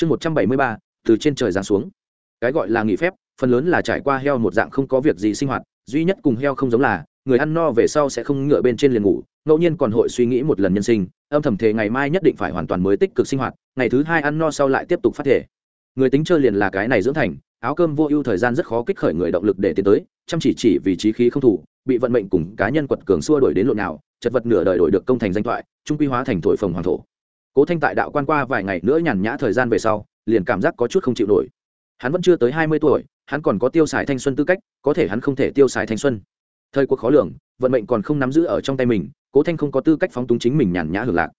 chương một trăm bảy mươi ba, từ trên trời giáng xuống. Cái gọi là nghỉ phép, phần lớn là trải qua heo một dạng không có việc gì sinh hoạt, duy nhất cùng heo không giống là, người ăn no về sau sẽ không ngựa bên trên liền ngủ, ngẫu nhiên còn hội suy nghĩ một lần nhân sinh, âm thầm thể ngày mai nhất định phải hoàn toàn mới tích cực sinh hoạt, ngày thứ hai ăn no sau lại tiếp tục phát thể người tính chơi liền là cái này dưỡng thành, áo cơm vô ưu thời gian rất khó kích khởi người động lực để tiến tới, chăm chỉ chỉ vì trí khí không thủ bị vận mệnh cùng cá nhân quật cường xua đổi đến lộn nào chật vật nửa đời đổi được công thành danh thoại, trung quy hóa thành thổi phồng hoàng thổ cố thanh tại đạo quan qua vài ngày nữa nhàn nhã thời gian về sau, liền cảm giác có chút không chịu nổi. Hắn vẫn chưa tới hai mươi tuổi, hắn còn có tiêu xài thanh xuân tư cách, có thể hắn không thể tiêu xài thanh xuân. Thời cuộc khó lường, vận mệnh còn không nắm giữ ở trong tay mình, cố thanh không có tư cách phóng túng chính mình nhàn nhã hưởng lạc.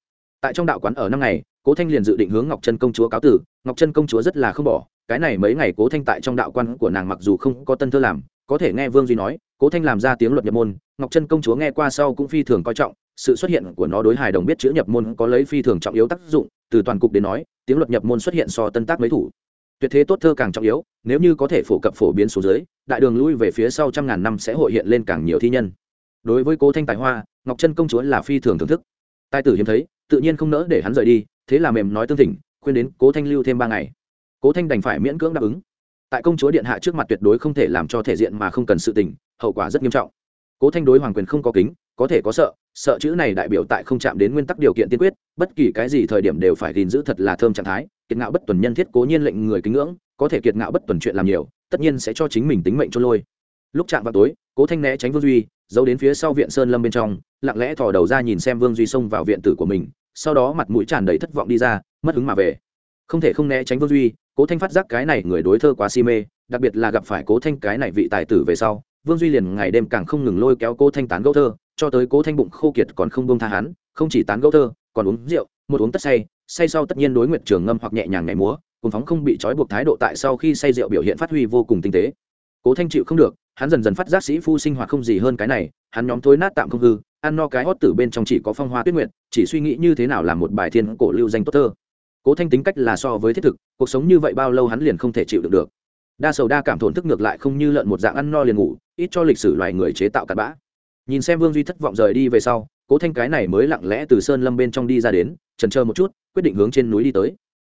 Tại trong đạo quán ở năm ngày, cố thanh liền dự định hướng ngọc trân công chúa cáo tử, ngọc trân công chúa rất là không bỏ. Cái này mấy ngày cố thanh tại trong đạo quan của nàng mặc dù không có tân thơ làm, có thể nghe vương duy nói, cố thanh làm ra tiếng luật nhập môn, ngọc trân công chúa nghe qua sau cũng phi thường coi trọng sự xuất hiện của nó đối hài đồng biết chữ nhập môn có lấy phi thường trọng yếu tác dụng, từ toàn cục đến nói, tiếng luật nhập môn xuất hiện so tân tác mấy thủ. Tuyệt thế tốt thơ càng trọng yếu, nếu như có thể phổ cập phổ biến số dưới đại đường lui về phía sau trăm ngàn năm sẽ hội hiện lên càng nhiều thi nhân. Đối với cố thanh tài hoa, ngọc trân công chúa là phi thường thưởng thức. Tài tử hiếm thấy, tự nhiên không nỡ để hắn rời đi, thế là mềm nói tương thỉnh, khuyên đến cố thanh lưu thêm ba ngày. Cố thanh đành phải miễn cưỡng đáp ứng. Tại công chúa điện hạ trước mặt tuyệt đối không thể làm cho thể diện mà không cần sự tình, hậu quả rất nghiêm trọng. Cố thanh đối hoàng quyền không có kính có thể có sợ sợ chữ này đại biểu tại không chạm đến nguyên tắc điều kiện tiên quyết, bất kỳ cái gì thời điểm đều phải gìn giữ thật là thơm trạng thái, kiệt ngạo bất tuần nhân thiết cố nhiên lệnh người kính ngưỡng, có thể kiệt ngạo bất tuần chuyện làm nhiều, tất nhiên sẽ cho chính mình tính mệnh cho lôi. Lúc chạm vào tối, cố thanh né tránh vương duy, giấu đến phía sau viện sơn lâm bên trong, lặng lẽ thò đầu ra nhìn xem vương duy xông vào viện tử của mình, sau đó mặt mũi tràn đầy thất vọng đi ra, mất hứng mà về. Không thể không né tránh vương duy, cố thanh phát giác cái này người đối thơ quá si mê, đặc biệt là gặp phải cố thanh cái này vị tài tử về sau, vương duy liền ngày đêm càng không ngừng lôi kéo cố thanh tán gẫu thơ cho tới cố thanh bụng khô kiệt còn không buông tha hắn, không chỉ tán gẫu thơ, còn uống rượu, một uống tất say say sau tất nhiên đối nguyện trường ngâm hoặc nhẹ nhàng nhảy múa cùng phóng không bị trói buộc thái độ tại sau khi say rượu biểu hiện phát huy vô cùng tinh tế. Cố thanh chịu không được, hắn dần dần phát giác sĩ phu sinh hoạt không gì hơn cái này, hắn nhóm thối nát tạm không hư, ăn no cái hót tử bên trong chỉ có phong hoa tuyết nguyện chỉ suy nghĩ như thế nào làm một bài thiên cổ lưu danh tốt thơ. Cố thanh tính cách là so với thiết thực, cuộc sống như vậy bao lâu hắn liền không thể chịu được được. Đa sầu đa cảm thổn thức ngược lại không như lợn một dạng ăn no liền ngủ, ít cho lịch sử loài người chế tạo cặn bã nhìn xem vương duy thất vọng rời đi về sau, cố thanh cái này mới lặng lẽ từ sơn lâm bên trong đi ra đến trần chờ một chút, quyết định hướng trên núi đi tới.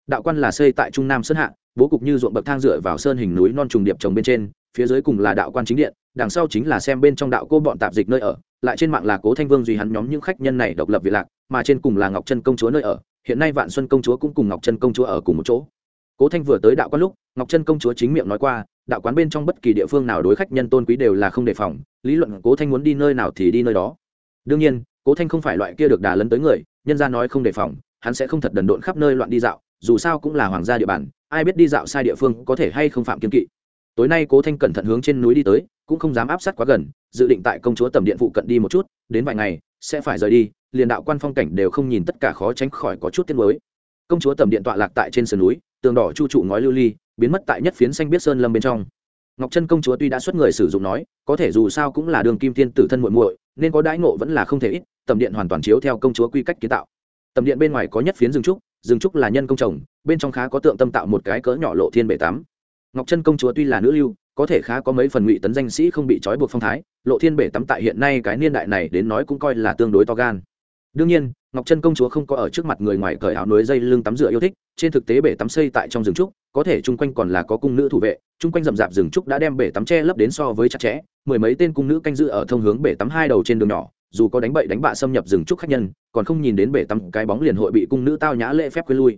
Đạo quan là xây tại trung nam sơn hạ, bố cục như ruộng bậc thang dựa vào sơn hình núi non trùng điệp trồng bên trên, phía dưới cùng là đạo quan chính điện, đằng sau chính là xem bên trong đạo cô bọn tạp dịch nơi ở, lại trên mạng là cố thanh vương duy hắn nhóm những khách nhân này độc lập việt lạc, mà trên cùng là ngọc trân công chúa nơi ở, hiện nay vạn xuân công chúa cũng cùng ngọc trân công chúa ở cùng một chỗ. Cố thanh vừa tới đạo quan lúc, ngọc trân công chúa chính miệng nói qua đạo quán bên trong bất kỳ địa phương nào đối khách nhân tôn quý đều là không đề phòng, lý luận cố thanh muốn đi nơi nào thì đi nơi đó. Đương nhiên, cố thanh không phải loại kia được đà lấn tới người, nhân ra nói không đề phòng, hắn sẽ không thật đần độn khắp nơi loạn đi dạo, dù sao cũng là hoàng gia địa bàn, ai biết đi dạo sai địa phương có thể hay không phạm kiên kỵ. Tối nay cố thanh cẩn thận hướng trên núi đi tới, cũng không dám áp sát quá gần, dự định tại công chúa tầm điện phụ cận đi một chút, đến vài ngày, sẽ phải rời đi, liền đạo quan phong cảnh đều không nhìn tất cả khó tránh khỏi có chút tiết mới công chúa tầm điện tọa lạc tại trên sườn núi, tường đỏ chu trụ ngói lưu ly biến mất tại nhất phiến xanh biết sơn lâm bên trong. Ngọc trân công chúa tuy đã xuất người sử dụng nói, có thể dù sao cũng là đường kim thiên tử thân muội muội, nên có đãi ngộ vẫn là không thể ít, tầm điện hoàn toàn chiếu theo công chúa quy cách kiến tạo. Tầm điện bên ngoài có nhất phiến rừng trúc rừng trúc là nhân công trồng, bên trong khá có tượng tâm tạo một cái cỡ nhỏ lộ thiên bể tắm. Ngọc trân công chúa tuy là nữ lưu, có thể khá có mấy phần ngụy tấn danh sĩ không bị trói buộc phong thái, lộ thiên bể tắm tại hiện nay cái niên đại này đến nói cũng coi là tương đối to gan. Đương nhiên ngọc trân công chúa không có ở trước mặt người ngoài cởi áo núi dây lưng tắm rửa yêu thích, trên thực tế bể tắm xây tại trong rừng trúc, có thể chung quanh còn là có cung nữ thủ vệ, chung quanh rậm rạp rừng trúc đã đem bể tắm che lấp đến so với chặt chẽ, mười mấy tên cung nữ canh giữ ở thông hướng bể tắm hai đầu trên đường nhỏ, dù có đánh bậy đánh bạ xâm nhập rừng trúc khách nhân, còn không nhìn đến bể tắm cái bóng liền hội bị cung nữ tao nhã lễ phép quên lui.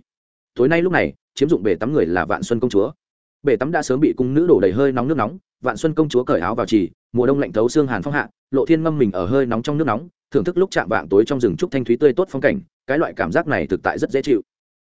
Tối nay lúc này, chiếm dụng bể tắm người là vạn xuân công chúa. Bể tắm đã sớm bị cung nữ đổ đầy hơi nóng nước nóng, vạn xuân công chúa cởi áo vào trì, mùa đông lạnh thấu xương hàn phong hạ, lộ thiên ngâm mình ở hơi nóng trong nước nóng thưởng thức lúc chạm vạng tối trong rừng trúc thanh thúy tươi tốt phong cảnh, cái loại cảm giác này thực tại rất dễ chịu.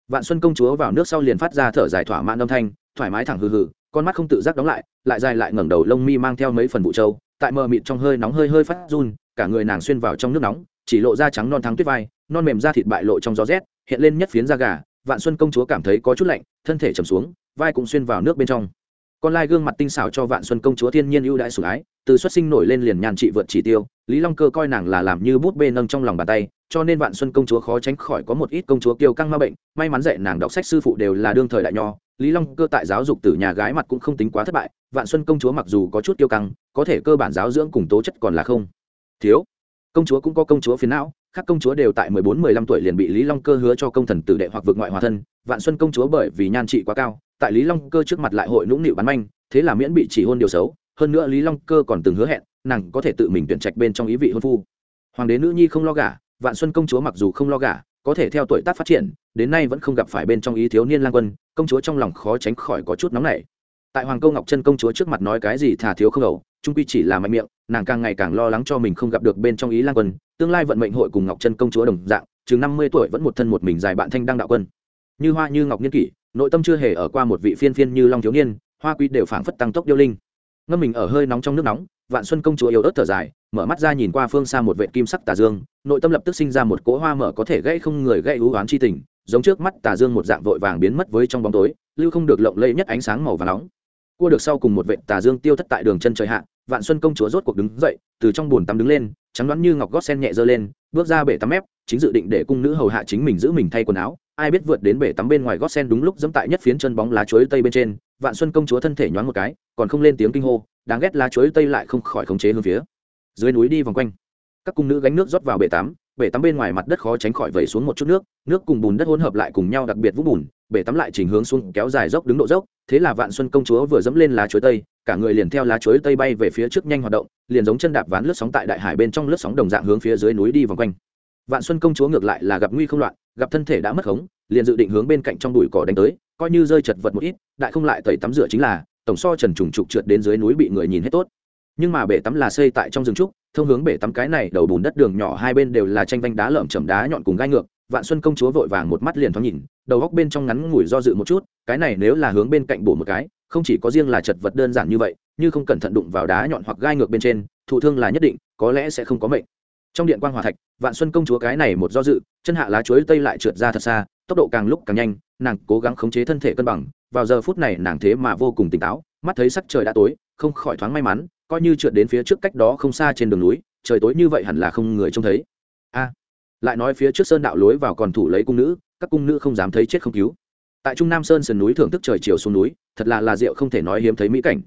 Vạn xuân công chúa vào nước sau liền phát ra thở dài thỏa mãn âm thanh, thoải mái thẳng hừ hừ, con mắt không tự giác đóng lại lại dài lại ngẩng đầu lông mi mang theo mấy phần vụ trâu, tại mờ mịt trong hơi nóng hơi hơi phát run, cả người nàng xuyên vào trong nước nóng, chỉ lộ da trắng non thắng tuyết vai, non mềm da thịt bại lộ trong gió rét, hiện lên nhất phiến da gà, vạn xuân công chúa cảm thấy có chút lạnh, thân thể trầm xuống, vai cũng xuyên vào nước bên trong con lai gương mặt tinh xảo cho vạn xuân công chúa thiên nhiên ưu đãi sủng ái, từ xuất sinh nổi lên liền nhàn trị vượt chỉ tiêu, lý long cơ coi nàng là làm như bút bê nâng trong lòng bàn tay, cho nên vạn xuân công chúa khó tránh khỏi có một ít công chúa kiêu căng ma bệnh, may mắn dạy nàng đọc sách sư phụ đều là đương thời đại nho, lý long cơ tại giáo dục từ nhà gái mặt cũng không tính quá thất bại, vạn xuân công chúa mặc dù có chút kiêu căng, có thể cơ bản giáo dưỡng cùng tố chất còn là không thiếu. Công chúa cũng có công chúa phiền não các công chúa đều tại mười bốn, mười lăm tuổi liền bị lý long cơ hứa cho công thần tử đệ hoặc vượt ngoại hòa thân, vạn xuân công chúa bởi vì nhan trị quá cao tại lý long cơ trước mặt lại hội nũng nịu bắn manh, thế là miễn bị chỉ hôn điều xấu, hơn nữa lý long cơ còn từng hứa hẹn, nàng có thể tự mình tuyển trạch bên trong ý vị hôn phu. Hoàng đế nữ nhi không lo gả, vạn xuân công chúa mặc dù không lo gả, có thể theo tuổi tác phát triển, đến nay vẫn không gặp phải bên trong ý thiếu niên lang quân, công chúa trong lòng khó tránh khỏi có chút nóng nảy. Tại hoàng câu ngọc chân công chúa trước mặt nói cái gì thà thiếu không ẩu, trung quy chỉ là mạnh miệng, nàng càng ngày càng lo lắng cho mình không gặp được bên trong ý lang quân, tương lai vận mệnh hội cùng ngọc chân công chúa đồng dạng, chừng năm mươi tuổi vẫn một thân một mình dài bạn thanh đang đạo quân. Như hoa như ngọc niên kỷ nội tâm chưa hề ở qua một vị phiên phiên như long thiếu niên, hoa quý đều phảng phất tăng tốc điêu linh. Ngâm mình ở hơi nóng trong nước nóng, vạn xuân công chúa yếu ớt thở dài, mở mắt ra nhìn qua phương xa một vệ kim sắc tà dương, nội tâm lập tức sinh ra một cỗ hoa mở có thể gãy không người gãy ưu oán chi tình, giống trước mắt tà dương một dạng vội vàng biến mất với trong bóng tối, lưu không được lộng lẫy nhất ánh sáng màu và nóng. Cua được sau cùng một vệ tà dương tiêu thất tại đường chân trời hạ, vạn xuân công chúa rốt cuộc đứng dậy, từ trong bồn tắm đứng lên, trắng đoán như ngọc gót sen nhẹ giơ lên, bước ra bể tắm mép, chính dự định để cung nữ hầu hạ chính mình giữ mình thay quần áo ai biết vượt đến bể tắm bên ngoài gót sen đúng lúc dẫm tại nhất phiến chân bóng lá chuối tây bên trên, vạn xuân công chúa thân thể nhoáng một cái, còn không lên tiếng kinh hô, đáng ghét lá chuối tây lại không khỏi khống chế hướng phía dưới núi đi vòng quanh. Các cung nữ gánh nước rót vào bể tắm bể tắm bên ngoài mặt đất khó tránh khỏi vẩy xuống một chút nước nước cùng bùn đất hỗn hợp lại cùng nhau đặc biệt vũng bùn, bể tắm lại chỉnh hướng xuống kéo dài dốc đứng độ dốc, thế là vạn xuân công chúa vừa dẫm lên lá chuối tây, cả người liền theo lá chuối tây bay về phía trước nhanh hoạt động, liền giống chân đạp ván lướt sóng tại đại hải bên trong lướt sóng đồng dạng hướng phía dưới núi đi vòng quanh vạn xuân công chúa ngược lại là gặp nguy không loạn, gặp thân thể đã mất khống liền dự định hướng bên cạnh trong bụi cỏ đánh tới, coi như rơi chật vật một ít, đại không lại tẩy tắm rửa chính là, tổng so trần trùng trục trượt đến dưới núi bị người nhìn hết tốt. Nhưng mà bể tắm là xây tại trong rừng trúc, thông hướng bể tắm cái này đầu bùn đất đường nhỏ hai bên đều là tranh vanh đá lởm chầm đá nhọn cùng gai ngược, vạn xuân công chúa vội vàng một mắt liền thoáng nhìn, đầu góc bên trong ngắn ngủi do dự một chút, cái này nếu là hướng bên cạnh bổ một cái, không chỉ có riêng là chật vật đơn giản như vậy, như không cẩn thận đụng vào đá nhọn hoặc gai ngược bên trên, thụ thương là nhất định, có lẽ sẽ không có mệnh trong điện quan hòa thạch, vạn xuân công chúa cái này một do dự, chân hạ lá chuối tây lại trượt ra thật xa, tốc độ càng lúc càng nhanh, nàng cố gắng khống chế thân thể cân bằng, vào giờ phút này nàng thế mà vô cùng tỉnh táo, mắt thấy sắc trời đã tối, không khỏi thoáng may mắn, coi như trượt đến phía trước cách đó không xa trên đường núi, trời tối như vậy hẳn là không người trông thấy. A, lại nói phía trước sơn đạo lối vào còn thủ lấy cung nữ, các cung nữ không dám thấy chết không cứu. Tại trung nam sơn sườn núi thưởng thức trời chiều xuống núi, thật là là rượu không thể nói hiếm thấy mỹ cảnh.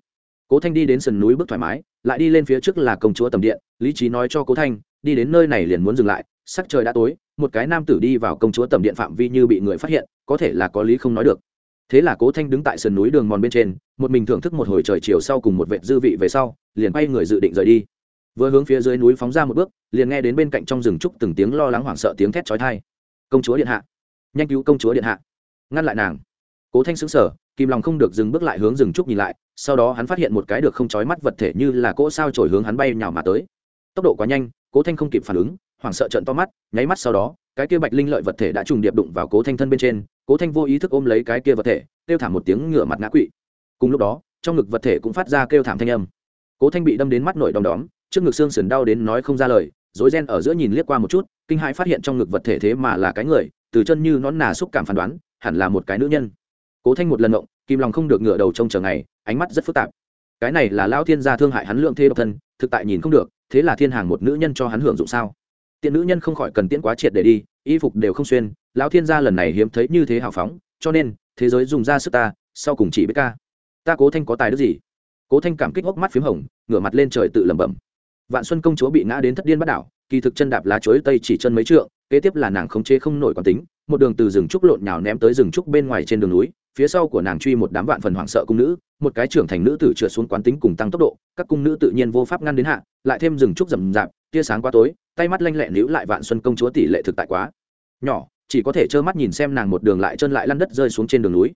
Cố thanh đi đến sườn núi bước thoải mái, lại đi lên phía trước là công chúa tầm điện, lý trí nói cho cố thanh đi đến nơi này liền muốn dừng lại, sắc trời đã tối, một cái nam tử đi vào công chúa tầm điện phạm vi như bị người phát hiện, có thể là có lý không nói được. Thế là cố thanh đứng tại sườn núi đường mòn bên trên, một mình thưởng thức một hồi trời chiều sau cùng một vệt dư vị về sau, liền bay người dự định rời đi. Vừa hướng phía dưới núi phóng ra một bước, liền nghe đến bên cạnh trong rừng trúc từng tiếng lo lắng hoảng sợ tiếng thét chói tai. Công chúa điện hạ, nhanh cứu công chúa điện hạ. Ngăn lại nàng. Cố thanh xứng sở kìm lòng không được dừng bước lại hướng rừng trúc nhìn lại, sau đó hắn phát hiện một cái được không chói mắt vật thể như là cỗ sao trổi hướng hắn bay nhào mà tới. Tốc độ quá nhanh cố thanh không kịp phản ứng, hoảng sợ trận to mắt, nháy mắt sau đó, cái kia bạch linh lợi vật thể đã trùng điệp đụng vào cố thanh thân bên trên, cố thanh vô ý thức ôm lấy cái kia vật thể, kêu thảm một tiếng ngửa mặt ngã quỵ. Cùng lúc đó, trong ngực vật thể cũng phát ra kêu thảm thanh âm. Cố thanh bị đâm đến mắt nổi đom đóm, trước ngực xương sườn đau đến nói không ra lời, rối ren ở giữa nhìn liếc qua một chút, kinh hãi phát hiện trong ngực vật thể thế mà là cái người, từ chân như nón nà xúc cảm phán đoán, hẳn là một cái nữ nhân. Cố thanh một lần động kim lòng không được ngửa đầu trông chờ ngày, ánh mắt rất phức tạp. Cái này là lao thiên gia thương hại hắn lượng thê độc thân, thực tại nhìn không được thế là thiên hàng một nữ nhân cho hắn hưởng dụng sao? Tiện nữ nhân không khỏi cần tiễn quá triệt để đi, y phục đều không xuyên, lão thiên gia lần này hiếm thấy như thế hào phóng, cho nên, thế giới dùng ra sức ta, sau cùng chỉ biết ca. Ta cố thanh có tài đức gì? Cố thanh cảm kích hốc mắt p h í m hồng, ngửa mặt lên trời tự lẩm bẩm. Vạn xuân công chúa bị ngã đến thất điên bắt đảo, kỳ thực chân đạp lá chuối tây chỉ chân mấy trượng, kế tiếp là nàng khống chế không nổi quán tính, một đường từ rừng trúc lộn nhào ném tới rừng trúc bên ngoài trên đường núi, phía sau của nàng truy một đám vạn phần hoảng sợ cung nữ một cái trưởng thành nữ tử trượt xuống quán tính cùng tăng tốc độ, các cung nữ tự nhiên vô pháp ngăn đến hạ, lại thêm rừng trúc rầm rạp, tia sáng quá tối, tay mắt lanh lẹ níu lại vạn xuân công chúa tỷ lệ thực tại quá nhỏ, chỉ có thể trơ mắt nhìn xem nàng một đường lại chân lại lăn đất rơi xuống trên đường núi.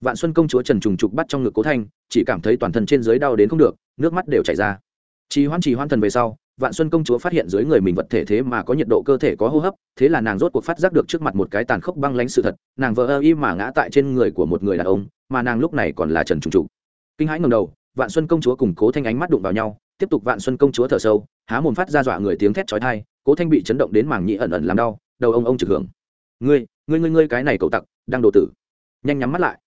Vạn xuân công chúa trần trùng trục bắt trong ngực cố thanh, chỉ cảm thấy toàn thân trên dưới đau đến không được, nước mắt đều chảy ra. Trì hoan trì hoan thần về sau, vạn xuân công chúa phát hiện dưới người mình vật thể thế mà có nhiệt độ cơ thể có hô hấp, thế là nàng rốt cuộc phát giác được trước mặt một cái tàn khốc băng lánh sự thật, nàng vỡ ơ y mà ngã tại trên người của một người đàn ông, mà nàng lúc này còn là trần trùng trục kinh hãi ngầm đầu, vạn xuân công chúa cùng cố thanh ánh mắt đụng vào nhau, tiếp tục vạn xuân công chúa thở sâu, há mồm phát ra dọa người tiếng thét chói tai, cố thanh bị chấn động đến màng nhĩ ẩn ẩn làm đau, đầu ông ông trực hưởng. Ngươi ngươi ngươi ngươi, cái này cậu tặc, đang đồ tử. Nhanh nhắm mắt lại.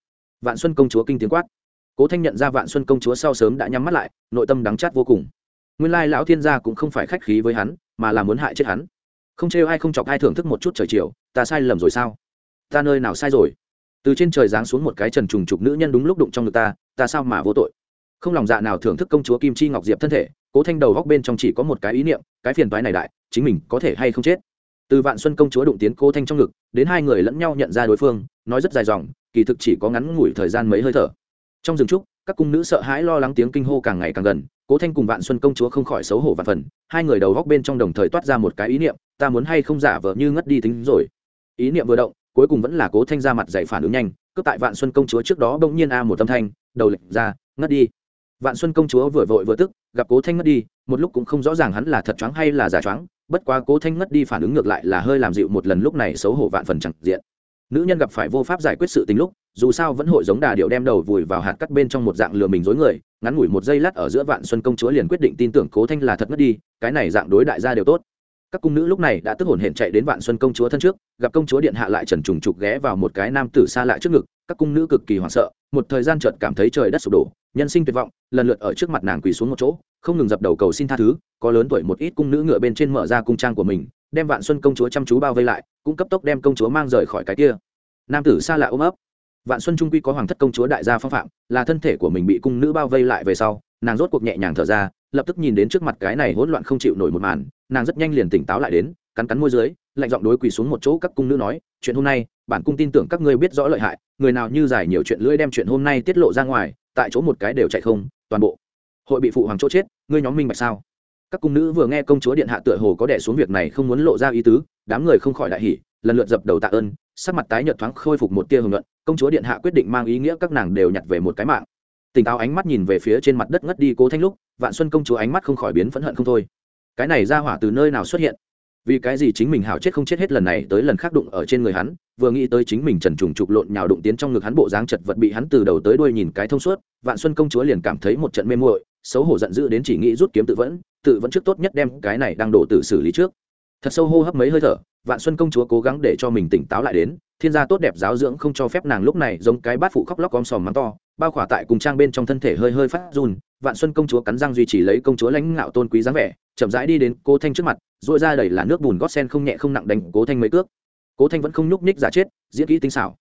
Vạn xuân công chúa kinh tiếng quát. Cố thanh nhận ra vạn xuân công chúa sau sớm đã nhắm mắt lại, nội tâm đắng chát vô cùng. Nguyên lai lão thiên gia cũng không phải khách khí với hắn, mà là muốn hại chết hắn. Không trêu ai không chọc ai thưởng thức một chút trời chiều, ta sai lầm rồi sao? Ta nơi nào sai rồi? Từ trên trời giáng xuống một cái trần trùng trục nữ nhân đúng lúc đụng trong ngực ta ta sao mà vô tội? Không lòng dạ nào thưởng thức công chúa kim chi ngọc diệp thân thể, cố thanh đầu góc bên trong chỉ có một cái ý niệm, cái phiền toái này đại, chính mình có thể hay không chết? Từ vạn xuân công chúa đụng tiến cố thanh trong ngực, đến hai người lẫn nhau nhận ra đối phương, nói rất dài dòng, kỳ thực chỉ có ngắn ngủi thời gian mấy hơi thở. Trong rừng trúc, các cung nữ sợ hãi lo lắng tiếng kinh hô càng ngày càng gần, cố thanh cùng vạn xuân công chúa không khỏi xấu hổ và phần, hai người đầu góc bên trong đồng thời toát ra một cái ý niệm, ta muốn hay không giả vờ như ngất đi tính rồi? Ý niệm vừa động cuối cùng vẫn là cố thanh ra mặt dạy phản ứng nhanh, cướp tại vạn xuân công chúa trước đó bỗng nhiên a một âm thanh, đầu lệnh ra, ngất đi. Vạn xuân công chúa vừa vội vừa tức, gặp cố thanh ngất đi, một lúc cũng không rõ ràng hắn là thật choáng hay là giả choáng, bất quá cố thanh ngất đi phản ứng ngược lại là hơi làm dịu một lần lúc này xấu hổ vạn phần chẳng diện. Nữ nhân gặp phải vô pháp giải quyết sự tình lúc, dù sao vẫn hội giống đà điệu đem đầu vùi vào hạt cắt bên trong một dạng lừa mình dối người, ngắn ngủi một giây lát ở giữa vạn xuân công chúa liền quyết định tin tưởng cố thanh là thật ngất đi, cái này dạng đối đại gia đều tốt các cung nữ lúc này đã tức hồn hển chạy đến vạn xuân công chúa thân trước, gặp công chúa điện hạ lại trần trùng trục ghé vào một cái nam tử xa lạ trước ngực, các cung nữ cực kỳ hoảng sợ, một thời gian chợt cảm thấy trời đất sụp đổ, nhân sinh tuyệt vọng, lần lượt ở trước mặt nàng quỳ xuống một chỗ, không ngừng dập đầu cầu xin tha thứ, có lớn tuổi một ít cung nữ ngựa bên trên mở ra cung trang của mình, đem vạn xuân công chúa chăm chú bao vây lại, cũng cấp tốc đem công chúa mang rời khỏi cái kia. Nam tử xa lạ ôm ấp. Vạn xuân trung quy có hoàng thất công chúa đại gia phong phạm, là thân thể của mình bị cung nữ bao vây lại về sau, nàng rốt cuộc nhẹ nhàng thở ra lập tức nhìn đến trước mặt cái này hỗn loạn không chịu nổi một màn, nàng rất nhanh liền tỉnh táo lại đến, cắn cắn môi dưới, lạnh giọng đối quỳ xuống một chỗ các cung nữ nói, chuyện hôm nay, bản cung tin tưởng các ngươi biết rõ lợi hại, người nào như giải nhiều chuyện lưỡi đem chuyện hôm nay tiết lộ ra ngoài, tại chỗ một cái đều chạy không, toàn bộ hội bị phụ hoàng chỗ chết, ngươi nhóm minh bạch sao? Các cung nữ vừa nghe công chúa điện hạ tựa hồ có đẻ xuống việc này không muốn lộ ra ý tứ, đám người không khỏi đại hỉ, lần lượt dập đầu tạ ơn, sắc mặt tái nhợt thoáng khôi phục một tia hưởng luận công chúa điện hạ quyết định mang ý nghĩa các nàng đều nhặt về một cái mạng tỉnh táo ánh mắt nhìn về phía trên mặt đất ngất đi cố thanh lúc, vạn xuân công chúa ánh mắt không khỏi biến phẫn hận không thôi. Cái này ra hỏa từ nơi nào xuất hiện? Vì cái gì chính mình hảo chết không chết hết lần này tới lần khác đụng ở trên người hắn, vừa nghĩ tới chính mình trần trùng trục lộn nhào đụng tiến trong ngực hắn bộ dáng chật vật bị hắn từ đầu tới đuôi nhìn cái thông suốt, vạn xuân công chúa liền cảm thấy một trận mê muội, xấu hổ giận dữ đến chỉ nghĩ rút kiếm tự vẫn tự vẫn trước tốt nhất đem cái này đang đổ tự xử lý trước. Thật sâu hô hấp mấy hơi thở vạn xuân công chúa cố gắng để cho mình tỉnh táo lại đến, thiên gia tốt đẹp giáo dưỡng không cho phép nàng lúc này giống cái bát phụ khóc lóc om sòm mắng to, bao khỏa tại cùng trang bên trong thân thể hơi hơi phát run. Vạn xuân công chúa cắn răng duy trì lấy công chúa lãnh ngạo tôn quý dáng vẻ, chậm rãi đi đến cố thanh trước mặt dội ra đầy là nước bùn gót sen không nhẹ không nặng đánh cố thanh mấy cước. Cố thanh vẫn không nhúc nhích giả chết, diễn kỹ tinh xảo.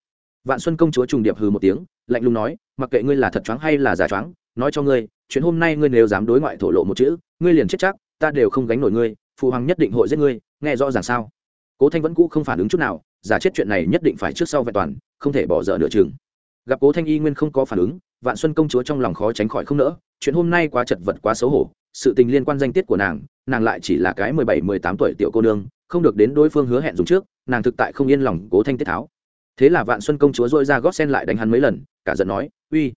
Vạn xuân công chúa trùng điệp hừ một tiếng, lạnh lùng nói, mặc kệ ngươi là thật choáng hay là giả choáng, nói cho ngươi, chuyện hôm nay ngươi nếu dám đối ngoại thổ lộ một chữ, ngươi liền chết chắc, ta đều không gánh nổi ngươi, phụ hoàng nhất định hội giết ngươi, nghe rõ ràng sao? Cố thanh vẫn cũ không phản ứng chút nào, giả chết chuyện này nhất định phải trước sau vẹn toàn, không thể bỏ dở nửa chừng. Gặp cố thanh y nguyên không có phản ứng, vạn xuân công chúa trong lòng khó tránh khỏi không nỡ, chuyện hôm nay quá chật vật quá xấu hổ, sự tình liên quan danh tiết của nàng nàng lại chỉ là cái mười bảy, mười tám tuổi tiểu cô nương, không được đến đối phương hứa hẹn dùng trước, nàng thực tại không yên lòng cố thanh tiết tháo. Thế là vạn xuân công chúa dội ra gót sen lại đánh hắn mấy lần, cả giận nói, uy,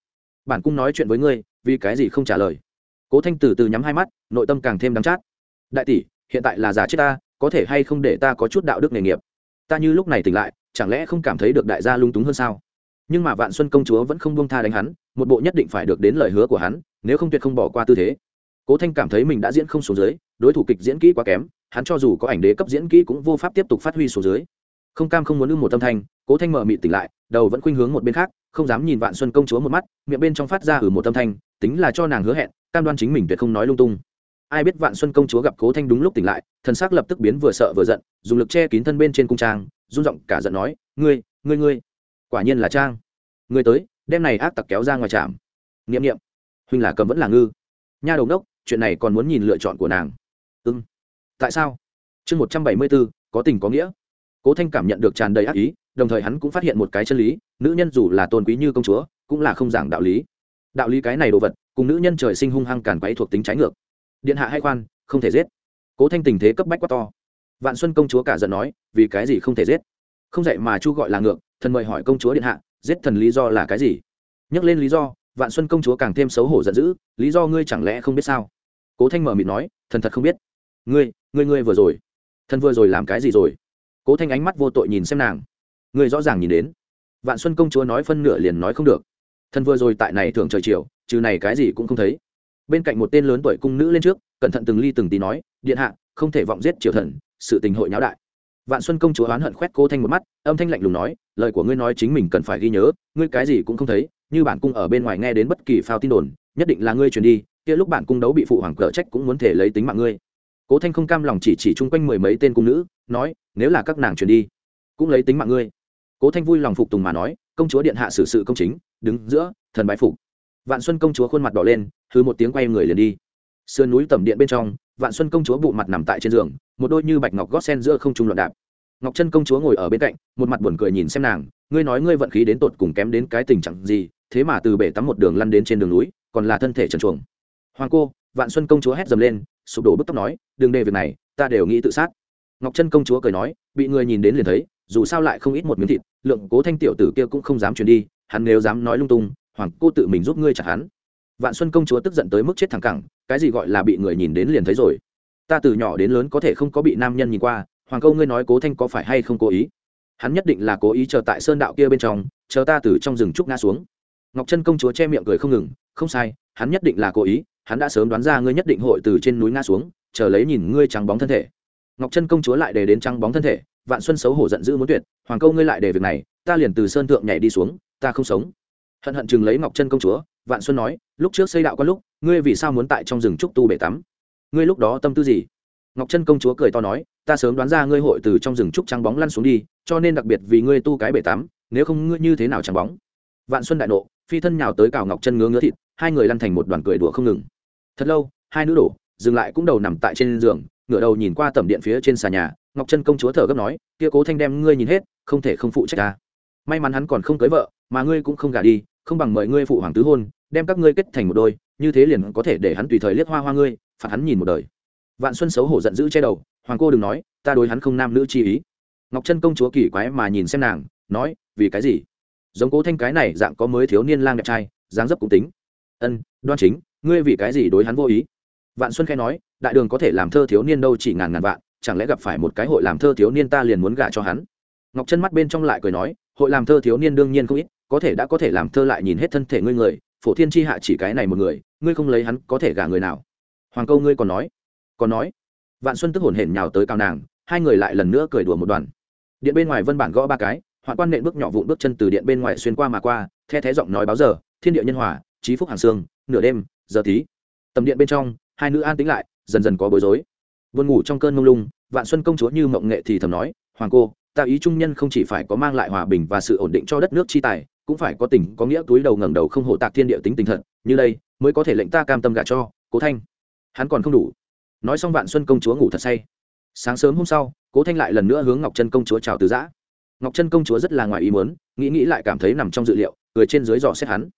bản cung nói chuyện với ngươi, vì cái gì không trả lời? Cố thanh từ từ nhắm hai mắt, nội tâm càng thêm đắng chát. Đại tỷ, hiện tại là giả chết ta có thể hay không để ta có chút đạo đức nghề nghiệp? Ta như lúc này tỉnh lại, chẳng lẽ không cảm thấy được đại gia lung túng hơn sao? Nhưng mà vạn xuân công chúa vẫn không buông tha đánh hắn, một bộ nhất định phải được đến lời hứa của hắn, nếu không tuyệt không bỏ qua tư thế. Cố thanh cảm thấy mình đã diễn không xuống dưới, đối thủ kịch diễn kỹ quá kém, hắn cho dù có ảnh đế cấp diễn kỹ cũng vô pháp tiếp tục phát huy xuống dưới. Không cam không muốn ưng một tâm thanh, cố thanh mở mị tỉnh lại, đầu vẫn khuynh hướng một bên khác, không dám nhìn vạn xuân công chúa một mắt, miệng bên trong phát ra ở một tâm thanh, tính là cho nàng hứa hẹn, cam đoan chính mình tuyệt không nói lung tung ai biết vạn xuân công chúa gặp cố thanh đúng lúc tỉnh lại, thần xác lập tức biến vừa sợ vừa giận, dùng lực che kín thân bên trên cung trang, run giọng cả giận nói, ngươi ngươi ngươi, quả nhiên là trang. Ngươi tới, đem này ác tặc kéo ra ngoài trạm. N i ệ m n i ệ m huynh là cầm vẫn là ngư. Nha đầu đốc chuyện này còn muốn nhìn lựa chọn của nàng. Ưng tại sao? Chương một trăm bảy mươi b ố có tình có nghĩa. Cố thanh cảm nhận được tràn đầy ác ý, đồng thời hắn cũng phát hiện một cái chân lý, nữ nhân dù là tôn quý như công chúa, cũng là không giảng đạo lý. Đạo lý cái này đồ vật, cùng nữ nhân trời sinh hung hăng càn quấy thuộc tính trái ngược điện hạ hay khoan, không thể giết. Cố thanh tình thế cấp bách quá to. Vạn xuân công chúa cả giận nói, vì cái gì không thể giết? Không dạy mà chu gọi là ngược, thần mời hỏi công chúa điện hạ, giết thần lý do là cái gì? Nhắc lên lý do, vạn xuân công chúa càng thêm xấu hổ giận dữ, lý do ngươi chẳng lẽ không biết sao? Cố thanh mở mịt nói, thần thật không biết. Ngươi ngươi ngươi vừa rồi. Thần vừa rồi làm cái gì rồi? Cố thanh ánh mắt vô tội nhìn xem nàng. Ngươi rõ ràng nhìn đến. Vạn xuân công chúa nói phân nửa liền nói không được. Thần vừa rồi tại này thường trời chiều, trừ này cái gì cũng không thấy bên cạnh một tên lớn tuổi cung nữ lên trước, cẩn thận từng ly từng tí nói, điện hạ, không thể vọng giết triều thần, sự tình hội nháo đại. Vạn xuân công chúa oán hận khoét cô thanh một mắt, âm thanh lạnh lùng nói, lời của ngươi nói chính mình cần phải ghi nhớ, ngươi cái gì cũng không thấy, như bản cung ở bên ngoài nghe đến bất kỳ phao tin đồn, nhất định là ngươi truyền đi, kia lúc bản cung đấu bị phụ hoàng cờ trách cũng muốn thể lấy tính mạng ngươi. Cố thanh không cam lòng chỉ chỉ chung quanh mười mấy tên cung nữ, nói, nếu là các nàng truyền đi, cũng lấy tính mạng ngươi. Cố thanh vui lòng phục tùng mà nói, công chúa điện hạ xử sự công chính, đứng giữa, thần bái phục vạn xuân công chúa khuôn mặt đỏ lên thứ một tiếng quay người liền đi. Sườn núi tầm điện bên trong, vạn xuân công chúa bụ mặt nằm tại trên giường, một đôi như bạch ngọc gót sen giữa không trung loạn đạp. Ngọc chân công chúa ngồi ở bên cạnh, một mặt buồn cười nhìn xem nàng, ngươi nói ngươi vận khí đến tột cùng kém đến cái tình trạng gì, thế mà từ bể tắm một đường lăn đến trên đường núi, còn là thân thể trần chuồng hoàng cô, vạn xuân công chúa hét dầm lên, sụp đổ bức tóc nói, đừng đề việc này, ta đều nghĩ tự sát. Ngọc chân công chúa cười nói, bị người nhìn đến liền thấy, dù sao lại không ít một miếng thịt, lượng cố thanh tiểu tử kia cũng không dám chuyển đi, hắn nếu dám nói lung tung hoàng cô tự mình giúp ngươi chặt hắn. Vạn xuân công chúa tức giận tới mức chết thẳng cẳng, cái gì gọi là bị người nhìn đến liền thấy rồi. Ta từ nhỏ đến lớn có thể không có bị nam nhân nhìn qua, hoàng câu ngươi nói cố thanh có phải hay không cố ý? Hắn nhất định là cố ý chờ tại sơn đạo kia bên trong, chờ ta từ trong rừng trúc ngã xuống. Ngọc chân công chúa che miệng cười không ngừng, không sai, hắn nhất định là cố ý, hắn đã sớm đoán ra ngươi nhất định hội từ trên núi ngã xuống, chờ lấy nhìn ngươi trắng bóng thân thể. Ngọc chân công chúa lại để đến trắng bóng thân thể, vạn xuân xấu hổ giận dữ muốn tuyệt, hoàng câu ngươi lại để việc này, ta liền từ sơn thượng nhảy đi xuống, ta không sống hận hận chừng lấy ngọc chân công chúa, vạn xuân nói, lúc trước xây đạo có lúc, ngươi vì sao muốn tại trong rừng trúc tu bể tắm? Ngươi lúc đó tâm tư gì? Ngọc chân công chúa cười to nói, ta sớm đoán ra ngươi hội từ trong rừng trúc trắng bóng lăn xuống đi, cho nên đặc biệt vì ngươi tu cái bể tắm, nếu không ngươi như thế nào trắng bóng? Vạn xuân đại nộ, phi thân nhào tới cào ngọc chân ngứa ngứa thịt, hai người lăn thành một đoàn cười đùa không ngừng. Thật lâu, hai nữ đổ, dừng lại cũng đầu nằm tại trên giường, ngửa đầu nhìn qua tầm điện phía trên xà nhà, ngọc chân công chúa thở gấp nói, kia cố thanh đem ngươi nhìn hết, không thể không phụ trách ta. May mắn hắn còn không cưới vợ, mà ngươi cũng không gả đi không bằng mời ngươi phụ hoàng tứ hôn, đem các ngươi kết thành một đôi, như thế liền có thể để hắn tùy thời liếc hoa hoa ngươi, phạt hắn nhìn một đời. Vạn xuân xấu hổ giận dữ che đầu, hoàng cô đừng nói, ta đối hắn không nam nữ chi ý. Ngọc Trân công chúa kỳ quái mà nhìn xem nàng, nói, vì cái gì? Giống cố thanh cái này dạng có mới thiếu niên lang đẹp trai, dáng dấp cũng tính. Ân, đoan chính, ngươi vì cái gì đối hắn vô ý? Vạn xuân khai nói, đại đường có thể làm thơ thiếu niên đâu chỉ ngàn ngàn vạn, chẳng lẽ gặp phải một cái hội làm thơ thiếu niên ta liền muốn gả cho hắn? Ngọc Trân mắt bên trong lại cười nói, hội làm thơ thiếu niên đương nhiên không ít có thể đã có thể làm thơ lại nhìn hết thân thể ngươi người, phổ thiên tri hạ chỉ cái này một người, ngươi không lấy hắn có thể gả người nào. Hoàng câu ngươi còn nói còn nói. Vạn xuân tức hồn hển nhào tới cao nàng, hai người lại lần nữa cười đùa một đoàn. Điện bên ngoài vân bản gõ ba cái, hoạn quan nện bước nhỏ vụn bước chân từ điện bên ngoài xuyên qua mà qua, the thé giọng nói báo giờ, thiên địa nhân hòa, trí phúc hàng sương, nửa đêm, giờ tí tầm điện bên trong, hai nữ an tính lại, dần dần có bối rối. Vườn ngủ trong cơn mông lung, vạn xuân công chúa như mộng nghệ thì thầm nói, hoàng cô, ta ý trung nhân không chỉ phải có mang lại hòa bình và sự ổn định cho đất nước chi tài cũng phải có tình có nghĩa túi đầu ngẩng đầu không hổ tạc thiên địa tính tình thật, như đây mới có thể lệnh ta cam tâm gả cho, cố thanh. Hắn còn không đủ. Nói xong vạn xuân công chúa ngủ thật say. Sáng sớm hôm sau, cố thanh lại lần nữa hướng ngọc Trân công chúa chào từ giã. Ngọc Trân công chúa rất là ngoài ý muốn, nghĩ nghĩ lại cảm thấy nằm trong dự liệu, cười trên dưới dò xét hắn.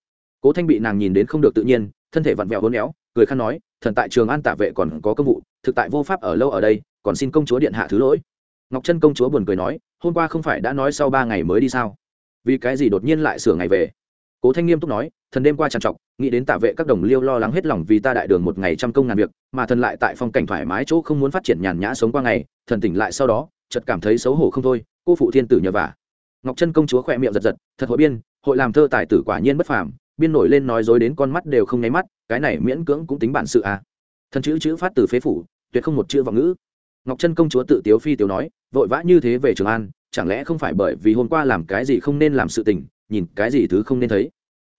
Cố thanh bị nàng nhìn đến không được tự nhiên, thân thể vặn vẹo hôn éo, cười khăn nói, thần tại trường an tạ vệ còn có công vụ, thực tại vô pháp ở lâu ở đây, còn xin công chúa điện hạ thứ lỗi. Ngọc Trân công chúa buồn cười nói, hôm qua không phải đã nói sau ba ngày mới đi sao? Vì cái gì đột nhiên lại sửa ngày về? Cố thanh nghiêm túc nói, thần đêm qua trằn trọc, nghĩ đến tạ vệ các đồng liêu lo lắng hết lòng vì ta đại đường một ngày trăm công ngàn việc, mà thần lại tại phong cảnh thoải mái chỗ không muốn phát triển nhàn nhã sống qua ngày, thần tỉnh lại sau đó, chợt cảm thấy xấu hổ không thôi, cô phụ thiên tử nhờ vả. Ngọc chân công chúa khỏe miệng giật giật, thật hội biên, hội làm thơ tài tử quả nhiên bất phàm, biên nổi lên nói dối đến con mắt đều không nháy mắt, cái này miễn cưỡng cũng tính bản sự à. Thần chữ chữ phát từ phế phủ, tuyệt không một chữ vọng ngữ. Ngọc chân công chúa tự tiếu phi tiếu nói, vội vã như thế về trường an chẳng lẽ không phải bởi vì hôm qua làm cái gì không nên làm sự tình, nhìn cái gì thứ không nên thấy?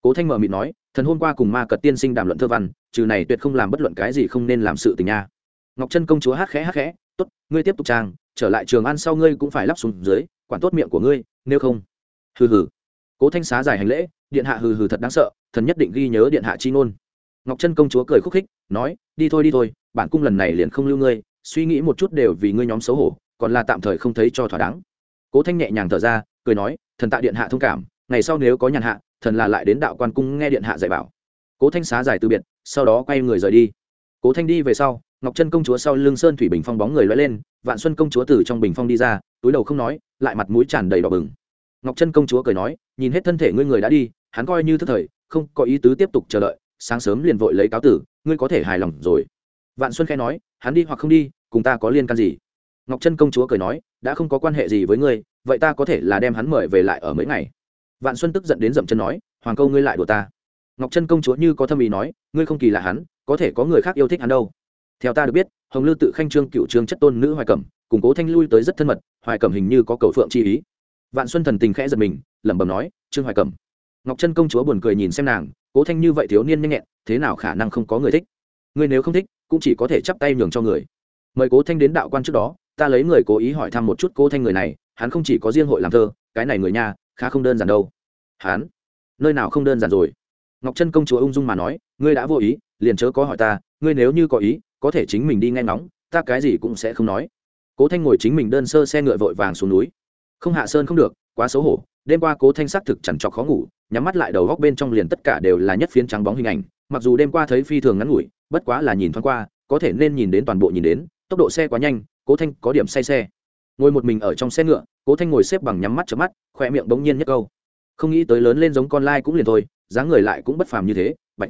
Cố thanh mờ mịt nói, thần hôm qua cùng ma cật tiên sinh đàm luận thơ văn, trừ này tuyệt không làm bất luận cái gì không nên làm sự tình nha. Ngọc Trân công chúa hát khẽ hát khẽ t ố t ngươi tiếp tục trang, trở lại trường ăn sau ngươi cũng phải lắp xuống dưới, quản tốt miệng của ngươi, nếu không hừ hừ. Cố thanh xá giải hành lễ, điện hạ hừ hừ thật đáng sợ, thần nhất định ghi nhớ điện hạ chi ngôn. Ngọc Trân công chúa cười khúc khích, nói, đi thôi đi thôi, bản cung lần này liền không lưu ngươi, suy nghĩ một chút đều vì ngươi nhóm xấu hổ, còn là tạm thời không thấy cho thỏa đáng cố thanh nhẹ nhàng thở ra, cười nói, thần tạ điện hạ thông cảm, ngày sau nếu có nhàn hạ, thần là lại đến đạo quan cung nghe điện hạ dạy bảo. Cố thanh xá giải từ biệt, sau đó quay người rời đi. Cố thanh đi về sau, ngọc Trân công chúa sau lưng sơn thủy bình phong bóng người loay lên, vạn xuân công chúa từ trong bình phong đi ra, túi đầu không nói, lại mặt mũi tràn đầy đỏ bừng. Ngọc Trân công chúa cười nói, nhìn hết thân thể ngươi người đã đi, hắn coi như thức thời, không có ý tứ tiếp tục chờ đợi, sáng sớm liền vội lấy cáo tử, ngươi có thể hài lòng rồi. Vạn xuân khẽ nói, hắn đi hoặc không đi, cùng ta có liên can gì? Ngọc chân công chúa cười nói, đã không có quan hệ gì với ngươi, vậy ta có thể là đem hắn mời về lại ở mấy ngày. Vạn xuân tức giận đến dậm chân nói, hoàng câu ngươi lại đùa ta. Ngọc chân công chúa như có thâm ý nói, ngươi không kỳ là hắn, có thể có người khác yêu thích hắn đâu. Theo ta được biết, hồng lư tự khanh trương cựu trương chất tôn nữ hoài cẩm củng cố thanh lui tới rất thân mật, hoài cẩm hình như có cầu phượng chi ý. Vạn xuân thần tình khẽ giật mình, lẩm bẩm nói, trương hoài cẩm. Ngọc chân công chúa buồn cười nhìn xem nàng, cố thanh như vậy thiếu niên nhanh nhẹn, thế nào khả năng không có người thích? Ngươi nếu không thích, cũng chỉ có thể chắp tay nhường cho người. Mời cố thanh đến đạo quan trước đó ta lấy người cố ý hỏi thăm một chút cố thanh người này, hắn không chỉ có riêng hội làm thơ, cái này người nhà, khá không đơn giản đâu. Hắn? Nơi nào không đơn giản rồi? Ngọc chân công chúa ung dung mà nói, ngươi đã vô ý, liền chớ có hỏi ta, ngươi nếu như có ý, có thể chính mình đi nghe ngóng, ta cái gì cũng sẽ không nói. Cố thanh ngồi chính mình đơn sơ xe ngựa vội vàng xuống núi. Không hạ sơn không được, quá xấu hổ, đêm qua cố thanh xác thực chẳng trọc khó ngủ, nhắm mắt lại đầu góc bên trong liền tất cả đều là nhất phiến trắng bóng hình ảnh, mặc dù đêm qua thấy phi thường ngắn ngủi, bất quá là nhìn thoáng qua, có thể nên nhìn đến toàn bộ nhìn đến, tốc độ xe quá nhanh cố thanh có điểm say xe. Ngồi một mình ở trong xe ngựa, cố thanh ngồi xếp bằng nhắm mắt chớp mắt khoe miệng bỗng nhiên nhất câu. Không nghĩ tới lớn lên giống con lai cũng liền thôi, dáng người lại cũng bất phàm như thế, bạch.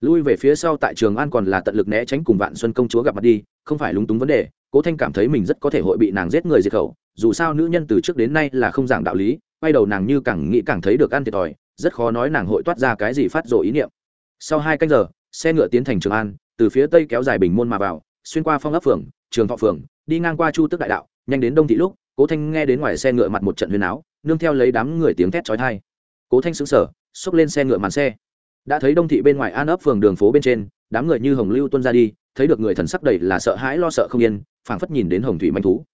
Lui về phía sau tại trường an còn là tận lực né tránh cùng vạn xuân công chúa gặp mặt đi, không phải lúng túng vấn đề, cố thanh cảm thấy mình rất có thể hội bị nàng giết người diệt khẩu, dù sao nữ nhân từ trước đến nay là không giảng đạo lý, quay đầu nàng như càng nghĩ càng thấy được ăn thiệt thòi, rất khó nói nàng hội toát ra cái gì phát rộ ý niệm. Sau hai canh giờ, xe ngựa tiến thành trường an, từ phía tây kéo dài bình môn mà vào, xuyên qua phong ấp phường, trường thọ phường đi ngang qua chu tức đại đạo, nhanh đến đông thị lúc, cố thanh nghe đến ngoài xe ngựa mặt một trận huyền áo, nương theo lấy đám người tiếng thét trói thai cố thanh xứng sở xốc lên xe ngựa màn xe. Đã thấy đông thị bên ngoài an ấp phường đường phố bên trên, đám người như hồng lưu tuân ra đi, thấy được người thần sắc đầy là sợ hãi lo sợ không yên, phảng phất nhìn đến hồng thủy manh thú.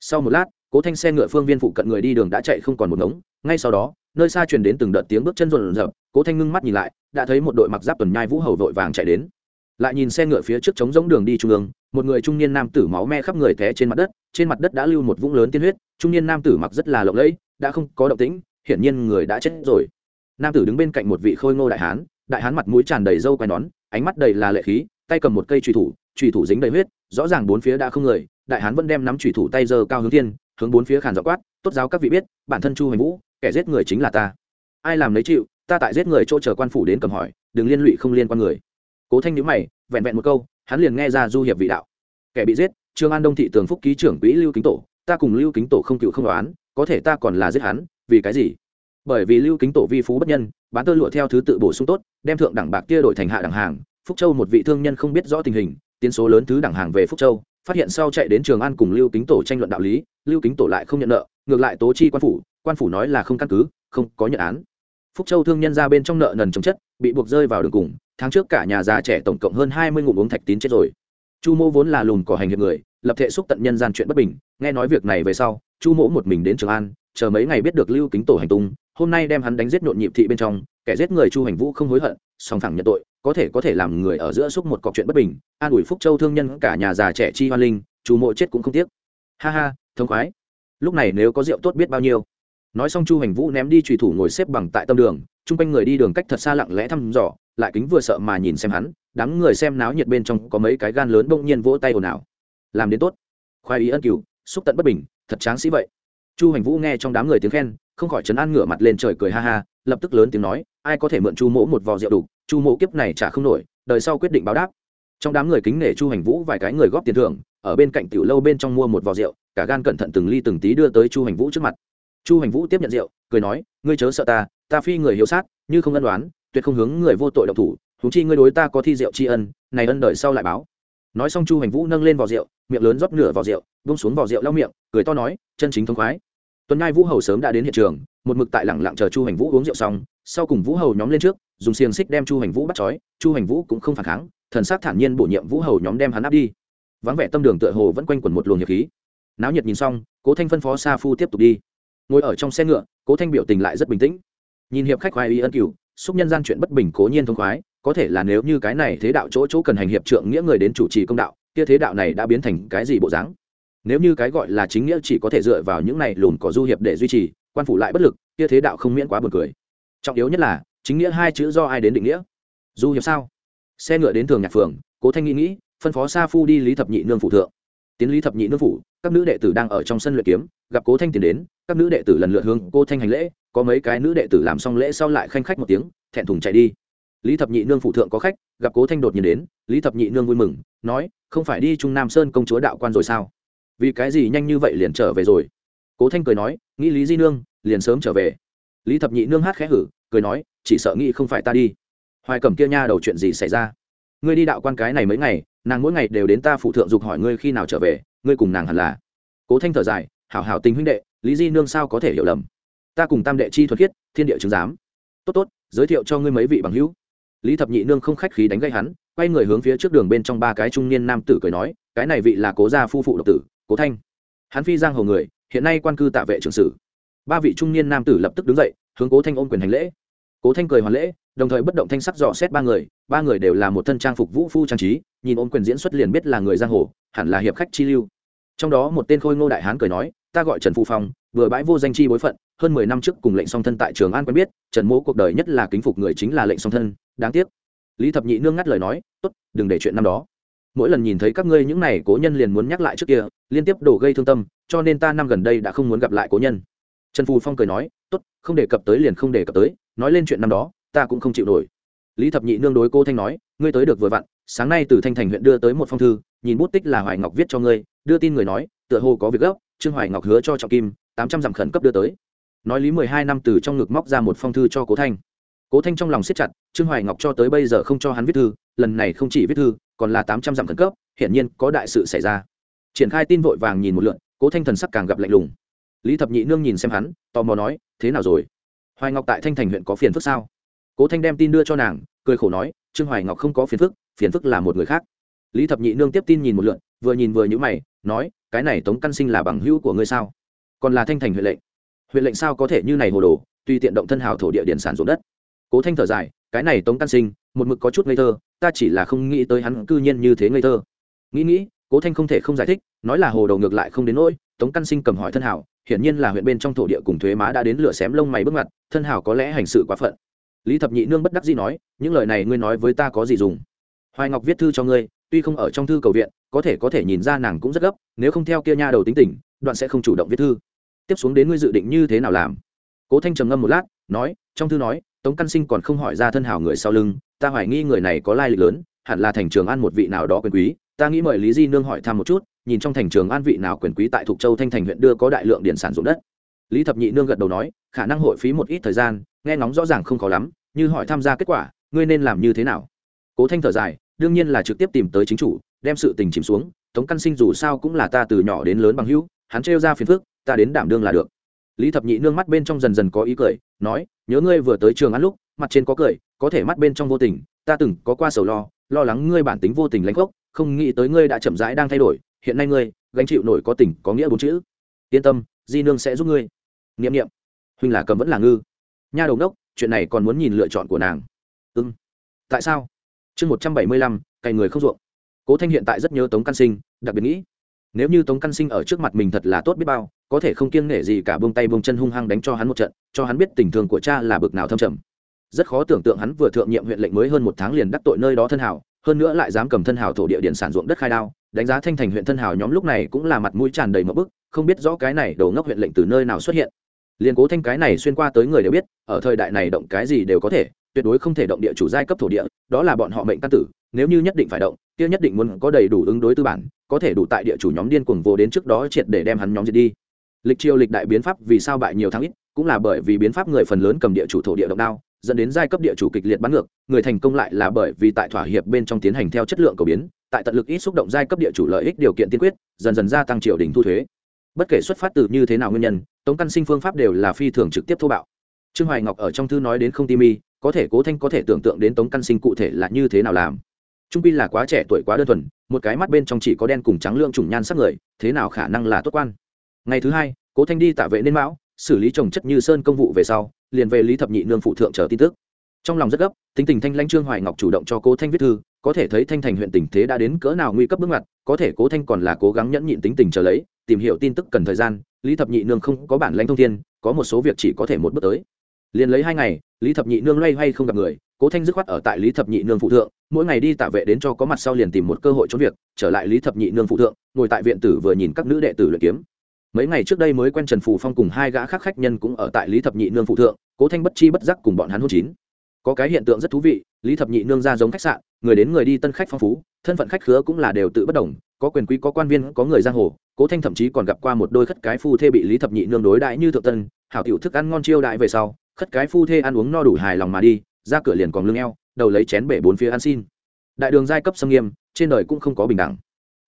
Sau một lát, cố thanh xe ngựa phương viên phụ cận người đi đường đã chạy không còn một ngống, ngay sau đó, nơi xa truyền đến từng đợt tiếng bước chân rộn rợp cố thanh ngưng mắt nhìn lại, đã thấy một đội mặc giáp tuần nhai vũ hầu vội vàng chạy đến. Lại nhìn xe ngựa phía trước trống giống đường đi trung ương một người trung niên nam tử máu me khắp người té trên mặt đất, trên mặt đất đã lưu một vũng lớn tiên huyết, trung niên nam tử mặc rất là lộng lẫy, đã không có động tĩnh, hiển nhiên người đã chết rồi. Nam tử đứng bên cạnh một vị khôi ngô đại hán đại hán mặt mũi tràn đầy râu quai nón, ánh mắt đầy là lệ khí, tay cầm một cây trùy thủ trùy thủ dính đầy huyết, rõ ràng bốn phía đã không người, đại hán vẫn đem nắm trùy thủ tay giơ cao hướng thiên, hướng bốn phía khàn dọ quát, tốt giáo các vị biết, bản thân chu hành vũ, kẻ giết người chính là ta. Ai làm lấy chịu, ta tại giết người chỗ chờ quan phủ đến cầm hỏi, đừng liên lụy không liên quan người. Cố thanh nhữ mày, vẹn vẹn một câu hắn liền nghe ra du hiệp vị đạo. Kẻ bị giết, trương an đông thị tường phúc ký trưởng quỹ lưu kính tổ, ta cùng lưu kính tổ không cựu không đoán có thể ta còn là giết hắn, vì cái gì? Bởi vì lưu kính tổ vi phú bất nhân, bán tơ lụa theo thứ tự bổ sung tốt, đem thượng đẳng bạc kia đổi thành hạ đẳng hàng. Phúc châu một vị thương nhân không biết rõ tình hình, tiến số lớn thứ đẳng hàng về phúc châu, phát hiện sau chạy đến trường an cùng lưu kính tổ tranh luận đạo lý, lưu kính tổ lại không nhận nợ, ngược lại tố chi quan phủ quan phủ nói là không căn cứ, không có nhận án phúc châu thương nhân ra bên trong nợ nần chống chất, bị buộc rơi vào đường cùng, tháng trước cả nhà già trẻ tổng cộng hơn hai mươi ngụm uống thạch tín chết rồi. Chu Mỗ vốn là lùn cỏ hành hiệp người, lập thể xúc tận nhân gian chuyện bất bình, nghe nói việc này về sau, chu mỗ một mình đến trường an, chờ mấy ngày biết được lưu kính tổ hành tung, hôm nay đem hắn đánh giết nhộn nhịp thị bên trong, kẻ giết người chu hành vũ không hối hận, song thẳng nhận tội, có thể có thể làm người ở giữa xúc một cọc chuyện bất bình, an ủi phúc châu thương nhân cả nhà già trẻ chi hoa linh, chu Mỗ chết cũng không tiếc. Ha ha, thông khoái. Lúc này nếu có rượu tốt biết bao nhiêu nói xong chu hành vũ ném đi trùy thủ ngồi xếp bằng tại tâm đường, chung quanh người đi đường cách thật xa lặng lẽ thăm dò, lại kính vừa sợ mà nhìn xem hắn, đám người xem náo nhiệt bên trong có mấy cái gan lớn bỗng nhiên vỗ tay ồn ào. Làm đến tốt. Khoai ý ân cửu, xúc tận bất bình, thật tráng sĩ vậy. Chu hành vũ nghe trong đám người tiếng khen, không khỏi chấn an ngửa mặt lên trời cười ha ha, lập tức lớn tiếng nói, ai có thể mượn chu mỗ một vò rượu đủ, chu mỗ kiếp này trả không nổi, đời sau quyết định báo đáp. Trong đám người kính nể chu hành vũ vài cái người góp tiền thưởng, ở bên cạnh tiểu lâu bên trong mua một vò rượu, cả gan cẩn thận từng ly từng tí đưa tới chu hành vũ trước mặt chu hành vũ tiếp nhận rượu, cười nói, ngươi chớ sợ ta ta phi người hiếu sát, như không ân đoán tuyệt không hướng người vô tội độc thủ thú chi ngươi đối ta có thi rượu tri ân, này ân đợi sau lại báo. Nói xong chu hành vũ nâng lên vò rượu, miệng lớn rót nửa vò rượu bông xuống vò rượu lau miệng, cười to nói, chân chính thông khoái. Tuần ngai vũ hầu sớm đã đến hiện trường, một mực tại lẳng lặng chờ chu hành vũ uống rượu xong, sau cùng vũ hầu nhóm lên trước, dùng xiềng xích đem chu hành vũ bắt trói, chu hành vũ cũng không phản kháng, thần sắc thản nhiên bổ nhiệm vũ hầu nhóm đem hắn áp đi. Vắng vẻ tâm đường tựa hồ vẫn quanh quẩn một luồng nhiệt khí. Náo nhiệt nhìn xong, cố thanh phân phó sa phu tiếp tục đi ngồi ở trong xe ngựa, cố thanh biểu tình lại rất bình tĩnh. Nhìn hiệp khách khoái y ân cửu, xúc nhân gian chuyện bất bình cố nhiên thông khoái, có thể là nếu như cái này thế đạo chỗ chỗ cần hành hiệp trượng nghĩa người đến chủ trì công đạo, kia thế đạo này đã biến thành cái gì bộ dáng? Nếu như cái gọi là chính nghĩa chỉ có thể dựa vào những này lùn có du hiệp để duy trì, quan phủ lại bất lực, kia thế đạo không miễn quá buồn cười. Trọng yếu nhất là, chính nghĩa hai chữ do ai đến định nghĩa? Du hiệp sao? Xe ngựa đến thường nhạc phường, cố thanh nghĩ nghĩ, phân phó sa phu đi lý thập nhị nương phụ thượng tiến lý thập nhị nương phủ, các nữ đệ tử đang ở trong sân luyện kiếm, gặp cố thanh tiến đến, các nữ đệ tử lần lượt hướng cô thanh hành lễ, có mấy cái nữ đệ tử làm xong lễ sau lại khanh khách một tiếng, thẹn thùng chạy đi. Lý thập nhị nương phụ thượng có khách, gặp cố thanh đột nhiên đến, lý thập nhị nương vui mừng, nói, không phải đi trung nam sơn công chúa đạo quan rồi sao? Vì cái gì nhanh như vậy liền trở về rồi? Cố thanh cười nói, nghĩ lý di nương, liền sớm trở về. Lý thập nhị nương hát khẽ hử, cười nói, chỉ sợ nghĩ không phải ta đi. Hoài cầm kia nha, đầu chuyện gì xảy ra? Ngươi đi đạo quan cái này mấy ngày, nàng mỗi ngày đều đến ta phụ thượng dục hỏi ngươi khi nào trở về, ngươi cùng nàng hẳn là. Cố thanh thở dài, hảo hảo tình huynh đệ, lý di nương sao có thể hiểu lầm? Ta cùng tam đệ chi thuật khiết, thiên địa chứng giám. Tốt tốt, giới thiệu cho ngươi mấy vị bằng hữu. Lý thập nhị nương không khách khí đánh gây hắn, quay người hướng phía trước đường bên trong ba cái trung niên nam tử cười nói, cái này vị là cố gia phu phụ độc tử, cố thanh. Hắn phi giang hồ người, hiện nay quan cư tạ vệ trưởng sử. Ba vị trung niên nam tử lập tức đứng dậy, hướng cố thanh ôm quyền hành lễ. Cố thanh cười hoàn lễ đồng thời bất động thanh sắc dò xét ba người ba người đều là một thân trang phục vũ phu trang trí, nhìn ôm quyền diễn xuất liền biết là người giang hồ, hẳn là hiệp khách chi lưu. Trong đó một tên khôi ngô đại hán cười nói, ta gọi trần phụ phong, vừa bãi vô danh chi bối phận, hơn mười năm trước cùng lệnh song thân tại trường an quen biết, trần mỗ cuộc đời nhất là kính phục người chính là lệnh song thân, đáng tiếc. Lý thập nhị nương ngắt lời nói, tốt, đừng để chuyện năm đó. Mỗi lần nhìn thấy các ngươi những n à y cố nhân liền muốn nhắc lại trước kia, liên tiếp đổ gây thương tâm, cho nên ta năm gần đây đã không muốn gặp lại cố nhân. Trần phù phong cười nói, tốt, không đề cập tới liền không đề cập tới, nói lên chuyện năm đó ta cũng không chịu nổi. Lý thập nhị nương đối cô thanh nói, ngươi tới được vừa vặn, sáng nay từ thanh thành huyện đưa tới một phong thư, nhìn bút tích là hoài ngọc viết cho ngươi, đưa tin người nói, tựa hồ có việc gấp, trương hoài ngọc hứa cho trọng kim, tám trăm dặm khẩn cấp đưa tới. Nói lý mười hai năm từ trong ngực móc ra một phong thư cho cố thanh. Cố thanh trong lòng siết chặt, trương hoài ngọc cho tới bây giờ không cho hắn viết thư, lần này không chỉ viết thư, còn là tám trăm dặm khẩn cấp, hiển nhiên có đại sự xảy ra. Triển khai tin vội vàng nhìn một lượn, cố thanh thần sắc càng gặp lạnh lùng. Lý thập nhị nương nhìn xem hắn, tò mò nói, thế nào rồi? Hoài ngọc tại thanh thành huyện có phiền phức sao? Cố thanh đem tin đưa cho nàng, cười khổ nói, trương hoài ngọc không có phiền phức phiền phức là một người khác. Lý thập nhị nương tiếp tin nhìn một lượn, vừa nhìn vừa nhữ mày, nói, cái này tống căn sinh là bằng hữu của ngươi sao? Còn là thanh thành huyện lệnh. Huyện lệnh sao có thể như này hồ đồ Tuy tiện động thân hào thổ địa điện sản ruộng đất? Cố thanh thở dài, cái này tống căn sinh, một mực có chút ngây thơ, ta chỉ là không nghĩ tới hắn cư nhiên như thế ngây thơ. Nghĩ nghĩ, cố thanh không thể không giải thích, nói là hồ đầu ngược lại không đến nỗi, tống căn sinh cầm hỏi thân hảo hiển nhiên là huyện bên trong thổ địa cùng thuế má đã đến lửa xém lông mày bước mặt thân hảo có lẽ hành sự quá phận lý thập nhị nương bất đắc dĩ nói, những lời này ngươi nói với ta có gì dùng? Hoài ngọc viết thư cho ngươi, tuy không ở trong thư cầu viện, có thể có thể nhìn ra nàng cũng rất gấp, nếu không theo kia nha đầu tính tình, đoạn sẽ không chủ động viết thư. Tiếp xuống đến ngươi dự định như thế nào làm? Cố thanh trầm ngâm một lát, nói, trong thư nói, tống căn sinh còn không hỏi ra thân hảo người sau lưng, ta hoài nghi người này có lai lịch lớn, hẳn là thành trường an một vị nào đó quyền quý. Ta nghĩ mời lý di nương hỏi thăm một chút, nhìn trong thành trường an vị nào quyền quý tại thục châu thanh thành huyện đưa có đại lượng điện sản dụng đất. Lý thập nhị nương gật đầu nói, khả năng hội phí một ít thời gian nghe ngóng rõ ràng không khó lắm như hỏi tham gia kết quả ngươi nên làm như thế nào? Cố thanh thở dài đương nhiên là trực tiếp tìm tới chính chủ đem sự tình chìm xuống tống căn sinh dù sao cũng là ta từ nhỏ đến lớn bằng hữu hắn trêu ra phiền phức ta đến đảm đương là được. Lý thập nhị nương mắt bên trong dần dần có ý cười nói nhớ ngươi vừa tới trường ăn lúc mặt trên có cười có thể mắt bên trong vô tình ta từng có qua sầu lo lo lắng ngươi bản tính vô tình lãnh gốc không nghĩ tới ngươi đã chậm rãi đang thay đổi hiện nay ngươi gánh chịu nổi có tình có nghĩa bốn chữ. Yên tâm di nương sẽ giúp ngươi. Niệm niệm, huynh là cầm vẫn là ngư nha đầu đốc chuyện này còn muốn nhìn lựa chọn của nàng. Ưng tại sao? Chương một trăm bảy mươi lăm, cày người không ruộng. Cố thanh hiện tại rất nhớ tống căn sinh, đặc biệt nghĩ, nếu như tống căn sinh ở trước mặt mình thật là tốt biết bao, có thể không kiêng nể gì cả bông tay bông chân hung hăng đánh cho hắn một trận, cho hắn biết tình thương của cha là bực nào thâm trầm. Rất khó tưởng tượng hắn vừa thượng nhiệm huyện lệnh mới hơn một tháng liền đắc tội nơi đó thân hảo, hơn nữa lại dám cầm thân hảo thổ địa điện sản ruộng đất khai đao, đánh giá thanh thành huyện thân hảo nhóm lúc này cũng là mặt mũi tràn đầy một bức, không biết rõ cái này đầu ngốc huyện lệnh từ nơi nào xuất hiện liền cố thanh cái này xuyên qua tới người đều biết, ở thời đại này động cái gì đều có thể, tuyệt đối không thể động địa chủ giai cấp thổ địa, đó là bọn họ mệnh căn tử, nếu như nhất định phải động, kia nhất định muốn có đầy đủ ứng đối tư bản, có thể đủ tại địa chủ nhóm điên cuồng vô đến trước đó triệt để đem hắn nhóm diệt đi. Lịch triều lịch đại biến pháp vì sao bại nhiều tháng ít, cũng là bởi vì biến pháp người phần lớn cầm địa chủ thổ địa động đao, dẫn đến giai cấp địa chủ kịch liệt bắn ngược, người thành công lại là bởi vì tại thỏa hiệp bên trong tiến hành theo chất lượng cầu biến, tại tận lực ít xúc động giai cấp địa chủ lợi ích điều kiện tiên quyết, dần dần gia tăng triều đình thu thuế. Bất kể xuất phát từ như thế nào nguyên nhân tống căn sinh phương pháp đều là phi thường trực tiếp thô bạo. Trương hoài ngọc ở trong thư nói đến không ti mi, có thể cố thanh có thể tưởng tượng đến tống căn sinh cụ thể là như thế nào làm. Trung pi là quá trẻ tuổi quá đơn thuần, một cái mắt bên trong chỉ có đen cùng trắng lượng trùng nhan sắc người, thế nào khả năng là tốt quan? Ngày thứ hai, cố thanh đi tạ vệ nên mão, xử lý trồng chất như sơn công vụ về sau, liền về lý thập nhị nương phụ thượng chờ tin tức. Trong lòng rất gấp, tính tình thanh lãnh trương hoài ngọc chủ động cho cố thanh viết thư, có thể thấy thanh thành huyện tình thế đã đến cỡ nào nguy cấp bước ngoặt, có thể cố thanh còn là cố gắng nhẫn nhịn tính tình chờ lấy tìm hiểu tin tức cần thời gian, lý thập nhị nương không có bản lãnh thông thiên có một số việc chỉ có thể một bước tới. Liền lấy hai ngày, lý thập nhị nương loay hoay không gặp người, cố thanh dứt khoát ở tại lý thập nhị nương phụ thượng, mỗi ngày đi tạ vệ đến cho có mặt sau liền tìm một cơ hội trốn việc, trở lại lý thập nhị nương phụ thượng, ngồi tại viện tử vừa nhìn các nữ đệ tử luyện kiếm. Mấy ngày trước đây mới quen trần phù phong cùng hai gã khác khách nhân cũng ở tại lý thập nhị nương phụ thượng, cố thanh bất chi bất giác cùng bọn hắn hôn chín. Có cái hiện tượng rất thú vị, lý thập nhị nương ra giống khách sạn, người đến người đi tân khách phong phú, thân phận khách khứa cũng là đều tự bất đồng, có quyền quý, có quan viên, có người giang hồ cố thanh thậm chí còn gặp qua một đôi khất cái phu thê bị lý thập nhị nương đối đãi như thượng tân, hảo tiểu thức ăn ngon chiêu đại về sau, khất cái phu thê ăn uống no đủ hài lòng mà đi, ra cửa liền còn lưng eo, đầu lấy chén bể bốn phía ăn xin. Đại đường giai cấp xâm nghiêm, trên đời cũng không có bình đẳng.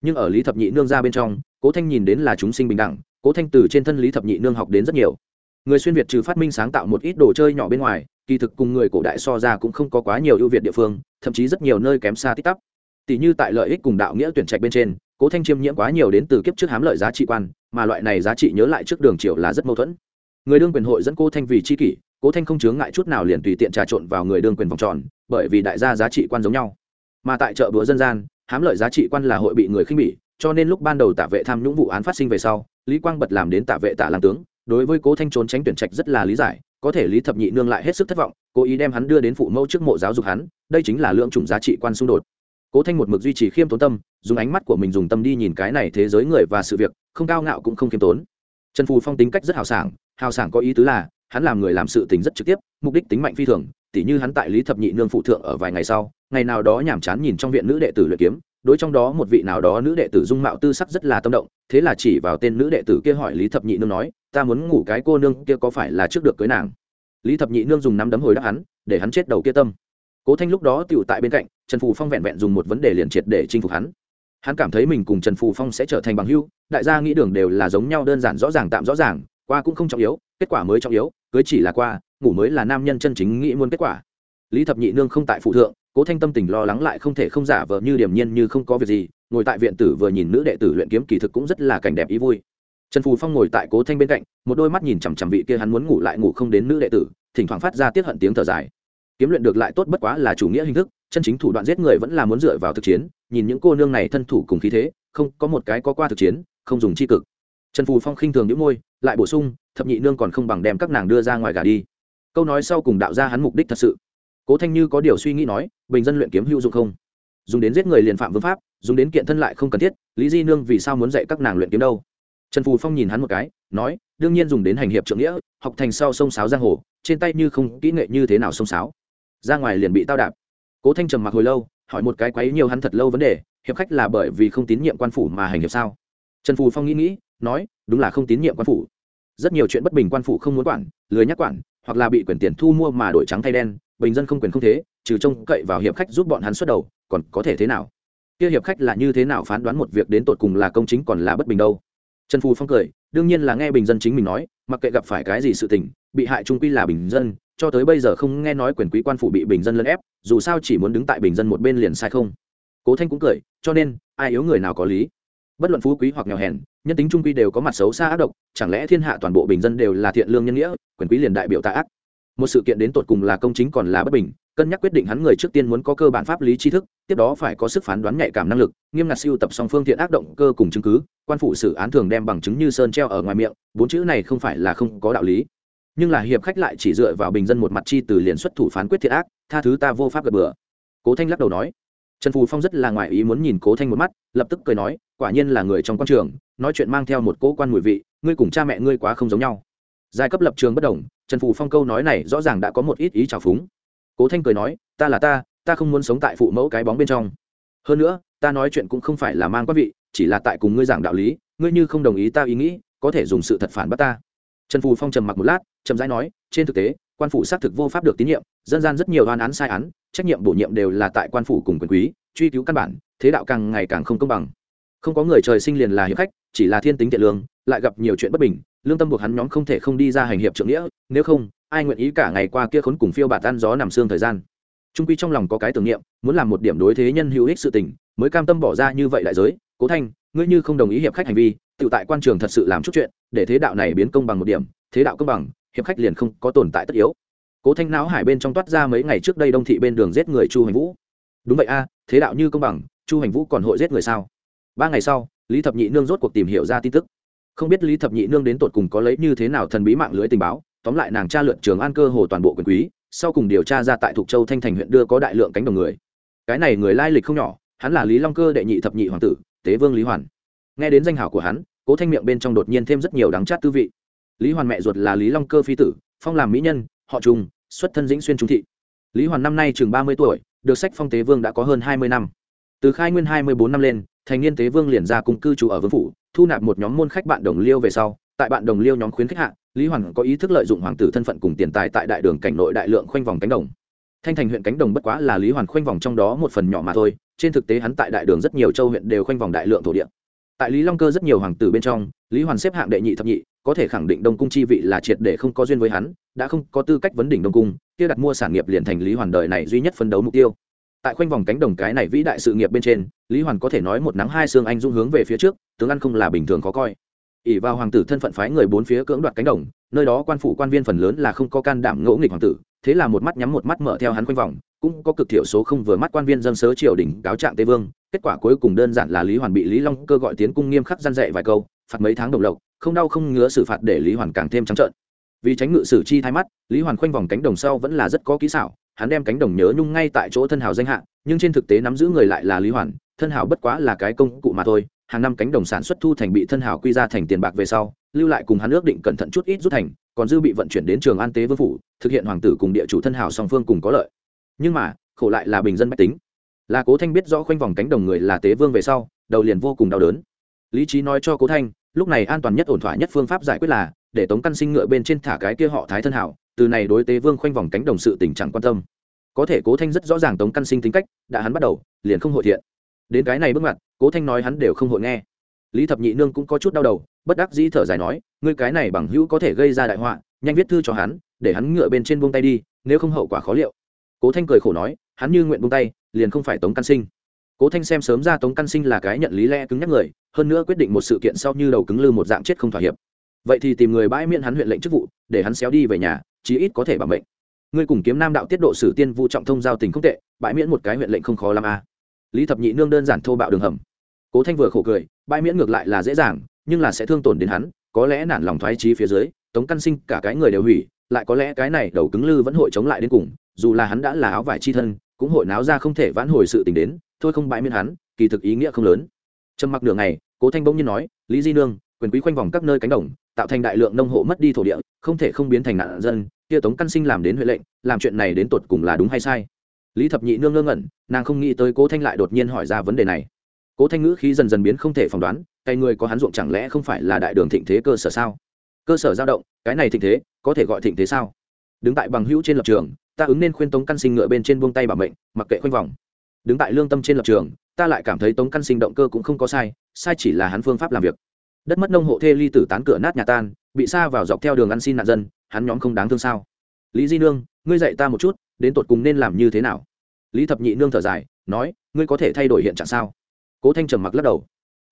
Nhưng ở lý thập nhị nương ra bên trong, cố thanh nhìn đến là chúng sinh bình đẳng, cố thanh từ trên thân lý thập nhị nương học đến rất nhiều. Người xuyên việt trừ phát minh sáng tạo một ít đồ chơi nhỏ bên ngoài, kỳ thực cùng người cổ đại so ra cũng không có quá nhiều ưu việt địa phương, thậm chí rất nhiều nơi kém xa tích tắp tỷ như tại lợi ích cùng đạo nghĩa tuyển trạch bên trên cố thanh chiêm nhiễm quá nhiều đến từ kiếp trước hám lợi giá trị quan, mà loại này giá trị nhớ lại trước đường triều là rất mâu thuẫn. Người đương quyền hội dẫn cố thanh vì c h i kỷ, cố thanh không chướng ngại chút nào liền tùy tiện trà trộn vào người đương quyền vòng tròn, bởi vì đại gia giá trị quan giống nhau. Mà tại chợ búa dân gian, hám lợi giá trị quan là hội bị người khinh bỉ, cho nên lúc ban đầu tạ vệ tham nhũng vụ án phát sinh về sau, lý quang bật làm đến tạ vệ tạ làm tướng, đối với cố thanh trốn tránh tuyển trạch rất là lý giải, có thể lý thập nhị nương lại hết sức thất vọng, cố ý đem hắn đưa đến phụ mẫu trước mộ giáo dục hắn, đây chính là lượng chủng giá trị quan xung đột cố thanh một mực duy trì khiêm tốn tâm, dùng ánh mắt của mình dùng tâm đi nhìn cái này thế giới người và sự việc, không cao ngạo cũng không khiêm tốn. Trần phù phong tính cách rất hào sảng hào sảng có ý tứ là, hắn làm người làm sự tình rất trực tiếp, mục đích tính mạnh phi thường, tỉ như hắn tại lý thập nhị nương phụ thượng ở vài ngày sau, ngày nào đó nhàm chán nhìn trong viện nữ đệ tử luyện kiếm, đối trong đó một vị nào đó nữ đệ tử dung mạo tư sắc rất là tâm động, thế là chỉ vào tên nữ đệ tử kia hỏi lý thập nhị nương nói, ta muốn ngủ cái cô nương kia có phải là trước được cưới nàng? Lý thập nhị nương dùng nắm đấm hồi đáp hắn, để hắn chết đầu kia tâm cố thanh lúc đó tựu tại bên cạnh, trần phù phong vẹn vẹn dùng một vấn đề liền triệt để chinh phục hắn. Hắn cảm thấy mình cùng trần phù phong sẽ trở thành bằng hưu đại gia nghĩ đường đều là giống nhau đơn giản rõ ràng tạm rõ ràng, qua cũng không trọng yếu, kết quả mới trọng yếu, cưới chỉ là qua, ngủ mới là nam nhân chân chính nghĩ muốn kết quả. Lý thập nhị nương không tại phụ thượng, cố thanh tâm tình lo lắng lại không thể không giả vờ như điềm nhiên như không có việc gì, ngồi tại viện tử vừa nhìn nữ đệ tử luyện kiếm kỳ thực cũng rất là cảnh đẹp ý vui. Trần phù phong ngồi tại cố thanh bên cạnh, một đôi mắt nhìn chằm chằm vị kia hắn muốn ngủ lại ngủ không đến nữ đệ tử, thỉnh thoảng phát ra tiết hận tiếng thở dài kiếm luyện được lại tốt bất quá là chủ nghĩa hình thức, chân chính thủ đoạn giết người vẫn là muốn dựa vào thực chiến, nhìn những cô nương này thân thủ cùng khí thế, không, có một cái có qua thực chiến, không dùng chi cực. Trần phù phong khinh thường những môi, lại bổ sung, thập nhị nương còn không bằng đem các nàng đưa ra ngoài gà đi. Câu nói sau cùng đạo ra hắn mục đích thật sự. Cố thanh như có điều suy nghĩ nói, bình dân luyện kiếm hữu dụng không? Dùng đến giết người liền phạm vương pháp, dùng đến kiện thân lại không cần thiết, lý di nương vì sao muốn dạy các nàng luyện kiếm đâu? Trần phù phong nhìn hắn một cái, nói, đương nhiên dùng đến hành hiệp trượng nghĩa, học thành sau sông sáo giang hồ, trên tay như không, kỹ nghệ như thế nào sông sáo? Ra ngoài liền bị tao đạp. Cố thanh trầm mặc hồi lâu, hỏi một cái quấy nhiều hắn thật lâu vấn đề, hiệp khách là bởi vì không tín nhiệm quan phủ mà hành hiệp sao? Trần phù phong nghĩ nghĩ, nói, đúng là không tín nhiệm quan phủ. Rất nhiều chuyện bất bình quan phủ không muốn quản, lười nhắc quản, hoặc là bị quyền tiền thu mua mà đổi trắng thay đen, bình dân không quyền không thế, trừ trông cậy vào hiệp khách giúp bọn hắn xuất đầu, còn có thể thế nào? Kia hiệp khách là như thế nào phán đoán một việc đến tột cùng là công chính còn là bất bình đâu? Trần phù phong cười, đương nhiên là nghe bình dân chính mình nói, mặc kệ gặp phải cái gì sự tình, bị hại trung quy là bình dân cho tới bây giờ không nghe nói quyền quý quan phủ bị bình dân lấn ép, dù sao chỉ muốn đứng tại bình dân một bên liền sai không. Cố thanh cũng cười, cho nên, ai yếu người nào có lý. Bất luận phú quý hoặc nghèo hèn, nhân tính trung quy đều có mặt xấu xa ác độc, chẳng lẽ thiên hạ toàn bộ bình dân đều là thiện lương nhân nghĩa, quyền quý liền đại biểu tạ ác? Một sự kiện đến tột cùng là công chính còn là bất bình, cân nhắc quyết định hắn người trước tiên muốn có cơ bản pháp lý tri thức, tiếp đó phải có sức phán đoán nhạy cảm năng lực, nghiêm ngặt siêu tập song phương thiện ác động cơ cùng chứng cứ, quan phủ xử án thường đem bằng chứng như sơn treo ở ngoài miệng, bốn chữ này không phải là không có đạo lý nhưng là hiệp khách lại chỉ dựa vào bình dân một mặt chi từ liền xuất thủ phán quyết thiện ác, tha thứ ta vô pháp gật bừa. Cố thanh lắc đầu nói. Trần phù phong rất là ngoại ý muốn nhìn cố thanh một mắt, lập tức cười nói, quả nhiên là người trong quan trường, nói chuyện mang theo một cố quan mùi vị, ngươi cùng cha mẹ ngươi quá không giống nhau. Giai cấp lập trường bất đồng, trần phù phong câu nói này rõ ràng đã có một ít ý trào phúng. Cố thanh cười nói, ta là ta ta không muốn sống tại phụ mẫu cái bóng bên trong. Hơn nữa, ta nói chuyện cũng không phải là mang quá vị, chỉ là tại cùng ngươi giảng đạo lý, ngươi như không đồng ý ta ý nghĩ, có thể dùng sự thật phản bắt ta trần phù phong trầm mặc một lát trầm rãi nói, trên thực tế, quan phủ xác thực vô pháp được tín nhiệm, dân gian rất nhiều oan án sai án, trách nhiệm bổ nhiệm đều là tại quan phủ cùng quyền quý, truy cứu căn bản, thế đạo càng ngày càng không công bằng. Không có người trời sinh liền là hiệp khách, chỉ là thiên tính thiện lương, lại gặp nhiều chuyện bất bình, lương tâm buộc hắn nhóm không thể không đi ra hành hiệp trượng nghĩa, nếu không, ai nguyện ý cả ngày qua kia khốn cùng phiêu bạt tan gió nằm xương thời gian? Trung quy trong lòng có cái tưởng niệm, muốn làm một điểm đối thế nhân hữu ích sự tình, mới cam tâm bỏ ra như vậy đại giới. Cố thanh, ngươi như không đồng ý hiệp khách hành vi tự tại quan trường thật sự làm chút chuyện, để thế đạo này biến công bằng một điểm, thế đạo công bằng, hiệp khách liền không có tồn tại tất yếu. Cố thanh não hải bên trong toát ra mấy ngày trước đây đông thị bên đường giết người chu hành vũ. Đúng vậy a, thế đạo như công bằng, chu hành vũ còn hội giết người sao? Ba ngày sau, lý thập nhị nương rốt cuộc tìm hiểu ra tin tức. Không biết lý thập nhị nương đến tột cùng có lấy như thế nào thần bí mạng lưới tình báo, tóm lại nàng tra lượn trường an cơ hồ toàn bộ quyền quý, sau cùng điều tra ra tại thục châu thanh thành huyện đưa có đại lượng cánh đồng người. Cái này người lai lịch không nhỏ, hắn là lý long cơ đệ nhị thập nhị hoàng tử, tế vương lý hoàn nghe đến danh hảo của hắn, cố thanh miệng bên trong đột nhiên thêm rất nhiều đắng chát tư vị. Lý hoàn mẹ ruột là lý long cơ phi tử, phong làm mỹ nhân, họ trùng, xuất thân dĩnh xuyên trung thị. Lý hoàn năm nay chừng ba mươi tuổi, được sách phong tế vương đã có hơn hai mươi năm. Từ khai nguyên hai mươi bốn năm lên, thành niên tế vương liền ra cùng cư trú ở vương phủ, thu nạp một nhóm môn khách bạn đồng liêu về sau. Tại bạn đồng liêu nhóm khuyến khách hạ, lý hoàn có ý thức lợi dụng hoàng tử thân phận cùng tiền tài tại đại đường cảnh nội đại lượng khoanh vòng cánh đồng. Thanh thành huyện cánh đồng bất quá là lý hoàn khoanh vòng trong đó một phần nhỏ mà thôi, trên thực tế hắn tại đại đường rất nhiều châu huyện đều khoanh vòng đại lượng thổ địa tại lý long cơ rất nhiều hoàng tử bên trong, lý hoàn xếp hạng đệ nhị thập nhị, có thể khẳng định đông cung chi vị là triệt để không có duyên với hắn, đã không có tư cách vấn đỉnh đông cung, kia đặt mua sản nghiệp liền thành lý hoàn đời này duy nhất phấn đấu mục tiêu. Tại khoanh vòng cánh đồng cái này vĩ đại sự nghiệp bên trên, lý hoàn có thể nói một nắng hai xương anh dung hướng về phía trước, tướng ăn không là bình thường khó coi. Ỉ vào hoàng tử thân phận phái người bốn phía cưỡng đoạt cánh đồng, nơi đó quan phủ quan viên phần lớn là không có can đảm ngỗ nghịch hoàng tử thế là một mắt nhắm một mắt mở theo hắn quanh vòng, cũng có cực thiểu số không vừa mắt quan viên dân sớ triều đình cáo trạng tây vương. Kết quả cuối cùng đơn giản là lý hoàn bị lý long cơ gọi tiến cung nghiêm khắc gian dạy vài câu, phạt mấy tháng đồng lộc, không đau không ngứa xử phạt để lý hoàn càng thêm trắng trợn. Vì tránh ngự sử chi thay mắt, lý hoàn khoanh vòng cánh đồng sau vẫn là rất có kỹ xảo, hắn đem cánh đồng nhớ nhung ngay tại chỗ thân hào danh hạ, nhưng trên thực tế nắm giữ người lại là lý hoàn, thân hào bất quá là cái công cụ mà thôi. Hàng năm cánh đồng sản xuất thu thành bị thân hào quy ra thành tiền bạc về sau, lưu lại cùng hắn ước định cẩn thận chút ít rút thành còn dư bị vận chuyển đến trường an tế vương phủ, thực hiện hoàng tử cùng địa chủ thân hào song phương cùng có lợi. Nhưng mà, khổ lại là bình dân bách tính. Là cố thanh biết rõ khoanh vòng cánh đồng người là tế vương về sau, đầu liền vô cùng đau đớn. Lý trí nói cho cố thanh, lúc này an toàn nhất ổn thỏa nhất phương pháp giải quyết là, để tống căn sinh ngựa bên trên thả cái kia họ thái thân hảo, từ này đối tế vương khoanh vòng cánh đồng sự tình trạng quan tâm. Có thể cố thanh rất rõ ràng tống căn sinh tính cách, đã hắn bắt đầu, liền không hội thiện. Đến cái này bước mặt cố thanh nói hắn đều không hội nghe. Lý thập nhị nương cũng có chút đau đầu, bất đắc dĩ thở dài nói ngươi cái này bằng hữu có thể gây ra đại họa, nhanh viết thư cho hắn, để hắn ngựa bên trên buông tay đi, nếu không hậu quả khó liệu. Cố thanh cười khổ nói, hắn như nguyện buông tay, liền không phải tống căn sinh. Cố thanh xem sớm ra tống căn sinh là cái nhận lý lẽ cứng nhắc người, hơn nữa quyết định một sự kiện sau như đầu cứng lư một dạng chết không thỏa hiệp. Vậy thì tìm người bãi miễn hắn huyện lệnh chức vụ, để hắn xéo đi về nhà, chí ít có thể bằng bệnh ngươi cùng kiếm nam đạo tiết độ sử tiên vu trọng thông giao tình không tệ, bãi miễn một cái huyện lệnh không khó làm a. À. lý thập nhị nương đơn giản thô bạo đường hầm. Cố thanh vừa khổ cười, bãi miễn ngược lại là dễ dàng, nhưng là sẽ thương tổn đến hắn có lẽ nản lòng thoái trí phía dưới, tống căn sinh cả cái người đều hủy, lại có lẽ cái này đầu cứng lư vẫn hội chống lại đến cùng, dù là hắn đã là áo vải chi thân, cũng hội náo ra không thể vãn hồi sự tình đến, thôi không bãi miên hắn, kỳ thực ý nghĩa không lớn. Trầm mặc đường này cố thanh bỗng nhiên nói, lý di nương, quyền quý khoanh vòng các nơi cánh đồng, tạo thành đại lượng nông hộ mất đi thổ địa, không thể không biến thành nạn dân, kia tống căn sinh làm đến huệ lệnh, làm chuyện này đến tột cùng là đúng hay sai? Lý thập nhị nương ngơ ngẩn, nàng không nghĩ tới cố thanh lại đột nhiên hỏi ra vấn đề này. Cố thanh ngữ khí dần dần biến không thể phỏng đoán cây người có hắn ruộng chẳng lẽ không phải là đại đường thịnh thế cơ sở sao? Cơ sở dao động, cái này thịnh thế, có thể gọi thịnh thế sao? Đứng tại bằng hữu trên lập trường, ta ứng nên khuyên tống căn sinh ngựa bên trên buông tay bảo mệnh, mặc kệ khoanh vòng. Đứng tại lương tâm trên lập trường, ta lại cảm thấy tống căn sinh động cơ cũng không có sai sai chỉ là hắn phương pháp làm việc. Đất mất nông hộ thê ly tử tán cửa nát nhà tan, bị xa vào dọc theo đường ăn xin nạn dân, hắn nhóm không đáng thương sao? Lý di nương, ngươi dạy ta một chút, đến tột cùng nên làm như thế nào? Lý thập nhị nương thở dài, nói, ngươi có thể thay đổi hiện trạng sao? Cố thanh trầm mặc lắc đầu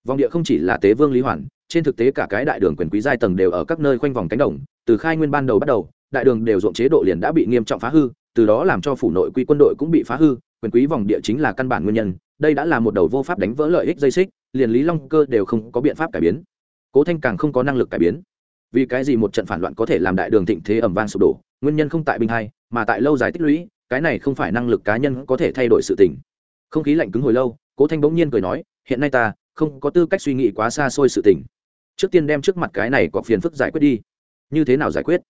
vòng địa không chỉ là tế vương lý hoàn, trên thực tế cả cái đại đường quyền quý giai tầng đều ở các nơi khoanh vòng cánh đồng. Từ khai nguyên ban đầu bắt đầu, đại đường đều ruộng chế độ liền đã bị nghiêm trọng phá hư, từ đó làm cho phủ nội quy quân đội cũng bị phá hư. Quyền quý vòng địa chính là căn bản nguyên nhân, đây đã là một đầu vô pháp đánh vỡ lợi ích dây xích, liền lý long cơ đều không có biện pháp cải biến. Cố thanh càng không có năng lực cải biến. Vì cái gì một trận phản loạn có thể làm đại đường thịnh thế ẩm vang sụp đổ, nguyên nhân không tại binh hai, mà tại lâu dài tích lũy, cái này không phải năng lực cá nhân có thể thay đổi sự tình. Không khí lạnh cứng hồi lâu, cố thanh bỗng nhiên cười nói, hiện nay ta không có tư cách suy nghĩ quá xa xôi sự tình. Trước tiên đem trước mặt cái này có phiền phức giải quyết đi. Như thế nào giải quyết?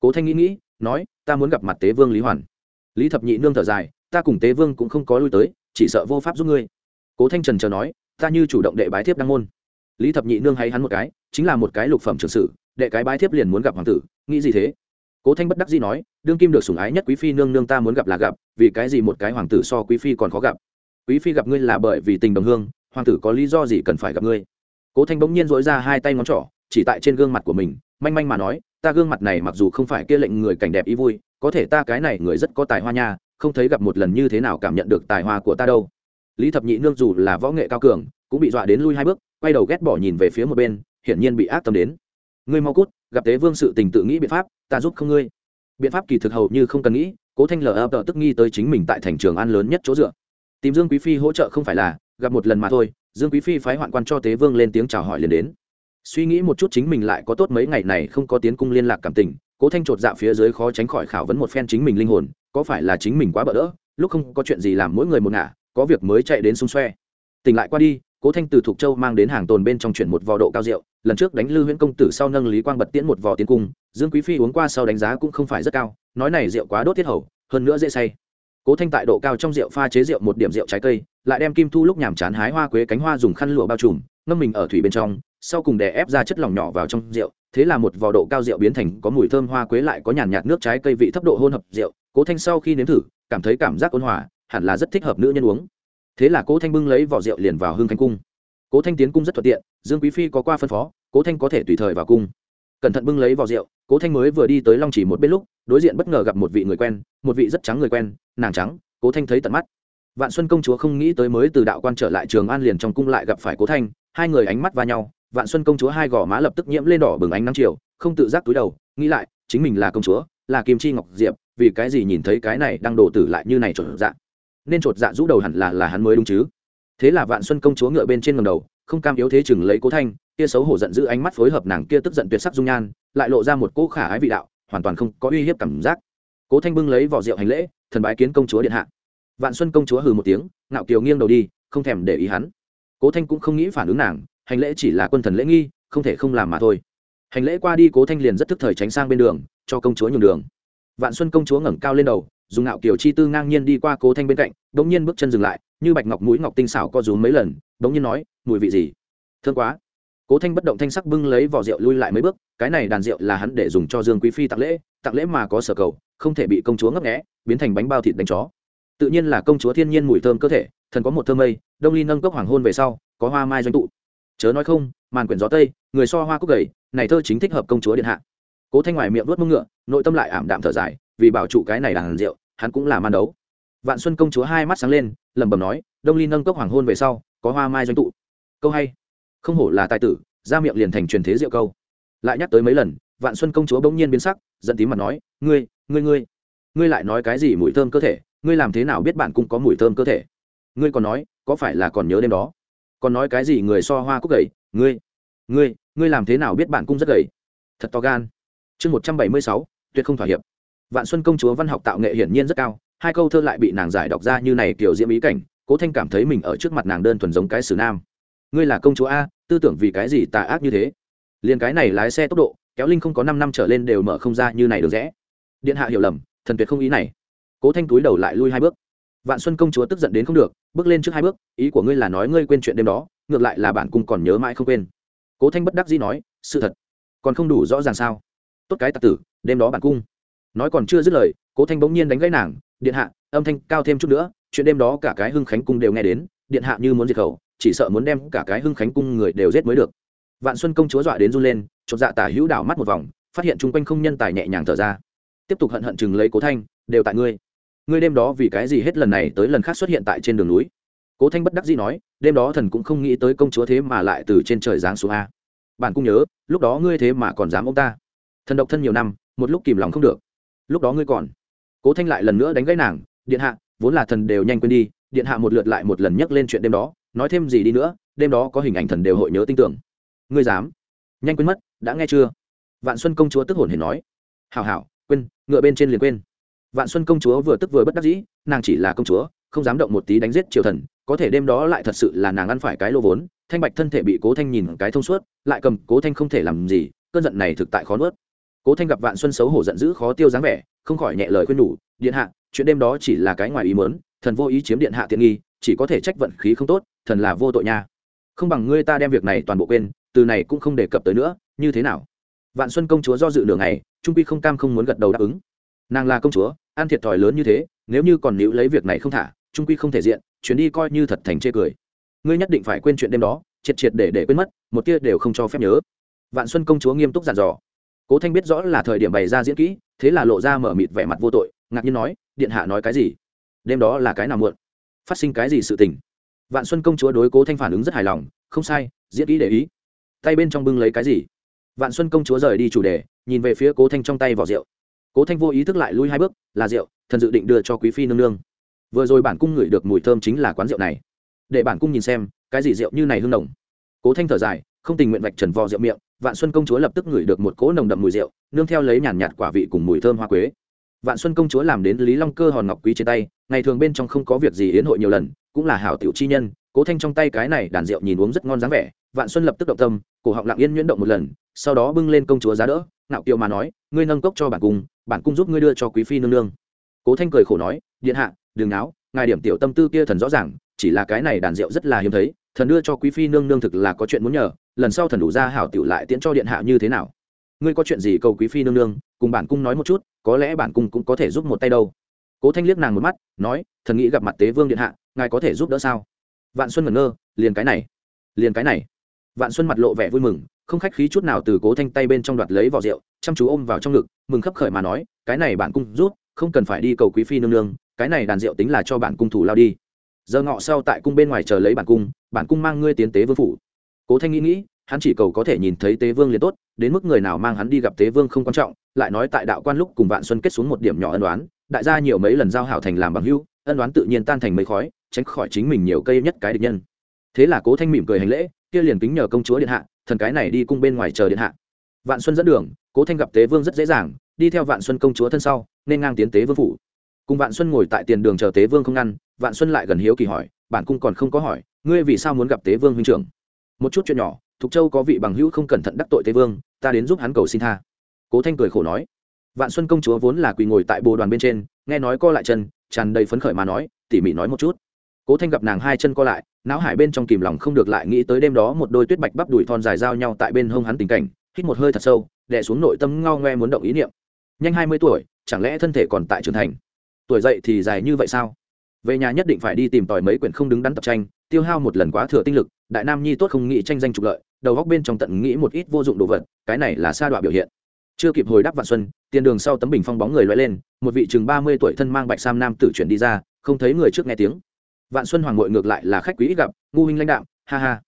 Cố thanh nghĩ nghĩ, nói, ta muốn gặp mặt tế vương lý hoàn. Lý thập nhị nương thở dài, ta cùng tế vương cũng không có lui tới, chỉ sợ vô pháp giúp ngươi. Cố thanh trần chờ nói, ta như chủ động đệ bái thiếp đăng môn. Lý thập nhị nương hay hắn một cái, chính là một cái lục phẩm trường sử, đệ cái bái thiếp liền muốn gặp hoàng tử, nghĩ gì thế? Cố thanh bất đắc dĩ nói, đương kim được sủng ái nhất quý phi nương nương ta muốn gặp là gặp, vì cái gì một cái hoàng tử so quý phi còn khó gặp? Quý phi gặp ngươi là bởi vì tình đồng hương hoàng tử có lý do gì cần phải gặp ngươi? Cố thanh bỗng nhiên dỗi ra hai tay ngón trỏ, chỉ tại trên gương mặt của mình, manh manh mà nói, ta gương mặt này mặc dù không phải kia lệnh người cảnh đẹp ý vui, có thể ta cái này người rất có tài hoa nha, không thấy gặp một lần như thế nào cảm nhận được tài hoa của ta đâu. Lý thập nhị nương dù là võ nghệ cao cường, cũng bị dọa đến lui hai bước, quay đầu ghét bỏ nhìn về phía một bên, hiển nhiên bị ác tâm đến. Ngươi mau cút, gặp tế vương sự tình tự nghĩ biện pháp, ta giúp không ngươi. Biện pháp kỳ thực hầu như không cần nghĩ, cố thanh lờ ập tức nghi tới chính mình tại thành trường an lớn nhất chỗ dựa. Tìm dương quý phi hỗ trợ không phải là gặp một lần mà thôi, dương quý phi phái hoạn quan cho tế vương lên tiếng chào hỏi liền đến. Suy nghĩ một chút chính mình lại có tốt mấy ngày này không có tiến cung liên lạc cảm tình, cố thanh chột dạ phía dưới khó tránh khỏi khảo vấn một phen chính mình linh hồn, có phải là chính mình quá bỡ đỡ, lúc không có chuyện gì làm mỗi người một ngả, có việc mới chạy đến xung xoe. Tỉnh lại qua đi, cố thanh từ thục châu mang đến hàng tồn bên trong chuyển một vò độ cao rượu, lần trước đánh lư huyễn công tử sau nâng lý quang bật tiễn một vò tiến cung, dương quý phi uống qua sau đánh giá cũng không phải rất cao, nói này rượu quá đốt tiết hầu, hơn nữa dễ say. Cố thanh tại độ cao trong rượu pha chế rượu một điểm rượu trái cây lại đem kim thu lúc nhàm chán hái hoa quế cánh hoa dùng khăn lụa bao trùm, ngâm mình ở thủy bên trong, sau cùng đè ép ra chất lỏng nhỏ vào trong rượu, thế là một vò độ cao rượu biến thành có mùi thơm hoa quế lại có nhàn nhạt nước trái cây vị thấp độ hôn hợp rượu, cố thanh sau khi nếm thử, cảm thấy cảm giác ôn hòa, hẳn là rất thích hợp nữ nhân uống. Thế là cố thanh bưng lấy vỏ rượu liền vào hương thanh cung. Cố thanh tiến cung rất thuận tiện, dương quý phi có qua phân phó, cố thanh có thể tùy thời vào cung. Cẩn thận bưng lấy vỏ rượu, cố thanh mới vừa đi tới long chỉ một bên lúc, đối diện bất ngờ gặp một vị người quen, một vị rất trắng người quen, nàng trắng, cố thanh thấy tận mắt vạn xuân công chúa không nghĩ tới mới từ đạo quan trở lại trường an liền trong cung lại gặp phải cố thanh, hai người ánh mắt va nhau, vạn xuân công chúa hai gò má lập tức nhiễm lên đỏ bừng ánh nắng chiều, không tự giác túi đầu, nghĩ lại, chính mình là công chúa, là kim chi ngọc diệp, vì cái gì nhìn thấy cái này đang đổ tử lại như này trộn dạ? Nên trột dạ rũ đầu hẳn là là hắn mới đúng chứ. Thế là vạn xuân công chúa ngựa bên trên ngầm đầu, không cam yếu thế chừng lấy cố thanh kia xấu hổ giận giữ ánh mắt phối hợp nàng kia tức giận tuyệt sắc dung nhan, lại lộ ra một cỗ khả ái vị đạo, hoàn toàn không có uy hiếp cảm giác. Cố thanh bưng lấy vỏ rượu hành lễ, thần bái kiến công chúa điện hạ vạn xuân công chúa hừ một tiếng, ngạo kiều nghiêng đầu đi, không thèm để ý hắn. Cố thanh cũng không nghĩ phản ứng nàng, hành lễ chỉ là quân thần lễ nghi, không thể không làm mà thôi. Hành lễ qua đi cố thanh liền rất thức thời tránh sang bên đường, cho công chúa nhường đường. Vạn xuân công chúa ngẩng cao lên đầu, dùng ngạo kiều chi tư ngang nhiên đi qua cố thanh bên cạnh đ ỗ n g nhiên bước chân dừng lại, như bạch ngọc mũi ngọc tinh xảo co rúm mấy lần đ ỗ n g nhiên nói, mùi vị gì? Thương quá. Cố thanh bất động thanh sắc bưng lấy vỏ rượu lui lại mấy bước, cái này đàn rượu là hắn để dùng cho dương quý phi tặng lễ tặng lễ mà có sở cầu, không thể bị công chúa ngấp nghẽ biến thành bánh bao thịt đánh chó tự nhiên là công chúa thiên nhiên mùi thơm cơ thể, thần có một thơm mây, đông ly nâng cốc hoàng hôn về sau, có hoa mai doanh tụ. Chớ nói không, màn quyển gió tây, người so hoa cúc gầy, này thơ chính thích hợp công chúa điện hạ. Cố thanh ngoài miệng vớt mông ngựa, nội tâm lại ảm đạm thở dài, vì bảo trụ cái này là hàn rượu hắn cũng là man đấu. Vạn xuân công chúa hai mắt sáng lên, lẩm bẩm nói, đông ly nâng cốc hoàng hôn về sau, có hoa mai doanh tụ. Câu hay. Không hổ là tài tử, ra miệng liền thành truyền thế rượu câu. Lại nhắc tới mấy lần, vạn xuân công chúa bỗng nhiên biến sắc, giận tím mặt nói, ngươi ngươi ngươi ngươi lại nói cái gì mùi thơm cơ thể ngươi làm thế nào biết bạn cũng có mùi thơm cơ thể? Ngươi còn nói, có phải là còn nhớ đêm đó? Còn nói cái gì người so hoa cúc gầy? Ngươi ngươi ngươi làm thế nào biết bạn cung rất gầy? Thật to gan. Chương một trăm bảy mươi sáu, tuyệt không thỏa hiệp. Vạn xuân công chúa văn học tạo nghệ hiển nhiên rất cao, hai câu thơ lại bị nàng giải đọc ra như này kiểu diễm ý cảnh, cố thanh cảm thấy mình ở trước mặt nàng đơn thuần giống cái xử nam. Ngươi là công chúa a, tư tưởng vì cái gì tà ác như thế? Liền cái này lái xe tốc độ, kéo linh không có năm năm trở lên đều mở không ra như này được rẽ. Điện hạ hiểu lầm, thần tuyệt không ý này cố thanh túi đầu lại lui hai bước. Vạn xuân công chúa tức giận đến không được, bước lên trước hai bước, ý của ngươi là nói ngươi quên chuyện đêm đó, ngược lại là bản cung còn nhớ mãi không quên. Cố thanh bất đắc dĩ nói, sự thật, còn không đủ rõ ràng sao? Tốt cái tặc tử, đêm đó bản cung nói còn chưa dứt lời, cố thanh bỗng nhiên đánh gãy nàng, điện hạ, âm thanh cao thêm chút nữa, chuyện đêm đó cả cái hưng khánh cung đều nghe đến, điện hạ như muốn diệt khẩu, chỉ sợ muốn đem cả cái hưng khánh cung người đều giết mới được. Vạn xuân công chúa dọa đến run lên, chột dạ tả hữu đảo mắt một vòng, phát hiện chung quanh không nhân tài nhẹ nhàng thở ra. Tiếp tục hận hận chừng lấy cố thanh, đều tại ngươi ngươi đêm đó vì cái gì hết lần này tới lần khác xuất hiện tại trên đường núi? Cố thanh bất đắc dĩ nói, đêm đó thần cũng không nghĩ tới công chúa thế mà lại từ trên trời giáng xuống a. Bạn cũng nhớ, lúc đó ngươi thế mà còn dám ông ta. Thần độc thân nhiều năm, một lúc kìm lòng không được. Lúc đó ngươi còn. Cố thanh lại lần nữa đánh gãy nàng, điện hạ, vốn là thần đều nhanh quên đi, điện hạ một lượt lại một lần nhắc lên chuyện đêm đó, nói thêm gì đi nữa, đêm đó có hình ảnh thần đều hội nhớ tin tưởng. Ngươi dám? Nhanh quên mất, đã nghe chưa? Vạn xuân công chúa tức hồn hề nói. Hảo hảo, quên, ngựa bên trên liền quên vạn xuân công chúa vừa tức vừa bất đắc dĩ, nàng chỉ là công chúa, không dám động một tí đánh giết triều thần, có thể đêm đó lại thật sự là nàng ăn phải cái lô vốn, thanh bạch thân thể bị cố thanh nhìn cái thông suốt, lại cầm cố thanh không thể làm gì, cơn giận này thực tại khó nuốt. Cố thanh gặp vạn xuân xấu hổ giận dữ khó tiêu dáng vẻ, không khỏi nhẹ lời khuyên nhủ, điện hạ, chuyện đêm đó chỉ là cái ngoài ý mớn thần vô ý chiếm điện hạ tiện nghi, chỉ có thể trách vận khí không tốt, thần là vô tội nha. Không bằng ngươi ta đem việc này toàn bộ quên, từ này cũng không đề cập tới nữa, như thế nào? Vạn xuân công chúa do dự nửa ngày, trung quy không cam không muốn gật đầu đáp ứng. Nàng là công chúa ăn thiệt thòi lớn như thế, nếu như còn níu lấy việc này không thả, trung quy không thể diện, chuyến đi coi như thật thành chê cười. Ngươi nhất định phải quên chuyện đêm đó, triệt triệt để để quên mất, một tia đều không cho phép nhớ. Vạn xuân công chúa nghiêm túc dặn dò. Cố thanh biết rõ là thời điểm bày ra diễn kỹ, thế là lộ ra mở mịt vẻ mặt vô tội, ngạc nhiên nói, điện hạ nói cái gì? Đêm đó là cái nào muộn? Phát sinh cái gì sự tình? Vạn xuân công chúa đối cố thanh phản ứng rất hài lòng, không sai, diễn kỹ để ý. Tay bên trong bưng lấy cái gì? Vạn xuân công chúa rời đi chủ đề, nhìn về phía cố thanh trong tay vỏ rượu cố thanh vô ý thức lại lui hai bước, là rượu, thần dự định đưa cho quý phi nương nương. Vừa rồi bản cung ngửi được mùi thơm chính là quán rượu này. Để bản cung nhìn xem, cái gì rượu như này hương nồng. Cố thanh thở dài, không tình nguyện vạch trần vò rượu miệng, vạn xuân công chúa lập tức ngửi được một cỗ nồng đậm mùi rượu, nương theo lấy nhàn nhạt quả vị cùng mùi thơm hoa quế. Vạn xuân công chúa làm đến lý long cơ hòn ngọc quý trên tay, ngày thường bên trong không có việc gì yến hội nhiều lần, cũng là hảo tiểu chi nhân, cố thanh trong tay cái này đàn rượu nhìn uống rất ngon dáng vẻ, vạn xuân lập tức động tâm, cổ họng lặng yên nhuyễn động một lần, sau đó bưng lên công chúa giá đỡ ngạo kiều mà nói, ngươi nâng cốc cho bản cung bản cung giúp ngươi đưa cho quý phi nương nương. Cố thanh cười khổ nói, điện hạ, đừng náo, ngài điểm tiểu tâm tư kia thần rõ ràng, chỉ là cái này đàn rượu rất là hiếm thấy, thần đưa cho quý phi nương nương thực là có chuyện muốn nhờ, lần sau thần đủ ra hảo tiểu lại tiễn cho điện hạ như thế nào? Ngươi có chuyện gì cầu quý phi nương nương, cùng bản cung nói một chút, có lẽ bản cung cũng có thể giúp một tay đâu. Cố thanh liếc nàng một mắt, nói, thần nghĩ gặp mặt tế vương điện hạ, ngài có thể giúp đỡ sao? Vạn xuân ngẩn ngơ, liền cái này, liền cái này. Vạn xuân mặt lộ vẻ vui mừng không khách khí chút nào từ cố thanh tay bên trong đoạt lấy vỏ rượu, chăm chú ôm vào trong ngực, mừng khấp khởi mà nói, cái này bản cung rút, không cần phải đi cầu quý phi nương nương, cái này đàn rượu tính là cho bản cung thủ lao đi. Giờ ngọ sau tại cung bên ngoài chờ lấy bản cung bản cung mang ngươi tiến tế vương phủ. Cố thanh nghĩ nghĩ, hắn chỉ cầu có thể nhìn thấy tế vương liền tốt, đến mức người nào mang hắn đi gặp tế vương không quan trọng, lại nói tại đạo quan lúc cùng vạn xuân kết xuống một điểm nhỏ ân đoán đại gia nhiều mấy lần giao hảo thành làm bằng hưu ân đoán tự nhiên tan thành mấy khói, tránh khỏi chính mình nhiều cây nhất cái địch nhân. Thế là cố thanh mỉm cười hành lễ, kia liền kính nhờ công chúa điện hạ thần cái này đi cung bên ngoài chờ điện hạ. Vạn xuân dẫn đường, cố thanh gặp tế vương rất dễ dàng, đi theo vạn xuân công chúa thân sau, nên ngang tiến tế vương phủ. Cùng vạn xuân ngồi tại tiền đường chờ tế vương không ngăn, vạn xuân lại gần hiếu kỳ hỏi, bản cung còn không có hỏi, ngươi vì sao muốn gặp tế vương huynh trưởng? Một chút chuyện nhỏ, thục châu có vị bằng hữu không cẩn thận đắc tội tế vương, ta đến giúp hắn cầu xin tha. Cố thanh cười khổ nói, vạn xuân công chúa vốn là quỳ ngồi tại bồ đoàn bên trên, nghe nói co lại chân, tràn đầy phấn khởi mà nói, tỉ mỉ nói một chút. Cố thanh gặp nàng hai chân co lại não hải bên trong kìm lòng không được lại nghĩ tới đêm đó một đôi tuyết bạch bắp đùi thon dài giao nhau tại bên hông hắn tình cảnh, hít một hơi thật sâu, đè xuống nội tâm ngao ngoe muốn động ý niệm. Nhanh hai mươi tuổi, chẳng lẽ thân thể còn tại trưởng thành? Tuổi dậy thì dài như vậy sao? Về nhà nhất định phải đi tìm tòi mấy quyển không đứng đắn tập tranh, tiêu hao một lần quá thừa tinh lực, đại nam nhi tốt không nghĩ tranh danh trục lợi, đầu góc bên trong tận nghĩ một ít vô dụng đồ vật, cái này là sa đọa biểu hiện. Chưa kịp hồi đáp vạn xuân, tiền đường sau tấm bình phong bóng người loay lên, một vị chừng ba mươi tuổi thân mang bạch sam nam tử chuyển đi ra, không thấy người trước nghe tiếng vạn xuân hoàng ngội ngược lại là khách quý ít gặp, ngu huynh lãnh đạo ha ha.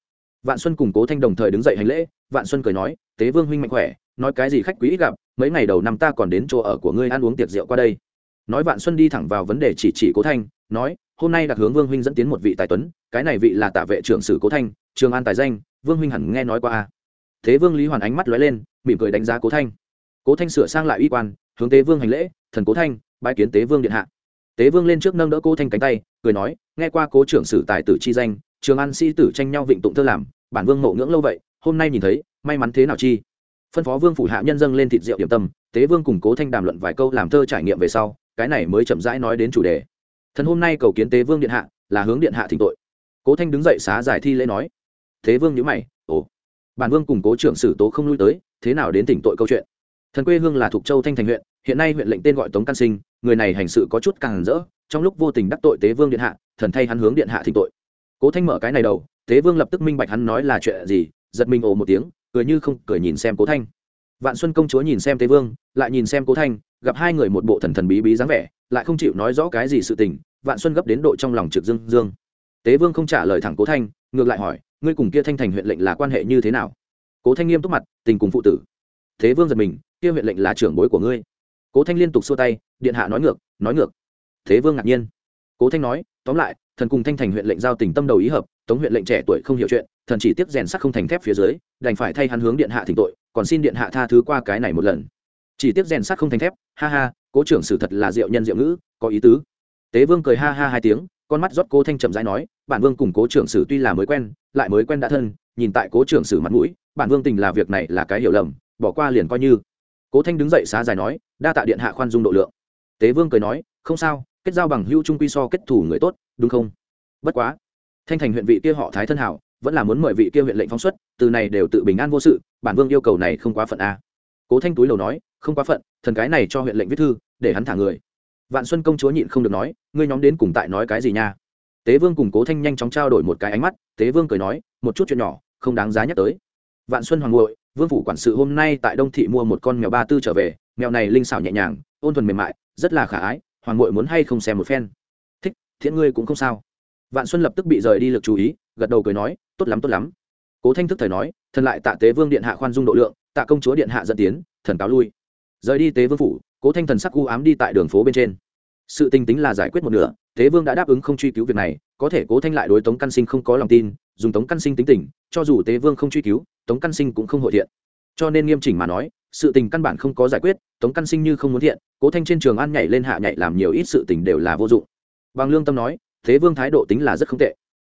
Vạn xuân cùng cố thanh đồng thời đứng dậy hành lễ, vạn xuân cười nói, tế vương huynh mạnh khỏe, nói cái gì khách quý ít gặp, mấy ngày đầu năm ta còn đến chỗ ở của ngươi ăn uống tiệc rượu qua đây. Nói vạn xuân đi thẳng vào vấn đề chỉ chỉ cố thanh, nói, hôm nay đặc hướng vương huynh dẫn tiến một vị tài tuấn, cái này vị là Tả vệ trưởng sử cố thanh, trường an tài danh, vương huynh hẳn nghe nói qua a. Thế vương lý hoàn ánh mắt lóe lên, mỉm cười đánh giá cố thanh. Cố thanh sửa sang lại uy quan, hướng tế vương hành lễ, thần cố thanh bãi kiến tế vương điện hạ tế vương lên trước nâng đỡ cố thanh cánh tay, cười nói, nghe qua cố trưởng sử tài tử chi danh, trường an sĩ tử tranh nhau vịnh tụng thơ làm, bản vương mộ ngưỡng lâu vậy, hôm nay nhìn thấy, may mắn thế nào chi? Phân phó vương phủ hạ nhân dân lên thịt rượu điểm tâm, tế vương cùng cố thanh đàm luận vài câu làm thơ trải nghiệm về sau, cái này mới chậm rãi nói đến chủ đề. Thần hôm nay cầu kiến tế vương điện hạ, là hướng điện hạ thỉnh tội. Cố thanh đứng dậy xá giải thi lễ nói. Thế vương nhữ mày, ồ, bản vương cùng cố trưởng sử tố không lui tới, thế nào đến tỉnh tội câu chuyện? Thần quê hương là thuộc châu thanh thành huyện hiện nay huyện lệnh tên gọi tống can sinh, người này hành sự có chút càng rỡ, trong lúc vô tình đắc tội tế vương điện hạ, thần thay hắn hướng điện hạ thỉnh tội. Cố thanh mở cái này đầu, tế vương lập tức minh bạch hắn nói là chuyện gì, giật mình ồ một tiếng, cười như không cười nhìn xem cố thanh. Vạn xuân công chúa nhìn xem tế vương, lại nhìn xem cố thanh, gặp hai người một bộ thần thần bí bí dáng vẻ, lại không chịu nói rõ cái gì sự tình, vạn xuân gấp đến độ trong lòng trực dương dương. Tế vương không trả lời thẳng cố thanh, ngược lại hỏi, ngươi cùng kia thanh thành huyện lệnh là quan hệ như thế nào? Cố thanh nghiêm túc mặt, tình cùng phụ tử. Thế vương giật mình, kia huyện lệnh là trưởng bối của ngươi cố thanh liên tục xua tay, điện hạ nói ngược nói ngược. Thế vương ngạc nhiên. Cố thanh nói, tóm lại, thần cùng thanh thành huyện lệnh giao tình tâm đầu ý hợp, tống huyện lệnh trẻ tuổi không hiểu chuyện, thần chỉ tiếp rèn sắc không thành thép phía dưới, đành phải thay hắn hướng điện hạ thỉnh tội, còn xin điện hạ tha thứ qua cái này một lần. Chỉ tiếp rèn sắc không thành thép, ha ha, cố trưởng sử thật là diệu nhân diệu ngữ, có ý tứ. Tế vương cười ha ha hai tiếng, con mắt rót cố thanh chậm rãi nói, bản vương cùng cố trưởng sử tuy là mới quen, lại mới quen đã thân, nhìn tại cố trưởng sử mặt mũi, bản vương tình là việc này là cái hiểu lầm, bỏ qua liền coi như cố thanh đứng dậy xá dài nói, đa tạ điện hạ khoan dung độ lượng. Tế vương cười nói, không sao, kết giao bằng hữu trung quy so kết thủ người tốt, đúng không? Bất quá, thanh thành huyện vị kia họ thái thân hảo, vẫn là muốn mời vị kia huyện lệnh phóng xuất, từ này đều tự bình an vô sự, bản vương yêu cầu này không quá phận a. Cố thanh túi lầu nói, không quá phận, thần cái này cho huyện lệnh viết thư, để hắn thả người. Vạn xuân công chúa nhịn không được nói, ngươi nhóm đến cùng tại nói cái gì nha? Tế vương cùng cố thanh nhanh chóng trao đổi một cái ánh mắt, tế vương cười nói, một chút chuyện nhỏ, không đáng giá nhắc tới. Vạn xuân hoàng ngội vương phủ quản sự hôm nay tại đông thị mua một con mèo ba tư trở về, mèo này linh xảo nhẹ nhàng, ôn thuần mềm mại, rất là khả ái, hoàng ngội muốn hay không xem một phen. Thích, thiện ngươi cũng không sao. Vạn xuân lập tức bị rời đi lực chú ý, gật đầu cười nói, tốt lắm tốt lắm. Cố thanh thức thời nói, thần lại tạ tế vương điện hạ khoan dung độ lượng, tạ công chúa điện hạ dẫn tiến, thần cáo lui. Rời đi tế vương phủ, cố thanh thần sắc u ám đi tại đường phố bên trên. Sự tình tính là giải quyết một nửa, tế vương đã đáp ứng không truy cứu việc này, có thể cố thanh lại đối tống căn sinh không có lòng tin dùng tống căn sinh tính tình, cho dù tế vương không truy cứu, tống căn sinh cũng không hội thiện. Cho nên nghiêm chỉnh mà nói, sự tình căn bản không có giải quyết, tống căn sinh như không muốn thiện, cố thanh trên trường an nhảy lên hạ nhảy làm nhiều ít sự tình đều là vô dụng. Bằng lương tâm nói thế vương thái độ tính là rất không tệ.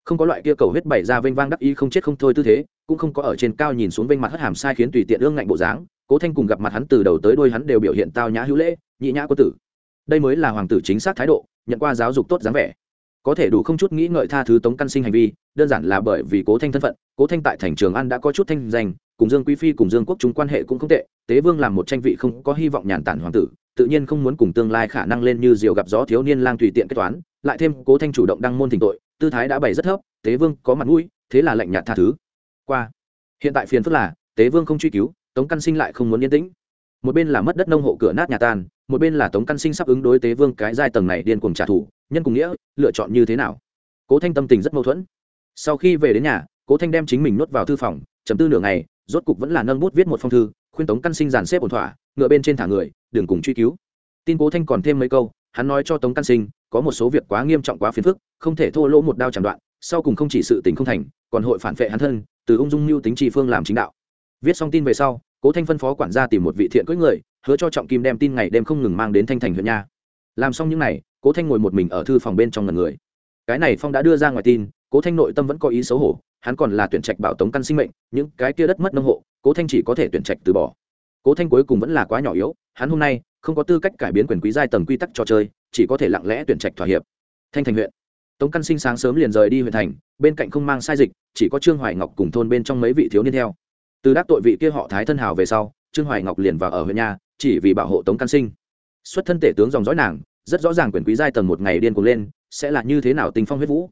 Không có loại kia cầu huyết bày ra vênh vang đắc ý không chết không thôi tư thế, cũng không có ở trên cao nhìn xuống vênh mặt hất hàm sai khiến tùy tiện ương ngạnh bộ dáng, cố thanh cùng gặp mặt hắn từ đầu tới đôi hắn đều biểu hiện tao nhã hữu lễ, nhị nhã có tử. Đây mới là hoàng tử chính xác thái độ, nhận qua giáo dục tốt dáng vẻ có thể đủ không chút nghĩ ngợi tha thứ tống căn sinh hành vi, đơn giản là bởi vì cố thanh thân phận, cố thanh tại thành trường an đã có chút thanh danh, cùng dương quý phi cùng dương quốc chúng quan hệ cũng không tệ, tế vương làm một tranh vị không có hy vọng nhàn tản hoàng tử, tự nhiên không muốn cùng tương lai khả năng lên như diều gặp gió thiếu niên lang tùy tiện kết toán, lại thêm cố thanh chủ động đăng môn thỉnh tội, tư thái đã bày rất thấp, tế vương có mặt mũi, thế là lệnh nhạt tha thứ. Qua, hiện tại phiền phức là, tế vương không truy cứu, tống căn sinh lại không muốn yên tĩnh. Một bên là mất đất nông hộ cửa nát nhà tan, một bên là tống căn sinh sắp ứng đối tế vương cái giai tầng này điên cuồng trả thù nhân cùng nghĩa, lựa chọn như thế nào? Cố thanh tâm tình rất mâu thuẫn. Sau khi về đến nhà, cố thanh đem chính mình nuốt vào thư phòng chấm tư nửa ngày, rốt cục vẫn là nâng bút viết một phong thư, khuyên tống căn sinh dàn xếp ổn thỏa, ngựa bên trên thả người, đừng cùng truy cứu. Tin cố thanh còn thêm mấy câu, hắn nói cho tống căn sinh, có một số việc quá nghiêm trọng quá phiền phức, không thể thô lỗ một đao chẳng đoạn, sau cùng không chỉ sự tình không thành, còn hội phản vệ hắn thân, từ ung dung mưu tính tri phương làm chính đạo. Viết xong tin về sau, cố thanh phân phó quản gia tìm một vị thiện cưỡi người, hứa cho trọng kim đem tin ngày đêm không ngừng mang đến thanh thành huyện nha làm xong những n à y cố thanh ngồi một mình ở thư phòng bên trong ngần người. Cái này phong đã đưa ra ngoài tin, cố thanh nội tâm vẫn có ý xấu hổ, hắn còn là tuyển trạch bảo tống căn sinh mệnh, những cái kia đất mất nông hộ, cố thanh chỉ có thể tuyển trạch từ bỏ. Cố thanh cuối cùng vẫn là quá nhỏ yếu, hắn hôm nay không có tư cách cải biến quyền quý giai tầng quy tắc trò chơi, chỉ có thể lặng lẽ tuyển trạch thỏa hiệp. Thanh thành huyện. Tống căn sinh sáng sớm liền rời đi huyện thành, bên cạnh không mang sai dịch, chỉ có trương hoài ngọc cùng thôn bên trong mấy vị thiếu niên theo. Từ đắc tội vị kia họ thái thân hào về sau, trương hoài ngọc liền vào ở huyện nhà, chỉ vì bảo hộ tống căn sinh xuất thân tể tướng dòng dõi nàng, rất rõ ràng quyền quý giai tầng một ngày điên cuồng lên, sẽ là như thế nào tình phong huyết vũ.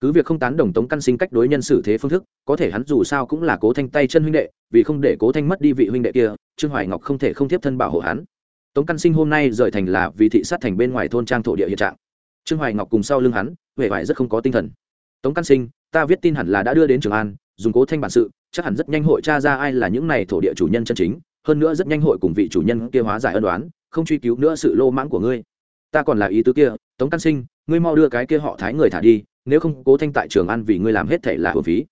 Cứ việc không tán đồng tống căn sinh cách đối nhân xử thế phương thức, có thể hắn dù sao cũng là cố thanh tay chân huynh đệ, vì không để cố thanh mất đi vị huynh đệ kia, trương hoài ngọc không thể không tiếp thân bảo hộ hắn. Tống căn sinh hôm nay rời thành là vì thị sát thành bên ngoài thôn trang thổ địa hiện trạng. Trương hoài ngọc cùng sau lưng hắn huệ vải rất không có tinh thần. Tống căn sinh, ta viết tin hẳn là đã đưa đến trường an, dùng cố thanh bản sự, chắc hẳn rất nhanh hội tra ra ai là những này thổ địa chủ nhân chân chính hơn nữa rất nhanh hội cùng vị chủ nhân kia hóa giải ân đoán không truy cứu nữa sự lô mãng của ngươi. Ta còn là ý tứ kia, tống căn sinh, ngươi mau đưa cái kia họ thái người thả đi, nếu không cố thanh tại trường ăn vì ngươi làm hết thể là hồn phí.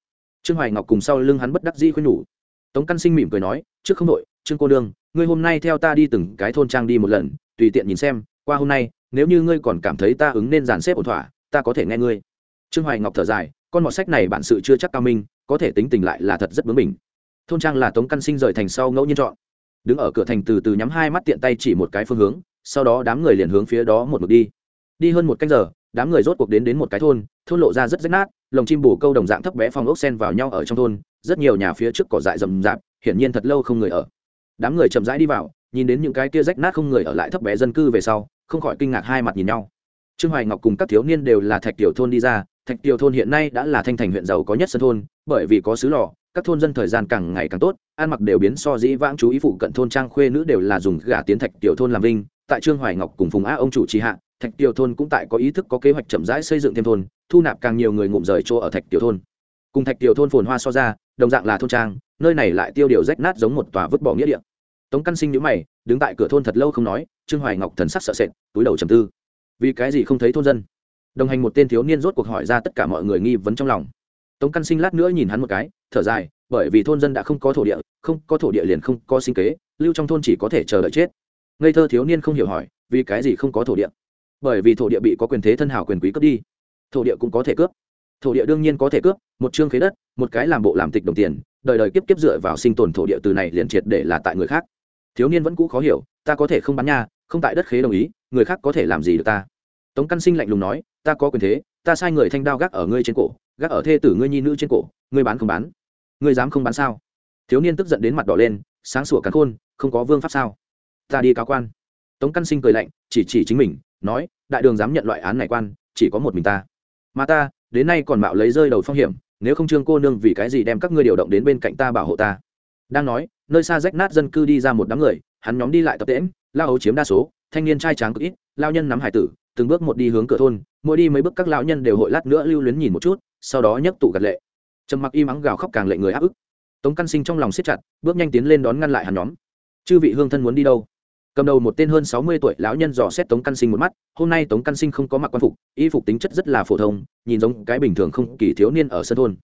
Trương hoài ngọc cùng sau lưng hắn bất đắc dĩ khuyên nhủ. Tống căn sinh mỉm cười nói, trước không đội, trương cô đương ngươi hôm nay theo ta đi từng cái thôn trang đi một lần, tùy tiện nhìn xem, qua hôm nay, nếu như ngươi còn cảm thấy ta ứng nên dàn xếp ổn thỏa, ta có thể nghe ngươi. Trương hoài ngọc thở dài, con mọt sách này bản sự chưa chắc cao minh, có thể tính tình lại là thật rất bướng mình thôn trang là tống căn sinh rời thành sau ngẫu nhiên chọn đứng ở cửa thành từ từ nhắm hai mắt tiện tay chỉ một cái phương hướng, sau đó đám người liền hướng phía đó một mực đi. Đi hơn một canh giờ, đám người rốt cuộc đến đến một cái thôn thôn lộ ra rất rách nát, lồng chim bù câu đồng dạng thấp bé phong ốc sen vào nhau ở trong thôn, rất nhiều nhà phía trước cỏ dại rầm rạp, hiển nhiên thật lâu không người ở. Đám người chậm rãi đi vào, nhìn đến những cái kia rách nát không người ở lại thấp bé dân cư về sau, không khỏi kinh ngạc hai mặt nhìn nhau. Trương hoài ngọc cùng các thiếu niên đều là thạch tiểu thôn đi ra thạch Tiều thôn hiện nay đã là thanh thành huyện giàu có nhất sân thôn, bởi vì có xứ lò, các thôn dân thời gian càng ngày càng tốt, ăn mặc đều biến so dĩ vãng chú ý phụ cận thôn trang khuê nữ đều là dùng gà tiến thạch tiểu thôn làm vinh. Tại trương hoài ngọc cùng phùng á ông chủ trì hạ, thạch tiểu thôn cũng tại có ý thức có kế hoạch chậm rãi xây dựng thêm thôn, thu nạp càng nhiều người ngụm rời chỗ ở thạch tiểu thôn. Cùng thạch tiểu thôn phồn hoa so ra, đồng dạng là thôn trang, nơi này lại tiêu điều rách nát giống một tòa vứt bỏ nghĩa địa. Tống căn sinh nhữ mày, đứng tại cửa thôn thật lâu không nói, trương hoài ngọc thần sắc sợ sệt, túi đầu trầm tư. Vì cái gì không thấy thôn dân? Đồng hành một tên thiếu niên rốt cuộc hỏi ra tất cả mọi người nghi vấn trong lòng. Tống căn sinh lát nữa nhìn hắn một cái, thở dài, bởi vì thôn dân đã không có thổ địa, không có thổ địa liền không có sinh kế, lưu trong thôn chỉ có thể chờ đợi chết. Ngây thơ thiếu niên không hiểu hỏi, vì cái gì không có thổ địa? Bởi vì thổ địa bị có quyền thế thân hào quyền quý cướp đi. Thổ địa cũng có thể cướp. Thổ địa đương nhiên có thể cướp, một chương khế đất, một cái làm bộ làm tịch đồng tiền, đời đời kiếp kiếp dựa vào sinh tồn thổ địa từ này liền triệt để là tại người khác. Thiếu niên vẫn cũ khó hiểu, ta có thể không bán nha không tại đất khế đồng ý, người khác có thể làm gì được ta? Tống căn sinh lạnh lùng nói ta có quyền thế, ta sai người thanh đao gác ở ngươi trên cổ, gác ở thê tử ngươi nhi nữ trên cổ, ngươi bán không bán? Ngươi dám không bán sao? Thiếu niên tức giận đến mặt đỏ lên, sáng sủa cắn khôn, không có vương pháp sao? Ta đi cáo quan. Tống căn sinh cười lạnh, chỉ chỉ chính mình, nói, đại đường dám nhận loại án này quan, chỉ có một mình ta. Mà ta, đến nay còn mạo lấy rơi đầu phong hiểm, nếu không trương cô nương vì cái gì đem các ngươi điều động đến bên cạnh ta bảo hộ ta? Đang nói, nơi xa rách nát dân cư đi ra một đám người, hắn nhóm đi lại tập tễm lao ấu chiếm đa số, thanh niên trai tráng cực ít, lao nhân nắm hải tử từng bước một đi hướng cửa thôn, mỗi đi mấy bước các lão nhân đều hội lát nữa lưu luyến nhìn một chút, sau đó nhấc tủ gật lệ. Trầm mặc y mắng gào khóc càng lệ người áp ức. Tống căn sinh trong lòng siết chặt, bước nhanh tiến lên đón ngăn lại hắn nhóm. Chư vị hương thân muốn đi đâu? Cầm đầu một tên hơn sáu mươi tuổi lão nhân dò xét tống căn sinh một mắt, hôm nay tống căn sinh không có mặc quan phục, y phục tính chất rất là phổ thông, nhìn giống cái bình thường không kỳ thiếu niên ở sân thôn.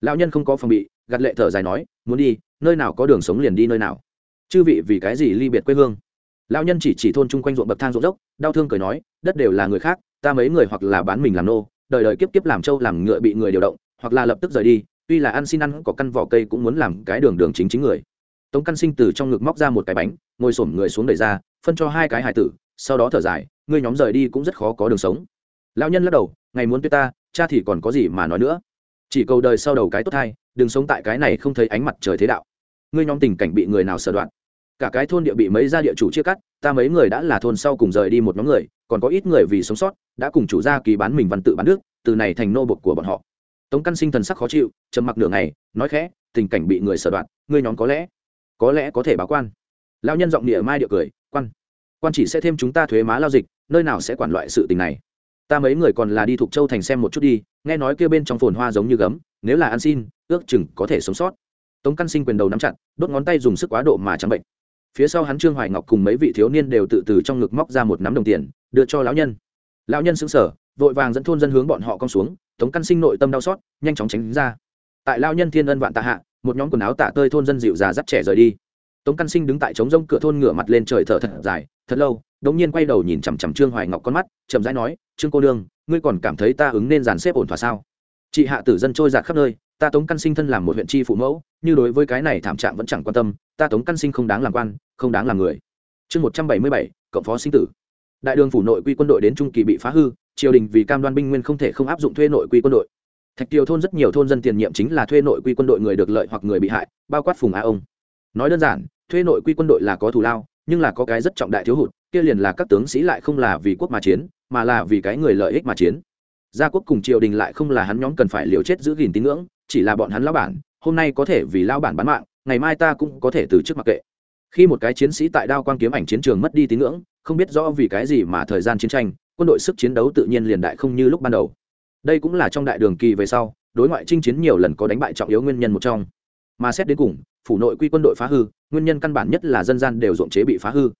Lão nhân không có phòng bị gặt lệ thở dài nói, muốn đi, nơi nào có đường sống liền đi nơi nào. Chư vị vì cái gì ly biệt quê hương? Lão nhân chỉ chỉ thôn chung quanh ruộng bậc thang ruộng dốc đau thương cười nói, đất đều là người khác, ta mấy người hoặc là bán mình làm nô, đời đời kiếp kiếp làm trâu làm ngựa bị người điều động, hoặc là lập tức rời đi, tuy là ăn xin ăn, có căn vỏ cây cũng muốn làm cái đường đường chính chính người. Tống căn sinh từ trong ngực móc ra một cái bánh, ngồi xổm người xuống đẩy ra, phân cho hai cái hải tử, sau đó thở dài, ngươi nhóm rời đi cũng rất khó có đường sống. Lão nhân lắc đầu, ngày muốn tuyết ta, cha thì còn có gì mà nói nữa? Chỉ cầu đời sau đầu cái tốt hay đừng sống tại cái này không thấy ánh mặt trời thế đạo. Ngươi nhóm tình cảnh bị người nào sở đoạn cả cái thôn địa bị mấy gia địa chủ chia cắt, ta mấy người đã là thôn sau cùng rời đi một nhóm người, còn có ít người vì sống sót, đã cùng chủ gia ký bán mình văn tự bán nước từ này thành nô bột của bọn họ. Tống căn sinh thần sắc khó chịu, trầm mặc nửa ngày, nói khẽ, tình cảnh bị người sở đoạn ngươi nhóm có lẽ có lẽ có thể báo quan. Lao nhân giọng địa mai địa cười, quan quan chỉ sẽ thêm chúng ta thuế má lao dịch, nơi nào sẽ quản loại sự tình này? Ta mấy người còn là đi thuộc châu thành xem một chút đi, nghe nói kêu bên trong phồn hoa giống như gấm, nếu là ăn xin, ước chừng có thể sống sót. Tống căn sinh quyền đầu nắm chặt, đốt ngón tay dùng sức quá độ mà trắng bệnh phía sau hắn trương hoài ngọc cùng mấy vị thiếu niên đều tự từ trong ngực móc ra một nắm đồng tiền, đưa cho lão nhân. Lão nhân xứng sở vội vàng dẫn thôn dân hướng bọn họ cong xuống, tống căn sinh nội tâm đau xót, nhanh chóng tránh ra. Tại lão nhân thiên ân vạn tạ hạ, một nhóm quần áo tạ tơi thôn dân dịu già dắt trẻ rời đi. Tống căn sinh đứng tại trống rông cửa thôn ngửa mặt lên trời thở thật dài, thật lâu, đống nhiên quay đầu nhìn chằm chằm trương hoài ngọc con mắt, chậm rãi nói, trương cô đương ngươi còn cảm thấy ta ứng nên dàn xếp ổn thỏa sao? Chị hạ tử dân trôi giạt khắp nơi ta tống căn sinh thân làm một huyện tri phụ mẫu, như đối với cái này thảm trạng vẫn chẳng quan tâm, ta tống căn sinh không đáng làm quan, không đáng làm người. Chương một trăm bảy mươi bảy, cộng phó sinh tử. Đại đường phủ nội quy quân đội đến trung kỳ bị phá hư, triều đình vì cam đoan binh nguyên không thể không áp dụng thuê nội quy quân đội. Thạch tiều thôn rất nhiều thôn dân tiền nhiệm chính là thuê nội quy quân đội người được lợi hoặc người bị hại, bao quát phùng a ông. Nói đơn giản, thuê nội quy quân đội là có thù lao, nhưng là có cái rất trọng đại thiếu hụt, kia liền là các tướng sĩ lại không là vì quốc mà chiến, mà là vì cái người lợi ích mà chiến. Gia quốc cùng triều đình lại không là hắn nhóm cần phải liều chết giữ gìn tín ngưỡng chỉ là bọn hắn lão bản, hôm nay có thể vì lão bản bán mạng, ngày mai ta cũng có thể từ chức mặc kệ. Khi một cái chiến sĩ tại đao quang kiếm ảnh chiến trường mất đi tín ngưỡng, không biết rõ vì cái gì mà thời gian chiến tranh, quân đội sức chiến đấu tự nhiên liền đại không như lúc ban đầu. Đây cũng là trong đại đường kỳ về sau, đối ngoại chinh chiến nhiều lần có đánh bại trọng yếu nguyên nhân một trong. Mà xét đến cùng, phủ nội quy quân đội phá hư, nguyên nhân căn bản nhất là dân gian đều ruộng chế bị phá hư.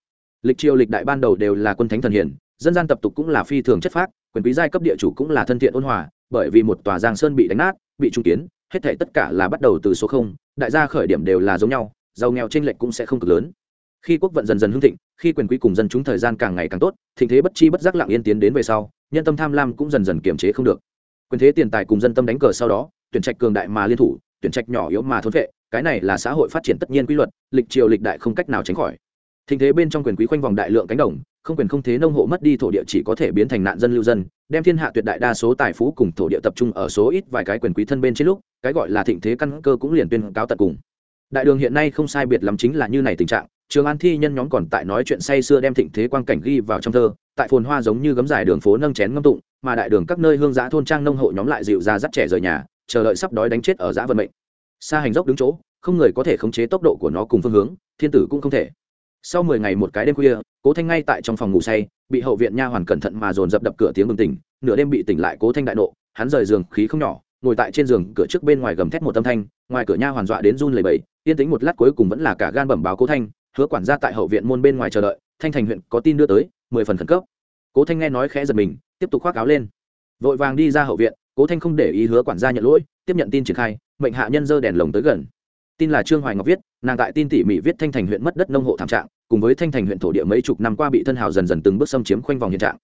Lịch triều lịch đại ban đầu đều là quân thánh thần hiển, dân gian tập tục cũng là phi thường chất phác, quyền quý giai cấp địa chủ cũng là thân thiện ôn hòa, bởi vì một tòa giang sơn bị đánh nát, bị trung kiến hết thể tất cả là bắt đầu từ số không, đại gia khởi điểm đều là giống nhau, giàu nghèo trên lệch cũng sẽ không cực lớn. Khi quốc vận dần dần hưng thịnh, khi quyền quý cùng dân chúng thời gian càng ngày càng tốt, thịnh thế bất chi bất giác lặng yên tiến đến về sau, nhân tâm tham lam cũng dần dần kiềm chế không được. Quyền thế tiền tài cùng dân tâm đánh cờ sau đó, tuyển trạch cường đại mà liên thủ, tuyển trạch nhỏ yếu mà thốn vệ, cái này là xã hội phát triển tất nhiên quy luật, lịch triều lịch đại không cách nào tránh khỏi. Thịnh thế bên trong quyền quý khoanh vòng đại lượng cánh đồng không quyền không thế nông hộ mất đi thổ địa chỉ có thể biến thành nạn dân lưu dân, đem thiên hạ tuyệt đại đa số tài phú cùng thổ địa tập trung ở số ít vài cái quyền quý thân bên trên lúc, cái gọi là thịnh thế căn cơ cũng liền tuyên cáo tận cùng. Đại đường hiện nay không sai biệt lắm chính là như này tình trạng, trường an thi nhân nhóm còn tại nói chuyện say xưa đem thịnh thế quang cảnh ghi vào trong thơ, tại phồn hoa giống như gấm dài đường phố nâng chén ngâm tụng, mà đại đường các nơi hương giã thôn trang nông hộ nhóm lại dịu ra dắt trẻ rời nhà, chờ đợi sắp đói đánh chết ở giã vận mệnh. Xa hành dốc đứng chỗ, không người có thể khống chế tốc độ của nó cùng phương hướng, thiên tử cũng không thể sau mười ngày một cái đêm khuya cố thanh ngay tại trong phòng ngủ say bị hậu viện nha hoàn cẩn thận mà dồn dập đập cửa tiếng bừng tỉnh nửa đêm bị tỉnh lại cố thanh đại nộ hắn rời giường khí không nhỏ ngồi tại trên giường cửa trước bên ngoài gầm thét một âm thanh ngoài cửa nha hoàn dọa đến run lầy bẩy, yên tính một lát cuối cùng vẫn là cả gan bẩm báo cố thanh hứa quản gia tại hậu viện môn bên ngoài chờ đợi thanh thành huyện có tin đưa tới mười phần khẩn cấp. Cố thanh nghe nói khẽ giật mình tiếp tục khoác áo lên. Vội vàng đi ra hậu viện cố thanh không để ý hứa quản gia nhận lỗi tiếp nhận tin triển khai mệnh hạ nhân dơ đèn lồng tới gần tin là trương hoài ngọc viết, nàng tại tin tỉ mỉ viết thanh thành huyện mất đất nông hộ thảm trạng, cùng với thanh thành huyện thổ địa mấy chục năm qua bị thân hào dần dần từng bước xâm chiếm khoanh vòng hiện trạng.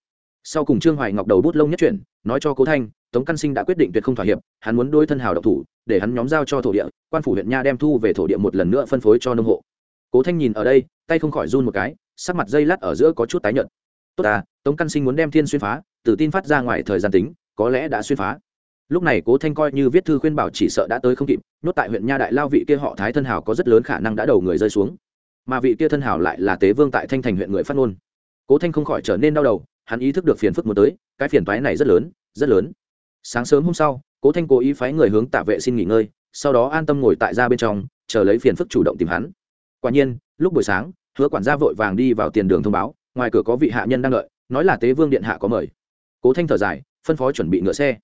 Sau cùng trương hoài ngọc đầu bút lông nhất chuyển, nói cho cố thanh, tống căn sinh đã quyết định tuyệt không thỏa hiệp, hắn muốn đôi thân hào độc thủ, để hắn nhóm giao cho thổ địa, quan phủ huyện nha đem thu về thổ địa một lần nữa phân phối cho nông hộ. Cố thanh nhìn ở đây, tay không khỏi run một cái, sắc mặt dây lát ở giữa có chút tái nhợt. Tốt à tống căn sinh muốn đem thiên xuyên phá tự tin phát ra ngoài thời gian tính, có lẽ đã xuyên phá lúc này cố thanh coi như viết thư khuyên bảo chỉ sợ đã tới không kịp, nhốt tại huyện nha đại lao vị kia họ thái thân hào có rất lớn khả năng đã đầu người rơi xuống. Mà vị kia thân hào lại là tế vương tại thanh thành huyện người phát ngôn. Cố thanh không khỏi trở nên đau đầu, hắn ý thức được phiền phức muốn tới, cái phiền toái này rất lớn rất lớn. Sáng sớm hôm sau, cố thanh cố ý phái người hướng tạ vệ xin nghỉ ngơi, sau đó an tâm ngồi tại ra bên trong, chờ lấy phiền phức chủ động tìm hắn. Quả nhiên, lúc buổi sáng, hứa quản gia vội vàng đi vào tiền đường thông báo, ngoài cửa có vị hạ nhân đang đợi, nói là tế vương điện hạ có mời. Cố thanh thở dài, phân phó chuẩn bị ngựa xe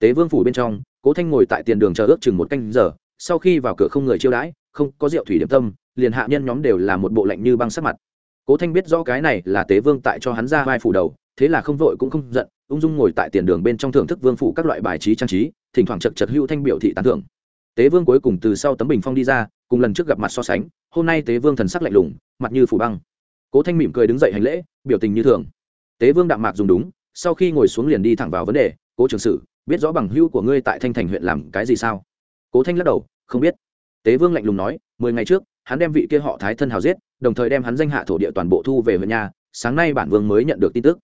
tế vương phủ bên trong, cố thanh ngồi tại tiền đường chờ ước chừng một canh giờ, sau khi vào cửa không người chiêu đãi, không có rượu thủy điểm tâm, liền hạ nhân nhóm đều là một bộ lạnh như băng sắc mặt. Cố thanh biết rõ cái này là tế vương tại cho hắn ra vai phủ đầu, thế là không vội cũng không giận, ung dung ngồi tại tiền đường bên trong thưởng thức vương phủ các loại bài trí trang trí, thỉnh thoảng chật chật hữu thanh biểu thị tán thưởng. Tế vương cuối cùng từ sau tấm bình phong đi ra, cùng lần trước gặp mặt so sánh, hôm nay tế vương thần sắc lạnh lùng, mặt như phủ băng. Cố thanh mỉm cười đứng dậy hành lễ, biểu tình như thường. Tế vương đạm mạc dùng đúng, sau khi ngồi xuống liền đi thẳng vào vấn đề, cố trường sử biết rõ bằng hưu của ngươi tại thanh thành huyện làm cái gì sao? Cố thanh lắc đầu, không biết. Tế vương lạnh lùng nói, mười ngày trước, hắn đem vị kia họ thái thân hào giết, đồng thời đem hắn danh hạ thổ địa toàn bộ thu về huyện nhà, sáng nay bản vương mới nhận được tin tức.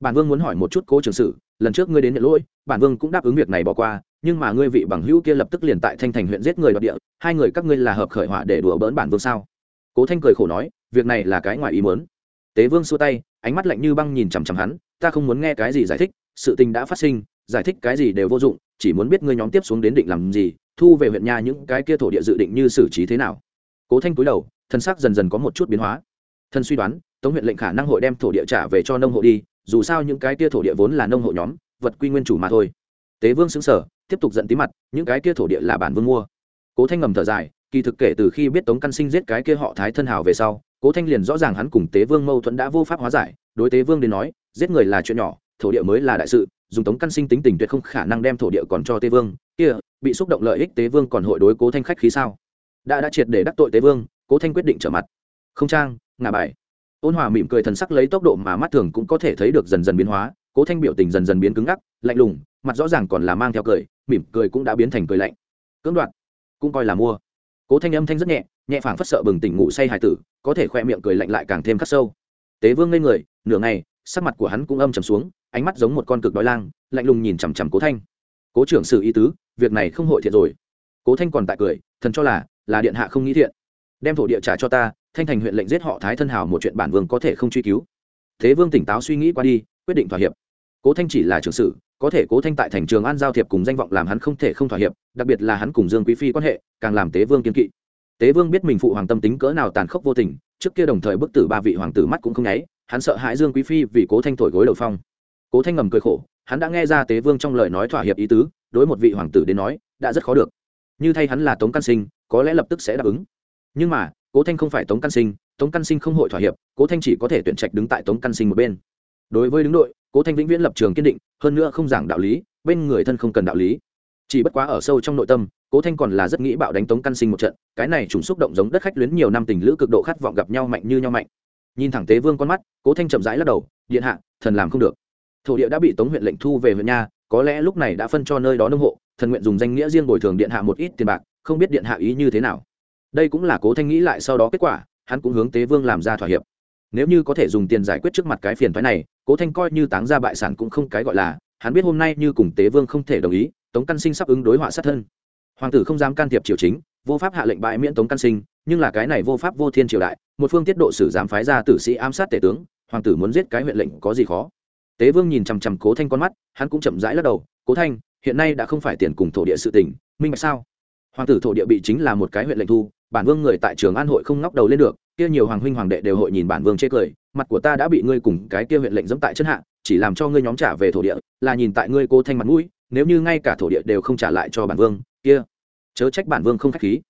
Bản vương muốn hỏi một chút cố trường sử, lần trước ngươi đến nhận lỗi, bản vương cũng đáp ứng việc này bỏ qua, nhưng mà ngươi vị bằng hữu kia lập tức liền tại thanh thành huyện giết người đoạt địa, hai người các ngươi là hợp khởi họa để đùa bỡn bản vương sao? Cố thanh cười khổ nói, việc này là cái ngoài ý muốn. Tế vương xua tay, ánh mắt lạnh như băng nhìn chằm chằm hắn, ta không muốn nghe cái gì giải thích, sự tình đã phát sinh giải thích cái gì đều vô dụng, chỉ muốn biết ngươi nhóm tiếp xuống đến định làm gì, thu về huyện nhà những cái kia thổ địa dự định như xử trí thế nào. Cố thanh cúi đầu, thân xác dần dần có một chút biến hóa. Thân suy đoán, tống huyện lệnh khả năng hội đem thổ địa trả về cho nông hộ đi, dù sao những cái kia thổ địa vốn là nông hộ nhóm, vật quy nguyên chủ mà thôi. Tế vương xứng sở tiếp tục giận tí mặt, những cái kia thổ địa là bản vương mua. Cố thanh ngầm thở dài, kỳ thực kể từ khi biết tống căn sinh giết cái kia họ thái thân hào về sau, cố thanh liền rõ ràng hắn cùng tế vương mâu thuẫn đã vô pháp hóa giải. Đối tế vương đến nói, giết người là chuyện nhỏ, thổ địa mới là đại sự dùng tống căn sinh tính tình tuyệt không khả năng đem thổ địa còn cho tế vương, kia, bị xúc động lợi ích tế vương còn hội đối cố thanh khách khí sao? Đã đã triệt để đắc tội tế vương, cố thanh quyết định trở mặt. Không trang ngà bài. Ôn hòa mỉm cười thần sắc lấy tốc độ mà mắt thường cũng có thể thấy được dần dần biến hóa, cố thanh biểu tình dần dần biến cứng ngắc, lạnh lùng, mặt rõ ràng còn là mang theo cười, mỉm cười cũng đã biến thành cười lạnh. Cưỡng đoạt, cũng coi là mua. Cố thanh âm thanh rất nhẹ nhẹ phảng phất sợ bừng tỉnh ngủ say hài tử, có thể khoe miệng cười lạnh lại càng thêm khắc sâu. Tế vương ngây người, nửa ngày, sắc mặt của hắn cũng âm trầm xuống ánh mắt giống một con cực đói lang, lạnh lùng nhìn chằm chằm cố thanh. Cố trưởng sử ý tứ, việc này không hội thiện rồi. Cố thanh còn tại cười, thần cho là là điện hạ không nghĩ thiện. Đem thổ địa trả cho ta, thanh thành huyện lệnh giết họ thái thân hào một chuyện bản vương có thể không truy cứu. Thế vương tỉnh táo suy nghĩ qua đi, quyết định thỏa hiệp. Cố thanh chỉ là trưởng sử có thể cố thanh tại thành trường an giao thiệp cùng danh vọng làm hắn không thể không thỏa hiệp, đặc biệt là hắn cùng dương quý phi quan hệ, càng làm tế vương kiên kỵ. Tế vương biết mình phụ hoàng tâm tính cỡ nào tàn khốc vô tình, trước kia đồng thời bức tử ba vị hoàng tử mắt cũng không nháy, hắn sợ hãi dương quý phi vì cố thanh thổi gối đầu phong cố thanh ngầm cười khổ, hắn đã nghe ra tế vương trong lời nói thỏa hiệp ý tứ, đối một vị hoàng tử đến nói, đã rất khó được. Như thay hắn là tống căn sinh, có lẽ lập tức sẽ đáp ứng. Nhưng mà, cố thanh không phải tống căn sinh, tống căn sinh không hội thỏa hiệp, cố thanh chỉ có thể tuyển trạch đứng tại tống căn sinh một bên. Đối với đứng đội, cố thanh vĩnh viễn lập trường kiên định, hơn nữa không giảng đạo lý, bên người thân không cần đạo lý. Chỉ bất quá ở sâu trong nội tâm, cố thanh còn là rất nghĩ bạo đánh tống căn sinh một trận, cái này trùng xúc động giống đất khách luyến nhiều năm tình lữ cực độ khát vọng gặp nhau mạnh như nhau mạnh. Nhìn thẳng tế vương con mắt, cố thanh chậm rãi lắc đầu, điện hạ, thần làm không được thổ địa đã bị tống huyện lệnh thu về huyện nha, có lẽ lúc này đã phân cho nơi đó nông hộ, thần nguyện dùng danh nghĩa riêng bồi thường điện hạ một ít tiền bạc, không biết điện hạ ý như thế nào. Đây cũng là cố thanh nghĩ lại sau đó kết quả, hắn cũng hướng tế vương làm ra thỏa hiệp. Nếu như có thể dùng tiền giải quyết trước mặt cái phiền thoái này, cố thanh coi như táng ra bại sản cũng không cái gọi là, hắn biết hôm nay như cùng tế vương không thể đồng ý, tống căn sinh sắp ứng đối họa sát thân. Hoàng tử không dám can thiệp triều chính, vô pháp hạ lệnh bãi miễn tống căn sinh, nhưng là cái này vô pháp vô thiên triều đại, một phương tiết độ sử dám phái ra tử sĩ ám sát tể tướng, hoàng tử muốn giết cái huyện lệnh có gì khó? Tế vương nhìn chằm chằm cố thanh con mắt, hắn cũng chậm rãi lắc đầu, cố thanh, hiện nay đã không phải tiền cùng thổ địa sự tỉnh minh bạch sao? Hoàng tử thổ địa bị chính là một cái huyện lệnh thu, bản vương người tại trường an hội không ngóc đầu lên được, kia nhiều hoàng huynh hoàng đệ đều hội nhìn bản vương chê cười, mặt của ta đã bị ngươi cùng cái kia huyện lệnh dẫm tại chân hạ, chỉ làm cho ngươi nhóm trả về thổ địa, là nhìn tại ngươi Cố thanh mặt mũi, nếu như ngay cả thổ địa đều không trả lại cho bản vương, kia, chớ trách bản vương không khách khí.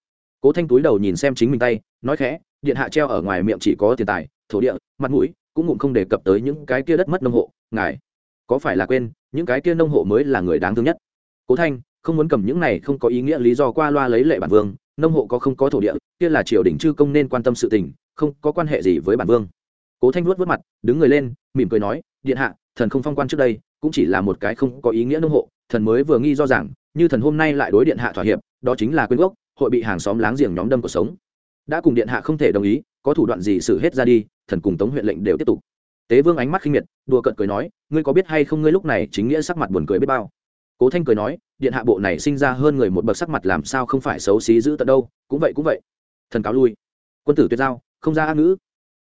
Cố thanh túi đầu nhìn xem chính mình tay, nói khẽ, điện hạ treo ở ngoài miệng chỉ có tiền tài, thổ địa, mặt mũi, cũng ngụm không đề cập tới những cái kia đất mất nông hộ ngài, có phải là quên, những cái kia nông hộ mới là người đáng thương nhất? Cố thanh, không muốn cầm những này không có ý nghĩa lý do qua loa lấy lệ bản vương, nông hộ có không có thổ địa, kia là triều đình chư công nên quan tâm sự tình, không có quan hệ gì với bản vương. Cố thanh vuốt vớt mặt, đứng người lên, mỉm cười nói, điện hạ, thần không phong quan trước đây, cũng chỉ là một cái không có ý nghĩa nông hộ, thần mới vừa nghi do rằng, như thần hôm nay lại đối điện hạ thỏa hiệp, đó chính là quyên gốc, hội bị hàng xóm láng giềng nhóm đâm cuộc sống. Đã cùng điện hạ không thể đồng ý, có thủ đoạn gì xử hết ra đi, thần cùng tống huyện lệnh đều tiếp tục tế vương ánh mắt khinh miệt, đùa cợt cười nói, ngươi có biết hay không ngươi lúc này chính nghĩa sắc mặt buồn cười biết bao? Cố thanh cười nói, điện hạ bộ này sinh ra hơn người một bậc sắc mặt làm sao không phải xấu xí giữ tận đâu, cũng vậy cũng vậy. Thần cáo lui. Quân tử tuyệt giao, không ra ác ngữ.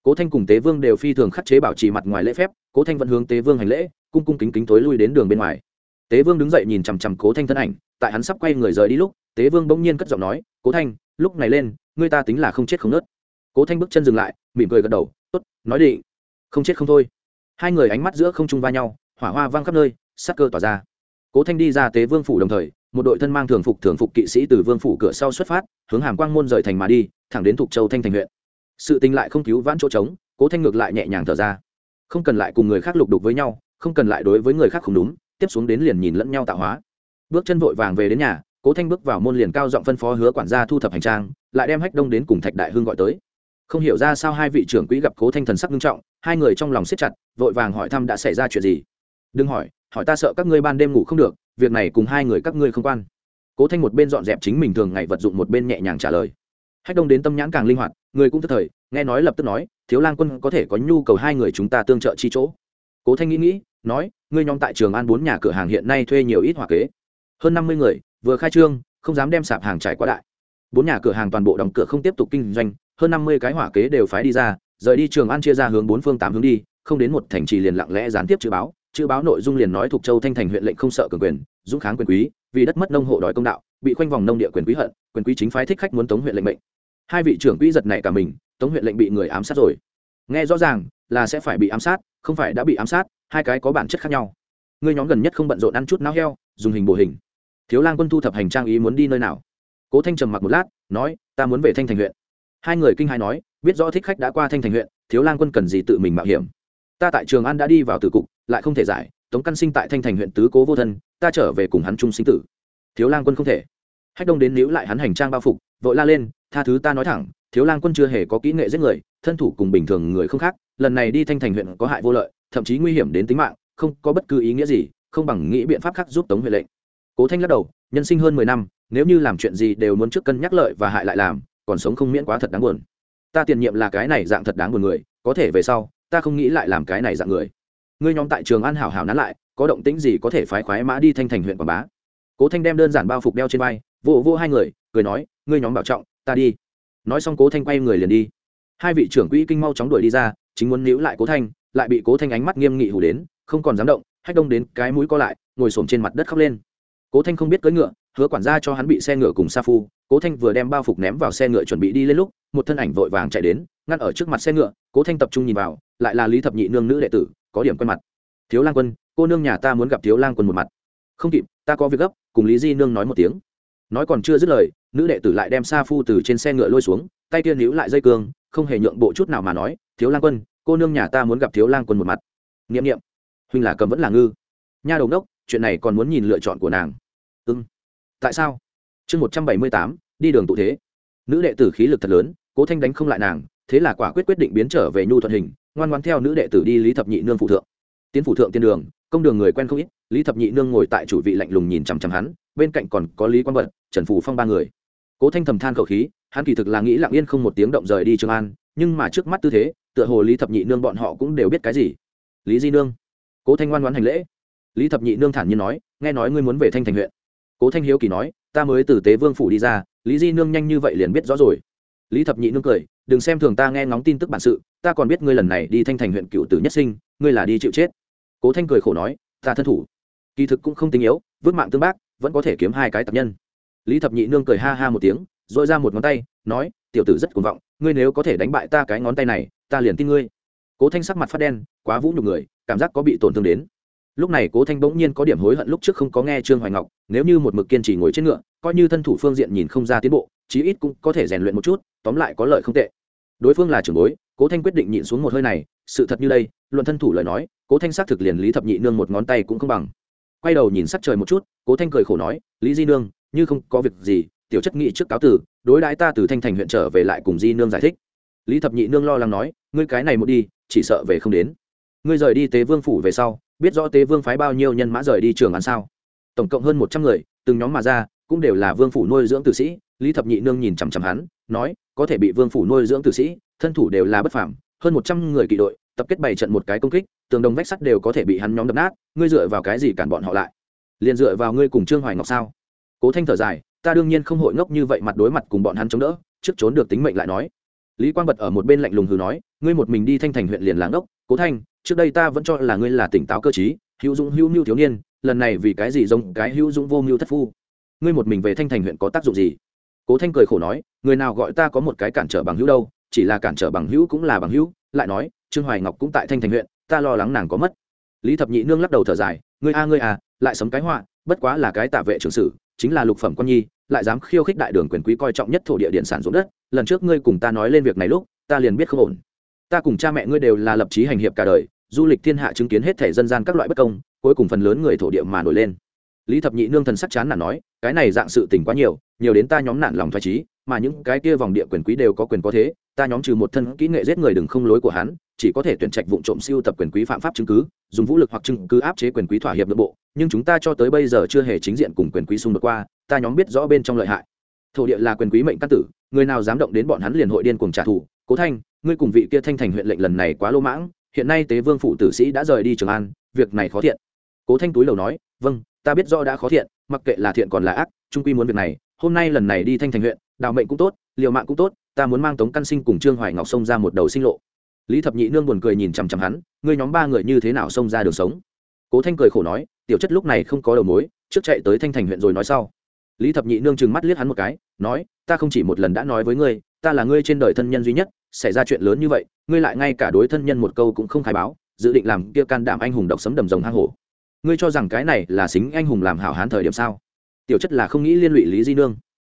Cố thanh cùng tế vương đều phi thường khắc chế bảo trì mặt ngoài lễ phép, cố thanh vẫn hướng tế vương hành lễ, cung cung kính kính tối lui đến đường bên ngoài. Tế vương đứng dậy nhìn chằm chằm cố thanh thân ảnh, tại hắn sắp quay người rời đi lúc, tế vương bỗng nhiên cất giọng nói, cố thanh, lúc này lên, ngươi ta tính là không chết không nớt. Cố thanh bước chân dừng lại, mỉm cười gật đầu t ố t nói đi không chết không thôi. Hai người ánh mắt giữa không trung va nhau, hỏa hoa vang khắp nơi, sắc cơ tỏa ra. Cố thanh đi ra tế vương phủ đồng thời, một đội thân mang thường phục thường phục kỵ sĩ từ vương phủ cửa sau xuất phát, hướng hàm quang môn rời thành mà đi, thẳng đến thục châu thanh thành huyện. Sự tình lại không cứu vãn chỗ trống, cố thanh ngược lại nhẹ nhàng thở ra. Không cần lại cùng người khác lục đục với nhau, không cần lại đối với người khác không đúng, tiếp xuống đến liền nhìn lẫn nhau tạo hóa. Bước chân vội vàng về đến nhà, cố thanh bước vào môn liền cao giọng phân phó hứa quản gia thu thập hành trang, lại đem hách đông đến cùng thạch đại hương gọi tới không hiểu ra sao hai vị trưởng quỹ gặp cố thanh thần sắc nghiêm trọng, hai người trong lòng siết chặt, vội vàng hỏi thăm đã xảy ra chuyện gì. Đừng hỏi hỏi ta sợ các ngươi ban đêm ngủ không được, việc này cùng hai người các ngươi không quan. Cố thanh một bên dọn dẹp chính mình thường ngày vật dụng, một bên nhẹ nhàng trả lời. Hách đông đến tâm nhãn càng linh hoạt, người cũng tức thời, nghe nói lập tức nói, thiếu lang quân có thể có nhu cầu hai người chúng ta tương trợ chi chỗ. Cố thanh nghĩ nghĩ, nói, ngươi nhóm tại trường an bốn nhà cửa hàng hiện nay thuê nhiều ít hoa kế. Hơn năm mươi người, vừa khai trương, không dám đem sạp hàng trải quá đại. Bốn nhà cửa hàng toàn bộ đóng cửa không tiếp tục kinh doanh hơn năm mươi cái hỏa kế đều phái đi ra, rời đi trường an chia ra hướng bốn phương tám hướng đi, không đến một thành trì liền lặng lẽ gián tiếp chữ báo. Chữ báo nội dung liền nói thuộc châu thanh thành huyện lệnh không sợ cường quyền, dũng kháng quyền quý, vì đất mất nông hộ đòi công đạo, bị khoanh vòng nông địa quyền quý hận, quyền quý chính phái thích khách muốn tống huyện lệnh mệnh. Hai vị trưởng quỹ giật này cả mình, tống huyện lệnh bị người ám sát rồi. Nghe rõ ràng là sẽ phải bị ám sát, không phải đã bị ám sát, hai cái có bản chất khác nhau. Ngươi nhóm gần nhất không bận rộn ăn chút náo heo, dùng hình bổ hình. Thiếu lang quân thu thập hành trang ý muốn đi nơi nào? Cố thanh trầm mặc một lát, nói, ta muốn về thanh thành huyện hai người kinh hai nói, biết rõ thích khách đã qua thanh thành huyện, thiếu lang quân cần gì tự mình mạo hiểm. Ta tại trường an đã đi vào tử cục, lại không thể giải, tống căn sinh tại thanh thành huyện tứ cố vô thân, ta trở về cùng hắn chung sinh tử. Thiếu lang quân không thể. Hách đông đến níu lại hắn hành trang bao phục, vội la lên, tha thứ ta nói thẳng, thiếu lang quân chưa hề có kỹ nghệ giết người, thân thủ cùng bình thường người không khác, lần này đi thanh thành huyện có hại vô lợi, thậm chí nguy hiểm đến tính mạng, không có bất cứ ý nghĩa gì, không bằng nghĩ biện pháp khác giúp tống huệ lệnh. Cố thanh lắc đầu, nhân sinh hơn mười năm, nếu như làm chuyện gì đều muốn trước cân nhắc lợi và hại lại làm còn sống không miễn quá thật đáng buồn. Ta tiền nhiệm là cái này dạng thật đáng buồn người, có thể về sau, ta không nghĩ lại làm cái này dạng người. Ngươi nhóm tại trường an hảo hảo nán lại, có động tĩnh gì có thể phái khoái mã đi thanh thành huyện quảng bá. Cố thanh đem đơn giản bao phục đeo trên vai vô vô hai người, cười nói, ngươi nhóm bảo trọng, ta đi. Nói xong cố thanh quay người liền đi. Hai vị trưởng quỹ kinh mau chóng đuổi đi ra, chính muốn níu lại cố thanh, lại bị cố thanh ánh mắt nghiêm nghị hủ đến, không còn dám động, hách đông đến cái mũi co lại, ngồi xổm trên mặt đất khóc lên. Cố thanh không biết cưỡi ngựa, hứa quản gia cho hắn bị xe ngựa cùng sa phu cố thanh vừa đem bao phục ném vào xe ngựa chuẩn bị đi lên lúc, một thân ảnh vội vàng chạy đến, ngăn ở trước mặt xe ngựa, cố thanh tập trung nhìn vào, lại là lý thập nhị nương nữ đệ tử, có điểm quen mặt. Thiếu lang quân, cô nương nhà ta muốn gặp thiếu lang quân một mặt. Không kịp, ta có việc gấp, cùng lý di nương nói một tiếng. Nói còn chưa dứt lời, nữ đệ tử lại đem sa phu từ trên xe ngựa lôi xuống, tay tiên níu lại dây cương, không hề nhượng bộ chút nào mà nói, thiếu lang quân, cô nương nhà ta muốn gặp thiếu lang quân một mặt. N i ệ m n i ệ m huynh là cầm vẫn là ngư. Nha đầu đốc, chuyện này còn muốn nhìn lựa chọn của nàng. Ưng tại sao? Chương một trăm bảy mươi tám, đi đường tụ thế. Nữ đệ tử khí lực thật lớn, cố thanh đánh không lại nàng, thế là quả quyết quyết định biến trở về nhu thuận hình, ngoan ngoan theo nữ đệ tử đi lý thập nhị nương phụ thượng. Tiến phụ thượng tiên đường, công đường người quen không ít, lý thập nhị nương ngồi tại chủ vị lạnh lùng nhìn chằm chằm hắn, bên cạnh còn có lý quang vật trần phủ phong ba người. Cố thanh thầm than khẩu khí, hắn kỳ thực là nghĩ lặng yên không một tiếng động rời đi trường an, nhưng mà trước mắt tư thế, tựa hồ lý thập nhị nương bọn họ cũng đều biết cái gì. Lý di nương. Cố thanh ngoan ngoãn hành lễ. Lý thập nhị nương thản nhiên nói, nghe nói ngươi muốn về thanh thành huyện. Cố thanh hiếu kỳ nói ta mới từ tế vương phủ đi ra, lý di nương nhanh như vậy liền biết rõ rồi. Lý thập nhị nương cười, đừng xem thường ta nghe ngóng tin tức bản sự, ta còn biết ngươi lần này đi thanh thành huyện cựu tử nhất sinh, ngươi là đi chịu chết. Cố thanh cười khổ nói, ta thân thủ. Kỳ thực cũng không tinh yếu, vứt mạng tương bác, vẫn có thể kiếm hai cái tập nhân. Lý thập nhị nương cười ha ha một tiếng dội ra một ngón tay, nói, tiểu tử rất cuồng vọng, ngươi nếu có thể đánh bại ta cái ngón tay này, ta liền tin ngươi. Cố thanh sắc mặt phát đen, quá vũ nhục người, cảm giác có bị tổn thương đến lúc này cố thanh bỗng nhiên có điểm hối hận lúc trước không có nghe trương hoài ngọc, nếu như một mực kiên trì ngồi trên ngựa, coi như thân thủ phương diện nhìn không ra tiến bộ, chí ít cũng có thể rèn luyện một chút, tóm lại có lợi không tệ. Đối phương là trưởng bối, cố thanh quyết định nhịn xuống một hơi này, sự thật như đây, luận thân thủ lời nói, cố thanh xác thực liền lý thập nhị nương một ngón tay cũng không bằng. Quay đầu nhìn sắc trời một chút, cố thanh cười khổ nói, lý di nương, như không có việc gì, tiểu chất nghị trước cáo tử đối đãi ta từ thanh thành huyện trở về lại cùng di nương giải thích. Lý thập nhị nương lo lắng nói, ngươi cái này một đi, chỉ sợ về không đến. Ngươi rời đi tế vương phủ về sau biết rõ tế vương phái bao nhiêu nhân mã rời đi trường án sao? Tổng cộng hơn một trăm người, từng nhóm mà ra, cũng đều là vương phủ nuôi dưỡng tử sĩ. Lý thập nhị nương nhìn chằm chằm hắn, nói, có thể bị vương phủ nuôi dưỡng tử sĩ, thân thủ đều là bất phàm. Hơn một trăm người kỵ đội, tập kết bày trận một cái công kích, tường đồng vách sắt đều có thể bị hắn nhóm đập nát. Ngươi dựa vào cái gì cản bọn họ lại? Liền dựa vào ngươi cùng trương hoài ngọc sao? Cố thanh thở dài, ta đương nhiên không hội ngốc như vậy mặt đối mặt cùng bọn hắn chống đỡ, trước trốn được tính mệnh lại nói. Lý quang bật ở một bên lạnh lùng hừ nói, ngươi một mình đi thanh thành huyện liền làng đốc cố thanh trước đây ta vẫn cho là ngươi là tỉnh táo cơ chí hữu dũng hữu mưu thiếu niên, lần này vì cái gì giống cái hữu dũng vô mưu thất phu? Ngươi một mình về thanh thành huyện có tác dụng gì? Cố thanh cười khổ nói, người nào gọi ta có một cái cản trở bằng hữu đâu, chỉ là cản trở bằng hữu cũng là bằng hữu. Lại nói, trương hoài ngọc cũng tại thanh thành huyện, ta lo lắng nàng có mất. Lý thập nhị nương lắc đầu thở dài, ngươi a, ngươi à lại sấm cái họa, bất quá là cái tạ vệ trưởng sử, chính là lục phẩm quan nhi, lại dám khiêu khích đại đường quyền quý coi trọng nhất thổ địa điện sản ruộng đất, lần trước ngươi cùng ta nói lên việc này lúc, ta liền biết không ổn. Ta cùng cha mẹ ngươi đều là lập chí hành hiệp cả đời du lịch thiên hạ chứng kiến hết thể dân gian các loại bất công, cuối cùng phần lớn người thổ địa mà nổi lên. Lý thập nhị nương thần sắc chán là nói, cái này dạng sự tỉnh quá nhiều nhiều đến ta nhóm nạn lòng thoải trí mà những cái kia vòng địa quyền quý đều có quyền có thế, ta nhóm trừ một thân kỹ nghệ giết người đừng không lối của hắn, chỉ có thể tuyển trạch vụ trộm siêu tập quyền quý phạm pháp chứng cứ, dùng vũ lực hoặc chứng cứ áp chế quyền quý thỏa hiệp nội bộ, nhưng chúng ta cho tới bây giờ chưa hề chính diện cùng quyền quý xung đột qua, ta nhóm biết rõ bên trong lợi hại. Thổ địa là quyền quý mệnh căn tử, người nào dám động đến bọn hắn liền hội điên cùng trả thù. Cố thanh, ngươi cùng vị kia thanh thành huyện lệnh lần này quá lô mãng hiện nay tế vương phủ tử sĩ đã rời đi trường an, việc này khó thiện. Cố thanh túi lầu nói vâng ta biết rõ đã khó thiện, mặc kệ là thiện còn là ác trung quy muốn việc này. Hôm nay lần này đi thanh thành huyện, đào mệnh cũng tốt, liều mạng cũng tốt, ta muốn mang tống căn sinh cùng trương hoài ngọc sông ra một đầu sinh lộ. Lý thập nhị nương buồn cười nhìn chằm chằm hắn, ngươi nhóm ba người như thế nào xông ra đường sống? Cố thanh cười khổ nói, tiểu chất lúc này không có đầu mối, trước chạy tới thanh thành huyện rồi nói sau. Lý thập nhị nương trừng mắt liếc hắn một cái, nói, ta không chỉ một lần đã nói với ngươi ta là ngươi trên đời thân nhân duy nhất, xảy ra chuyện lớn như vậy, ngươi lại ngay cả đối thân nhân một câu cũng không khai báo, dự định làm kia can đảm anh hùng độc sấm đầm rồng hang hổ. Ngươi cho rằng cái này là xính anh hùng làm hảo hán thời điểm sao? Tiểu chất là không nghĩ liên lụy lý di nương.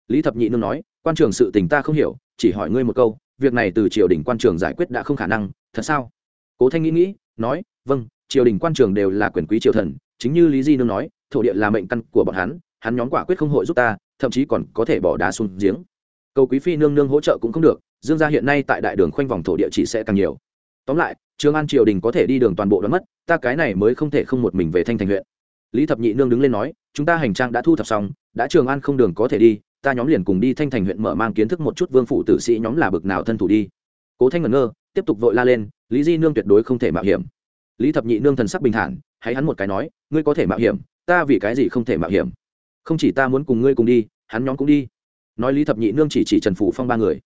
Lý thập nhị nương nói, quan trường sự tình ta không hiểu, chỉ hỏi ngươi một câu, việc này từ triều đình quan trường giải quyết đã không khả năng, thật sao? Cố thanh nghĩ nghĩ, nói vâng triều đình quan trường đều là quyền quý triều thần, chính như lý di nương nói, thổ địa là mệnh căn của bọn hắn hắn nhóm quả quyết không hội giúp ta, thậm chí còn có thể bỏ đá xuống giếng cầu quý phi nương nương hỗ trợ cũng không được, dương gia hiện nay tại đại đường khoanh vòng thổ địa chỉ sẽ càng nhiều. Tóm lại, trường an triều đình có thể đi đường toàn bộ đoán mất, ta cái này mới không thể không một mình về thanh thành huyện. Lý thập nhị nương đứng lên nói, chúng ta hành trang đã thu thập xong, đã trường an không đường có thể đi, ta nhóm liền cùng đi thanh thành huyện mở mang kiến thức một chút vương phủ tử sĩ nhóm là bực nào thân thủ đi. Cố thanh ngẩn ngơ, tiếp tục vội la lên, lý di nương tuyệt đối không thể mạo hiểm. Lý thập nhị nương thần sắc bình thản, hãy hắn một cái nói, ngươi có thể mạo hiểm, ta vì cái gì không thể mạo hiểm? Không chỉ ta muốn cùng ngươi cùng đi, hắn nhóm cũng đi nói lý thập nhị nương chỉ chỉ trần phủ phong ba người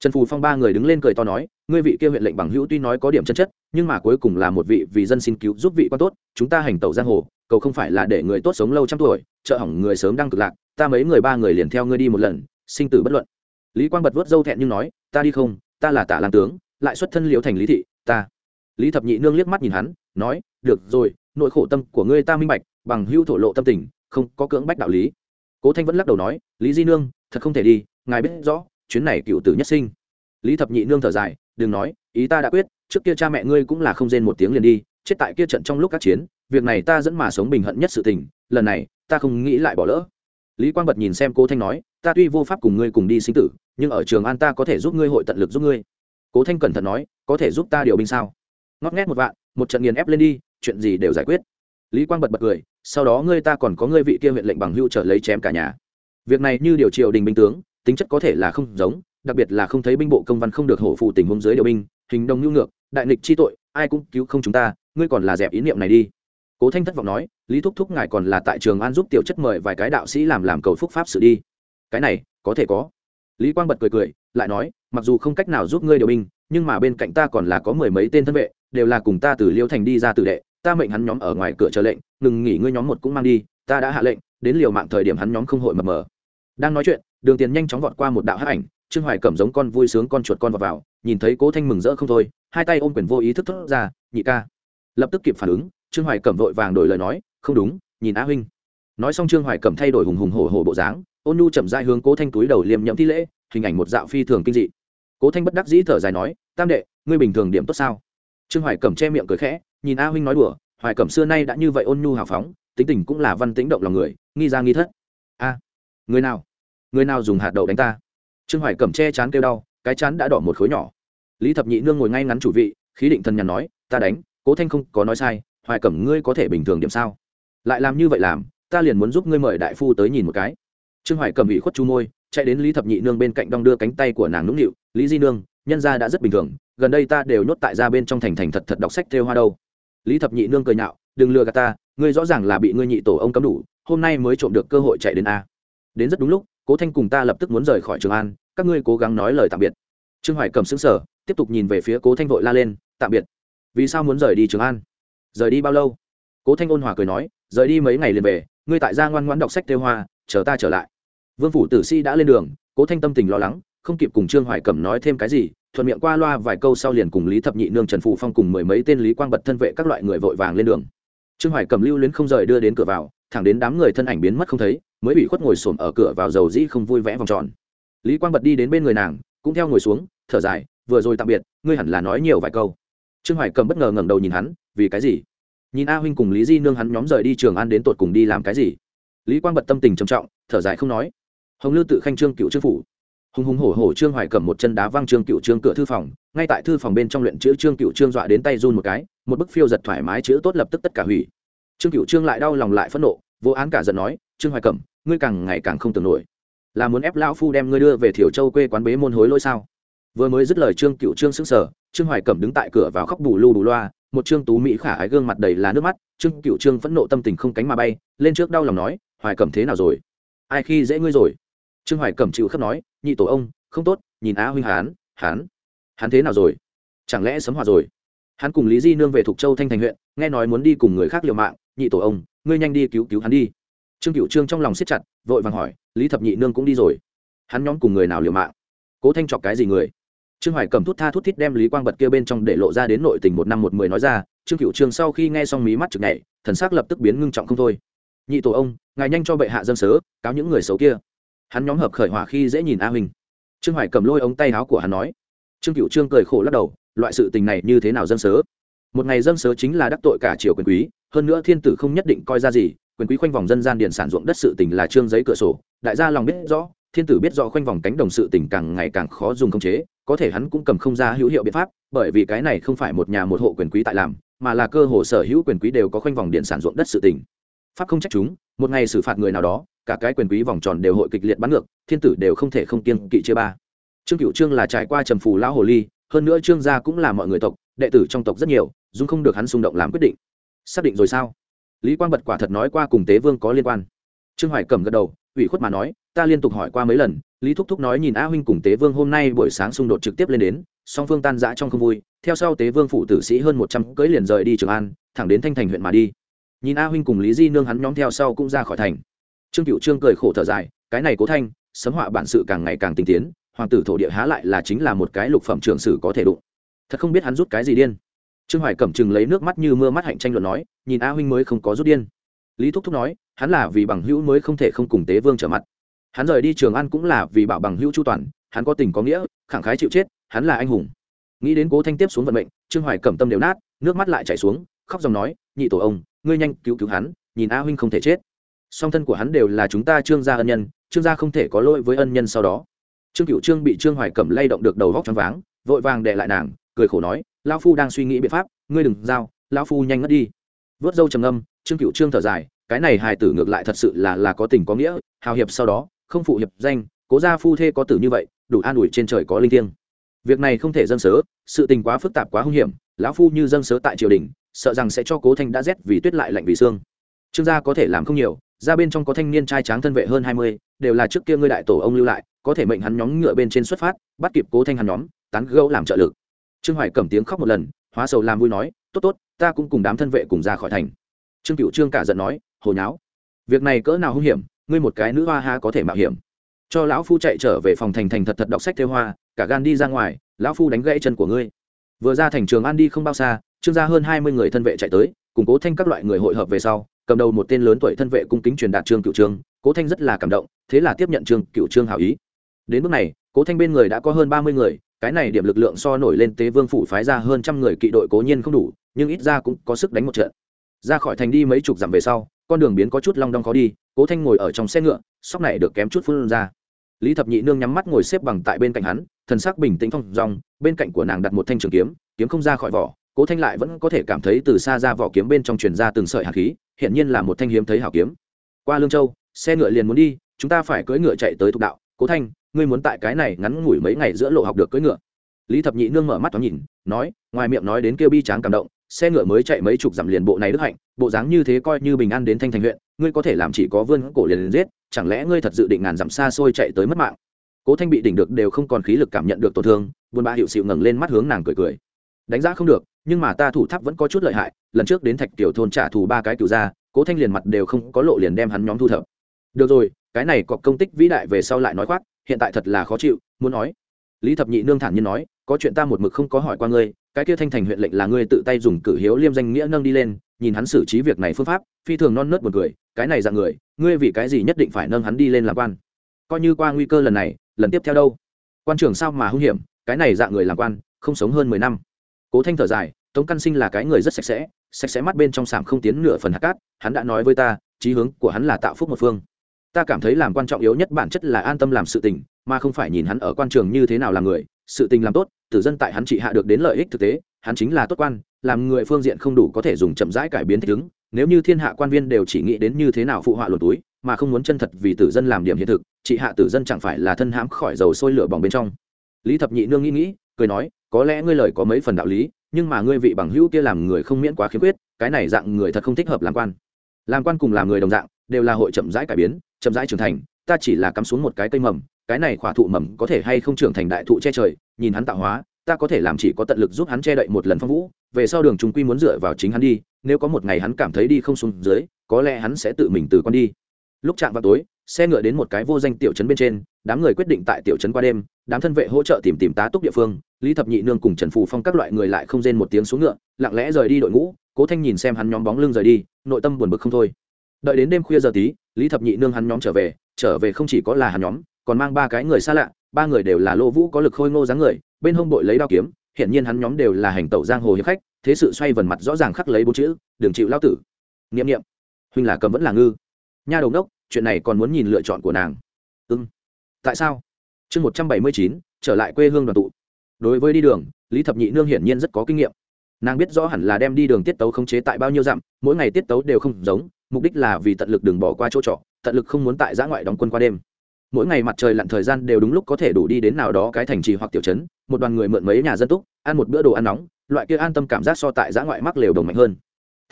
trần phù phong ba người đứng lên cười to nói ngươi vị kia huyện lệnh bằng hữu tuy nói có điểm chân chất nhưng mà cuối cùng là một vị vì dân xin cứu giúp vị quan tốt chúng ta hành tẩu giang hồ cầu không phải là để người tốt sống lâu trăm tuổi trợ hỏng người sớm đang cực lạc ta mấy người ba người liền theo ngươi đi một lần sinh tử bất luận lý quang bật vớt dâu thẹn nhưng nói ta đi không ta là tả làm tướng lại xuất thân liễu thành lý thị ta lý thập nhị nương liếc mắt nhìn hắn nói được rồi nội khổ tâm của ngươi ta minh bạch bằng hữu thổ lộ tâm tình không có cưỡng bách đạo lý cố thanh vẫn lắc đầu nói, lý di nương, thật không thể đi, ngài biết rõ, chuyến này cựu tử nhất sinh. Lý thập nhị nương thở dài, đừng nói, ý ta đã quyết, trước kia cha mẹ ngươi cũng là không rên một tiếng liền đi, chết tại kia trận trong lúc các chiến, việc này ta dẫn mà sống bình hận nhất sự tình, lần này, ta không nghĩ lại bỏ lỡ. Lý quang bật nhìn xem cố thanh nói, ta tuy vô pháp cùng ngươi cùng đi sinh tử, nhưng ở trường an ta có thể giúp ngươi hội tận lực giúp ngươi. Cố thanh cẩn thận nói, có thể giúp ta điều binh sao? Ngót nghét một vạn, một trận nghiền ép lên đi, chuyện gì đều giải quyết lý quang bật bật cười, sau đó ngươi ta còn có ngươi vị kia huyện lệnh bằng hưu trở lấy chém cả nhà. Việc này như điều triều đình binh tướng, tính chất có thể là không giống, đặc biệt là không thấy binh bộ công văn không được hổ phụ tình huống dưới điều binh, hình đồng nhu ngược, đại nghịch chi tội, ai cũng cứu không chúng ta, ngươi còn là dẹp ý niệm này đi. Cố thanh thất vọng nói, lý thúc thúc ngài còn là tại trường an giúp tiểu chất mời vài cái đạo sĩ làm làm cầu phúc pháp sự đi. Cái này, có thể có. Lý quang bật cười cười, lại nói, mặc dù không cách nào giúp ngươi điều binh, nhưng mà bên cạnh ta còn là có mười mấy tên thân vệ, đều là cùng ta từ liêu thành đi ra tử đệ ta mệnh hắn nhóm ở ngoài cửa chờ lệnh, ngừng nghỉ ngươi nhóm một cũng mang đi, ta đã hạ lệnh, đến liều mạng thời điểm hắn nhóm không hội mập mờ. Đang nói chuyện, đường tiền nhanh chóng vọt qua một đạo hắc ảnh, trương hoài cẩm giống con vui sướng con chuột con vào vào, nhìn thấy cố thanh mừng rỡ không thôi, hai tay ôm quyền vô ý thức thốt ra, nhị ca. Lập tức kịp phản ứng, trương hoài cẩm vội vàng đổi lời nói, không đúng, nhìn á huynh. Nói xong trương hoài cẩm thay đổi hùng hùng hổ hổ bộ dáng, ôn nhu chậm dai hướng cố thanh túi đầu liềm nhậm thi lễ, hình ảnh một dạo phi thường kinh dị. Cố thanh bất đắc dĩ thở dài nói, tam đệ, ngươi bình thường điểm tốt sao? Trương hoài cẩm che miệng cười khẽ nhìn a huynh nói đùa, hoài cẩm xưa nay đã như vậy ôn nhu hào phóng, tính tình cũng là văn tĩnh động lòng người, nghi ra nghi thất. A, người nào? Người nào dùng hạt đậu đánh ta? Trương hoài cẩm che chán kêu đau, cái chán đã đỏ một khối nhỏ. Lý thập nhị nương ngồi ngay ngắn chủ vị, khí định thần nhàn nói, ta đánh, cố thanh không có nói sai, hoài cẩm ngươi có thể bình thường điểm sao? Lại làm như vậy làm, ta liền muốn giúp ngươi mời đại phu tới nhìn một cái. Trương hoài cầm ủy khuất chu môi, chạy đến lý thập nhị nương bên cạnh đong đưa cánh tay của nàng nũng nịu, lý di nương, nhân gia đã rất bình thường, gần đây ta đều nhốt tại ra bên trong thành thành thật thật đọc sách theo hoa đâu lý thập nhị nương cười nhạo, đừng lừa gạt ta, ngươi rõ ràng là bị ngươi nhị tổ ông cấm đủ, hôm nay mới trộm được cơ hội chạy đến a. Đến rất đúng lúc, cố thanh cùng ta lập tức muốn rời khỏi trường an, các ngươi cố gắng nói lời tạm biệt. Trương hoài cầm xứng sở tiếp tục nhìn về phía cố thanh vội la lên, tạm biệt. Vì sao muốn rời đi trường an? Rời đi bao lâu? Cố thanh ôn hòa cười nói, rời đi mấy ngày liền về, ngươi tại gia ngoan ngoãn đọc sách tê hoa, chờ ta trở lại. Vương phủ tử si đã lên đường, cố thanh tâm tình lo lắng, không kịp cùng trương hoài cẩm nói thêm cái gì thuận miệng qua loa vài câu sau liền cùng lý thập nhị nương trần phụ phong cùng mười mấy tên lý quang bật thân vệ các loại người vội vàng lên đường. Trương hoài Cầm lưu luyến không rời đưa đến cửa vào, thẳng đến đám người thân ảnh biến mất không thấy, mới bị khuất ngồi xổm ở cửa vào dầu dĩ không vui vẽ vòng tròn. Lý quang bật đi đến bên người nàng, cũng theo ngồi xuống, thở dài, vừa rồi tạm biệt, ngươi hẳn là nói nhiều vài câu. Trương hoài cầm bất ngờ ngẩng đầu nhìn hắn, vì cái gì? Nhìn a huynh cùng lý di nương hắn nhóm rời đi trường an đến tột cùng đi làm cái gì? Lý quang bật tâm tình trầm trọng, thở dài không nói. Hồng lư tự khanh trương cựu trương phủ hùng hùng hổ hổ trương hoài cầm một chân đá văng trương cựu trương cửa thư phòng, ngay tại thư phòng bên trong luyện chữ trương cựu trương dọa đến tay run một cái, một bức phiêu giật thoải mái chữ tốt lập tức tất cả hủy. Trương cựu trương lại đau lòng lại phẫn nộ, vô án cả giận nói, trương hoài cẩm, ngươi càng ngày càng không tưởng nổi. Là muốn ép lão phu đem ngươi đưa về thiểu châu quê quán bế môn hối lỗi sao? Vừa mới dứt lời trương cựu trương sững sờ, trương hoài cẩm đứng tại cửa vào khóc bù lu bù loa, một trương tú mỹ khả ái gương mặt đầy là nước mắt, trương cựu trương phẫn nộ tâm tình không cánh mà bay, lên trước đau lòng nói, hoài cẩm thế nào rồi? Ai khi dễ ngươi rồi? Trương hoài cẩm chịu khắp nói nhị tổ ông, không tốt, nhìn á huynh hán hán. Hắn thế nào rồi? Chẳng lẽ sấm hòa rồi? Hắn cùng lý di nương về thục châu thanh thành huyện, nghe nói muốn đi cùng người khác liều mạng, nhị tổ ông, ngươi nhanh đi cứu cứu hắn đi. Trương cựu trương trong lòng siết chặt, vội vàng hỏi, lý thập nhị nương cũng đi rồi. Hắn nhóm cùng người nào liều mạng? Cố thanh chọc cái gì người? Trương hoài cầm thút tha thút thít đem lý quang bật kia bên trong để lộ ra đến nội tình một năm một mười nói ra, trương cựu trương sau khi nghe xong mí mắt chực nhảy, thần sắc lập tức biến ngưng trọng không thôi. Nhị tổ ông, ngài nhanh cho bệ hạ dân sớ, cáo những người xấu kia hắn nhóm hợp khởi hỏa khi dễ nhìn a huynh. Trương hoài cầm lôi ống tay áo của hắn nói. Trương cựu trương cười khổ lắc đầu, loại sự tình này như thế nào dân sớ? Một ngày dân sớ chính là đắc tội cả triều quyền quý, hơn nữa thiên tử không nhất định coi ra gì, quyền quý khoanh vòng dân gian điện sản ruộng đất sự tình là trương giấy cửa sổ, đại gia lòng biết rõ, thiên tử biết rõ khoanh vòng cánh đồng sự tình càng ngày càng khó dùng khống chế, có thể hắn cũng cầm không ra hữu hiệu biện pháp, bởi vì cái này không phải một nhà một hộ quyền quý tại làm, mà là cơ hồ sở hữu quyền quý đều có khoanh vòng điện sản ruộng đất sự tình pháp không trách chúng, một ngày xử phạt người nào đó, cả cái quyền quý vòng tròn đều hội kịch liệt bắn ngược, thiên tử đều không thể không kiên kỵ chia ba. Trương cựu trương là trải qua trầm phù lão hồ ly, hơn nữa trương gia cũng là mọi người tộc, đệ tử trong tộc rất nhiều dung không được hắn xung động làm quyết định. Xác định rồi sao? Lý quang bật quả thật nói qua cùng tế vương có liên quan. Trương hoài cầm gật đầu, ủy khuất mà nói, ta liên tục hỏi qua mấy lần, lý thúc thúc nói nhìn a huynh cùng tế vương hôm nay buổi sáng xung đột trực tiếp lên đến, song phương tan rã trong không vui, theo sau tế vương phụ tử sĩ hơn một trăm cưỡi liền rời đi trường an, thẳng đến thanh thành huyện mà đi nhìn a huynh cùng lý di nương hắn nhóm theo sau cũng ra khỏi thành. Trương cựu trương cười khổ thở dài, cái này cố thanh, sấm họa bản sự càng ngày càng tinh tiến, hoàng tử thổ địa há lại là chính là một cái lục phẩm trường sử có thể đụng. Thật không biết hắn rút cái gì điên. Trương hoài cẩm chừng lấy nước mắt như mưa mắt hạnh tranh luận nói, nhìn a huynh mới không có rút điên. Lý thúc thúc nói, hắn là vì bằng hữu mới không thể không cùng tế vương trở mặt. Hắn rời đi trường ăn cũng là vì bảo bằng hữu chu toàn, hắn có tình có nghĩa, khẳng khái chịu chết, hắn là anh hùng. Nghĩ đến cố thanh tiếp xuống vận mệnh, trương hoài cẩm tâm đều nát, nước mắt lại chảy xuống, khóc dòng nói, nhị tổ ông ngươi nhanh cứu cứu hắn, nhìn a huynh không thể chết. Song thân của hắn đều là chúng ta trương gia ân nhân, trương gia không thể có lỗi với ân nhân sau đó. Trương cựu trương bị trương hoài cẩm lay động được đầu vóc choáng váng, vội vàng đệ lại nàng, cười khổ nói lao phu đang suy nghĩ biện pháp, ngươi đừng giao lao phu nhanh ngất đi. Vớt dâu trầm âm trương cựu trương thở dài, cái này hài tử ngược lại thật sự là là có tình có nghĩa, hào hiệp sau đó, không phụ hiệp danh, cố gia phu thê có tử như vậy, đủ an ủi trên trời có linh thiêng. Việc này không thể dâng sớ, sự tình quá phức tạp quá hung hiểm, lão phu như dâng sớ tại triều đình sợ rằng sẽ cho cố thanh đã rét vì tuyết lại lạnh vì xương. Trương gia có thể làm không nhiều, ra bên trong có thanh niên trai tráng thân vệ hơn hai mươi, đều là trước kia ngươi đại tổ ông lưu lại, có thể mệnh hắn nhóm ngựa bên trên xuất phát, bắt kịp cố thanh hắn nhóm, tán gẫu làm trợ lực. Trương hoài cầm tiếng khóc một lần, hóa sầu làm vui nói, tốt tốt, ta cũng cùng đám thân vệ cùng ra khỏi thành. Trương cựu trương cả giận nói, hồ nháo, việc này cỡ nào hung hiểm, ngươi một cái nữ hoa ha có thể mạo hiểm. Cho lão phu chạy trở về phòng thành thành thật thật đọc sách theo hoa, cả gan đi ra ngoài, lão phu đánh gãy chân của ngươi. Vừa ra thành trường an đi không bao xa trương gia hơn hai mươi người thân vệ chạy tới, cùng cố thanh các loại người hội hợp về sau, cầm đầu một tên lớn tuổi thân vệ cung kính truyền đạt trương cựu trương. Cố thanh rất là cảm động, thế là tiếp nhận trương cựu trương hảo ý. Đến bước này, cố thanh bên người đã có hơn ba mươi người, cái này điểm lực lượng so nổi lên tế vương phủ phái ra hơn trăm người kỵ đội cố nhiên không đủ, nhưng ít ra cũng có sức đánh một trận. Ra khỏi thành đi mấy chục dặm về sau, con đường biến có chút long đong khó đi, cố thanh ngồi ở trong xe ngựa, sóc này được kém chút phun ra. Lý thập nhị nương nhắm mắt ngồi xếp bằng tại bên cạnh hắn, thần sắc bình tĩnh phong dong, bên cạnh của nàng đặt một thanh trường kiếm kiếm không ra khỏi vỏ cố thanh lại vẫn có thể cảm thấy từ xa ra vỏ kiếm bên trong truyền ra từng sợi hạt khí hiện nhiên là một thanh hiếm thấy hảo kiếm. Qua lương châu xe ngựa liền muốn đi chúng ta phải cưỡi ngựa chạy tới thục đạo. Cố thanh ngươi muốn tại cái này ngắn ngủi mấy ngày giữa lộ học được cưỡi ngựa. Lý thập nhị nương mở mắt thoáng nhìn nói ngoài miệng nói đến kêu bi tráng cảm động xe ngựa mới chạy mấy chục dặm liền bộ này đức hạnh bộ dáng như thế coi như bình an đến thanh thành huyện ngươi có thể làm chỉ có vươn cổ liền, liền giết chẳng lẽ ngươi thật dự định ngàn dặm xa xôi chạy tới mất mạng? Cố thanh bị đỉnh được đều không còn khí lực cảm nhận được tổn thương buôn ba hiệu xịu ngẩng lên mắt hướng nàng cười cười. Đánh giá không được nhưng mà ta thủ tháp vẫn có chút lợi hại, lần trước đến thạch tiểu thôn trả thù ba cái cựu ra cố thanh liền mặt đều không có lộ liền đem hắn nhóm thu thập. Được rồi, cái này có công tích vĩ đại về sau lại nói khoác, hiện tại thật là khó chịu, muốn nói. Lý thập nhị nương thản nhiên nói, có chuyện ta một mực không có hỏi qua ngươi, cái kia thanh thành huyện lệnh là ngươi tự tay dùng cử hiếu liêm danh nghĩa nâng đi lên, nhìn hắn xử trí việc này phương pháp, phi thường non nớt một người cái này dạng người, ngươi vì cái gì nhất định phải nâng hắn đi lên làm quan? Coi như qua nguy cơ lần này, lần tiếp theo đâu? Quan trường sao mà hung hiểm, cái này dạng người làm quan, không sống hơn mười năm cố thanh thở dài, tống căn sinh là cái người rất sạch sẽ sạch sẽ mắt bên trong sảm không tiến nửa phần hạt cát, hắn đã nói với ta trí hướng của hắn là tạo phúc một phương. Ta cảm thấy làm quan trọng yếu nhất bản chất là an tâm làm sự tình, mà không phải nhìn hắn ở quan trường như thế nào là người, sự tình làm tốt, tử dân tại hắn trị hạ được đến lợi ích thực tế, hắn chính là tốt quan, làm người phương diện không đủ có thể dùng chậm rãi cải biến thích ứng, nếu như thiên hạ quan viên đều chỉ nghĩ đến như thế nào phụ họa lột túi, mà không muốn chân thật vì tử dân làm điểm hiện thực, trị hạ tử dân chẳng phải là thân hãm khỏi dầu sôi lửa bỏng bên trong. Lý thập nhị nương nghĩ nghĩ, cười nói có lẽ ngươi lời có mấy phần đạo lý, nhưng mà ngươi vị bằng hữu kia làm người không miễn quá khiếm khuyết, cái này dạng người thật không thích hợp làm quan. Làm quan cùng làm người đồng dạng, đều là hội chậm rãi cải biến, chậm rãi trưởng thành, ta chỉ là cắm xuống một cái cây mầm, cái này khỏa thụ mầm có thể hay không trưởng thành đại thụ che trời, nhìn hắn tạo hóa, ta có thể làm chỉ có tận lực giúp hắn che đậy một lần phong vũ, về sau đường chúng quy muốn dựa vào chính hắn đi, nếu có một ngày hắn cảm thấy đi không xuống dưới, có lẽ hắn sẽ tự mình từ con đi. Lúc chạm vào tối, xe ngựa đến một cái vô danh tiểu trấn bên trên, đám người quyết định tại tiểu trấn qua đêm, đám thân vệ hỗ trợ tìm tìm tá túc địa phương lý thập nhị nương cùng trần phù phong các loại người lại không rên một tiếng xuống ngựa, lặng lẽ rời đi đội ngũ, cố thanh nhìn xem hắn nhóm bóng lưng rời đi, nội tâm buồn bực không thôi. Đợi đến đêm khuya giờ tí, lý thập nhị nương hắn nhóm trở về trở về không chỉ có là hắn nhóm, còn mang ba cái người xa lạ, ba người đều là lô vũ có lực khôi ngô dáng người, bên hông bội lấy đao kiếm hiện nhiên hắn nhóm đều là hành tẩu giang hồ hiệp khách, thế sự xoay vần mặt rõ ràng khắc lấy bốn chữ, đừng chịu lao tử. N nghiệm huynh là cầm vẫn là ngư. Nha đầu đốc chuyện này còn muốn nhìn lựa chọn của nàng. Ưng tại sao? Chương một trăm bảy mươi chín, trở lại quê hương đoàn tụ đối với đi đường, lý thập nhị nương hiển nhiên rất có kinh nghiệm. Nàng biết rõ hẳn là đem đi đường tiết tấu khống chế tại bao nhiêu dặm, mỗi ngày tiết tấu đều không giống, mục đích là vì tận lực đừng bỏ qua chỗ trọ, tận lực không muốn tại giã ngoại đóng quân qua đêm. Mỗi ngày mặt trời lặn thời gian đều đúng lúc có thể đủ đi đến nào đó cái thành trì hoặc tiểu trấn, một đoàn người mượn mấy nhà dân túc, ăn một bữa đồ ăn nóng, loại kia an tâm cảm giác so tại giã ngoại mắc lều đồng mạnh hơn.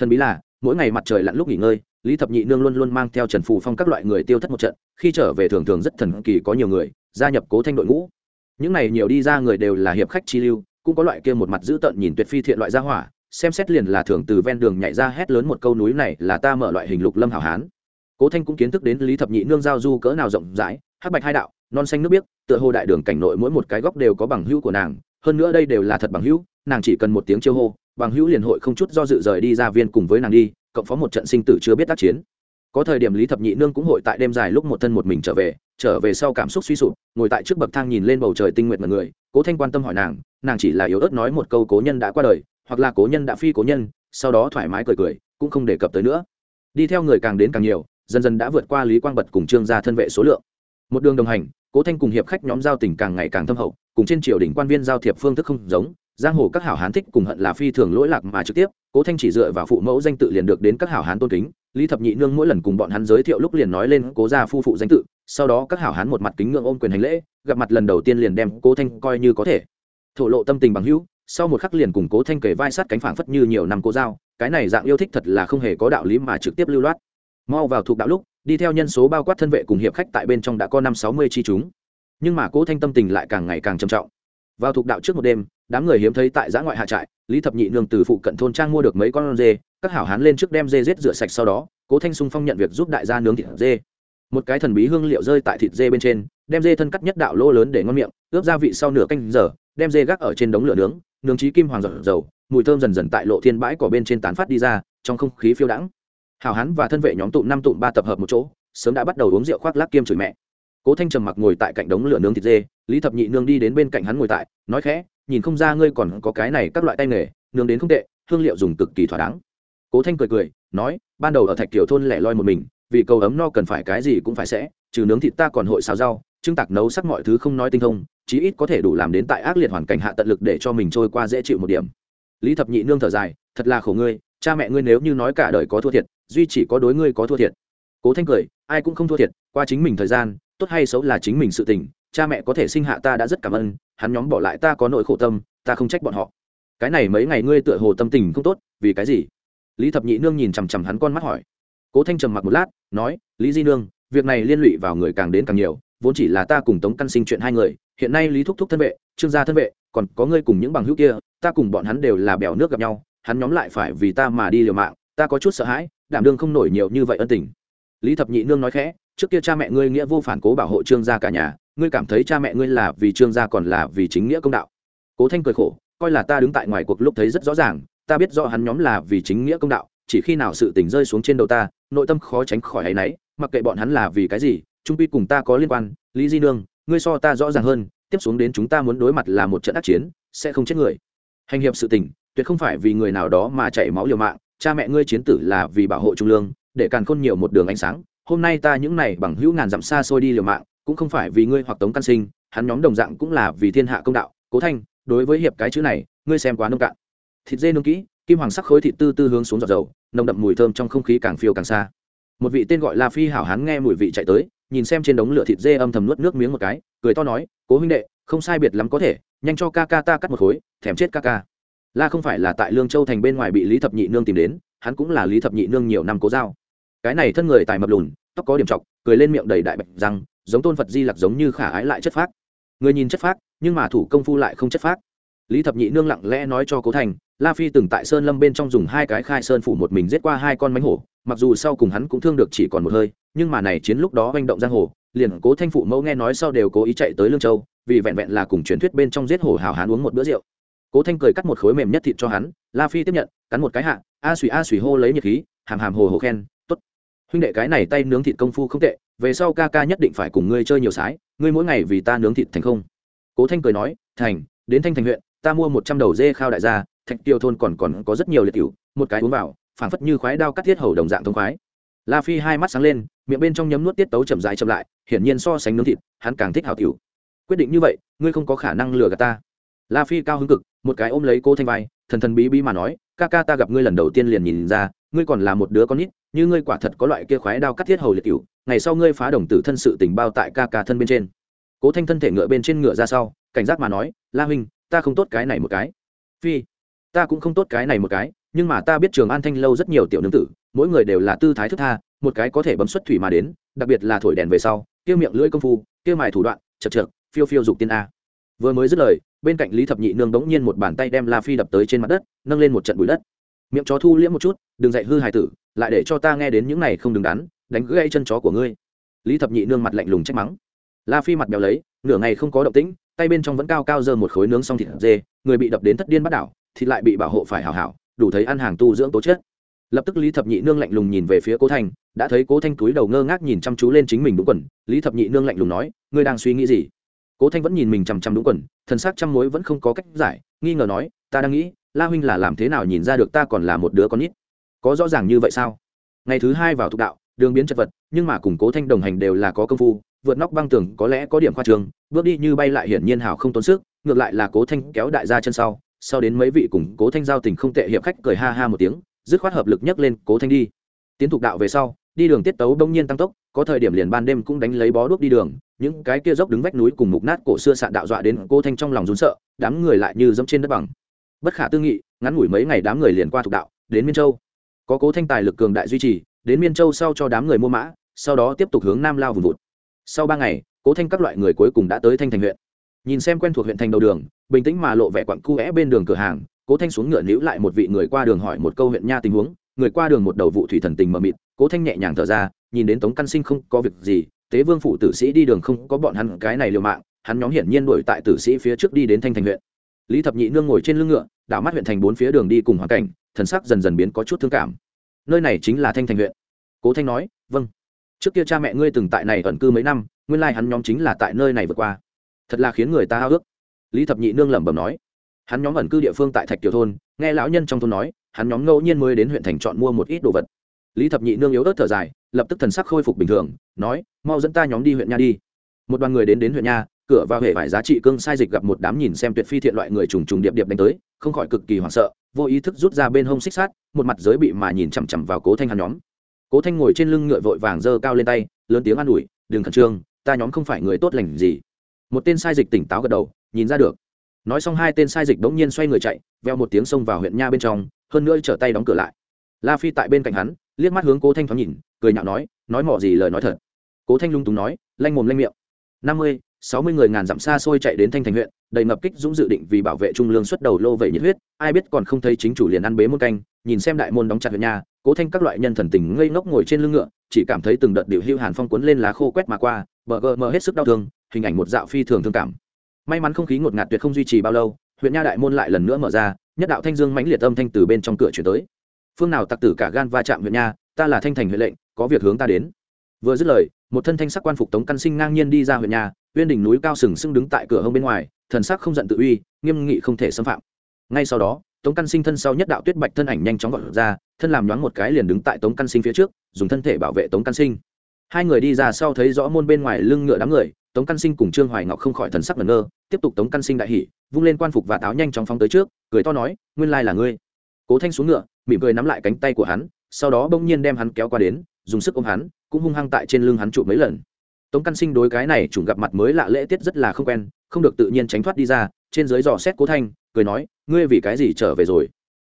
Thần bí là, mỗi ngày mặt trời lặn lúc nghỉ ngơi, lý thập nhị nương luôn luôn mang theo trần phù phong các loại người tiêu thất một trận, khi trở về thường thường rất thần kỳ có nhiều người, gia nhập cố thanh đội ngũ những này nhiều đi ra người đều là hiệp khách chi lưu, cũng có loại kia một mặt dữ tợn nhìn tuyệt phi thiện loại gia hỏa, xem xét liền là thường từ ven đường nhảy ra hét lớn một câu núi này là ta mở loại hình lục lâm hảo hán. Cố thanh cũng kiến thức đến lý thập nhị nương giao du cỡ nào rộng rãi, hắc bạch hai đạo, non xanh nước biếc, tựa hồ đại đường cảnh nội mỗi một cái góc đều có bằng hữu của nàng, hơn nữa đây đều là thật bằng hữu, nàng chỉ cần một tiếng chiêu hô, bằng hữu liền hội không chút do dự rời đi ra viên cùng với nàng đi, cộng phó một trận sinh tử chưa biết tác chiến có thời điểm lý thập nhị nương cũng hội tại đêm dài lúc một thân một mình trở về trở về sau cảm xúc suy sụp, ngồi tại trước bậc thang nhìn lên bầu trời tinh nguyện mật người, cố thanh quan tâm hỏi nàng nàng chỉ là yếu ớt nói một câu cố nhân đã qua đời, hoặc là cố nhân đã phi cố nhân, sau đó thoải mái cười cười, cũng không đề cập tới nữa. Đi theo người càng đến càng nhiều, dần dần đã vượt qua lý quang bật cùng trương gia thân vệ số lượng. Một đường đồng hành, cố thanh cùng hiệp khách nhóm giao tình càng ngày càng thâm hậu, cùng trên triều đình quan viên giao thiệp phương thức không giống giang hồ các hảo hán thích cùng hận là phi thường lỗi lạc mà trực tiếp, cố thanh chỉ dựa vào phụ mẫu danh tự liền được đến các hảo hán tôn kính, lý thập nhị nương mỗi lần cùng bọn hắn giới thiệu lúc liền nói lên cố gia phu phụ danh tự, sau đó các hảo hán một mặt kính ngưỡng ôm quyền hành lễ, gặp mặt lần đầu tiên liền đem cố thanh coi như có thể. Thổ lộ tâm tình bằng hữu, sau một khắc liền cùng cố thanh kể vai sát cánh phảng phất như nhiều năm cố giao cái này dạng yêu thích thật là không hề có đạo lý mà trực tiếp lưu loát. Mau vào thuộc đạo lúc, đi theo nhân số bao quát thân vệ cùng hiệp khách tại bên trong đã có năm sáu mươi chi chúng. Nhưng mà cố thanh tâm tình lại càng ngày càng trầm trọng. Vào thuộc đạo trước một đêm đám người hiếm thấy tại giã ngoại hạ trại, lý thập nhị nương từ phụ cận thôn trang mua được mấy con dê, các hảo hán lên trước đem dê rết rửa sạch sau đó, cố thanh sung phong nhận việc giúp đại gia nướng thịt dê. Một cái thần bí hương liệu rơi tại thịt dê bên trên, đem dê thân cắt nhất đạo lỗ lớn để ngon miệng, ướp gia vị sau nửa canh giờ, đem dê gác ở trên đống lửa nướng nướng trí kim hoàng dầu dầu, mùi thơm dần dần tại lộ thiên bãi cỏ bên trên tán phát đi ra, trong không khí phiêu đãng. Hảo hán và thân vệ nhóm tụm năm tụm ba tập hợp một chỗ, sớm đã bắt đầu uống rượu khoác lác kiêm chửi mẹ cố thanh trầm mặc ngồi tại cạnh đống lửa nướng thịt dê, lý thập nhị nương đi đến bên cạnh hắn ngồi tại, nói khẽ, nhìn không ra ngươi còn có cái này các loại tay nghề, nướng đến không tệ, hương liệu dùng cực kỳ thỏa đáng. Cố thanh cười cười, nói, ban đầu ở thạch kiều thôn lẻ loi một mình, vì cầu ấm no cần phải cái gì cũng phải sẽ, trừ nướng thịt ta còn hội xào rau, trưng tạc nấu sắc mọi thứ không nói tinh thông, chí ít có thể đủ làm đến tại ác liệt hoàn cảnh hạ tận lực để cho mình trôi qua dễ chịu một điểm. Lý thập nhị nương thở dài, thật là khổ ngươi, cha mẹ ngươi nếu như nói cả đời có thua thiệt, duy chỉ có đối ngươi có thua thiệt. Cố thanh cười, ai cũng không thua thiệt, qua chính mình thời gian tốt hay xấu là chính mình sự tình, cha mẹ có thể sinh hạ ta đã rất cảm ơn, hắn nhóm bỏ lại ta có nỗi khổ tâm, ta không trách bọn họ. Cái này mấy ngày ngươi tựa hồ tâm tình không tốt, vì cái gì? Lý thập nhị nương nhìn chằm chằm hắn con mắt hỏi. Cố thanh trầm mặc một lát, nói, lý di nương, việc này liên lụy vào người càng đến càng nhiều, vốn chỉ là ta cùng tống căn sinh chuyện hai người, hiện nay lý thúc thúc thân vệ, trương gia thân vệ, còn có ngươi cùng những bằng hữu kia, ta cùng bọn hắn đều là bèo nước gặp nhau, hắn nhóm lại phải vì ta mà đi liều mạng, ta có chút sợ hãi, đảm đương không nổi nhiều như vậy ân tình. Lý thập nhị nương nói khẽ trước kia cha mẹ ngươi nghĩa vô phản cố bảo hộ trương gia cả nhà, ngươi cảm thấy cha mẹ ngươi là vì trương gia còn là vì chính nghĩa công đạo. Cố thanh cười khổ, coi là ta đứng tại ngoài cuộc lúc thấy rất rõ ràng, ta biết rõ hắn nhóm là vì chính nghĩa công đạo, chỉ khi nào sự tình rơi xuống trên đầu ta, nội tâm khó tránh khỏi hay náy, mặc kệ bọn hắn là vì cái gì, trung pi cùng ta có liên quan, lý di nương, ngươi so ta rõ ràng hơn, tiếp xuống đến chúng ta muốn đối mặt là một trận ác chiến, sẽ không chết người. Hành hiệp sự tình, tuyệt không phải vì người nào đó mà chảy máu liều mạng, cha mẹ ngươi chiến tử là vì bảo hộ trung lương, để càn khôn nhiều một đường ánh sáng hôm nay ta những này bằng hữu ngàn dặm xa xôi đi liều mạng, cũng không phải vì ngươi hoặc tống căn sinh, hắn nhóm đồng dạng cũng là vì thiên hạ công đạo. Cố thanh, đối với hiệp cái chữ này, ngươi xem quá nông cạn. Thịt dê nương kỹ, kim hoàng sắc khối thịt tư tư hướng xuống giọt dầu, nồng đậm mùi thơm trong không khí càng phiêu càng xa. Một vị tên gọi là phi hảo hán nghe mùi vị chạy tới, nhìn xem trên đống lửa thịt dê âm thầm nuốt nước miếng một cái, cười to nói, cố huynh đệ, không sai biệt lắm có thể, nhanh cho ca ca ta cắt một khối, thèm chết ca ca. La không phải là tại lương châu thành bên ngoài bị lý thập nhị nương tìm đến, hắn cũng là lý thập nhị nương nhiều năm cố giao cái này thân người tài mập lùn, tóc có điểm trọc, cười lên miệng đầy đại bạch răng, giống tôn phật di lặc giống như khả ái lại chất phác. Người nhìn chất phác, nhưng mà thủ công phu lại không chất phác. Lý thập nhị nương lặng lẽ nói cho cố thành, la phi từng tại sơn lâm bên trong dùng hai cái khai sơn phủ một mình giết qua hai con mánh hổ, mặc dù sau cùng hắn cũng thương được chỉ còn một hơi, nhưng mà này chiến lúc đó manh động giang hồ, liền cố thanh phụ mẫu nghe nói sau đều cố ý chạy tới lương châu, vì vẹn vẹn là cùng truyền thuyết bên trong giết hổ hào hán uống một bữa rượu. Cố thanh cười cắt một khối mềm nhất thịt cho hắn, la phi tiếp nhận, cắn một cái hạ, a suy a suy hô lấy nhiệt khí, hàm hàm hồ hồ khen huynh đệ cái này tay nướng thịt công phu không tệ, về sau ca ca nhất định phải cùng ngươi chơi nhiều sái, ngươi mỗi ngày vì ta nướng thịt thành không. Cố thanh cười nói, thành, đến thanh thành huyện, ta mua một trăm đầu dê khao đại gia, thạch tiêu thôn còn còn có rất nhiều liệt cựu một cái uống vào, phảng phất như khoái đao cắt thiết hầu đồng dạng thông khoái. La phi hai mắt sáng lên, miệng bên trong nhấm nuốt tiết tấu chậm rãi chậm lại, hiển nhiên so sánh nướng thịt, hắn càng thích hảo tiểu. Quyết định như vậy, ngươi không có khả năng lừa gạt ta la phi cao hứng cực, một cái ôm lấy cô thanh vai, thần thần bí bí mà nói, ca ca ta gặp ngươi lần đầu tiên liền nhìn ra, ngươi còn là một đứa con nít, như ngươi quả thật có loại kia khoái đao cắt thiết hầu liệt cựu ngày sau ngươi phá đồng tử thân sự tình bao tại ca ca thân bên trên. Cố thanh thân thể ngựa bên trên ngựa ra sau, cảnh giác mà nói, la huynh, ta không tốt cái này một cái. Phi, ta cũng không tốt cái này một cái, nhưng mà ta biết trường an thanh lâu rất nhiều tiểu nương tử, mỗi người đều là tư thái thức tha, một cái có thể bấm xuất thủy mà đến, đặc biệt là thổi đèn về sau, kia miệng lưỡi công phu, kia mài thủ đoạn, chật chật phiêu phiêu dục tiên a. Vừa mới dứt lời bên cạnh lý thập nhị nương bỗng nhiên một bàn tay đem la phi đập tới trên mặt đất, nâng lên một trận bụi đất. Miệng chó thu liễm một chút, đừng dạy hư hài tử, lại để cho ta nghe đến những này không đứng đắn, đánh gãy chân chó của ngươi. Lý thập nhị nương mặt lạnh lùng trách mắng. La phi mặt béo lấy, nửa ngày không có động tĩnh, tay bên trong vẫn cao cao giơ một khối nướng xong thịt dê, người bị đập đến thất điên bắt đảo, thịt lại bị bảo hộ phải hảo hảo, đủ thấy ăn hàng tu dưỡng tố chất. Lập tức lý thập nhị nương lạnh lùng nhìn về phía cố thanh, đã thấy cố thanh túi đầu ngơ ngác nhìn chăm chú lên chính mình đúng quần, lý thập nhị nương lạnh lùng nói, ngươi đang suy nghĩ gì? Cố thanh vẫn nhìn mình chằm chằm đúng quần thần sắc trăm mối vẫn không có cách giải, nghi ngờ nói, ta đang nghĩ, la huynh là làm thế nào nhìn ra được ta còn là một đứa con nít? Có rõ ràng như vậy sao? Ngày thứ hai vào thục đạo, đường biến chật vật, nhưng mà cùng cố thanh đồng hành đều là có công phu, vượt nóc băng tường có lẽ có điểm khoa trường bước đi như bay lại hiển nhiên hào không tốn sức, ngược lại là cố thanh kéo đại ra chân sau sau đến mấy vị cùng cố thanh giao tình không tệ hiệp khách cười ha ha một tiếng, dứt khoát hợp lực nhấc lên cố thanh đi. Tiến thục đạo về sau, đi đường tiết tấu đông nhiên tăng tốc, có thời điểm liền ban đêm cũng đánh lấy bó đuốc đi đường những cái kia dốc đứng vách núi cùng mục nát cổ xưa sạn đạo dọa đến cô thanh trong lòng rún sợ, đám người lại như dẫm trên đất bằng. Bất khả tư nghị, ngắn ngủi mấy ngày đám người liền qua thuộc đạo, đến miên châu. Có cố thanh tài lực cường đại duy trì, đến miên châu sau cho đám người mua mã, sau đó tiếp tục hướng nam lao vùng vụt. Sau ba ngày, cố thanh các loại người cuối cùng đã tới thanh thành huyện. Nhìn xem quen thuộc huyện thành đầu đường, bình tĩnh mà lộ vẻ quặn cu vẽ bên đường cửa hàng, cố thanh xuống ngựa níu lại một vị người qua đường hỏi một câu huyện nha tình huống. Người qua đường một đầu vụ thủy thần tình mờ mịt, cố thanh nhẹ nhàng thở ra, nhìn đến tống căn sinh không có việc gì tế vương phụ tử sĩ đi đường không có bọn hắn cái này liều mạng, hắn nhóm hiển nhiên đuổi tại tử sĩ phía trước đi đến thanh thành huyện. Lý thập nhị nương ngồi trên lưng ngựa, đảo mắt huyện thành bốn phía đường đi cùng hoàn cảnh, thần sắc dần dần biến có chút thương cảm. Nơi này chính là thanh thành huyện. Cố thanh nói vâng. Trước kia cha mẹ ngươi từng tại này ẩn cư mấy năm, nguyên lai hắn nhóm chính là tại nơi này vượt qua. Thật là khiến người ta hao ước. Lý thập nhị nương lẩm bẩm nói. Hắn nhóm ẩn cư địa phương tại thạch Kiều thôn, nghe lão nhân trong thôn nói, hắn nhóm ngẫu nhiên mới đến huyện thành chọn mua một ít đồ vật. Lý thập nhị nương yếu ớt thở dài lập tức thần sắc khôi phục bình thường, nói, mau dẫn ta nhóm đi huyện nha đi. Một đoàn người đến đến huyện nha, cửa vào hệ vải giá trị cương sai dịch gặp một đám nhìn xem tuyệt phi thiện loại người trùng trùng điệp điệp đánh tới, không khỏi cực kỳ hoảng sợ, vô ý thức rút ra bên hông xích sát một mặt giới bị mà nhìn chằm chằm vào cố thanh hắn nhóm. Cố thanh ngồi trên lưng ngựa vội vàng giơ cao lên tay, lớn tiếng an ủi, đừng khẩn trương, ta nhóm không phải người tốt lành gì. Một tên sai dịch tỉnh táo gật đầu, nhìn ra được. Nói xong hai tên sai dịch đống nhiên xoay người chạy, veo một tiếng xông vào huyện nha bên trong, hơn nữa trở tay đóng cửa lại. La phi tại bên cạnh hắn, liếc mắt hướng cố thanh thoáng nhìn cười nhạo nói nói mỏ gì lời nói thật. Cố thanh lung túng nói, lanh mồm lanh miệng. Năm mươi, sáu mươi người ngàn dặm xa xôi chạy đến thanh thành huyện, đầy ngập kích dũng dự định vì bảo vệ trung lương xuất đầu lô vậy nhiệt huyết, ai biết còn không thấy chính chủ liền ăn bế môn canh, nhìn xem đại môn đóng chặt huyện nhà, cố thanh các loại nhân thần tình ngây ngốc ngồi trên lưng ngựa, chỉ cảm thấy từng đợt điệu hưu hàn phong cuốn lên lá khô quét mà qua, bờ gờ mờ hết sức đau thương, hình ảnh một dạo phi thường thương cảm. May mắn không khí ngột ngạt tuyệt không duy trì bao lâu, huyện nha đại môn lại lần nữa mở ra, nhất đạo thanh dương mãnh liệt âm thanh từ bên trong cửa chuyển tới. Phương nào tặc tử cả gan va chạm huyện nha ta là thanh thành huyện lệnh có việc hướng ta đến. Vừa dứt lời, một thân thanh sắc quan phục tống căn sinh ngang nhiên đi ra huyện nhà, uyên đỉnh núi cao sừng sững đứng tại cửa hông bên ngoài, thần sắc không giận tự uy, nghiêm nghị không thể xâm phạm. Ngay sau đó, tống căn sinh thân sau nhất đạo tuyết bạch thân ảnh nhanh chóng gọn ra, thân làm nhoáng một cái liền đứng tại tống căn sinh phía trước, dùng thân thể bảo vệ tống căn sinh. Hai người đi ra sau thấy rõ môn bên ngoài lưng ngựa đám người, tống căn sinh cùng trương hoài ngọc không khỏi thần sắc ngẩn ngơ, tiếp tục tống căn sinh đại hỉ, vung lên quan phục và táo nhanh chóng phóng tới trước, cười to nói, nguyên lai là ngươi. Cố thanh xuống ngựa, mỉm cười nắm lại cánh tay của hắn, sau đó bỗng nhiên đem hắn kéo qua đến dùng sức ôm hắn, cũng hung hăng tại trên lưng hắn trụ mấy lần. Tống căn sinh đối cái này chủng gặp mặt mới lạ lễ tiết rất là không quen, không được tự nhiên tránh thoát đi ra, trên dưới dò xét cố thanh, cười nói, ngươi vì cái gì trở về rồi?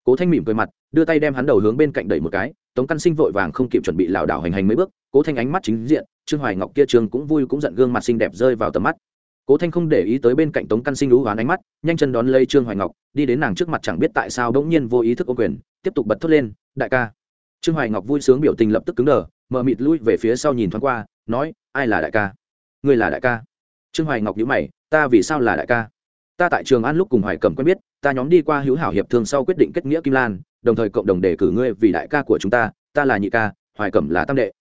Cố thanh mỉm cười mặt, đưa tay đem hắn đầu hướng bên cạnh đẩy một cái, tống căn sinh vội vàng không kịp chuẩn bị lảo đảo hành hành mấy bước, cố thanh ánh mắt chính diện, trương hoài ngọc kia trường cũng vui cũng giận gương mặt xinh đẹp rơi vào tầm mắt. Cố thanh không để ý tới bên cạnh tống căn sinh lũ hoán ánh mắt, nhanh chân đón lấy trương hoài ngọc, đi đến nàng trước mặt chẳng biết tại sao bỗng nhiên vô ý thức ô quyền, tiếp tục bật thốt lên, đại ca trương hoài ngọc vui sướng biểu tình lập tức cứng đờ mờ mịt lui về phía sau nhìn thoáng qua, nói, ai là đại ca? Ngươi là đại ca? Trương hoài ngọc nhữ mày, ta vì sao là đại ca? Ta tại trường an lúc cùng hoài cẩm quen biết, ta nhóm đi qua hữu hảo hiệp thương sau quyết định kết nghĩa kim lan, đồng thời cộng đồng đề cử ngươi vì đại ca của chúng ta ta là nhị ca, hoài cẩm là tam đệ.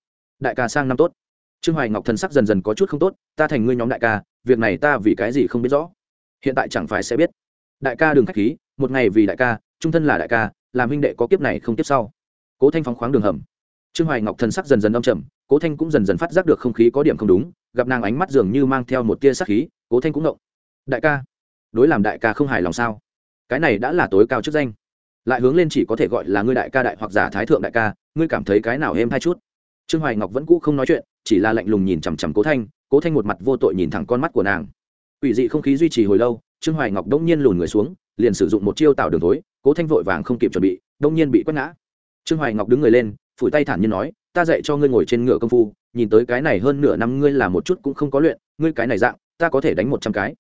Đại ca sang năm tốt. Trương hoài ngọc thần sắc dần dần có chút không tốt, ta thành ngươi nhóm đại ca, việc này ta vì cái gì không biết rõ? Hiện tại chẳng phải sẽ biết. Đại ca đừng k h á c h khí, một ngày vì đại ca, trung thân là đại ca, làm huynh đệ có kiếp này không kiếp sau cố thanh phóng khoáng đường hầm trương hoài ngọc thần sắc dần dần âm trầm cố thanh cũng dần dần phát giác được không khí có điểm không đúng gặp nàng ánh mắt dường như mang theo một tia sắc khí cố thanh cũng ngộng đại ca đối làm đại ca không hài lòng sao cái này đã là tối cao chức danh lại hướng lên chỉ có thể gọi là ngươi đại ca đại hoặc giả thái thượng đại ca ngươi cảm thấy cái nào êm hai chút trương hoài ngọc vẫn cũ không nói chuyện chỉ là lạnh lùng nhìn chằm chằm cố thanh cố thanh một mặt vô tội nhìn thẳng con mắt của nàng ủy dị không khí duy trì hồi lâu trương hoài ngọc đông nhiên lùn người xuống liền sử dụng một chiêu tạo đường tối cố thanh vội vàng không kịp chuẩn bị đông nhiên bị quét ngã trương hoài ngọc đứng người lên, phủi tay thản nhiên nói, ta dạy cho ngươi ngồi trên ngựa công phu, nhìn tới cái này hơn nửa năm ngươi làm một chút cũng không có luyện, ngươi cái này dạng, ta có thể đánh một trăm cái.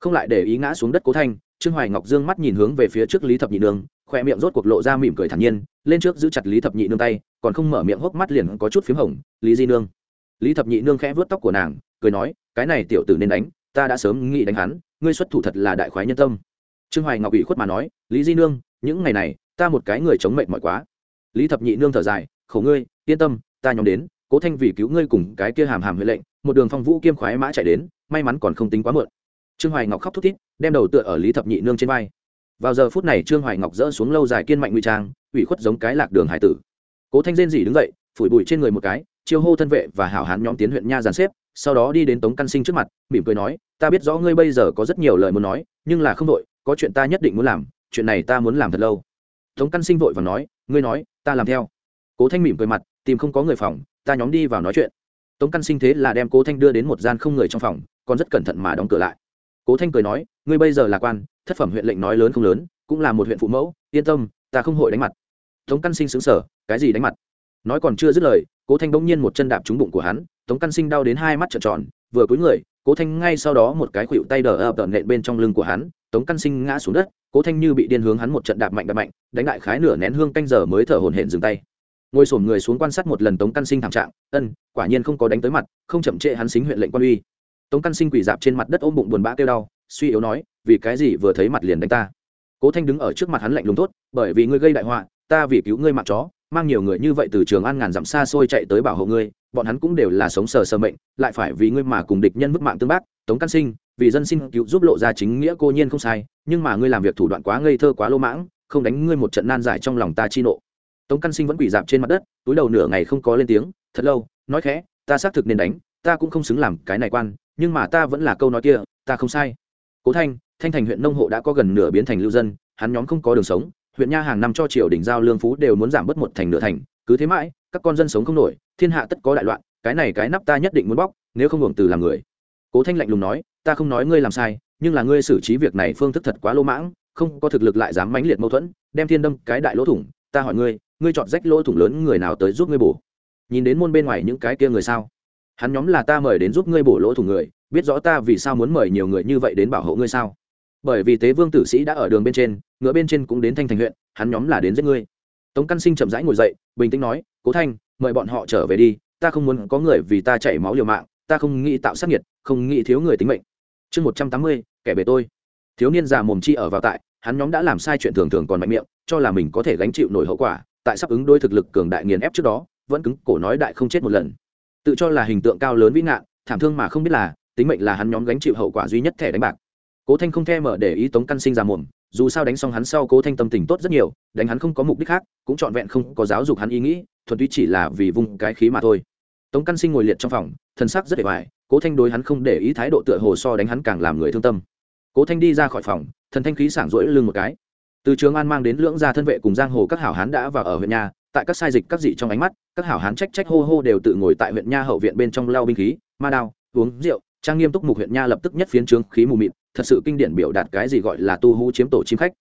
Không lại để ý ngã xuống đất cố thanh, trương hoài ngọc dương mắt nhìn hướng về phía trước lý thập nhị nương khoe miệng rốt cuộc lộ ra mỉm cười thản nhiên, lên trước giữ chặt lý thập nhị nương tay, còn không mở miệng hốc mắt liền có chút p h í m hồng, lý di nương. Lý thập nhị nương khẽ vớt tóc của nàng, cười nói, cái này tiểu tử nên đánh, ta đã sớm nghĩ đánh hắn, ngươi xuất thủ thật là đại khoái nhân tâm. Trương hoài ngọc bị khuất mà nói, lý di nương, những ngày này, ta một cái người chống mệnh mỏi quá lý thập nhị nương thở dài, khổ ngươi, yên tâm, ta nhóm đến, cố thanh vì cứu ngươi cùng cái kia hàm hàm huệ lệnh, một đường phong vũ kiêm khoái mã chạy đến, may mắn còn không tính quá mượn trương hoài ngọc khóc thút thít, đem đầu tựa ở lý thập nhị nương trên vai. Vào giờ phút này, trương hoài ngọc dỡ xuống lâu dài kiên mạnh nguy trang, ủy khuất giống cái lạc đường hải tử. Cố thanh rên dỉ đứng dậy, phủi bụi trên người một cái, chiêu hô thân vệ và hảo hán nhóm tiến huyện nha dàn xếp, sau đó đi đến tống căn sinh trước mặt, mỉm cười nói, ta biết rõ ngươi bây giờ có rất nhiều lời muốn nói, nhưng là không đội, có chuyện ta nhất định muốn làm, chuyện này ta muốn làm thật lâu. Tống căn sinh vội và nói, ngươi nói ta làm theo. Cố thanh mỉm cười mặt, tìm không có người phòng, ta nhóm đi vào nói chuyện. Tống căn sinh thế là đem cố thanh đưa đến một gian không người trong phòng, còn rất cẩn thận mà đóng cửa lại. Cố thanh cười nói, ngươi bây giờ là quan, thất phẩm huyện lệnh nói lớn không lớn, cũng là một huyện phụ mẫu, yên tâm, ta không hội đánh mặt. Tống căn sinh xứng sở cái gì đánh mặt? Nói còn chưa dứt lời, cố thanh bỗng nhiên một chân đạp trúng bụng của hắn, tống căn sinh đau đến hai mắt trợn tròn, vừa cúi người, cố thanh ngay sau đó một cái khuỵu tay đờ ập tợn nện bên trong lưng của hắn tống căn sinh ngã xuống đất, cố thanh như bị điên hướng hắn một trận đạp mạnh đạp mạnh, đánh đại khái nửa nén hương canh giờ mới thở hổn hển dừng tay. Ngồi sổm người xuống quan sát một lần tống căn sinh thảm trạng, ân, quả nhiên không có đánh tới mặt, không chậm trễ hắn xính huyện lệnh quan uy. Tống căn sinh quỳ dạp trên mặt đất ôm bụng buồn bã kêu đau, suy yếu nói, vì cái gì vừa thấy mặt liền đánh ta. Cố thanh đứng ở trước mặt hắn lạnh lùng tốt bởi vì ngươi gây đại họa, ta vì cứu ngươi mạng chó mang nhiều người như vậy từ trường an ngàn dặm xa xôi chạy tới bảo hộ ngươi, bọn hắn cũng đều là sống sờ sờ mệnh, lại phải vì ngươi mà cùng địch nhân mức mạng tương bác, tống căn sinh, vì dân sinh cứu giúp lộ ra chính nghĩa cô nhiên không sai, nhưng mà ngươi làm việc thủ đoạn quá ngây thơ quá lô mãng, không đánh ngươi một trận nan giải trong lòng ta chi nộ. Tống căn sinh vẫn quỳ dạp trên mặt đất, túi đầu nửa ngày không có lên tiếng, thật lâu, nói khẽ, ta xác thực nên đánh, ta cũng không xứng làm cái này quan, nhưng mà ta vẫn là câu nói kia, ta không sai. Cố thanh thanh thành huyện nông hộ đã có gần nửa biến thành lưu dân, hắn nhóm không có đường sống huyện nha hàng năm cho triều đình giao lương phú đều muốn giảm bớt một thành nửa thành, cứ thế mãi, các con dân sống không nổi, thiên hạ tất có đại loạn, cái này cái nắp ta nhất định muốn bóc, nếu không hưởng từ làm người. Cố thanh lạnh lùng nói, ta không nói ngươi làm sai, nhưng là ngươi xử trí việc này phương thức thật quá lỗ mãng, không có thực lực lại dám mãnh liệt mâu thuẫn, đem thiên đâm cái đại lỗ thủng, ta hỏi ngươi ngươi chọn rách lỗ thủng lớn người nào tới giúp ngươi bổ? Nhìn đến môn bên ngoài những cái kia người sao? Hắn nhóm là ta mời đến giúp ngươi bổ lỗ thủng người, biết rõ ta vì sao muốn mời nhiều người như vậy đến bảo hộ ngươi sao? Bởi vì tế vương tử sĩ đã ở đường bên trên, ngựa bên trên cũng đến thanh thành huyện, hắn nhóm là đến giết ngươi. Tống căn sinh chậm rãi ngồi dậy, bình tĩnh nói, cố thanh, mời bọn họ trở về đi, ta không muốn có người vì ta chảy máu liều mạng, ta không nghĩ tạo sát nhiệt không nghĩ thiếu người tính mệnh. Chương một trăm tám mươi, kẻ bề tôi. Thiếu niên già mồm chi ở vào tại, hắn nhóm đã làm sai chuyện thường thường còn mạnh miệng, cho là mình có thể gánh chịu nổi hậu quả, tại sắp ứng đôi thực lực cường đại nghiền ép trước đó, vẫn cứng cổ nói đại không chết một lần. Tự cho là hình tượng cao lớn vĩ ngạn, thảm thương mà không biết là, tính mệnh là hắn nhóm gánh chịu hậu quả duy nhất thẻ đánh bạc cố thanh không thèm mở để ý tống căn sinh ra mồm, dù sao đánh xong hắn sau cố thanh tâm tình tốt rất nhiều, đánh hắn không có mục đích khác, cũng trọn vẹn không có giáo dục hắn ý nghĩ, thuần túy chỉ là vì vùng cái khí mà thôi. Tống căn sinh ngồi liệt trong phòng, thân xác rất để bài cố thanh đối hắn không để ý thái độ tựa hồ so đánh hắn càng làm người thương tâm. Cố thanh đi ra khỏi phòng, thần thanh khí sảng rỗi lưng một cái. Từ trường an mang đến lưỡng gia thân vệ cùng giang hồ các hảo hán đã vào ở huyện nhà, tại các sai dịch các dị trong ánh mắt, các hảo hán trách trách hô hô đều tự ngồi tại huyện nha hậu viện bên trong lao binh khí, ma đao, uống rượu, trang nghiêm túc mục huyện nha lập tức nhất phiến trướng khí mù mịt thật sự kinh điển biểu đạt cái gì gọi là tu hú chiếm tổ chim khách.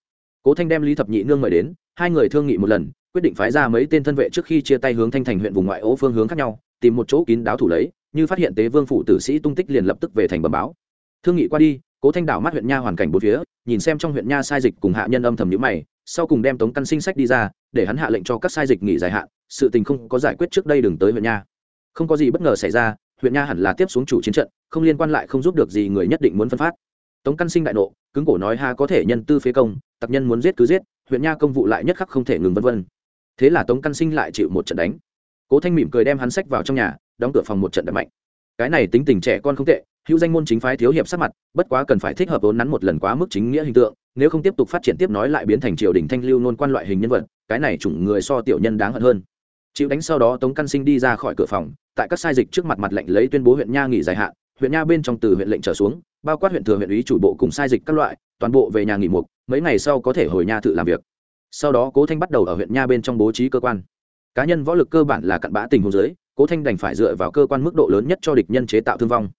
Cố thanh đem lý thập nhị nương mời đến, hai người thương nghị một lần, quyết định phái ra mấy tên thân vệ trước khi chia tay hướng thanh thành huyện vùng ngoại ô phương hướng khác nhau, tìm một chỗ kín đáo thủ lấy, như phát hiện tế vương phủ tử sĩ tung tích liền lập tức về thành bẩm báo. Thương nghị qua đi, cố thanh đảo mắt huyện nha hoàn cảnh bốn phía, nhìn xem trong huyện nha sai dịch cùng hạ nhân âm thầm nhữ mày, sau cùng đem tống căn sinh sách đi ra, để hắn hạ lệnh cho các sai dịch nghỉ dài hạn, sự tình không có giải quyết trước đây đừng tới huyện nha. Không có gì bất ngờ xảy ra, huyện nha hẳn là tiếp xuống chủ chiến trận, không liên quan lại không giúp được gì người nhất định muốn phân phát tống căn sinh đại nộ, cứng cổ nói ha có thể nhân tư phế công, tặc nhân muốn giết cứ giết, huyện nha công vụ lại nhất khắc không thể ngừng vân vân. Thế là tống căn sinh lại chịu một trận đánh. Cố thanh mỉm cười đem hắn sách vào trong nhà, đóng cửa phòng một trận đập mạnh. Cái này tính tình trẻ con không tệ, hữu danh môn chính phái thiếu hiệp sát mặt, bất quá cần phải thích hợp vốn nắn một lần quá mức chính nghĩa hình tượng, nếu không tiếp tục phát triển tiếp nói lại biến thành triều đình thanh lưu nôn quan loại hình nhân vật, cái này chủng người so tiểu nhân đáng hận hơn. Chịu đánh sau đó tống căn sinh đi ra khỏi cửa phòng, tại các sai dịch trước mặt mặt lệnh lấy tuyên bố huyện nha nghỉ dài hạn huyện nha bên trong từ huyện lệnh trở xuống, bao quát huyện thừa, huyện ủy chủ bộ cùng sai dịch các loại, toàn bộ về nhà nghỉ mục, mấy ngày sau có thể hồi nha tự làm việc. Sau đó cố thanh bắt đầu ở huyện nha bên trong bố trí cơ quan. Cá nhân võ lực cơ bản là cặn bã tình huống giới cố thanh đành phải dựa vào cơ quan mức độ lớn nhất cho địch nhân chế tạo thương vong.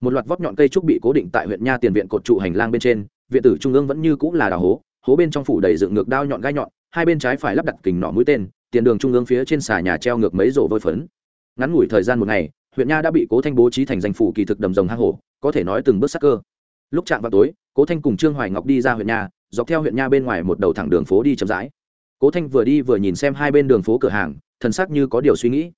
Một loạt vóc nhọn cây trúc bị cố định tại huyện nha tiền viện cột trụ hành lang bên trên, viện tử trung ương vẫn như cũng là đào hố hố bên trong phủ đầy dựng ngược đao nhọn gai nhọn, hai bên trái phải lắp đặt kình nỏ mũi tên, tiền đường trung ương phía trên xà nhà treo ngược mấy rổ vôi phấn. Ngắn ngủi thời gian một ngày huyện nha đã bị cố thanh bố trí thành danh phủ kỳ thực đầm rồng hang hổ, có thể nói từng bước sắc cơ. Lúc chạm vào tối, cố thanh cùng trương hoài ngọc đi ra huyện nha, dọc theo huyện nha bên ngoài một đầu thẳng đường phố đi chậm rãi. Cố thanh vừa đi vừa nhìn xem hai bên đường phố cửa hàng, thần sắc như có điều suy nghĩ.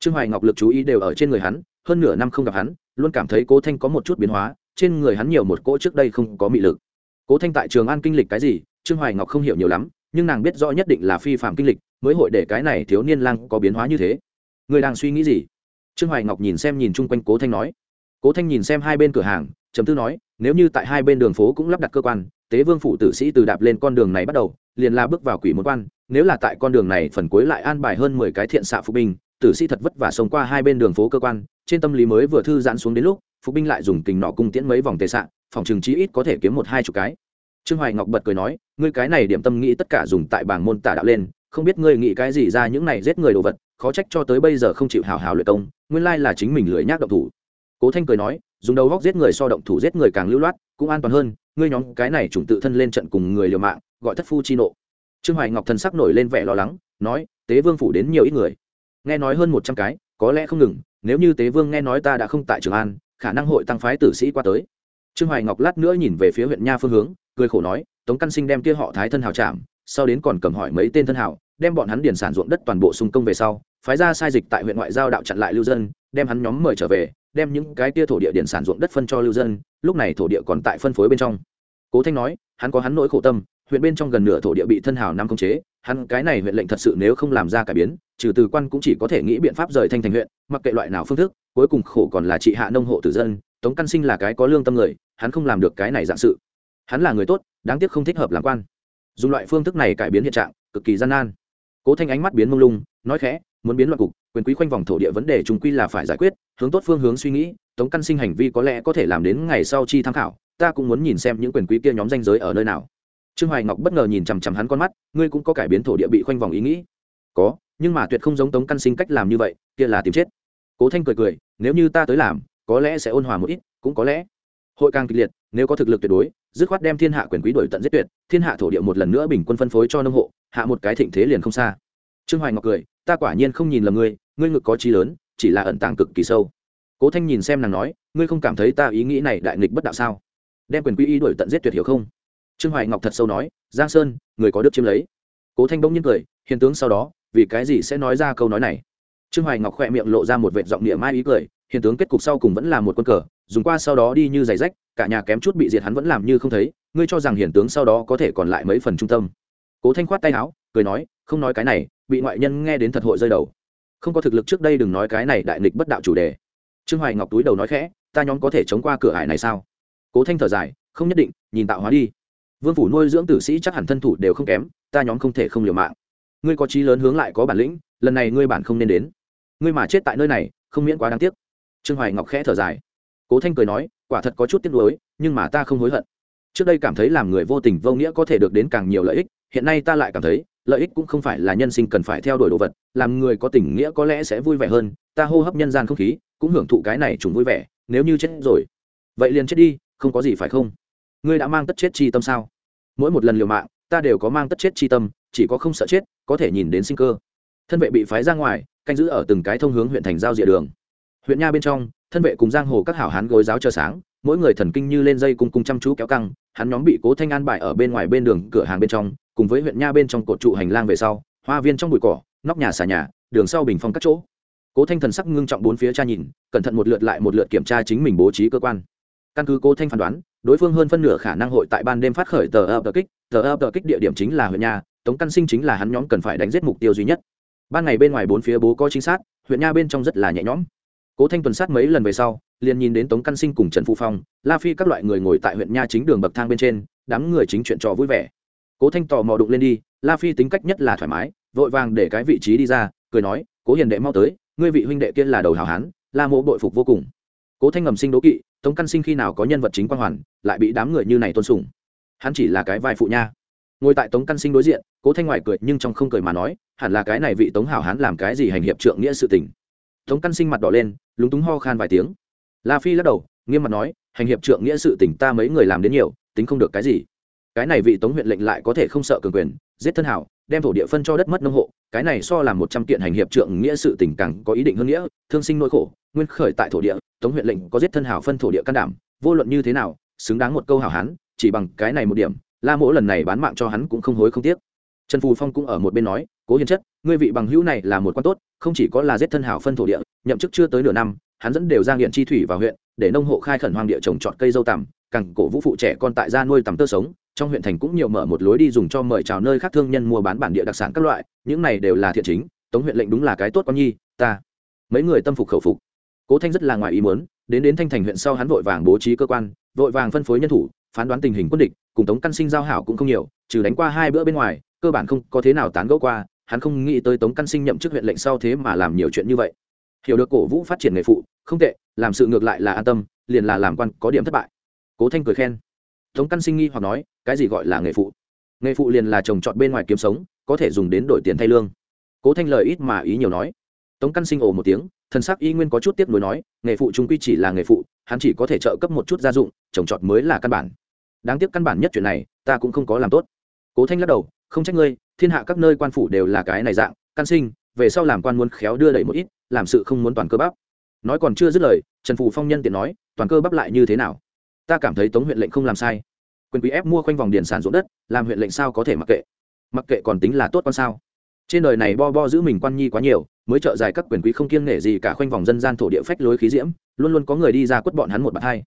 Trương hoài ngọc lực chú ý đều ở trên người hắn, hơn nửa năm không gặp hắn, luôn cảm thấy cố thanh có một chút biến hóa, trên người hắn nhiều một cỗ trước đây không có mị lực. Cố thanh tại trường an kinh lịch cái gì, trương hoài ngọc không hiểu nhiều lắm, nhưng nàng biết rõ nhất định là phi phạm kinh lịch, mới hội để cái này thiếu niên lang có biến hóa như thế. Người đang suy nghĩ gì? Trương hoài ngọc nhìn xem nhìn chung quanh cố thanh nói. Cố thanh nhìn xem hai bên cửa hàng chấm tư nói, nếu như tại hai bên đường phố cũng lắp đặt cơ quan, tế vương phủ tử sĩ từ đạp lên con đường này bắt đầu, liền la bước vào quỷ môn quan, nếu là tại con đường này phần cuối lại an bài hơn mười cái thiện xạ phục binh, tử sĩ thật vất vả sống qua hai bên đường phố cơ quan, trên tâm lý mới vừa thư giãn xuống đến lúc, phục binh lại dùng kình nọ cung tiễn mấy vòng tệ xạ, phòng trường chí ít có thể kiếm một hai chục cái. Trương hoài ngọc bật cười nói, ngươi cái này điểm tâm nghĩ tất cả dùng tại bảng môn tả đạo lên, không biết ngươi nghĩ cái gì ra những này giết người đồ vật khó trách cho tới bây giờ không chịu hào hào luyện công, nguyên lai là chính mình lười nhác động thủ. Cố thanh cười nói, dùng đầu góc giết người so động thủ giết người càng lưu loát, cũng an toàn hơn, ngươi nhóm cái này chủng tự thân lên trận cùng người liều mạng, gọi thất phu chi nộ. Trương hoài ngọc thần sắc nổi lên vẻ lo lắng, nói, tế vương phủ đến nhiều ít người. Nghe nói hơn một trăm cái, có lẽ không ngừng, nếu như tế vương nghe nói ta đã không tại trường an, khả năng hội tăng phái tử sĩ qua tới. Trương hoài ngọc lát nữa nhìn về phía huyện nha phương hướng, cười khổ nói, tống căn sinh đem kia họ thái thân hào chạm, sau đến còn cầm hỏi mấy tên thân hào, đem bọn hắn điền sản ruộng đất toàn bộ xung công về sau phái ra sai dịch tại huyện ngoại giao đạo chặn lại lưu dân, đem hắn nhóm mời trở về, đem những cái tia thổ địa điện sản ruộng đất phân cho lưu dân, lúc này thổ địa còn tại phân phối bên trong. Cố thanh nói, hắn có hắn nỗi khổ tâm, huyện bên trong gần nửa thổ địa bị thân hào năm công chế, hắn cái này huyện lệnh thật sự nếu không làm ra cải biến, trừ từ quan cũng chỉ có thể nghĩ biện pháp rời thanh thành huyện, mặc kệ loại nào phương thức, cuối cùng khổ còn là trị hạ nông hộ tử dân, tống căn sinh là cái có lương tâm người, hắn không làm được cái này dạng sự. Hắn là người tốt, đáng tiếc không thích hợp làm quan. Dùng loại phương thức này cải biến hiện trạng, cực kỳ gian nan. Cố thanh ánh mắt biến mông lung nói khẽ, muốn biến loạn cục, quyền quý khoanh vòng thổ địa vấn đề chúng quy là phải giải quyết, hướng tốt phương hướng suy nghĩ, tống căn sinh hành vi có lẽ có thể làm đến ngày sau chi tham khảo, ta cũng muốn nhìn xem những quyền quý kia nhóm danh giới ở nơi nào. Trương hoài ngọc bất ngờ nhìn chằm chằm hắn con mắt, ngươi cũng có cải biến thổ địa bị khoanh vòng ý nghĩ. Có, nhưng mà tuyệt không giống tống căn sinh cách làm như vậy, kia là tìm chết. Cố thanh cười cười, nếu như ta tới làm, có lẽ sẽ ôn hòa một ít, cũng có lẽ. Hội càng kịch liệt, nếu có thực lực tuyệt đối, dứt khoát đem thiên hạ quyền quý đổi tận giết tuyệt, thiên hạ thổ địa một lần nữa bình quân phân phối cho nông hộ, hạ một cái thịnh thế liền không xa trương hoài ngọc cười, ta quả nhiên không nhìn lầm ngươi ngươi ngực có trí lớn, chỉ là ẩn tàng cực kỳ sâu. Cố thanh nhìn xem nàng nói, ngươi không cảm thấy ta ý nghĩ này đại nghịch bất đạo sao? Đem quyền quy y đổi tận giết tuyệt hiểu không? Trương hoài ngọc thật sâu nói, giang sơn, người có đức chiếm lấy. Cố thanh bỗng nhiên cười, hiền tướng sau đó, vì cái gì sẽ nói ra câu nói này? Trương hoài ngọc khỏe miệng lộ ra một vệt giọng địa mai ý cười, hiền tướng kết cục sau cùng vẫn là một quân cờ, dùng qua sau đó đi như giày rách, cả nhà kém chút bị diệt hắn vẫn làm như không thấy, ngươi cho rằng hiền tướng sau đó có thể còn lại mấy phần trung tâm? Cố thanh khoát tay áo, cười nói, không nói cái này bị ngoại nhân nghe đến thật hội rơi đầu. Không có thực lực trước đây đừng nói cái này đại nghịch bất đạo chủ đề. Trương hoài ngọc túi đầu nói khẽ, ta nhóm có thể chống qua cửa hải này sao? Cố thanh thở dài, không nhất định, nhìn tạo hóa đi. Vương phủ nuôi dưỡng tử sĩ chắc hẳn thân thủ đều không kém, ta nhóm không thể không liều mạng. Ngươi có trí lớn hướng lại có bản lĩnh, lần này ngươi bản không nên đến. Ngươi mà chết tại nơi này, không miễn quá đáng tiếc. Trương hoài ngọc khẽ thở dài. Cố thanh cười nói, quả thật có chút tiếc nuối, nhưng mà ta không hối hận. Trước đây cảm thấy làm người vô tình vô nghĩa có thể được đến càng nhiều lợi ích, hiện nay ta lại cảm thấy lợi ích cũng không phải là nhân sinh cần phải theo đuổi đồ vật, làm người có tình nghĩa có lẽ sẽ vui vẻ hơn, ta hô hấp nhân gian không khí, cũng hưởng thụ cái này trùng vui vẻ, nếu như chết rồi. Vậy liền chết đi, không có gì phải không? Ngươi đã mang tất chết chi tâm sao? Mỗi một lần liều mạng, ta đều có mang tất chết chi tâm, chỉ có không sợ chết, có thể nhìn đến sinh cơ. Thân vệ bị phái ra ngoài, canh giữ ở từng cái thông hướng huyện thành giao địa đường. Huyện nha bên trong, thân vệ cùng giang hồ các hảo hán gối giáo chờ sáng, mỗi người thần kinh như lên dây cung cung chăm chú kéo căng, hắn nhóm bị cố thanh an bại ở bên ngoài bên đường cửa hàng bên trong cùng với huyện nha bên trong cột trụ hành lang về sau, hoa viên trong bụi cỏ, nóc nhà xà nhà, đường sau bình phong các chỗ. Cố thanh thần sắc ngưng trọng bốn phía cha nhìn, cẩn thận một lượt lại một lượt kiểm tra chính mình bố trí cơ quan. Căn cứ cố thanh phán đoán, đối phương hơn phân nửa khả năng hội tại ban đêm phát khởi tờ ập tờ kích, tờ ập tờ kích địa điểm chính là huyện nha, tống căn sinh chính là hắn nhóm cần phải đánh giết mục tiêu duy nhất. Ban ngày bên ngoài bốn phía bố có chính xác huyện nha bên trong rất là nhẹ nhõm. Cố thanh tuần sát mấy lần về sau, liền nhìn đến tống căn sinh cùng trần phu phong, la phi các loại người ngồi tại huyện nha chính đường bậc thang bên trên, đám người chính chuyện trò vui vẻ cố thanh tò mò đụng lên đi, la phi tính cách nhất là thoải mái, vội vàng để cái vị trí đi ra, cười nói, cố hiền đệ mau tới, ngươi vị huynh đệ kia là đầu hào hán, la mộ bội phục vô cùng. Cố thanh ngầm sinh đố kỵ, tống căn sinh khi nào có nhân vật chính quan hoàn, lại bị đám người như này tôn sùng. Hắn chỉ là cái vai phụ nha. Ngồi tại tống căn sinh đối diện, cố thanh ngoài cười nhưng trong không cười mà nói, hẳn là cái này vị tống hào hán làm cái gì hành hiệp trượng nghĩa sự tình. Tống căn sinh mặt đỏ lên, lúng túng ho khan vài tiếng. La phi lắc đầu, nghiêm mặt nói, hành hiệp trượng nghĩa sự tình ta mấy người làm đến nhiều, tính không được cái gì cái này vị tống huyện lệnh lại có thể không sợ cường quyền, giết thân hảo, đem thổ địa phân cho đất mất nông hộ, cái này so làm một trăm kiện hành hiệp trượng nghĩa sự tình càng có ý định hơn nghĩa, thương sinh nỗi khổ, nguyên khởi tại thổ địa, tống huyện lệnh có giết thân hảo phân thổ địa can đảm, vô luận như thế nào, xứng đáng một câu hảo hán, chỉ bằng cái này một điểm, la mỗ lần này bán mạng cho hắn cũng không hối không tiếc. Trần phù phong cũng ở một bên nói, cố hiền chất, ngươi vị bằng hữu này là một quan tốt, không chỉ có là giết thân hảo phân thổ địa, nhậm chức chưa tới nửa năm, hắn dẫn đều ra nghiện chi thủy vào huyện, để nông hộ khai khẩn hoang địa trồng trọt cây dâu tằm cẳng cổ vũ phụ trẻ con tại gia nuôi tằm tơ sống trong huyện thành cũng nhiều mở một lối đi dùng cho mời chào nơi khác thương nhân mua bán bản địa đặc sản các loại, những này đều là thiện chính, tống huyện lệnh đúng là cái tốt con nhi, ta. Mấy người tâm phục khẩu phục. Cố thanh rất là ngoài ý muốn, đến đến thanh thành huyện sau hắn vội vàng bố trí cơ quan, vội vàng phân phối nhân thủ, phán đoán tình hình quân địch, cùng tống căn sinh giao hảo cũng không nhiều, trừ đánh qua hai bữa bên ngoài, cơ bản không có thế nào tán gẫu qua, hắn không nghĩ tới tống căn sinh nhậm chức huyện lệnh sau thế mà làm nhiều chuyện như vậy. Hiểu được cổ vũ phát triển nghề phụ, không tệ, làm sự ngược lại là an tâm, liền là làm quan có điểm thất bại. Cố thanh cười khen. Tống căn sinh nghi hoặc nói cái gì gọi là nghề phụ? Nghề phụ liền là trồng trọt bên ngoài kiếm sống, có thể dùng đến đổi tiền thay lương. Cố thanh lời ít mà ý nhiều nói. Tống căn sinh ồ một tiếng, thần sắc y nguyên có chút tiếp nối nói, nghề phụ chúng quy chỉ là nghề phụ, hắn chỉ có thể trợ cấp một chút gia dụng, trồng trọt mới là căn bản. Đáng tiếc căn bản nhất chuyện này, ta cũng không có làm tốt. Cố thanh lắc đầu, không trách ngươi, thiên hạ các nơi quan phủ đều là cái này dạng, căn sinh, về sau làm quan muốn khéo đưa đẩy một ít, làm sự không muốn toàn cơ bắp. Nói còn chưa dứt lời, trần phù phong nhân tiện nói, toàn cơ bắp lại như thế nào? Ta cảm thấy tống huyện lệnh không làm sai quyền quý ép mua quanh vòng điện sản ruộng đất, làm huyện lệnh sao có thể mặc kệ? Mặc kệ còn tính là tốt con sao? Trên đời này bo bo giữ mình quan nhi quá nhiều, mới trợ dài các quyền quý không kiêng nể gì cả khoanh vòng dân gian thổ địa phách lối khí diễm, luôn luôn có người đi ra quất bọn hắn một bạt hai.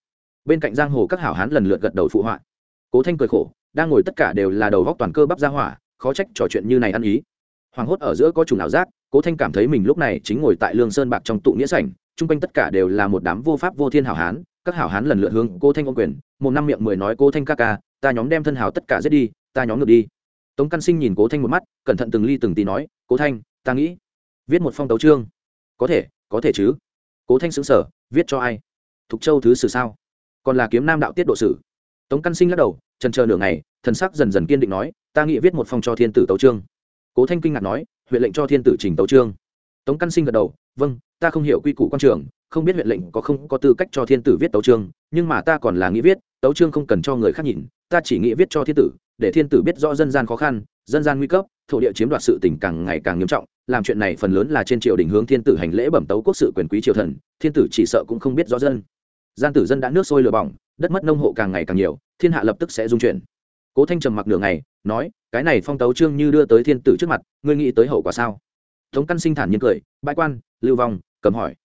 Bên cạnh giang hồ các hảo hán lần lượt gật đầu phụ họa. Cố thanh cười khổ, đang ngồi tất cả đều là đầu góc toàn cơ bắp ra hỏa, khó trách trò chuyện như này ăn ý. Hoàng hốt ở giữa có chủ nào giác, cố thanh cảm thấy mình lúc này chính ngồi tại lương sơn bạc trong tụ nghĩa sảnh, chung quanh tất cả đều là một đám vô pháp vô thiên hảo hán các hảo hán lần lượt hướng cô thanh ông quyền, một năm miệng mười nói cô thanh ca ca, ta nhóm đem thân hảo tất cả giết đi, ta nhóm ngược đi. Tống căn sinh nhìn cố thanh một mắt, cẩn thận từng ly từng tí nói, cố thanh, ta nghĩ viết một phong tấu chương. Có thể có thể chứ. Cố thanh xứng sở viết cho ai? Thục châu thứ sử sao? Còn là kiếm nam đạo tiết độ sử? Tống căn sinh lắc đầu, trần chờ nửa ngày, thần sắc dần dần kiên định nói, ta nghĩ viết một phong cho thiên tử tấu trương cố thanh kinh ngạc nói huyện lệnh cho thiên tử trình tấu trương tống căn sinh gật đầu vâng ta không hiểu quy củ quan trường không biết huyện lệnh có không có tư cách cho thiên tử viết tấu chương, nhưng mà ta còn là nghĩ viết, tấu chương không cần cho người khác nhìn, ta chỉ nghĩ viết cho thiên tử, để thiên tử biết rõ dân gian khó khăn, dân gian nguy cấp, thổ địa chiếm đoạt sự tình càng ngày càng nghiêm trọng, làm chuyện này phần lớn là trên triều đình hướng thiên tử hành lễ bẩm tấu quốc sự quyền quý triều thần, thiên tử chỉ sợ cũng không biết rõ dân. Gian tử dân đã nước sôi lửa bỏng, đất mất nông hộ càng ngày càng nhiều, thiên hạ lập tức sẽ dung chuyển. Cố thanh trầm mặc nửa ngày, nói, cái này phong tấu trương như đưa tới thiên tử trước mặt, ngươi nghĩ tới hậu quả sao? Tống căn sinh thản nhiên cười, bãi quan, lưu vong, cầm hỏi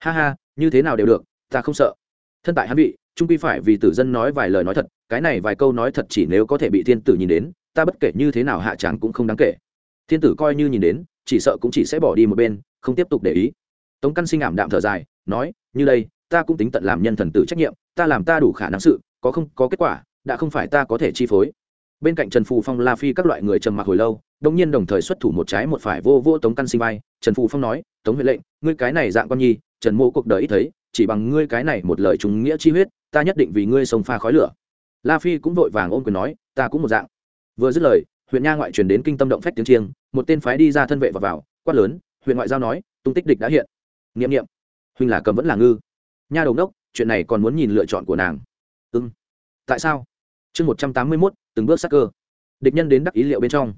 ha ha, như thế nào đều được, ta không sợ. Thân tại hắn bị trung quy phải vì tử dân nói vài lời nói thật, cái này vài câu nói thật chỉ nếu có thể bị thiên tử nhìn đến, ta bất kể như thế nào hạ tràng cũng không đáng kể. Thiên tử coi như nhìn đến, chỉ sợ cũng chỉ sẽ bỏ đi một bên, không tiếp tục để ý. Tống căn sinh ảm đạm thở dài, nói, như đây, ta cũng tính tận làm nhân thần tử trách nhiệm, ta làm ta đủ khả năng sự, có không có kết quả, đã không phải ta có thể chi phối bên cạnh trần phù phong, la phi các loại người trầm mặc hồi lâu đông nhiên đồng thời xuất thủ một trái một phải vô vô tống căn sinh vai. Trần phù phong nói, tống huệ lệnh, ngươi cái này dạng con nhi, trần mô cuộc đời ít thấy, chỉ bằng ngươi cái này một lời trùng nghĩa chi huyết, ta nhất định vì ngươi sông pha khói lửa. La phi cũng vội vàng ôm quyền nói, ta cũng một dạng. Vừa dứt lời, huyện nha ngoại truyền đến kinh tâm động phách tiếng chiêng, một tên phái đi ra thân vệ vào vào, quát lớn, huyện ngoại giao nói, tung tích địch đã hiện. Nghiệm nghiệm huynh là cầm vẫn là ngư. Nha đầu đốc chuyện này còn muốn nhìn lựa chọn của nàng. Ưng ừ. tại sao? Chương một trăm tám mươi mốt từng bước sắc cơ. Địch nhân đến đắc ý liệu bên trong.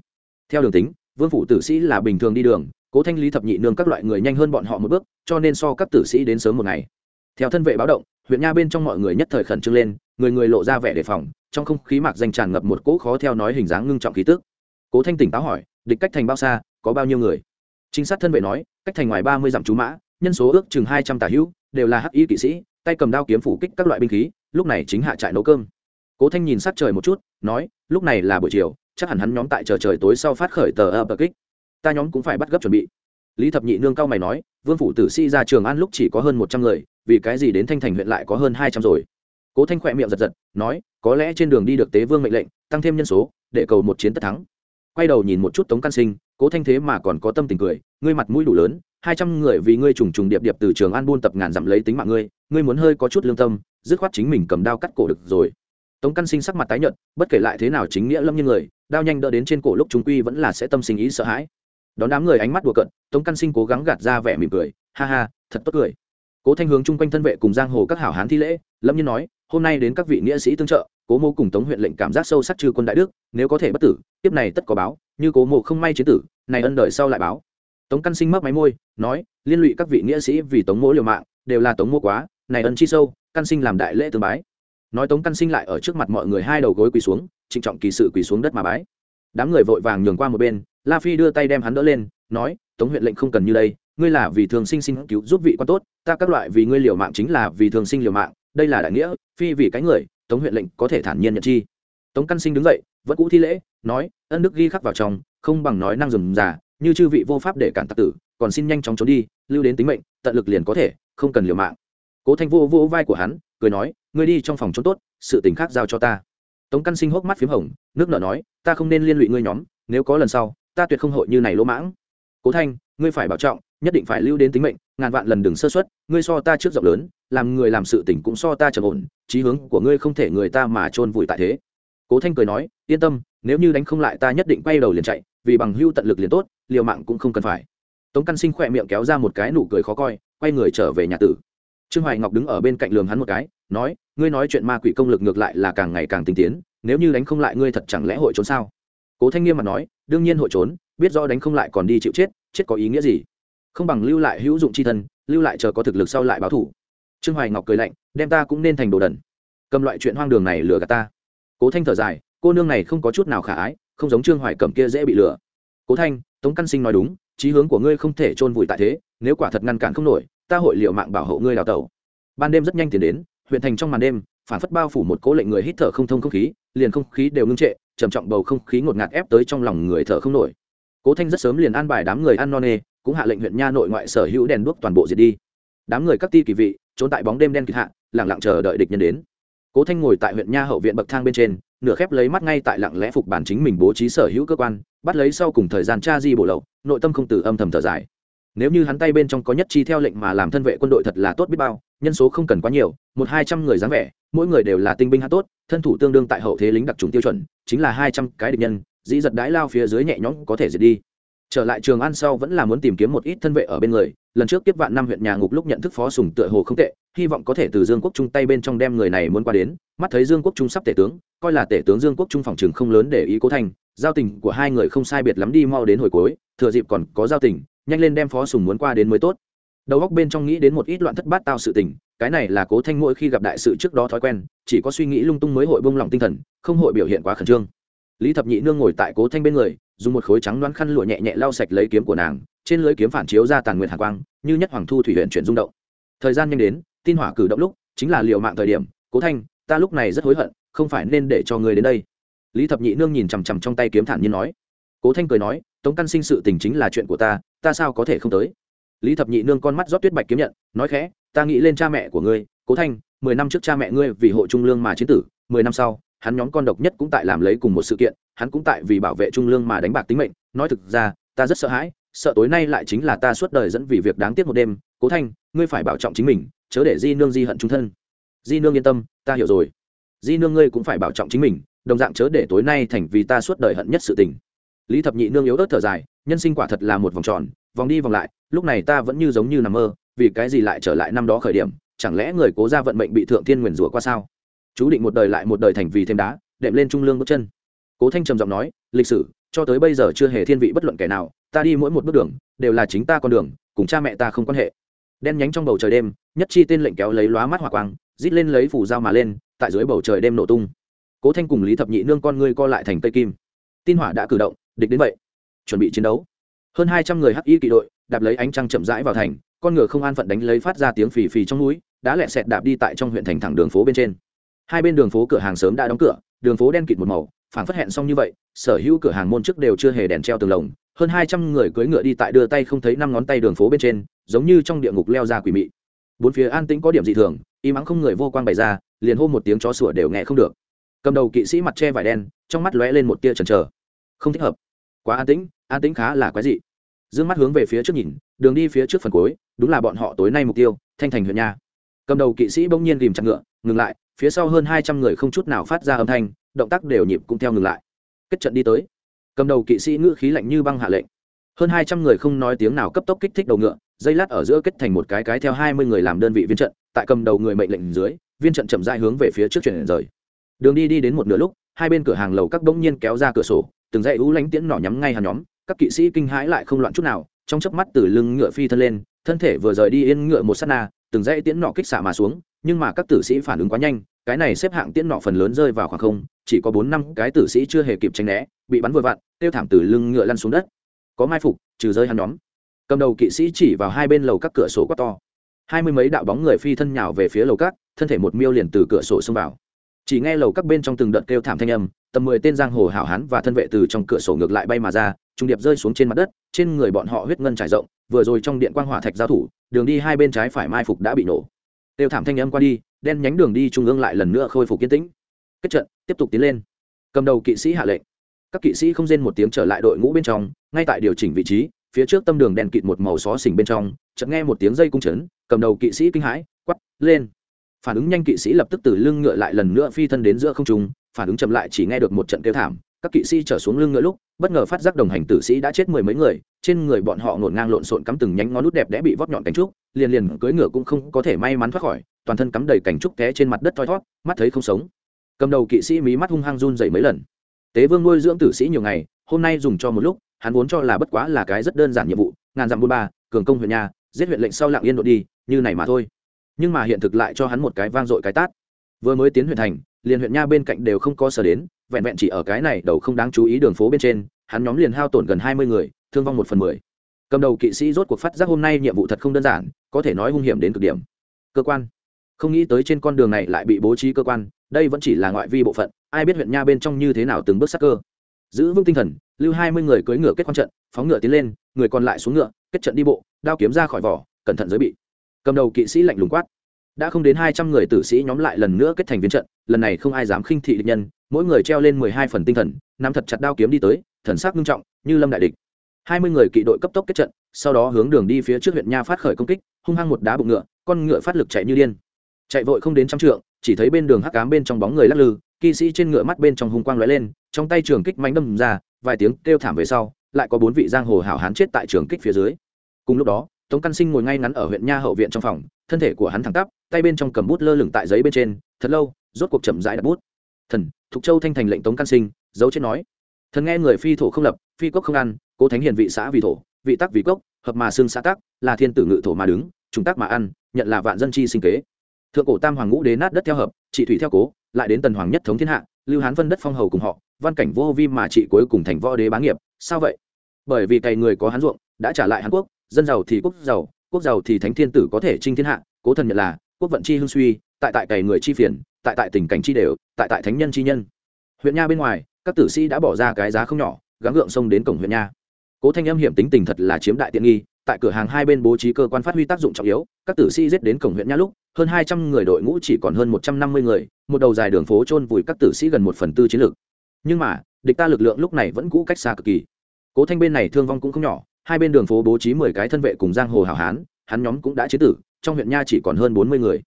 Theo đường tính, vương phủ tử sĩ là bình thường đi đường, cố thanh lý thập nhị nương các loại người nhanh hơn bọn họ một bước, cho nên so các tử sĩ đến sớm một ngày. Theo thân vệ báo động, huyện nha bên trong mọi người nhất thời khẩn trương lên, người người lộ ra vẻ đề phòng, trong không khí mạc danh tràn ngập một cỗ khó theo nói hình dáng ngưng trọng khí tức. Cố thanh tỉnh táo hỏi, địch cách thành bao xa, có bao nhiêu người? Trinh sát thân vệ nói, cách thành ngoài ba mươi dặm chú mã, nhân số ước chừng hai trăm tả hữu, đều là hắc y kỵ sĩ, tay cầm đao kiếm phủ kích các loại binh khí, lúc này chính hạ trại nấu cơm cố thanh nhìn sát trời một chút, nói, lúc này là buổi chiều, chắc hẳn hắn nhóm tại chờ trời tối sau phát khởi tờ ập kích. Ta nhóm cũng phải bắt gấp chuẩn bị. Lý thập nhị nương cao mày nói, vương phủ tử sĩ ra trường an lúc chỉ có hơn một trăm người, vì cái gì đến thanh thành huyện lại có hơn hai trăm rồi? Cố thanh khỏe miệng giật giật, nói, có lẽ trên đường đi được tế vương mệnh lệnh, tăng thêm nhân số, để cầu một chiến tất thắng. Quay đầu nhìn một chút tống căn sinh, cố thanh thế mà còn có tâm tình cười, ngươi mặt mũi đủ lớn, hai trăm người vì ngươi trùng trùng điệp điệp từ trường an buôn tập ngàn dặm lấy tính mạng ngươi ngươi muốn hơi có chút lương tâm, dứt khoát chính mình cầm đao cắt cổ được rồi tống căn sinh sắc mặt tái nhợt, bất kể lại thế nào chính nghĩa lâm như người, đao nhanh đỡ đến trên cổ lúc chúng quy vẫn là sẽ tâm sinh ý sợ hãi. Đón đám người ánh mắt đùa cận tống căn sinh cố gắng gạt ra vẻ mỉm cười, ha ha, thật tốt cười. Cố thanh hướng chung quanh thân vệ cùng giang hồ các hảo hán thi lễ, lâm như nói, hôm nay đến các vị nghĩa sĩ tương trợ, cố mô cùng tống huyện lệnh cảm giác sâu sắc trừ quân đại đức, nếu có thể bất tử tiếp này tất có báo, như cố mộ không may chế tử, này ân đời sau lại báo. Tống căn sinh mấp máy môi, nói, liên lụy các vị nghĩa sĩ vì tống mỗ liều mạng, đều là tống mỗ quá, này ân chi sâu, căn sinh làm đại lễ tương bái nói tống căn sinh lại ở trước mặt mọi người hai đầu gối quỳ xuống, trịnh trọng kỳ sự quỳ xuống đất mà bái. Đám người vội vàng nhường qua một bên, la phi đưa tay đem hắn đỡ lên, nói, tống huyện lệnh không cần như đây, ngươi là vì thường sinh xin cứu giúp vị quan tốt, ta các loại vì ngươi liều mạng chính là vì thường sinh liều mạng, đây là đại nghĩa, phi vì cái người, tống huyện lệnh có thể thản nhiên nhận chi. Tống căn sinh đứng dậy, vẫn cũ thi lễ, nói, ân đức ghi khắc vào trong, không bằng nói năng dùng già, như chư vị vô pháp để cản tặc tử, còn xin nhanh chóng trốn đi, lưu đến tính mệnh, tận lực liền có thể, không cần liều mạng cố thanh vô vô vai của hắn, cười nói, ngươi đi trong phòng trốn tốt, sự tình khác giao cho ta. Tống căn sinh hốc mắt p h í m hồng, nước nở nói, ta không nên liên lụy ngươi nhóm, nếu có lần sau, ta tuyệt không hội như này lỗ mãng. Cố thanh, ngươi phải bảo trọng, nhất định phải lưu đến tính mệnh, ngàn vạn lần đừng sơ xuất ngươi so ta trước rộng lớn, làm người làm sự tỉnh cũng so ta trầm ổn trí hướng của ngươi không thể người ta mà chôn vùi tại thế. Cố thanh cười nói, yên tâm, nếu như đánh không lại ta nhất định quay đầu liền chạy, vì bằng hưu tận lực liền tốt, liều mạng cũng không cần phải. Tống căn sinh khỏe miệng kéo ra một cái nụ cười khó coi, quay người trở về nhà tử trương hoài ngọc đứng ở bên cạnh lường hắn một cái, nói, ngươi nói chuyện ma quỷ công lực ngược lại là càng ngày càng tinh tiến, nếu như đánh không lại ngươi thật chẳng lẽ hội trốn sao? Cố thanh nghiêm mặt nói, đương nhiên hội trốn, biết do đánh không lại còn đi chịu chết chết có ý nghĩa gì? Không bằng lưu lại hữu dụng c h i thân, lưu lại chờ có thực lực sau lại báo thủ trương hoài ngọc cười lạnh, đem ta cũng nên thành đồ đần. Cầm loại chuyện hoang đường này lừa gạt ta. Cố thanh thở dài, cô nương này không có chút nào khả ái, không giống trương hoài cầm kia dễ bị lừa. Cố thanh, tống căn sinh nói đúng trí hướng của ngươi không thể chôn vùi tại thế, nếu quả thật ngăn cản không nổi ta hội liệu mạng bảo hộ ngươi đào tẩu. Ban đêm rất nhanh tiến đến, huyện thành trong màn đêm, phản phất bao phủ một cố lệnh người hít thở không thông không khí, liền không khí đều ngưng trệ, trầm trọng bầu không khí ngột ngạt ép tới trong lòng người thở không nổi. Cố thanh rất sớm liền an bài đám người ăn non nê, cũng hạ lệnh huyện nha nội ngoại sở hữu đèn đuốc toàn bộ diệt đi. Đám người các ti kỳ vị, trốn tại bóng đêm đen kịt hạ lẳng lặng chờ đợi địch nhân đến. Cố thanh ngồi tại huyện nha hậu viện bậc thang bên trên, nửa khép lấy mắt ngay tại lặng lẽ phục bản chính mình bố trí sở hữu cơ quan, bắt lấy sau cùng thời gian tra di bổ lậu, nội tâm không từ âm thầm thở dài nếu như hắn tay bên trong có nhất chi theo lệnh mà làm thân vệ quân đội thật là tốt biết bao, nhân số không cần quá nhiều, một hai trăm người dáng vẻ, mỗi người đều là tinh binh hát tốt, thân thủ tương đương tại hậu thế lính đặc trùng tiêu chuẩn, chính là hai trăm cái địch nhân, dĩ giật đái lao phía dưới nhẹ nhõm có thể diệt đi. Trở lại trường an sau vẫn là muốn tìm kiếm một ít thân vệ ở bên người, lần trước tiếp vạn năm huyện nhà ngục lúc nhận thức phó sùng tựa hồ không tệ, hy vọng có thể từ dương quốc trung tay bên trong đem người này muốn qua đến, mắt thấy dương quốc trung sắp tể tướng, coi là tể tướng dương quốc trung phòng trường không lớn để ý cố thành, giao tình của hai người không sai biệt lắm đi mau đến hồi cuối, thừa dịp còn có giao tình nhanh lên đem phó sùng muốn qua đến mới tốt. Đầu góc bên trong nghĩ đến một ít loạn thất bát tao sự tình, cái này là cố thanh mỗi khi gặp đại sự trước đó thói quen, chỉ có suy nghĩ lung tung mới hội bông lòng tinh thần, không hội biểu hiện quá khẩn trương. Lý thập nhị nương ngồi tại cố thanh bên người, dùng một khối trắng đoán khăn lụa nhẹ nhẹ lau sạch lấy kiếm của nàng, trên lưới kiếm phản chiếu ra tàn nguyện hạ quang, như nhất hoàng thu thủy huyện chuyển rung động. Thời gian nhanh đến, tin hỏa cử động lúc, chính là liệu mạng thời điểm, cố thanh, ta lúc này rất hối hận, không phải nên để cho người đến đây. Lý thập nhị nương nhìn chằm chằm trong tay kiếm thản nhiên nói. Cố thanh cười nói, tống căn sinh sự tình chính là chuyện của ta ta sao có thể không tới? Lý thập nhị nương con mắt rót tuyết bạch kiếm nhận, nói khẽ, ta nghĩ lên cha mẹ của ngươi, cố thanh, mười năm trước cha mẹ ngươi vì hộ trung lương mà chiến tử, mười năm sau, hắn nhóm con độc nhất cũng tại làm lấy cùng một sự kiện, hắn cũng tại vì bảo vệ trung lương mà đánh bạc tính mệnh, nói thực ra, ta rất sợ hãi, sợ tối nay lại chính là ta suốt đời dẫn vì việc đáng tiếc một đêm, cố thanh, ngươi phải bảo trọng chính mình, chớ để di nương di hận trung thân. Di nương yên tâm, ta hiểu rồi. Di nương ngươi cũng phải bảo trọng chính mình, đồng dạng chớ để tối nay thành vì ta suốt đời hận nhất sự tình. Lý thập nhị nương yếu ớt thở dài nhân sinh quả thật là một vòng tròn, vòng đi vòng lại, lúc này ta vẫn như giống như nằm mơ, vì cái gì lại trở lại năm đó khởi điểm, chẳng lẽ người cố ra vận mệnh bị thượng thiên nguyền rủa qua sao? Chú định một đời lại một đời thành vì thêm đá, đệm lên trung lương bước chân. Cố thanh trầm giọng nói, lịch sử, cho tới bây giờ chưa hề thiên vị bất luận kẻ nào, ta đi mỗi một bước đường, đều là chính ta con đường, cùng cha mẹ ta không quan hệ. Đen nhánh trong bầu trời đêm, nhất chi tên lệnh kéo lấy lóa mắt hỏa quang, rít lên lấy phủ dao mà lên, tại dưới bầu trời đêm nổ tung. Cố thanh cùng lý thập nhị nương con ngươi co lại thành cây kim. Tin hỏa đã cử động, địch đến vậy chuẩn bị chiến đấu. Hơn hai trăm người hắc y kỵ đội đạp lấy ánh trăng chậm rãi vào thành, con ngựa không an phận đánh lấy phát ra tiếng phì phì trong núi đã lẹ sẹt đạp đi tại trong huyện thành thẳng đường phố bên trên. Hai bên đường phố cửa hàng sớm đã đóng cửa, đường phố đen kịt một màu phản phất hẹn xong như vậy, sở hữu cửa hàng môn trước đều chưa hề đèn treo tường lồng, hơn hai trăm người cưỡi ngựa đi tại đưa tay không thấy năm ngón tay đường phố bên trên, giống như trong địa ngục leo ra quỷ mị. Bốn phía an tĩnh có điểm dị thường, im ắng không người vô quang bày ra, liền hô một tiếng chó sủa đều nghe không được. Cầm đầu kỵ sĩ mặt che vải đen, trong mắt lóe lên một tia chần chờ. Không thích hợp. Quá an tĩnh an tĩnh khá là quái dị. D ư ơ n g mắt hướng về phía trước nhìn, đường đi phía trước phần cuối, đúng là bọn họ tối nay mục tiêu, thanh thành huyện nha. Cầm đầu kỵ sĩ bỗng nhiên ghìm chặt ngựa, ngừng lại, phía sau hơn hai trăm người không chút nào phát ra âm thanh, động tác đều nhịp cũng theo ngừng lại. Kết trận đi tới. Cầm đầu kỵ sĩ ngữ khí lạnh như băng hạ lệnh. Hơn hai trăm người không nói tiếng nào cấp tốc kích thích đầu ngựa, dây lát ở giữa kết thành một cái cái theo hai mươi người làm đơn vị viên trận, tại cầm đầu người mệnh lệnh dưới, viên trận chậm rãi hướng về phía trước chuyển rời. Đường đi đi đến một nửa lúc, hai bên cửa hàng lầu các bỗng nhiên kéo ra cửa sổ, từng dãy ú lánh tiễn nỏ nhắm ngay hàng nhóm các kỵ sĩ kinh hãi lại không loạn chút nào, trong chớp mắt từ lưng ngựa phi thân lên, thân thể vừa rời đi yên ngựa một sát na, từng dãy tiễn nọ kích xả mà xuống, nhưng mà các tử sĩ phản ứng quá nhanh, cái này xếp hạng tiễn nọ phần lớn rơi vào khoảng không, chỉ có bốn năm cái tử sĩ chưa hề kịp tránh né, bị bắn vừa vặn, tiêu thảm từ lưng ngựa lăn xuống đất. Có mai phục, trừ rơi hắn nhóm. Cầm đầu kỵ sĩ chỉ vào hai bên lầu các cửa sổ quát to. Hai mươi mấy đạo bóng người phi thân nhào về phía lầu các, thân thể một miêu liền từ cửa sổ xông vào. Chỉ nghe lầu các bên trong từng đợt kêu thảm thanh âm, tầm mười tên giang hồ hảo hán và thân vệ từ trong cửa sổ ngược lại bay mà ra trung điệp rơi xuống trên mặt đất, trên người bọn họ huyết ngân trải rộng, vừa rồi trong điện quang hỏa thạch giao thủ, đường đi hai bên trái phải mai phục đã bị nổ. Tiêu thảm thanh âm qua đi, đen nhánh đường đi trung ương lại lần nữa khôi phục yên tĩnh. Kết trận, tiếp tục tiến lên. Cầm đầu kỵ sĩ hạ lệnh. Các kỵ sĩ không rên một tiếng trở lại đội ngũ bên trong, ngay tại điều chỉnh vị trí, phía trước tâm đường đèn kịt một màu xó xỉnh bên trong, chợt nghe một tiếng dây cung chấn, cầm đầu kỵ sĩ kinh hãi quắp lên. Phản ứng nhanh kỵ sĩ lập tức từ lưng ngựa lại lần nữa phi thân đến giữa không trung, phản ứng chậm lại chỉ nghe được một trận kêu thảm các kỵ sĩ trở xuống lưng ngựa lúc, bất ngờ phát giác đồng hành tử sĩ đã chết mười mấy người, trên người bọn họ ngổn ngang lộn xộn cắm từng nhánh ngón nút đẹp đẽ bị vót nhọn cánh trúc, liền liền cưỡi ngựa cũng không có thể may mắn thoát khỏi, toàn thân cắm đầy cánh trúc té trên mặt đất thoi thót mắt thấy không sống. Cầm đầu kỵ sĩ mí mắt hung hăng run dậy mấy lần. Tế vương nuôi dưỡng tử sĩ nhiều ngày, hôm nay dùng cho một lúc, hắn vốn cho là bất quá là cái rất đơn giản nhiệm vụ, ngàn dặm buôn ba, cường công huyện nhà, giết huyện lệnh sau lặng yên đội đi, như này mà thôi. Nhưng mà hiện thực lại cho hắn một cái vang dội cái tát vừa mới tiến huyện thành, liền huyện nha bên cạnh đều không có sở đến, vẹn vẹn chỉ ở cái này đầu không đáng chú ý đường phố bên trên, hắn nhóm liền hao tổn gần hai mươi người, thương vong một phần mười. Cầm đầu kỵ sĩ rốt cuộc phát giác hôm nay nhiệm vụ thật không đơn giản, có thể nói hung hiểm đến cực điểm. Cơ quan. Không nghĩ tới trên con đường này lại bị bố trí cơ quan, đây vẫn chỉ là ngoại vi bộ phận, ai biết huyện nha bên trong như thế nào từng bước sắc cơ. Giữ vững tinh thần, lưu hai mươi người cưỡi ngựa kết quan trận, phóng ngựa tiến lên, người còn lại xuống ngựa, kết trận đi bộ, đao kiếm ra khỏi vỏ, cẩn thận giới bị. Cầm đầu kỵ sĩ lạnh lùng quát đã không đến hai trăm người tử sĩ nhóm lại lần nữa kết thành viên trận, lần này không ai dám khinh thị địch nhân, mỗi người treo lên mười hai phần tinh thần, nắm thật chặt đao kiếm đi tới, thần sắc nghiêm trọng, như lâm đại địch. Hai mươi người kỵ đội cấp tốc kết trận, sau đó hướng đường đi phía trước huyện nha phát khởi công kích, hung hăng một đá bụng ngựa, con ngựa phát lực chạy như điên. Chạy vội không đến trăm trượng, chỉ thấy bên đường hắc cám bên trong bóng người lắc lư, kỵ sĩ trên ngựa mắt bên trong hung quang lóe lên, trong tay trường kích mạnh đâm ra, vài tiếng kêu thảm về sau, lại có bốn vị giang hồ hảo hán chết tại trường kích phía dưới. Cùng lúc đó, tống căn sinh ngồi ngay ngắn ở huyện nha hậu viện trong phòng thân thể của hắn thẳng tắp, tay bên trong cầm bút lơ lửng tại giấy bên trên, thật lâu, rốt cuộc chậm rãi đặt bút. Thần, thục châu thanh thành lệnh tống can sinh, dấu chết nói. Thần nghe người phi thổ không lập, phi cốc không ăn cố thánh hiền vị xã vì thổ, vị tắc vì cốc hợp mà xương xã tắc, là thiên tử ngự thổ mà đứng, chúng tác mà ăn, nhận là vạn dân chi sinh kế. Thượng cổ tam hoàng ngũ đế nát đất theo hợp, trị thủy theo cố, lại đến tần hoàng nhất thống thiên hạ, lưu hán phân đất phong hầu cùng họ, văn cảnh vô vi mà trị cuối cùng thành võ đế bá nghiệp. Sao vậy? Bởi vì cày người có hán ruộng, đã trả lại hàn quốc, dân giàu thì quốc giàu quốc giàu thì thánh thiên tử có thể trinh thiên hạ, cố thần nhận là, quốc vận chi hưng suy, tại tại cày người chi phiền, tại tại tình cảnh chi đều, tại tại thánh nhân chi nhân. Huyện nha bên ngoài, các tử sĩ đã bỏ ra cái giá không nhỏ, gắng gượng xông đến cổng huyện nha. Cố thanh âm hiểm tính tình thật là chiếm đại tiện nghi, tại cửa hàng hai bên bố trí cơ quan phát huy tác dụng trọng yếu, các tử sĩ giết đến cổng huyện nha lúc, hơn hai trăm người đội ngũ chỉ còn hơn một trăm năm mươi người, một đầu dài đường phố trôn vùi các tử sĩ gần một phần tư chiến lược. Nhưng mà, địch ta lực lượng lúc này vẫn cũ cách xa cực kỳ. Cố thanh bên này thương vong cũng không nhỏ hai bên đường phố bố trí mười cái thân vệ cùng giang hồ hảo hán, hắn nhóm cũng đã chế tử, trong huyện nha chỉ còn hơn bốn mươi người.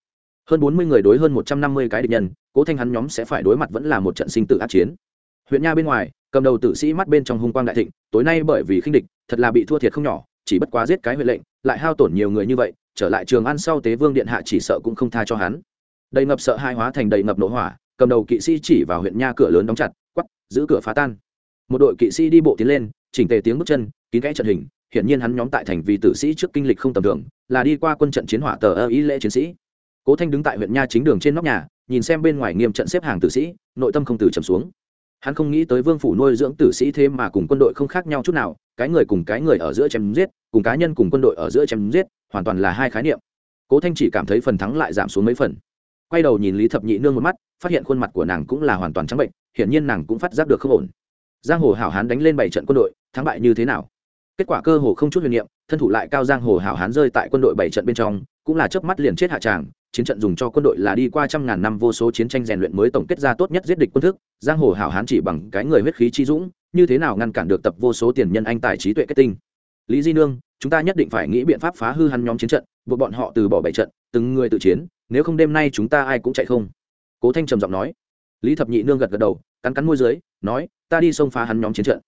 Hơn bốn mươi người đối hơn một trăm năm mươi cái địch nhân, cố thanh hắn nhóm sẽ phải đối mặt vẫn là một trận sinh tử át chiến. Huyện nha bên ngoài, cầm đầu tử sĩ mắt bên trong hung quang đại thịnh, tối nay bởi vì khinh địch, thật là bị thua thiệt không nhỏ, chỉ bất quá giết cái huệ lệnh, lại hao tổn nhiều người như vậy, trở lại trường ăn sau tế vương điện hạ chỉ sợ cũng không tha cho hắn. Đầy ngập sợ hai hóa thành đầy ngập nổ hỏa, cầm đầu kỵ sĩ chỉ vào huyện nha cửa lớn đóng chặt quắp giữ cửa phá tan. Một đội kỵ sĩ đi bộ tiến lên, chỉnh tề tiếng bước chân, kín kẽ trận hình hiển nhiên hắn nhóm tại thành vì tử sĩ trước kinh lịch không tầm thường, là đi qua quân trận chiến hỏa tờ ơ ý lễ chiến sĩ. Cố thanh đứng tại huyện nha chính đường trên nóc nhà, nhìn xem bên ngoài nghiêm trận xếp hàng tử sĩ, nội tâm không từ trầm xuống. Hắn không nghĩ tới vương phủ nuôi dưỡng tử sĩ thế mà cùng quân đội không khác nhau chút nào, cái người cùng cái người ở giữa chém giết, cùng cá nhân cùng quân đội ở giữa chém giết, hoàn toàn là hai khái niệm. Cố thanh chỉ cảm thấy phần thắng lại giảm xuống mấy phần. Quay đầu nhìn lý thập nhị nương một mắt, phát hiện khuôn mặt của nàng cũng là hoàn toàn trắng bệnh, hiển nhiên nàng cũng phát giác được không ổn. Giang hồ hảo hán đánh lên bảy trận quân đội, thắng bại như thế nào? Kết quả cơ hồ không chút huyền niệm, thân thủ lại cao giang hồ hảo hán rơi tại quân đội bảy trận bên trong, cũng là chớp mắt liền chết hạ tràng, chiến trận dùng cho quân đội là đi qua trăm ngàn năm vô số chiến tranh rèn luyện mới tổng kết ra tốt nhất giết địch quân thức, giang hồ hảo hán chỉ bằng cái người huyết khí chi dũng, như thế nào ngăn cản được tập vô số tiền nhân anh tài trí tuệ kết tinh. Lý di nương, chúng ta nhất định phải nghĩ biện pháp phá hư hắn nhóm chiến trận, buộc bọn họ từ bỏ bảy trận, từng người tự chiến, nếu không đêm nay chúng ta ai cũng chạy không. Cố thanh trầm giọng nói. Lý thập nhị nương gật gật đầu, cắn cắn môi dưới, nói, ta đi xông phá hắn nhóm chiến trận.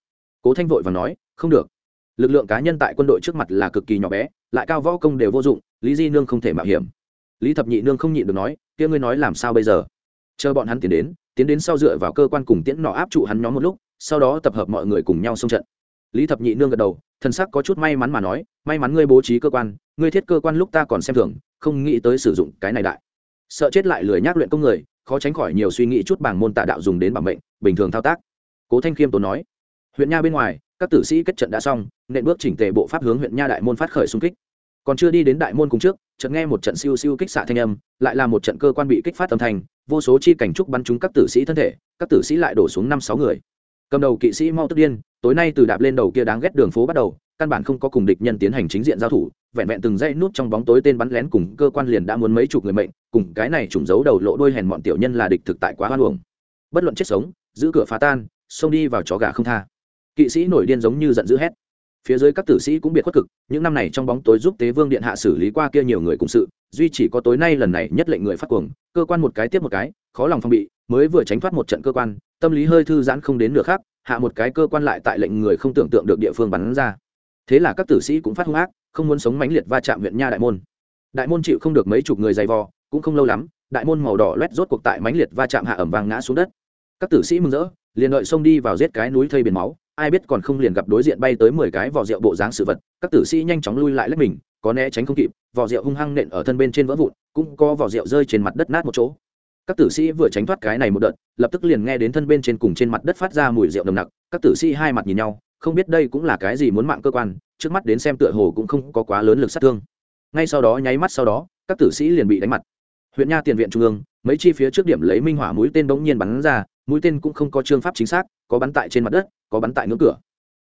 Cố thanh vội và nói, không được lực lượng cá nhân tại quân đội trước mặt là cực kỳ nhỏ bé, lại cao võ công đều vô dụng, lý di nương không thể mạo hiểm. Lý thập nhị nương không nhịn được nói, kia ngươi nói làm sao bây giờ? Chờ bọn hắn tiến đến tiến đến sau dựa vào cơ quan cùng tiễn nọ áp trụ hắn nhóm một lúc, sau đó tập hợp mọi người cùng nhau xông trận. Lý thập nhị nương gật đầu, thần sắc có chút may mắn mà nói, may mắn ngươi bố trí cơ quan, ngươi thiết cơ quan lúc ta còn xem thường, không nghĩ tới sử dụng cái này đại. Sợ chết lại lười nhác luyện công người, khó tránh khỏi nhiều suy nghĩ chút bảng môn tạ đạo dùng đến bảo mệnh, bình thường thao tác. Cố thanh khiêm tốn nói, huyện nha bên ngoài các tử sĩ kết trận đã xong nện bước chỉnh tề bộ pháp hướng huyện nha đại môn phát khởi xung kích. Còn chưa đi đến đại môn cùng trước, chợt nghe một trận siêu siêu kích xạ thanh âm, lại là một trận cơ quan bị kích phát âm thanh, vô số chi cảnh trúc bắn trúng các tử sĩ thân thể, các tử sĩ lại đổ xuống năm sáu người. Cầm đầu kỵ sĩ mau tức điên, tối nay từ đạp lên đầu kia đáng ghét đường phố bắt đầu, căn bản không có cùng địch nhân tiến hành chính diện giao thủ, vẹn vẹn từng dây nút trong bóng tối tên bắn lén cùng cơ quan liền đã muốn mấy chục người mệnh, cùng cái này trùng giấu đầu lộ đôi hèn bọn tiểu nhân là địch thực tại quá hoan luồng bất luận chết sống, giữ cửa phá tan, xông đi vào chó gà không tha kỵ sĩ nổi điên giống như giận dữ hét. Phía dưới các tử sĩ cũng biệt khuất cực, những năm này trong bóng tối giúp tế vương điện hạ xử lý qua kia nhiều người cùng sự, duy chỉ có tối nay lần này nhất lệnh người phát cuồng, cơ quan một cái tiếp một cái, khó lòng phong bị, mới vừa tránh thoát một trận cơ quan, tâm lý hơi thư giãn không đến nửa khác hạ một cái cơ quan lại tại lệnh người không tưởng tượng được địa phương bắn ra. Thế là các tử sĩ cũng phát hung ác, không muốn sống mãnh liệt va chạm huyện nha đại môn. Đại môn chịu không được mấy chục người dày vò, cũng không lâu lắm, đại môn màu đỏ loét rốt cuộc tại mãnh liệt va chạm hạ ẩm vàng ngã xuống đất. Các tử sĩ mừng rỡ, liền đợi xông đi vào giết cái núi thây biển máu ai biết còn không liền gặp đối diện bay tới mười cái vỏ rượu bộ dáng sự vật, các tử sĩ nhanh chóng lui lại lách mình, có né tránh không kịp vỏ rượu hung hăng nện ở thân bên trên vỡ vụn, cũng có vỏ rượu rơi trên mặt đất nát một chỗ. Các tử sĩ vừa tránh thoát cái này một đợt, lập tức liền nghe đến thân bên trên cùng trên mặt đất phát ra mùi rượu nồng nặc, các tử sĩ hai mặt nhìn nhau, không biết đây cũng là cái gì muốn mạng cơ quan, trước mắt đến xem tựa hồ cũng không có quá lớn lực sát thương. Ngay sau đó, nháy mắt sau đó, các tử sĩ liền bị đánh mặt. Huyện nha tiền viện trung ương, mấy chi phía trước điểm lấy minh hỏa mũi tên bỗng nhiên bắn ra, mũi tên cũng không có chương pháp chính xác, có bắn tại trên mặt đất có bắn tại ngưỡng cửa.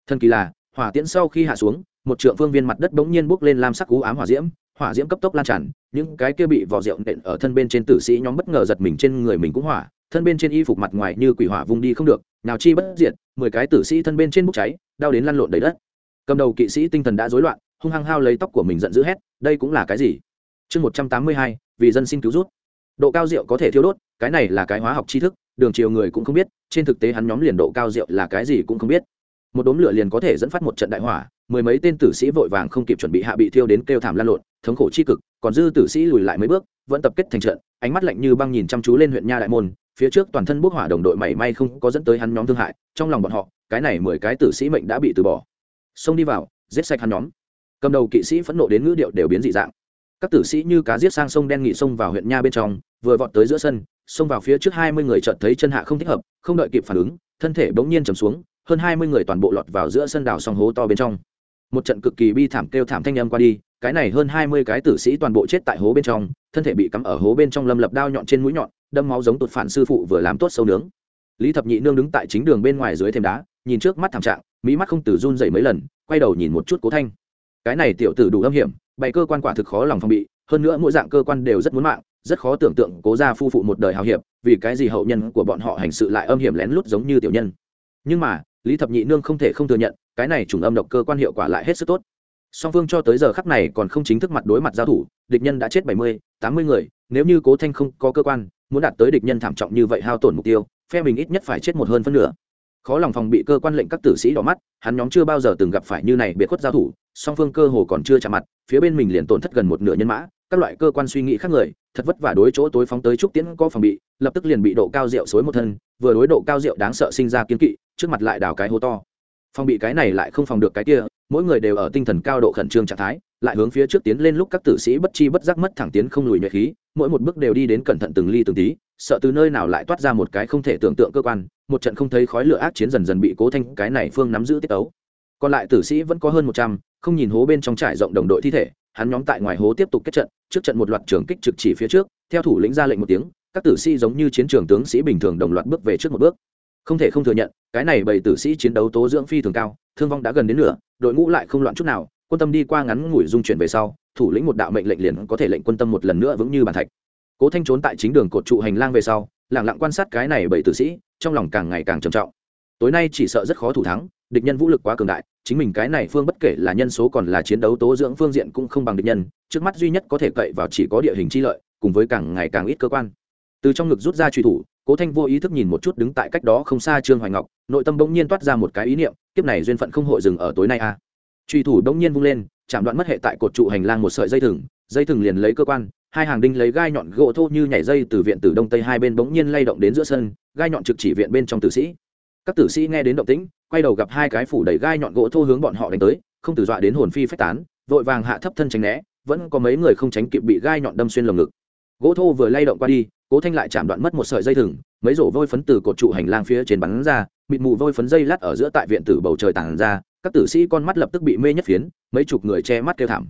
Thần kỳ là, hỏa tiễn sau khi hạ xuống, một trượng phương viên mặt đất bỗng nhiên bốc lên lam sắc cú ám hỏa diễm hỏa diễm cấp tốc lan tràn, những cái kia bị vỏ rượu nện ở thân bên trên tử sĩ nhóm bất ngờ giật mình trên người mình cũng hỏa, thân bên trên y phục mặt ngoài như quỷ hỏa vung đi không được, nào chi bất diệt, mười cái tử sĩ thân bên trên bốc cháy, đau đến lăn lộn đầy đất. Cầm đầu kỵ sĩ tinh thần đã rối loạn, hung hăng hao lấy tóc của mình giận dữ hét, đây cũng là cái gì? Chương một trăm tám mươi hai, vì dân xin cứu rút. Độ cao rượu có thể thiêu đốt, cái này là cái hóa học tri thức đường chiều người cũng không biết, trên thực tế hắn nhóm liền độ cao rượu là cái gì cũng không biết. Một đốm lửa liền có thể dẫn phát một trận đại hỏa, mười mấy tên tử sĩ vội vàng không kịp chuẩn bị hạ bị thiêu đến kêu thảm lan lộn, thống khổ chi cực, còn dư tử sĩ lùi lại mấy bước, vẫn tập kết thành trận, ánh mắt lạnh như băng nhìn chăm chú lên huyện nha đại môn, phía trước toàn thân bốc hỏa đồng đội mảy may không có dẫn tới hắn nhóm thương hại, trong lòng bọn họ, cái này mười cái tử sĩ mệnh đã bị từ bỏ. Xông đi vào, giết sạch hắn nhóm. Cầm đầu kỵ sĩ phẫn nộ đến ngữ điệu đều biến dị dạng. Các tử sĩ như cá giết sang sông đen nghị xông vào huyện nha bên trong, vừa vọt tới giữa sân xông vào phía trước hai mươi người chợt thấy chân hạ không thích hợp, không đợi kịp phản ứng, thân thể bỗng nhiên trầm xuống, hơn hai mươi người toàn bộ lọt vào giữa sân đào song hố to bên trong. Một trận cực kỳ bi thảm kêu thảm thanh âm qua đi, cái này hơn hai mươi cái tử sĩ toàn bộ chết tại hố bên trong, thân thể bị cắm ở hố bên trong lâm lập đao nhọn trên mũi nhọn, đâm máu giống tụt phản sư phụ vừa làm tốt sâu nướng. Lý thập nhị nương đứng tại chính đường bên ngoài dưới thềm đá, nhìn trước mắt thảm trạng mỹ mắt không từ run dậy mấy lần, quay đầu nhìn một chút cố thanh. Cái này tiểu tử đủ âm hiểm, bày cơ quan quả thực khó lòng phòng bị, hơn nữa mỗi dạng cơ quan đều rất muốn mạng rất khó tưởng tượng cố gia phu phụ một đời hào hiệp, vì cái gì hậu nhân của bọn họ hành sự lại âm hiểm lén lút giống như tiểu nhân. Nhưng mà, lý thập nhị nương không thể không thừa nhận, cái này trùng âm độc cơ quan hiệu quả lại hết sức tốt. Song phương cho tới giờ khắc này còn không chính thức mặt đối mặt giao thủ, địch nhân đã chết bảy mươi, tám mươi người, nếu như cố thanh không có cơ quan, muốn đạt tới địch nhân thảm trọng như vậy hao tổn mục tiêu, phe mình ít nhất phải chết một hơn phân nửa. Khó lòng phòng bị cơ quan lệnh các tử sĩ đỏ mắt, hắn nhóm chưa bao giờ từng gặp phải như này biệt khuất giao thủ, song phương cơ hồ còn chưa chạm mặt, phía bên mình liền tổn thất gần một nửa nhân mã, các loại cơ quan suy nghĩ khác người thật vất vả đối chỗ tối phóng tới trúc tiễn có phòng bị, lập tức liền bị độ cao rượu xối một thân, vừa đối độ cao rượu đáng sợ sinh ra kiến kỵ, trước mặt lại đào cái hố to. Phòng bị cái này lại không phòng được cái kia, mỗi người đều ở tinh thần cao độ khẩn trương trạng thái, lại hướng phía trước tiến lên lúc các tử sĩ bất chi bất giác mất thẳng tiến không lùi nhuệ khí, mỗi một bước đều đi đến cẩn thận từng ly từng tí, sợ từ nơi nào lại toát ra một cái không thể tưởng tượng cơ quan, một trận không thấy khói lửa ác chiến dần dần bị cố thanh cái này phương nắm giữ tiết tấu. Còn lại tử sĩ vẫn có hơn một trăm, không nhìn hố bên trong trải rộng đồng đội thi thể hắn nhóm tại ngoài hố tiếp tục kết trận, trước trận một loạt trường kích trực chỉ phía trước, theo thủ lĩnh ra lệnh một tiếng, các tử sĩ giống như chiến trường tướng sĩ bình thường đồng loạt bước về trước một bước. Không thể không thừa nhận, cái này bảy tử sĩ chiến đấu tố dưỡng phi thường cao, thương vong đã gần đến nửa, đội ngũ lại không loạn chút nào, quân tâm đi qua ngắn ngủi dung chuyển về sau, thủ lĩnh một đạo mệnh lệnh liền có thể lệnh quân tâm một lần nữa vững như bàn thạch. Cố thanh trốn tại chính đường cột trụ hành lang về sau lẳng lặng quan sát cái này bảy tử sĩ, trong lòng càng ngày càng trầm trọng tối nay chỉ sợ rất khó thủ thắng, địch nhân vũ lực quá cường đại, chính mình cái này phương bất kể là nhân số còn là chiến đấu tố dưỡng phương diện cũng không bằng địch nhân, trước mắt duy nhất có thể cậy vào chỉ có địa hình chi lợi, cùng với càng ngày càng ít cơ quan từ trong ngực rút ra truy thủ, cố thanh vô ý thức nhìn một chút đứng tại cách đó không xa trương hoài ngọc, nội tâm bỗng nhiên toát ra một cái ý niệm, kiếp này duyên phận không hội dừng ở tối nay a à. truy thủ bỗng nhiên vung lên, chạm đoạn mất hệ tại cột trụ hành lang một sợi dây thừng dây thừng liền lấy cơ quan, hai hàng đinh lấy gai nhọn gỗ thô như nhảy dây từ viện từ đông tây hai bên bỗng nhiên lay động đến giữa sân, gai nhọn trực chỉ viện bên trong tử sĩ các tử sĩ nghe đến động tĩnh, quay đầu gặp hai cái phủ đầy gai nhọn gỗ thô hướng bọn họ đánh tới, không từ dọa đến hồn phi phách tán, vội vàng hạ thấp thân tránh né, vẫn có mấy người không tránh kịp bị gai nhọn đâm xuyên lồng ngực. Gỗ thô vừa lay động qua đi, cố thanh lại chạm đoạn mất một sợi dây thừng, mấy rổ vôi phấn từ cột trụ hành lang phía trên bắn ra, mịt mù vôi phấn dây lát ở giữa tại viện tử bầu trời tàn ra, các tử sĩ con mắt lập tức bị mê nhất phiến, mấy chục người che mắt kêu thảm.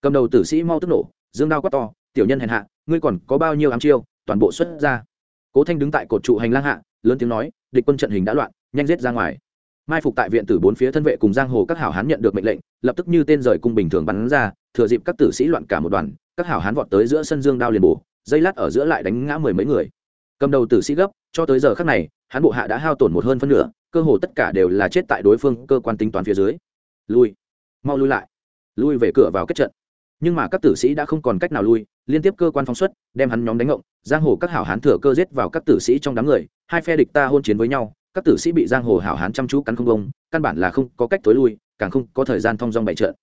Cầm đầu tử sĩ mau tức nổ, dương đao quát to, tiểu nhân hèn hạ, ngươi còn có bao nhiêu ám chiêu, toàn bộ xuất ra. Cố thanh đứng tại cột trụ hành lang hạ, lớn tiếng nói địch quân trận hình đã loạn, nhanh giết ra ngoài. Mai phục tại viện tử bốn phía thân vệ cùng giang hồ các hảo hán nhận được mệnh lệnh, lập tức như tên rời cung bình thường bắn ra, thừa dịp các tử sĩ loạn cả một đoàn, các hảo hán vọt tới giữa sân dương đao liền bổ, dây lát ở giữa lại đánh ngã mười mấy người. Cầm đầu tử sĩ gấp, cho tới giờ khắc này hắn bộ hạ đã hao tổn một hơn phân nửa, cơ hồ tất cả đều là chết tại đối phương cơ quan tính toán phía dưới. Lui. Mau lui lại. Lui về cửa vào kết trận. Nhưng mà các tử sĩ đã không còn cách nào lui, liên tiếp cơ quan phóng xuất, đem hắn nhóm đánh ngộng, giang hồ các hảo hán thừa cơ giết vào các tử sĩ trong đám người hai phe địch ta hôn chiến với nhau, các tử sĩ bị giang hồ hảo hán chăm chú cắn không bông căn bản là không có cách tối lui, càng không có thời gian thong dong bày trận.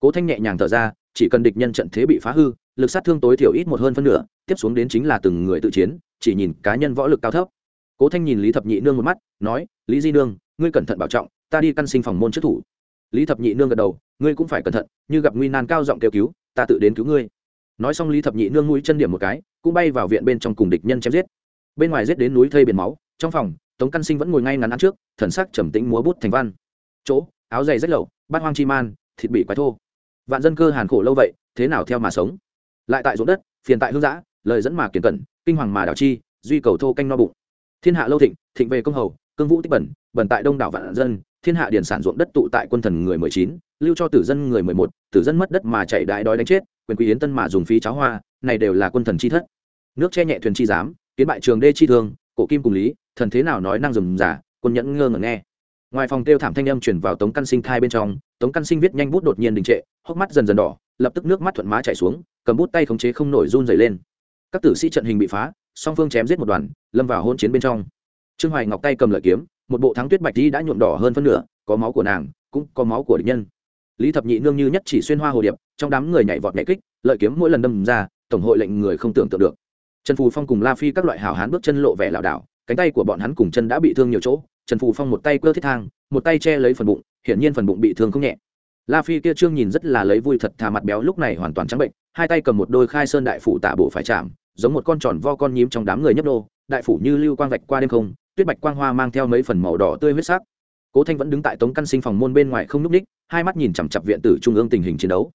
Cố thanh nhẹ nhàng thở ra, chỉ cần địch nhân trận thế bị phá hư, lực sát thương tối thiểu ít một hơn phân nửa, tiếp xuống đến chính là từng người tự chiến, chỉ nhìn cá nhân võ lực cao thấp. Cố thanh nhìn lý thập nhị nương một mắt, nói, lý di nương, ngươi cẩn thận bảo trọng, ta đi căn sinh phòng môn trước thủ. Lý thập nhị nương gật đầu, ngươi cũng phải cẩn thận, như gặp nguy nan cao giọng kêu cứu, ta tự đến cứu ngươi. Nói xong lý thập nhị nương mũi chân điểm một cái, cũng bay vào viện bên trong cùng địch nhân chém giết bên ngoài giết đến núi thây biển máu, trong phòng, tống căn sinh vẫn ngồi ngay ngắn ăn trước, thần sắc trầm tĩnh múa bút thành văn. Chỗ, áo dày rách lậu, bát hoang chi man, thịt bị quái thô. Vạn dân cơ hàn khổ lâu vậy, thế nào theo mà sống? Lại tại ruộng đất, phiền tại hương giã lời dẫn mà kiển cẩn kinh hoàng mà đảo chi, duy cầu thô canh no bụng. Thiên hạ lâu thịnh thịnh về công hầu, cương vũ tích bẩn bẩn tại đông đảo vạn dân, thiên hạ điển sản ruộng đất tụ tại quân thần người mười chín, lưu cho tử dân người mười một, tử dân mất đất mà chạy đại đói đánh chết, quyền quý yến tân mà dùng phí cháo hoa, này đều là quân thần chi thất. Nước che nhẹ thuyền chi giám kiến bại trường đê chi thương, cổ kim cùng lý, thần thế nào nói năng rừng giả quân nhẫn ngơ ngẩn nghe. Ngoài phòng kêu thảm thanh âm chuyển vào tống căn sinh thai bên trong, tống căn sinh viết nhanh bút đột nhiên đình trệ, hốc mắt dần dần đỏ, lập tức nước mắt thuận má chảy xuống, cầm bút tay khống chế không nổi run dày lên. Các tử sĩ trận hình bị phá, song phương chém giết một đoàn, lâm vào hôn chiến bên trong. Trương hoài ngọc tay cầm lợi kiếm, một bộ thắng tuyết bạch đi đã nhuộm đỏ hơn phân nửa, có máu của nàng, cũng có máu của địch nhân. Lý thập nhị nương như nhất chỉ xuyên hoa hồ điệp, trong đám người nhảy vọt nhảy kích, lợi kiếm mỗi lần đâm ra, tổng hội lệnh người không tưởng tượng được trần phù phong cùng la phi các loại hảo hán bước chân lộ vẻ lảo đảo, cánh tay của bọn hắn cùng chân đã bị thương nhiều chỗ, trần phù phong một tay cơ thiết thang, một tay che lấy phần bụng, hiển nhiên phần bụng bị thương không nhẹ. La phi kia trương nhìn rất là lấy vui thật thà mặt béo lúc này hoàn toàn trắng bệnh, hai tay cầm một đôi khai sơn đại phủ tạ bộ phải chạm, giống một con tròn vo con nhím trong đám người nhấp đô đại phủ như lưu quang vạch qua đêm không, tuyết bạch quang hoa mang theo mấy phần màu đỏ tươi huyết sắc. Cố thanh vẫn đứng tại tống căn sinh phòng môn bên ngoài không núp ních hai mắt nhìn chằm chặp viện tử trung ương tình hình chiến đấu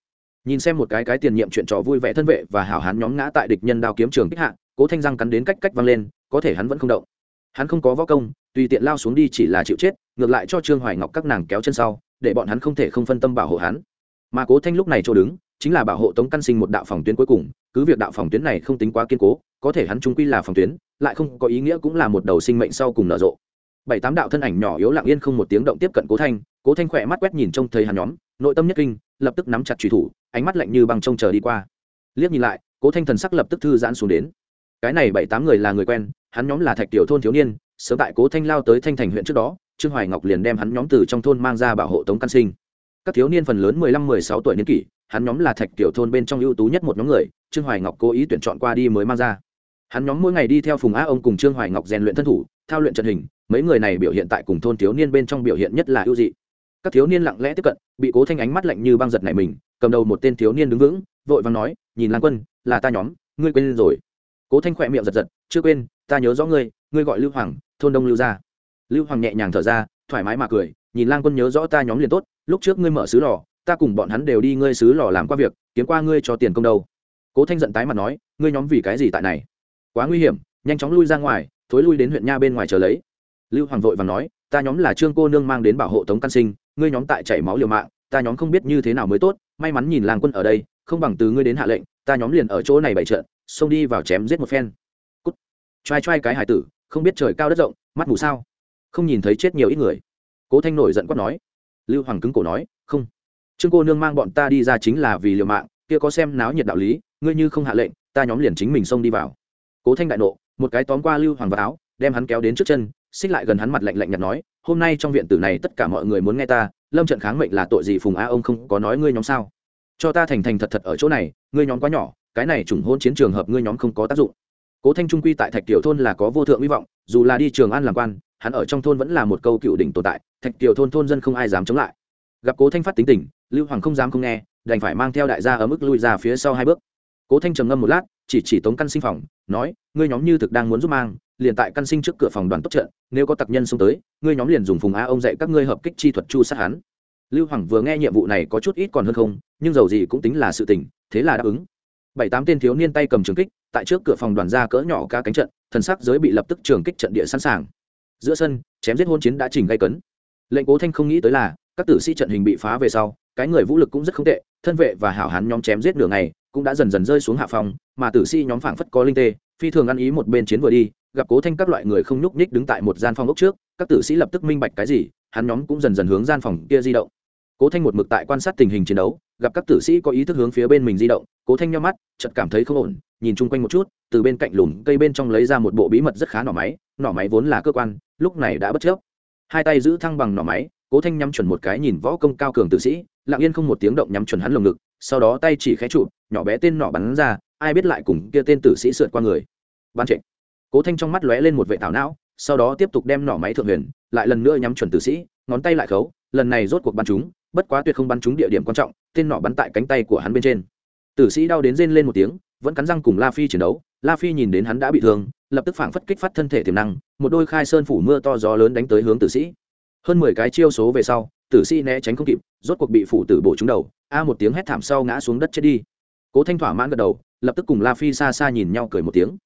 nhìn xem một cái cái tiền nhiệm chuyện trò vui vẻ thân vệ và hảo hán nhóm ngã tại địch nhân đao kiếm trường kích hạ, cố thanh răng cắn đến cách cách văng lên, có thể hắn vẫn không động. Hắn không có võ công, tùy tiện lao xuống đi chỉ là chịu chết, ngược lại cho trương hoài ngọc các nàng kéo chân sau, để bọn hắn không thể không phân tâm bảo hộ hắn. Mà cố thanh lúc này chỗ đứng, chính là bảo hộ tống căn sinh một đạo phòng tuyến cuối cùng, cứ việc đạo phòng tuyến này không tính quá kiên cố, có thể hắn trung quy là phòng tuyến, lại không có ý nghĩa cũng là một đầu sinh mệnh sau cùng nở rộ. Bảy tám đạo thân ảnh nhỏ yếu lặng yên không một tiếng động tiếp cận cố thanh cố thanh khỏe mắt quét nhìn trông thấy hắn nhóm, nội tâm nhất kinh, lập tức nắm chặt truy thủ ánh mắt lạnh như băng trông chờ đi qua. Liếc nhìn lại, cố thanh thần sắc lập tức thư giãn xuống đến. Cái này bảy tám người là người quen, hắn nhóm là thạch tiểu thôn thiếu niên, sớm tại cố thanh lao tới thanh thành huyện trước đó, trương hoài ngọc liền đem hắn nhóm từ trong thôn mang ra bảo hộ tống căn sinh. Các thiếu niên phần lớn mười lăm, mười sáu tuổi niên kỷ, hắn nhóm là thạch tiểu thôn bên trong ưu tú nhất một nhóm người, trương hoài ngọc cố ý tuyển chọn qua đi mới mang ra. Hắn nhóm mỗi ngày đi theo phùng á ông cùng trương hoài ngọc rèn luyện thân thủ, thao luyện trận hình, mấy người này biểu hiện tại cùng thôn thiếu niên bên trong biểu hiện nhất là ưu dị các thiếu niên lặng lẽ tiếp cận, bị cố thanh ánh mắt lạnh như băng giật này mình, cầm đầu một tên thiếu niên đứng vững, vội vàng nói, nhìn lan quân, là ta nhóm, ngươi quên rồi. Cố thanh khỏe miệng giật giật, chưa quên, ta nhớ rõ ngươi ngươi gọi lưu hoàng, thôn đông lưu gia. Lưu hoàng nhẹ nhàng thở ra, thoải mái mà cười, nhìn lang quân nhớ rõ ta nhóm liền tốt, lúc trước ngươi mở xứ lò, ta cùng bọn hắn đều đi ngươi xứ lò làm qua việc, kiếm qua ngươi cho tiền công đâu. Cố thanh giận tái mặt nói, ngươi nhóm vì cái gì tại này? Quá nguy hiểm, nhanh chóng lui ra ngoài, thối lui đến huyện nha bên ngoài chờ lấy. Lưu hoàng vội và nói, ta nhóm là trương cô nương mang đến bảo hộ tống căn sinh ngươi nhóm tại chảy máu liều mạng, ta nhóm không biết như thế nào mới tốt, may mắn nhìn làng quân ở đây, không bằng từ ngươi đến hạ lệnh, ta nhóm liền ở chỗ này bày trận, xông đi vào chém giết một phen. Cút. Trai trai cái hải tử, không biết trời cao đất rộng, mắt mù sao? Không nhìn thấy chết nhiều ít người. Cố thanh nổi giận quát nói. Lưu hoàng cứng cổ nói, không. Trương cô nương mang bọn ta đi ra chính là vì liều mạng, kia có xem náo nhiệt đạo lý, ngươi như không hạ lệnh, ta nhóm liền chính mình xông đi vào. Cố thanh đại nộ, một cái tóm qua lưu hoàng vào áo, đem hắn kéo đến trước chân xích lại gần hắn mặt lạnh lạnh nhạt nói, hôm nay trong viện tử này tất cả mọi người muốn nghe ta, lâm trận kháng mệnh là tội gì phùng a ông không có nói ngươi nhóm sao? Cho ta thành thành thật thật ở chỗ này, ngươi nhóm quá nhỏ, cái này trùng hôn chiến trường hợp ngươi nhóm không có tác dụng. Cố thanh trung quy tại thạch tiểu thôn là có vô thượng hy vọng, dù là đi trường an làm quan, hắn ở trong thôn vẫn là một câu cựu đỉnh tồn tại, thạch tiểu thôn thôn dân không ai dám chống lại. Gặp cố thanh phát tính tình, lưu hoàng không dám không nghe, đành phải mang theo đại gia ở mức lui ra phía sau hai bước. Cố thanh trầm ngâm một lát, chỉ chỉ tống căn sinh phòng, nói, ngươi nhóm như thực đang muốn giúp mang liền tại căn sinh trước cửa phòng đoàn tốt trận, nếu có tặc nhân xông tới, ngươi nhóm liền dùng phùng a ông dạy các ngươi hợp kích chi thuật chu sát hắn. Lưu hoàng vừa nghe nhiệm vụ này có chút ít còn hơn không, nhưng dầu gì cũng tính là sự tình, thế là đáp ứng. Bảy tám tên thiếu niên tay cầm trường kích, tại trước cửa phòng đoàn ra cỡ nhỏ ca cánh trận, thần sắc giới bị lập tức trường kích trận địa sẵn sàng. Giữa sân, chém giết hôn chiến đã chỉnh gây cấn. Lệnh cố thanh không nghĩ tới là, các tử sĩ trận hình bị phá về sau, cái người vũ lực cũng rất không tệ, thân vệ và hảo hán nhóm chém giết nửa ngày, cũng đã dần dần rơi xuống hạ phòng, mà tử sĩ nhóm phảng phất có linh tê, phi thường ăn ý một bên chiến vừa đi gặp cố thanh các loại người không nhúc nhích đứng tại một gian phòng ốc trước, các tử sĩ lập tức minh bạch cái gì, hắn nhóm cũng dần dần hướng gian phòng kia di động. Cố thanh một mực tại quan sát tình hình chiến đấu, gặp các tử sĩ có ý thức hướng phía bên mình di động, cố thanh nhau mắt, chợt cảm thấy không ổn, nhìn chung quanh một chút, từ bên cạnh lùm cây bên trong lấy ra một bộ bí mật rất khá nỏ máy nỏ máy vốn là cơ quan, lúc này đã bất chấp hai tay giữ thăng bằng nỏ máy, cố thanh nhắm chuẩn một cái nhìn võ công cao cường tử sĩ, lặng yên không một tiếng động nhắm chuẩn hắn lồng ngực, sau đó tay chỉ khé trụ nhỏ bé tên nỏ bắn ra, ai biết lại cùng kia tên tử sĩ sượt qua người. Ban trịnh cố thanh trong mắt lóe lên một vệ thảo não, sau đó tiếp tục đem nỏ máy thượng huyền, lại lần nữa nhắm chuẩn tử sĩ, ngón tay lại khấu, lần này rốt cuộc bắn chúng, bất quá tuyệt không bắn trúng địa điểm quan trọng, tên nỏ bắn tại cánh tay của hắn bên trên. Tử sĩ đau đến rên lên một tiếng, vẫn cắn răng cùng la phi chiến đấu, la phi nhìn đến hắn đã bị thương, lập tức phảng phất kích phát thân thể tiềm năng, một đôi khai sơn phủ mưa to gió lớn đánh tới hướng tử sĩ. Hơn mười cái chiêu số về sau, tử sĩ né tránh không kịp, rốt cuộc bị phủ tử bổ trúng đầu, a một tiếng hét thảm sau ngã xuống đất chết đi. Cố thanh thỏa mãn gật đầu, lập tức cùng la phi xa xa nhìn nhau cười một tiếng.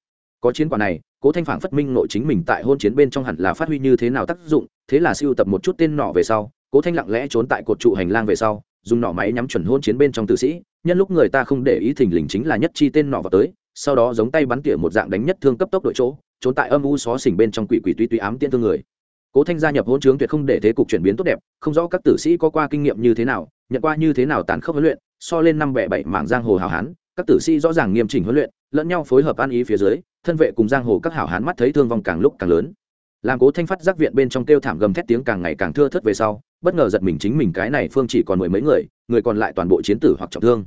Có chiến quả này cố thanh phảng phất minh nội chính mình tại hôn chiến bên trong hẳn là phát huy như thế nào tác dụng, thế là siêu tập một chút tên nọ về sau, cố thanh lặng lẽ trốn tại cột trụ hành lang về sau, dùng nỏ máy nhắm chuẩn hôn chiến bên trong tử sĩ. Nhân lúc người ta không để ý thình lình chính là nhất chi tên nọ vào tới, sau đó giống tay bắn tỉa một dạng đánh nhất thương cấp tốc đội chỗ, trốn tại âm u xó xỉnh bên trong quỷ quỷ tuy tuy ám tiên thương người. Cố thanh gia nhập hôn trướng tuyệt không để thế cục chuyển biến tốt đẹp, không rõ các tử sĩ có qua kinh nghiệm như thế nào, nhận qua như thế nào tàn khốc huấn luyện, so lên năm bẻ bảy mảng giang hồ hào hán, các tử sĩ rõ ràng nghiêm chỉnh huấn luyện, lẫn nhau phối hợp an ý phía dưới thân vệ cùng giang hồ các hảo hán mắt thấy thương vong càng lúc càng lớn. Làm cố thanh phát giác viện bên trong kêu thảm gầm thét tiếng càng ngày càng thưa thất về sau, bất ngờ giật mình chính mình cái này phương chỉ còn mười mấy người người còn lại toàn bộ chiến tử hoặc trọng thương.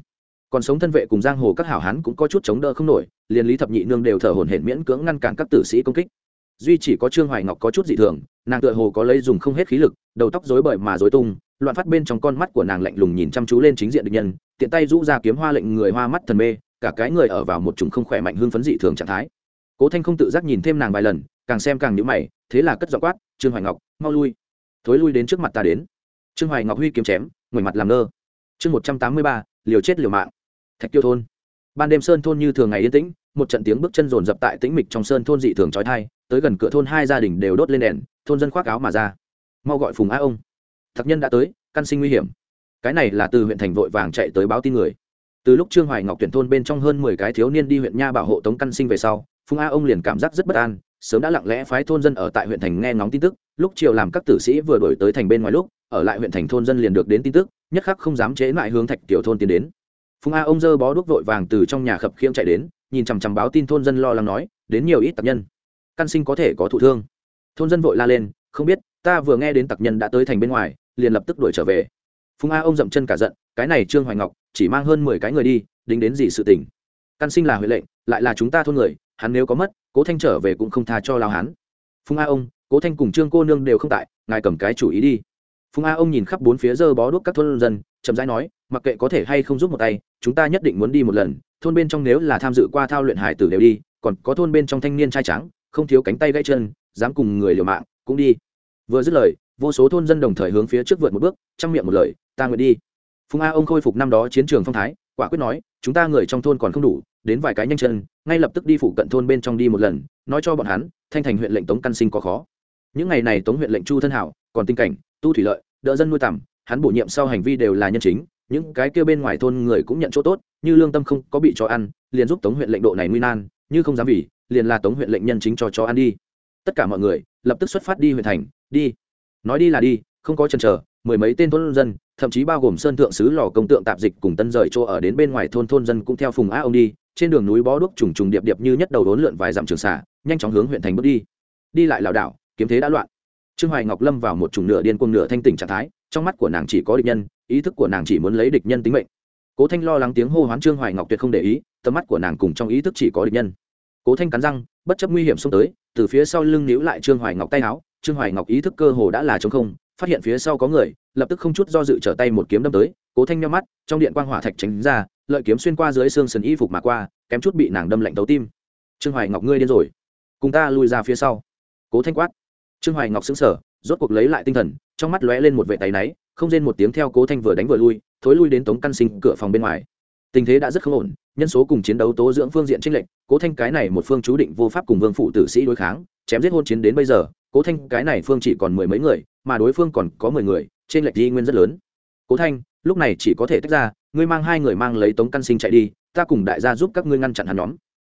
Còn sống thân vệ cùng giang hồ các hảo hán cũng có chút chống đỡ không nổi, liền lý thập nhị nương đều thở hổn hển miễn cưỡng ngăn cản các tử sĩ công kích. Duy chỉ có trương hoài ngọc có chút dị thường, nàng tựa hồ có lấy dùng không hết khí lực, đầu tóc rối bời mà rối tung, loạn phát bên trong con mắt của nàng lạnh lùng nhìn chăm chú lên chính diện địch nhân, tiện tay rũ ra kiếm hoa lệnh người hoa mắt thần mê, cả cái người ở vào một chủng không khỏe mạnh hưng phấn dị thường trạng thái cố thanh không tự giác nhìn thêm nàng vài lần, càng xem càng nhữ mày, thế là cất dọ quát, trương hoài ngọc, mau lui. Thối lui đến trước mặt ta đến. Trương hoài ngọc huy kiếm chém, ngoảnh mặt làm ngơ. Chương một trăm tám mươi ba, liều chết liều mạng. Thạch tiêu thôn. Ban đêm sơn thôn như thường ngày yên tĩnh, một trận tiếng bước chân rồn rập tại tĩnh mịch trong sơn thôn dị thường trói thai tới gần cửa thôn hai gia đình đều đốt lên đèn, thôn dân khoác áo mà ra. Mau gọi phùng á ông. Thạc nhân đã tới, căn sinh nguy hiểm. Cái này là từ huyện thành vội vàng chạy tới báo tin người. Từ lúc trương hoài ngọc tuyển thôn bên trong hơn mười cái thiếu niên đi huyện nha bảo hộ tống căn sinh về sau phùng a ông liền cảm giác rất bất an, sớm đã lặng lẽ phái thôn dân ở tại huyện thành nghe ngóng tin tức, lúc chiều làm các tử sĩ vừa đổi tới thành bên ngoài lúc, ở lại huyện thành thôn dân liền được đến tin tức, nhất khắc không dám chế lại hướng thạch tiểu thôn tiến đến. Phùng a ông dơ bó đuốc vội vàng từ trong nhà khập khiễng chạy đến, nhìn chằm chằm báo tin thôn dân lo lắng nói, đến nhiều ít tặc nhân, căn sinh có thể có thụ thương. Thôn dân vội la lên, không biết, ta vừa nghe đến tặc nhân đã tới thành bên ngoài, liền lập tức đuổi trở về. Phùng a ông dậm chân cả giận, cái này trương hoài ngọc, chỉ mang hơn mười cái người đi, đính đến gì sự tình? Căn sinh là huệ lệnh, lại là chúng ta thôn người hắn nếu có mất, cố thanh trở về cũng không tha cho lao hắn. Phùng a ông, cố thanh cùng trương cô nương đều không tại, ngài cầm cái chủ ý đi. Phùng a ông nhìn khắp bốn phía dơ bó đuốc các thôn dân, chậm rãi nói, mặc kệ có thể hay không giúp một tay, chúng ta nhất định muốn đi một lần, thôn bên trong nếu là tham dự qua thao luyện hải tử đều đi, còn có thôn bên trong thanh niên trai trắng, không thiếu cánh tay gãy chân, dám cùng người liều mạng, cũng đi. Vừa dứt lời, vô số thôn dân đồng thời hướng phía trước vượt một bước chăm miệng một lời, ta nguyện đi. Phùng a ông khôi phục năm đó chiến trường phong thái, quả quyết nói chúng ta người trong thôn còn không đủ, đến vài cái nhanh chân, ngay lập tức đi phụ cận thôn bên trong đi một lần, nói cho bọn hắn, thanh thành huyện lệnh tống căn sinh có khó. Những ngày này tống huyện lệnh chu thân hảo, còn tình cảnh, tu thủy lợi, đỡ dân nuôi tầm hắn bổ nhiệm sau hành vi đều là nhân chính, những cái kia bên ngoài thôn người cũng nhận chỗ tốt, như lương tâm không có bị cho ăn, liền giúp tống huyện lệnh độ này nguy nan, như không dám vì, liền là tống huyện lệnh nhân chính cho cho ăn đi. Tất cả mọi người lập tức xuất phát đi huyện thành, đi. Nói đi là đi, không có chần chờ mười mấy tên thôn dân, thậm chí bao gồm sơn thượng sứ lò công tượng tạp dịch cùng tân rời chỗ ở đến bên ngoài thôn thôn dân cũng theo phùng A ông đi, trên đường núi bó đuốc trùng trùng điệp điệp như nhất đầu đốn lượn vài dặm trường xả nhanh chóng hướng huyện thành bước đi. Đi lại lảo đảo, kiếm thế đã loạn. Trương hoài ngọc lâm vào một trùng nửa điên cuồng nửa thanh tỉnh trạng thái, trong mắt của nàng chỉ có địch nhân, ý thức của nàng chỉ muốn lấy địch nhân tính mệnh. Cố thanh lo lắng tiếng hô hoán trương hoài ngọc tuyệt không để ý, tầm mắt của nàng cùng trong ý thức chỉ có địch nhân. Cố thanh cắn răng, bất chấp nguy hiểm xông tới, từ phía sau lưng níu lại trương hoài ngọc tay áo, trương hoài ngọc ý thức cơ hồ đã là chống không phát hiện phía sau có người, lập tức không chút do dự trở tay một kiếm đâm tới, cố thanh nhau mắt, trong điện quang hỏa thạch tránh ra, lợi kiếm xuyên qua dưới xương sần y phục mà qua, kém chút bị nàng đâm lạnh tấu tim. Trương hoài ngọc ngươi điên rồi. Cùng ta lùi ra phía sau. Cố thanh quát. Trương hoài ngọc xứng sở rốt cuộc lấy lại tinh thần, trong mắt lóe lên một vệ tay náy, không rên một tiếng theo cố thanh vừa đánh vừa lui, thối lui đến tống căn sinh cửa phòng bên ngoài. Tình thế đã rất không ổn, nhân số cùng chiến đấu tố dưỡng phương diện trinh lệch, cố thanh cái này một phương chú định vô pháp cùng vương phụ tử sĩ đối kháng chém giết hôn chiến đến bây giờ, cố thanh, cái này phương chỉ còn mười mấy người, mà đối phương còn có mười người, trên lệch di nguyên rất lớn. Cố thanh, lúc này chỉ có thể tách ra, ngươi mang hai người mang lấy tống căn sinh chạy đi, ta cùng đại gia giúp các ngươi ngăn chặn hắn nhóm.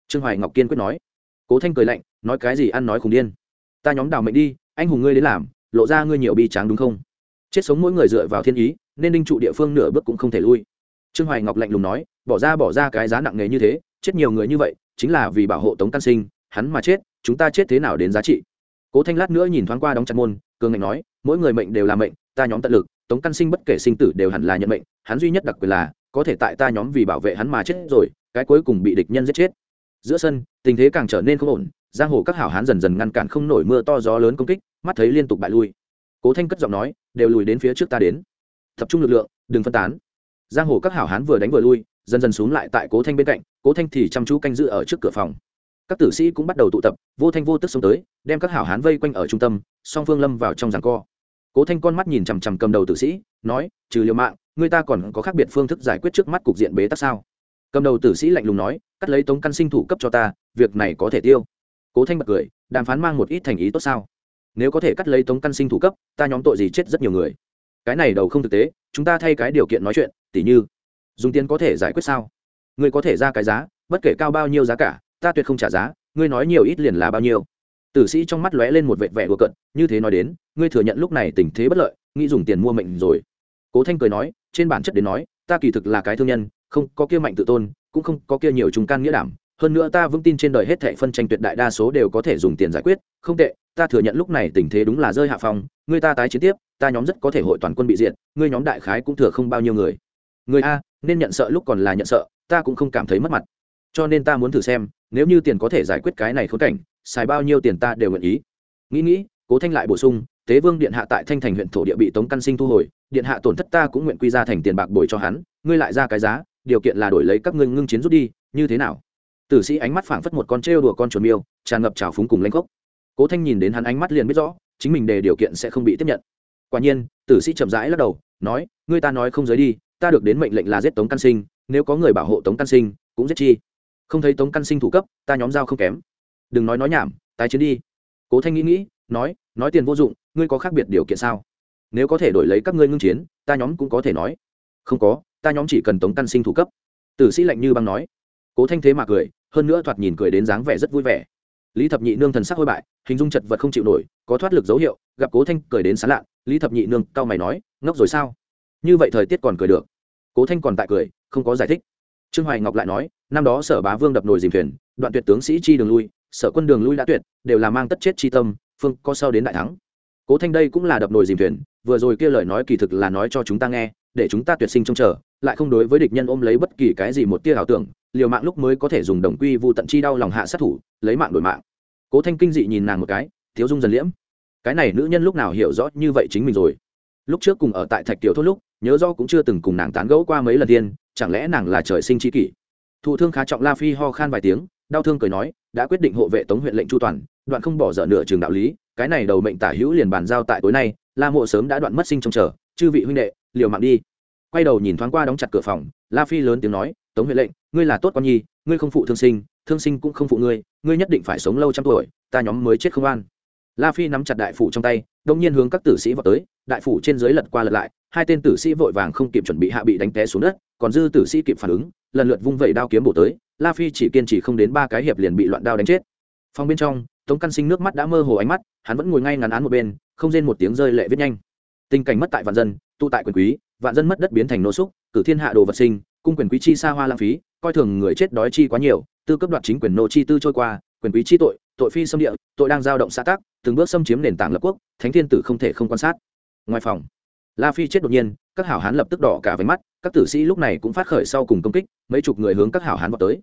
Trương hoài ngọc kiên quyết nói. Cố thanh cười lạnh, nói cái gì ăn nói khủng điên. Ta nhóm đào mệnh đi, anh hùng ngươi đến làm, lộ ra ngươi nhiều bi tráng đúng không? Chết sống mỗi người dựa vào thiên ý, nên đinh trụ địa phương nửa bước cũng không thể lui. Trương hoài ngọc lạnh lùng nói, bỏ ra bỏ ra cái giá nặng nề như thế, chết nhiều người như vậy, chính là vì bảo hộ tống căn sinh, hắn mà chết chúng ta chết thế nào đến giá trị? Cố thanh lát nữa nhìn thoáng qua đóng chặt môn, cường ngạnh nói, mỗi người mệnh đều là mệnh, ta nhóm tận lực, tống căn sinh bất kể sinh tử đều hẳn là nhận mệnh, hắn duy nhất đặc quyền là, có thể tại ta nhóm vì bảo vệ hắn mà chết rồi, cái cuối cùng bị địch nhân giết chết. Giữa sân, tình thế càng trở nên không ổn, giang hồ các hảo hán dần dần ngăn cản không nổi mưa to gió lớn công kích, mắt thấy liên tục bại lui. Cố thanh cất giọng nói, đều lùi đến phía trước ta đến. Tập trung lực lượng, đừng phân tán. Giang hồ các hảo hán vừa đánh vừa lui, dần dần xuống lại tại cố thanh bên cạnh, cố thanh thì chăm chú canh giữ ở trước cửa phòng các tử sĩ cũng bắt đầu tụ tập, vô thanh vô tức xông tới, đem các hảo hán vây quanh ở trung tâm, song phương lâm vào trong giảng co. Cố thanh con mắt nhìn chằm chằm cầm đầu tử sĩ, nói, trừ liều mạng, người ta còn có khác biệt phương thức giải quyết trước mắt cục diện bế tắc sao? Cầm đầu tử sĩ lạnh lùng nói, cắt lấy tống căn sinh thủ cấp cho ta, việc này có thể tiêu. Cố thanh bật cười, đàm phán mang một ít thành ý tốt sao? Nếu có thể cắt lấy tống căn sinh thủ cấp, ta nhóm tội gì chết rất nhiều người. Cái này đầu không thực tế, chúng ta thay cái điều kiện nói chuyện, tỉ như, dùng tiền có thể giải quyết sao? Người có thể ra cái giá, bất kể cao bao nhiêu giá cả ta tuyệt không trả giá, ngươi nói nhiều ít liền là bao nhiêu. Tử sĩ trong mắt lóe lên một vệt vẻ đùa cận như thế nói đến, ngươi thừa nhận lúc này tình thế bất lợi, nghĩ dùng tiền mua mệnh rồi. Cố thanh cười nói, trên bản chất đến nói, ta kỳ thực là cái thương nhân, không có kia mạnh tự tôn, cũng không có kia nhiều trung can nghĩa đảm. Hơn nữa ta vững tin trên đời hết thệ phân tranh tuyệt đại đa số đều có thể dùng tiền giải quyết, không tệ, ta thừa nhận lúc này tình thế đúng là rơi hạ phòng Ngươi ta tái chiến tiếp, ta nhóm rất có thể hội toàn quân bị diệt, ngươi nhóm đại khái cũng thừa không bao nhiêu người. Người a, nên nhận sợ lúc còn là nhận sợ, ta cũng không cảm thấy mất mặt cho nên ta muốn thử xem, nếu như tiền có thể giải quyết cái này khốn cảnh, xài bao nhiêu tiền ta đều nguyện ý. Nghĩ nghĩ, cố thanh lại bổ sung, tế vương điện hạ tại thanh thành huyện thổ địa bị tống căn sinh thu hồi, điện hạ tổn thất ta cũng nguyện quy ra thành tiền bạc bồi cho hắn, ngươi lại ra cái giá, điều kiện là đổi lấy các ngươi ngưng chiến rút đi, như thế nào? Tử sĩ ánh mắt phảng phất một con trêu đùa con chuồn miêu, tràn ngập trào phúng cùng lanh gốc cố thanh nhìn đến hắn ánh mắt liền biết rõ, chính mình đề điều kiện sẽ không bị tiếp nhận. Quả nhiên, tử sĩ chậm rãi lắc đầu, nói, ngươi ta nói không giới đi, ta được đến mệnh lệnh là giết tống căn sinh, nếu có người bảo hộ tống căn sinh, cũng giết chi? Không thấy tống căn sinh thủ cấp, ta nhóm giao không kém. Đừng nói nói nhảm, tái chiến đi. Cố thanh nghĩ nghĩ, nói nói tiền vô dụng, ngươi có khác biệt điều kiện sao? Nếu có thể đổi lấy các ngươi ngưng chiến, ta nhóm cũng có thể nói. Không có, ta nhóm chỉ cần tống căn sinh thủ cấp. Tử sĩ lạnh như băng nói. Cố thanh thế mà cười, hơn nữa thoạt nhìn cười đến dáng vẻ rất vui vẻ. Lý thập nhị nương thần sắc hôi bại, hình dung chật vật không chịu nổi, có thoát lực dấu hiệu, gặp cố thanh cười đến sán lạ, lý thập nhị nương cau mày nói, ngốc rồi sao? Như vậy thời tiết còn cười được. Cố thanh còn tại cười, không có giải thích trương hoài ngọc lại nói, năm đó sở bá vương đập nồi dìm thuyền, đoạn tuyệt tướng sĩ chi đường lui, sở quân đường lui đã tuyệt, đều là mang tất chết chi tâm, phương có sau đến đại thắng. Cố thanh đây cũng là đập nồi dìm thuyền, vừa rồi kia lời nói kỳ thực là nói cho chúng ta nghe, để chúng ta tuyệt sinh trông chờ, lại không đối với địch nhân ôm lấy bất kỳ cái gì một tia ảo tưởng, liều mạng lúc mới có thể dùng đồng quy vụ tận chi đau lòng hạ sát thủ, lấy mạng đổi mạng. Cố thanh kinh dị nhìn nàng một cái, thiếu dung dần liễm. Cái này nữ nhân lúc nào hiểu rõ như vậy chính mình rồi? Lúc trước cùng ở tại thạch tiểu thốt lúc nhớ do cũng chưa từng cùng nàng tán gẫu qua mấy lần tiên chẳng lẽ nàng là trời sinh tri kỷ? Thụ thương khá trọng la phi ho khan vài tiếng, đau thương cười nói, đã quyết định hộ vệ tống huyện lệnh chu toàn, đoạn không bỏ dở nửa trường đạo lý, cái này đầu mệnh tả hữu liền bàn giao tại tối nay, la mộ sớm đã đoạn mất sinh trong chờ, chư vị huynh đệ, liều mạng đi. Quay đầu nhìn thoáng qua đóng chặt cửa phòng, la phi lớn tiếng nói, tống huyện lệnh, ngươi là tốt con nhi, ngươi không phụ thương sinh thương sinh cũng không phụ ngươi ngươi nhất định phải sống lâu trăm tuổi, ta nhóm mới chết không an. La phi nắm chặt đại phủ trong tay, đông nhiên hướng các tử sĩ vào tới, đại phủ trên dưới lật qua lật lại hai tên tử sĩ vội vàng không kịp chuẩn bị hạ bị đánh té xuống đất, còn dư tử sĩ kịp phản ứng, lần lượt vung vẩy đao kiếm bổ tới, la phi chỉ kiên trì không đến ba cái hiệp liền bị loạn đao đánh chết. Phòng bên trong, tống căn sinh nước mắt đã mơ hồ ánh mắt, hắn vẫn ngồi ngay ngắn án một bên, không rên một tiếng rơi lệ viết nhanh. Tình cảnh mất tại vạn dân, tụ tại quyền quý, vạn dân mất đất biến thành nô xúc, cử thiên hạ đồ vật sinh, cung quyền quý chi xa hoa lãng phí, coi thường người chết đói chi quá nhiều, tư cấp đoạt chính quyền nô chi tư trôi qua, quyền quý chi tội tội phi xâm địa, tội đang giao động xã tác từng bước xâm chiếm nền tảng lập quốc, thánh thiên tử không thể không quan sát. Ngoài phòng la phi chết đột nhiên, các hảo hán lập tức đỏ cả váy mắt, các tử sĩ lúc này cũng phát khởi sau cùng công kích, mấy chục người hướng các hảo hán vào tới.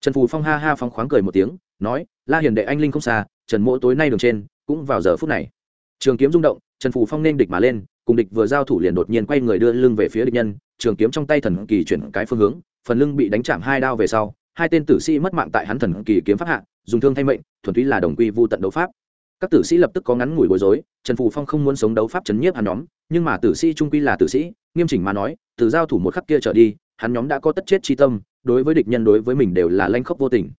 Trần phù phong ha ha phong khoáng cười một tiếng, nói, la hiền đệ anh linh không xa, trần mỗ tối nay đường trên, cũng vào giờ phút này. Trường kiếm rung động, trần phù phong nên địch mà lên, cùng địch vừa giao thủ liền đột nhiên quay người đưa lưng về phía địch nhân, trường kiếm trong tay thần kỳ chuyển cái phương hướng, phần lưng bị đánh chạm hai đao về sau, hai tên tử sĩ mất mạng tại hắn thần kỳ kiếm pháp hạ, dùng thương thay mệnh, thuần túy là đồng quy vu tận đấu pháp các tử sĩ lập tức có ngắn ngủi bối rối, trần phù phong không muốn sống đấu pháp chấn nhiếp hắn nhóm, nhưng mà tử sĩ trung quy là tử sĩ, nghiêm chỉnh mà nói, từ giao thủ một khắc kia trở đi, hắn nhóm đã có tất chết chi tâm, đối với địch nhân đối với mình đều là lanh khốc vô tình.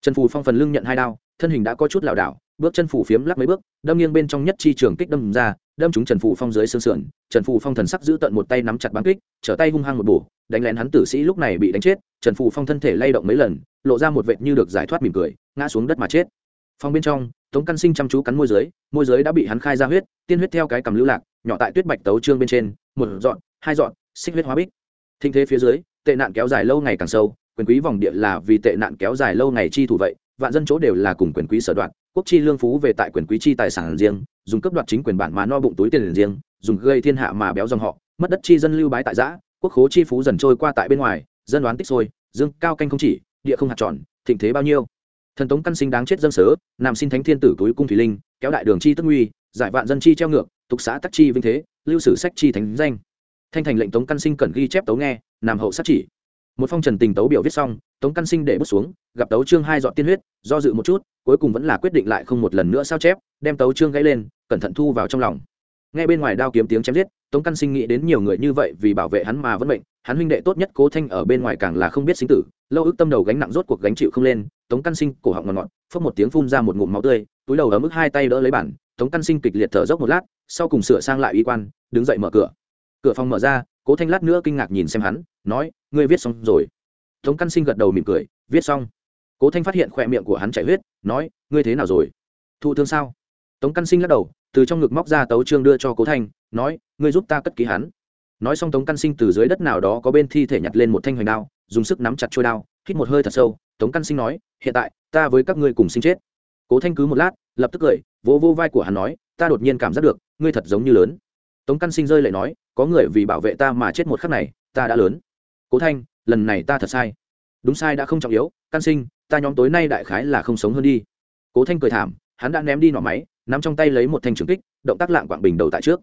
Trần phù phong phần lưng nhận hai đao, thân hình đã có chút lảo đảo, bước chân phủ phiếm lắc mấy bước, đâm nghiêng bên trong nhất chi trường kích đâm ra, đâm trúng trần phù phong dưới xương sườn. Trần phù phong thần sắc giữ tận một tay nắm chặt bắn kích, trở tay hung hăng một bổ, đánh lén hắn tử sĩ lúc này bị đánh chết. Trần phù phong thân thể lay động mấy lần, lộ ra một vệt như được giải thoát mỉm cười, ngã xuống đất mà chết phong bên trong tống căn sinh chăm chú cắn môi dưới môi dưới đã bị hắn khai ra huyết tiên huyết theo cái cầm lưu lạc nhỏ tại tuyết bạch tấu trương bên trên một dọn hai dọn xích huyết hóa bích. Thinh thế phía dưới tệ nạn kéo dài lâu ngày càng sâu quyền quý vòng địa là vì tệ nạn kéo dài lâu ngày chi thủ vậy vạn dân chỗ đều là cùng quyền quý sở đoạt, quốc chi lương phú về tại quyền quý chi tài sản riêng dùng cấp đoạt chính quyền bản mà no bụng túi tiền riêng dùng gây thiên hạ mà béo dòng họ mất đất chi dân lưu bái tại giã quốc khố chi phú dần trôi qua tại bên ngoài dân đoán tích sôi dương cao canh không chỉ địa không hạt tròn thịnh thế bao nhiêu thần tống căn sinh đáng chết dân sớ nam xin thánh thiên tử túi cung thủy linh, kéo đại đường chi tức nguy, giải vạn dân chi treo ngược, tục xã tắc chi vinh thế, lưu sử sách chi thánh danh. Thanh thành lệnh tống căn sinh cần ghi chép tấu nghe nam hậu sát chỉ. Một phong trần tình tấu biểu viết xong, tống căn sinh để bước xuống, gặp tấu trương hai dọn tiên huyết, do dự một chút, cuối cùng vẫn là quyết định lại không một lần nữa sao chép, đem tấu trương gãy lên, cẩn thận thu vào trong lòng. Ngay bên ngoài đao kiếm tiếng chém giết, tống căn sinh nghĩ đến nhiều người như vậy vì bảo vệ hắn mà vẫn bệnh hắn huynh đệ tốt nhất cố thanh ở bên ngoài càng là không biết sinh tử lâu ức tâm đầu gánh nặng rốt cuộc gánh chịu không lên, tống căn sinh cổ họng ngọt ngọt, phốc một tiếng phun ra một ngụm máu tươi, túi đầu ở mức hai tay đỡ lấy bản, tống căn sinh kịch liệt thở dốc một lát, sau cùng sửa sang lại y quan, đứng dậy mở cửa. Cửa phòng mở ra, cố thanh lát nữa kinh ngạc nhìn xem hắn, nói, ngươi viết xong rồi. Tống căn sinh gật đầu mỉm cười, viết xong. Cố thanh phát hiện khỏe miệng của hắn chảy huyết, nói, ngươi thế nào rồi? Thụ thương sao? Tống căn sinh lắc đầu, từ trong ngực móc ra tấu trương đưa cho cố thanh, nói, ngươi giúp ta cất ký hắn. Nói xong tống căn sinh từ dưới đất nào đó có bên thi thể nhặt lên một thanh hoành đao dùng sức nắm chặt trôi đao, hít một hơi thật sâu, tống căn sinh nói, hiện tại, ta với các ngươi cùng sinh chết. Cố thanh cứ một lát, lập tức cười, vỗ vô vai của hắn nói, ta đột nhiên cảm giác được, ngươi thật giống như lớn. Tống căn sinh rơi lại nói, có người vì bảo vệ ta mà chết một khắc này, ta đã lớn. Cố thanh, lần này ta thật sai. Đúng sai đã không trọng yếu, căn sinh, ta nhóm tối nay đại khái là không sống hơn đi. Cố thanh cười thảm, hắn đã ném đi nỏ máy, nắm trong tay lấy một thanh trường kích, động tác lạng quạng bình đầu tại trước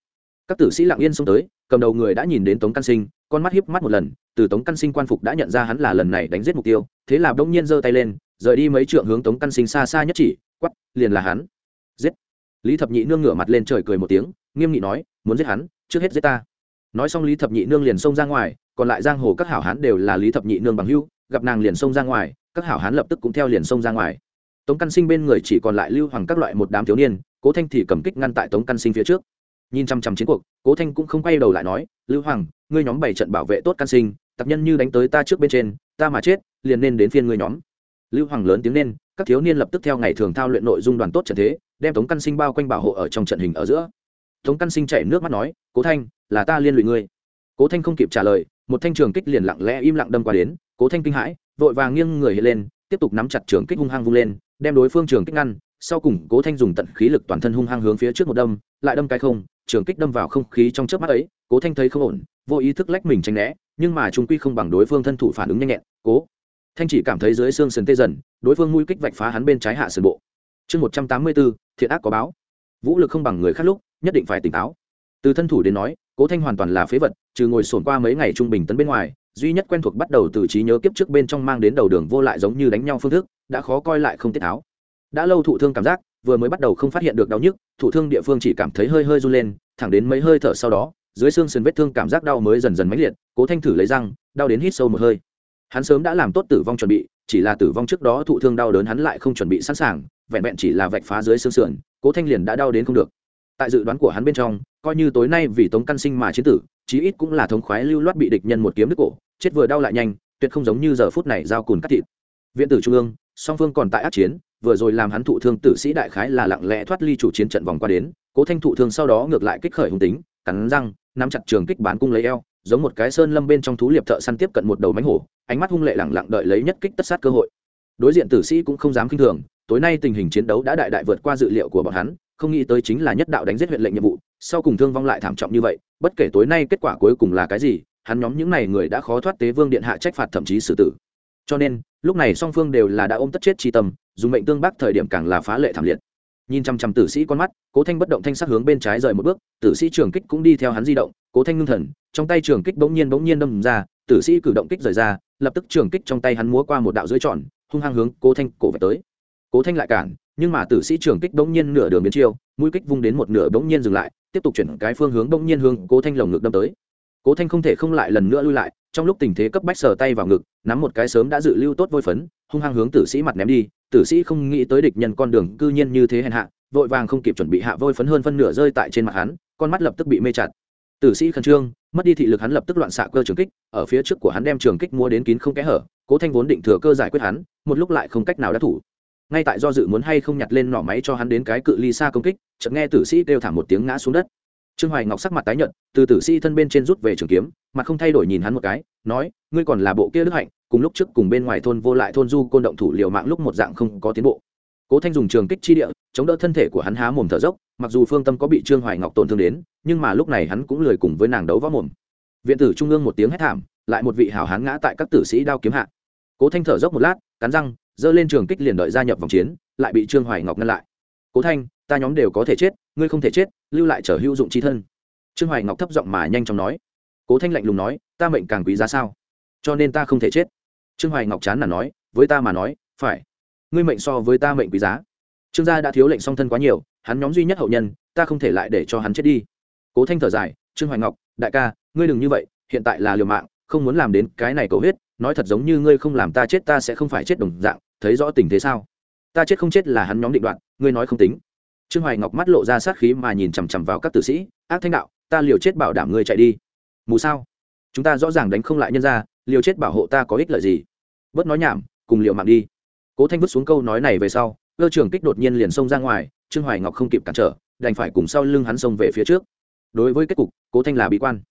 các tử sĩ lặng yên xông tới, cầm đầu người đã nhìn đến tống căn sinh, con mắt hiếp mắt một lần, từ tống căn sinh quan phục đã nhận ra hắn là lần này đánh giết mục tiêu, thế là bỗng nhiên giơ tay lên, rời đi mấy trượng hướng tống căn sinh xa xa nhất chỉ quắp liền là hắn. Giết! Lý thập nhị nương ngửa mặt lên trời cười một tiếng, nghiêm nghị nói, muốn giết hắn, trước hết giết ta. Nói xong lý thập nhị nương liền xông ra ngoài, còn lại giang hồ các hảo hán đều là lý thập nhị nương bằng hưu gặp nàng liền xông ra ngoài, các hảo hán lập tức cũng theo liền xông ra ngoài. Tống căn sinh bên người chỉ còn lại lưu hoàng các loại một đám thiếu niên, cố thanh thì cầm kích ngăn tại tống căn sinh phía trước nhìn chăm chăm chiến cuộc, cố thanh cũng không quay đầu lại nói, lưu hoàng, ngươi nhóm bảy trận bảo vệ tốt căn sinh, tập nhân như đánh tới ta trước bên trên, ta mà chết, liền nên đến phiên ngươi nhóm. Lưu hoàng lớn tiếng lên các thiếu niên lập tức theo ngày thường thao luyện nội dung đoàn tốt trận thế, đem tống căn sinh bao quanh bảo hộ ở trong trận hình ở giữa. Tống căn sinh chảy nước mắt nói, cố thanh, là ta liên lụy ngươi. Cố thanh không kịp trả lời, một thanh trường kích liền lặng lẽ im lặng đâm qua đến, cố thanh kinh hãi, vội vàng nghiêng người lên, tiếp tục nắm chặt trường kích hung hăng vung lên, đem đối phương trường kích ngăn, sau cùng cố thanh dùng tận khí lực toàn thân hung hăng hướng phía trước một đâm, lại đâm cái không trường kích đâm vào không khí trong chớp mắt ấy, cố thanh thấy không ổn, vô ý thức lách mình tránh né, nhưng mà trung quy không bằng đối phương thân thủ phản ứng nhanh nhẹn, cố. Thanh chỉ cảm thấy dưới xương sườn tê dần, đối phương mũi kích vạch phá hắn bên trái hạ sườn bộ. Chương một trăm tám mươi bốn thiện ác có báo. Vũ lực không bằng người khác lúc, nhất định phải tỉnh táo. Từ thân thủ đến nói, cố thanh hoàn toàn là phế vật, trừ ngồi sổn qua mấy ngày trung bình tấn bên ngoài, duy nhất quen thuộc bắt đầu từ trí nhớ kiếp trước bên trong mang đến đầu đường vô lại giống như đánh nhau phương thức, đã khó coi lại không tiết tháo. Đã lâu thụ thương cảm giác vừa mới bắt đầu không phát hiện được đau nhức thụ thương địa phương chỉ cảm thấy hơi hơi run lên, thẳng đến mấy hơi thở sau đó, dưới xương sườn vết thương cảm giác đau mới dần dần mãnh liệt, cố thanh thử lấy răng, đau đến hít sâu một hơi. Hắn sớm đã làm tốt tử vong chuẩn bị, chỉ là tử vong trước đó thụ thương đau đớn hắn lại không chuẩn bị sẵn sàng, vẹn vẹn chỉ là vạch phá dưới xương sườn, cố thanh liền đã đau đến không được. Tại dự đoán của hắn bên trong, coi như tối nay vì tống căn sinh mà chiến tử, chí ít cũng là thống khoái lưu loát bị địch nhân một kiếm đứt cổ, chết vừa đau lại nhanh, tuyệt không giống như giờ phút này giao cùn cắt thịt. Viện tử trung ương, song phương còn tại át chiến vừa rồi làm hắn thụ thương tử sĩ đại khái là lặng lẽ thoát ly chủ chiến trận vòng qua đến, cố thanh thụ thương sau đó ngược lại kích khởi hung tính, cắn răng, nắm chặt trường kích bán cung lấy eo, giống một cái sơn lâm bên trong thú liệp thợ săn tiếp cận một đầu mánh hổ, ánh mắt hung lệ lẳng lặng đợi lấy nhất kích tất sát cơ hội. Đối diện tử sĩ cũng không dám kinh thường, tối nay tình hình chiến đấu đã đại đại vượt qua dự liệu của bọn hắn, không nghĩ tới chính là nhất đạo đánh giết huyện lệnh nhiệm vụ, sau cùng thương vong lại thảm trọng như vậy, bất kể tối nay kết quả cuối cùng là cái gì, hắn nhóm những n à y người đã khó thoát tế vương điện hạ trách phạt thậm chí xử tử cho nên, lúc này song phương đều là đã ôm tất chết tri tâm, dùng mệnh tương bác thời điểm càng là phá lệ thảm liệt. Nhìn chăm chăm tử sĩ con mắt, cố thanh bất động thanh sắc hướng bên trái rời một bước, tử sĩ trường kích cũng đi theo hắn di động, cố thanh ngưng thần, trong tay trường kích bỗng nhiên bỗng nhiên đâm ra, tử sĩ cử động kích rời ra, lập tức trường kích trong tay hắn múa qua một đạo dưới tròn, hung hăng hướng cố thanh cổ về tới. Cố thanh lại cản, nhưng mà tử sĩ trường kích bỗng nhiên nửa đường biến chiêu, mũi kích vung đến một nửa bỗng nhiên dừng lại, tiếp tục chuyển cái phương hướng bỗng nhiên hướng cố thanh lồng ngực đâm tới cố thanh không thể không lại lần nữa lui lại, trong lúc tình thế cấp bách sờ tay vào ngực, nắm một cái sớm đã dự lưu tốt vôi phấn, hung hăng hướng tử sĩ mặt ném đi, tử sĩ không nghĩ tới địch nhân con đường cư nhiên như thế hèn hạ, vội vàng không kịp chuẩn bị hạ vôi phấn hơn phân nửa rơi tại trên mặt hắn, con mắt lập tức bị mê chặt. Tử sĩ khẩn trương, mất đi thị lực hắn lập tức loạn xạ cơ trường kích, ở phía trước của hắn đem trường kích mua đến kín không kẽ hở, cố thanh vốn định thừa cơ giải quyết hắn, một lúc lại không cách nào đã thủ. Ngay tại do dự muốn hay không nhặt lên nỏ máy cho hắn đến cái cự ly xa công kích, chợt nghe tử sĩ kêu thảm một tiếng ngã xuống đất trương hoài ngọc sắc mặt tái nhợt, từ tử sĩ thân bên trên rút về trường kiếm, mặt không thay đổi nhìn hắn một cái, nói, ngươi còn là bộ kia đức hạnh, cùng lúc trước cùng bên ngoài thôn vô lại thôn du côn động thủ liều mạng lúc một dạng không có tiến bộ. Cố thanh dùng trường kích chi địa, chống đỡ thân thể của hắn há mồm thở dốc, mặc dù phương tâm có bị trương hoài ngọc tổn thương đến, nhưng mà lúc này hắn cũng lười cùng với nàng đấu võ mồm. Viện tử trung ương một tiếng hét thảm, lại một vị hảo hán ngã tại các tử sĩ đao kiếm hạ. Cố thanh thở dốc một lát, cắn răng, giơ lên trường kích liền đợi gia nhập vòng chiến, lại bị trương hoài ngọc ngăn lại. Cố thanh, ta nhóm đều có thể chết ngươi không thể chết, lưu lại trở hữu dụng chi thân. Trương hoài ngọc thấp giọng mà nhanh chóng nói. Cố thanh lạnh lùng nói, ta mệnh càng quý giá sao? Cho nên ta không thể chết. Trương hoài ngọc chán là nói, với ta mà nói, phải. Ngươi mệnh so với ta mệnh quý giá. Trương gia đã thiếu lệnh song thân quá nhiều, hắn nhóm duy nhất hậu nhân, ta không thể lại để cho hắn chết đi. Cố thanh thở dài, trương hoài ngọc, đại ca, ngươi đừng như vậy, hiện tại là liều mạng, không muốn làm đến cái này cầu huyết, nói thật giống như ngươi không làm ta chết ta sẽ không phải chết đồng dạng, thấy rõ tình thế sao? Ta chết không chết là hắn nhóm định đoạn ngươi nói không tính trương hoài ngọc mắt lộ ra sát khí mà nhìn chằm chằm vào các tử sĩ, ác thanh đạo, ta liều chết bảo đảm ngươi chạy đi. Mù sao? Chúng ta rõ ràng đánh không lại nhân ra liều chết bảo hộ ta có ích lợi gì? Bớt nói nhảm, cùng liều mạng đi. Cố thanh vứt xuống câu nói này về sau, cơ trường kích đột nhiên liền xông ra ngoài, trương hoài ngọc không kịp cản trở, đành phải cùng sau lưng hắn xông về phía trước. Đối với kết cục, cố thanh là bị quan.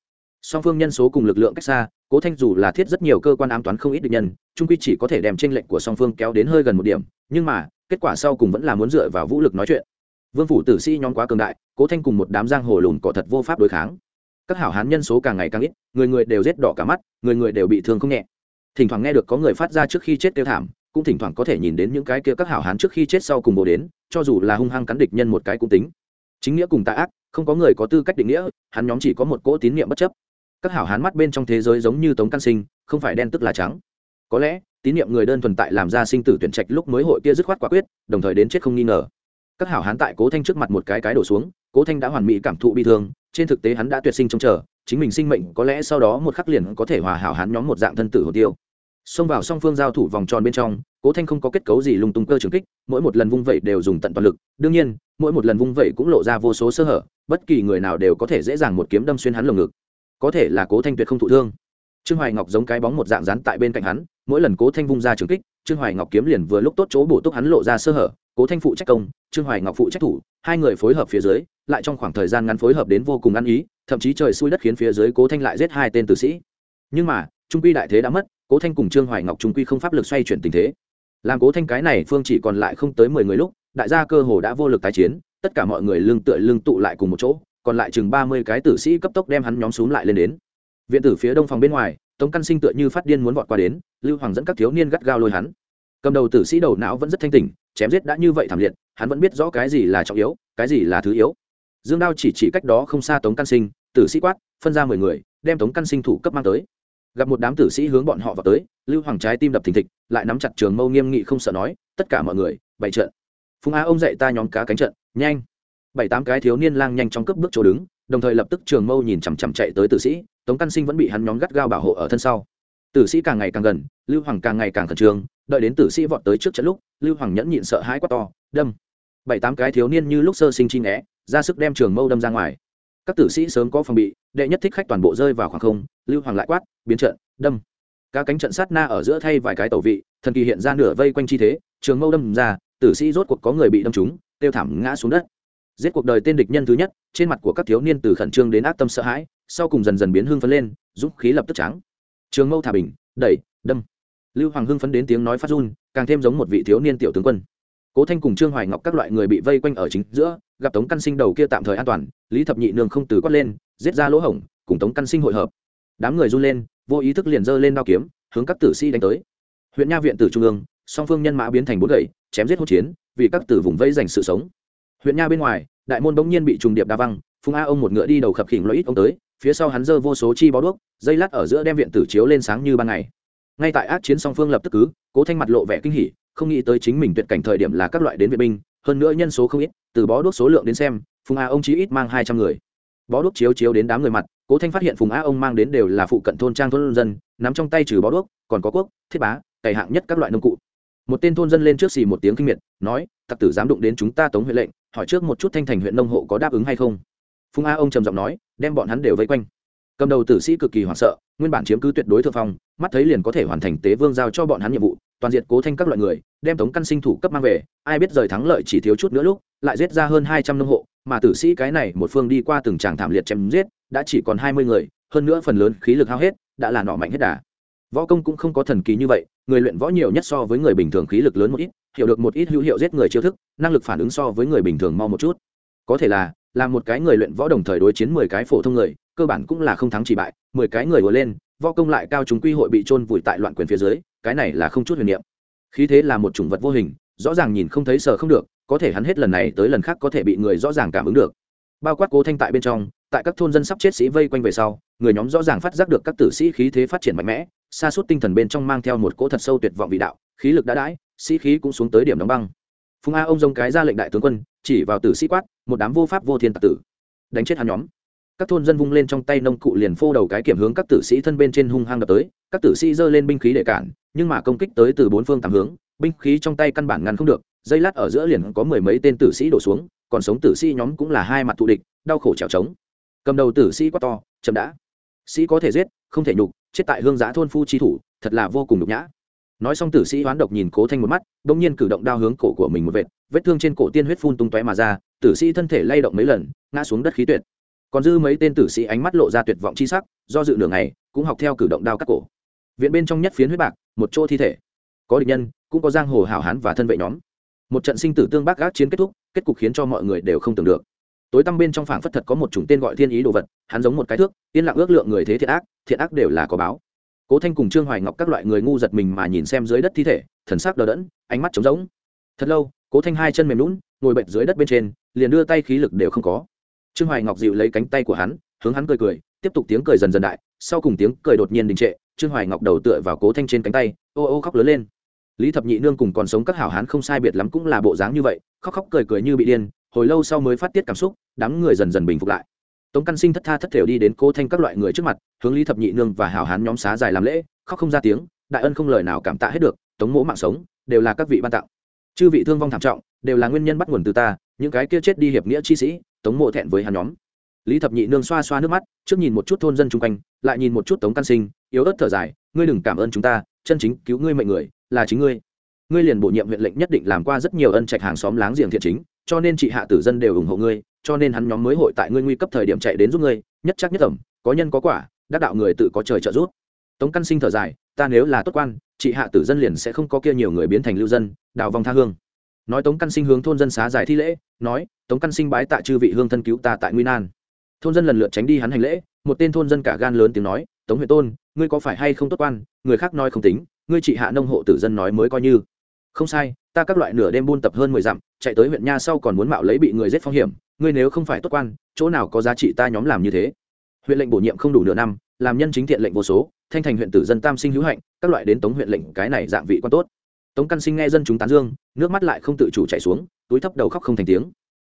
Song phương nhân số cùng lực lượng cách xa, cố thanh dù là thiết rất nhiều cơ quan ám toán không ít được nhân, trung quy chỉ có thể đem tranh lệnh của song phương kéo đến hơi gần một điểm, nhưng mà, kết quả sau cùng vẫn là muốn dựa vào vũ lực nói chuyện vương phủ tử sĩ nhóm quá cường đại, cố thanh cùng một đám giang hồ lùn cỏ thật vô pháp đối kháng. Các hảo hán nhân số càng ngày càng ít, người người đều rét đỏ cả mắt, người người đều bị thương không nhẹ. Thỉnh thoảng nghe được có người phát ra trước khi chết tiêu thảm, cũng thỉnh thoảng có thể nhìn đến những cái kia các hảo hán trước khi chết sau cùng bồ đến, cho dù là hung hăng cắn địch nhân một cái cũng tính. Chính nghĩa cùng tà ác, không có người có tư cách định nghĩa, hắn nhóm chỉ có một cỗ tín niệm bất chấp. Các hảo hán mắt bên trong thế giới giống như tống căn sinh, không phải đen tức là trắng. Có lẽ, tín niệm người đơn thuần tại làm ra sinh tử tuyển trạch lúc mới hội kia dứt khoát quả quyết, đồng thời đến chết không nghi ngờ các hảo hán tại cố thanh trước mặt một cái cái đổ xuống, cố thanh đã hoàn mỹ cảm thụ bi thương, trên thực tế hắn đã tuyệt sinh trông chờ, chính mình sinh mệnh có lẽ sau đó một khắc liền có thể hòa hảo hán nhóm một dạng thân tử hồ tiêu. Xông vào song phương giao thủ vòng tròn bên trong, cố thanh không có kết cấu gì lung tung cơ trường kích, mỗi một lần vung vẩy đều dùng tận toàn lực, đương nhiên, mỗi một lần vung vẩy cũng lộ ra vô số sơ hở, bất kỳ người nào đều có thể dễ dàng một kiếm đâm xuyên hắn lồng ngực. Có thể là cố thanh tuyệt không thụ thương. Trương hoài ngọc giống cái bóng một dạng rán tại bên cạnh hắn, mỗi lần cố thanh vung ra trường kích trương hoài ngọc kiếm liền vừa lúc tốt chỗ bổ túc hắn lộ ra sơ hở, cố thanh phụ trách công, trương hoài ngọc phụ trách thủ, hai người phối hợp phía dưới, lại trong khoảng thời gian ngắn phối hợp đến vô cùng ăn ý, thậm chí trời xui đất khiến phía dưới cố thanh lại giết hai tên tử sĩ. Nhưng mà, trung quy đại thế đã mất, cố thanh cùng trương hoài ngọc trung quy không pháp lực xoay chuyển tình thế. Làm cố thanh cái này phương chỉ còn lại không tới mười người lúc, đại gia cơ hồ đã vô lực tái chiến, tất cả mọi người lưng tựa lưng tụ lại cùng một chỗ, còn lại chừng ba mươi cái tử sĩ cấp tốc đem hắn nhóm xuống lại lên đến. Viện tử phía đông phòng bên ngoài, tống căn sinh tựa như phát điên muốn vọt qua đến, lưu hoàng dẫn các thiếu niên gắt gao lôi hắn cầm đầu tử sĩ đầu não vẫn rất thanh tỉnh, chém giết đã như vậy thảm liệt, hắn vẫn biết rõ cái gì là trọng yếu, cái gì là thứ yếu. Dương đao chỉ chỉ cách đó không xa tống căn sinh, tử sĩ quát, phân ra mười người, đem tống căn sinh thủ cấp mang tới. Gặp một đám tử sĩ hướng bọn họ vào tới, lưu hoàng trái tim đập thình thịch, lại nắm chặt trường mâu nghiêm nghị không sợ nói, tất cả mọi người, bày trận. Phùng a ông dạy ta nhóm cá cánh trận, nhanh. Bảy tám cái thiếu niên lang nhanh trong cướp bước chỗ đứng, đồng thời lập tức trường mâu nhìn chằm chằm chạy tới tử sĩ, tống căn sinh vẫn bị hắn nhóm gắt gao bảo hộ ở thân sau. Tử sĩ càng ngày càng gần, lưu hoàng càng ngày càng khẩn trương đợi đến tử sĩ vọt tới trước trận lúc, lưu hoàng nhẫn nhịn sợ hãi quá to, đâm! Bảy tám cái thiếu niên như lúc sơ sinh chi né, ra sức đem trường mâu đâm ra ngoài. Các tử sĩ sớm có phòng bị, đệ nhất thích khách toàn bộ rơi vào khoảng không, lưu hoàng lại quát, biến trận, đâm! Các cánh trận sát na ở giữa thay vài cái tẩu vị, thần kỳ hiện ra nửa vây quanh chi thế, trường mâu đâm ra, tử sĩ rốt cuộc có người bị đâm trúng, tiêu thảm ngã xuống đất. Giết cuộc đời tên địch nhân thứ nhất, trên mặt của các thiếu niên từ khẩn trương đến ác tâm sợ hãi, sau cùng dần dần biến hương phấn lên giúp khí lập tức trắng. Trường mâu thả bình, đẩy, đâm lưu hoàng hưng phấn đến tiếng nói phát run, càng thêm giống một vị thiếu niên tiểu tướng quân. Cố thanh cùng trương hoài ngọc các loại người bị vây quanh ở chính giữa, gặp tống căn sinh đầu kia tạm thời an toàn, lý thập nhị nương không từ quát lên, giết ra lỗ hổng, cùng tống căn sinh hội hợp. Đám người run lên, vô ý thức liền giơ lên đao kiếm, hướng các tử sĩ đánh tới. Huyện nha viện tử trung ương, song phương nhân mã biến thành bốn gậy, chém giết hỗn chiến, vì các tử vùng vây giành sự sống. Huyện nha bên ngoài, đại môn bỗng nhiên bị trùng điệp đa văng, phùng a ông một ngựa đi đầu khập khỉnh lỗi ít ông tới, phía sau hắn giơ vô số chi bó đuốc, dây lát ở giữa đem viện tử chiếu lên sáng như ban ngày ngay tại ác chiến song phương lập tức cứ, cố thanh mặt lộ vẻ kinh hỉ, không nghĩ tới chính mình tuyệt cảnh thời điểm là các loại đến viện binh, hơn nữa nhân số không ít, từ bó đuốc số lượng đến xem, phùng a ông chí ít mang hai trăm người. Bó đuốc chiếu chiếu đến đám người mặt, cố thanh phát hiện phùng a ông mang đến đều là phụ cận thôn trang thôn dân, nắm trong tay trừ bó đuốc, còn có quốc, thiết bá cày hạng nhất các loại nông cụ. Một tên thôn dân lên trước xì một tiếng kinh miệt, nói, tặc tử dám đụng đến chúng ta tống huyện lệnh, hỏi trước một chút thanh thành huyện nông hộ có đáp ứng hay không? Phùng a ông trầm giọng nói, đem bọn hắn đều vây quanh. Cầm đầu tử sĩ cực kỳ hoảng sợ nguyên bản chiếm cứ tuyệt đối thượng phong, mắt thấy liền có thể hoàn thành tế vương giao cho bọn hắn nhiệm vụ, toàn diện cố thanh các loại người, đem tống căn sinh thủ cấp mang về, ai biết rời thắng lợi chỉ thiếu chút nữa lúc, lại giết ra hơn hai trăm nông hộ, mà tử sĩ cái này một phương đi qua từng tràng thảm liệt chém giết, đã chỉ còn hai mươi người, hơn nữa phần lớn khí lực hao hết, đã là nọ mạnh hết đà. Võ công cũng không có thần kỳ như vậy, người luyện võ nhiều nhất so với người bình thường khí lực lớn một ít, hiểu được một ít hữu hiệu giết người chiêu thức, năng lực phản ứng so với người bình thường mau một chút. Có thể là là một cái người luyện võ đồng thời đối chiến mười cái phổ thông người cơ bản cũng là không thắng chỉ bại, mười cái người vừa lên, võ công lại cao chúng quy hội bị trôn vùi tại loạn quyền phía dưới, cái này là không chút huyền niệm. Khí thế là một chủng vật vô hình, rõ ràng nhìn không thấy sợ không được, có thể hắn hết lần này tới lần khác có thể bị người rõ ràng cảm ứng được. Bao quát cố thanh tại bên trong, tại các thôn dân sắp chết sĩ vây quanh về sau, người nhóm rõ ràng phát giác được các tử sĩ khí thế phát triển mạnh mẽ xa suốt tinh thần bên trong mang theo một cỗ thật sâu tuyệt vọng vị đạo, khí lực đã đãi, sĩ khí cũng xuống tới điểm đóng băng. Phùng a ông dông cái ra lệnh đại tướng quân, chỉ vào tử sĩ quát, một đám vô pháp vô thiên tạc tử. Đánh chết hắn nhóm các thôn dân vung lên trong tay nông cụ liền phô đầu cái kiểm hướng các tử sĩ thân bên trên hung hăng đập tới, các tử sĩ giơ lên binh khí để cản, nhưng mà công kích tới từ bốn phương tám hướng, binh khí trong tay căn bản ngăn không được, dây lát ở giữa liền có mười mấy tên tử sĩ đổ xuống, còn sống tử sĩ nhóm cũng là hai mặt thù địch, đau khổ trèo trống. Cầm đầu tử sĩ quá to, chậm đã. Sĩ có thể giết, không thể nhục, chết tại hương giã thôn phu chi thủ, thật là vô cùng nhục nhã. Nói xong tử sĩ hoán độc nhìn cố thanh một mắt đ ỗ n g nhiên cử động đao hướng cổ của mình một vệt, vết thương trên cổ tiên huyết phun tung tóe mà ra, tử sĩ thân thể lay động mấy lần, ngã xuống đất khí tuyệt còn dư mấy tên tử sĩ ánh mắt lộ ra tuyệt vọng chi sắc, do dự nửa ngày, cũng học theo cử động đao cắt cổ. Viện bên trong nhất phiến huyết bạc, một chỗ thi thể. Có địch nhân, cũng có giang hồ hảo hán và thân vệ nhóm. Một trận sinh tử tương bác gác chiến kết thúc, kết cục khiến cho mọi người đều không tưởng được. Tối tăm bên trong phảng phất thật có một chủng tên gọi thiên ý đồ vật, hắn giống một cái thước, yên lặng ước lượng người thế thiện ác thiện ác đều là có báo. Cố thanh cùng trương hoài ngọc các loại người ngu giật mình mà nhìn xem dưới đất thi thể, thần sắc đờ đẫn, ánh mắt trống rỗng. Thật lâu, cố thanh hai chân mềm lún ngồi bệnh dưới đất bên trên, liền đưa tay khí lực đều không có trương hoài ngọc dịu lấy cánh tay của hắn, hướng hắn cười cười, tiếp tục tiếng cười dần dần đại, sau cùng tiếng cười đột nhiên đình trệ, trương hoài ngọc đầu tựa vào cố thanh trên cánh tay, ô ô khóc lớn lên. Lý thập nhị nương cùng còn sống các hảo hán không sai biệt lắm cũng là bộ dáng như vậy, khóc khóc cười cười như bị điên, hồi lâu sau mới phát tiết cảm xúc, đám người dần dần bình phục lại. Tống căn sinh thất tha thất thểu đi đến Cố thanh các loại người trước mặt, hướng lý thập nhị nương và hảo hán nhóm xá dài làm lễ, khóc không ra tiếng, đại ân không lời nào cảm tạ hết được, tống mỗ mạng sống, đều là các vị ban tặng. Chư vị thương vong thảm trọng, đều là nguyên nhân bắt nguồn từ ta, những cái kia chết đi hiệp nghĩa chi sĩ tống mộ thẹn với hắn nhóm. Lý thập nhị nương xoa xoa nước mắt, trước nhìn một chút thôn dân chung quanh, lại nhìn một chút tống căn sinh, yếu ớt thở dài, ngươi đừng cảm ơn chúng ta, chân chính cứu ngươi mệnh người, là chính ngươi. Ngươi liền bổ nhiệm huyện lệnh nhất định làm qua rất nhiều ân trạch hàng xóm láng giềng thiện chính, cho nên chị hạ tử dân đều ủng hộ ngươi, cho nên hắn nhóm mới hội tại ngươi nguy cấp thời điểm chạy đến giúp ngươi, nhất chắc nhất ẩm có nhân có quả, đắc đạo người tự có trời trợ giúp. Tống căn sinh thở dài, ta nếu là tốt quan, chị hạ tử dân liền sẽ không có kia nhiều người biến thành lưu dân, đào vong tha hương nói tống căn sinh hướng thôn dân xá giải thi lễ nói tống căn sinh bái tạ chư vị hương thân cứu ta tại nguyên an, thôn dân lần lượt tránh đi hắn hành lễ một tên thôn dân cả gan lớn tiếng nói tống huyện tôn ngươi có phải hay không tốt quan? Người khác nói không tính ngươi chỉ hạ nông hộ tử dân nói mới coi như. Không sai ta các loại nửa đêm buôn tập hơn mười dặm chạy tới huyện nha sau còn muốn mạo lấy bị người giết phong hiểm ngươi nếu không phải tốt quan chỗ nào có giá trị ta nhóm làm như thế? Huyện lệnh bổ nhiệm không đủ nửa năm làm nhân chính thiện lệnh vô số thanh thành huyện tử dân tam sinh hữu hạnh các loại đến tống huyện lệnh cái này dạng vị quan tốt tống căn sinh nghe dân chúng tán dương, nước mắt lại không tự chủ chạy xuống, túi thấp đầu khóc không thành tiếng.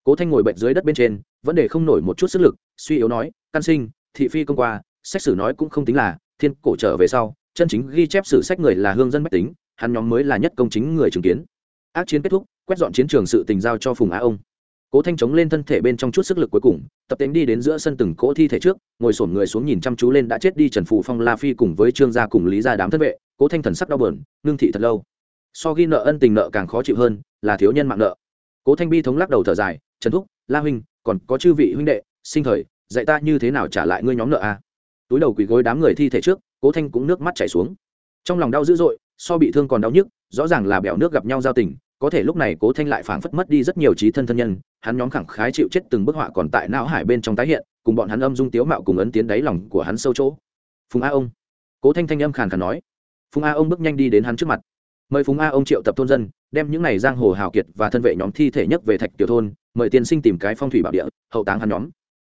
Cố thanh ngồi bệnh dưới đất bên trên, vẫn để không nổi một chút sức lực, suy yếu nói, căn sinh, thị phi công qua sách sử nói cũng không tính là thiên cổ trở về sau, chân chính ghi chép sử sách người là hương dân bách tính, hắn nhóm mới là nhất công chính người chứng kiến. Ác chiến kết thúc, quét dọn chiến trường sự tình giao cho phùng á ông. Cố thanh chống lên thân thể bên trong chút sức lực cuối cùng, tập tính đi đến giữa sân từng cỗ thi thể trước, ngồi sổm người xuống nhìn chăm chú lên đã chết đi trần phù phong la phi cùng với trương gia cùng lý gia đám thân vệ. Cố thanh thần sắc đau bờn ngưng thị thật lâu so ghi nợ ân tình nợ càng khó chịu hơn, là thiếu nhân mạng nợ. Cố thanh bi thống lắc đầu thở dài, trần thúc, la huynh, còn có chư vị huynh đệ, sinh thời, dạy ta như thế nào trả lại ngươi nhóm nợ a? Túi đầu quỳ gối đám người thi thể trước, cố thanh cũng nước mắt chảy xuống. Trong lòng đau dữ dội, so bị thương còn đau nhức, rõ ràng là bèo nước gặp nhau giao tình, có thể lúc này cố thanh lại phảng phất mất đi rất nhiều trí thân thân nhân, hắn nhóm khẳng khái chịu chết từng bức họa còn tại não hải bên trong tái hiện, cùng bọn hắn âm dung tiếu mạo cùng ấn tiến đáy lòng của hắn sâu chỗ. Phùng a ông. Cố thanh thanh âm khàn khàn nói. Phùng a ông bước nhanh đi đến hắn trước mặt mời phùng a ông triệu tập thôn dân, đem những này giang hồ hào kiệt và thân vệ nhóm thi thể nhất về thạch tiểu thôn, mời tiên sinh tìm cái phong thủy bảo địa, hậu táng hắn nhóm.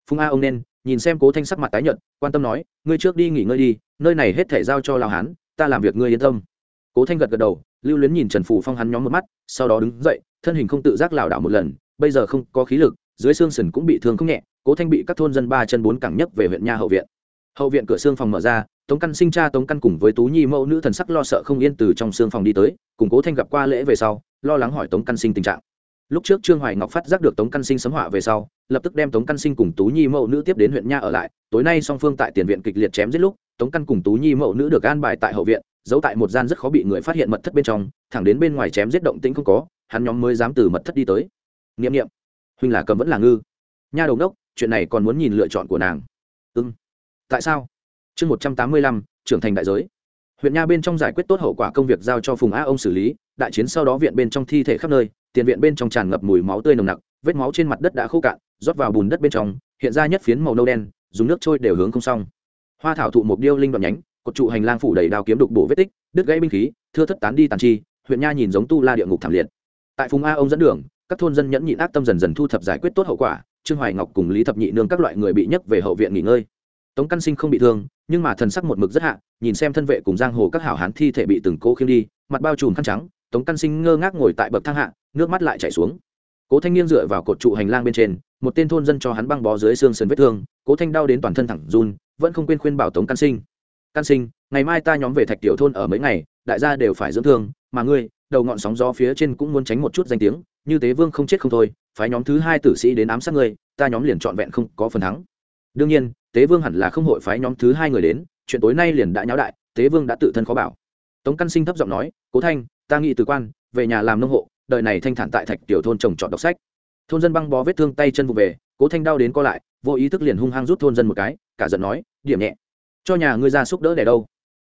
Phùng a ông nên, nhìn xem cố thanh sắc mặt tái nhợt, quan tâm nói, ngươi trước đi nghỉ ngơi đi, nơi này hết thể giao cho lao hán, ta làm việc ngươi yên tâm. Cố thanh gật gật đầu, lưu luyến nhìn trần phủ phong hắn nhóm một mắt, sau đó đứng dậy, thân hình không tự giác lảo đảo một lần, bây giờ không có khí lực, dưới xương sườn cũng bị thương không nhẹ, cố thanh bị các thôn dân ba chân bốn cẳng nhất về huyện nha hậu viện hậu viện cửa xương phòng mở ra, tống căn sinh cha tống căn cùng với tú nhi mẫu nữ thần sắc lo sợ không yên từ trong xương phòng đi tới, cùng cố thanh gặp qua lễ về sau, lo lắng hỏi tống căn sinh tình trạng. Lúc trước trương hoài ngọc phát giác được tống căn sinh sấm họa về sau, lập tức đem tống căn sinh cùng tú nhi mẫu nữ tiếp đến huyện nha ở lại. Tối nay song phương tại tiền viện kịch liệt chém giết lúc, tống căn cùng tú nhi mẫu nữ được an bài tại hậu viện, giấu tại một gian rất khó bị người phát hiện mật thất bên trong, thẳng đến bên ngoài chém giết động tĩnh không có, hắn nhóm mới dám từ mật thất đi tới. N i ệ m n i ệ m huynh là cầm vẫn là ngư. Nha đầu đốc, chuyện này còn muốn nhìn lựa chọn của nàng. Ưng tại sao? Chương một trăm tám mươi lăm, trưởng thành đại giới. Huyện nha bên trong giải quyết tốt hậu quả công việc giao cho phùng a ông xử lý, đại chiến sau đó viện bên trong thi thể khắp nơi, tiền viện bên trong tràn ngập mùi máu tươi nồng nặc, vết máu trên mặt đất đã khô cạn, rót vào bùn đất bên trong, hiện ra nhất phiến màu nâu đen, dùng nước trôi đều hướng không xong. Hoa thảo thụ một điêu linh đoạn nhánh, cột trụ hành lang phủ đầy đao kiếm đục bổ vết tích, đứt gãy binh khí, thưa thất tán đi tàn chi, huyện nha nhìn giống tu la địa ngục thảm liệt. Tại phùng a ông dẫn đường, các thôn dân nhẫn nhịn ác tâm dần dần thu thập giải quyết tốt hậu quả, trương hoài ngọc cùng lý thập nhị nương các loại người bị nhấc về hậu viện nghỉ ngơi tống căn sinh không bị thương, nhưng mà thần sắc một mực rất hạ, nhìn xem thân vệ cùng giang hồ các hảo hán thi thể bị từng cố khiêm đi, mặt bao trùm khăn trắng, tống căn sinh ngơ ngác ngồi tại bậc thang hạ, nước mắt lại chảy xuống. Cố thanh niên dựa vào cột trụ hành lang bên trên, một tên thôn dân cho hắn băng bó dưới xương sườn vết thương, cố thanh đau đến toàn thân thẳng run, vẫn không quên khuyên bảo tống căn sinh. Căn sinh, ngày mai ta nhóm về thạch tiểu thôn ở mấy ngày, đại gia đều phải dưỡng thương, mà ngươi, đầu ngọn sóng gió phía trên cũng muốn tránh một chút danh tiếng, như tế vương không chết không thôi, phái nhóm thứ hai tử sĩ đến ám sát ngươi, ta nhóm liền trọn vẹn không có phần thắng đương nhiên, tế vương hẳn là không hội phái nhóm thứ hai người đến, chuyện tối nay liền đã nháo đại, tế vương đã tự thân khó bảo. Tống căn sinh thấp giọng nói, cố thanh, ta nghĩ từ quan, về nhà làm nông hộ đời này thanh thản tại thạch tiểu thôn trồng trọt đọc sách. Thôn dân băng bó vết thương tay chân vụ về, cố thanh đau đến co lại, vô ý thức liền hung hăng rút thôn dân một cái, cả giận nói, điểm nhẹ, cho nhà ngươi gia súc đỡ đẻ đâu.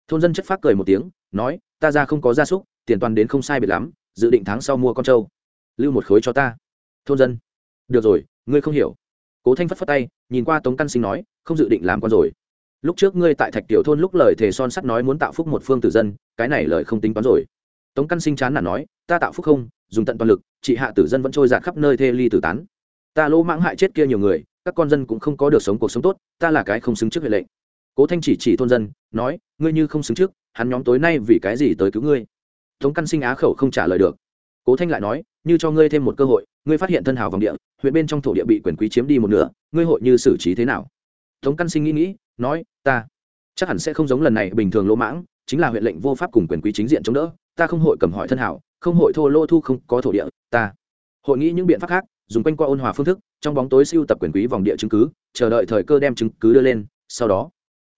Thôn dân chất phát cười một tiếng, nói, ta ra không có gia súc, tiền toàn đến không sai biệt lắm, dự định tháng sau mua con trâu. Lưu một khối cho ta. Thôn dân, được rồi, ngươi không hiểu cố thanh phất phất tay, nhìn qua tống căn sinh nói, không dự định làm con rồi. Lúc trước ngươi tại thạch tiểu thôn lúc lời thề son sắt nói muốn tạo phúc một phương tử dân, cái này lời không tính toán rồi. Tống căn sinh chán là nói, ta tạo phúc không, dùng tận toàn lực, chị hạ tử dân vẫn trôi giạt khắp nơi thê ly tử tán. Ta lỗ mãng hại chết kia nhiều người, các con dân cũng không có được sống cuộc sống tốt, ta là cái không xứng trước huệ lệnh. Cố thanh chỉ chỉ thôn dân, nói, ngươi như không xứng trước, hắn nhóm tối nay vì cái gì tới cứu ngươi? Tống căn sinh á khẩu không trả lời được cố thanh lại nói, như cho ngươi thêm một cơ hội, ngươi phát hiện thân hào vòng địa, huyện bên trong thổ địa bị quyền quý chiếm đi một nửa, ngươi hội như xử trí thế nào? Tống căn sinh nghĩ nghĩ, nói, ta chắc hẳn sẽ không giống lần này bình thường lỗ mãng, chính là huyện lệnh vô pháp cùng quyền quý chính diện chống đỡ, ta không hội cầm hỏi thân hảo không hội thô lô thu không có thổ địa, ta hội nghĩ những biện pháp khác, dùng quanh qua ôn hòa phương thức, trong bóng tối siêu tập quyền quý vòng địa chứng cứ, chờ đợi thời cơ đem chứng cứ đưa lên, sau đó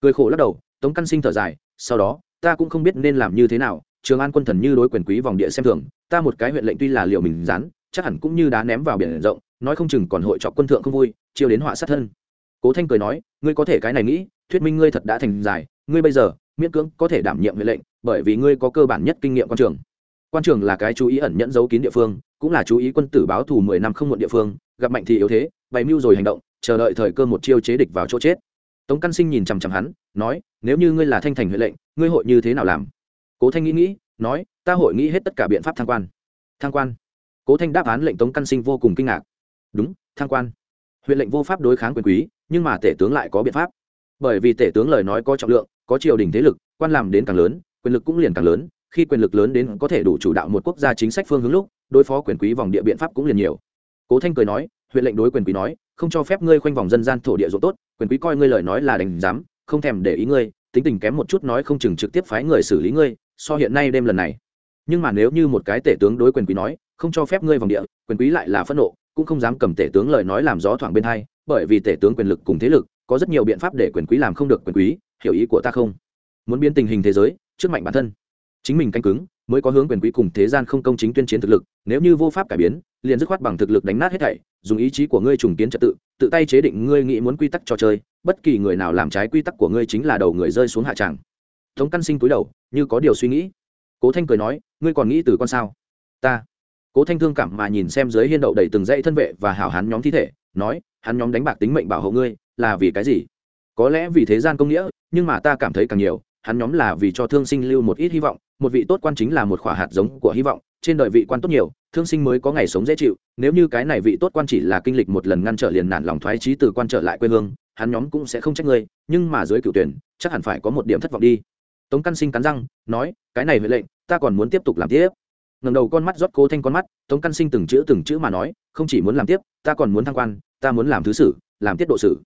cười khổ lắc đầu, tống căn sinh thở dài, sau đó, ta cũng không biết nên làm như thế nào trường an quân thần như đối quyền quý vòng địa xem thường, ta một cái huyện lệnh tuy là liệu mình rán chắc hẳn cũng như đá ném vào biển rộng, nói không chừng còn hội trọc quân thượng không vui, chiêu đến họa sát thân. Cố thanh cười nói, ngươi có thể cái này nghĩ, thuyết minh ngươi thật đã thành dài ngươi bây giờ, miễn cưỡng có thể đảm nhiệm huyện lệnh, bởi vì ngươi có cơ bản nhất kinh nghiệm quan trường. Quan trường là cái chú ý ẩn nhẫn giấu kín địa phương, cũng là chú ý quân tử báo thù mười năm không muộn địa phương, gặp mạnh thì yếu thế, bày mưu rồi hành động, chờ đợi thời cơ một chiêu chế địch vào chỗ chết. Tống căn sinh nhìn chằm chằm hắn, nói, nếu như ngươi là thanh thành huyện lệnh, ngươi hội như thế nào làm? Cố thanh nghĩ nghĩ, nói, ta hội nghĩ hết tất cả biện pháp thăng quan. Thăng quan? Cố thanh đáp án lệnh tống căn sinh vô cùng kinh ngạc. Đúng, thăng quan. Huyện lệnh vô pháp đối kháng quyền quý, nhưng mà tể tướng lại có biện pháp. Bởi vì tể tướng lời nói có trọng lượng, có triều đình thế lực, quan làm đến càng lớn, quyền lực cũng liền càng lớn. Khi quyền lực lớn đến có thể đủ chủ đạo một quốc gia chính sách phương hướng lúc, đối phó quyền quý vòng địa biện pháp cũng liền nhiều. Cố thanh cười nói, huyện lệnh đối quyền quý nói, không cho phép ngươi khoanh vòng dân gian thổ địa ruộng tốt, quyền quý coi ngươi lời nói là đành dám, không thèm để ý ngươi, tính tình kém một chút nói không chừng trực tiếp phái người xử lý ngươi so hiện nay đêm lần này. Nhưng mà nếu như một cái tể tướng đối quyền quý nói, không cho phép ngươi vòng địa, quyền quý lại là phẫn nộ, cũng không dám cầm tể tướng lời nói làm gió thoảng bên hai, bởi vì tể tướng quyền lực cùng thế lực, có rất nhiều biện pháp để quyền quý làm không được quyền quý, hiểu ý của ta không? Muốn biến tình hình thế giới, trước mạnh bản thân. Chính mình canh cứng, mới có hướng quyền quý cùng thế gian không công chính tuyên chiến thực lực, nếu như vô pháp cải biến, liền dứt khoát bằng thực lực đánh nát hết thảy, dùng ý chí của ngươi trùng kiến trật tự tự tay chế định ngươi nghĩ muốn quy tắc trò chơi, bất kỳ người nào làm trái quy tắc của ngươi chính là đầu người rơi xuống hạ tràng. Tống căn sinh túi đầu như có điều suy nghĩ. Cố thanh cười nói, ngươi còn nghĩ từ con sao? Ta. Cố thanh thương cảm mà nhìn xem dưới hiên đậu đầy từng dãy thân vệ và hảo hán nhóm thi thể, nói, hắn nhóm đánh bạc tính mệnh bảo hộ ngươi, là vì cái gì? Có lẽ vì thế gian công nghĩa, nhưng mà ta cảm thấy càng nhiều, hắn nhóm là vì cho thương sinh lưu một ít hy vọng, một vị tốt quan chính là một khỏa hạt giống của hy vọng, trên đời vị quan tốt nhiều, thương sinh mới có ngày sống dễ chịu, nếu như cái này vị tốt quan chỉ là kinh lịch một lần ngăn trở liền nản lòng thoái trí từ quan trở lại quê hương, hắn nhóm cũng sẽ không trách ngươi, nhưng mà dưới cựu tuyển, chắc hẳn phải có một điểm thất vọng đi tống căn sinh cắn răng, nói, cái này huệ lệnh, ta còn muốn tiếp tục làm tiếp. Ngầm đầu con mắt rót cố thanh con mắt, tống căn sinh từng chữ từng chữ mà nói, không chỉ muốn làm tiếp, ta còn muốn thăng quan, ta muốn làm thứ sử, làm tiết độ sử.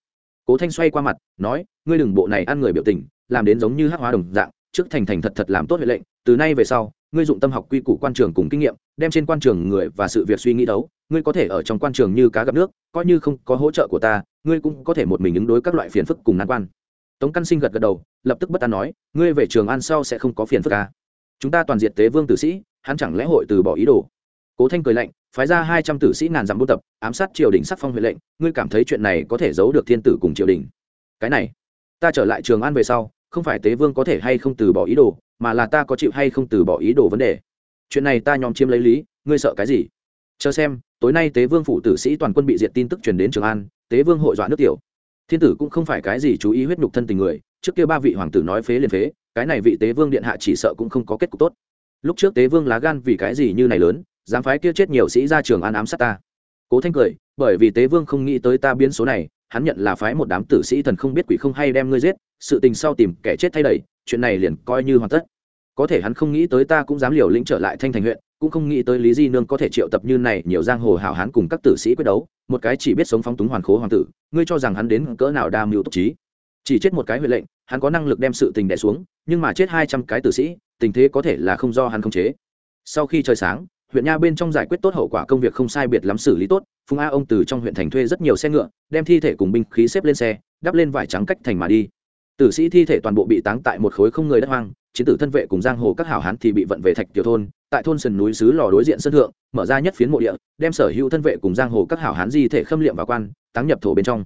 Cố thanh xoay qua mặt, nói, ngươi đừng bộ này ăn người biểu tình, làm đến giống như hắc hóa đồng dạng, trước thành thành thật thật làm tốt huệ lệnh, từ nay về sau, ngươi dụng tâm học quy củ quan trường cùng kinh nghiệm, đem trên quan trường người và sự việc suy nghĩ đấu, ngươi có thể ở trong quan trường như cá gặp nước, coi như không có hỗ trợ của ta, ngươi cũng có thể một mình ứng đối các loại phiền phức cùng nan quan tống căn sinh gật gật đầu, lập tức bất an nói, ngươi về trường An sau sẽ không có phiền phức à. chúng ta toàn diện tế vương tử sĩ, hắn chẳng lẽ hội từ bỏ ý đồ? Cố thanh cười lạnh, phái ra hai trăm tử sĩ ngàn dặm buôn tập, ám sát triều đình sắc phong huệ lệnh, ngươi cảm thấy chuyện này có thể giấu được thiên tử cùng triều đình? Cái này, ta trở lại trường an về sau, không phải tế vương có thể hay không từ bỏ ý đồ, mà là ta có chịu hay không từ bỏ ý đồ vấn đề. Chuyện này ta nhóm chiếm lấy lý, ngươi sợ cái gì? Chờ xem, tối nay tế vương phụ tử sĩ toàn quân bị diệt tin tức truyền đến trường an, tế vương hội dọa nước tiểu thiên tử cũng không phải cái gì chú ý huyết nhục thân tình người, trước kia ba vị hoàng tử nói phế liền phế, cái này vị tế vương điện hạ chỉ sợ cũng không có kết cục tốt. Lúc trước tế vương lá gan vì cái gì như này lớn, dám phái kia chết nhiều sĩ ra trường an ám sát ta. Cố thanh cười, bởi vì tế vương không nghĩ tới ta biến số này, hắn nhận là phái một đám tử sĩ thần không biết quỷ không hay đem ngươi giết, sự tình sau tìm kẻ chết thay đầy chuyện này liền coi như hoàn tất. Có thể hắn không nghĩ tới ta cũng dám liều lĩnh trở lại thanh thành huyện cũng không nghĩ tới lý di nương có thể triệu tập như này nhiều giang hồ hảo hán cùng các tử sĩ quyết đấu, một cái chỉ biết sống phóng túng hoàn khố hoàng tử, ngươi cho rằng hắn đến cỡ nào đa mưu túc trí. Chỉ chết một cái huệ lệnh, hắn có năng lực đem sự tình đẻ xuống, nhưng mà chết hai trăm cái tử sĩ, tình thế có thể là không do hắn không chế. Sau khi trời sáng, huyện nha bên trong giải quyết tốt hậu quả công việc không sai biệt lắm xử lý tốt, phùng a ông từ trong huyện thành thuê rất nhiều xe ngựa, đem thi thể cùng binh khí xếp lên xe, đắp lên vải trắng cách thành mà đi. Tử sĩ thi thể toàn bộ bị táng tại một khối không người đất hoang chiến tử thân vệ cùng giang hồ các hảo hán thì bị vận về thạch tiểu thôn, tại thôn sườn núi xứ lò đối diện sân thượng, mở ra nhất phiến mộ địa, đem sở hữu thân vệ cùng giang hồ các hảo hán di thể khâm liệm vào quan, táng nhập thổ bên trong.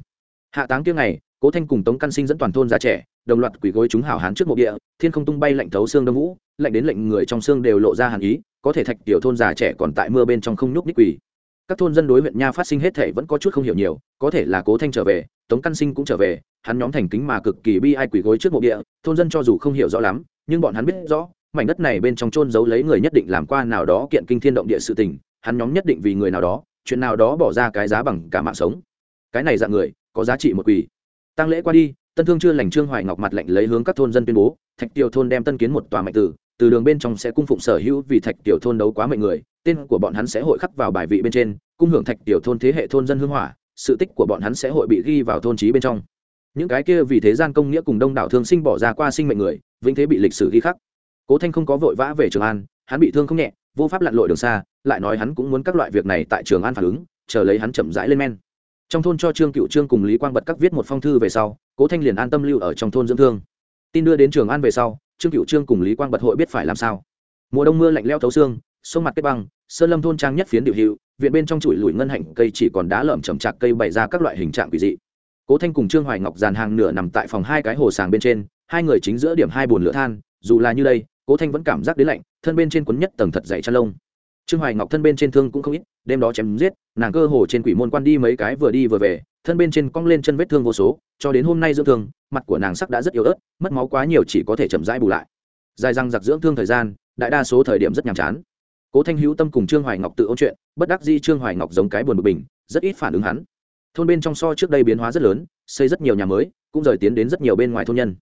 Hạ táng kia ngày, cố thanh cùng tống căn sinh dẫn toàn thôn ra trẻ, đồng loạt quỳ gối chúng hảo hán trước mộ địa, thiên không tung bay lạnh thấu xương đông vũ, lạnh đến lệnh người trong xương đều lộ ra hàn ý, có thể thạch tiểu thôn già trẻ còn tại mưa bên trong không nhúc ních quỳ. Các thôn dân đối huyện nha phát sinh hết thể vẫn có chút không hiểu nhiều, có thể là cố thanh trở về tống căn sinh cũng trở về, hắn nhóm thành kính mà cực kỳ bi ai quỷ gối trước mộ địa, thôn dân cho dù không hiểu rõ lắm, nhưng bọn hắn biết rõ, mảnh đất này bên trong trôn giấu lấy người nhất định làm qua nào đó kiện kinh thiên động địa sự tình, hắn nhóm nhất định vì người nào đó, chuyện nào đó bỏ ra cái giá bằng cả mạng sống cái này dạng người, có giá trị một quỷ. tăng lễ qua đi, tân thương chưa lành trương hoài ngọc mặt lệnh lấy hướng các thôn dân tuyên bố, thạch tiểu thôn đem tân kiến một tòa mạnh tử, từ đường bên trong sẽ cung phụng sở hữu vì thạch tiểu thôn đấu quá mệnh người, tên của bọn hắn sẽ hội khắc vào bài vị bên trên, cung hưởng thạch tiểu thôn thế hệ thôn dân hương hỏa sự tích của bọn hắn sẽ hội bị ghi vào thôn trí bên trong. Những cái kia vì thế gian công nghĩa cùng đông đảo thương sinh bỏ ra qua sinh mệnh người, vĩnh thế bị lịch sử ghi khắc. Cố thanh không có vội vã về trường an, hắn bị thương không nhẹ, vô pháp lặn lội đường xa, lại nói hắn cũng muốn các loại việc này tại trường an phản ứng, chờ lấy hắn chậm rãi lên men. Trong thôn cho trương cựu trương cùng lý quang bật các viết một phong thư về sau, cố thanh liền an tâm lưu ở trong thôn dưỡng thương. Tin đưa đến trường an về sau, trương cựu trương cùng lý quang bật hội biết phải làm sao. Mùa đông mưa lạnh leo thấu xương, sông mặt kết băng sơn lâm thôn trang nhất phiến điệu hữu, viện bên trong chùi lùi ngân hạnh cây chỉ còn đá lởm chầm chạc cây bày ra các loại hình trạng quỷ dị. Cố thanh cùng trương hoài ngọc dàn hàng nửa nằm tại phòng hai cái hồ sàng bên trên, hai người chính giữa điểm hai bồn lửa than, dù là như đây, cố thanh vẫn cảm giác đến lạnh, thân bên trên quấn nhất tầng thật dày chăn lông. Trương hoài ngọc thân bên trên thương cũng không ít, đêm đó chém giết, nàng cơ hồ trên quỷ môn quan đi mấy cái vừa đi vừa về, thân bên trên cong lên chân vết thương vô số, cho đến hôm nay dưỡng thương, mặt của nàng sắc đã rất yếu ớt, mất máu quá nhiều chỉ có thể chậm rãi bù lại. Dài răng giặc dưỡng thương thời gian, đại đa số thời điểm rất nhàm chán cố thanh hữu tâm cùng trương hoài ngọc tự ôn chuyện, bất đắc di trương hoài ngọc giống cái buồn bực bình, rất ít phản ứng hắn. Thôn bên trong so trước đây biến hóa rất lớn, xây rất nhiều nhà mới, cũng rời tiến đến rất nhiều bên ngoài thôn nhân.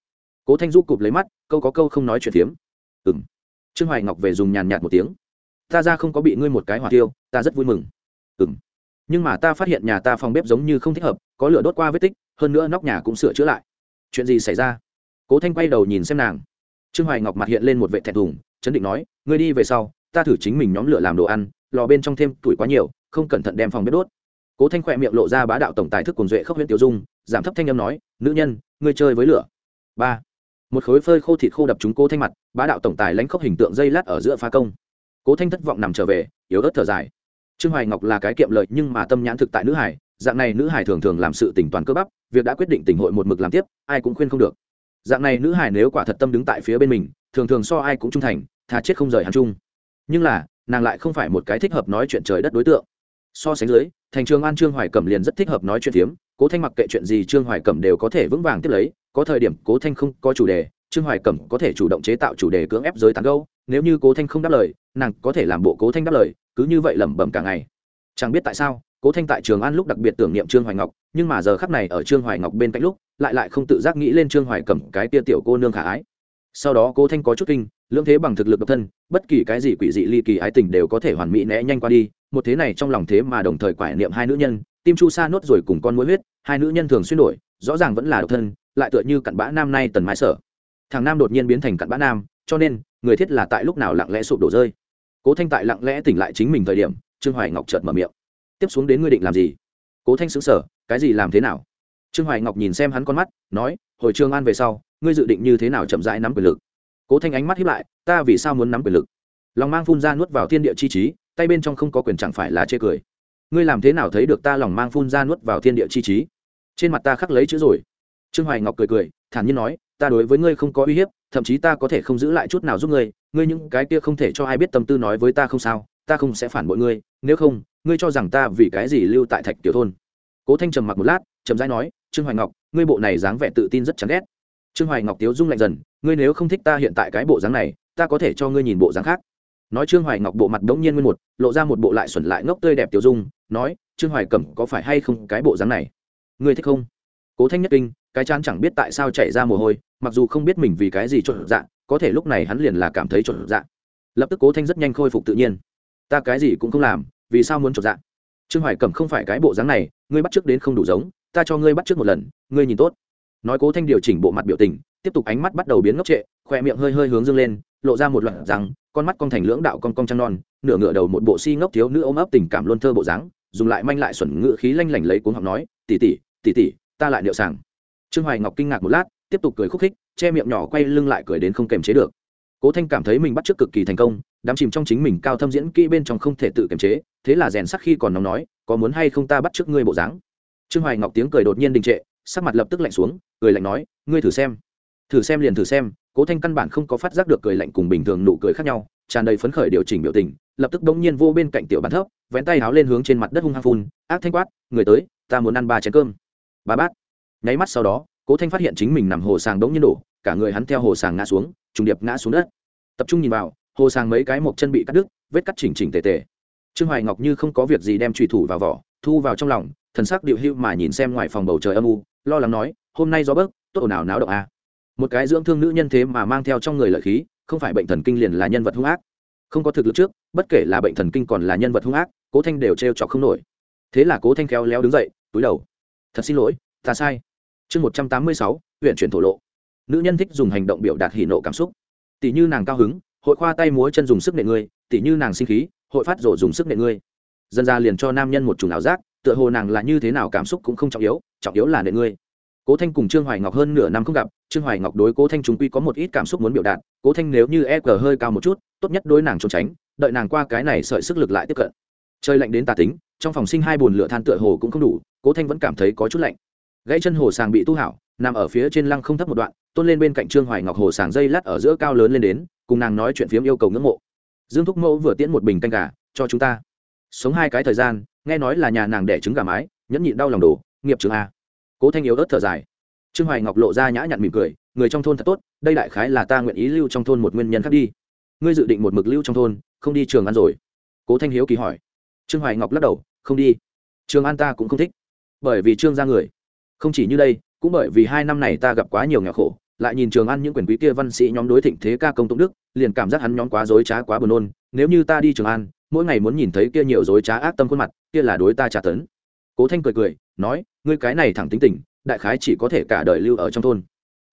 Cố thanh du cụp lấy mắt, câu có câu không nói chuyện phiếm. Ừ m trương hoài ngọc về dùng nhàn nhạt một tiếng. Ta ra không có bị ngươi một cái hỏa tiêu ta rất vui mừng. Ừ m nhưng mà ta phát hiện nhà ta phòng bếp giống như không thích hợp, có lửa đốt qua vết tích, hơn nữa nóc nhà cũng sửa chữa lại. Chuyện gì xảy ra? Cố thanh quay đầu nhìn xem nàng. Trương hoài ngọc mặt hiện lên một vệ thẹn thùng, chấn định nói, ngươi đi về sau ta thử chính mình nhóm lửa làm đồ ăn, lò bên trong thêm tuổi quá nhiều, không cẩn thận đem phòng bếp đốt. Cố thanh khỏe miệng lộ ra bá đạo tổng tài thức cùng duệ khốc huyện tiểu dung, giảm thấp thanh âm nói, nữ nhân, ngươi chơi với lửa. Ba. Một khối phơi khô thịt khô đập chúng cố thanh mặt, bá đạo tổng tài lãnh khốc hình tượng dây lát ở giữa pha công. Cố thanh thất vọng nằm trở về, yếu ớt thở dài. Trương hoài ngọc là cái kiệm lợi nhưng mà tâm nhãn thực tại nữ hải, dạng này nữ hải thường thường làm sự tỉnh toàn cơ bắp, việc đã quyết định tỉnh hội một mực làm tiếp, ai cũng khuyên không được. Dạng này nữ hải nếu quả thật tâm đứng tại phía bên mình, thường thường so ai cũng trung thành, thà chết không rời hắn chung nhưng là, nàng lại không phải một cái thích hợp nói chuyện trời đất đối tượng. So sánh dưới, thành trường an, trương hoài cẩm liền rất thích hợp nói chuyện phiếm. Cố thanh mặc kệ chuyện gì trương hoài cẩm đều có thể vững vàng tiếp lấy. Có thời điểm cố thanh không có chủ đề, trương hoài cẩm có thể chủ động chế tạo chủ đề cưỡng ép giới tán gâu nếu như cố thanh không đáp lời, nàng có thể làm bộ cố thanh đáp lời, cứ như vậy lẩm bẩm cả ngày. Chẳng biết tại sao, cố thanh tại trường an lúc đặc biệt tưởng niệm trương hoài ngọc, nhưng mà giờ khắp này ở trương hoài ngọc bên cạnh lúc, lại lại không tự giác nghĩ lên trương hoài cẩm cái tia tiểu cô nương khả ái sau đó cố thanh có chút kinh, lưỡng thế bằng thực lực độc thân, bất kỳ cái gì quỷ dị ly kỳ ái tình đều có thể hoàn mỹ né nhanh qua đi, một thế này trong lòng thế mà đồng thời quải niệm hai nữ nhân, tim chu sa nốt rồi cùng con mũi huyết, hai nữ nhân thường xuyên đổi, rõ ràng vẫn là độc thân, lại tựa như cặn bã nam nay tần mái sở. Thằng nam đột nhiên biến thành cặn bã nam, cho nên, người thiết là tại lúc nào lặng lẽ sụp đổ rơi. Cố thanh tại lặng lẽ tỉnh lại chính mình thời điểm, trương hoài ngọc chợt mở miệng. Tiếp xuống đến ngươi định làm gì? Cố thanh xứng sở cái gì làm thế nào? Trương hoài ngọc nhìn xem hắn con mắt, nói hồi trường an về sau, ngươi dự định như thế nào chậm rãi nắm quyền lực? Cố thanh ánh mắt hiếp lại, ta vì sao muốn nắm quyền lực? Lòng mang phun ra nuốt vào thiên địa chi trí, tay bên trong không có quyền chẳng phải là chê cười. Ngươi làm thế nào thấy được ta lòng mang phun ra nuốt vào thiên địa chi trí? Trên mặt ta khắc lấy chữ rồi. Trương hoài ngọc cười cười, thản nhiên nói, ta đối với ngươi không có uy hiếp, thậm chí ta có thể không giữ lại chút nào giúp ngươi ngươi những cái kia không thể cho ai biết tâm tư nói với ta không sao, ta không sẽ phản bội ngươi, nếu không, ngươi cho rằng ta vì cái gì lưu tại thạch tiểu thôn. Cố thanh trầm mặc một lát trầm rãi nói, trương hoài ngọc ngươi bộ này dáng vẻ tự tin rất chán ghét. Trương hoài ngọc tiếu dung lạnh dần, ngươi nếu không thích ta hiện tại cái bộ dáng này, ta có thể cho ngươi nhìn bộ dáng khác. Nói trương hoài ngọc bộ mặt đống nhiên nguyên một, lộ ra một bộ lại xuẩn lại ngốc tươi đẹp tiểu dung, nói, trương hoài cẩm, có phải hay không cái bộ dáng này? Ngươi thích không? Cố thanh nhất kinh, cái chán chẳng biết tại sao chảy ra mồ hôi, mặc dù không biết mình vì cái gì trộn dạ có thể lúc này hắn liền là cảm thấy trộn dạ. Lập tức cố thanh rất nhanh khôi phục tự nhiên. Ta cái gì cũng không làm, vì sao muốn trộn dạ? Trương hoài cẩm không phải cái bộ dáng này ngươi bắt trước đến không đủ giống, ta cho ngươi bắt trước một lần, ngươi nhìn tốt. Nói cố thanh điều chỉnh bộ mặt biểu tình, tiếp tục ánh mắt bắt đầu biến ngốc trệ, khoe miệng hơi hơi hướng dương lên, lộ ra một loạt rằng, con mắt con thành lưỡng đạo con con trăng non, nửa ngựa đầu một bộ si ngốc thiếu nữ ôm ấp tình cảm luôn thơ bộ dáng, dùng lại manh lại xuẩn ngựa khí lanh lảnh lấy cuốn học nói tỉ tỉ tỉ tỉ ta lại liệu sàng trương hoài ngọc kinh ngạc một lát, tiếp tục cười khúc khích, che miệng nhỏ quay lưng lại cười đến không kềm chế được cố thanh cảm thấy mình bắt trước cực kỳ thành công, đắm chìm trong chính mình cao thâm diễn kỹ bên trong không thể tự kiềm chế, thế là rèn sắc khi còn nóng nói, có muốn hay không ta bắt trước ngươi bộ dáng? Trương hoài ngọc tiếng cười đột nhiên đình trệ, sắc mặt lập tức lạnh xuống, cười lạnh nói, ngươi thử xem thử xem liền thử xem. Cố thanh căn bản không có phát giác được cười lạnh cùng bình thường nụ cười khác nhau, tràn đầy phấn khởi điều chỉnh biểu tình, lập tức bỗng nhiên vô bên cạnh tiểu bàn thấp, vén tay háo lên hướng trên mặt đất hung hăng phun, ác thanh quát, người tới, ta muốn ăn ba chén cơm. Ba bát. Nháy mắt sau đó, cố thanh phát hiện chính mình nằm hồ sàng đống nhiên đổ, cả người hắn theo hồ sàng ngã xuống, trùng điệp ngã xuống đất tập trung nhìn vào, hồ sàng mấy cái một chân bị cắt đứt, vết cắt chỉnh chỉnh tề tề. Trương hoài ngọc như không có việc gì đem trùy thủ vào vỏ, thu vào trong lòng, thần sắc điệu hữu mà nhìn xem ngoài phòng bầu trời âm u, lo lắng nói, hôm nay gió bớt tốt ồn ào náo động a à. một cái dưỡng thương nữ nhân thế mà mang theo trong người lợi khí, không phải bệnh thần kinh liền là nhân vật hung ác. Không có thực lực trước, bất kể là bệnh thần kinh còn là nhân vật hung ác, cố thanh đều t r không nổi. Thế là cố thanh khéo léo đứng dậy, túi đầu. Thật xin lỗi, ta sai. Chương một trăm tám mươi sáu, huyện chuyển thổ lộ. Nữ nhân thích dùng hành động biểu đạt hỉ nộ cảm xúc tỷ như nàng cao hứng, hội khoa tay múa chân dùng sức nệ ngươi, tỷ như nàng sinh khí, hội phát rổ dùng sức nệ ngươi. Dân ra liền cho nam nhân một chủng ảo giác, tựa hồ nàng là như thế nào cảm xúc cũng không trọng yếu trọng yếu là nệ ngươi. Cố thanh cùng trương hoài ngọc hơn nửa năm không gặp, trương hoài ngọc đối cố thanh chúng quy có một ít cảm xúc muốn biểu đạt, cố thanh nếu như e g hơi cao một chút, tốt nhất đối nàng trốn tránh, đợi nàng qua cái này sợi sức lực lại tiếp cận. Trời lạnh đến tà tính, trong phòng sinh hai bồn lửa than tựa hồ cũng không đủ, cố thanh vẫn cảm thấy có chút lạnh gãy chân hồ sàng bị tu hảo, nằm ở phía trên lăng không thấp một đoạn, tôn lên bên cạnh trương hoài ngọc hồ sàng dây lát ở giữa cao lớn lên đến, cùng nàng nói chuyện phiếm yêu cầu ngưỡng mộ. Dương thúc mẫu vừa tiễn một bình canh gà, cho chúng ta. Sống hai cái thời gian, nghe nói là nhà nàng đẻ trứng gà mái, nhẫn nhịn đau lòng đồ nghiệp trường a. Cố thanh yếu ớt thở dài. Trương hoài ngọc lộ ra nhã nhặn mỉm cười, người trong thôn thật tốt, đây đại khái là ta nguyện ý lưu trong thôn một nguyên nhân khác đi. Ngươi dự định một mực lưu trong thôn, không đi trường ăn rồi. Cố thanh hiếu kỳ hỏi. Trương hoài ngọc lắc đầu, không đi. Trường an ta cũng không thích. Bởi vì trương ra người không chỉ như đây, cũng bởi vì hai năm này ta gặp quá nhiều nghèo khổ, lại nhìn trường ăn những quyền quý kia văn sĩ nhóm đối thịnh thế ca công tụng đức, liền cảm giác hắn nhóm quá dối trá quá buồn nôn. Nếu như ta đi trường an mỗi ngày muốn nhìn thấy kia nhiều dối trá ác tâm khuôn mặt, kia là đối ta trả tấn. Cố thanh cười cười, nói, ngươi cái này thẳng tính tình, đại khái chỉ có thể cả đời lưu ở trong thôn.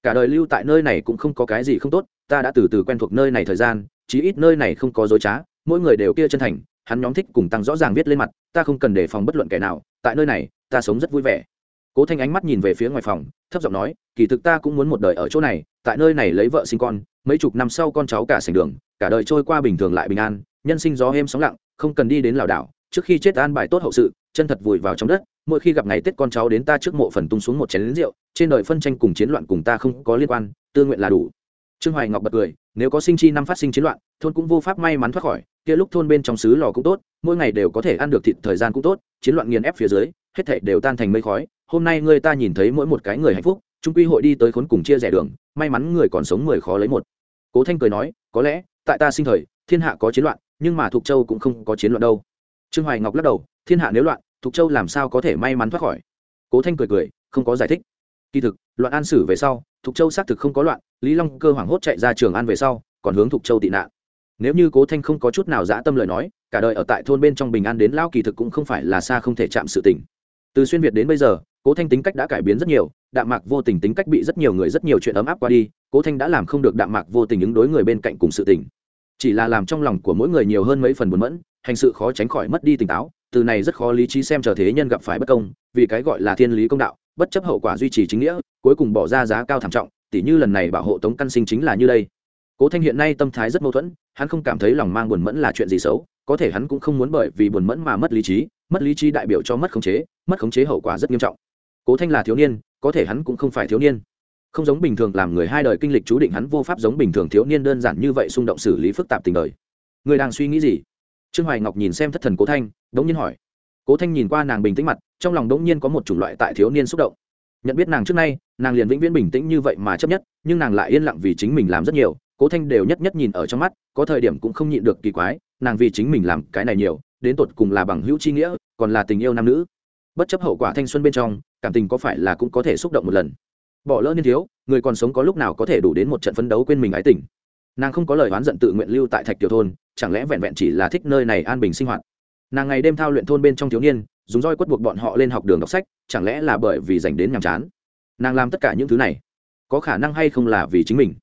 Cả đời lưu tại nơi này cũng không có cái gì không tốt, ta đã từ từ quen thuộc nơi này thời gian, chí ít nơi này không có dối trá, mỗi người đều kia chân thành, hắn nhóm thích cùng tăng rõ ràng viết lên mặt, ta không cần đề phòng bất luận kẻ nào, tại nơi này, ta sống rất vui vẻ cố thanh ánh mắt nhìn về phía ngoài phòng, thấp giọng nói, kỳ thực ta cũng muốn một đời ở chỗ này, tại nơi này lấy vợ sinh con, mấy chục năm sau con cháu cả sành đường, cả đời trôi qua bình thường lại bình an, nhân sinh gió êm sóng lặng, không cần đi đến lảo đảo, trước khi chết an bài tốt hậu sự, chân thật vùi vào trong đất, mỗi khi gặp ngày tết con cháu đến ta trước mộ phần tung xuống một chén lính rượu, trên đời phân tranh cùng chiến loạn cùng ta không có liên quan, tư nguyện là đủ. Trương hoài ngọc bật cười, nếu có sinh chi năm phát sinh chiến loạn, thôn cũng vô pháp may mắn thoát khỏi, kia lúc thôn bên trong xứ lò cũng tốt, mỗi ngày đều có thể ăn được thịt thời gian cũng tốt, chiến loạn nghiền ép phía dưới hết thảy đều tan thành mây khói, hôm nay người ta nhìn thấy mỗi một cái người hạnh phúc, chúng quy hội đi tới khốn cùng chia rẽ đường, may mắn người còn sống mười khó lấy một. Cố thanh cười nói, có lẽ, tại ta sinh thời, thiên hạ có chiến loạn, nhưng mà thục châu cũng không có chiến loạn đâu. Trương hoài ngọc lắc đầu, thiên hạ nếu loạn, thục châu làm sao có thể may mắn thoát khỏi? Cố thanh cười cười, không có giải thích. Kỳ thực, loạn an xử về sau, thục châu xác thực không có loạn, lý long cơ hoảng hốt chạy ra trường an về sau, còn hướng thục châu tị nạn. Nếu như cố thanh không có chút nào dã tâm lời nói, cả đời ở tại thôn bên trong bình an đến lao kỳ thực cũng không phải là xa không thể chạm sự tình từ xuyên việt đến bây giờ, cố thanh tính cách đã cải biến rất nhiều, đạm mạc vô tình tính cách bị rất nhiều người rất nhiều chuyện ấm áp qua đi, cố thanh đã làm không được đạm mạc vô tình ứng đối người bên cạnh cùng sự tình. Chỉ là làm trong lòng của mỗi người nhiều hơn mấy phần buồn mẫn, hành sự khó tránh khỏi mất đi tỉnh táo, từ này rất khó lý trí xem chờ thế nhân gặp phải bất công, vì cái gọi là thiên lý công đạo, bất chấp hậu quả duy trì chính nghĩa, cuối cùng bỏ ra giá cao thảm trọng, tỉ như lần này bảo hộ tống căn sinh chính là như đây. Cố thanh hiện nay tâm thái rất mâu thuẫn, hắn không cảm thấy lòng mang buồn mẫn là chuyện gì xấu, có thể hắn cũng không muốn bởi vì buồn mẫn mà mất lý trí mất lý trí đại biểu cho mất khống chế, mất khống chế hậu quả rất nghiêm trọng. Cố thanh là thiếu niên, có thể hắn cũng không phải thiếu niên. Không giống bình thường làm người hai đời kinh lịch chú định hắn vô pháp giống bình thường thiếu niên đơn giản như vậy xung động xử lý phức tạp tình đời. Người đang suy nghĩ gì? Trương hoài ngọc nhìn xem thất thần cố thanh, đống nhiên hỏi. Cố thanh nhìn qua nàng bình tĩnh mặt, trong lòng đống nhiên có một chủng loại tại thiếu niên xúc động. Nhận biết nàng trước nay, nàng liền vĩnh viễn bình tĩnh như vậy mà chấp nhất, nhưng nàng lại yên lặng vì chính mình làm rất nhiều, cố thanh đều nhất nhất nhìn ở trong mắt, có thời điểm cũng không nhịn được kỳ quái, nàng vì chính mình làm cái này nhiều đến tột cùng là bằng hữu chi nghĩa, còn là tình yêu nam nữ. Bất chấp hậu quả thanh xuân bên trong, cảm tình có phải là cũng có thể xúc động một lần. Bỏ lỡ niên thiếu, người còn sống có lúc nào có thể đủ đến một trận phấn đấu quên mình ái tình? Nàng không có lời oán giận tự nguyện lưu tại thạch tiểu thôn, chẳng lẽ vẹn vẹn chỉ là thích nơi này an bình sinh hoạt? Nàng ngày đêm thao luyện thôn bên trong thiếu niên, dùng roi quất buộc bọn họ lên học đường đọc sách, chẳng lẽ là bởi vì dành đến nhàm chán? Nàng làm tất cả những thứ này, có khả năng hay không là vì chính mình?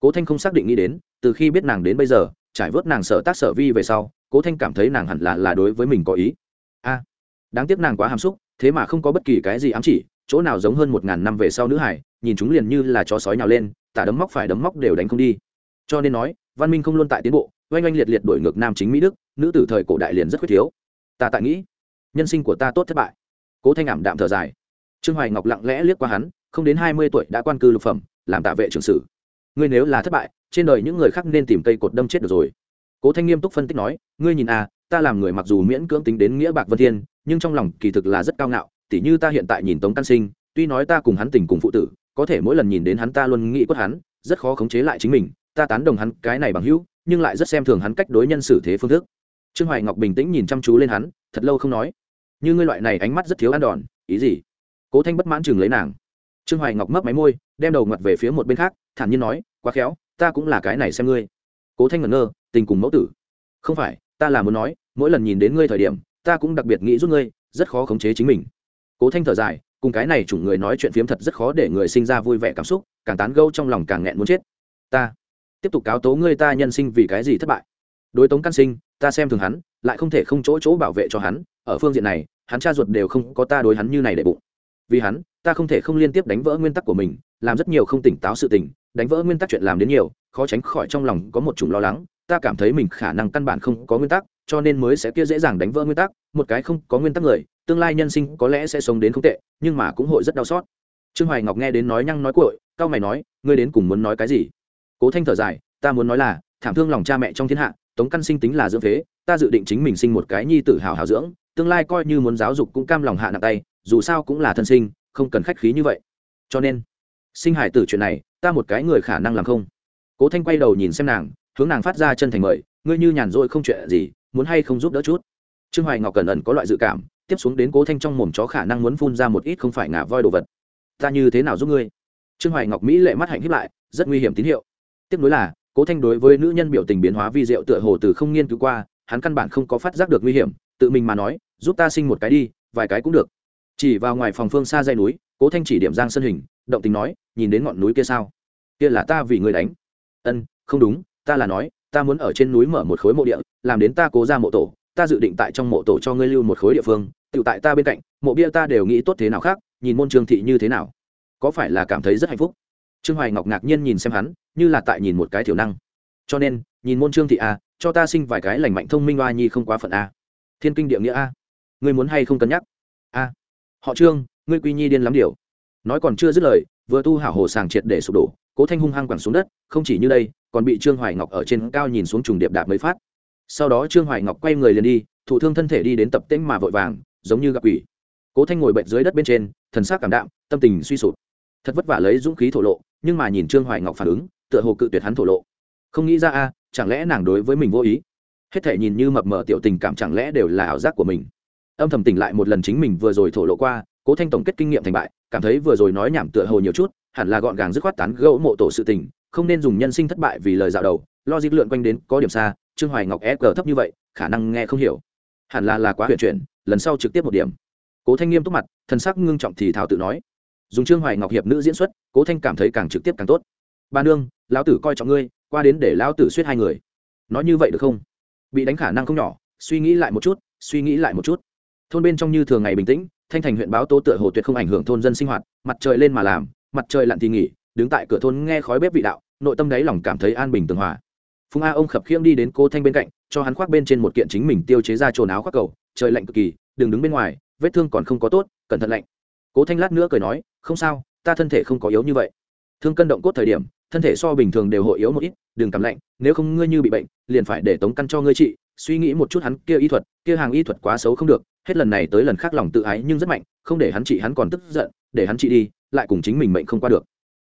Cố thanh không xác định nghĩ đến, từ khi biết nàng đến bây giờ trải vớt nàng sở tác sở vi về sau, cố thanh cảm thấy nàng hẳn là là đối với mình có ý. A, đáng tiếc nàng quá hàm xúc, thế mà không có bất kỳ cái gì ám chỉ, chỗ nào giống hơn một ngàn năm về sau nữ hải, nhìn chúng liền như là chó sói nhào lên, tả đấm móc phải đấm móc đều đánh không đi. Cho nên nói, văn minh không luôn tại tiến bộ, oanh oanh liệt liệt đổi ngược nam chính mỹ đức, nữ tử thời cổ đại liền rất khuyết thiếu. Ta tại nghĩ, nhân sinh của ta tốt thất bại. Cố thanh ảm đạm thở dài. Trương hoài ngọc lặng lẽ liếc qua hắn, không đến hai mươi tuổi đã quan cư lục phẩm, làm tạ vệ trưởng sử ngươi nếu là thất bại, trên đời những người khác nên tìm cây cột đâm chết được rồi. Cố thanh nghiêm túc phân tích nói, ngươi nhìn à ta làm người mặc dù miễn cưỡng tính đến nghĩa bạc vân thiên, nhưng trong lòng kỳ thực là rất cao ngạo, tỉ như ta hiện tại nhìn tống căn sinh, tuy nói ta cùng hắn tình cùng phụ tử, có thể mỗi lần nhìn đến hắn ta luôn nghĩ quất hắn, rất khó khống chế lại chính mình, ta tán đồng hắn cái này bằng hữu, nhưng lại rất xem thường hắn cách đối nhân xử thế phương thức. Trương hoài ngọc bình tĩnh nhìn chăm chú lên hắn, thật lâu không nói. Như ngươi loại này ánh mắt rất thiếu ăn đòn, ý gì? Cố thanh bất mãn chừng lấy nàng. Trương hoài ngọc mấp máy môi, đem đầu ngặt về phía một bên khác thản nhiên nói, quá khéo, ta cũng là cái này xem ngươi. Cố thanh ngẩn ngơ, tình cùng mẫu tử. Không phải, ta là muốn nói, mỗi lần nhìn đến ngươi thời điểm, ta cũng đặc biệt nghĩ giúp ngươi, rất khó khống chế chính mình. Cố thanh thở dài, cùng cái này chủng người nói chuyện phiếm thật rất khó để người sinh ra vui vẻ cảm xúc, càng tán gâu trong lòng càng nghẹn muốn chết. Ta, tiếp tục cáo tố ngươi ta nhân sinh vì cái gì thất bại. Đối tống căn sinh, ta xem thường hắn, lại không thể không chỗ chỗ bảo vệ cho hắn, ở phương diện này, hắn cha ruột đều không có ta đối hắn như này để bụng. Vì hắn, ta không thể không liên tiếp đánh vỡ nguyên tắc của mình, làm rất nhiều không tỉnh táo sự tình đánh vỡ nguyên tắc chuyện làm đến nhiều, khó tránh khỏi trong lòng có một chủng lo lắng, ta cảm thấy mình khả năng căn bản không có nguyên tắc, cho nên mới sẽ kia dễ dàng đánh vỡ nguyên tắc, một cái không có nguyên tắc người, tương lai nhân sinh có lẽ sẽ sống đến không tệ, nhưng mà cũng hội rất đau xót. Trương hoài ngọc nghe đến nói nhăng nói cội cao mày nói, ngươi đến cùng muốn nói cái gì? Cố thanh thở dài, ta muốn nói là, thảm thương lòng cha mẹ trong thiên hạ, tống căn sinh tính là dưỡng phế, ta dự định chính mình sinh một cái nhi tử hào hào dưỡng, tương lai coi như muốn giáo dục cũng cam lòng hạ nặng tay, dù sao cũng là thân sinh, không cần khách khí như vậy. Cho nên sinh hải tử chuyện này, ta một cái người khả năng làm không. Cố thanh quay đầu nhìn xem nàng, hướng nàng phát ra chân thành mời, ngươi như nhàn rỗi không chuyện gì, muốn hay không giúp đỡ chút? Trương hoài ngọc cẩn ẩn có loại dự cảm, tiếp xuống đến cố thanh trong mồm chó khả năng muốn phun ra một ít không phải ngả voi đồ vật. Ta như thế nào giúp ngươi? Trương hoài ngọc mỹ lệ mắt hạnh hiếp lại, rất nguy hiểm tín hiệu. Tiếp nối là, cố thanh đối với nữ nhân biểu tình biến hóa vi diệu tựa hồ từ không nghiên cứu qua, hắn căn bản không có phát giác được nguy hiểm, tự mình mà nói, giúp ta sinh một cái đi, vài cái cũng được. Chỉ vào ngoài phòng phương xa dây núi, cố thanh chỉ điểm giang sân hình động tình nói, nhìn đến ngọn núi kia sao? Kia là ta vì người đánh. Ân, không đúng, ta là nói, ta muốn ở trên núi mở một khối mộ địa, làm đến ta cố ra mộ tổ, ta dự định tại trong mộ tổ cho ngươi lưu một khối địa phương tự tại ta bên cạnh, mộ bia ta đều nghĩ tốt thế nào khác, nhìn môn trương thị như thế nào. Có phải là cảm thấy rất hạnh phúc? Trương hoài ngọc ngạc nhiên nhìn xem hắn, như là tại nhìn một cái thiểu năng. Cho nên, nhìn môn trương thị a cho ta sinh vài cái lành mạnh thông minh oa nhi không quá phận a thiên kinh địa nghĩa a, ngươi muốn hay không cân nhắc? A, họ trương, ngươi quy nhi điên lắm điều nói còn chưa dứt lời, vừa tu hảo hồ sàng triệt để sụp đổ, cố thanh hung hăng quẳng xuống đất, không chỉ như đây, còn bị trương hoài ngọc ở trên cao nhìn xuống trùng điệp đạp mới phát. Sau đó trương hoài ngọc quay người liền đi, thụ thương thân thể đi đến tập tễnh mà vội vàng, giống như gặp quỷ. Cố thanh ngồi bệnh dưới đất bên trên, thần sắc cảm đạm, tâm tình suy sụp. Thật vất vả lấy dũng khí thổ lộ, nhưng mà nhìn trương hoài ngọc phản ứng, tựa hồ cự tuyệt hắn thổ lộ. Không nghĩ ra a, chẳng lẽ nàng đối với mình vô ý? Hết thể nhìn như mập mờ tiểu tình cảm chẳng lẽ đều là ảo giác của mình? Âm thầm tỉnh lại một lần chính mình vừa rồi thổ lộ qua cố thanh tổng kết kinh nghiệm thành bại, cảm thấy vừa rồi nói nhảm tựa hồ nhiều chút, hẳn là gọn gàng dứt khoát tán gẫu mộ tổ sự tình, không nên dùng nhân sinh thất bại vì lời dạo đầu, lo dịch lượn quanh đến có điểm xa, trương hoài ngọc e thấp như vậy, khả năng nghe không hiểu. Hẳn là là quá huyền chuyển, lần sau trực tiếp một điểm. Cố thanh nghiêm túc mặt, thần sắc ngưng trọng thì thảo tự nói. Dùng trương hoài ngọc hiệp nữ diễn xuất, cố thanh cảm thấy càng trực tiếp càng tốt. Ba nương, lão tử coi trọng ngươi, qua đến để lão tử suýt hai người. Nói như vậy được không? Bị đánh khả năng không nhỏ, suy nghĩ lại một chút, suy nghĩ lại một chút. Thôn bên trong như thường ngày bình tĩnh thanh thành huyện báo tố tựa hồ tuyệt không ảnh hưởng thôn dân sinh hoạt, mặt trời lên mà làm, mặt trời lặn thì nghỉ, đứng tại cửa thôn nghe khói bếp vị đạo, nội tâm đáy lòng cảm thấy an bình tường hòa. Phùng a ông khập khiễng đi đến cô thanh bên cạnh, cho hắn khoác bên trên một kiện chính mình tiêu chế ra trồn áo khoác cầu, trời lạnh cực kỳ, đừng đứng bên ngoài, vết thương còn không có tốt, cẩn thận lạnh. Cố thanh lát nữa cười nói, không sao, ta thân thể không có yếu như vậy. Thương cân động cốt thời điểm, thân thể so bình thường đều hội yếu một ít, đừng cảm lạnh, nếu không ngươi như bị bệnh, liền phải để tống căn cho ngươi trị suy nghĩ một chút hắn, kia y thuật, kia hàng y thuật quá xấu không được, hết lần này tới lần khác lòng tự ái nhưng rất mạnh, không để hắn trị, hắn còn tức giận, để hắn trị đi, lại cùng chính mình mệnh không qua được.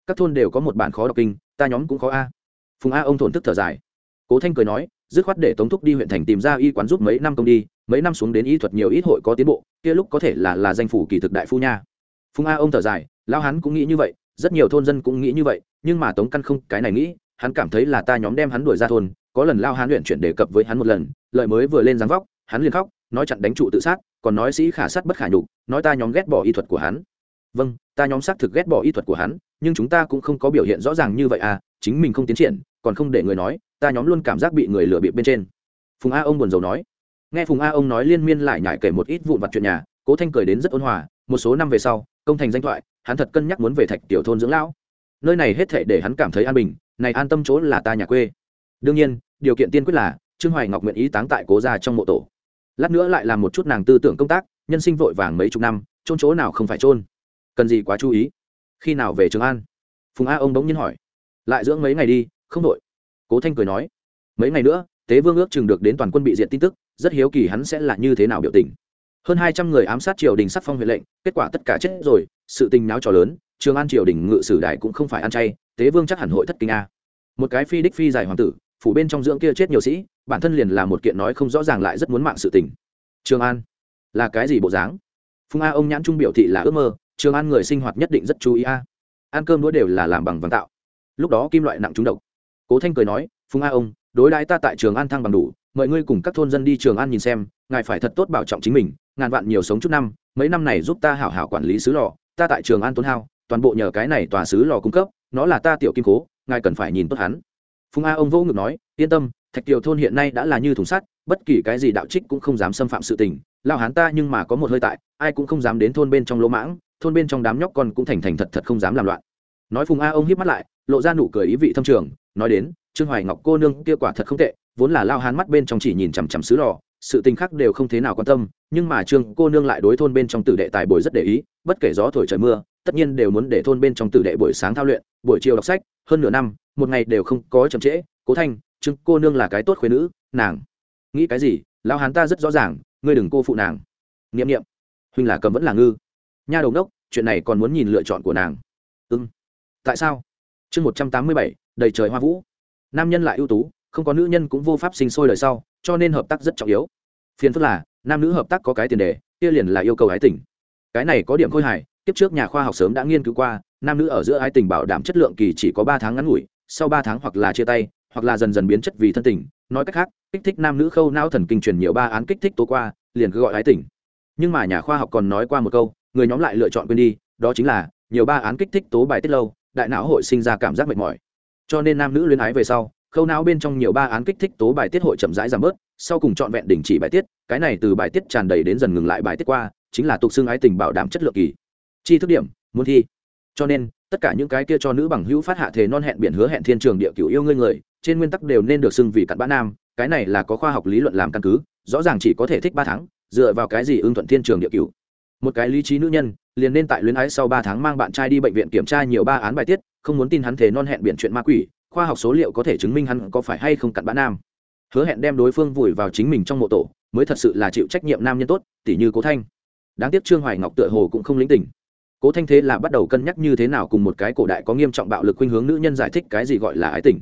Các thôn đều có một bản khó đọc kinh, ta nhóm cũng khó a. Phùng a ông thổn thức thở dài. Cố thanh cười nói, dứt khoát để tống thúc đi huyện thành tìm ra y quán giúp mấy năm công đi, mấy năm xuống đến y thuật nhiều ít hội có tiến bộ, kia lúc có thể là là danh phủ kỳ thực đại phu nha. Phùng a ông thở dài lao hắn cũng nghĩ như vậy, rất nhiều thôn dân cũng nghĩ như vậy, nhưng mà tống căn không cái này nghĩ, hắn cảm thấy là ta nhóm đem hắn đuổi ra thôn có lần lao hắn luyện chuyển đề cập với hắn một lần lợi mới vừa lên dáng vóc, hắn liền khóc, nói chặn đánh trụ tự sát, còn nói sĩ khả sát bất khả nhục, nói ta nhóm ghét bỏ y thuật của hắn. Vâng ta nhóm xác thực ghét bỏ y thuật của hắn, nhưng chúng ta cũng không có biểu hiện rõ ràng như vậy à chính mình không tiến triển, còn không để người nói, ta nhóm luôn cảm giác bị người lừa bịp bên trên. Phùng a ông buồn rầu nói. Nghe phùng a ông nói liên miên lại nhải kể một ít vụn vặt chuyện nhà, cố thanh cười đến rất ôn hòa, một số năm về sau, công thành danh thoại, hắn thật cân nhắc muốn về thạch tiểu thôn dưỡng lão. Nơi này hết thệ để hắn cảm thấy an bình, này an tâm chỗ là ta nhà quê. Đương nhiên điều kiện tiên quyết là, trương hoài ngọc nguyện ý táng tại cố gia trong mộ tổ. Lát nữa lại làm một chút nàng tư tưởng công tác, nhân sinh vội vàng mấy chục năm trôn chỗ nào không phải trôn cần gì quá chú ý. Khi nào về trường an? Phùng a ông bỗng nhiên hỏi. Lại dưỡng mấy ngày đi, không đội cố thanh cười nói. Mấy ngày nữa, tế vương ước chừng được đến toàn quân bị diệt tin tức, rất hiếu kỳ hắn sẽ là như thế nào biểu tình. Hơn hai trăm người ám sát triều đình sắc phong huyện lệnh, kết quả tất cả chết rồi, sự tình náo trò lớn, trường an triều đình ngự sử đại cũng không phải ăn chay, tế vương chắc hẳn hội thất kinh a. Một cái phi đích phi giải hoàng tử phủ bên trong dưỡng kia chết nhiều sĩ, bản thân liền là một kiện nói không rõ ràng lại rất muốn mạng sự tình. Trường an, là cái gì bộ dáng? Phùng a ông nhãn trung biểu thị là ước mơ, trường an người sinh hoạt nhất định rất chú ý a. Ăn cơm đũa đều là làm bằng vàng tạo. Lúc đó kim loại nặng trúng độc. Cố thanh cười nói, phùng a ông, đối đãi ta tại trường an thăng bằng đủ, mời ngươi cùng các thôn dân đi trường an nhìn xem, ngài phải thật tốt bảo trọng chính mình, ngàn vạn nhiều sống chút năm, mấy năm này giúp ta hảo hảo quản lý xứ lò, ta tại trường an tốn hao, toàn bộ nhờ cái này tòa xứ lò cung cấp, nó là ta tiểu kim cố, ngài cần phải nhìn tốt hắn phùng a ông vô ngực nói, yên tâm, thạch kiều thôn hiện nay đã là như thùng sắt, bất kỳ cái gì đạo trích cũng không dám xâm phạm sự tình. Lao hán ta nhưng mà có một hơi tại, ai cũng không dám đến thôn bên trong lỗ mãng, thôn bên trong đám nhóc con cũng thành thành thật thật không dám làm loạn. Nói phùng a ông hiếp mắt lại, lộ ra nụ cười ý vị thâm trường, nói đến, trương hoài ngọc cô nương kia quả thật không tệ, vốn là lao hán mắt bên trong chỉ nhìn chằm chằm xứ lò, sự tình khác đều không thế nào quan tâm, nhưng mà trương cô nương lại đối thôn bên trong tử đệ tài bồi rất để ý, bất kể gió thổi trời mưa, tất nhiên đều muốn để thôn bên trong tử đệ buổi sáng thao luyện, buổi chiều đọc sách, hơn nửa năm một ngày đều không có chậm trễ, cố thanh chứng cô nương là cái tốt khuyên nữ, nàng. Nghĩ cái gì? Lão hán ta rất rõ ràng, ngươi đừng cô phụ nàng. N i ệ m n i ệ m huynh là cầm vẫn là ngư. Nha đầu đốc, chuyện này còn muốn nhìn lựa chọn của nàng. Ưng tại sao? Chương một trăm tám mươi bảy, đầy trời hoa vũ. Nam nhân lại ưu tú, không có nữ nhân cũng vô pháp sinh sôi đời sau, cho nên hợp tác rất trọng yếu. Phiền phức là, nam nữ hợp tác có cái tiền đề, kia liền là yêu cầu ái tình. Cái này có điểm khôi hài tiếp trước nhà khoa học sớm đã nghiên cứu qua, nam nữ ở giữa ái tình bảo đảm chất lượng kỳ chỉ có ba tháng ngắn ngủi sau ba tháng hoặc là chia tay, hoặc là dần dần biến chất vì thân tình, nói cách khác, kích thích nam nữ khâu não thần kinh truyền nhiều ba án kích thích tố qua, liền cứ gọi ái tình. Nhưng mà nhà khoa học còn nói qua một câu, người nhóm lại lựa chọn quên đi, đó chính là, nhiều ba án kích thích tố bài tiết lâu, đại não hội sinh ra cảm giác mệt mỏi. Cho nên nam nữ luyến ái về sau, khâu não bên trong nhiều ba án kích thích tố bài tiết hội chậm rãi giảm bớt, sau cùng trọn vẹn đình chỉ bài tiết, cái này từ bài tiết tràn đầy đến dần ngừng lại bài tiết qua, chính là tục xương ái tình bảo đảm chất lượng kỳ. Chi thức điểm, muốn thi. Cho nên tất cả những cái kia cho nữ bằng hữu phát hạ thế non hẹn biển hứa hẹn thiên trường địa cửu yêu ngươi người, trên nguyên tắc đều nên được xưng vì cặn bã nam, cái này là có khoa học lý luận làm căn cứ, rõ ràng chỉ có thể thích ba tháng, dựa vào cái gì ưng thuận thiên trường địa cửu. Một cái lý trí nữ nhân, liền nên tại luyến ái sau ba tháng mang bạn trai đi bệnh viện kiểm tra nhiều ba án bài tiết, không muốn tin hắn thế non hẹn biển chuyện ma quỷ, khoa học số liệu có thể chứng minh hắn có phải hay không cặn bã nam. Hứa hẹn đem đối phương vùi vào chính mình trong mộ tổ, mới thật sự là chịu trách nhiệm nam nhân tốt tỷ như cố thanh. Đáng tiếc trương hoài ngọc tựa hồ cũng không lĩnh tình cố thanh thế là bắt đầu cân nhắc như thế nào cùng một cái cổ đại có nghiêm trọng bạo lực khuynh hướng nữ nhân giải thích cái gì gọi là ái tình.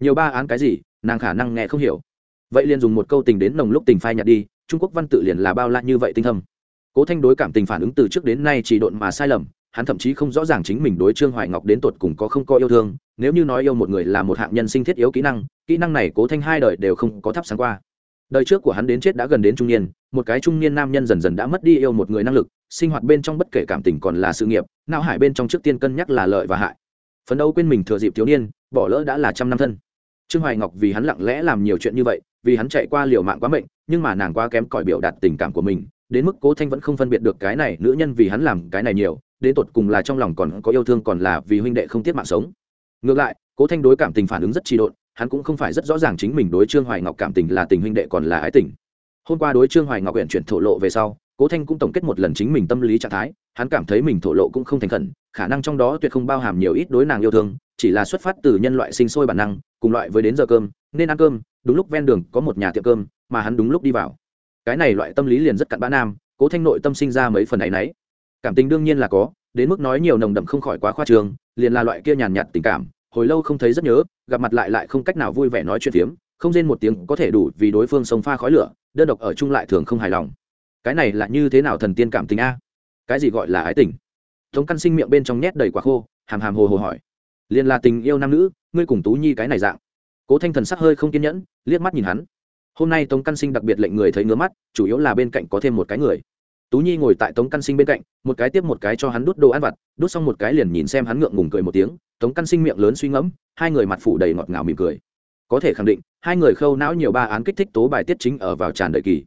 Nhiều ba án cái gì, nàng khả năng nghe không hiểu. Vậy liền dùng một câu tình đến nồng lúc tình phai nhạt đi, trung quốc văn tự liền là bao la như vậy tinh thâm. Cố thanh đối cảm tình phản ứng từ trước đến nay chỉ độn mà sai lầm, hắn thậm chí không rõ ràng chính mình đối trương hoài ngọc đến tột cùng có không có yêu thương, nếu như nói yêu một người là một hạng nhân sinh thiết yếu kỹ năng kỹ năng này cố thanh hai đời đều không có thắp sáng qua. Đời trước của hắn đến chết đã gần đến trung niên, một cái trung niên nam nhân dần dần đã mất đi yêu một người năng lực sinh hoạt bên trong bất kể cảm tình còn là sự nghiệp, não hải bên trong trước tiên cân nhắc là lợi và hại. Phấn đấu quên mình thừa dịp thiếu niên, bỏ lỡ đã là trăm năm thân. Trương hoài ngọc vì hắn lặng lẽ làm nhiều chuyện như vậy, vì hắn chạy qua liều mạng quá mệnh, nhưng mà nàng quá kém cỏi biểu đạt tình cảm của mình, đến mức cố thanh vẫn không phân biệt được cái này nữ nhân vì hắn làm cái này nhiều, đến tột cùng là trong lòng còn có yêu thương còn là vì huynh đệ không tiết mạng sống. Ngược lại, cố thanh đối cảm tình phản ứng rất trị độn, hắn cũng không phải rất rõ ràng chính mình đối trương hoài ngọc cảm tình là tình huynh đệ còn là ái tình. Hôm qua đối trương hoài ngọc huyện chuyển thổ lộ về sau cố thanh cũng tổng kết một lần chính mình tâm lý trạng thái, hắn cảm thấy mình thổ lộ cũng không thành khẩn, khả năng trong đó tuyệt không bao hàm nhiều ít đối nàng yêu thương, chỉ là xuất phát từ nhân loại sinh sôi bản năng, cùng loại với đến giờ cơm, nên ăn cơm, đúng lúc ven đường có một nhà tiệm cơm, mà hắn đúng lúc đi vào. Cái này loại tâm lý liền rất cặn bã nam, cố thanh nội tâm sinh ra mấy phần ấ y n ấ y cảm tình đương nhiên là có, đến mức nói nhiều nồng đậm không khỏi quá khoa trường liền là loại kia nhàn nhạt tình cảm, hồi lâu không thấy rất nhớ, gặp mặt lại lại không cách nào vui vẻ nói chuyện phiếm, không rên một tiếng có thể đủ vì đối phương sống pha khói lửa, đơn độc ở chung lại thường không hài lòng cái này là như thế nào thần tiên cảm tình a? Cái gì gọi là ái tình? Tống căn sinh miệng bên trong nhét đầy quả khô, hàm hàm hồ hồ hỏi. Liền là tình yêu nam nữ, ngươi cùng tú nhi cái này dạng. Cố thanh thần sắc hơi không kiên nhẫn, liếc mắt nhìn hắn. Hôm nay tống căn sinh đặc biệt lệnh người thấy ngứa mắt, chủ yếu là bên cạnh có thêm một cái người. Tú nhi ngồi tại tống căn sinh bên cạnh, một cái tiếp một cái cho hắn đút đồ ăn vặt, đút xong một cái liền nhìn xem hắn ngượng ngùng cười một tiếng. Tống căn sinh miệng lớn suy ngẫm, hai người mặt phủ đầy ngọt ngào mỉm cười. Có thể khẳng định, hai người khâu não nhiều ba án kích thích tố bài tiết chính ở vào tràn đầy kỳ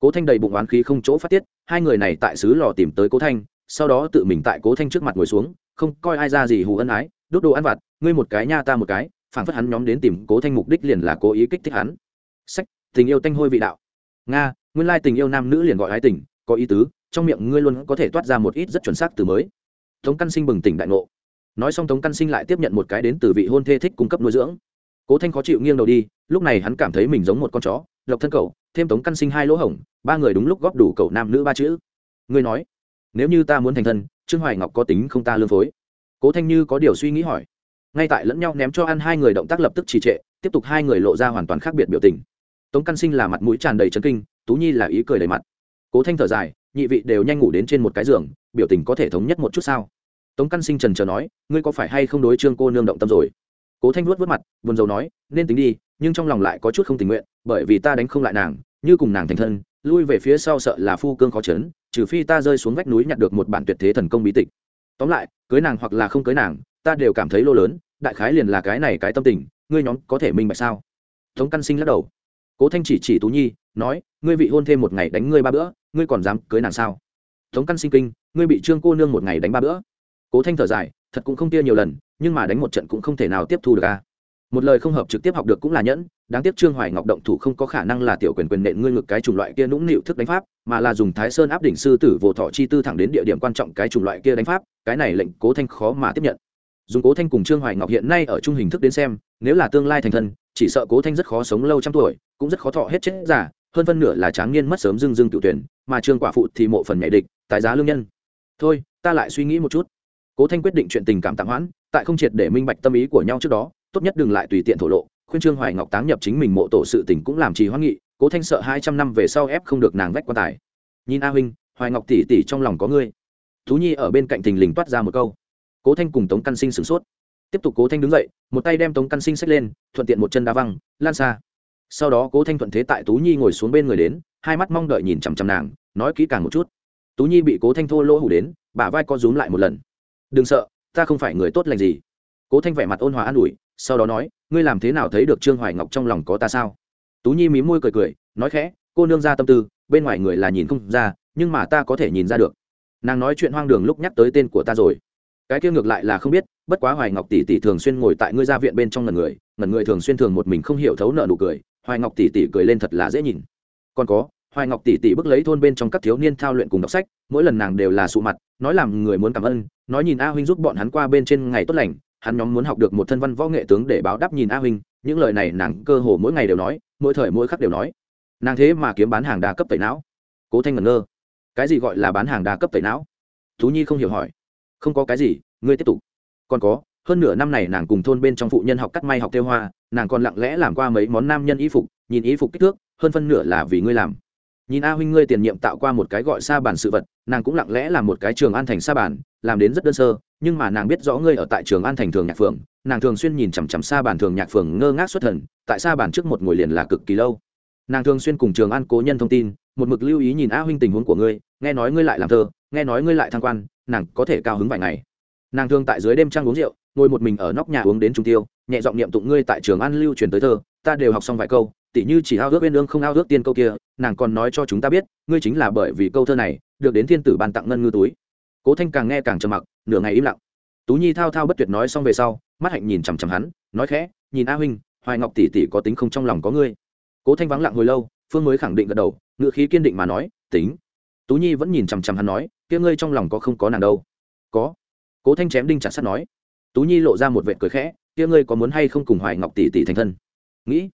cố thanh đầy bụng oán khí không chỗ phát tiết, hai người này tại xứ lò tìm tới cố thanh, sau đó tự mình tại cố thanh trước mặt ngồi xuống, không coi ai ra gì hù ân ái đốt đồ ăn vặt, ngươi một cái nha ta một cái phản phất hắn nhóm đến tìm cố thanh mục đích liền là cố ý kích thích hắn. Sách, tình yêu tanh hôi vị đạo. Nga, nguyên lai tình yêu nam nữ liền gọi ái tình, có ý tứ, trong miệng ngươi luôn có thể toát ra một ít rất chuẩn xác từ mới. Tống căn sinh bừng tỉnh đại ngộ. Nói xong tống căn sinh lại tiếp nhận một cái đến từ vị hôn thê thích cung cấp nuôi dưỡng. Cố thanh khó chịu nghiêng đầu đi, lúc này hắn cảm thấy mình giống một con chó lộc thân cậu thêm tống căn sinh hai lỗ hổng, ba người đúng lúc góp đủ cậu nam nữ ba chữ. Ngươi nói, nếu như ta muốn thành thân, trương hoài ngọc có tính không ta lương phối? Cố thanh như có điều suy nghĩ hỏi. Ngay tại lẫn nhau ném cho ăn hai người động tác lập tức trì trệ, tiếp tục hai người lộ ra hoàn toàn khác biệt biểu tình. Tống căn sinh là mặt mũi tràn đầy trấn kinh, tú nhi là ý cười đầy mặt. Cố thanh thở dài, nhị vị đều nhanh ngủ đến trên một cái giường, biểu tình có thể thống nhất một chút sao? Tống căn sinh trần trờ nói, ngươi có phải hay không đối trương cô nương động tâm rồi? Cố thanh vuốt vớt mặt, buồn rầu nói, nên tính đi, nhưng trong lòng lại có chút không tình nguyện, bởi vì ta đánh không lại nàng như cùng nàng thành thân, lui về phía sau sợ là phu cương khó chấn, trừ phi ta rơi xuống vách núi nhặt được một bản tuyệt thế thần công bí tịch. Tóm lại, cưới nàng hoặc là không cưới nàng, ta đều cảm thấy lô lớn, đại khái liền là cái này cái tâm tình, ngươi nhóm có thể minh bạch sao? Tống căn sinh lắc đầu. Cố thanh chỉ chỉ tú nhi, nói, ngươi vị hôn thêm một ngày đánh ngươi ba bữa, ngươi còn dám cưới nàng sao? Tống căn sinh kinh, ngươi bị trương cô nương một ngày đánh ba bữa. Cố thanh thở dài, thật cũng không tia nhiều lần, nhưng mà đánh một trận cũng không thể nào tiếp thu được a một lời không hợp trực tiếp học được cũng là nhẫn, đáng tiếc trương hoài ngọc động thủ không có khả năng là tiểu quyền quyền nện ngươi ngực cái chủng loại kia nũng nịu thức đánh pháp, mà là dùng thái sơn áp đỉnh sư tử vô thọ chi tư thẳng đến địa điểm quan trọng cái chủng loại kia đánh pháp, cái này lệnh cố thanh khó mà tiếp nhận. Dùng cố thanh cùng trương hoài ngọc hiện nay ở trung hình thức đến xem, nếu là tương lai thành thân, chỉ sợ cố thanh rất khó sống lâu trăm tuổi, cũng rất khó thọ hết chết giả hơn phân nửa là tráng niên mất sớm dưng dưng tự tuyển, mà trương quả phụ thì mộ phần nhảy địch tài giá lương nhân. Thôi, ta lại suy nghĩ một chút. Cố thanh quyết định chuyện tình cảm tạm hoãn, tại không triệt để minh bạch tâm ý của nhau trước đó tốt nhất đừng lại tùy tiện thổ lộ, khuyên trương hoài ngọc táng nhập chính mình mộ tổ sự tình cũng làm trì hoãn nghị, cố thanh sợ hai trăm năm về sau ép không được nàng vách quan tài. Nhìn a huynh, hoài ngọc tỷ tỷ trong lòng có ngươi. Thú nhi ở bên cạnh thình lình toát ra một câu. Cố thanh cùng tống căn sinh sửng sốt. Tiếp tục cố thanh đứng dậy, một tay đem tống căn sinh xách lên, thuận tiện một chân đá văng, lan xa. Sau đó cố thanh thuận thế tại tú nhi ngồi xuống bên người đến, hai mắt mong đợi nhìn chằm chằm nàng, nói kỹ càng một chút. Tú nhi bị cố thanh thô lỗ hủ đến, bả vai co rúm lại một lần. Đừng sợ, ta không phải người tốt lành gì. Cố thanh vẻ mặt ôn hòa an ủi sau đó nói, ngươi làm thế nào thấy được trương hoài ngọc trong lòng có ta sao? Tú nhi mí môi cười cười, nói khẽ, cô nương ra tâm tư, bên ngoài người là nhìn không ra, nhưng mà ta có thể nhìn ra được. Nàng nói chuyện hoang đường lúc nhắc tới tên của ta rồi. Cái kia ngược lại là không biết, bất quá hoài ngọc tỷ tỷ thường xuyên ngồi tại ngươi gia viện bên trong ngần người ngần người thường xuyên thường một mình không hiểu thấu nợ nụ cười, hoài ngọc tỷ tỷ cười lên thật là dễ nhìn. Còn có, hoài ngọc tỷ tỷ bước lấy thôn bên trong các thiếu niên thao luyện cùng đọc sách, mỗi lần nàng đều là sụ mặt, nói làm người muốn cảm ơn, nói nhìn a huynh giúp bọn hắn qua bên trên ngày tốt lành hắn nhóm muốn học được một thân văn võ nghệ tướng để báo đáp nhìn a huynh, những lời này nàng cơ hồ mỗi ngày đều nói, mỗi thời mỗi khắc đều nói. Nàng thế mà kiếm bán hàng đa cấp tẩy não. Cố thanh ngẩn ngơ. Cái gì gọi là bán hàng đa cấp tẩy não? Thú nhi không hiểu hỏi. Không có cái gì, ngươi tiếp tục. Còn có, hơn nửa năm này nàng cùng thôn bên trong phụ nhân học cắt may học theo hoa, nàng còn lặng lẽ làm qua mấy món nam nhân y phục, nhìn y phục kích thước, hơn phân nửa là vì ngươi làm nhìn a huynh ngươi tiền nhiệm tạo qua một cái gọi sa bản sự vật, nàng cũng lặng lẽ làm một cái trường an thành sa bản làm đến rất đơn sơ, nhưng mà nàng biết rõ ngươi ở tại trường an thành thường nhạc phường, nàng thường xuyên nhìn chằm chằm sa bản thường nhạc phường ngơ ngác xuất thần, tại sa bản trước một ngồi liền là cực kỳ lâu. Nàng thường xuyên cùng trường an cố nhân thông tin, một mực lưu ý nhìn a huynh tình huống của ngươi, nghe nói ngươi lại làm thơ, nghe nói ngươi lại thăng quan, nàng có thể cao hứng vài ngày. Nàng thường tại dưới đêm trăng uống rượu ngồi một mình ở nóc nhà uống đến trung tiêu, nhẹ giọng niệm tụng ngươi tại trường an lưu truyền tới thơ, ta đều học xong vài câu, tỉ như chỉ ao ước bên lương không ao ước tiên câu kia, nàng còn nói cho chúng ta biết, ngươi chính là bởi vì câu thơ này, được đến thiên tử ban tặng ngân ngư túi. Cố thanh càng nghe càng trầm mặc, nửa ngày im lặng. Tú nhi thao thao bất tuyệt nói xong về sau, mắt hạnh nhìn chằm chằm hắn, nói khẽ, nhìn a huynh, hoài ngọc tỷ tỷ có tính không trong lòng có ngươi. Cố thanh vắng lặng hồi lâu, phương mới khẳng định gật đầu ngự khí kiên định mà nói, tính. Tú nhi vẫn nhìn chằm chằm hắn nói, kia ngươi trong lòng có không có nàng đâu? Có. Cố thanh chém đinh chặt sắt nói tú nhi lộ ra một vệ cười khẽ, kia ngươi có muốn hay không cùng hoài ngọc tỷ tỷ thành thân? Nghĩ.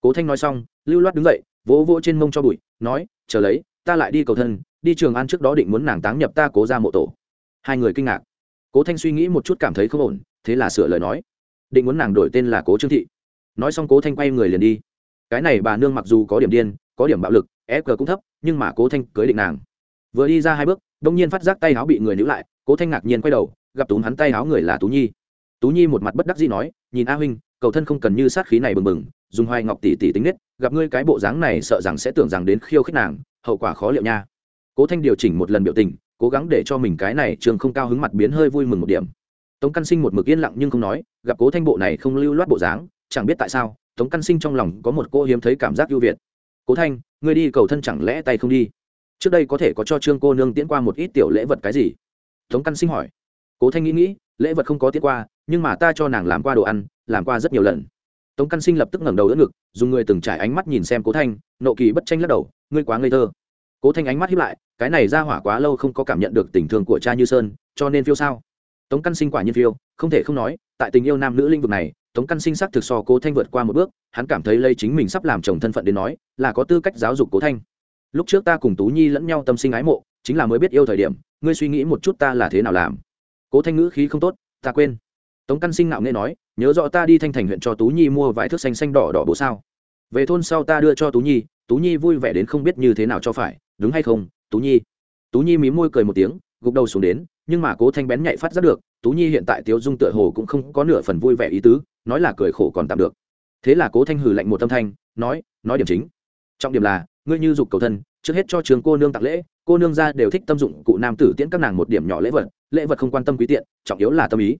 Cố thanh nói xong, lưu loát đứng dậy, vỗ vỗ trên mông cho bụi, nói, chờ lấy, ta lại đi cầu thân, đi trường an trước đó định muốn nàng táng nhập ta cố ra mộ tổ. Hai người kinh ngạc. Cố thanh suy nghĩ một chút cảm thấy không ổn, thế là sửa lời nói, định muốn nàng đổi tên là cố trương thị. Nói xong cố thanh quay người liền đi. Cái này bà nương mặc dù có điểm điên, có điểm bạo lực e cờ cũng thấp, nhưng mà cố thanh cưới định nàng. Vừa đi ra hai bước đông nhiên phát giác tay áo bị người níu lại, cố thanh ngạc nhiên quay đầu, gặp túm hắn tay áo người là tú nhi tú nhi một mặt bất đắc dĩ nói, nhìn a huynh, cầu thân không cần như sát khí này bừng bừng, dùng hoài ngọc tỷ tỷ tính nết, gặp ngươi cái bộ dáng này sợ rằng sẽ tưởng rằng đến khiêu khích nàng, hậu quả khó liệu nha. Cố thanh điều chỉnh một lần biểu tình, cố gắng để cho mình cái này trường không cao hứng mặt biến hơi vui mừng một điểm. Tống căn sinh một mực yên lặng nhưng không nói, gặp cố thanh bộ này không lưu loát bộ dáng, chẳng biết tại sao, tống căn sinh trong lòng có một cô hiếm thấy cảm giác ưu việt. Cố thanh, ngươi đi cầu thân chẳng lẽ tay không đi? Trước đây có thể có cho trương cô nương tiễn qua một ít tiểu lễ vật cái gì? Tống căn sinh hỏi. Cố thanh nghĩ nghĩ, lễ vật không có tiễn qua nhưng mà ta cho nàng làm qua đồ ăn, làm qua rất nhiều lần. Tống căn sinh lập tức ngẩng đầu đỡ ngực, dùng người từng trải ánh mắt nhìn xem cố thanh, nộ kỳ bất tranh lắc đầu, ngươi quá ngây thơ. Cố thanh ánh mắt hiếp lại, cái này ra hỏa quá lâu không có cảm nhận được tình thương của cha như sơn, cho nên phiêu sao? Tống căn sinh quả nhiên phiêu, không thể không nói, tại tình yêu nam nữ lĩnh vực này, tống căn sinh sắc thực so cố thanh vượt qua một bước, hắn cảm thấy lây chính mình sắp làm chồng thân phận đến nói, là có tư cách giáo dục cố thanh. Lúc trước ta cùng tú nhi lẫn nhau tâm sinh ái mộ, chính là mới biết yêu thời điểm, ngươi suy nghĩ một chút ta là thế nào làm. Cố thanh ngữ khí không tốt, ta quên tống căn sinh ngạo nghe nói, nhớ rõ ta đi thanh thành huyện cho tú nhi mua vài thước xanh xanh đỏ đỏ bố sao? Về thôn sau ta đưa cho tú nhi tú nhi vui vẻ đến không biết như thế nào cho phải, đúng hay không, tú nhi? Tú nhi mí môi cười một tiếng, gục đầu xuống đến, nhưng mà cố thanh bén nhạy phát ra được, tú nhi hiện tại tiếu dung tựa hồ cũng không có nửa phần vui vẻ ý tứ, nói là cười khổ còn tạm được. Thế là cố thanh hừ lạnh một tâm thanh, nói nói điểm chính. Trọng điểm là, ngươi như dục cầu thân, trước hết cho trường cô nương tặng lễ, cô nương ra đều thích tâm dụng cụ nam tử tiễn các nàng một điểm nhỏ lễ vật lễ vật không quan tâm quý tiện, trọng yếu là tâm ý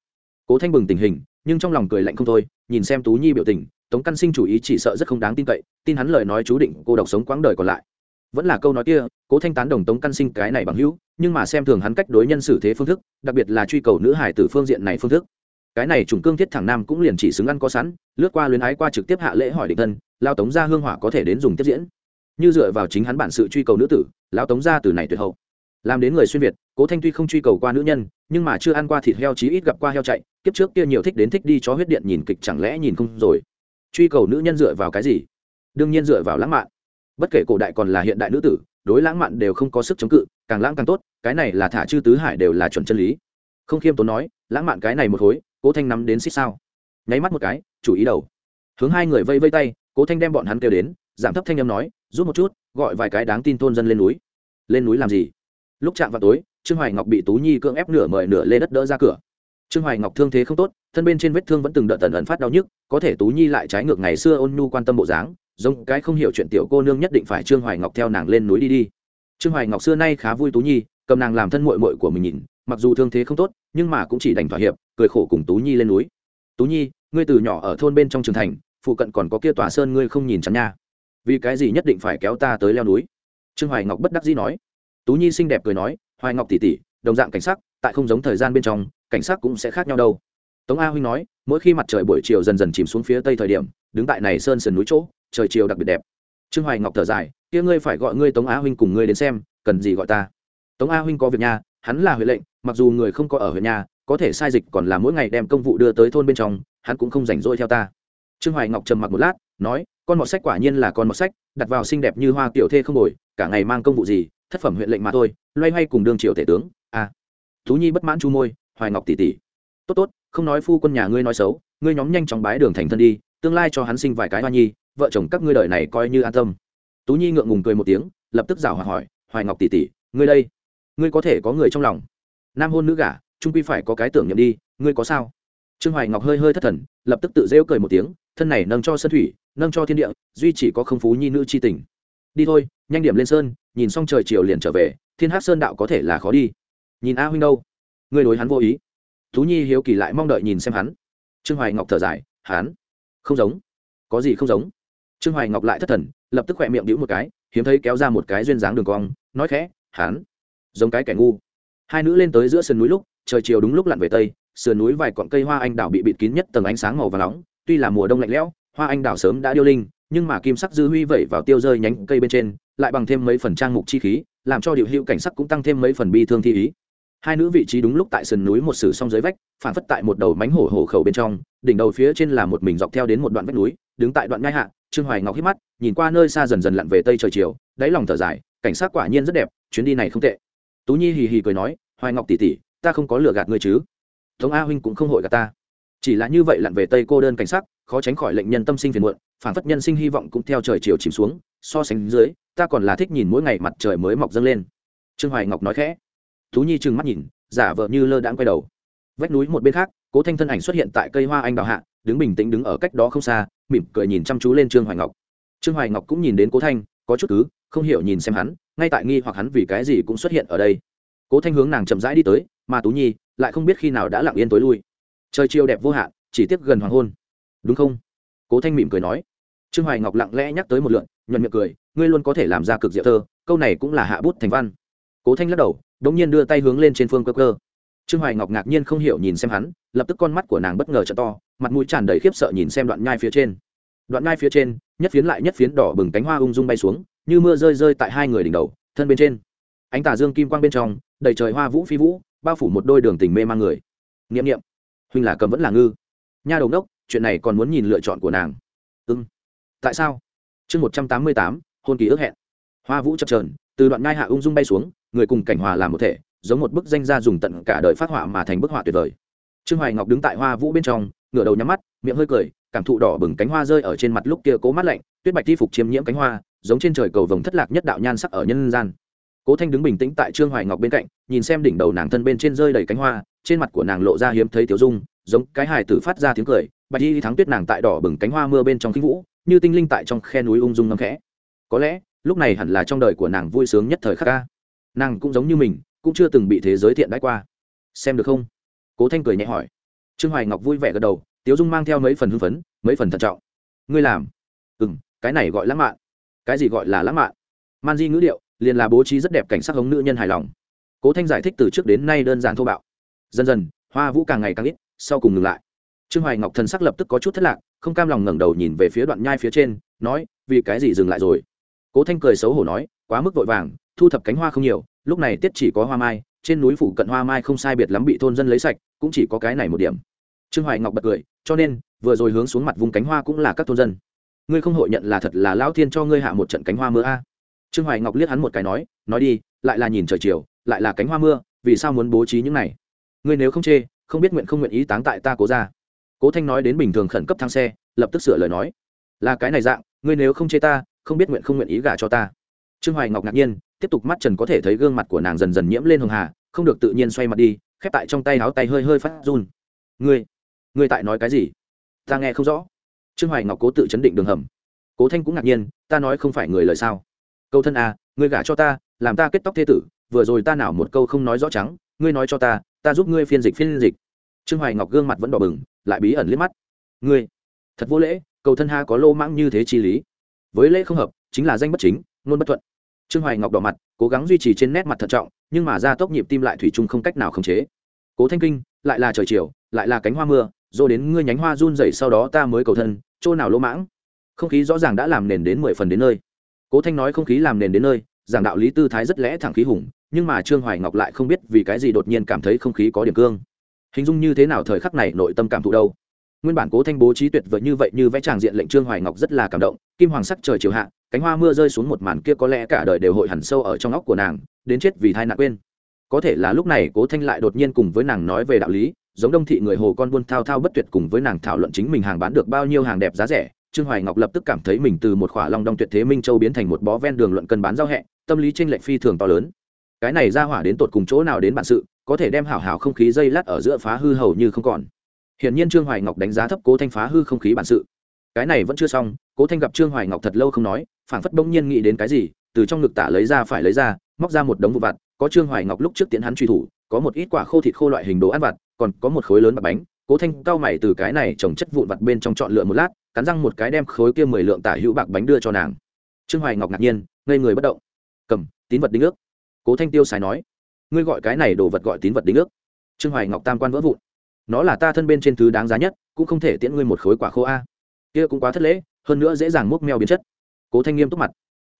cố thanh bừng tình hình, nhưng trong lòng cười lạnh không thôi, nhìn xem tú nhi biểu tình, tống căn sinh chủ ý chỉ sợ rất không đáng tin cậy, tin hắn lời nói chú định cô độc sống quãng đời còn lại. Vẫn là câu nói kia, cố thanh tán đồng tống căn sinh cái này bằng hữu, nhưng mà xem thường hắn cách đối nhân xử thế phương thức, đặc biệt là truy cầu nữ hải từ phương diện này phương thức. Cái này trùng cương thiết thẳng nam cũng liền chỉ xứng ăn có sẵn, lướt qua luyến ái qua trực tiếp hạ lễ hỏi định thân lao tống gia hương hỏa có thể đến dùng tiếp diễn. Như dựa vào chính hắn bản sự truy cầu nữ tử lao tống gia từ này tuyệt hậu. Làm đến người xuyên việt, cố thanh tuy không truy cầu qua nữ nhân, nhưng mà chưa ăn qua thịt heo chí ít gặp qua heo chạy kiếp trước kia nhiều thích đến thích đi cho huyết điện nhìn kịch chẳng lẽ nhìn không rồi. Truy cầu nữ nhân dựa vào cái gì? Đương nhiên dựa vào lãng mạn. Bất kể cổ đại còn là hiện đại nữ tử, đối lãng mạn đều không có sức chống cự, càng lãng càng tốt, cái này là thả chư tứ hải đều là chuẩn chân lý. Không khiêm tốn nói, lãng mạn cái này một khối cố thanh nắm đến xích sao. Nháy mắt một cái, chủ ý đầu. Hướng hai người vây vây tay, cố thanh đem bọn hắn kêu đến, giảm thấp thanh âm nói, rút một chút, gọi vài cái đáng tin thôn dân lên núi. Lên núi làm gì? Lúc chạm vào tối, trương hoài ngọc bị tú nhi cưỡng ép nửa mời nửa lê đất đỡ ra cửa trương hoài ngọc thương thế không tốt, thân bên trên vết thương vẫn từng đợt tần ẩn phát đau nhức, có thể tú nhi lại trái ngược ngày xưa ôn nhu quan tâm bộ dáng, giống cái không hiểu chuyện tiểu cô nương nhất định phải trương hoài ngọc theo nàng lên núi đi đi. Trương hoài ngọc xưa nay khá vui tú nhi, cầm nàng làm thân mội mội của mình nhìn, mặc dù thương thế không tốt, nhưng mà cũng chỉ đành thỏa hiệp, cười khổ cùng tú nhi lên núi. Tú nhi, ngươi từ nhỏ ở thôn bên trong trường thành, phụ cận còn có kia tòa sơn ngươi không nhìn chắn nha. Vì cái gì nhất định phải kéo ta tới leo núi? Trương hoài ngọc bất đắc dĩ nói. Tú nhi xinh đẹp cười nói, hoài ngọc tỷ tỷ, đồng dạng cảnh sắc, tại không giống thời gian bên trong cảnh sắc cũng sẽ khác nhau đâu. Tống a huynh nói, mỗi khi mặt trời buổi chiều dần dần chìm xuống phía tây thời điểm, đứng tại này sơn sườn núi chỗ, trời chiều đặc biệt đẹp. Trương hoài ngọc thở dài, kia ngươi phải gọi ngươi tống a huynh cùng ngươi đến xem, cần gì gọi ta? Tống a huynh có việc nhà, hắn là huệ lệnh, mặc dù người không có ở huyện nhà, có thể sai dịch còn là mỗi ngày đem công vụ đưa tới thôn bên trong, hắn cũng không rảnh rỗi theo ta. Trương hoài ngọc trầm mặc một lát, nói, con mọt sách quả nhiên là con mọt sách, đặt vào xinh đẹp như hoa tiểu thê không ngồi cả ngày mang công vụ gì, thất phẩm huyện lệnh mà thôi, loay hoay cùng đương triều tể tướng. A à. thú nhi bất mãn chu môi hoài ngọc tỷ tỷ. Tốt tốt, không nói phu quân nhà ngươi nói xấu, ngươi nhóm nhanh chóng bái đường thành thân đi, tương lai cho hắn sinh vài cái hoa nhi, vợ chồng các ngươi đời này coi như an tâm. Tú nhi ngượng ngùng cười một tiếng, lập tức rào hòa hỏi, hoài ngọc tỷ tỷ, ngươi đây, ngươi có thể có người trong lòng? Nam hôn nữ gả, trung quy phải có cái tưởng nhầm đi, ngươi có sao? Trương hoài ngọc hơi hơi thất thần, lập tức tự rêu cười một tiếng, thân này nâng cho sân thủy, nâng cho thiên địa, duy chỉ có không phú nhi nữ c h i tình. Đi thôi, nhanh điểm lên sơn, nhìn xong trời chiều liền trở về, thiên hát sơn đạo có thể là khó đi. Nhìn a huynh đâu? Ngươi đối hắn vô ý. Thú nhi hiếu kỳ lại mong đợi nhìn xem hắn. Trương hoài ngọc thở dài, hắn? Không giống. Có gì không giống? Trương hoài ngọc lại thất thần, lập tức khỏe miệng đĩu một cái, hiếm thấy kéo ra một cái duyên dáng đường cong, nói khẽ, hắn? Giống cái kẻ ngu. Hai nữ lên tới giữa sườn núi lúc, trời chiều đúng lúc lặn về tây, sườn núi vài cọn cây hoa anh đào bị bịt kín nhất tầng ánh sáng màu và nóng, tuy là mùa đông lạnh lẽo, hoa anh đào sớm đã điêu linh, nhưng mà kim sắc dư huy vẩy vào tiêu rơi nhánh cây bên trên, lại bằng thêm mấy phần trang mục chi khí, làm cho điệu hữu cảnh sắc cũng tăng thêm mấy phần bi thương thi ý hai nữ vị trí đúng lúc tại sườn núi một sử song dưới vách, phản phất tại một đầu mánh hổ hổ khẩu bên trong, đỉnh đầu phía trên là một mình dọc theo đến một đoạn vách núi, đứng tại đoạn ngai hạ, trương hoài ngọc hít mắt, nhìn qua nơi xa dần dần lặn về tây trời chiều, đáy lòng thở dài, cảnh sát quả nhiên rất đẹp, chuyến đi này không tệ. Tú nhi hì hì cười nói, hoài ngọc tỷ tỷ, ta không có lừa gạt ngươi chứ. Tống a huynh cũng không hội gạt ta. Chỉ là như vậy lặn về tây cô đơn cảnh sắc, khó tránh khỏi lệnh nhân tâm sinh phiền muộn, phản phất nhân sinh hy vọng cũng theo trời chiều chìm xuống, so sánh dưới, ta còn là thích nhìn mỗi ngày mặt trời mới mọc dâng lên. Trương hoài ngọc nói khẽ tú nhi trừng mắt nhìn, giả vợ như lơ đãng quay đầu. Vách núi một bên khác, cố thanh thân ảnh xuất hiện tại cây hoa anh đào hạ, đứng bình tĩnh đứng ở cách đó không xa, mỉm cười nhìn chăm chú lên trương hoài ngọc. Trương hoài ngọc cũng nhìn đến cố thanh, có chút cứ, không hiểu nhìn xem hắn, ngay tại nghi hoặc hắn vì cái gì cũng xuất hiện ở đây. Cố thanh hướng nàng chậm rãi đi tới, mà tú nhi lại không biết khi nào đã lặng yên tối lui. Trời chiều đẹp vô hạn, chỉ tiếc gần hoàng hôn. Đúng không? Cố thanh mỉm cười nói. Trương hoài ngọc lặng lẽ nhắc tới một lượn, nhuận miệng cười, ngươi luôn có thể làm ra cực diệu thơ, câu này cũng là hạ bút thành văn. Cố thanh lắc đầu đống nhiên đưa tay hướng lên trên phương cơ cơ. Trương hoài ngọc ngạc nhiên không hiểu nhìn xem hắn, lập tức con mắt của nàng bất ngờ t to, mặt mũi tràn đầy khiếp sợ nhìn xem đoạn nhai phía trên. Đoạn nhai phía trên, nhất phiến lại nhất phiến đỏ bừng cánh hoa ung dung bay xuống, như mưa rơi rơi tại hai người đỉnh đầu, thân bên trên. Ánh tà dương kim quang bên trong, đầy trời hoa vũ phi vũ, bao phủ một đôi đường tình mê mang người. N i ệ m n i ệ m huynh là cầm vẫn là ngư. Nha đầu đốc, chuyện này còn muốn nhìn lựa chọn của nàng. Ưng ừ. tại sao? Chương một trăm tám mươi tám, hôn kỳ ước hẹn. Hoa vũ chập trờn từ đoạn ngai hạ ung dung bay xuống người cùng cảnh hòa làm một thể, giống một bức danh gia dùng tận cả đời phát họa mà thành bức họa tuyệt vời. Trương hoài ngọc đứng tại hoa vũ bên trong, ngửa đầu nhắm mắt, miệng hơi cười, cảm thụ đỏ bừng cánh hoa rơi ở trên mặt lúc kia cố mắt lạnh, tuyết bạch thi phục chiếm nhiễm cánh hoa, giống trên trời cầu vồng thất lạc nhất đạo nhan sắc ở nhân gian. Cố thanh đứng bình tĩnh tại trương hoài ngọc bên cạnh, nhìn xem đỉnh đầu nàng thân bên trên rơi đầy cánh hoa, trên mặt của nàng lộ ra hiếm thấy tiểu dung, giống cái hài tử phát ra tiếng cười, bạch y thắng tuyết nàng tại đỏ bừng cánh hoa mưa bên trong khinh vũ, như tinh linh tại trong khe núi ung dung ngâm khẽ. Có lẽ, lúc này hẳn là trong đời của nàng vui sướng nhất thời khắc ca nàng cũng giống như mình, cũng chưa từng bị thế giới thiện đãi qua. Xem được không? Cố thanh cười nhẹ hỏi. Trương hoài ngọc vui vẻ gật đầu, tiếu dung mang theo mấy phần hưng phấn, mấy phần thận trọng. Ngươi làm. Ừ m cái này gọi lãng mạn. Cái gì gọi là lãng mạn? Man di ngữ điệu, liền là bố trí rất đẹp cảnh sắc hống nữ nhân hài lòng. Cố thanh giải thích từ trước đến nay đơn giản thô bạo. Dần dần, hoa vũ càng ngày càng ít, sau cùng ngừng lại. Trương hoài ngọc thần sắc lập tức có chút thất lạc, không cam lòng ngẩng đầu nhìn về phía đoạn nhai phía trên, nói, vì cái gì dừng lại rồi? Cố thanh cười xấu hổ nói quá mức vội vàng, thu thập cánh hoa không nhiều, lúc này tiết chỉ có hoa mai, trên núi phủ cận hoa mai không sai biệt lắm bị thôn dân lấy sạch, cũng chỉ có cái này một điểm. Trương hoài ngọc bật cười, cho nên, vừa rồi hướng xuống mặt vùng cánh hoa cũng là các thôn dân. Ngươi không hội nhận là thật là lão thiên cho ngươi hạ một trận cánh hoa mưa a. Trương hoài ngọc liếc hắn một cái nói nói đi, lại là nhìn trời chiều, lại là cánh hoa mưa, vì sao muốn bố trí những này? Ngươi nếu không chê, không biết nguyện không nguyện ý táng tại ta cố ra cố thanh nói đến bình thường khẩn cấp thang xe, lập tức sửa lời nói. Là cái này dạng, ngươi nếu không chê ta, không biết nguyện không nguyện ý gả cho ta trương hoài ngọc ngạc nhiên, tiếp tục mắt trần có thể thấy gương mặt của nàng dần dần nhiễm lên hường hà, không được tự nhiên xoay mặt đi, khép tại trong tay áo tay hơi hơi phát run. Ngươi ngươi tại nói cái gì? Ta nghe không rõ. Trương hoài ngọc cố tự chấn định đường hầm. Cố thanh cũng ngạc nhiên, ta nói không phải người lời sao? Câu thân à ngươi gả cho ta, làm ta kết tóc thế tử, vừa rồi ta nào một câu không nói rõ trắng, ngươi nói cho ta ta giúp ngươi phiên dịch phiên dịch. Trương hoài ngọc gương mặt vẫn đỏ bừng, lại bí ẩn liếc mắt. Ngươi, thật vô lễ cầu thân ha có lô mãng như thế chi lý. Với lễ không hợp, chính là danh bất chính ngôn bất thuận. Trương hoài ngọc đỏ mặt, cố gắng duy trì trên nét mặt thận trọng, nhưng mà ra tốc nhịp tim lại thủy chung không cách nào khống chế. Cố thanh kinh, lại là trời chiều, lại là cánh hoa mưa rồi đến ngươi nhánh hoa run rẩy sau đó ta mới cầu thân, chỗ nào lỗ mãng? Không khí rõ ràng đã làm nền đến mười phần đến nơi. Cố thanh nói không khí làm nền đến nơi, giảng đạo lý tư thái rất lẽ thẳng khí hùng, nhưng mà trương hoài ngọc lại không biết vì cái gì đột nhiên cảm thấy không khí có điểm cương. Hình dung như thế nào thời khắc này nội tâm cảm thụ đâu? Nguyên bản cố thanh bố trí tuyệt vời như vậy như vẽ tràng diện lệnh trương hoài ngọc rất là cảm động, kim hoàng sắc trời chiều hạ cánh hoa mưa rơi xuống một màn kia có lẽ cả đời đều hội hẳn sâu ở trong óc của nàng, đến chết vì thai nạn quên. Có thể là lúc này cố thanh lại đột nhiên cùng với nàng nói về đạo lý, giống đông thị người hồ con buôn thao thao bất tuyệt cùng với nàng thảo luận chính mình hàng bán được bao nhiêu hàng đẹp giá rẻ, trương hoài ngọc lập tức cảm thấy mình từ một khỏa long đong tuyệt thế minh châu biến thành một bó ven đường luận cân bán giao hẹ, tâm lý tranh lệch phi thường to lớn. Cái này ra hỏa đến tột cùng chỗ nào đến bản sự, có thể đem hảo hảo không khí dây lát ở giữa phá hư hầu như không còn. Hiển nhiên trương hoài ngọc đánh giá thấp cố thanh phá hư không khí bản sự. Cái này vẫn chưa xong cố thanh gặp trương hoài ngọc thật lâu không nói, phảng phất bỗng nhiên nghĩ đến cái gì, từ trong ngực tả lấy ra phải lấy ra, móc ra một đống vụ vặt, có trương hoài ngọc lúc trước tiến hắn truy thủ, có một ít quả khô thịt khô loại hình đồ ăn vặt, còn có một khối lớn bạc bánh. Cố thanh cao mày từ cái này trồng chất vụn vặt bên trong chọn lựa một lát, cắn răng một cái đem khối kia mười lượng tả hữu bạc bánh đưa cho nàng. Trương hoài ngọc ngạc nhiên, ngây người bất động. Cầm, tín vật đính ước. Cố thanh tiêu xài nói. Ngươi gọi cái này đồ vật gọi tín vật đính ước. Trương hoài ngọc tam quan vỡ vụn. Nó là ta thân bên trên thứ đáng giá nhất, cũng không thể tiễn ngươi một khối quả khô a. Kia cũng quá thất lễ hơn nữa dễ dàng múc meo biến chất. Cố thanh nghiêm túc mặt.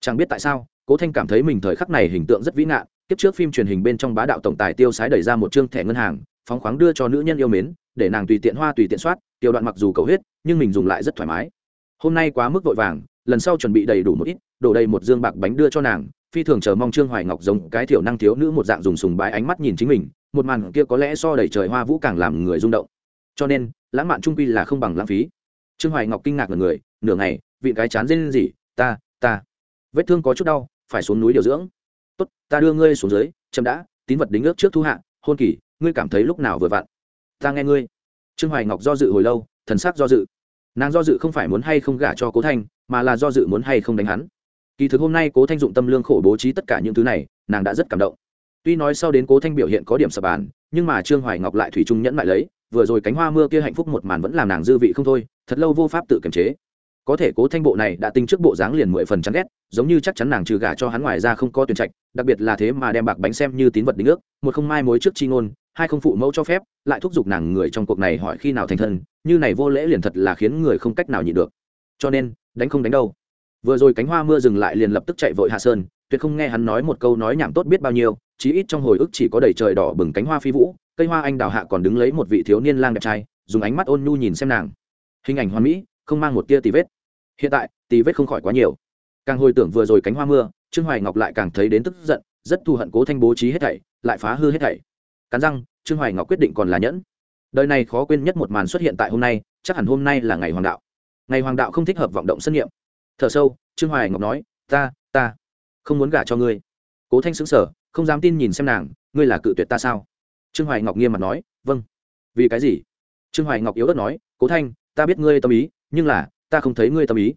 Chẳng biết tại sao, cố thanh cảm thấy mình thời khắc này hình tượng rất vĩ ngạn kiếp trước phim truyền hình bên trong bá đạo tổng tài tiêu sái đẩy ra một chương thẻ ngân hàng, phóng khoáng đưa cho nữ nhân yêu mến, để nàng tùy tiện hoa tùy tiện soát tiểu đoạn mặc dù cầu hết nhưng mình dùng lại rất thoải mái. Hôm nay quá mức vội vàng, lần sau chuẩn bị đầy đủ một ít, đổ đầy một dương bạc bánh đưa cho nàng, phi thường chờ mong trương hoài ngọc giống cái thiểu năng thiếu nữ một dạng dùng sùng bái ánh mắt nhìn chính mình, một màn kia có lẽ so đầy trời hoa vũ càng làm người rung động. Cho nên, lãng mạn trung quy là không bằng lãng phí trương hoài ngọc kinh ngạc là người, nửa ngày, vị cái chán dên gì? Ta ta. Vết thương có chút đau, phải xuống núi điều dưỡng. Tốt, ta đưa ngươi xuống dưới, chậm đã, tín vật đính ước trước thu hạ, hôn kỳ, ngươi cảm thấy lúc nào vừa vặn? Ta nghe ngươi. Trương hoài ngọc do dự hồi lâu, thần sắc do dự. Nàng do dự không phải muốn hay không gả cho cố thanh, mà là do dự muốn hay không đánh hắn. Kỳ thực hôm nay cố thanh dụng tâm lương khổ bố trí tất cả những thứ này, nàng đã rất cảm động tuy nói sau đến cố thanh biểu hiện có điểm sập bàn, nhưng mà trương hoài ngọc lại thủy chung nhẫn lại lấy, vừa rồi cánh hoa mưa kia hạnh phúc một màn vẫn làm nàng dư vị không thôi, thật lâu vô pháp tự kiềm chế. Có thể cố thanh bộ này đã tinh trước bộ dáng liền mười phần chắn ghét, giống như chắc chắn nàng trừ gả cho hắn ngoài ra không có tuyển trạch, đặc biệt là thế mà đem bạc bánh xem như tín vật đính ước, một không mai mối trước chi ngôn, hai không phụ mẫu cho phép, lại thúc giục nàng người trong cuộc này hỏi khi nào thành thân, như này vô lễ liền thật là khiến người không cách nào nhịn được. Cho nên, đánh không đánh đâu. Vừa rồi cánh hoa mưa dừng lại liền lập tức chạy vội hạ sơn, tuyệt không nghe hắn nói một câu nói nhảm tốt biết bao nhiêu chí ít trong hồi ức chỉ có đầy trời đỏ bừng cánh hoa phi vũ, cây hoa anh đào hạ còn đứng lấy một vị thiếu niên lang đẹp trai, dùng ánh mắt ôn nhu nhìn xem nàng. Hình ảnh hoàn mỹ, không mang một tia tì vết. Hiện tại, tì vết không khỏi quá nhiều. Càng hồi tưởng vừa rồi cánh hoa mưa, trương hoài ngọc lại càng thấy đến tức giận, rất thù hận cố thanh bố trí hết thảy, lại phá hư hết thảy. Cắn răng, trương hoài ngọc quyết định còn là nhẫn. Đời này khó quên nhất một màn xuất hiện tại hôm nay, chắc hẳn hôm nay là ngày hoàng đạo. Ngày hoàng đạo không thích hợp vọng động sân nghiệm. Thở sâu, trương hoài ngọc nói, ta ta không muốn gả cho ngươi. Cố thanh xứng sở không dám tin nhìn xem nàng, ngươi là cự tuyệt ta sao? Trương hoài ngọc nghiêm mặt nói vâng. Vì cái gì? Trương hoài ngọc yếu ớt nói, cố thanh, ta biết ngươi tâm ý, nhưng là, ta không thấy ngươi tâm ý.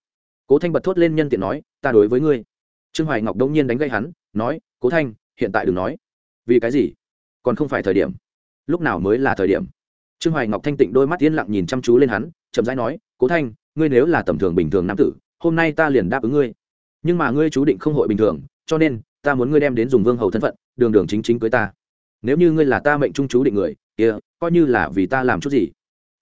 Cố thanh bật thốt lên nhân tiện nói, ta đối với ngươi. Trương hoài ngọc đông nhiên đánh gây hắn, nói, cố thanh, hiện tại đừng nói. Vì cái gì? Còn không phải thời điểm. Lúc nào mới là thời điểm? Trương hoài ngọc thanh tịnh đôi mắt yên lặng nhìn chăm chú lên hắn, chậm rãi nói, cố thanh, ngươi nếu là tầm thường bình thường nam tử, hôm nay ta liền đáp ứng ngươi. Nhưng mà ngươi chú định không hội bình thường, cho nên ta muốn ngươi đem đến dùng vương hầu thân phận đường đường chính chính cưới ta. Nếu như ngươi là ta mệnh trung chú định người kia、yeah, coi như là vì ta làm chút gì.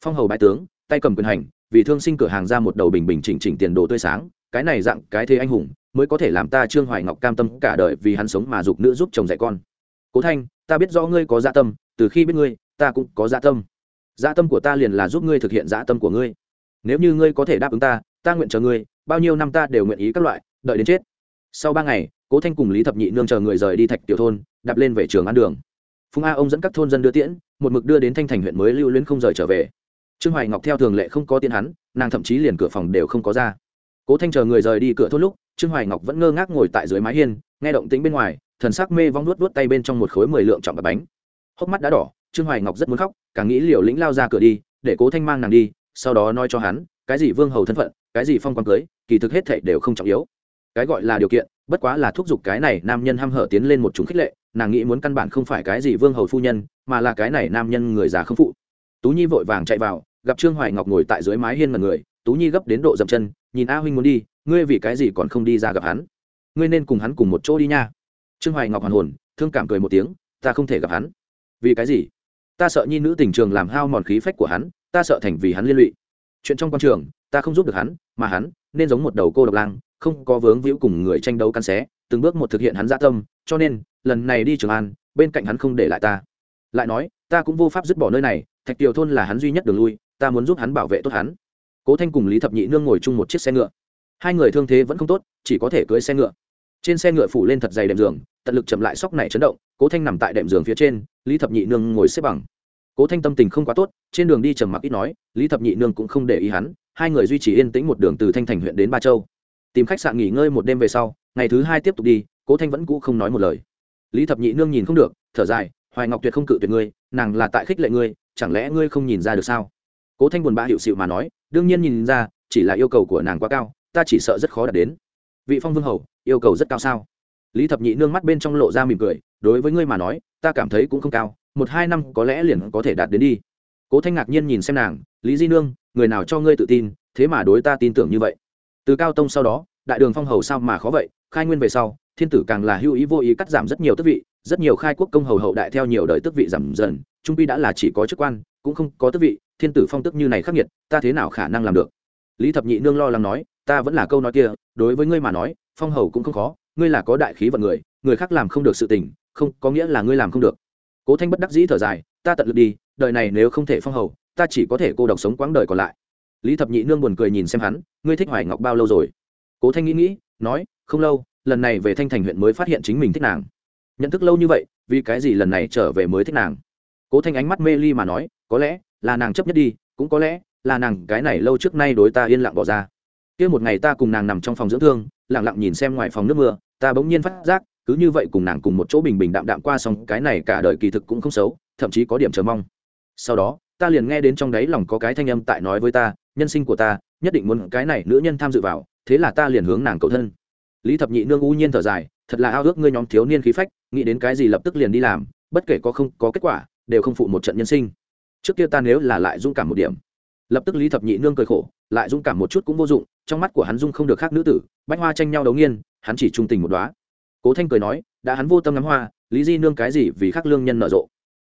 Phong hầu bái tướng tay cầm quyền hành vì thương sinh cửa hàng ra một đầu bình bình chỉnh chỉnh tiền đồ tươi sáng cái này dạng cái thế anh hùng mới có thể làm ta trương hoài ngọc cam tâm cả đời vì hắn sống mà dục nữ giúp chồng dạy con. Cố thanh ta biết rõ ngươi có dạ tâm từ khi biết ngươi ta cũng có dạ tâm. Dạ tâm của ta liền là giúp ngươi thực hiện dạ tâm của ngươi. Nếu như ngươi có thể đáp ứng ta ta nguyện chờ ngươi bao nhiêu năm ta đều nguyện ý các loại đợi đến chết sau ba ngày, cố thanh cùng lý thập nhị nương chờ người rời đi thạch tiểu thôn, đạp lên về trường ăn đường. Phùng a ông dẫn các thôn dân đưa tiễn, một mực đưa đến thanh thành huyện mới lưu luyến không rời trở về. Trương hoài ngọc theo thường lệ không có tiền hắn, nàng thậm chí liền cửa phòng đều không có ra. Cố thanh chờ người rời đi cửa thôn lúc, trương hoài ngọc vẫn ngơ ngác ngồi tại dưới mái hiên, nghe động tĩnh bên ngoài, thần sắc mê vong nuốt nuốt tay bên trong một khối mười lượng trọng bạc bánh. Hốc mắt đã đỏ, trương hoài ngọc rất muốn khóc, càng nghĩ liều lĩnh lao ra cửa đi, để cố thanh mang nàng đi, sau đó nói cho hắn, cái gì vương hầu thân phận, cái gì phong quan cưới, kỳ thực hết thảy đều không trọng yếu cái gọi là điều kiện, bất quá là thúc giục cái này nam nhân hăm hở tiến lên một chúng khích lệ, nàng nghĩ muốn căn bản không phải cái gì vương hầu phu nhân, mà là cái này nam nhân người già không phụ. Tú nhi vội vàng chạy vào, gặp trương hoài ngọc ngồi tại dưới mái hiên mật người, tú nhi gấp đến độ dậm chân, nhìn a huynh muốn đi, ngươi vì cái gì còn không đi ra gặp hắn? Ngươi nên cùng hắn cùng một chỗ đi nha. Trương hoài ngọc hoàn hồn, thương cảm cười một tiếng, ta không thể gặp hắn. Vì cái gì? Ta sợ nhi nữ tình trường làm hao mòn khí phách của hắn, ta sợ thành vì hắn liên lụy. Chuyện trong quan trường, ta không giúp được hắn, mà hắn, nên giống một đầu cô độc lang không có vướng víu cùng người tranh đấu căn xé, từng bước một thực hiện hắn dã tâm, cho nên, lần này đi trường an, bên cạnh hắn không để lại ta. Lại nói, ta cũng vô pháp dứt bỏ nơi này, thạch tiều thôn là hắn duy nhất đường lui, ta muốn giúp hắn bảo vệ tốt hắn. Cố thanh cùng lý thập nhị nương ngồi chung một chiếc xe ngựa. Hai người thương thế vẫn không tốt, chỉ có thể cưỡi xe ngựa. Trên xe ngựa phủ lên thật dày đệm giường, tận lực chậm lại sóc này chấn động, cố thanh nằm tại đệm giường phía trên, lý thập nhị nương ngồi xếp bằng. Cố thanh tâm tình không quá tốt, trên đường đi trầm mặc ít nói, lý thập nhị nương cũng không để ý hắn, hai người duy trì yên tĩnh một đường từ thanh thành huyện đến ba châu tìm khách sạn nghỉ ngơi một đêm về sau, ngày thứ hai tiếp tục đi, cố thanh vẫn cũ không nói một lời. Lý thập nhị nương nhìn không được, thở dài, hoài ngọc tuyệt không cự tuyệt ngươi, nàng là tại khích lệ ngươi, chẳng lẽ ngươi không nhìn ra được sao? Cố thanh buồn bã hiệu sự mà nói, đương nhiên nhìn ra, chỉ là yêu cầu của nàng quá cao, ta chỉ sợ rất khó đạt đến. Vị phong vương hầu, yêu cầu rất cao sao? Lý thập nhị nương mắt bên trong lộ ra mỉm cười, đối với ngươi mà nói, ta cảm thấy cũng không cao, một hai năm có lẽ liền có thể đạt đến đi. Cố thanh ngạc nhiên nhìn xem nàng, lý di nương, người nào cho ngươi tự tin, thế mà đối ta tin tưởng như vậy? Từ cao tông sau đó, đại đường phong hầu sao mà khó vậy? Khai nguyên về sau, thiên tử càng là hữu ý vô ý cắt giảm rất nhiều tước vị, rất nhiều khai quốc công hầu hậu đại theo nhiều đời tước vị giảm dần, trung pi đã là chỉ có chức quan, cũng không có tước vị, thiên tử phong tức như này khắc nghiệt, ta thế nào khả năng làm được? Lý thập nhị nương lo lắng nói, ta vẫn là câu nói kia, đối với ngươi mà nói, phong hầu cũng không khó, ngươi là có đại khí vận người người khác làm không được sự tình, không, có nghĩa là ngươi làm không được. Cố thanh bất đắc dĩ thở dài, ta tận lực đi, đời này nếu không thể phong hầu, ta chỉ có thể cô độc sống quãng đời còn lại lý thập nhị nương buồn cười nhìn xem hắn, ngươi thích hoài ngọc bao lâu rồi? Cố thanh nghĩ nghĩ, nói, không lâu, lần này về thanh thành huyện mới phát hiện chính mình thích nàng. Nhận thức lâu như vậy, vì cái gì lần này trở về mới thích nàng? Cố thanh ánh mắt mê ly mà nói, có lẽ là nàng chấp nhất đi, cũng có lẽ là nàng cái này lâu trước nay đối ta yên lặng bỏ ra. Kia một ngày ta cùng nàng nằm trong phòng dưỡng thương, lặng lặng nhìn xem ngoài phòng nước mưa, ta bỗng nhiên phát giác, cứ như vậy cùng nàng cùng một chỗ bình bình đạm đạm qua xong, cái này cả đời kỳ thực cũng không xấu, thậm chí có điểm chờ mong. Sau đó, ta liền nghe đến trong đáy lòng có cái thanh âm tại nói với ta nhân sinh của ta, nhất định muốn cái này nữ nhân tham dự vào, thế là ta liền hướng nàng cầu thân. Lý thập nhị nương u nhiên thở dài, thật là ao ước ngươi nhóm thiếu niên khí phách, nghĩ đến cái gì lập tức liền đi làm, bất kể có không có kết quả, đều không phụ một trận nhân sinh. Trước kia ta nếu là lại dũng cảm một điểm. Lập tức lý thập nhị nương cười khổ, lại dũng cảm một chút cũng vô dụng, trong mắt của hắn dung không được khác nữ tử, bách hoa tranh nhau đấu nghiên, hắn chỉ trung tình một đoá cố thanh cười nói, đã hắn vô tâm ngắm hoa, lý di nương cái gì vì khác lương nhân nở rộ.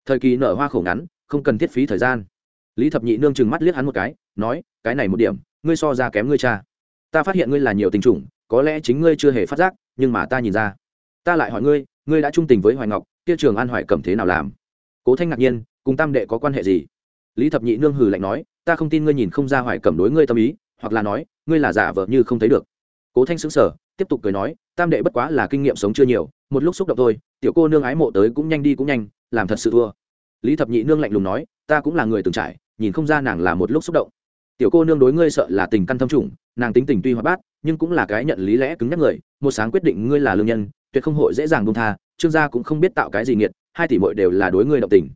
Thời kỳ nở hoa khổ ngắn, không cần thiết phí thời gian. Lý thập nhị nương chừng mắt liếc hắn một cái nói, cái này một điểm, ngươi so ra kém ngươi cha. Ta phát hiện ngươi là nhiều tình trùng có lẽ chính ngươi chưa hề phát giác, nhưng mà ta nhìn ra. Ta lại hỏi ngươi ngươi đã trung tình với hoài ngọc, kia trường an hoài cầm thế nào làm? Cố thanh ngạc nhiên, cùng tam đệ có quan hệ gì? Lý thập nhị nương hừ lạnh nói, ta không tin ngươi nhìn không ra hoài cầm đối ngươi tâm ý, hoặc là nói, ngươi là giả vợ như không thấy được. Cố thanh xứng sở tiếp tục cười nói, tam đệ bất quá là kinh nghiệm sống chưa nhiều, một lúc xúc động thôi, tiểu cô nương ái mộ tới cũng nhanh đi cũng nhanh, làm thật sự thua. Lý thập nhị nương lạnh lùng nói, ta cũng là người từng trải, nhìn không ra nàng là một lúc xúc động tiểu cô nương đối ngươi sợ là tình căn thâm trùng, nàng tính tình tuy hoạt bát, nhưng cũng là cái nhận lý lẽ cứng nhắc người, một sáng quyết định ngươi là lương nhân, tuyệt không hội dễ dàng buông tha, trương gia cũng không biết tạo cái gì nghiệt, hai tỷ muội đều là đối ngươi động tình.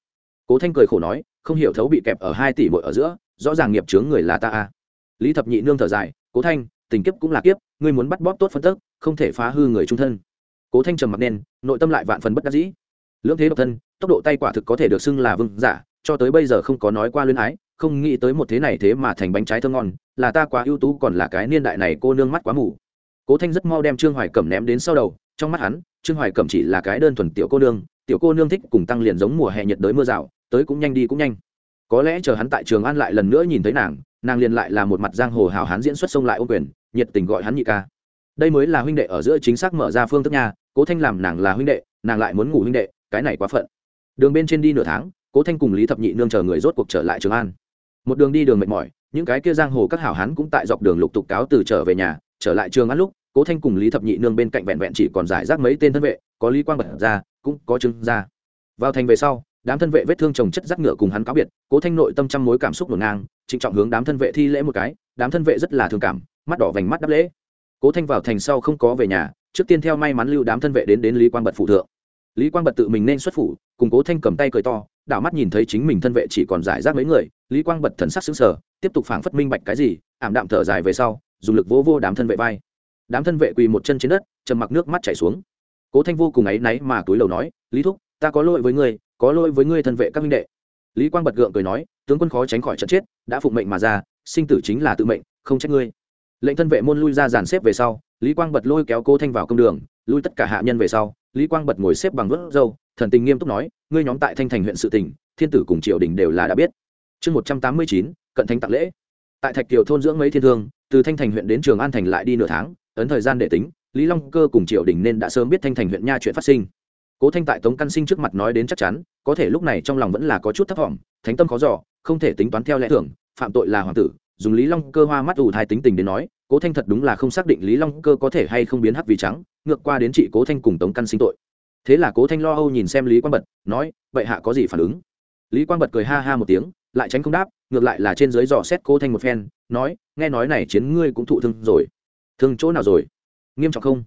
Cố thanh cười khổ nói, không hiểu thấu bị kẹp ở hai tỷ muội ở giữa, rõ ràng nghiệp chướng người là ta a lý thập nhị nương thở dài, cố thanh, tình kiếp cũng là kiếp, ngươi muốn bắt bóp tốt phân tức, không thể phá hư người trung thân. Cố thanh trầm mặc nên nội tâm lại vạn phần bất đắc dĩ. Lưỡng thế độc thân, tốc độ tay quả thực có thể được xưng là vương giả, cho tới bây giờ không có nói qua luyến ái không nghĩ tới một thế này thế mà thành bánh trái thơm ngon, là ta quá ưu tú còn là cái niên đại này cô nương mắt quá mù. Cố thanh rất mau đem trương hoài cẩm ném đến sau đầu, trong mắt hắn, trương hoài cẩm chỉ là cái đơn thuần tiểu cô nương, tiểu cô nương thích cùng tăng liền giống mùa hè nhiệt đới mưa rào, tới cũng nhanh đi cũng nhanh. Có lẽ chờ hắn tại trường an lại lần nữa nhìn thấy nàng nàng liền lại là một mặt giang hồ hào hán diễn xuất xông lại ô quyền, nhiệt tình gọi hắn nhị ca. Đây mới là huynh đệ ở giữa chính xác mở ra phương thức nha, cố thanh làm nàng là huynh đệ, nàng lại muốn ngủ huynh đệ, cái này quá phận. Đường bên trên đi nửa tháng, cố thanh cùng lý thập nhị nương chờ người rốt cuộc trở lại trường an một đường đi đường mệt mỏi, những cái kia giang hồ các hảo hán cũng tại dọc đường lục tục cáo từ trở về nhà, trở lại trường ăn lúc, cố thanh cùng lý thập nhị nương bên cạnh vẹn vẹn chỉ còn giải rác mấy tên thân vệ, có lý quang bật ra, cũng có chứng ra vào thành về sau, đám thân vệ vết thương chồng chất rắc ngựa cùng hắn cáo biệt, cố thanh nội tâm trăm mối cảm xúc ngổn ngang, trịnh trọng hướng đám thân vệ thi lễ một cái, đám thân vệ rất là thương cảm, mắt đỏ vành mắt đắp lễ. Cố thanh vào thành sau không có về nhà, trước tiên theo may mắn lưu đám thân vệ đến đến lý quang bật phụ thượng lý quang bật tự mình nên xuất phủ cùng cố thanh cầm tay cười to đảo mắt nhìn thấy chính mình thân vệ chỉ còn giải rác mấy người lý quang bật thần sắc xứng sở tiếp tục phảng phất minh bạch cái gì ảm đạm thở dài về sau dùng lực vỗ vô, vô đám thân vệ vai. Đám thân vệ quỳ một chân trên đất trầm mặc nước mắt chảy xuống. Cố thanh vô cùng áy náy mà túi lầu nói lý thúc ta có lỗi với ngươi có lỗi với ngươi thân vệ các minh đệ. Lý quang bật gượng cười nói tướng quân khó tránh khỏi trận chết đã phụng mệnh mà ra sinh tử chính là tự mệnh không trách ngươi. Lệnh thân vệ môn lui ra dàn xếp về sau lý quang bật lôi kéo cố thanh vào công đường lui tất cả hạ nhân về sau lý quang bật ngồi xếp bằng vớt râu, thần tình nghiêm túc nói, ngươi nhóm tại thanh thành huyện sự tỉnh thiên tử cùng triều đình đều là đã biết. Chương một trăm tám mươi chín, cận thanh tạc lễ. Tại thạch kiều thôn dưỡng mấy thiên thương, từ thanh thành huyện đến trường an thành lại đi nửa tháng, ấn thời gian để tính, lý long cơ cùng triều đình nên đã sớm biết thanh thành huyện nha chuyện phát sinh. Cố thanh tại tống căn sinh trước mặt nói đến chắc chắn, có thể lúc này trong lòng vẫn là có chút thấp thỏm thánh tâm khó giỏ không thể tính toán theo lẽ thường, phạm tội là hoàng tử, dùng lý long cơ hoa mắt ủ thai tính tình đến nói cố thanh thật đúng là không xác định lý long cơ có thể hay không biến hắc vì trắng, ngược qua đến chị cố thanh cùng tống căn sinh tội. Thế là cố thanh lo âu nhìn xem lý quang bật, nói, vậy hạ có gì phản ứng? Lý quang bật cười ha ha một tiếng, lại tránh không đáp, ngược lại là trên dưới dò xét cố thanh một phen, nói, nghe nói này chiến ngươi cũng thụ thương rồi. Thương chỗ nào rồi? Nghiêm trọng không?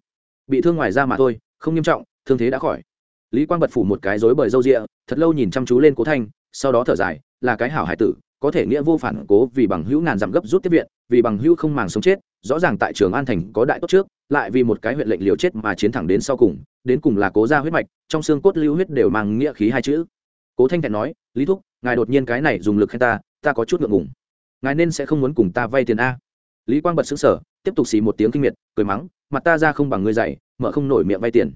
Bị thương ngoài ra mà thôi, không nghiêm trọng, thương thế đã khỏi. Lý quang bật phủ một cái rối bời râu rịa thật lâu nhìn chăm chú lên cố thanh, sau đó thở dài, là cái hảo hải tử có thể nghĩa vô phản cố vì bằng hữu ngàn giảm gấp rút tiếp viện, vì bằng hữu không màng sống chết, rõ ràng tại trường an thành có đại tốt trước, lại vì một cái huyện lệnh liều chết mà chiến thẳng đến sau cùng, đến cùng là cố ra huyết mạch, trong xương cốt lưu huyết đều mang nghĩa khí hai chữ. Cố thanh thẹn nói, lý thúc, ngài đột nhiên cái này dùng lực khen ta ta có chút ngượng ngùng. Ngài nên sẽ không muốn cùng ta vay tiền a. Lý quang bật xứng sở tiếp tục xì một tiếng kinh miệt, cười mắng, mặt ta ra không bằng ngươi dày mở không nổi miệng vay tiền.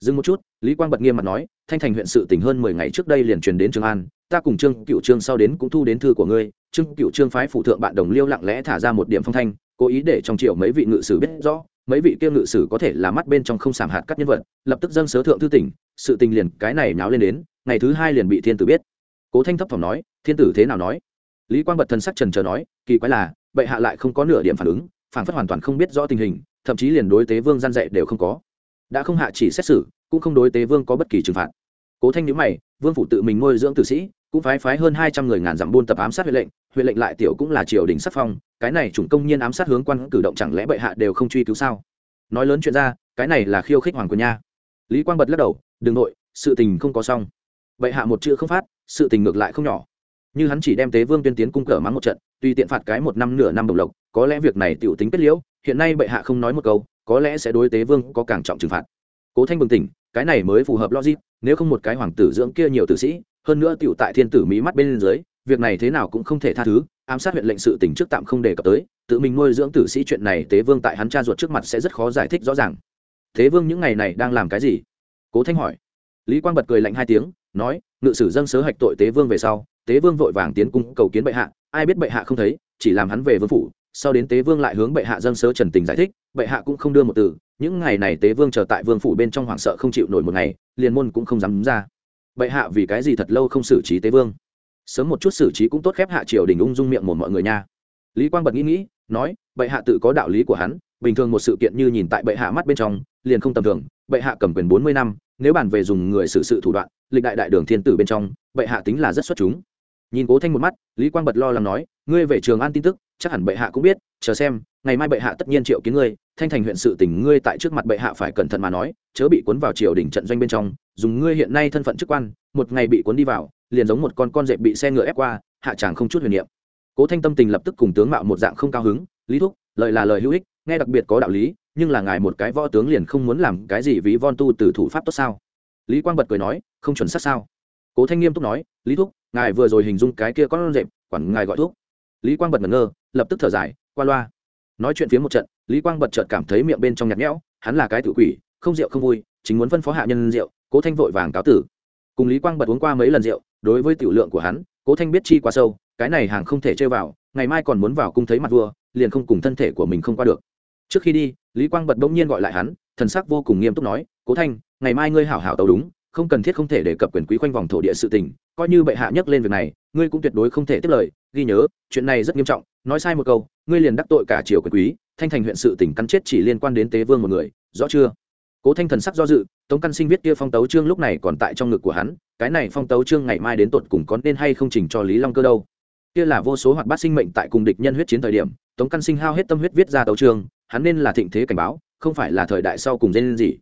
Dừng một chút, lý quang bật nghiêm mặt nói thanh thành huyện sự tỉnh hơn mười ngày trước đây liền truyền đến trường an, ta cùng trương cựu trương sau đến cũng thu đến thư của ngươi. Trương cựu trương phái phụ thượng bạn đồng liêu lặng lẽ thả ra một điểm phong thanh, cố ý để trong triệu mấy vị ngự sử biết rõ, mấy vị kia ngự sử có thể là mắt bên trong không sảm hạt các nhân vật, lập tức dâng sớ thượng thư tỉnh, sự tình liền cái này náo lên đến, ngày thứ hai liền bị thiên tử biết. Cố thanh thấp thỏm nói, thiên tử thế nào nói? Lý quang bật thân sắc trần chờ nói, kỳ quái là, bệ hạ lại không có nửa điểm phản ứng, phản phất hoàn toàn không biết rõ tình hình, thậm chí liền đối tế vương gian dạy đều không có. Đã không hạ chỉ xét xử cũng không đối tế vương có bất kỳ trừng phạt. Cố thanh nhữ mày, vương phủ tự mình nuôi dưỡng tử sĩ, cũng phái phái hơn hai trăm người ngàn dặm buôn tập ám sát huyện lệnh huyện lệnh lại tiểu cũng là triều đình sắc phong, cái này chủng công nhiên ám sát hướng quan cử động chẳng lẽ bệ hạ đều không truy cứu sao? Nói lớn chuyện ra, cái này là khiêu khích hoàng quân nha. Lý quang bật lắc đầu, đừng nội, sự tình không có xong. Bệ hạ một chữ không phát, sự tình ngược lại không nhỏ. Như hắn chỉ đem tế vương tuyên tiến cung cờ mắng một trận tùy tiện phạt cái một năm nửa năm đồng lộc, có lẽ việc này tiểu tính kết liễu, hiện nay bệ hạ không nói một câu, có lẽ sẽ đối tế vương có càng trọng trừng phạt cố thanh bừng tỉnh, cái này mới phù hợp logic, nếu không một cái hoàng tử dưỡng kia nhiều tử sĩ, hơn nữa tiểu tại thiên tử mỹ mắt bên dưới, việc này thế nào cũng không thể tha thứ, ám sát huyện lệnh sự tỉnh trước tạm không đề cập tới, tự mình nuôi dưỡng tử sĩ chuyện này tế vương tại hắn cha ruột trước mặt sẽ rất khó giải thích rõ ràng. Thế vương những ngày này đang làm cái gì? Cố thanh hỏi. Lý quang bật cười lạnh hai tiếng, nói, ngự sử dâng sớ hạch tội tế vương về sau, tế vương vội vàng tiến cung cầu kiến bệ hạ, ai biết bệ hạ không thấy, chỉ làm hắn về vương phủ sau đến tế vương lại hướng bệ hạ dâng sớ trần tình giải thích, bệ hạ cũng không đưa một từ, những ngày này tế vương chờ tại vương phủ bên trong hoảng sợ không chịu nổi một ngày, liền môn cũng không dám ra. Bệ hạ vì cái gì thật lâu không xử trí tế vương? Sớm một chút xử trí cũng tốt khép hạ triều đình ung dung miệng một mọi người nha. Lý quang bật nghĩ nghĩ, nói, bệ hạ tự có đạo lý của hắn, bình thường một sự kiện như nhìn tại bệ hạ mắt bên trong, liền không tầm thường, bệ hạ cầm quyền bốn mươi năm, nếu bàn về dùng người xử sự thủ đoạn, lịch đại đại đường thiên tử bên trong, bệ hạ tính là rất xuất chúng. Nhìn cố thanh một mắt, lý quang bật lo lắng nói, ngươi về trường an tin tức chắc hẳn bệ hạ cũng biết, chờ xem, ngày mai bệ hạ tất nhiên triệu kiến ngươi, thanh thành huyện sự tình ngươi tại trước mặt bệ hạ phải cẩn thận mà nói, chớ bị cuốn vào triều đình trận doanh bên trong, dùng ngươi hiện nay thân phận chức quan, một ngày bị cuốn đi vào, liền giống một con con dẹp bị xe ngựa ép qua, hạ tràng không chút huyền niệm. Cố thanh tâm tình lập tức cùng tướng mạo một dạng không cao hứng, lý thúc, lời là lời hữu ích, nghe đặc biệt có đạo lý, nhưng là ngài một cái võ tướng liền không muốn làm cái gì ví von tu từ thủ pháp tốt sao? Lý quang bật cười nói, không chuẩn xác sao? Cố thanh nghiêm túc nói, lý thúc, ngài vừa rồi hình dung cái kia con dẹp quản ngài gọi thuốc lý quang bật ngẩn ngơ lập tức thở dài, qua loa. Nói chuyện phía một trận, lý quang bật chợt cảm thấy miệng bên trong nhạt nhẽo, hắn là cái tự quỷ, không rượu không vui, chính muốn phân phó hạ nhân rượu, cố thanh vội vàng cáo tử. Cùng lý quang bật uống qua mấy lần rượu, đối với tiểu lượng của hắn, cố thanh biết chi quá sâu, cái này hàng không thể chơi vào, ngày mai còn muốn vào cung thấy mặt vua, liền không cùng thân thể của mình không qua được. Trước khi đi, lý quang bật bỗng nhiên gọi lại hắn, thần sắc vô cùng nghiêm túc nói, cố thanh, ngày mai ngươi hảo hảo tàu đúng không cần thiết không thể đề cập quyền quý quanh vòng thổ địa sự tình, coi như bệ hạ nhắc lên việc này, ngươi cũng tuyệt đối không thể tiếp lời, ghi nhớ, chuyện này rất nghiêm trọng, nói sai một câu, ngươi liền đắc tội cả triều quyền quý, thanh thành huyện sự tỉnh căn chết chỉ liên quan đến tế vương một người, rõ chưa? Cố thanh thần sắc do dự, tống căn sinh viết kia phong tấu trương lúc này còn tại trong ngực của hắn, cái này phong tấu trương ngày mai đến tột cùng có nên hay không chỉnh cho lý long cơ đâu. Kia là vô số hoạt bát sinh mệnh tại cùng địch nhân huyết chiến thời điểm, tống căn sinh hao hết tâm huyết viết ra tấu trương hắn nên là thịnh thế cảnh báo, không phải là thời đại sau cùng dên gì.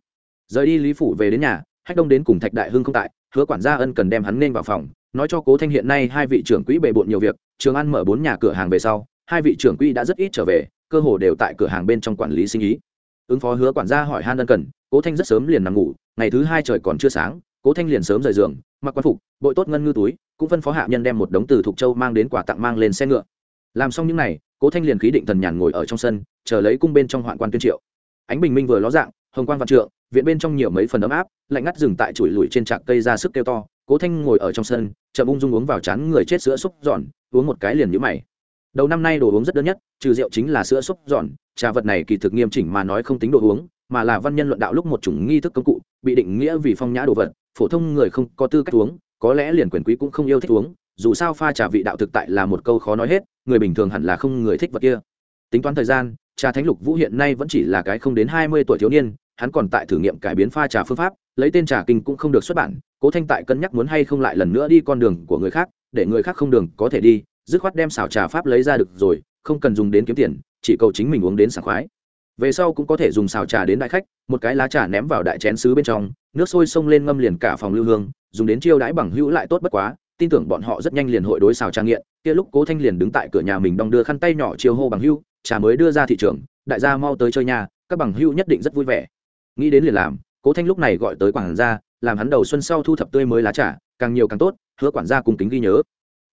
Rời đi lý phủ về đến nhà hách đông đến cùng thạch đại hưng không tại, hứa quản gia ân cần đem hắn nên vào phòng, nói cho cố thanh hiện nay hai vị trưởng quỹ bề bộn nhiều việc, trường ăn mở bốn nhà cửa hàng về sau, hai vị trưởng quỹ đã rất ít trở về, cơ hồ đều tại cửa hàng bên trong quản lý sinh ý. Ứng phó hứa quản gia hỏi han ân cần, cố thanh rất sớm liền nằm ngủ, ngày thứ hai trời còn chưa sáng, cố thanh liền sớm rời giường, mặc quan phục, bội tốt ngân ngư túi, cũng phân phó hạ nhân đem một đống từ thục châu mang đến quà tặng mang lên xe ngựa. Làm xong những n à y cố thanh liền khí định thần nhàn ngồi ở trong sân, chờ lấy cung bên trong hoạn quan tuyên triệu. Ánh bình minh vừa ló dạng, hồng quan vạn trượng viện bên trong nhiều mấy phần ấm áp, lạnh ngắt dừng tại chuỗi lùi trên trạc cây ra sức kêu to, cố thanh ngồi ở trong sân, chậm ung dung uống vào chán người chết sữa xúc giòn, uống một cái liền nhũ mày. Đầu năm nay đồ uống rất đơn nhất, trừ rượu chính là sữa xúc giòn, trà vật này kỳ thực nghiêm chỉnh mà nói không tính đồ uống, mà là văn nhân luận đạo lúc một chủng nghi thức công cụ, bị định nghĩa vì phong nhã đồ vật, phổ thông người không có tư cách uống, có lẽ liền quyền quý cũng không yêu thích uống, dù sao pha trà vị đạo thực tại là một câu khó nói hết, người bình thường hẳn là không người thích vật kia. Tính toán thời gian, trà thánh lục vũ hiện nay vẫn chỉ là cái không đến hai mươi tuổi thiếu niên hắn còn tại thử nghiệm cải biến pha trà phương pháp, lấy tên trà kinh cũng không được xuất bản, cố thanh tại cân nhắc muốn hay không lại lần nữa đi con đường của người khác, để người khác không đường có thể đi, dứt khoát đem xảo trà pháp lấy ra được rồi, không cần dùng đến kiếm tiền, chỉ cầu chính mình uống đến sảng khoái. Về sau cũng có thể dùng xào trà đến đại khách, một cái lá trà ném vào đại chén xứ bên trong, nước sôi xông lên ngâm liền cả phòng lưu hương, dùng đến chiêu đãi bằng hữu lại tốt bất quá, tin tưởng bọn họ rất nhanh liền hội đối xào trà nghiện, kia lúc cố thanh liền đứng tại cửa nhà mình đong đưa khăn tay nhỏ chiêu hô bằng hữu, trà mới đưa ra thị trường, đại gia mau tới chơi nhà, các bằng hữu nhất định rất vui vẻ nghĩ đến liền làm, cố thanh lúc này gọi tới quản gia, làm hắn đầu xuân sau thu thập tươi mới lá trà, càng nhiều càng tốt, hứa quản gia cùng kính ghi nhớ.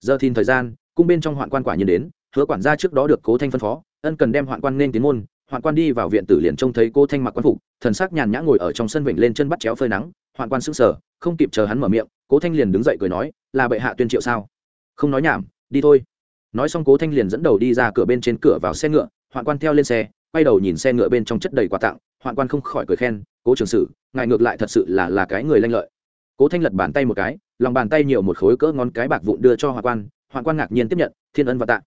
Giờ thìn thời gian, cung bên trong hoạn quan quả nhiên đến, hứa quản gia trước đó được cố thanh phân phó, ân cần đem hoạn quan nên tiến môn, hoạn quan đi vào viện tử liền trông thấy cô thanh mặc quan phục, thần sắc nhàn nhã ngồi ở trong sân vịnh lên chân bắt chéo phơi nắng, hoạn quan sững sờ, không kịp chờ hắn mở miệng, cố thanh liền đứng dậy cười nói, là bệ hạ tuyên triệu sao? Không nói nhảm, đi thôi. Nói xong cố thanh liền dẫn đầu đi ra cửa bên trên cửa vào xe ngựa, hoạn quan theo lên xe, quay đầu nhìn xe ngựa bên trong chất đầy quà tặng hoạn quan không khỏi cười khen, cố trường sử, ngài ngược lại thật sự là là cái người lanh lợi. Cố thanh lật bàn tay một cái, lòng bàn tay nhiều một khối cỡ ngón cái bạc vụn đưa cho hoạn quan hoạn quan ngạc nhiên tiếp nhận, thiên ân và tạ.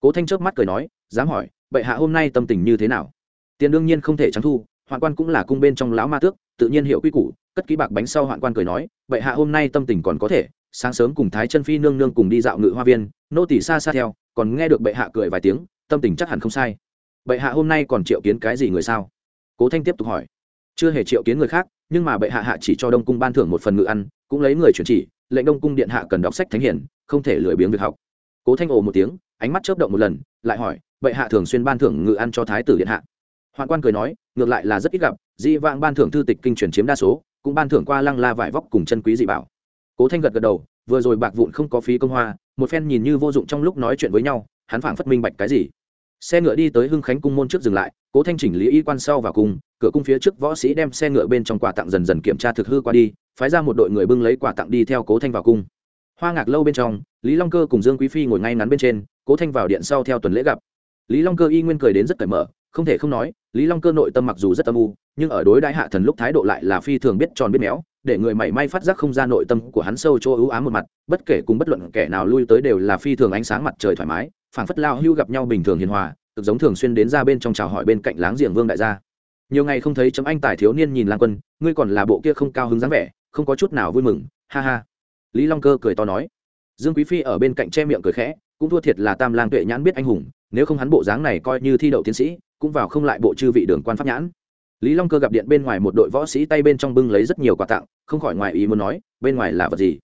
Cố thanh chớp mắt cười nói, dám hỏi, bệ hạ hôm nay tâm tình như thế nào? Tiền đương nhiên không thể trắng thu, hoạn quan cũng là cung bên trong lão ma tước, tự nhiên hiểu quy củ, cất ký bạc bánh sau hoạn quan cười nói, bệ hạ hôm nay tâm tình còn có thể, sáng sớm cùng thái chân phi nương nương cùng đi dạo ngự hoa viên, nô tỷ xa xa theo, còn nghe được bệ hạ cười vài tiếng, tâm tình chắc hẳn không sai. Bệ hạ hôm nay còn triệu kiến cái gì người sao? Cố thanh tiếp tục hỏi. Chưa hề triệu kiến người khác, nhưng mà bệ hạ hạ chỉ cho đông cung ban thưởng một phần ngự ăn, cũng lấy người chuyển chỉ, lệnh đông cung điện hạ cần đọc sách thánh hiển, không thể lười biếng việc học. Cố thanh ồ một tiếng, ánh mắt chớp động một lần, lại hỏi, bệ hạ thường xuyên ban thưởng ngự ăn cho thái tử điện hạ? Hoạn quan cười nói, ngược lại là rất ít gặp, di vãng ban thưởng thư tịch kinh truyền chiếm đa số, cũng ban thưởng qua lăng la vải vóc cùng chân quý dị bảo. Cố thanh gật gật đầu, vừa rồi bạc vụn không có phí công hoa, một phen nhìn như vô dụng trong lúc nói chuyện với nhau, hắn phảng phất minh bạch cái gì xe ngựa đi tới hưng khánh cung môn trước dừng lại, cố thanh chỉnh lý y quan sau vào cung, cửa cung phía trước võ sĩ đem xe ngựa bên trong quà tặng dần dần kiểm tra thực hư qua đi, phái ra một đội người bưng lấy quà tặng đi theo cố thanh vào cung. Hoa ngạc lâu bên trong, lý long cơ cùng dương quý phi ngồi ngay ngắn bên trên, cố thanh vào điện sau theo tuần lễ gặp. Lý long cơ y nguyên cười đến rất cởi mở, không thể không nói, lý long cơ nội tâm mặc dù rất âm u, nhưng ở đối đại hạ thần lúc thái độ lại là phi thường biết tròn biết méo, để người mảy may phát giác không ra nội tâm của hắn sâu chỗ ưu ám một mặt, bất kể cùng bất luận kẻ nào lui tới đều là phi thường ánh sáng mặt trời thoải mái phảng phất lao hưu gặp nhau bình thường hiền hòa, cực giống thường xuyên đến ra bên trong chào hỏi bên cạnh láng giềng vương đại gia. Nhiều ngày không thấy chấm anh tài thiếu niên nhìn lang quân, ngươi còn là bộ kia không cao hứng dáng vẻ, không có chút nào vui mừng, ha ha. Lý long cơ cười to nói. Dương quý phi ở bên cạnh che miệng cười khẽ, cũng thua thiệt là tam lang tuệ nhãn biết anh hùng, nếu không hắn bộ dáng này coi như thi đậu tiến sĩ, cũng vào không lại bộ chư vị đường quan pháp nhãn. Lý long cơ gặp điện bên ngoài một đội võ sĩ tay bên trong bưng lấy rất nhiều quà tặng, không khỏi ngoài ý muốn nói, bên ngoài là vật gì?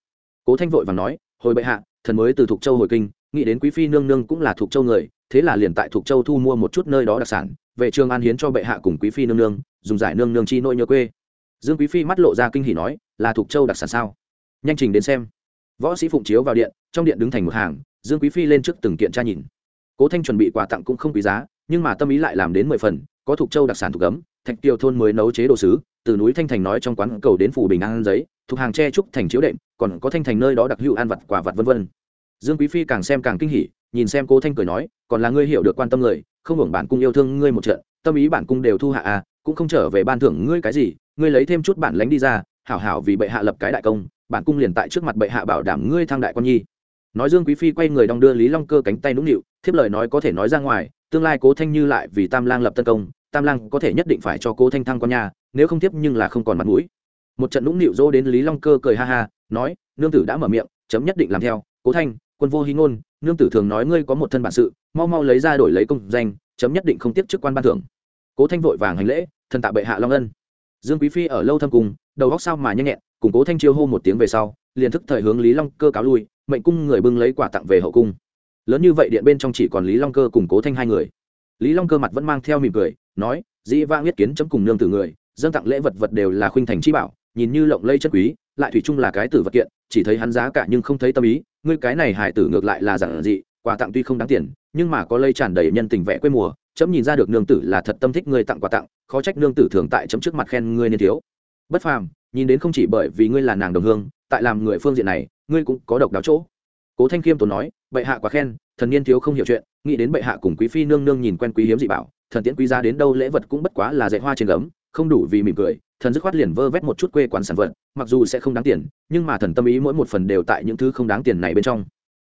Cố thanh vội và nói, hồi bệ hạ, thần mới từ thục châu hồi kinh nghĩ đến quý phi nương nương cũng là thuộc châu người, thế là liền tại thuộc châu thu mua một chút nơi đó đặc sản, về trường an hiến cho bệ hạ cùng quý phi nương nương, dùng giải nương nương chi nỗi nhớ quê. Dương quý phi mắt lộ ra kinh hỉ nói, là thuộc châu đặc sản sao? Nhanh trình đến xem. Võ sĩ phụng chiếu vào điện, trong điện đứng thành một hàng, dương quý phi lên trước từng kiện tra nhìn. Cố thanh chuẩn bị quà tặng cũng không quý giá, nhưng mà tâm ý lại làm đến mười phần, có thuộc châu đặc sản thuộc gấm, thạch kiều thôn mới nấu chế đồ sứ, từ núi thanh thành nói trong quán cầu đến phủ bình an giấy, thuộc hàng tre trúc thành chiếu đệm, còn có thanh thành nơi đó đặc hữu an vật quả vật vân vân dương quý phi càng xem càng kinh hỉ, nhìn xem cố thanh cười nói, còn là ngươi hiểu được quan tâm người, không hưởng bản cung yêu thương ngươi một trận, tâm ý bản cung đều thu hạ à cũng không trở về ban thưởng ngươi cái gì, ngươi lấy thêm chút bản lánh đi ra, hảo hảo vì bệ hạ lập cái đại công, bản cung liền tại trước mặt bệ hạ bảo đảm ngươi thăng đại quan nhi. Nói dương quý phi quay người đong đưa lý long cơ cánh tay nũng nịu, thiếp lời nói có thể nói ra ngoài, tương lai cố thanh như lại vì tam lang lập tân công, tam lang có thể nhất định phải cho cố thanh thăng con nhà nếu không tiếp nhưng là không còn mặt mũi. Một trận nũng nịu dỗ đến lý long cơ cười ha ha, nói, nương tử đã mở miệng, chấm nhất định làm theo, cố thanh quân vô hy ngôn, nương tử thường nói ngươi có một thân bản sự, mau mau lấy ra đổi lấy công danh, chấm nhất định không tiếp chức quan ban thưởng. Cố thanh vội vàng hành lễ, thần tạ bệ hạ long ân. Dương quý phi ở lâu thâm cùng, đầu góc sao mà nhanh nhẹn, cùng cố thanh chiêu hô một tiếng về sau, liền thức thời hướng lý long cơ cáo lui, mệnh cung người bưng lấy quả tặng về hậu cung. Lớn như vậy điện bên trong chỉ còn lý long cơ cùng cố thanh hai người. Lý long cơ mặt vẫn mang theo mỉm cười, nói, dĩ vang biết kiến chấm cùng nương tử người, dâng tặng lễ vật vật đều là khuynh thành chi bảo, nhìn như lộng lây chất quý, lại thủy chung là cái tử vật kiện, chỉ thấy hắn giá cả nhưng không thấy tâm ý ngươi cái này hải tử ngược lại là giản dị, quà tặng tuy không đáng tiền, nhưng mà có lây tràn đầy nhân tình vẽ quê mùa, chấm nhìn ra được nương tử là thật tâm thích ngươi tặng quà tặng, khó trách nương tử thường tại chấm trước mặt khen ngươi nên thiếu. Bất phàm, nhìn đến không chỉ bởi vì ngươi là nàng đồng hương, tại làm người phương diện này, ngươi cũng có độc đáo chỗ. Cố thanh khiêm tốn nói, bệ hạ quá khen, thần niên thiếu không hiểu chuyện, nghĩ đến bệ hạ cùng quý phi nương nương nhìn quen quý hiếm dị bảo, thần tiễn quý ra đến đâu lễ vật cũng bất quá là dạy hoa trên gấm, không đủ vì mỉm cười thần dứt khoát liền vơ vét một chút quê quán sản vật, mặc dù sẽ không đáng tiền, nhưng mà thần tâm ý mỗi một phần đều tại những thứ không đáng tiền này bên trong.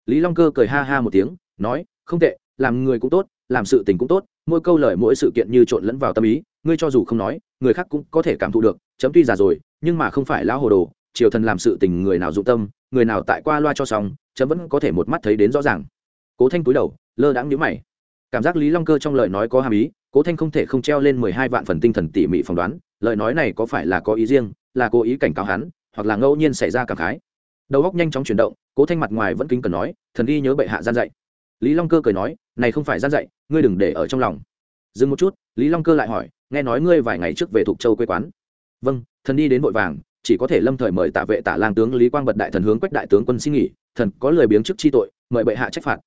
Lý long cơ cười ha ha một tiếng, nói, không tệ, làm người cũng tốt, làm sự tình cũng tốt, mỗi câu lời mỗi sự kiện như trộn lẫn vào tâm ý, ngươi cho dù không nói, người khác cũng có thể cảm thụ được, chấm tuy già rồi, nhưng mà không phải lão hồ đồ, triều thần làm sự tình người nào dụng tâm, người nào tại qua loa cho xong, chấm vẫn có thể một mắt thấy đến rõ ràng. Cố thanh túi đầu, lơ đãng nhíu mày cảm giác lý long cơ trong lời nói có hàm ý, cố thanh không thể không treo lên mười hai vạn phần tinh thần tỉ mỉ phỏng đoán, lời nói này có phải là có ý riêng, là cố ý cảnh cáo hắn, hoặc là ngẫu nhiên xảy ra cảm khái. Đầu góc nhanh chóng chuyển động, cố thanh mặt ngoài vẫn kính cần nói, thần đi nhớ bệ hạ gian dạy. Lý long cơ cười nói, này không phải gian dạy, ngươi đừng để ở trong lòng. Dừng một chút, lý long cơ lại hỏi, nghe nói ngươi vài ngày trước về thục châu quê quán? Vâng thần đi đến vội vàng, chỉ có thể lâm thời mời tạ vệ tả lang tướng lý quang bật đại thần hướng quách đại tướng quân xin nghỉ, thần có lời biếng chức chi tội, mời bệ hạ trách phạt.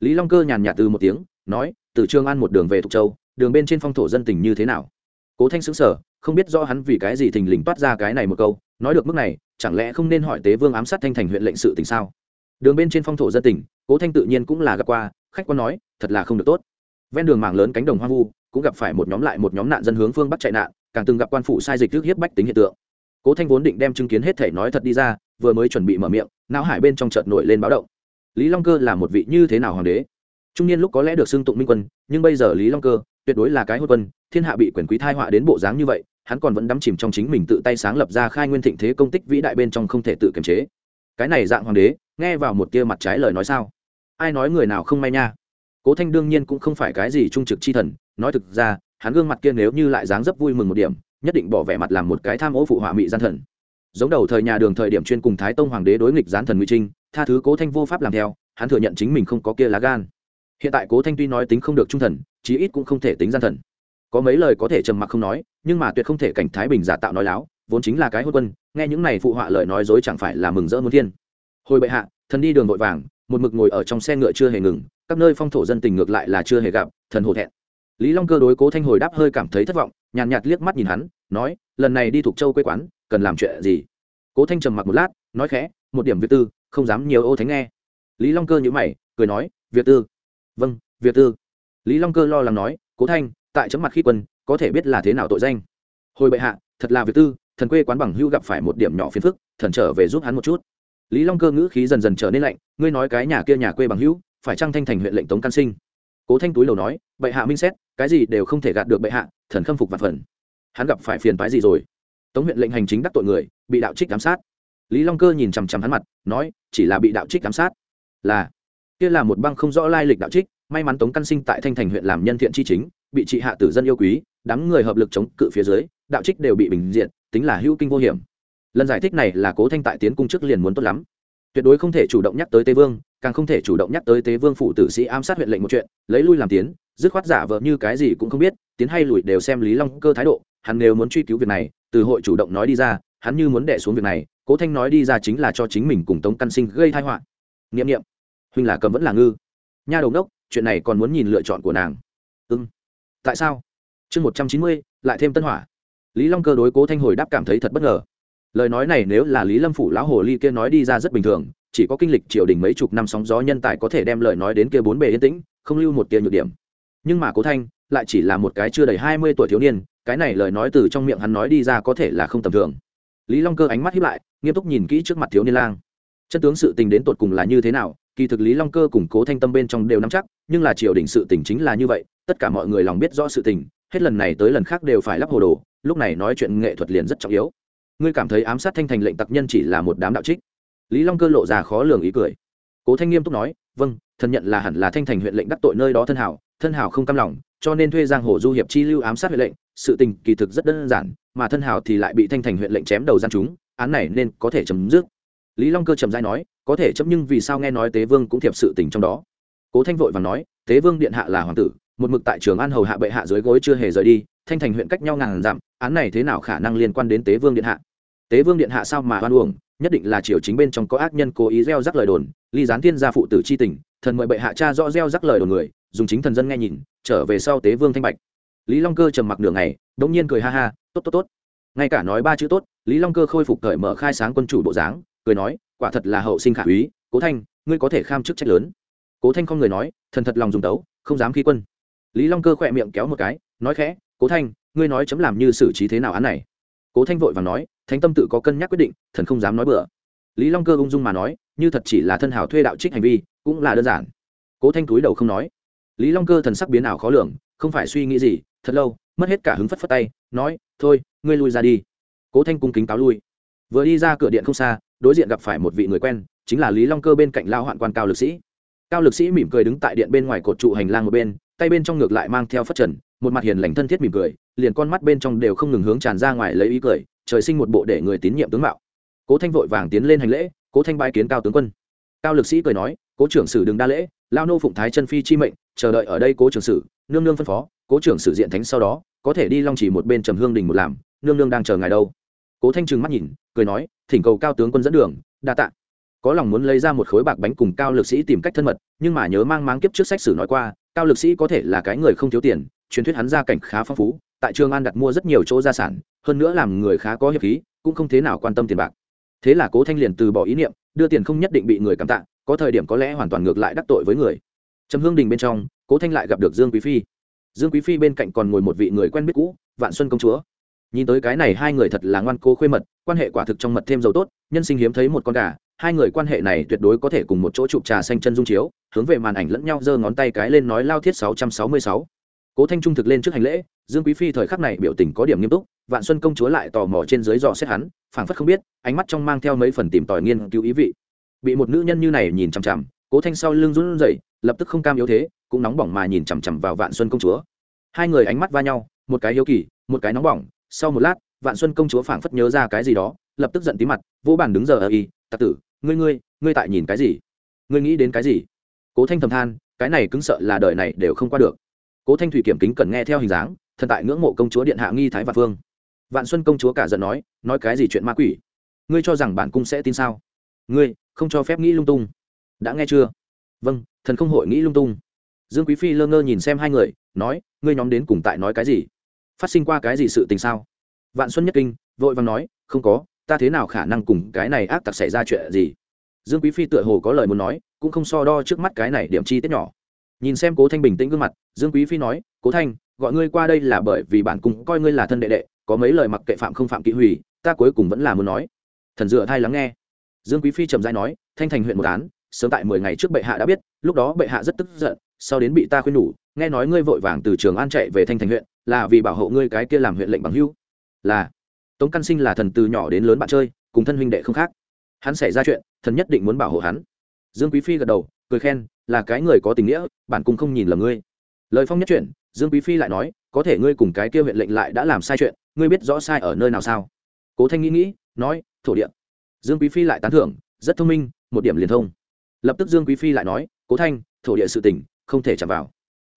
Lý long cơ nhàn nhạt từ một tiếng nói, từ trường an một đường về thục châu, đường bên trên phong thổ dân tình như thế nào? Cố thanh xứng sở không biết do hắn vì cái gì thình lình toát ra cái này một câu, nói được mức này, chẳng lẽ không nên hỏi tế vương ám sát thanh thành huyện lệnh sự tình sao? Đường bên trên phong thổ dân tình, cố thanh tự nhiên cũng là gặp qua, khách quan nói, thật là không được tốt. Ven đường mảng lớn cánh đồng hoang vu, cũng gặp phải một nhóm lại một nhóm nạn dân hướng phương bắt chạy nạn, càng từng gặp quan phủ sai dịch trước hiếp bách tính hiện tượng. Cố thanh vốn định đem chứng kiến hết thể nói thật đi ra, vừa mới chuẩn bị mở miệng, não hải bên trong chợt nổi lên báo động. Lý long cơ là một vị như thế nào hoàng đế? Trung niên lúc có lẽ được xưng tụng minh quân, nhưng bây giờ lý long cơ, tuyệt đối là cái hôn quân, thiên hạ bị quyền quý thai họa đến bộ dáng như vậy, hắn còn vẫn đắm chìm trong chính mình tự tay sáng lập ra khai nguyên thịnh thế công tích vĩ đại bên trong không thể tự kiềm chế. Cái này dạng hoàng đế, nghe vào một tia mặt trái lời nói sao? Ai nói người nào không may nha? Cố thanh đương nhiên cũng không phải cái gì trung trực chi thần, nói thực ra, hắn gương mặt kia nếu như lại dáng dấp vui mừng một điểm, nhất định bỏ vẻ mặt làm một cái tham ô phụ họa mị gian thần. Giống đầu thời nhà đường thời điểm chuyên cùng thái tông hoàng đế đối nghịch gián thần nguy trinh, tha thứ cố thanh vô pháp làm theo, hắn thừa nhận chính mình không có kia lá gan hiện tại cố thanh tuy nói tính không được trung thần chí ít cũng không thể tính gian thần. Có mấy lời có thể trầm mặc không nói nhưng mà tuyệt không thể cảnh thái bình giả tạo nói láo vốn chính là cái hôn quân nghe những này phụ họa lời nói dối chẳng phải là mừng rỡ muốn thiên. Hồi bệ hạ thần đi đường vội vàng một mực ngồi ở trong xe ngựa chưa hề ngừng các nơi phong thổ dân tình ngược lại là chưa hề gặp thần hổ thẹn. Lý long cơ đối cố thanh hồi đáp hơi cảm thấy thất vọng nhàn nhạt, nhạt liếc mắt nhìn hắn nói lần này đi thuộc châu quê quán cần làm chuyện gì? Cố thanh trầm mặc một lát nói khẽ một điểm việc tư không dám nhiều ô thánh nghe. Lý long cơ nhữ mày cười nói việc tư vâng việt tư. Lý long cơ lo lắng nói, cố thanh, tại chấm mặt khi quân, có thể biết là thế nào tội danh? Hồi bệ hạ, thật là việt tư, thần quê quán bằng hưu gặp phải một điểm nhỏ phiền phức, thần trở về giúp hắn một chút. Lý long cơ ngữ khí dần dần trở nên lạnh, ngươi nói cái nhà kia nhà quê bằng hữu, phải trăng thanh thành huyện lệnh tống can sinh? Cố thanh túi đầu nói, bệ hạ minh xét, cái gì đều không thể gạt được bệ hạ, thần khâm phục và phần. Hắn gặp phải phiền phái gì rồi? Tống huyện lệnh hành chính đắc tội người, bị đạo trích giám sát. Lý long cơ nhìn chằm chằm hắn mặt, nói, chỉ là bị đạo trích giám sát. Là kia là một băng không rõ lai lịch đạo trích, may mắn tống căn sinh tại thanh thành huyện làm nhân thiện chi chính, bị trị hạ tử dân yêu quý, đám người hợp lực chống cự phía dưới, đạo trích đều bị bình diện tính là hữu kinh vô hiểm. Lần giải thích này là cố thanh tại tiến cung trước liền muốn tốt lắm. Tuyệt đối không thể chủ động nhắc tới tế vương, càng không thể chủ động nhắc tới tế vương phụ tử sĩ ám sát huyện lệnh một chuyện, lấy lui làm tiến, dứt khoát giả vợ như cái gì cũng không biết, tiến hay lùi đều xem lý long cơ thái độ, hắn nếu muốn truy cứu việc này, từ hội chủ động nói đi ra, hắn như muốn đẻ xuống việc này, cố thanh nói đi ra chính là cho chính mình cùng tống căn sinh gây thai họa. N i ệ m n i ệ m huynh là cầm vẫn là ngư. Nha đầu đốc chuyện này còn muốn nhìn lựa chọn của nàng. Ưng tại sao? Chương một trăm chín mươi, lại thêm tân hỏa. Lý long cơ đối cố thanh hồi đáp cảm thấy thật bất ngờ. Lời nói này nếu là lý lâm phủ lão hồ ly kia nói đi ra rất bình thường, chỉ có kinh lịch triều đình mấy chục năm sóng gió nhân tài có thể đem lời nói đến kia bốn bề yên tĩnh, không lưu một tia nhược điểm. Nhưng mà cố thanh lại chỉ là một cái chưa đầy hai mươi tuổi thiếu niên, cái này lời nói từ trong miệng hắn nói đi ra có thể là không tầm thường. Lý long cơ ánh mắt hiếp lại, nghiêm túc nhìn kỹ trước mặt thiếu niên lang. Chân tướng sự tình đến tột cùng là như thế nào kỳ thực lý long cơ củng cố thanh tâm bên trong đều nắm chắc, nhưng là triều đình sự tình chính là như vậy, tất cả mọi người lòng biết rõ sự tình, hết lần này tới lần khác đều phải lắp hồ đồ, lúc này nói chuyện nghệ thuật liền rất trọng yếu. Ngươi cảm thấy ám sát thanh thành lệnh tặc nhân chỉ là một đám đạo trích? Lý long cơ lộ ra khó lường ý cười. Cố thanh nghiêm túc nói vâng thần nhận là hẳn là thanh thành huyện lệnh đắc tội nơi đó thân hảo thân hảo không cam lòng, cho nên thuê giang hồ du hiệp chi lưu ám sát huyện lệnh, sự tình kỳ thực rất đơn giản, mà thân hảo thì lại bị thanh thành huyện lệnh chém đầu gian chúng, án này nên có thể chấm dứt lý long cơ trầm dai nói, có thể chấm nhưng vì sao nghe nói tế vương cũng thiệp sự tình trong đó? Cố thanh vội và nói, tế vương điện hạ là hoàng tử, một mực tại trường an hầu hạ bệ hạ dưới gối chưa hề rời đi, thanh thành huyện cách nhau ngàn dặm, án này thế nào khả năng liên quan đến tế vương điện hạ? Tế vương điện hạ sao mà hoan uổng, nhất định là triều chính bên trong có ác nhân cố ý gieo rắc lời đồn ly gián thiên gia phụ tử c h i tình, thần mời bệ hạ cha rõ gieo rắc lời đồn người, dùng chính thần dân nghe nhìn, trở về sau tế vương thanh bạch. Lý long cơ trầm mặc nửa ngày, đống nhiên cười ha ha, tốt tốt tốt. Ngay cả nói ba chữ tốt lý long cơ khôi phục cởi mở khai sáng quân chủ bộ dáng cười nói, quả thật là hậu sinh khả úy, cố thanh, ngươi có thể kham chức trách lớn. Cố thanh không người nói, thần thật lòng dùng tấu không dám khi quân. Lý long cơ khỏe miệng kéo một cái, nói khẽ, cố thanh, ngươi nói chấm làm như xử trí thế nào án này? Cố thanh vội và nói, thánh tâm tự có cân nhắc quyết định, thần không dám nói bừa. Lý long cơ ung dung mà nói, như thật chỉ là thân hảo thuê đạo trích hành vi, cũng là đơn giản. Cố thanh túi đầu không nói. Lý long cơ thần sắc biến ảo khó lường, không phải suy nghĩ gì, thật lâu, mất hết cả hứng phất phất tay, nói, thôi, ngươi lui ra đi. Cố thanh cung kính cáo lui vừa đi ra cửa điện không xa, đối diện gặp phải một vị người quen, chính là lý long cơ bên cạnh lao hoạn quan cao lực sĩ. Cao lực sĩ mỉm cười đứng tại điện bên ngoài cột trụ hành lang một bên, tay bên trong ngược lại mang theo phất trần, một mặt hiền lành thân thiết mỉm cười, liền con mắt bên trong đều không ngừng hướng tràn ra ngoài lấy ý cười, trời sinh một bộ để người tín nhiệm tướng mạo. Cố thanh vội vàng tiến lên hành lễ, cố thanh bái kiến cao tướng quân. Cao lực sĩ cười nói, cố trưởng sử đừng đa lễ lao nô phụng thái chân phi chi mệnh, chờ đợi ở đây cố trưởng sử, nương nương phân phó, cố trưởng sử diện thánh sau đó, có thể đi long chỉ một bên trầm hương đình một làm, nương nương đang chờ ngài đâu. Cố thanh trừng mắt nhìn cười nói, thỉnh cầu cao tướng quân dẫn đường, đa tạ. Có lòng muốn lấy ra một khối bạc bánh cùng cao lực sĩ tìm cách thân mật, nhưng mà nhớ mang máng kiếp trước sách sử nói qua, cao lực sĩ có thể là cái người không thiếu tiền, truyền thuyết hắn gia cảnh khá phong phú, tại trường an đặt mua rất nhiều chỗ gia sản, hơn nữa làm người khá có hiệp khí, cũng không thế nào quan tâm tiền bạc. Thế là cố thanh liền từ bỏ ý niệm, đưa tiền không nhất định bị người cảm tạ, có thời điểm có lẽ hoàn toàn ngược lại đắc tội với người. Trầm hương đình bên trong, cố thanh lại gặp được dương quý phi. Dương quý phi bên cạnh còn ngồi một vị người quen biết cũ, vạn xuân công chúa nhìn tới cái này hai người thật là ngoan cố khuê mật, quan hệ quả thực trong mật thêm dầu tốt, nhân sinh hiếm thấy một con gà, hai người quan hệ này tuyệt đối có thể cùng một chỗ chụp trà xanh chân dung chiếu, hướng về màn ảnh lẫn nhau giơ ngón tay cái lên nói lao thiết sáu trăm sáu mươi sáu. Cố thanh trung thực lên trước hành lễ, dương quý phi thời khắc này biểu tình có điểm nghiêm túc, vạn xuân công chúa lại tò mò trên dưới dò xét hắn, phảng phất không biết, ánh mắt trong mang theo mấy phần tìm tòi nghiên cứu ý vị. Bị một nữ nhân như này nhìn chằm chằm, cố thanh sau lưng run rẩy, lập tức không cam yếu thế, cũng nóng bỏng mà nhìn chằm chằm vào vạn xuân công chúa. Hai người ánh mắt va nhau, một cái hiếu kỳ, một cái nóng bỏng sau một lát, vạn xuân công chúa phảng phất nhớ ra cái gì đó, lập tức giận tí mặt, vỗ bàn đứng giờ ở y, tặc tử, ngươi ngươi ngươi tại nhìn cái gì? Ngươi nghĩ đến cái gì? Cố thanh thầm than, cái này cứng sợ là đời này đều không qua được. Cố thanh thủy kiểm kính cần nghe theo hình dáng, thần tại ngưỡng mộ công chúa điện hạ nghi thái và phương. Vạn xuân công chúa cả giận nói nói cái gì chuyện ma quỷ? Ngươi cho rằng bản cung sẽ tin sao? Ngươi, không cho phép nghĩ lung tung. Đã nghe chưa? Vâng thần không hội nghĩ lung tung. Dương quý phi lơ ngơ nhìn xem hai người, nói, ngươi nhóm đến cùng tại nói cái gì? Phát sinh qua cái gì sự tình sao? Vạn xuân nhất kinh, vội vàng nói, không có, ta thế nào khả năng cùng cái này ác tặc xảy ra chuyện gì? Dương quý phi tựa hồ có lời muốn nói, cũng không so đo trước mắt cái này điểm chi tiết nhỏ. Nhìn xem cố thanh bình tĩnh gương mặt, dương quý phi nói, cố thanh, gọi ngươi qua đây là bởi vì bản cùng coi ngươi là thân đệ đệ, có mấy lời mặc kệ phạm không phạm kỹ hủy, ta cuối cùng vẫn là muốn nói. Thần dựa thay lắng nghe. Dương quý phi trầm dai nói, thanh thành huyện một án, sớm tại mười ngày trước bệ hạ đã biết, lúc đó bệ hạ rất tức giận, sau đến bị ta khuyên nhủ, nghe nói ngươi vội vàng từ trường an chạy về thanh thành huyện là vì bảo hộ ngươi cái kia làm huyện lệnh bằng hưu là, tống căn sinh là thần từ nhỏ đến lớn bạn chơi, cùng thân huynh đệ không khác. Hắn xảy ra chuyện, thần nhất định muốn bảo hộ hắn. Dương quý phi gật đầu, cười khen, là cái người có tình nghĩa, bản cung không nhìn lầm ngươi. Lời phong nhất chuyện dương quý phi lại nói, có thể ngươi cùng cái kia huyện lệnh lại đã làm sai chuyện, ngươi biết rõ sai ở nơi nào sao? Cố thanh nghĩ nghĩ, nói, thổ địa. Dương quý phi lại tán thưởng, rất thông minh, một điểm liền thông. Lập tức dương quý phi lại nói, cố thanh, thổ địa sự tỉnh không thể chạm vào.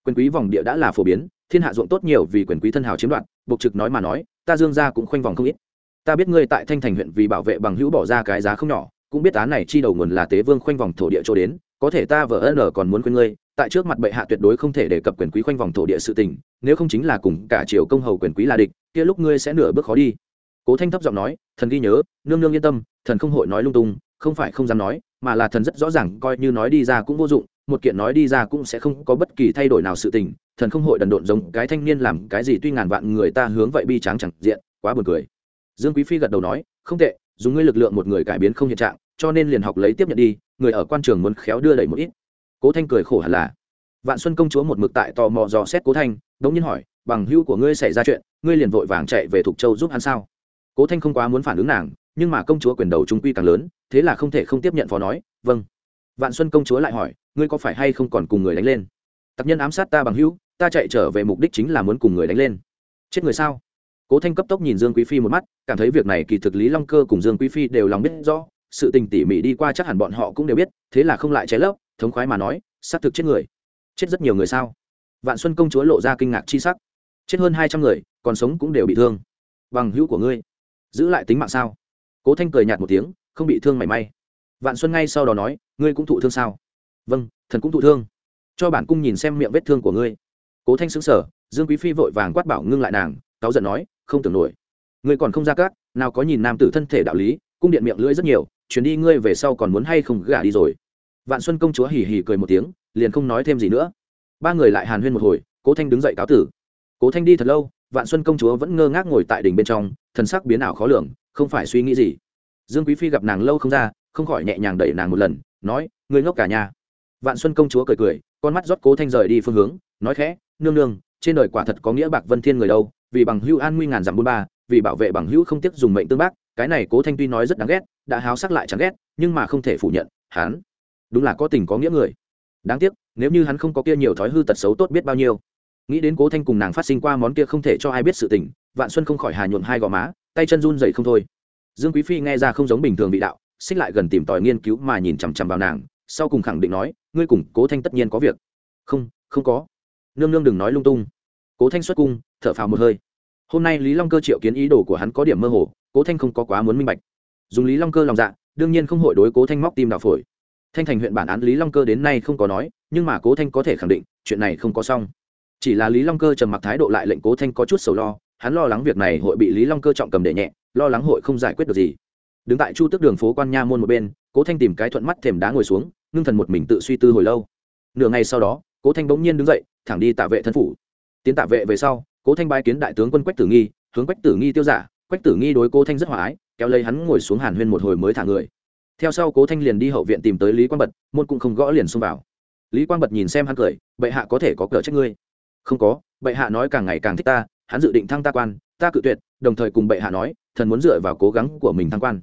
Quyền quý vòng địa đã là phổ biến thiên hạ ruộng tốt nhiều vì quyền quý thân hào chiếm đoạt bộc trực nói mà nói, ta dương gia cũng khoanh vòng không ít. Ta biết ngươi tại thanh thành huyện vì bảo vệ bằng hữu bỏ ra cái giá không nhỏ, cũng biết án này chi đầu nguồn là tế vương khoanh vòng thổ địa cho đến, có thể ta vợ ân còn muốn khuyên ngươi, tại trước mặt bệ hạ tuyệt đối không thể đề cập quyền quý khoanh vòng thổ địa sự tình, nếu không chính là cùng cả triều công hầu quyền quý là địch, kia lúc ngươi sẽ nửa bước khó đi. Cố thanh thấp giọng nói, thần ghi nhớ, nương nương yên tâm, thần không hội nói lung tung, không phải không dám nói, mà là thần rất rõ ràng, coi như nói đi ra cũng vô dụng một kiện nói đi ra cũng sẽ không có bất kỳ thay đổi nào sự tình, thần không hội đần độn giống cái thanh niên làm cái gì tuy ngàn vạn người ta hướng vậy bi tráng chẳng diện, quá buồn cười. Dương quý phi gật đầu nói, không tệ, dùng ngươi lực lượng một người cải biến không hiện trạng, cho nên liền học lấy tiếp nhận đi, người ở quan trường muốn khéo đưa đẩy một ít. Cố thanh cười khổ hẳn là. Vạn xuân công chúa một mực tại tò mò dò xét cố thanh, đống nhiên hỏi, bằng hữu của ngươi xảy ra chuyện, ngươi liền vội vàng chạy về thục châu giúp hắn sao? Cố thanh không quá muốn phản ứng nàng, nhưng mà công chúa quyền đầu trung quy càng lớn, thế là không thể không tiếp nhận phó nói vâng vạn xuân công chúa lại hỏi, ngươi có phải hay không còn cùng người đánh lên? Tặc nhân ám sát ta bằng hữu, ta chạy trở về mục đích chính là muốn cùng người đánh lên. Chết người sao? Cố thanh cấp tốc nhìn dương quý phi một mắt, cảm thấy việc này kỳ thực lý long cơ cùng dương quý phi đều lòng biết rõ, sự tình tỉ mỉ đi qua chắc hẳn bọn họ cũng đều biết, thế là không lại cháy lớp thống khoái mà nói, xác thực chết người. Chết rất nhiều người sao? Vạn xuân công chúa lộ ra kinh ngạc chi sắc. Chết hơn hai trăm người, còn sống cũng đều bị thương. Bằng hữu của ngươi, giữ lại tính mạng sao? Cố thanh cười nhạt một tiếng, không bị thương mảy may. Vạn xuân ngay sau đó nói ngươi cũng thụ thương sao? Vâng thần cũng thụ thương. Cho bản cung nhìn xem miệng vết thương của ngươi. Cố thanh xứng sở dương quý phi vội vàng quát bảo ngưng lại nàng cáu giận nói không tưởng nổi. Ngươi còn không ra cát, nào có nhìn nam tử thân thể đạo lý cung điện miệng lưỡi rất nhiều chuyến đi ngươi về sau còn muốn hay không gả đi rồi. Vạn xuân công chúa hì hì cười một tiếng liền không nói thêm gì nữa. Ba người lại hàn huyên một hồi cố thanh đứng dậy cáo tử. Cố thanh đi thật lâu vạn xuân công chúa vẫn ngơ ngác ngồi tại đỉnh bên trong thần sắc biến ảo khó lường không phải suy nghĩ gì. Dương quý phi gặp nàng lâu không ra không khỏi nhẹ nhàng đẩy nàng một lần nói, ngươi ngốc cả nhà. Vạn xuân công chúa cười cười, con mắt rót cố thanh rời đi phương hướng, nói khẽ, nương nương, trên đời quả thật có nghĩa bạc vân thiên người đâu, vì bằng hữu an nguy ngàn dặm bôn ba, vì bảo vệ bằng hữu không tiếc dùng mệnh tương bác, cái này cố thanh tuy nói rất đáng ghét, đã háo sắc lại chẳng ghét, nhưng mà không thể phủ nhận, hắn đúng là có tình có nghĩa người. Đáng tiếc, nếu như hắn không có kia nhiều thói hư tật xấu tốt biết bao nhiêu. Nghĩ đến cố thanh cùng nàng phát sinh qua món kia không thể cho ai biết sự tình, vạn xuân không khỏi hà nhuộm hai gò má, tay chân run dậy không thôi. Dương quý phi nghe ra không giống bình thường vị đạo xích lại gần tìm tòi nghiên cứu mà nhìn chằm chằm vào nàng, sau cùng khẳng định nói, ngươi cùng cố thanh tất nhiên có việc. Không không có. Nương nương đừng nói lung tung. Cố thanh xuất cung, thở phào một hơi. Hôm nay lý long cơ triệu kiến ý đồ của hắn có điểm mơ hồ, cố thanh không có quá muốn minh bạch. Dùng lý long cơ lòng dạ đương nhiên không hội đối cố thanh móc tim đào phổi. Thanh thành huyện bản án lý long cơ đến nay không có nói, nhưng mà cố thanh có thể khẳng định, chuyện này không có xong. Chỉ là lý long cơ trầm mặc thái độ lại lệnh cố thanh có chút sầu lo, hắn lo lắng việc này hội bị lý long cơ trọng cầm đệ nhẹ, lo lắng hội không giải quyết được gì đứng tại chu tước đường phố quan nha môn một bên, cố thanh tìm cái thuận mắt thềm đá ngồi xuống, ngưng thần một mình tự suy tư hồi lâu. Nửa ngày sau đó, cố thanh bỗng nhiên đứng dậy, thẳng đi tạ vệ thân phủ. Tiến tạ vệ về sau, cố thanh bái kiến đại tướng quân quách tử nghi, hướng quách tử nghi tiêu giả, quách tử nghi đối cố thanh rất hòa ái, kéo lấy hắn ngồi xuống hàn huyên một hồi mới thả người. Theo sau cố thanh liền đi hậu viện tìm tới lý quang bật, môn cũng không gõ liền xông vào. Lý quang bật nhìn xem hắn cười, bệ hạ có thể có cờ trách ngươi? Không có, bệ hạ nói càng ngày càng thích ta, hắn dự định thăng ta quan, ta cự tuyệt, đồng thời cùng bệ hạ nói, thần muốn dựa vào cố gắng của mình thăng quan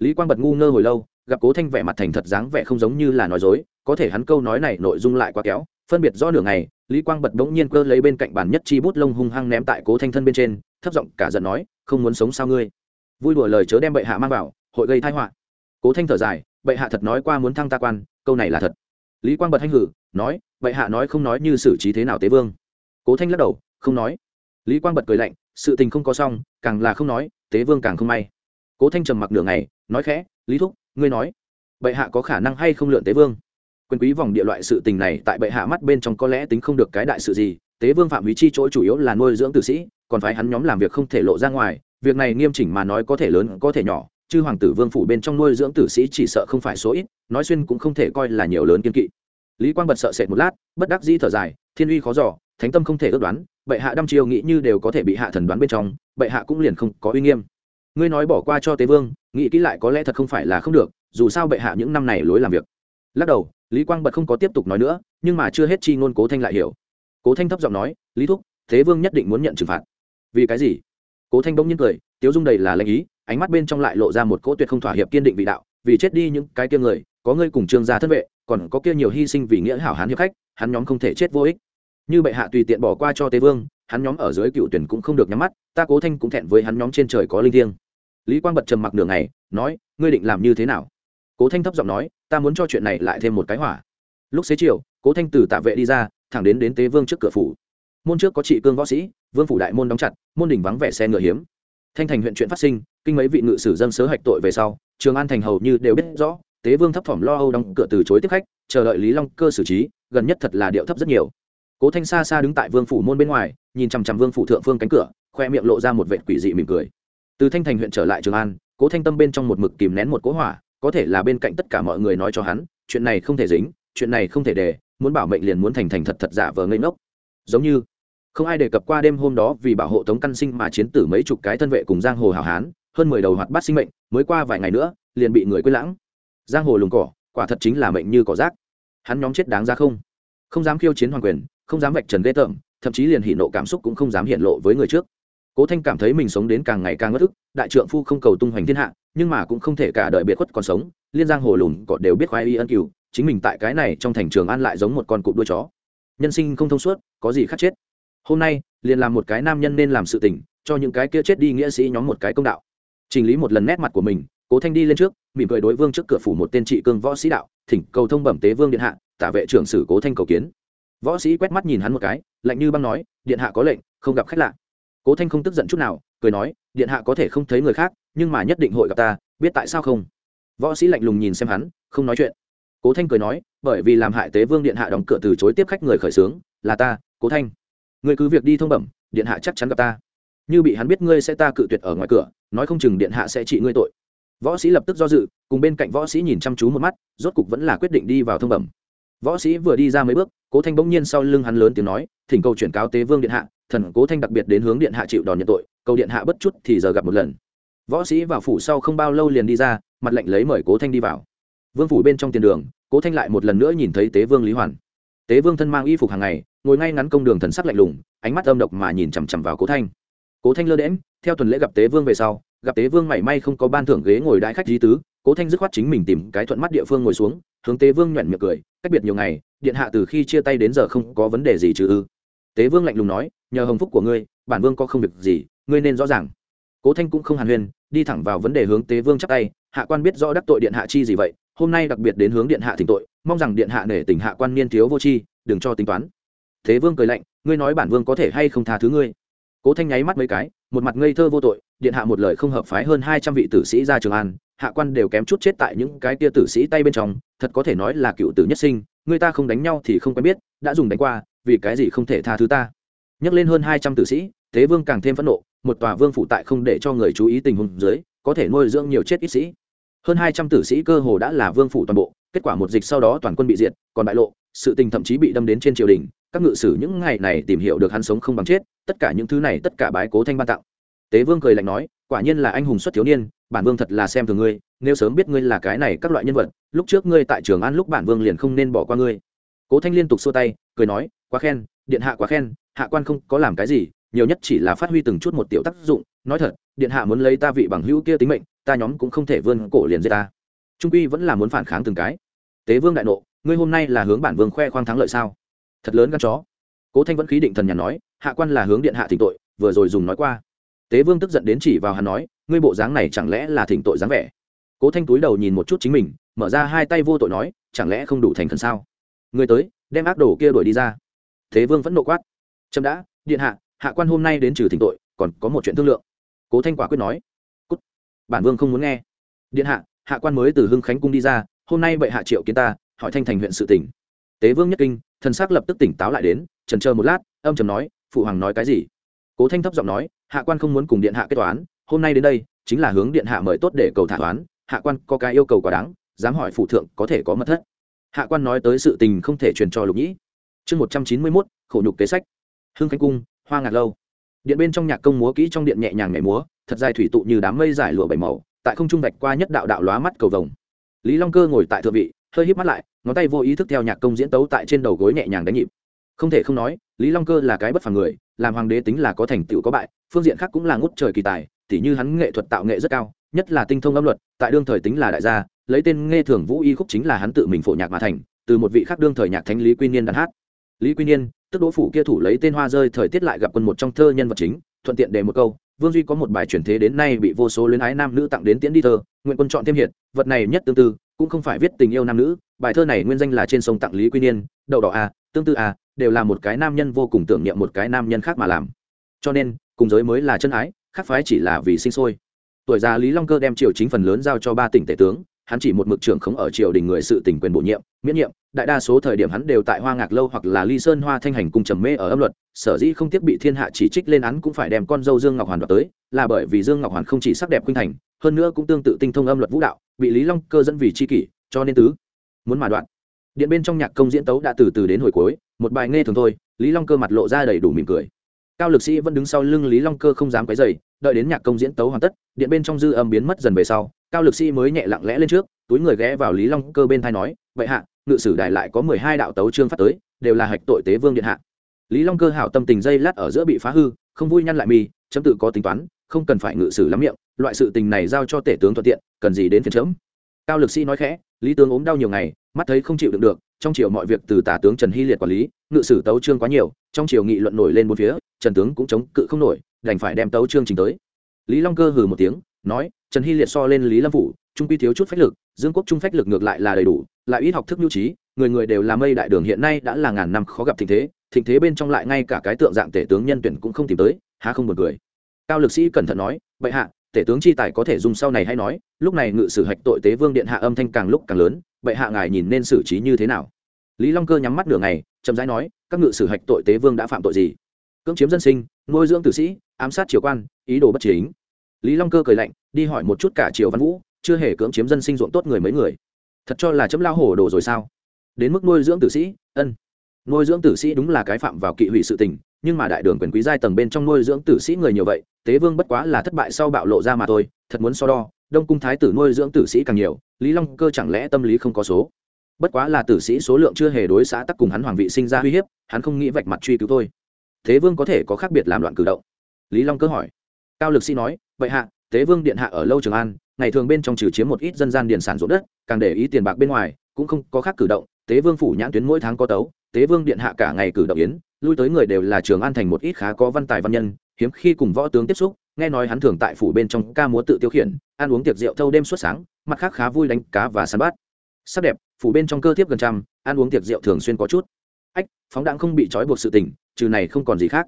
lý quang bật ngu ngơ hồi lâu, gặp cố thanh vẻ mặt thành thật dáng vẻ không giống như là nói dối, có thể hắn câu nói này nội dung lại quá kéo, phân biệt rõ nửa ngày, lý quang bật bỗng nhiên cơ lấy bên cạnh bàn nhất chi bút lông hung hăng ném tại cố thanh thân bên trên, thấp giọng cả giận nói, không muốn sống sao ngươi? Vui đùa lời chớ đem bệ hạ mang vào, hội gây thai họa. Cố thanh thở dài, bệ hạ thật nói qua muốn thăng ta quan, câu này là thật. Lý quang bật hanh hử, nói, bệ hạ nói không nói như xử trí thế nào tế vương? Cố thanh lắc đầu, không nói. Lý quang bật cười lạnh, sự tình không có xong, càng là không nói, tế vương càng không may cố thanh trầm mặc nửa ngày, nói khẽ, lý thúc, ngươi nói, bệ hạ có khả năng hay không lượn tế vương? Quyền quý vòng địa loại sự tình này tại bệ hạ mắt bên trong có lẽ tính không được cái đại sự gì, tế vương phạm ý chi chỗ chủ yếu là nuôi dưỡng tử sĩ, còn phải hắn nhóm làm việc không thể lộ ra ngoài, việc này nghiêm chỉnh mà nói có thể lớn, có thể nhỏ chứ hoàng tử vương phủ bên trong nuôi dưỡng tử sĩ chỉ sợ không phải số ít, nói xuyên cũng không thể coi là nhiều lớn kiên kỵ. Lý quang bật sợ sệt một lát, bất đắc dĩ thở dài, thiên uy khó giỏ thánh tâm không thể ước đoán, bệ hạ đăm chiêu nghĩ như đều có thể bị hạ thần đoán bên trong, bệ hạ cũng liền không có uy nghiêm ngươi nói bỏ qua cho tế vương, nghĩ kỹ lại có lẽ thật không phải là không được, dù sao bệ hạ những năm này lối làm việc. Lắc đầu, lý quang bật không có tiếp tục nói nữa, nhưng mà chưa hết chi ngôn cố thanh lại hiểu. Cố thanh thấp giọng nói, lý thúc thế vương nhất định muốn nhận trừng phạt. Vì cái gì? Cố thanh bỗng nhiên cười, tiếu dung đầy là lãnh ý, ánh mắt bên trong lại lộ ra một cỗ tuyệt không thỏa hiệp kiên định vị đạo, vì chết đi những cái kia người, có ngươi cùng trương gia thân vệ, còn có kia nhiều hy sinh vì nghĩa hảo hán hiệp khách, hắn nhóm không thể chết vô ích. Như bệ hạ tùy tiện bỏ qua cho tế vương hắn nhóm ở dưới cựu tuyển cũng không được nhắm mắt, ta cố thanh cũng thẹn với hắn nhóm trên trời có linh thiêng. Lý quang bật trầm mặc nửa ngày, nói, ngươi định làm như thế nào? Cố thanh thấp giọng nói, ta muốn cho chuyện này lại thêm một cái hỏa. Lúc xế chiều, cố thanh từ tạ vệ đi ra, thẳng đến đến tế vương trước cửa phủ. Môn trước có trị cương võ sĩ, vương phủ đại môn đóng chặt, môn đỉnh vắng vẻ xe ngựa hiếm. Thanh thành huyện chuyện phát sinh, kinh mấy vị ngự sử dân sớ hạch tội về sau, trường an thành hầu như đều biết rõ, tế vương thấp thỏm lo âu đóng cửa từ chối tiếp khách, chờ đợi lý long cơ xử trí, gần nhất thật là điệu thấp rất nhiều cố thanh xa xa đứng tại vương phủ môn bên ngoài, nhìn chằm chằm vương phủ thượng phương cánh cửa, khoe miệng lộ ra một vệ quỷ dị mỉm cười. Từ thanh thành huyện trở lại trường an, cố thanh tâm bên trong một mực kìm nén một cố hỏa, có thể là bên cạnh tất cả mọi người nói cho hắn, chuyện này không thể dính, chuyện này không thể để muốn bảo mệnh liền muốn thành thành thật thật giả vờ ngây ngốc. Giống như, không ai đề cập qua đêm hôm đó vì bảo hộ tống căn sinh mà chiến tử mấy chục cái thân vệ cùng giang hồ hảo hán, hơn mười đầu hoạt bát sinh mệnh, mới qua vài ngày nữa, liền bị người quên lãng. Giang hồ lùng cỏ, quả thật chính là mệnh như cỏ rác. Hắn nhóm chết đáng ra không? Không dám khiêu chiến hoàng quyền không dám vạch trần ghê tởm, thậm chí liền hỉ nộ cảm xúc cũng không dám hiện lộ với người trước. Cố thanh cảm thấy mình sống đến càng ngày càng ngất ức, đại trượng phu không cầu tung hoành thiên hạ, nhưng mà cũng không thể cả đời biệt khuất còn sống, liên giang hồ lùn còn đều biết khoái y ân cửu, chính mình tại cái này trong thành trường an lại giống một con cụ đuôi chó. Nhân sinh không thông suốt, có gì khác chết. Hôm nay, liền làm một cái nam nhân nên làm sự tình, cho những cái kia chết đi nghĩa sĩ nhóm một cái công đạo. Chỉnh lý một lần nét mặt của mình, cố thanh đi lên trước, mỉm cười đối vương trước cửa phủ một tên trị cương võ sĩ đạo, thỉnh cầu thông bẩm tế vương điện hạ, tả vệ trưởng sử cố thanh cầu kiến võ sĩ quét mắt nhìn hắn một cái, lạnh như băng nói, điện hạ có lệnh, không gặp khách lạ. Cố thanh không tức giận chút nào, cười nói, điện hạ có thể không thấy người khác, nhưng mà nhất định hội gặp ta, biết tại sao không? Võ sĩ lạnh lùng nhìn xem hắn, không nói chuyện. Cố thanh cười nói, bởi vì làm hại tế vương điện hạ đóng cửa từ chối tiếp khách người khởi xướng, là ta, cố thanh. Ngươi cứ việc đi thông bẩm, điện hạ chắc chắn gặp ta. Như bị hắn biết ngươi sẽ ta cự tuyệt ở ngoài cửa, nói không chừng điện hạ sẽ trị ngươi tội. Võ sĩ lập tức do dự, cùng bên cạnh võ sĩ nhìn chăm chú một mắt, rốt cục vẫn là quyết định đi vào thông bẩm võ sĩ vừa đi ra mấy bước, cố thanh bỗng nhiên sau lưng hắn lớn tiếng nói, thỉnh cầu chuyển cáo tế vương điện hạ, thần cố thanh đặc biệt đến hướng điện hạ chịu đòn nhận tội, cầu điện hạ bất chút thì giờ gặp một lần. Võ sĩ vào phủ sau không bao lâu liền đi ra, mặt lệnh lấy mời cố thanh đi vào. Vương phủ bên trong tiền đường, cố thanh lại một lần nữa nhìn thấy tế vương lý hoàn. Tế vương thân mang y phục hàng ngày, ngồi ngay ngắn công đường thần sắc lạnh lùng, ánh mắt âm độc mà nhìn chằm chằm vào cố thanh. Cố thanh lơ đễm theo tuần lễ gặp tế vương về sau, gặp tế vương mảy may không có ban thưởng ghế ngồi đại khách di tứ, cố thanh dứt khoát chính mình tìm cái thuận mắt địa phương ngồi xuống hướng tế vương nhoẻn miệng cười, cách biệt nhiều ngày, điện hạ từ khi chia tay đến giờ không có vấn đề gì chứ ư? Tế vương lạnh lùng nói, nhờ hồng phúc của ngươi, bản vương có không việc gì, ngươi nên rõ ràng. Cố thanh cũng không hàn huyên, đi thẳng vào vấn đề hướng tế vương chắp tay, hạ quan biết rõ đắc tội điện hạ chi gì vậy, hôm nay đặc biệt đến hướng điện hạ thỉnh tội, mong rằng điện hạ nể tình hạ quan niên thiếu vô chi đừng cho tính toán. Thế vương cười lạnh, ngươi nói bản vương có thể hay không tha thứ ngươi? Cố thanh nháy mắt mấy cái, một mặt ngây thơ vô tội, điện hạ một lời không hợp phái hơn hai trăm vị tử sĩ ra trường an hạ quan đều kém chút chết tại những cái tia tử sĩ tay bên trong, thật có thể nói là cựu tử nhất sinh, người ta không đánh nhau thì không quen biết, đã dùng đánh qua, vì cái gì không thể tha thứ ta? Nhắc lên hơn hai trăm tử sĩ, thế vương càng thêm phẫn nộ, một tòa vương phụ tại không để cho người chú ý tình huống dưới, có thể nuôi dưỡng nhiều chết ít sĩ. Hơn hai trăm tử sĩ cơ hồ đã là vương phủ toàn bộ, kết quả một dịch sau đó toàn quân bị diệt, còn bại lộ, sự tình thậm chí bị đâm đến trên triều đình, các ngự sử những ngày này tìm hiểu được hắn sống không bằng chết, tất cả những thứ này tất cả bái cố thanh ban tặng. Tế vương cười lạnh nói quả nhiên là anh hùng xuất thiếu niên, bản vương thật là xem thường ngươi, nếu sớm biết ngươi là cái này các loại nhân vật, lúc trước ngươi tại trường an lúc bản vương liền không nên bỏ qua ngươi. Cố thanh liên tục xua tay, cười nói, quá khen, điện hạ quá khen, hạ quan không có làm cái gì, nhiều nhất chỉ là phát huy từng chút một tiểu tác dụng, nói thật, điện hạ muốn lấy ta vị bằng hữu kia tính mệnh, ta nhóm cũng không thể vươn cổ liền giết ta. Trung quy vẫn là muốn phản kháng từng cái. Tế vương đại nộ, ngươi hôm nay là hướng bản vương khoe khoang thắng lợi sao? Thật lớn gan chó. Cố thanh vẫn khí định thần nhà nói, hạ quan là hướng điện hạ thỉnh tội, vừa rồi dùng nói qua tế vương tức giận đến chỉ vào hắn nói, ngươi bộ dáng này chẳng lẽ là thỉnh tội dáng vẻ? Cố thanh túi đầu nhìn một chút chính mình, mở ra hai tay vô tội nói, chẳng lẽ không đủ thành thần sao? Người tới, đem ác đồ kia đuổi đi ra. Thế vương vẫn nộ quát trâm đã, điện hạ hạ quan hôm nay đến trừ thỉnh tội, còn có một chuyện thương lượng. Cố thanh quả quyết nói, Cút. bản vương không muốn nghe. Điện hạ hạ quan mới từ hưng khánh cung đi ra, hôm nay bệ hạ triệu kiến ta, hỏi thanh thành huyện sự tỉnh tế vương nhất kinh, thần s ắ c lập tức tỉnh táo lại đến, trần chờ một lát, âm trầm nói, phụ hoàng nói cái gì? Cố thanh thấp giọng nói hạ quan không muốn cùng điện hạ kết toán, hôm nay đến đây, chính là hướng điện hạ mời tốt để cầu thả toán, hạ quan có cái yêu cầu quá đáng, dám hỏi phụ thượng có thể có mất thất. Hạ quan nói tới sự tình không thể truyền cho lục nhĩ. Chương một trăm chín mươi mốt, khổ nhục kế sách. Hương khánh cung, hoa ngạc lâu. Điện bên trong nhạc công múa kỹ trong điện nhẹ nhàng nhảy múa, thật dài thủy tụ như đám mây giải lụa bảy màu, tại không trung vạch qua nhất đạo đạo lóa mắt cầu vồng. Lý long cơ ngồi tại thượng vị, hơi híp mắt lại, ngón tay vô ý thức theo nhạc công diễn tấu tại trên đầu gối nhẹ nhàng đánh nhịp. Không thể không nói lý long cơ là cái bất phàm người làm hoàng đế tính là có thành tựu có bại phương diện khác cũng là ngút trời kỳ tài tỉ như hắn nghệ thuật tạo nghệ rất cao nhất là tinh thông âm luật tại đương thời tính là đại gia lấy tên nghe thường vũ y khúc chính là hắn tự mình phổ nhạc mà thành từ một vị khác đương thời nhạc thánh lý quy niên đàn hát. Lý quy niên tức đỗ phủ kia thủ lấy tên hoa rơi thời tiết lại gặp quân một trong thơ nhân vật chính thuận tiện để một câu vương duy có một bài chuyển thế đến nay bị vô số luyến ái nam nữ tặng đến tiễn đi thơ nguyện quân chọn thêm hiện, vật này nhất tương tư cũng không phải viết tình yêu nam nữ bài thơ này nguyên danh là trên sông tặng lý quy niên đậu đỏ a tương tư a đều là một cái nam nhân vô cùng tưởng niệm một cái nam nhân khác mà làm. Cho nên, cùng giới mới là chân ái, khác phái chỉ là vì sinh sôi. Tuổi già lý long cơ đem triều chính phần lớn giao cho ba tỉnh tể tướng, hắn chỉ một mực trưởng khống ở triều đình người sự tỉnh quyền bổ nhiệm, miễn nhiệm, đại đa số thời điểm hắn đều tại hoa ngạc lâu hoặc là ly sơn hoa thanh hành cung trầm mê ở âm luật, sở dĩ không tiếc bị thiên hạ chỉ trích lên án cũng phải đem con dâu dương ngọc hoàn đoạt tới, là bởi vì dương ngọc hoàn không chỉ sắc đẹp khuynh thành, hơn nữa cũng tương tự tinh thông âm luật vũ đạo, bị lý long cơ dẫn vì c h i kỷ, cho nên tứ muốn mà đoạn điện bên trong nhạc công diễn tấu đã từ từ đến hồi cuối, một bài nghe thường thôi, lý long cơ mặt lộ ra đầy đủ mỉm cười. Cao lực sĩ vẫn đứng sau lưng lý long cơ không dám quấy dày đợi đến nhạc công diễn tấu hoàn tất, điện bên trong dư âm biến mất dần về sau, cao lực sĩ mới nhẹ lặng lẽ lên trước, túi người ghé vào lý long cơ bên thai nói, vậy hạ, ngự sử đài lại có mười hai đạo tấu trương phát tới, đều là hạch tội tế vương điện hạ. Lý long cơ hảo tâm tình dây lát ở giữa bị phá hư, không vui nhăn lại mi, chấm tự có tính toán, không cần phải ngự sử lắm miệng, loại sự tình này giao cho tể tướng thuận tiện, cần gì đến phiền chấm. Cao lực sĩ nói khẽ, lý tướng ốm đau nhiều ngày mắt thấy không chịu được được, trong triều mọi việc từ tả tướng trần hy liệt quản lý, ngự sử tấu trương quá nhiều, trong triều nghị luận nổi lên bốn phía, trần tướng cũng chống cự không nổi, đành phải đem tấu trương trình tới. Lý long cơ hừ một tiếng, nói, trần hy liệt so lên lý lâm phủ, trung quy thiếu chút phách lực, dương quốc trung phách lực ngược lại là đầy đủ, lại ít học thức nhu trí, người người đều là mây đại đường hiện nay đã là ngàn năm khó gặp thịnh thế thịnh thế bên trong lại ngay cả cái tượng dạng tể tướng nhân tuyển cũng không tìm tới, há không buồn cười. Cao lực sĩ cẩn thận nói, bệ hạ, tể tướng chi tài có thể dùng sau này hay nói, lúc này ngự sử hạch tội tế vương điện hạ âm thanh càng lúc càng lớn bệ hạ ngài nhìn nên xử trí như thế nào? Lý long cơ nhắm mắt nửa ngày, chậm rãi nói, các ngự sử hạch tội tế vương đã phạm tội gì? Cưỡng chiếm dân sinh, nuôi dưỡng tử sĩ, ám sát triều quan, ý đồ bất chính. Lý long cơ cười lạnh, đi hỏi một chút cả triều văn vũ, chưa hề cưỡng chiếm dân sinh ruộng tốt người mấy người. Thật cho là chấm lao hổ đồ rồi sao? Đến mức nuôi dưỡng tử sĩ, ân. Nuôi dưỡng tử sĩ đúng là cái phạm vào kỵ hủy sự tình, nhưng mà đại đường quyền quý giai tầng bên trong nuôi dưỡng tử sĩ người nhiều vậy, tế vương bất quá là thất bại sau bạo lộ ra mà thôi, thật muốn so đo đông cung thái tử nuôi dưỡng tử sĩ càng nhiều, lý long cơ chẳng lẽ tâm lý không có số? Bất quá là tử sĩ số lượng chưa hề đối xã tắc cùng hắn hoàng vị sinh ra uy hiếp, hắn không nghĩ vạch mặt truy cứu thôi. Thế vương có thể có khác biệt làm loạn cử động? Lý long cơ hỏi. Cao lực sĩ nói, vậy hạ tế vương điện hạ ở lâu trường an, ngày thường bên trong trừ chiếm một ít dân gian điền sản ruộng đất, càng để ý tiền bạc bên ngoài, cũng không có khác cử động tế vương phủ nhãn tuyến mỗi tháng có tấu tế vương điện hạ cả ngày cử động yến, lui tới người đều là trường an thành một ít khá có văn tài văn nhân, hiếm khi cùng võ tướng tiếp xúc nghe nói hắn thường tại phủ bên trong ca múa tự tiêu khiển, ăn uống tiệc rượu thâu đêm suốt sáng, mặt khác khá vui đánh cá và săn bắt. Sắc đẹp, phủ bên trong cơ thiếp gần trăm, ăn uống tiệc rượu thường xuyên có chút. Ách, phóng đãng không bị trói buộc sự tình, trừ này không còn gì khác.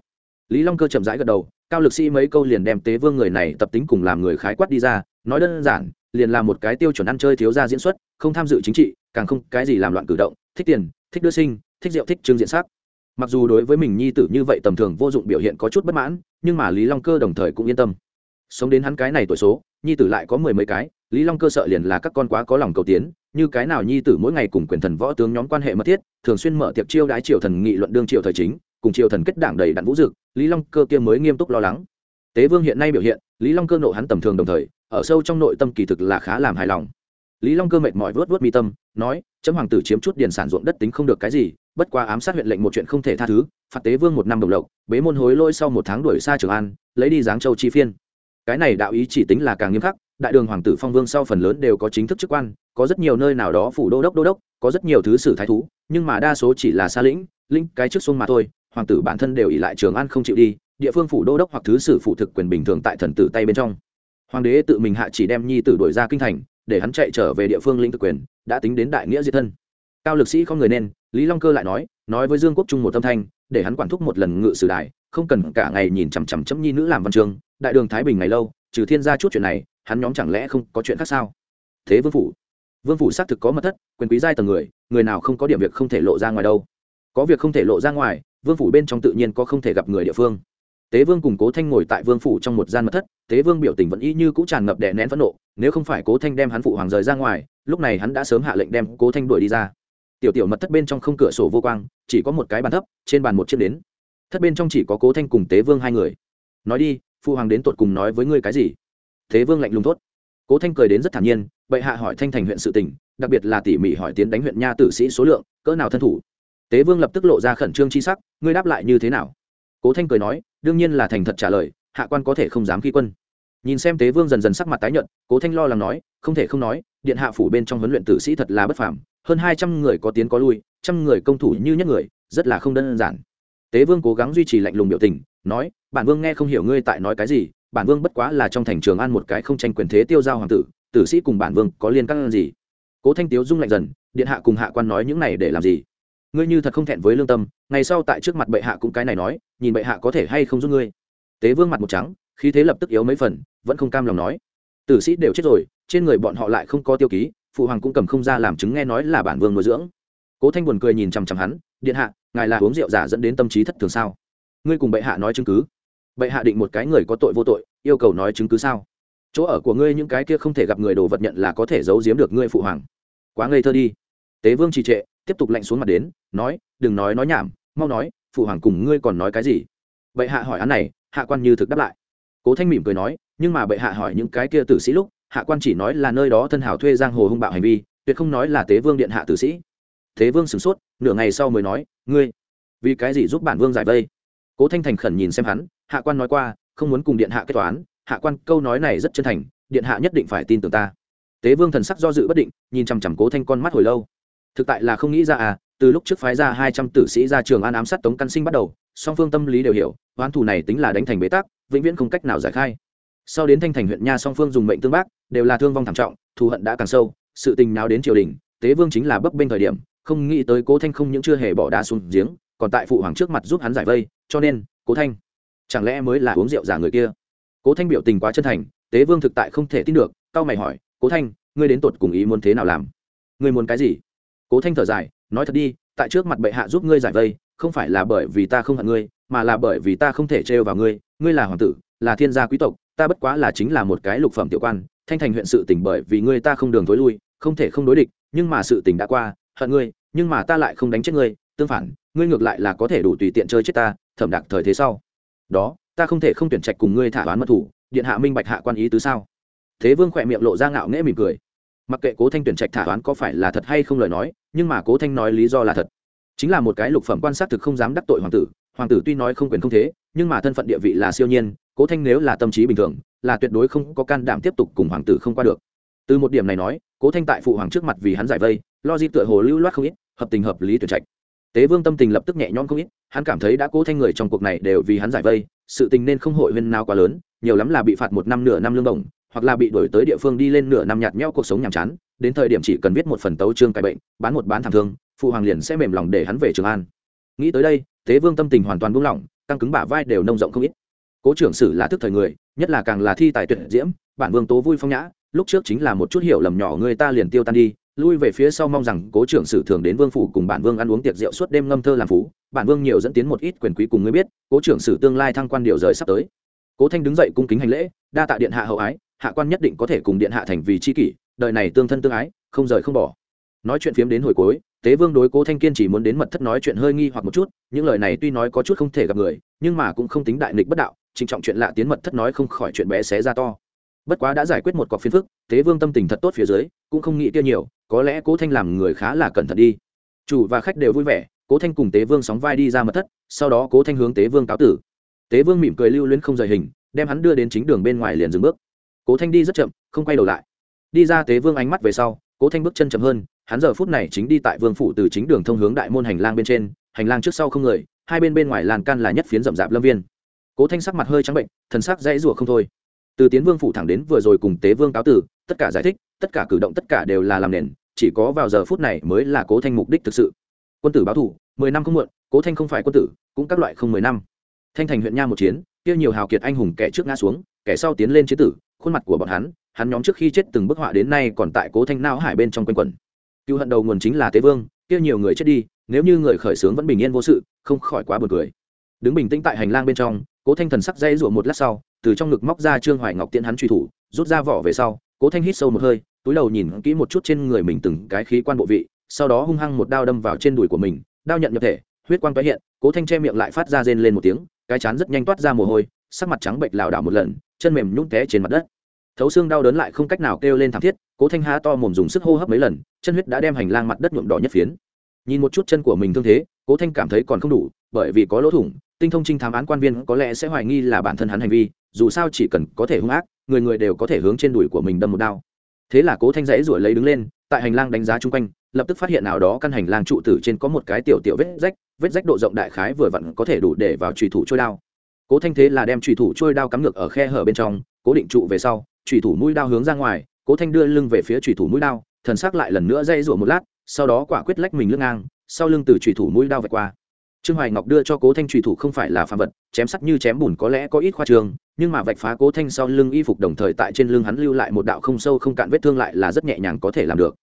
Lý long cơ chậm rãi gật đầu, cao lực sĩ mấy câu liền đem tế vương người này tập tính cùng làm người khái quát đi ra, nói đơn giản, liền là một cái tiêu chuẩn ăn chơi thiếu gia diễn xuất, không tham dự chính trị, càng không cái gì làm loạn cử động, thích tiền, thích đưa sinh, thích rượu, thích trương diện sắc mặc dù đối với mình nhi tử như vậy tầm thường vô dụng biểu hiện có chút bất mãn, nhưng mà lý long cơ đồng thời cũng yên tâm. Sống đến hắn cái này tuổi số, nhi tử lại có mười mấy cái, lý long cơ sợ liền là các con quá có lòng cầu tiến, như cái nào nhi tử mỗi ngày cùng quyền thần võ tướng nhóm quan hệ mật thiết, thường xuyên mở tiệc chiêu đái triều thần nghị luận đương triều thời chính, cùng triều thần kết đảng đầy đặn vũ dực, lý long cơ kia mới nghiêm túc lo lắng. Tế vương hiện nay biểu hiện, lý long cơ nộ hắn tầm thường đồng thời, ở sâu trong nội tâm kỳ thực là khá làm hài lòng. Lý long cơ mệt mỏi vớt vớt mi tâm, nói, chấm hoàng tử chiếm chút điền sản ruộng đất tính không được cái gì bất quá ám sát huyện lệnh một chuyện không thể tha thứ, phạt tế vương một năm đồng lộc, bế môn hối lôi sau một tháng đuổi xa trường an, lấy đi giáng châu chi phiên. Cái này đạo ý chỉ tính là càng nghiêm khắc, đại đường hoàng tử phong vương sau phần lớn đều có chính thức chức quan, có rất nhiều nơi nào đó phủ đô đốc đô đốc, có rất nhiều thứ sử thái thú, nhưng mà đa số chỉ là xa lĩnh linh cái trước xuông mà thôi, hoàng tử bản thân đều ỉ lại trường an không chịu đi, địa phương phủ đô đốc hoặc thứ sử phụ thực quyền bình thường tại thần tử tay bên trong. Hoàng đế tự mình hạ chỉ đem nhi tử đổi ra kinh thành, để hắn chạy trở về địa phương lĩnh thực quyền, đã tính đến đại nghĩa diệt thân cao lực sĩ không người nên, lý long cơ lại nói nói với dương quốc trung một tâm thanh, để hắn quản thúc một lần ngự sử đại không cần cả ngày nhìn chằm chằm chấm nhi nữ làm văn trường, đại đường thái bình ngày lâu, trừ thiên gia chút chuyện này, hắn nhóm chẳng lẽ không có chuyện khác sao? Thế vương phủ vương phủ xác thực có mật thất, quyền quý giai tầng người người nào không có điểm việc không thể lộ ra ngoài đâu. Có việc không thể lộ ra ngoài, vương phủ bên trong tự nhiên có không thể gặp người địa phương. Tế vương cùng cố thanh ngồi tại vương phủ trong một gian mật thất, tế vương biểu tình vẫn y như cũng tràn ngập đè nén phẫn nộ, nếu không phải cố thanh đem hắn phụ hoàng rời ra ngoài, lúc này hắn đã sớm hạ lệnh đem cố thanh đuổi đi ra tiểu tiểu mật thất bên trong không cửa sổ vô quang chỉ có một cái bàn thấp trên bàn một chiếc đến thất bên trong chỉ có cố thanh cùng tế vương hai người. Nói đi phụ hoàng đến tột cùng nói với ngươi cái gì? Tế vương lạnh lùng tốt cố thanh cười đến rất thản nhiên bệ hạ hỏi thanh thành huyện sự tình, đặc biệt là tỉ mỉ hỏi tiến đánh huyện nha tử sĩ số lượng cỡ nào thân thủ? Tế vương lập tức lộ ra khẩn trương c h i sắc ngươi đáp lại như thế nào? Cố thanh cười nói đương nhiên là thành thật trả lời hạ quan có thể không dám khi quân. Nhìn xem tế vương dần dần sắc mặt tái nhuận cố thanh lo lắng nói không thể không nói điện hạ phủ bên trong huấn luyện tử sĩ thật là bất phàm hơn hai trăm người có tiến có lui, trăm người công thủ như nhất người, rất là không đơn giản. Tế vương cố gắng duy trì lạnh lùng biểu tình, nói, bản vương nghe không hiểu ngươi tại nói cái gì, bản vương bất quá là trong thành trường An một cái không tranh quyền thế tiêu giao hoàng tử tử sĩ cùng bản vương có liên các gì? Cố thanh tiếu dung lạnh dần, điện hạ cùng hạ quan nói những này để làm gì? Ngươi như thật không thẹn với lương tâm, ngày sau tại trước mặt bệ hạ cũng cái này nói, nhìn bệ hạ có thể hay không giúp ngươi? Tế vương mặt một trắng, khí thế lập tức yếu mấy phần, vẫn không cam lòng nói, tử sĩ đều chết rồi, trên người bọn họ lại không có tiêu ký phụ hoàng cũng cầm không ra làm chứng nghe nói là bản vương nuôi dưỡng. Cố thanh buồn cười nhìn chằm chằm hắn, điện hạ, ngài là uống rượu giả dẫn đến tâm trí thất thường sao? Ngươi cùng bệ hạ nói chứng cứ. Bệ hạ định một cái người có tội vô tội, yêu cầu nói chứng cứ sao? Chỗ ở của ngươi những cái kia không thể gặp người đồ vật nhận là có thể giấu giếm được ngươi phụ hoàng. Quá ngây thơ đi. Tế vương trì trệ, tiếp tục lạnh xuống mặt đến, nói, đừng nói nói nhảm, mau nói, phụ hoàng cùng ngươi còn nói cái gì? Bệ hạ hỏi án này, hạ quan như thực đáp lại. Cố thanh mỉm cười nói, nhưng mà bệ hạ hỏi những cái kia tử sĩ lúc hạ quan chỉ nói là nơi đó thân hảo thuê giang hồ hung bạo hành vi, tuyệt không nói là tế vương điện hạ tử sĩ. Thế vương sửng sốt, nửa ngày sau mới nói, ngươi, vì cái gì giúp bản vương giải vây? Cố thanh thành khẩn nhìn xem hắn, hạ quan nói qua, không muốn cùng điện hạ kết toán, hạ quan, câu nói này rất chân thành, điện hạ nhất định phải tin tưởng ta. Tế vương thần sắc do dự bất định, nhìn chằm chằm cố thanh con mắt hồi lâu. Thực tại là không nghĩ ra à từ lúc trước phái ra hai trăm tử sĩ ra trường an ám sát tống căn sinh bắt đầu, song phương tâm lý đều hiểu, oán thù này tính là đánh thành bế tắc, vĩnh viễn không cách nào giải khai sau đến thanh thành huyện nha song phương dùng mệnh tương bác, đều là thương vong thảm trọng, thù hận đã càng sâu, sự tình nào đến triều đình, tế vương chính là bấp bênh thời điểm, không nghĩ tới cố thanh không những chưa hề bỏ đá xuống giếng, còn tại phụ hoàng trước mặt giúp hắn giải vây, cho nên, cố thanh, chẳng lẽ mới là uống rượu giả người kia? Cố thanh biểu tình quá chân thành, tế vương thực tại không thể tin được cao mày hỏi, cố thanh, ngươi đến tột cùng ý muốn thế nào làm? Ngươi muốn cái gì? Cố thanh thở dài, nói thật đi, tại trước mặt bệ hạ giúp ngươi giải vây, không phải là bởi vì ta không hận ngươi, mà là bởi vì ta không thể trêu vào ngươi ngươi là hoàng tử, là thiên gia quý tộc ta bất quá là chính là một cái lục phẩm tiểu quan, thanh thành huyện sự tỉnh bởi vì ngươi ta không đường thối lui, không thể không đối địch, nhưng mà sự tình đã qua, hận ngươi, nhưng mà ta lại không đánh chết ngươi, tương phản, ngươi ngược lại là có thể đủ tùy tiện chơi chết ta, thẩm đặc thời thế sau. Đó, ta không thể không tuyển trạch cùng ngươi thả đoán mật thủ, điện hạ minh bạch hạ quan ý tứ sao? Thế vương khỏe miệng lộ ra ngạo nghễ mỉm cười. Mặc kệ cố thanh tuyển trạch thả đoán có phải là thật hay không lời nói, nhưng mà cố thanh nói lý do là thật. Chính là một cái lục phẩm quan sát thực không dám đắc tội hoàng tử hoàng tử tuy nói không quyền không thế, nhưng mà thân phận địa vị là siêu nhiên cố thanh nếu là tâm trí bình thường, là tuyệt đối không có can đảm tiếp tục cùng hoàng tử không qua được. Từ một điểm này nói, cố thanh tại phụ hoàng trước mặt vì hắn giải vây, lo di tựa hồ lưu loát không ít, hợp tình hợp lý tuyển trạch. Tế vương tâm tình lập tức nhẹ nhõm không ít, hắn cảm thấy đã cố thanh người trong cuộc này đều vì hắn giải vây, sự tình nên không hội huyên nào quá lớn, nhiều lắm là bị phạt một năm nửa năm lương đồng, hoặc là bị đuổi tới địa phương đi lên nửa năm nhạt nhẽo cuộc sống nhàm chán, đến thời điểm chỉ cần viết một phần tấu trương cải bệnh, bán một bán thảm thương, phụ hoàng liền sẽ mềm lòng để hắn về trường an. Nghĩ tới đây, tế vương tâm tình hoàn toàn buông lỏng, căng cứng bả vai đều nông rộng không ít cố trưởng sử là thức thời người, nhất là càng là thi tài tuyệt diễm, bản vương tố vui phong nhã, lúc trước chính là một chút hiểu lầm nhỏ người ta liền tiêu tan đi, lui về phía sau mong rằng cố trưởng sử thường đến vương phủ cùng bản vương ăn uống tiệc rượu suốt đêm ngâm thơ làm phú, bản vương nhiều dẫn tiến một ít quyền quý cùng ngươi biết, cố trưởng sử tương lai thăng quan điều rời sắp tới. Cố thanh đứng dậy cung kính hành lễ, đa tạ điện hạ hậu ái, hạ quan nhất định có thể cùng điện hạ thành vì c h i kỷ, đời này tương thân tương ái, không rời không bỏ. Nói chuyện phiếm đến hồi cuối tế vương đối cố thanh kiên chỉ muốn đến mật thất nói chuyện hơi nghi hoặc một chút, những lời này tuy nói có chút không thể gặp người, nhưng mà cũng không tính đại nghịch bất đạo, trịnh trọng chuyện lạ tiến mật thất nói không khỏi chuyện bé xé ra to. Bất quá đã giải quyết một cọc phiền phức, tế vương tâm tình thật tốt phía dưới, cũng không nghĩ kia nhiều, có lẽ cố thanh làm người khá là cẩn thận đi. Chủ và khách đều vui vẻ, cố thanh cùng tế vương sóng vai đi ra mật thất, sau đó cố thanh hướng tế vương cáo tử. Tế vương mỉm cười lưu luyến không rời hình, đem hắn đưa đến chính đường bên ngoài liền dừng bước. Cố thanh đi rất chậm, không quay đầu lại. Đi ra tế vương ánh mắt về sau, cố thanh bước chân chậm hơn hắn giờ phút này chính đi tại vương phủ từ chính đường thông hướng đại môn hành lang bên trên, hành lang trước sau không người, hai bên bên ngoài làn can là nhất phiến rậm rạp lâm viên. Cố thanh sắc mặt hơi trắng bệnh, thần sắc dãy rủa không thôi. Từ tiến vương phủ thẳng đến vừa rồi cùng tế vương cáo tử, tất cả giải thích, tất cả cử động tất cả đều là làm nền, chỉ có vào giờ phút này mới là cố thanh mục đích thực sự. Quân tử báo thủ, mười năm không muộn, cố thanh không phải quân tử, cũng các loại không mười năm. Thanh thành huyện nha một chiến, kia nhiều hào kiệt anh hùng kẻ trước ngã xuống, kẻ sau tiến lên chế tử, khuôn mặt của bọn hắn hắn nhóm trước khi chết từng bức họa đến nay còn tại cố thanh nao hải bên trong quanh quẩn cựu hận đầu nguồn chính là tế vương, kia nhiều người chết đi, nếu như người khởi xướng vẫn bình yên vô sự, không khỏi quá buồn cười. Đứng bình tĩnh tại hành lang bên trong, cố thanh thần sắc dây rụa một lát sau, từ trong ngực móc ra trương hoài ngọc tiễn hắn truy thủ, rút ra vỏ về sau, cố thanh hít sâu một hơi, túi đầu nhìn kỹ một chút trên người mình từng cái khí quan bộ vị, sau đó hung hăng một đao đâm vào trên đùi của mình, đao nhận nhập thể, huyết quang tái hiện, cố thanh che miệng lại phát ra rên lên một tiếng, cái chán rất nhanh toát ra mồ hôi, sắc mặt trắng bệnh lảo đảo một lần, chân mềm nhũng té trên mặt đất. Thấu xương đau đớn lại không cách nào kêu lên thảm thiết cố thanh há to mồm dùng sức hô hấp mấy lần, chân huyết đã đem hành lang mặt đất nhuộm đỏ nhất phiến. Nhìn một chút chân của mình thương thế, cố thanh cảm thấy còn không đủ, bởi vì có lỗ thủng, tinh thông trinh thám án quan viên có lẽ sẽ hoài nghi là bản thân hắn hành vi, dù sao chỉ cần có thể hung ác, người người đều có thể hướng trên đùi của mình đâm một đao. Thế là cố thanh dãy ruổi lấy đứng lên, tại hành lang đánh giá chung quanh, lập tức phát hiện nào đó căn hành lang trụ tử trên có một cái tiểu tiểu vết rách vết rách độ rộng đại khái vừa vặn có thể đủ để vào trùy thủ trôi đao. Cố thanh thế là đem trùy thủ trôi đao cắm ngược ở khe hở bên trong, cố định trụ về sau trùy thủ mũi đao hướng ra ngoài cố thanh đưa lưng về phía trùy thủ mũi đao, thần sắc lại lần nữa dây rủa một lát, sau đó quả quyết lách mình lưng ngang, sau lưng từ trùy thủ mũi đao vạch qua. Trương hoài ngọc đưa cho cố thanh trùy thủ không phải là phạm vật, chém sắc như chém bùn có lẽ có ít khoa trường, nhưng mà vạch phá cố thanh sau lưng y phục đồng thời tại trên lưng hắn lưu lại một đạo không sâu không cạn vết thương lại là rất nhẹ nhàng có thể làm được.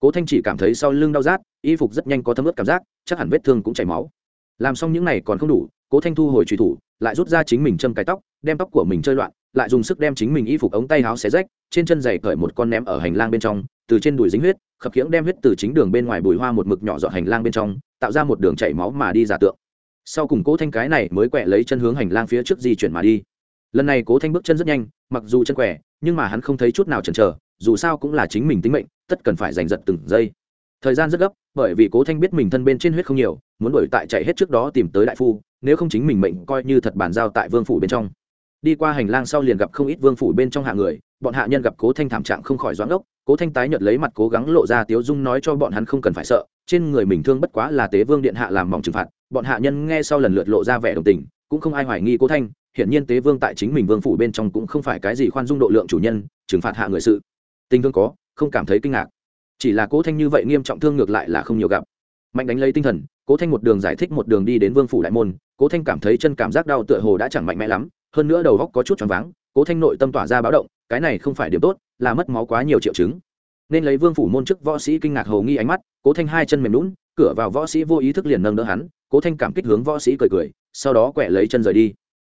Cố thanh chỉ cảm thấy sau lưng đau rát, y phục rất nhanh có thấm ướt cảm giác, chắc hẳn vết thương cũng chảy máu. Làm xong những này còn không đủ, cố thanh thu hồi trùy thủ, lại rút ra chính mình châm cái tóc, đem tóc của mình chơi loạn lại dùng sức đem chính mình y phục ống tay áo xé rách, trên chân giày cởi một con ném ở hành lang bên trong, từ trên đùi dính huyết, khập khiễng đem huyết từ chính đường bên ngoài bùi hoa một mực nhỏ dọn hành lang bên trong, tạo ra một đường chảy máu mà đi giả tượng. Sau cùng cố thanh cái này mới quẹ lấy chân hướng hành lang phía trước di chuyển mà đi. Lần này cố thanh bước chân rất nhanh, mặc dù chân quẻ nhưng mà hắn không thấy chút nào chần chờ, dù sao cũng là chính mình tính mệnh, tất cần phải giành giật từng giây. Thời gian rất gấp, bởi vì cố thanh biết mình thân bên trên huyết không nhiều, muốn đổi tại chạy hết trước đó tìm tới đại phu, nếu không chính mình mệnh coi như thật bàn giao tại vương phủ bên trong đi qua hành lang sau liền gặp không ít vương phủ bên trong hạ người, bọn hạ nhân gặp cố thanh thảm trạng không khỏi doãn ốc, cố thanh tái nhợt lấy mặt cố gắng lộ ra tiếu dung nói cho bọn hắn không cần phải sợ, trên người mình thương bất quá là tế vương điện hạ làm mỏng trừng phạt, bọn hạ nhân nghe sau lần lượt lộ ra vẻ đồng tình, cũng không ai hoài nghi cố thanh, hiển nhiên tế vương tại chính mình vương phủ bên trong cũng không phải cái gì khoan dung độ lượng chủ nhân, trừng phạt hạ người sự. Tình thương có, không cảm thấy kinh ngạc. Chỉ là cố thanh như vậy nghiêm trọng thương ngược lại là không nhiều gặp. Mạnh đánh lấy tinh thần, cố thanh một đường giải thích một đường đi đến vương phủ đại môn, cố thanh cảm thấy chân cảm giác đau tựa hồ đã chẳng mạnh mẽ lắm hơn nữa đầu góc có chút choáng váng, cố thanh nội tâm tỏa ra báo động, cái này không phải điểm tốt, là mất máu quá nhiều triệu chứng. Nên lấy vương phủ môn chức võ sĩ kinh ngạc hầu nghi ánh mắt, cố thanh hai chân mềm lún cửa vào võ sĩ vô ý thức liền nâng đỡ hắn, cố thanh cảm kích hướng võ sĩ cười cười, sau đó quẹ lấy chân rời đi.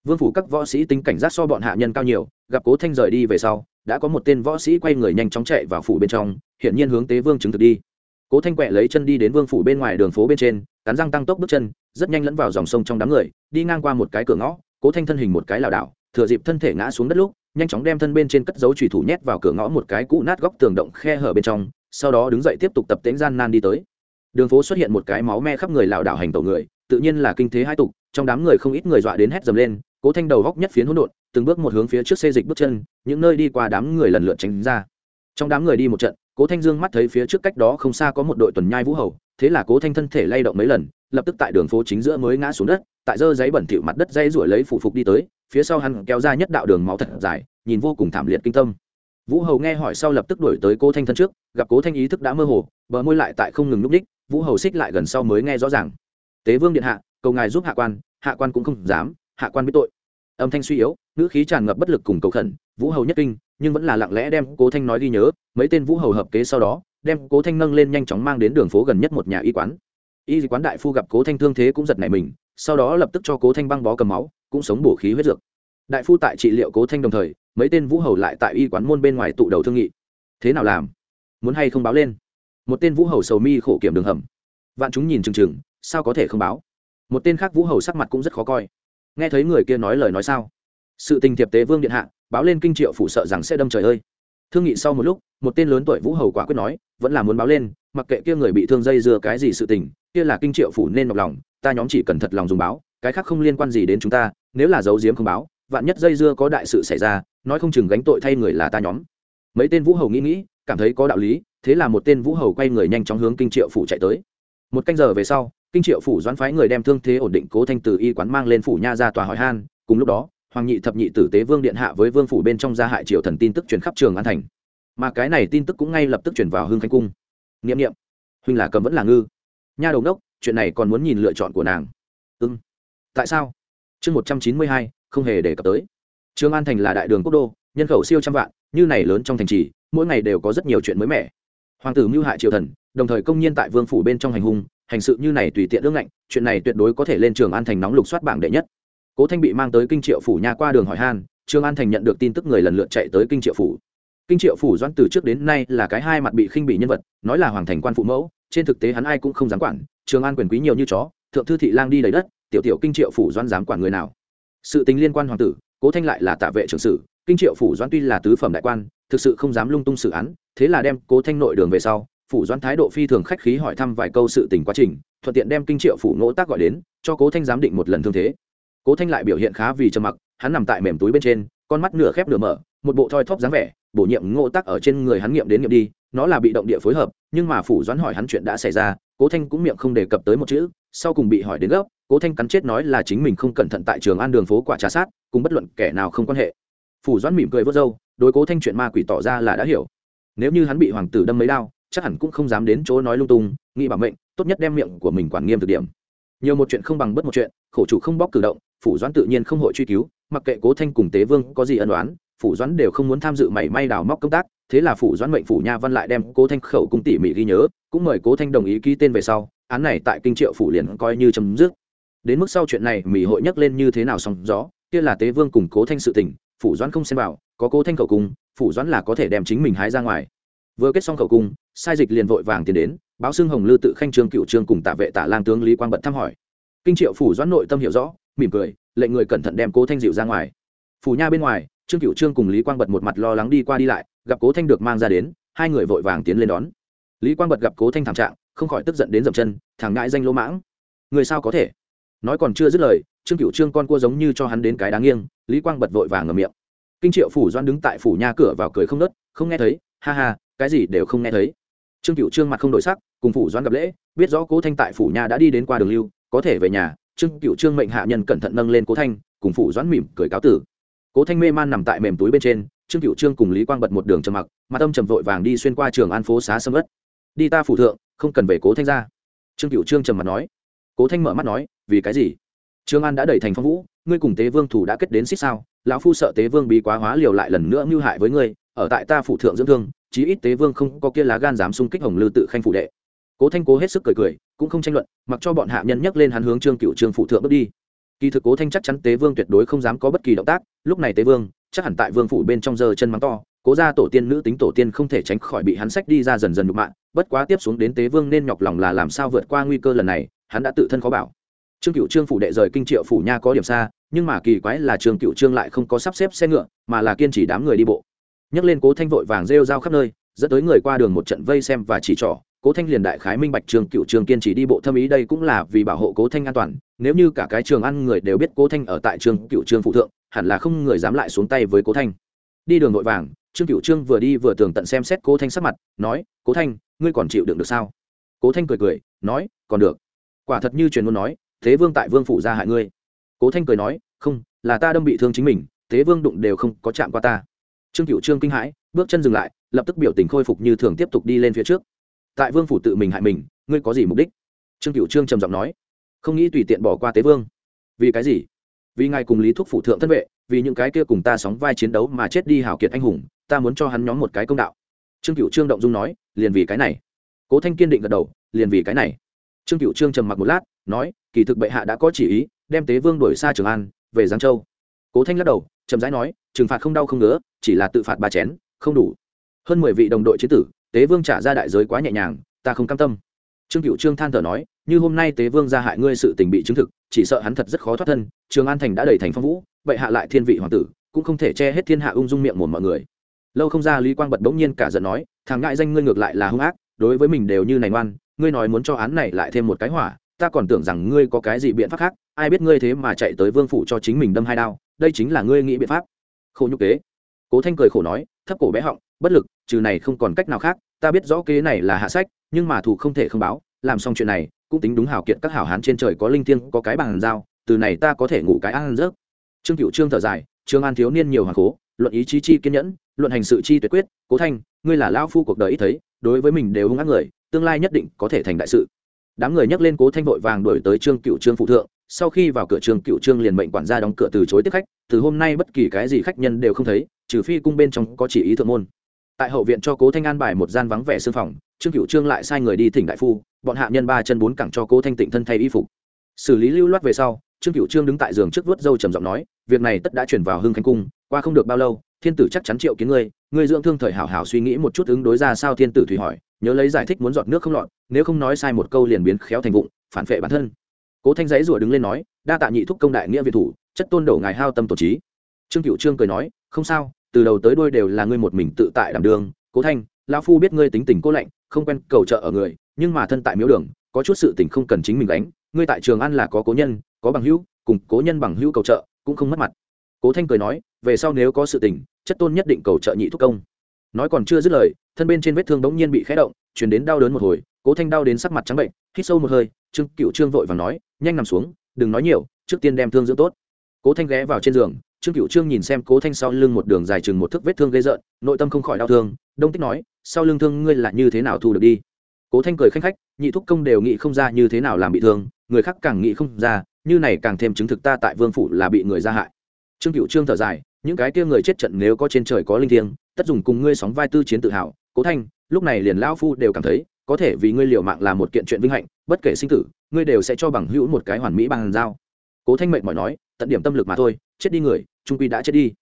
Vương phủ các võ sĩ tính cảnh giác so bọn hạ nhân cao nhiều, gặp cố thanh rời đi về sau, đã có một tên võ sĩ quay người nhanh chóng chạy vào phủ bên trong, hiển nhiên hướng tế vương chứng thực đi. Cố thanh quẹ lấy chân đi đến vương phủ bên ngoài đường phố bên trên, cắn răng tăng tốc bước chân, rất nhanh lẫn vào dòng sông trong đám người, đi ngang qua một cái cửa ngõ cố thanh thân hình một cái lảo đảo, thừa dịp thân thể ngã xuống đất lúc, nhanh chóng đem thân bên trên cất dấu trùy thủ nhét vào cửa ngõ một cái cũ nát góc tường động khe hở bên trong, sau đó đứng dậy tiếp tục tập tễnh gian nan đi tới. Đường phố xuất hiện một cái máu me khắp người lảo đảo hành tẩu người, tự nhiên là kinh thế hai tục, trong đám người không ít người dọa đến hét dầm lên, cố thanh đầu góc nhất phiến hỗn độn, từng bước một hướng phía trước xê dịch bước chân, những nơi đi qua đám người lần lượt tránh ra. Trong đám người đi một trận, cố thanh dương mắt thấy phía trước cách đó không xa có một đội tuần nhai vũ hầu, thế là cố thanh thân thể lay động mấy lần lập tức tại đường phố chính giữa mới ngã xuống đất, tại dơ giấy bẩn thỉu mặt đất dây ruổi lấy phủ phục đi tới, phía sau hắn kéo ra nhất đạo đường máu thật dài, nhìn vô cùng thảm liệt kinh tâm. Vũ hầu nghe hỏi sau lập tức đuổi tới cô thanh thân trước, gặp cố thanh ý thức đã mơ hồ, bờ môi lại tại không ngừng núp đích, vũ hầu xích lại gần sau mới nghe rõ ràng. Tế vương điện hạ, cầu ngài giúp hạ quan hạ quan cũng không dám, hạ quan biết tội. Âm thanh suy yếu, ngữ khí tràn ngập bất lực cùng cầu khẩn, vũ hầu nhất kinh, nhưng vẫn là lặng lẽ đem cố thanh nói ghi nhớ, mấy tên vũ hầu hợp kế sau đó, đem cố thanh nâng lên nhanh chóng mang đến đường phố gần nhất một nhà y quán y quán đại phu gặp cố thanh thương thế cũng giật nảy mình, sau đó lập tức cho cố thanh băng bó cầm máu, cũng sống bổ khí huyết dược. Đại phu tại trị liệu cố thanh đồng thời, mấy tên vũ hầu lại tại y quán môn bên ngoài tụ đầu thương nghị. Thế nào làm? Muốn hay không báo lên? Một tên vũ hầu sầu mi khổ kiểm đường hầm. Vạn chúng nhìn chừng chừng, sao có thể không báo? Một tên khác vũ hầu sắc mặt cũng rất khó coi. Nghe thấy người kia nói lời nói sao? Sự tình thiệp tế vương điện hạ, báo lên kinh triệu phủ sợ rằng sẽ đâm trời ơi. Thương nghị sau một lúc, một tên lớn tuổi vũ hầu quả quyết nói, vẫn là muốn báo lên mặc kệ kia người bị thương dây dưa cái gì sự tình, kia là kinh triệu phủ nên nọc lòng, ta nhóm chỉ cần thật lòng dùng báo, cái khác không liên quan gì đến chúng ta, nếu là giấu giếm không báo, vạn nhất dây dưa có đại sự xảy ra, nói không chừng gánh tội thay người là ta nhóm. Mấy tên vũ hầu nghĩ nghĩ, cảm thấy có đạo lý, thế là một tên vũ hầu quay người nhanh chóng hướng kinh triệu phủ chạy tới. Một canh giờ về sau, kinh triệu phủ doãn phái người đem thương thế ổn định cố thanh từ y quán mang lên phủ nha ra tòa hỏi han, cùng lúc đó, hoàng nhị thập nhị tử tế vương điện hạ với vương phủ bên trong gia hại triều thần tin tức truyền khắp trường an thành. Mà cái này tin tức cũng ngay lập tức chuyển vào hương khánh cung n i ệ m n i ệ m huynh là cầm vẫn là ngư. Nha đầu đốc chuyện này còn muốn nhìn lựa chọn của nàng. Ưng tại sao? Chương một trăm chín mươi hai, không hề đề cập tới. Trương an thành là đại đường quốc đô, nhân khẩu siêu trăm vạn, như này lớn trong thành trì, mỗi ngày đều có rất nhiều chuyện mới mẻ. Hoàng tử mưu hại triều thần, đồng thời công nhiên tại vương phủ bên trong hành hung, hành sự như này tùy tiện ương ngạnh, chuyện này tuyệt đối có thể lên trường an thành nóng lục soát bảng đệ nhất. Cố thanh bị mang tới kinh triệu phủ nha qua đường hỏi han, trương an thành nhận được tin tức người lần lượt chạy tới kinh triệu phủ kinh triệu phủ doãn từ trước đến nay là cái hai mặt bị khinh bị nhân vật, nói là hoàng thành quan phụ mẫu, trên thực tế hắn ai cũng không dám quản, trường an quyền quý nhiều như chó, thượng thư thị lang đi đầy đất, tiểu tiểu kinh triệu phủ doãn dám quản người nào? Sự tính liên quan hoàng tử, cố thanh lại là tạ vệ trưởng sử kinh triệu phủ doãn tuy là tứ phẩm đại quan, thực sự không dám lung tung xử án, thế là đem cố thanh nội đường về sau, phủ doãn thái độ phi thường khách khí hỏi thăm vài câu sự tình quá trình, thuận tiện đem kinh triệu phủ ngỗ tác gọi đến, cho cố thanh giám định một lần thương thế. Cố thanh lại biểu hiện khá vì trầm mặc, hắn nằm tại mềm túi bên trên, con mắt nửa khép nửa mở, một bộ thoi thóp dáng vẻ bổ nhiệm ngộ tác ở trên người hắn nghiệm đến nghiệm đi, nó là bị động địa phối hợp, nhưng mà phủ doãn hỏi hắn chuyện đã xảy ra, cố thanh cũng miệng không đề cập tới một chữ, sau cùng bị hỏi đến gốc, cố thanh cắn chết nói là chính mình không cẩn thận tại trường an đường phố quả trà sát, cùng bất luận kẻ nào không quan hệ. Phủ doãn mỉm cười vớt râu, đối cố thanh chuyện ma quỷ tỏ ra là đã hiểu. Nếu như hắn bị hoàng tử đâm mấy đao, chắc hẳn cũng không dám đến chỗ nói lung tung, nghĩ bảo mệnh, tốt nhất đem miệng của mình quản nghiêm thực điểm. Nhiều một chuyện không bằng bất một chuyện, khổ chủ không bóc cử động, phủ doãn tự nhiên không hội truy cứu, mặc kệ cố thanh cùng tế vương có gì ân đoán phủ doãn đều không muốn tham dự mảy may đào móc công tác thế là phủ doãn mệnh phủ nha văn lại đem cố thanh khẩu cung tỉ mỉ ghi nhớ cũng mời cố thanh đồng ý ký tên về sau án này tại kinh triệu phủ liền coi như chấm dứt. Đến mức sau chuyện này mỹ hội nhắc lên như thế nào song rõ, kia là tế vương cùng cố thanh sự tình phủ doãn không xem vào có cố thanh khẩu cung phủ doãn là có thể đem chính mình hái ra ngoài. Vừa kết xong khẩu cung sai dịch liền vội vàng tiến đến báo xưng hồng lư tự khanh trương cựu trương cùng tạ vệ tạ lang tướng lý quang bận thăm hỏi. Kinh triệu phủ doãn nội tâm hiểu rõ mỉm cười lệnh người cẩn thận đem cố thanh dịu ra ngoài. Phủ nha bên ngoài trương cựu trương cùng lý quang bật một mặt lo lắng đi qua đi lại, gặp cố thanh được mang ra đến, hai người vội vàng tiến lên đón. Lý quang bật gặp cố thanh thảm trạng, không khỏi tức giận đến dậm chân thằng ngãi danh lỗ mãng. Người sao có thể? Nói còn chưa dứt lời, trương cựu trương con cua giống như cho hắn đến cái đáng nghiêng, lý quang bật vội vàng ngầm miệng. Kinh triệu phủ doan đứng tại phủ nhà cửa vào cười không nớt không nghe thấy, ha ha, cái gì đều không nghe thấy. Trương cựu trương mặt không đổi sắc, cùng phủ doan gặp lễ, biết rõ cố thanh tại phủ nhà đã đi đến qua đường lưu, có thể về nhà, trương cựu trương mệnh hạ nhân cẩn thận nâng lên cố thanh, cùng phủ doãn mỉm cười cáo tử cố thanh mê man nằm tại mềm túi bên trên, trương cựu trương cùng lý quang bật một đường trầm mặc, mà tâm trầm vội vàng đi xuyên qua trường an phố xá sâm ất đi ta phủ thượng, không cần về cố thanh ra. Trương cựu trương trầm mặt nói. Cố thanh mở mắt nói, vì cái gì? Trương an đã đẩy thành phong vũ, ngươi cùng tế vương thủ đã kết đến xích sao? Lão phu sợ tế vương bị quá hóa liều lại lần nữa mưu hại với ngươi, ở tại ta phủ thượng dưỡng thương, chí ít tế vương không có kia lá gan dám xung kích hồng lư tự khanh phủ đệ. Cố thanh cố hết sức cười cười, cũng không tranh luận, mặc cho bọn hạ nhân nhắc lên hắn hướng trương cựu trương phụ thượng bước đi. Kỳ thực cố thanh chắc chắn tế vương tuyệt đối không dám có bất kỳ động tác lúc này tế vương, chắc hẳn tại vương phủ bên trong giờ chân mắng to, cố ra tổ tiên nữ tính tổ tiên không thể tránh khỏi bị hắn sách đi ra dần dần nhục mạ, bất quá tiếp xuống đến tế vương nên nhọc lòng là làm sao vượt qua nguy cơ lần này, hắn đã tự thân khó bảo. Trương cựu trương phủ đệ rời kinh triệu phủ nha có điểm xa, nhưng mà kỳ quái là trương cựu trương lại không có sắp xếp xe ngựa, mà là kiên trì đám người đi bộ. Nhấc lên cố thanh vội vàng rêu rao khắp nơi, dẫn tới người qua đường một trận vây xem và chỉ trỏ. Cố thanh liền đại khái minh bạch trường cựu trường kiên trì đi bộ thâm ý đây cũng là vì bảo hộ cố thanh an toàn, nếu như cả cái trường ăn người đều biết cố thanh ở tại trường cựu trường phụ thượng hẳn là không người dám lại xuống tay với cố thanh đi đường vội vàng trương cựu trương vừa đi vừa tường tận xem xét cố thanh sắc mặt nói cố thanh ngươi còn chịu đựng được sao cố thanh cười cười nói còn được quả thật như truyền muốn nói thế vương tại vương phủ ra hại ngươi cố thanh cười nói không là ta đâm bị thương chính mình thế vương đụng đều không có chạm qua ta trương cựu trương kinh hãi bước chân dừng lại lập tức biểu tình khôi phục như thường tiếp tục đi lên phía trước tại vương phủ tự mình hại mình ngươi có gì mục đích trương cựu trương trầm giọng nói không nghĩ tùy tiện bỏ qua tế vương vì cái gì vì ngài cùng lý thúc phủ thượng thân vệ, vì những cái kia cùng ta sóng vai chiến đấu mà chết đi hào kiệt anh hùng, ta muốn cho hắn nhóm một cái công đạo. Trương cựu trương động dung nói, liền vì cái này. Cố thanh kiên định gật đầu, liền vì cái này. Trương cựu trương trầm mặc một lát, nói, kỳ thực bệ hạ đã có chỉ ý, đem tế vương đuổi xa trường an, về giang châu. Cố thanh lắc đầu trầm rãi nói, trừng phạt không đau không ngứa, chỉ là tự phạt ba chén, không đủ. Hơn mười vị đồng đội chế tử, tế vương trả ra đại giới quá nhẹ nhàng, ta không cam tâm. Trương cựu trương than thở nói, như hôm nay tế vương ra hại ngươi sự tình bị chứng thực chỉ sợ hắn thật rất khó thoát thân, trường an thành đã đầy thành phong vũ, vậy hạ lại thiên vị hoàng tử, cũng không thể che hết thiên hạ ung dung miệng một mọi người. Lâu không ra lý quang bật bỗng nhiên cả giận nói, thằng ngại danh ngươi ngược lại là hung ác, đối với mình đều như này ngoan, ngươi nói muốn cho án này lại thêm một cái hỏa, ta còn tưởng rằng ngươi có cái gì biện pháp khác, ai biết ngươi thế mà chạy tới vương phủ cho chính mình đâm hai đao, đây chính là ngươi nghĩ biện pháp. Khổ nhục kế. Cố thanh cười khổ nói, thấp cổ bé họng, bất lực, trừ này không còn cách nào khác, ta biết rõ kế này là hạ sách, nhưng mà thủ không thể không báo, làm xong chuyện này cũng tính đúng hảo kiện các hảo hán trên trời có linh thiêng, có cái bằng dao từ này ta có thể ngủ cái ăn rớt trương cựu trương thở dài, trương an thiếu niên nhiều hoàng cố luận ý chí chi kiên nhẫn, luận hành sự chi tuyệt quyết, cố thanh, ngươi là lao phu cuộc đời ít thấy, đối với mình đều hung ác người, tương lai nhất định có thể thành đại sự. Đám người nhắc lên cố thanh vội vàng đổi tới trương cựu trương phụ thượng, sau khi vào cửa trương cựu trương liền mệnh quản gia đóng cửa từ chối tiếp khách, từ hôm nay bất kỳ cái gì khách nhân đều không thấy, trừ phi cung bên trong có chỉ ý thượng môn. Tại hậu viện cho cố thanh an bài một gian vắng vẻ sư phòng, trương cựu trương lại sai người đi thỉnh đại phu bọn hạ nhân ba chân bốn cẳng cho cố thanh tịnh thân thay y phục. Xử lý lưu loát về sau, trương cựu trương đứng tại giường trước vớt dâu trầm giọng nói, việc này tất đã chuyển vào hưng khánh cung, qua không được bao lâu, thiên tử chắc chắn triệu kiến ngươi ngươi dưỡng thương thời hảo hảo suy nghĩ một chút ứng đối ra sao thiên tử thủy hỏi, nhớ lấy giải thích muốn giọt nước không lọt, nếu không nói sai một câu liền biến khéo thành vụng, phản vệ bản thân. Cố thanh giấy rủa đứng lên nói, đa tạ nhị thúc công đại nghĩa việt thủ, chất tôn đổ ngài hao tâm tổ trí. Trương cựu trương cười nói, không sao, từ đầu tới đuôi đều là ngươi một mình tự tại đảm đường cố thanh, lão phu biết ngươi tính tình cố lạnh, không quen cầu trợ ở người nhưng mà thân tại miếu đường, có chút sự tình không cần chính mình đánh ngươi tại trường ăn là có cố nhân, có bằng hữu, cùng cố nhân bằng hữu cầu trợ cũng không mất mặt. Cố thanh cười nói, về sau nếu có sự tình, chất tôn nhất định cầu trợ nhị thúc công. Nói còn chưa dứt lời, thân bên trên vết thương bỗng nhiên bị khé động chuyển đến đau đớn một hồi, cố thanh đau đến sắc mặt trắng bệnh, hít sâu một hơi, trương cựu trương vội và nói, nhanh nằm xuống, đừng nói nhiều, trước tiên đem thương dưỡng tốt. Cố thanh ghé vào trên giường, trương cựu trương nhìn xem cố thanh sau lưng một đường dài chừng một thước vết thương gây rợn, nội tâm không khỏi đau thương, đông tích nói, sau lưng thương ngươi là như thế nào thu được đi? Cố thanh cười khanh khách, nhị thúc công đều nghĩ không ra như thế nào làm bị thương, người khác càng nghĩ không ra, như này càng thêm chứng thực ta tại vương phủ là bị người ra hại. Trương cựu trương thở dài, những cái kia người chết trận nếu có trên trời có linh thiêng, tất dùng cùng ngươi sóng vai tư chiến tự hào. Cố thanh, lúc này liền lão phu đều cảm thấy, có thể vì ngươi liều mạng là một kiện chuyện vinh hạnh, bất kể sinh tử, ngươi đều sẽ cho bằng hữu một cái hoàn mỹ bằng dao cố thanh mệnh mỏi nói, tận điểm tâm lực mà thôi, chết đi người, trung quy đã chết đi.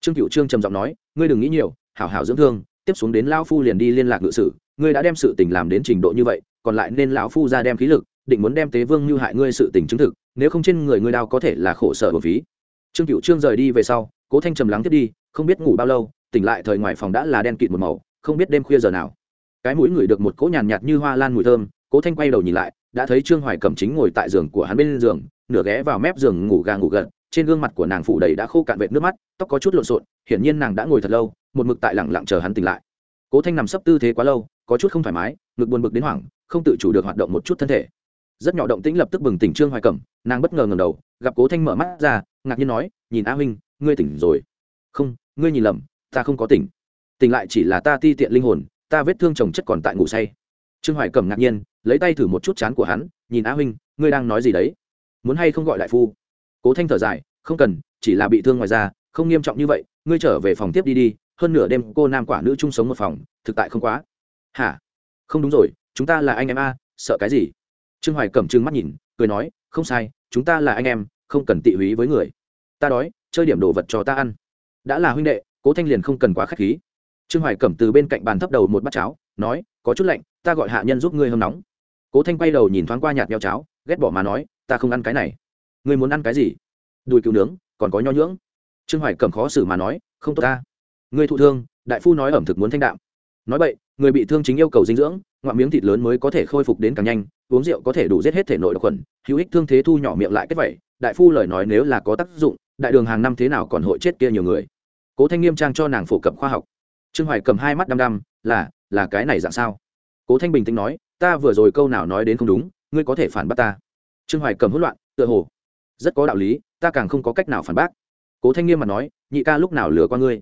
Trương cựu trương trầm giọng nói, ngươi đừng nghĩ nhiều, hảo hảo dưỡng thương tiếp xuống đến lão phu liền đi liên lạc ngự sử, ngươi đã đem sự tình làm đến trình độ như vậy, còn lại nên lão phu ra đem khí lực, định muốn đem tế vương như hại ngươi sự tình chứng thực, nếu không trên người ngươi đau có thể là khổ sở bổ phí. Trương cựu trương rời đi về sau, cố thanh trầm lắng tiếp đi, không biết ngủ bao lâu, tỉnh lại thời ngoài phòng đã là đen kịt một màu, không biết đêm khuya giờ nào. Cái mũi ngửi được một cỗ nhàn nhạt như hoa lan mùi thơm, cố thanh quay đầu nhìn lại, đã thấy trương hoài cẩm chính ngồi tại giường của hắn bên giường, nửa ghé vào mép giường ngủ gà ngủ gật trên gương mặt của nàng phụ đầy đã khô cạn vệt nước mắt, tóc có chút lộn xộn, hiển nhiên nàng đã ngồi thật lâu, một mực tại lẳng lặng chờ hắn tỉnh lại. Cố thanh nằm sấp tư thế quá lâu, có chút không thoải mái, ngực buồn bực đến hoảng, không tự chủ được hoạt động một chút thân thể. Rất nhỏ động tĩnh lập tức bừng tỉnh trương hoài cẩm, nàng bất ngờ ngầm đầu, gặp cố thanh mở mắt ra, ngạc nhiên nói, nhìn a huynh, ngươi tỉnh rồi. Không, ngươi nhìn lầm, ta không có tỉnh. Tỉnh lại chỉ là ta ti tiện linh hồn, ta vết thương chồng chất còn tại ngủ say. Trương hoài cẩm ngạc nhiên, lấy tay thử một chút chán của hắn, nhìn a huynh, ngươi đang nói gì đấy? Muốn hay không gọi đại phu? Cố thanh thở dài, không cần, chỉ là bị thương ngoài ra không nghiêm trọng như vậy, ngươi trở về phòng tiếp đi đi, hơn nửa đêm cô nam quả nữ chung sống một phòng, thực tại không quá. Hả? Không đúng rồi, chúng ta là anh em a, sợ cái gì? Trương hoài cẩm trừng mắt nhìn, cười nói, không sai, chúng ta là anh em, không cần tị húy với người. Ta đói, chơi điểm đồ vật cho ta ăn. Đã là huynh đệ, cố thanh liền không cần quá k h á c h khí. Trương hoài cẩm từ bên cạnh bàn thấp đầu một bát cháo, nói, có chút lạnh, ta gọi hạ nhân giúp ngươi hâm nóng. Cố thanh quay đầu nhìn thoáng qua nhạt nheo cháo, ghét bỏ mà nói, ta không ăn cái này ngươi muốn ăn cái gì? Đùi cứu nướng, còn có nho nhưỡng. Trương hoài cẩm khó xử mà nói, không tốt ta. Ngươi thụ thương, đại phu nói ẩm thực muốn thanh đạm. Nói vậy người bị thương chính yêu cầu dinh dưỡng ngoại miếng thịt lớn mới có thể khôi phục đến càng nhanh, uống rượu có thể đủ giết hết thể nội độc khuẩn, hữu ích thương thế thu nhỏ miệng lại kết vậy đại phu lời nói nếu là có tác dụng, đại đường hàng năm thế nào còn hội chết kia nhiều người. Cố thanh nghiêm trang cho nàng phổ cập khoa học. Trương hoài cầm hai mắt đăm đăm, là là cái này dạng sao? Cố thanh bình tĩnh nói, ta vừa rồi câu nào nói đến không đúng, ngươi có thể phản bác ta. Trương hoài cầm hỗn loạn, tựa hồ rất có đạo lý, ta càng không có cách nào phản bác. Cố thanh nghiêm mà nói, nhị ca lúc nào lừa qua ngươi?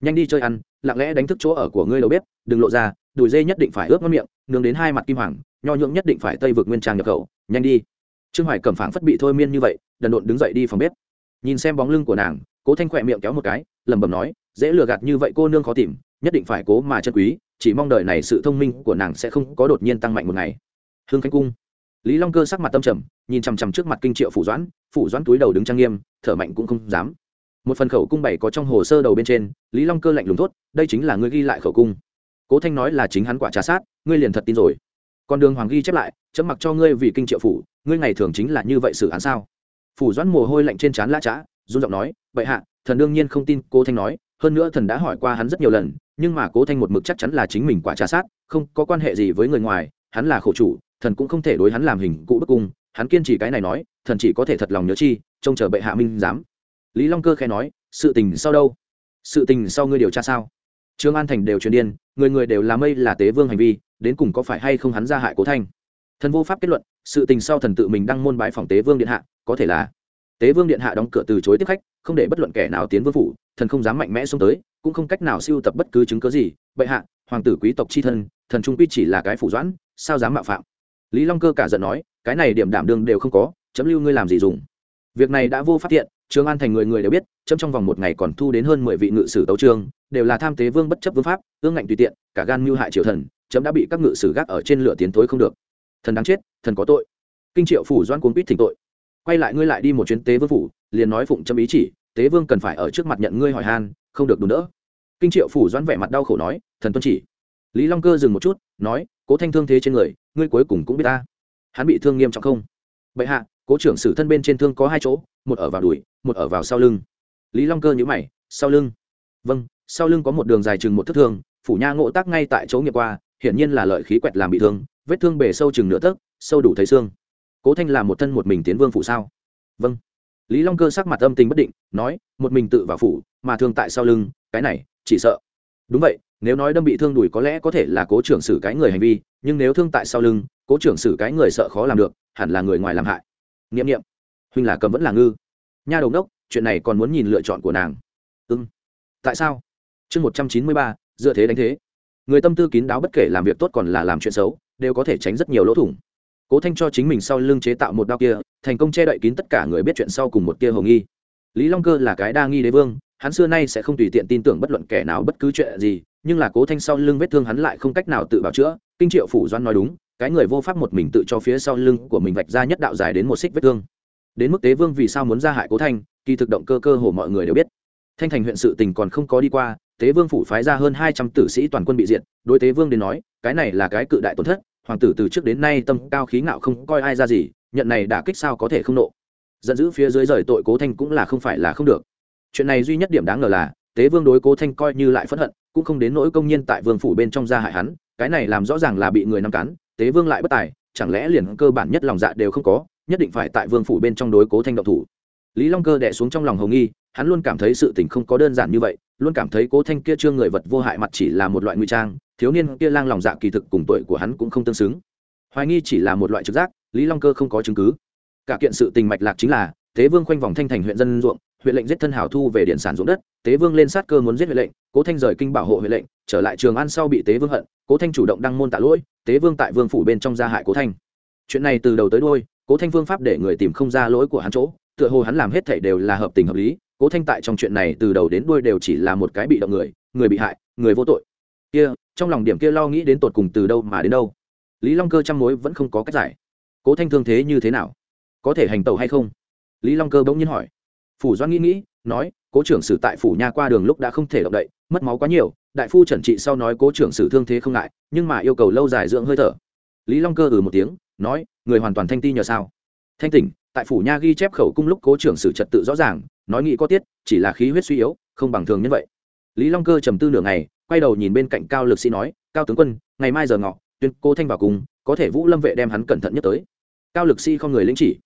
Nhanh đi chơi ăn, lặng lẽ đánh thức chỗ ở của ngươi đầu bếp, đừng lộ ra, đùi dê nhất định phải ướp ngon miệng, nướng đến hai mặt kim hoàng, nho nhượng nhất định phải tây vực nguyên trang nhập khẩu, nhanh đi. Trương hoài cầm phảng phất bị thôi miên như vậy, đần độn đứng dậy đi phòng bếp. Nhìn xem bóng lưng của nàng, cố thanh khỏe miệng kéo một cái, lẩm bẩm nói, dễ lừa gạt như vậy cô nương khó tìm, nhất định phải cố mà chân quý, chỉ mong đợi này sự thông minh của nàng sẽ không có đột nhiên tăng mạnh một ngày. Hương khánh cung. Lý long cơ sắc mặt tâm trầm, nhìn chằm chằm trước mặt kinh triệu phủ doãn phủ doãn túi đầu đứng trang nghiêm, thở mạnh cũng không dám. Một phần khẩu cung bảy có trong hồ sơ đầu bên trên, lý long cơ lạnh lùng thốt, đây chính là ngươi ghi lại khẩu cung. Cố thanh nói là chính hắn quả trà sát, ngươi liền thật tin rồi. Còn đường hoàng ghi chép lại, chấm mặc cho ngươi vì kinh triệu phủ, ngươi ngày thường chính là như vậy xử án sao? Phủ doãn mồ hôi lạnh trên trán la trá run giọng nói vậy hạ, thần đương nhiên không tin, cố thanh nói, hơn nữa thần đã hỏi qua hắn rất nhiều lần, nhưng mà cố thanh một mực chắc chắn là chính mình quả trà sát, không có quan hệ gì với người ngoài, hắn là khổ chủ, thần cũng không thể đối hắn làm hình cụ bức cung hắn kiên trì cái này nói, thần chỉ có thể thật lòng nhớ chi, trông chờ bệ hạ minh giám. Lý long cơ khẽ nói, sự tình sau đâu? Sự tình sau ngươi điều tra sao? Trương an thành đều truyền điên, người người đều làm mây là tế vương hành vi, đến cùng có phải hay không hắn ra hại cố thanh? Thần vô pháp kết luận, sự tình sau thần tự mình đăng môn bãi phòng tế vương điện hạ, có thể là tế vương điện hạ đóng cửa từ chối tiếp khách, không để bất luận kẻ nào tiến vương phủ, thần không dám mạnh mẽ xông tới, cũng không cách nào siêu tập bất cứ chứng cớ gì. Bệ hạ, hoàng tử quý tộc c h i thân, thần trung quy chỉ là cái phủ doãn, sao dám mạo phạm? Lý long cơ cả giận nói, cái này điểm đảm đương đều không có, chấm lưu ngươi làm gì dùng? Việc này đã vô phát hiện trường an thành người người đều biết, chấm trong vòng một ngày còn thu đến hơn mười vị ngự sử tấu trương đều là tham tế vương bất chấp vương pháp, ương ngạnh tùy tiện, cả gan mưu hại triều thần, chấm đã bị các ngự sử gác ở trên lửa tiến tối không được. Thần đáng chết, thần có tội. Kinh triệu phủ doan cuốn quýt thỉnh tội. Quay lại ngươi lại đi một chuyến tế vương phủ, liền nói phụng chấm ý chỉ, tế vương cần phải ở trước mặt nhận ngươi hỏi han, không được đùn đỡ. Kinh triệu phủ Doan vẻ mặt đau khổ nói, thần tuân chỉ. Lý long cơ dừng một chút nói, cố thanh thương thế trên người, ngươi cuối cùng cũng biết ta. Hắn bị thương nghiêm trọng không? Bệ hạ, cố trưởng sử thân bên trên thương có hai chỗ, một ở vào đùi, một ở vào sau lưng. Lý long cơ nhữ mày, sau lưng? Vâng sau lưng có một đường dài chừng một thước thương, phủ nha ngộ tác ngay tại chỗ nghiệp qua, hiển nhiên là lợi khí quẹt làm bị thương, vết thương bể sâu chừng nửa tấc, sâu đủ thấy xương. Cố thanh là một thân một mình tiến vương phủ sao? Vâng. Lý long cơ sắc mặt âm tình bất định, nói, một mình tự vào phủ, mà thương tại sau lưng, cái này, chỉ sợ. Đúng vậy nếu nói đâm bị thương đùi có lẽ có thể là cố trưởng xử cái người hành vi, nhưng nếu thương tại sau lưng, cố trưởng xử cái người sợ khó làm được, hẳn là người ngoài làm hại. N i ệ m n i ệ m huynh là cầm vẫn là ngư. Nha đầu đốc, chuyện này còn muốn nhìn lựa chọn của nàng. Ưng tại sao? Chương một trăm chín mươi ba, dựa thế đánh thế. Người tâm tư kín đáo bất kể làm việc tốt còn là làm chuyện xấu, đều có thể tránh rất nhiều lỗ thủng. Cố thanh cho chính mình sau lưng chế tạo một đao kia, thành công che đậy kín tất cả người biết chuyện sau cùng một kia hồ nghi. Lý long cơ là cái đa nghi đế vương, hắn xưa nay sẽ không tùy tiện tin tưởng bất luận kẻ nào bất cứ chuyện gì nhưng là cố thanh sau lưng vết thương hắn lại không cách nào tự bảo chữa, kinh triệu phủ doan nói đúng, cái người vô pháp một mình tự cho phía sau lưng của mình vạch ra nhất đạo dài đến một xích vết thương. Đến mức tế vương vì sao muốn ra hại cố thanh, kỳ thực động cơ cơ hồ mọi người đều biết. Thanh thành huyện sự tình còn không có đi qua, tế vương phủ phái ra hơn hai trăm tử sĩ toàn quân bị diệt, đối tế vương đến nói, cái này là cái cự đại tổn thất, hoàng tử từ trước đến nay tâm cao khí ngạo không coi ai ra gì, nhận này đã kích sao có thể không nộ. Giận dữ phía dưới rời tội cố thanh cũng là không phải là không được. Chuyện này duy nhất điểm đáng ngờ là tế vương đối cố thanh coi như lại phẫn hận, cũng không đến nỗi công nhiên tại vương phủ bên trong gia hại hắn, cái này làm rõ ràng là bị người nắm cắn, tế vương lại bất tài, chẳng lẽ liền cơ bản nhất lòng dạ đều không có, nhất định phải tại vương phủ bên trong đối cố thanh động thủ. Lý long cơ đẻ xuống trong lòng hồng nghi, hắn luôn cảm thấy sự tình không có đơn giản như vậy, luôn cảm thấy cố thanh kia trương người vật vô hại mặt chỉ là một loại nguy trang, thiếu niên kia lang lòng dạ kỳ thực cùng tuổi của hắn cũng không tương xứng. Hoài nghi chỉ là một loại trực giác, lý long cơ không có chứng cứ. Cả kiện sự tình mạch lạc chính là, tế vương khoanh vòng thanh thành huyện dân ruộng huyện lệnh giết thân hảo thu về điện sản ruộng đất, tế vương lên sát cơ muốn giết huyện lệnh, cố thanh rời kinh bảo hộ huyện lệnh, trở lại trường an sau bị tế vương hận, cố thanh chủ động đăng môn tạ lỗi, tế vương tại vương phủ bên trong gia hại cố thanh. Chuyện này từ đầu tới đôi cố thanh phương pháp để người tìm không ra lỗi của hắn chỗ, tựa hồ hắn làm hết thảy đều là hợp tình hợp lý, cố thanh tại trong chuyện này từ đầu đến đuôi đều chỉ là một cái bị động người người bị hại, người vô tội. Kia, trong lòng điểm kia lo nghĩ đến tột cùng từ đâu mà đến đâu? Lý long cơ chăm mối vẫn không có cách giải. Cố thanh thương thế như thế nào? Có thể hành tàu hay không? Lý long cơ bỗng nhiên hỏi phủ doan nghĩ nghĩ, nói, cố trưởng sử tại phủ nha qua đường lúc đã không thể động đậy, mất máu quá nhiều, đại phu trần trị sau nói cố trưởng sử thương thế không ngại, nhưng mà yêu cầu lâu dài dưỡng hơi thở. Lý long cơ ừ một tiếng, nói, người hoàn toàn thanh ti nhờ sao? Thanh tỉnh, tại phủ nha ghi chép khẩu cung lúc cố trưởng sử trật tự rõ ràng, nói nghĩ có tiết, chỉ là khí huyết suy yếu, không bằng thường như vậy. Lý long cơ trầm tư nửa ngày, quay đầu nhìn bên cạnh cao lực sĩ nói, cao tướng quân, ngày mai giờ ngọ, tuyên cô thanh vào cùng, có thể vũ lâm vệ đem hắn cẩn thận nhất tới. Cao lực sĩ không người lĩnh chỉ.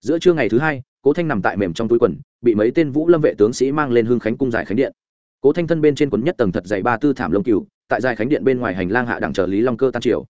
Giữa trưa ngày thứ hai cố thanh nằm tại mềm trong túi quần, bị mấy tên vũ lâm vệ tướng sĩ mang lên hương khánh cung giải khánh điện. Cố thanh thân bên trên quần nhất tầng thật dày ba tư thảm lông cừu, tại giải khánh điện bên ngoài hành lang hạ đẳng chờ lý long cơ tan triều.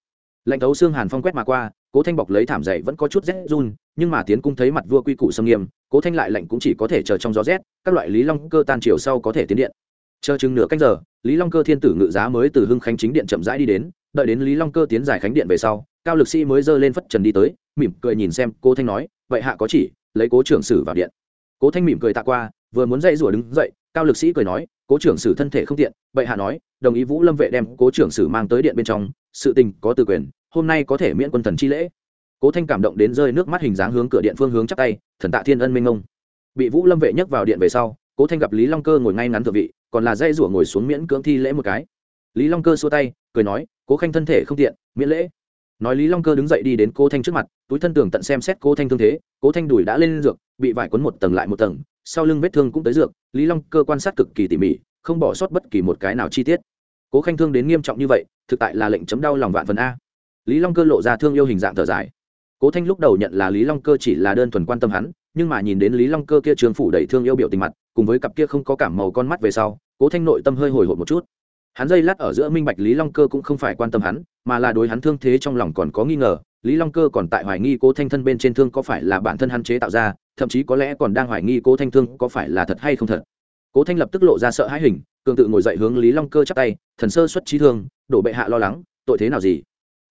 Lệnh thấu xương hàn phong quét mà qua, cố thanh bọc lấy thảm dày vẫn có chút rét run, nhưng mà tiến cung thấy mặt vua quy củ xâm nghiêm, cố thanh lại lạnh cũng chỉ có thể chờ trong gió rét, các loại lý long cơ tan triều sau có thể tiến điện. Chờ chừng nửa canh giờ, lý long cơ thiên tử ngự giá mới từ hưng khánh chính điện chậm rãi đi đến, đợi đến lý long cơ tiến giải khánh điện về sau, cao lực sĩ mới dơ lên phất trần đi tới, mỉm cười nhìn xem cô thanh nói, vậy hạ có chỉ lấy cố trưởng sử vào điện. Cố thanh mỉm cười tạ qua, vừa muốn dậy rủa đứng dậy, cao lực sĩ cười nói, cố trưởng sử thân thể không tiện vậy hạ nói, đồng ý vũ lâm vệ đem cố trưởng sử mang tới điện bên trong, sự tình có từ quyền, hôm nay có thể miễn quân thần chi lễ. Cố thanh cảm động đến rơi nước mắt hình dáng hướng cửa điện phương hướng chắc tay, thần tạ thiên ân minh ông. Bị vũ lâm vệ nhấc vào điện về sau, cố thanh gặp lý long cơ ngồi ngay ngắn thượng vị, còn là dây rủa ngồi xuống miễn cưỡng thi lễ một cái. Lý long cơ xua tay, cười nói, cố khanh thân thể không tiện, miễn lễ nói lý long cơ đứng dậy đi đến cố thanh trước mặt túi thân tường tận xem xét cố thanh thương thế cố thanh đùi đã lên dược bị vải quấn một tầng lại một tầng sau lưng vết thương cũng tới dược lý long cơ quan sát cực kỳ tỉ mỉ không bỏ sót bất kỳ một cái nào chi tiết cố khanh thương đến nghiêm trọng như vậy thực tại là lệnh chấm đau lòng vạn phần a lý long cơ lộ ra thương yêu hình dạng thở dài cố thanh lúc đầu nhận là lý long cơ chỉ là đơn thuần quan tâm hắn nhưng mà nhìn đến lý long cơ kia trường phủ đầy thương yêu biểu tình mặt cùng với cặp kia không có cảm màu con mắt về sau cố thanh nội tâm hơi hồi hộp một chút hắn dây lát ở giữa minh bạch lý long cơ cũng không phải quan tâm hắn, mà là đối hắn thương thế trong lòng còn có nghi ngờ. Lý long cơ còn tại hoài nghi cố thanh thân bên trên thương có phải là bản thân hắn chế tạo ra, thậm chí có lẽ còn đang hoài nghi cố thanh thương có phải là thật hay không thật. Cố thanh lập tức lộ ra sợ hãi hình, cường tự ngồi dậy hướng lý long cơ chắp tay, thần sơ xuất trí thương, đổ bệ hạ lo lắng, tội thế nào gì?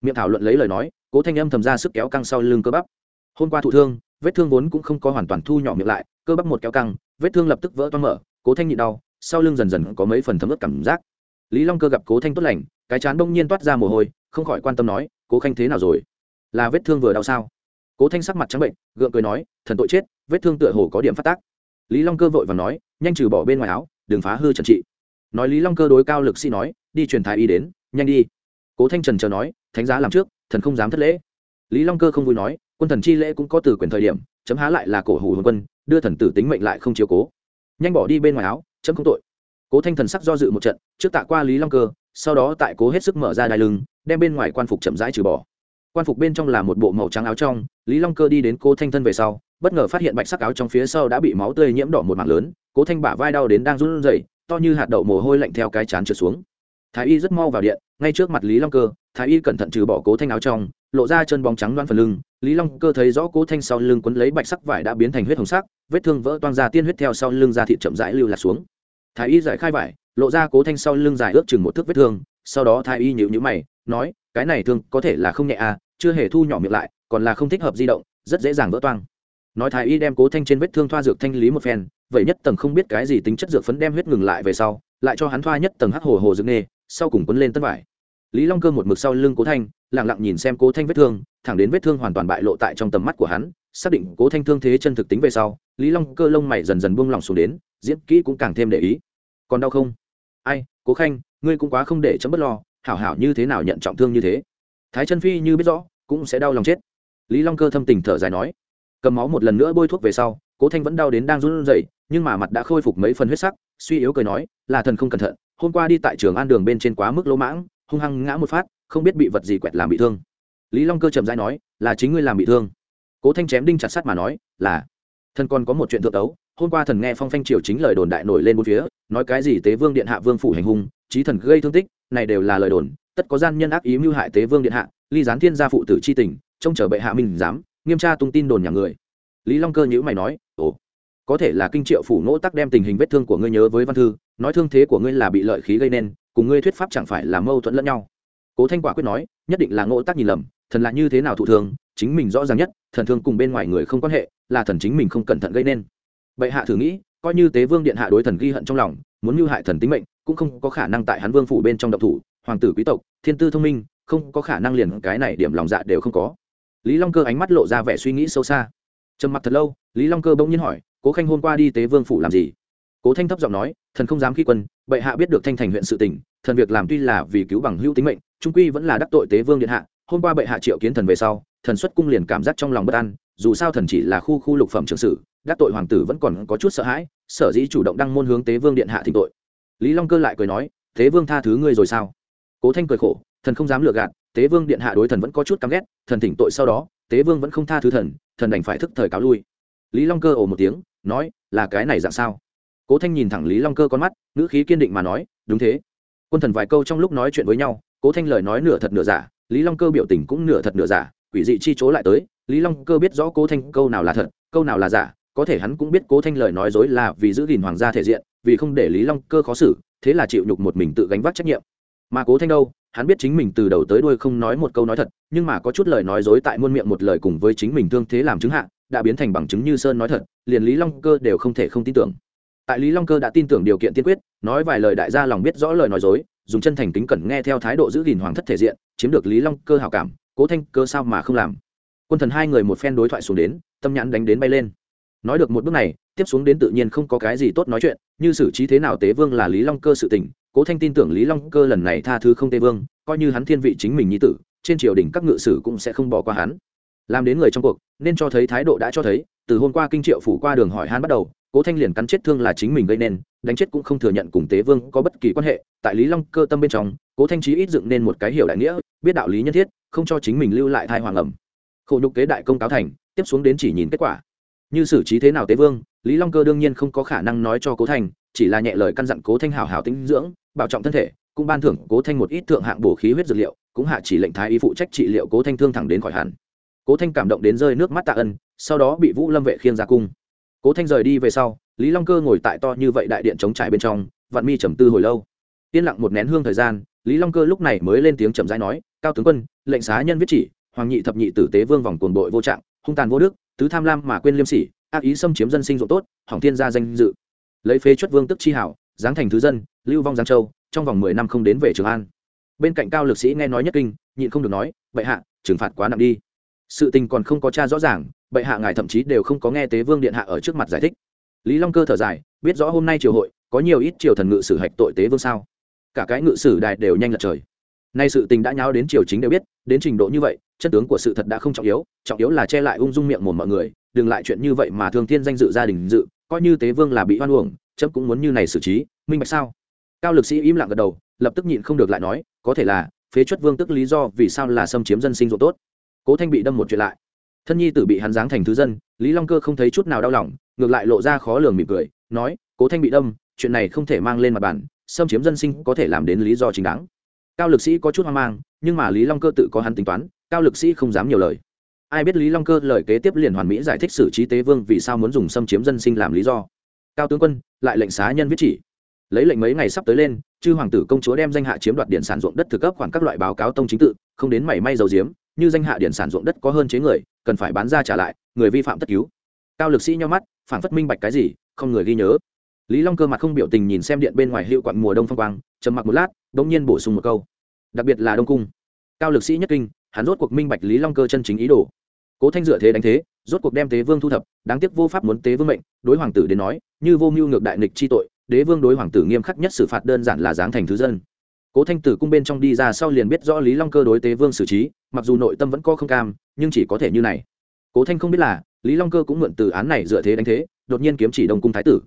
Miệng thảo luận lấy lời nói, cố thanh âm thầm ra sức kéo căng sau lưng cơ bắp. Hôm qua thụ thương, vết thương vốn cũng không có hoàn toàn thu nhỏ miệng lại, cơ bắp một kéo căng, vết thương lập tức vỡ toang mở, cố thanh nhịn đau, sau lưng dần dần có mấy phần thấm ướt cảm giác lý long cơ gặp cố thanh tốt lành, cái chán bỗng nhiên toát ra mồ hôi, không khỏi quan tâm nói, cố khanh thế nào rồi? Là vết thương vừa đau sao? Cố thanh sắc mặt trắng bệnh, gượng cười nói, thần tội chết, vết thương tựa hồ có điểm phát tác. Lý long cơ vội và nói, nhanh trừ bỏ bên ngoài áo, đừng phá hư trần trị. Nói lý long cơ đối cao lực sĩ nói, đi truyền thái y đến, nhanh đi. Cố thanh trần chờ nói, thánh giá làm trước, thần không dám thất lễ. Lý long cơ không vui nói, quân thần chi lễ cũng có từ quyền thời điểm, chấm há lại là cổ hủ hồn quân, đưa thần tử tính mệnh lại không chiếu cố. Nhanh bỏ đi bên ngoài áo, chấm không tội cố thanh thần sắc do dự một trận, trước tạ qua lý long cơ, sau đó tại cố hết sức mở ra đai lưng, đem bên ngoài quan phục chậm rãi trừ bỏ. Quan phục bên trong là một bộ màu trắng áo trong, lý long cơ đi đến cố thanh thân về sau, bất ngờ phát hiện bạch sắc áo trong phía sau đã bị máu tươi nhiễm đỏ một mảng lớn, cố thanh bả vai đau đến đang run rẩy, to như hạt đậu mồ hôi lạnh theo cái chán trượt xuống. Thái y rất mau vào điện, ngay trước mặt lý long cơ, thái y cẩn thận trừ bỏ cố thanh áo trong, lộ ra chân bóng trắng loan phần lưng. Lý long cơ thấy rõ cố thanh sau lưng quấn lấy bạch sắc vải đã biến thành huyết hồng sắc, vết thương vỡ toang ra, tiên huyết theo sau lưng ra thịt chậm rãi lưu lạc xuống thái y giải khai vải, lộ ra cố thanh sau lưng dài ước chừng một thước vết thương, sau đó thái y nhịu nhữ mày, nói, cái này thương có thể là không nhẹ à chưa hề thu nhỏ miệng lại, còn là không thích hợp di động, rất dễ dàng vỡ toang. Nói thái y đem cố thanh trên vết thương thoa dược thanh lý một phen, vậy nhất tầng không biết cái gì tính chất dược phấn đem huyết ngừng lại về sau, lại cho hắn thoa nhất tầng hắc hồ hồ dược nê sau cùng quấn lên tân vải. Lý long cơ một mực sau lưng cố thanh lẳng lặng nhìn xem cố thanh vết thương, thẳng đến vết thương hoàn toàn bại lộ tại trong tầm mắt của hắn, xác định cố thanh thương thế chân thực tính về sau, lý long cơ lông mày dần dần buông lỏng xuống đến, diễn kỹ cũng càng thêm để ý còn đau không? Ai, cố khanh, ngươi cũng quá không để chấm bất lo, hảo hảo như thế nào nhận trọng thương như thế? Thái chân phi như biết rõ, cũng sẽ đau lòng chết. Lý long cơ thâm tình thở dài nói, cầm máu một lần nữa bôi thuốc về sau, cố thanh vẫn đau đến đang run rẩy, nhưng mà mặt đã khôi phục mấy phần huyết sắc, suy yếu cười nói, là thần không cẩn thận, hôm qua đi tại trường an đường bên trên quá mức lỗ mãng, hung hăng ngã một phát, không biết bị vật gì quẹt làm bị thương. Lý long cơ chậm dãi nói, là chính ngươi làm bị thương. Cố thanh chém đinh chặt sắt mà nói, là, thần còn có một chuyện thượng tấu hôm qua thần nghe phong phanh triều chính lời đồn đại nổi lên bốn phía, nói cái gì tế vương điện hạ vương phủ hành hung trí thần gây thương tích, này đều là lời đồn, tất có gian nhân ác ý mưu hại tế vương điện hạ, ly gián thiên gia phụ tử c h i tình, trông chờ bệ hạ mình dám, nghiêm tra tung tin đồn nhà người. Lý long cơ nhữ mày nói, ồ, có thể là kinh triệu phủ nỗ tắc đem tình hình vết thương của ngươi nhớ với văn thư, nói thương thế của ngươi là bị lợi khí gây nên, cùng ngươi thuyết pháp chẳng phải là mâu thuẫn lẫn nhau. Cố thanh quả quyết nói, nhất định là ngỗ tắc nhìn lầm, thần là như thế nào thụ thương, chính mình rõ ràng nhất, thần thương cùng bên ngoài người không quan hệ, là thần chính mình không cẩn thận gây nên bệ hạ thử nghĩ coi như tế vương điện hạ đối thần ghi hận trong lòng muốn mưu hại thần tính mệnh cũng không có khả năng tại hắn vương phủ bên trong độc thủ hoàng tử quý tộc thiên tư thông minh không có khả năng liền cái này điểm lòng dạ đều không có. Lý long cơ ánh mắt lộ ra vẻ suy nghĩ sâu xa. Trầm mặc thật lâu lý long cơ bỗng nhiên hỏi cố khanh hôm qua đi tế vương phủ làm gì? Cố thanh thấp giọng nói thần không dám khi quân bệ hạ biết được thanh thành huyện sự tình, thần việc làm tuy là vì cứu bằng hữu tính mệnh trung quy vẫn là đắc tội tế vương điện hạ hôm qua bệ hạ triệu kiến thần về sau thần xuất cung liền cảm giác trong lòng bất an dù sao thần chỉ là khu khu lục phẩm trường sử đắc tội hoàng tử vẫn còn có chút sợ hãi, sở dĩ chủ động đăng môn hướng tế vương điện hạ thỉnh tội. Lý long cơ lại cười nói, tế vương tha thứ ngươi rồi sao? Cố thanh cười khổ, thần không dám lừa gạt, tế vương điện hạ đối thần vẫn có chút căm ghét, thần thỉnh tội sau đó, tế vương vẫn không tha thứ thần thần đành phải thức thời cáo lui. Lý long cơ ồ một tiếng, nói, là cái này dạng sao? Cố thanh nhìn thẳng lý long cơ con mắt, ngữ khí kiên định mà nói, đúng thế. Quân thần vài câu trong lúc nói chuyện với nhau, cố thanh lời nói nửa thật nửa giả, lý long cơ biểu tình cũng nửa thật nửa giả, quỷ dị chi chố lại tới, lý long cơ biết rõ cố thanh câu nào là thật, câu nào là giả có thể hắn cũng biết cố thanh lời nói dối là vì giữ gìn hoàng gia thể diện, vì không để lý long cơ khó xử, thế là chịu nhục một mình tự gánh vác trách nhiệm. Mà cố thanh đâu, hắn biết chính mình từ đầu tới đuôi không nói một câu nói thật, nhưng mà có chút lời nói dối tại muôn miệng một lời cùng với chính mình thương thế làm chứng hạ, đã biến thành bằng chứng như sơn nói thật, liền lý long cơ đều không thể không tin tưởng. Tại lý long cơ đã tin tưởng điều kiện tiên quyết, nói vài lời đại gia lòng biết rõ lời nói dối, dùng chân thành kính cẩn nghe theo thái độ giữ gìn hoàng thất thể diện, chiếm được lý long cơ hảo cảm, cố thanh cơ sao mà không làm. Quân thần hai người một phen đối thoại xuống đến, tâm nhãn đánh đến bay lên nói được một bước này, tiếp xuống đến tự nhiên không có cái gì tốt nói chuyện, như xử trí thế nào tế vương là lý long cơ sự tình, cố thanh tin tưởng lý long cơ lần này tha thứ không tế vương, coi như hắn thiên vị chính mình nhi tử, trên triều đình các ngự sử cũng sẽ không bỏ qua hắn. Làm đến người trong cuộc, nên cho thấy thái độ đã cho thấy, từ hôm qua kinh triệu phủ qua đường hỏi han bắt đầu, cố thanh liền cắn chết thương là chính mình gây nên, đánh chết cũng không thừa nhận cùng tế vương có bất kỳ quan hệ, tại lý long cơ tâm bên trong, cố thanh trí ít dựng nên một cái hiểu đại nghĩa, biết đạo lý nhân thiết, không cho chính mình lưu lại thai hoàng ẩm. Khổ nhục kế đại công cáo thành, tiếp xuống đến chỉ nhìn kết quả như xử trí thế nào tế vương, lý long cơ đương nhiên không có khả năng nói cho cố thanh, chỉ là nhẹ lời căn dặn cố thanh hảo hảo tinh dưỡng, bảo trọng thân thể, cũng ban thưởng cố thanh một ít thượng hạng bổ khí huyết dược liệu, cũng hạ chỉ lệnh thái y phụ trách trị liệu cố thanh thương thẳng đến khỏi hẳn. Cố thanh cảm động đến rơi nước mắt tạ ân, sau đó bị vũ lâm vệ khiêng ra cung. Cố thanh rời đi về sau, lý long cơ ngồi tại to như vậy đại điện chống trải bên trong, vạn mi trầm tư hồi lâu. Yên lặng một nén hương thời gian, lý long cơ lúc này mới lên tiếng trầm rãi nói, cao tướng quân, lệnh xá nhân viết chỉ, hoàng nhị thập nhị tử tế vương vòng cuồng bội vô trạng, hung tàn vô đức tứ tham lam mà quên liêm sỉ, ác ý xâm chiếm dân sinh ruộng tốt, hỏng thiên gia danh dự. Lấy phế chuất vương tức chi hảo, giáng thành thứ dân, lưu vong giang châu, trong vòng mười năm không đến về trường an. Bên cạnh cao lực sĩ nghe nói nhất kinh, nhịn không được nói, bệ hạ, trừng phạt quá nặng đi. Sự tình còn không có cha rõ ràng, bệ hạ ngài thậm chí đều không có nghe tế vương điện hạ ở trước mặt giải thích. Lý long cơ thở dài, biết rõ hôm nay triều hội, có nhiều ít triều thần ngự sử hạch tội tế vương sao? Cả cái ngự sử đài đều nhanh lật trời. Nay sự tình đã nháo đến triều chính đều biết, đến trình độ như vậy chân tướng của sự thật đã không trọng yếu trọng yếu là che lại ung dung miệng mồm mọi người đừng lại chuyện như vậy mà thường thiên danh dự gia đình dự coi như tế vương là bị hoan uổng chấm cũng muốn như này xử trí minh bạch sao? Cao lực sĩ im lặng gật đầu lập tức nhịn không được lại nói có thể là phế chuất vương tức lý do vì sao là xâm chiếm dân sinh ruộng tốt. Cố thanh bị đâm một chuyện lại. Thân nhi tử bị hắn giáng thành thứ dân lý long cơ không thấy chút nào đau lòng ngược lại lộ ra khó lường mỉm cười nói cố thanh bị đâm chuyện này không thể mang lên mặt bản, xâm chiếm dân sinh có thể làm đến lý do chính đáng. Cao lực sĩ có chút hoang mang nhưng mà lý long cơ tự có hắn tính toán cao lực sĩ không dám nhiều lời. Ai biết lý long cơ lời kế tiếp liền hoàn mỹ giải thích xử trí tế vương vì sao muốn dùng xâm chiếm dân sinh làm lý do. Cao tướng quân, lại lệnh xá nhân viết chỉ. Lấy lệnh mấy ngày sắp tới lên, chư hoàng tử công chúa đem danh hạ chiếm đoạt điện sản ruộng đất thực cấp khoảng các loại báo cáo tông chính tự, không đến mảy may dầu diếm, như danh hạ điện sản ruộng đất có hơn chế người, cần phải bán ra trả lại, người vi phạm tất cứu. Cao lực sĩ nhau mắt phản phất minh bạch cái gì, không người ghi nhớ. Lý long cơ mặt không biểu tình nhìn xem điện bên ngoài hiệu quặng mùa đông phong quang, trầm mặc một lát đ ỗ n g nhiên bổ sung một câu. Đặc biệt là đông cung. Cao lực sĩ nhất kinh hắn rốt cuộc minh bạch lý long cơ chân chính ý đồ. Cố thanh dựa thế đánh thế, rốt cuộc đem tế vương thu thập, đáng tiếc vô pháp muốn tế vương mệnh, đối hoàng tử đến nói, như vô mưu ngược đại nịch chi tội, đế vương đối hoàng tử nghiêm khắc nhất xử phạt đơn giản là giáng thành thứ dân. Cố thanh tử cung bên trong đi ra sau liền biết rõ lý long cơ đối tế vương xử trí, mặc dù nội tâm vẫn có không cam, nhưng chỉ có thể như này. Cố thanh không biết là, lý long cơ cũng mượn từ án này dựa thế đánh thế, đột nhiên kiếm chỉ đông cung thái tử.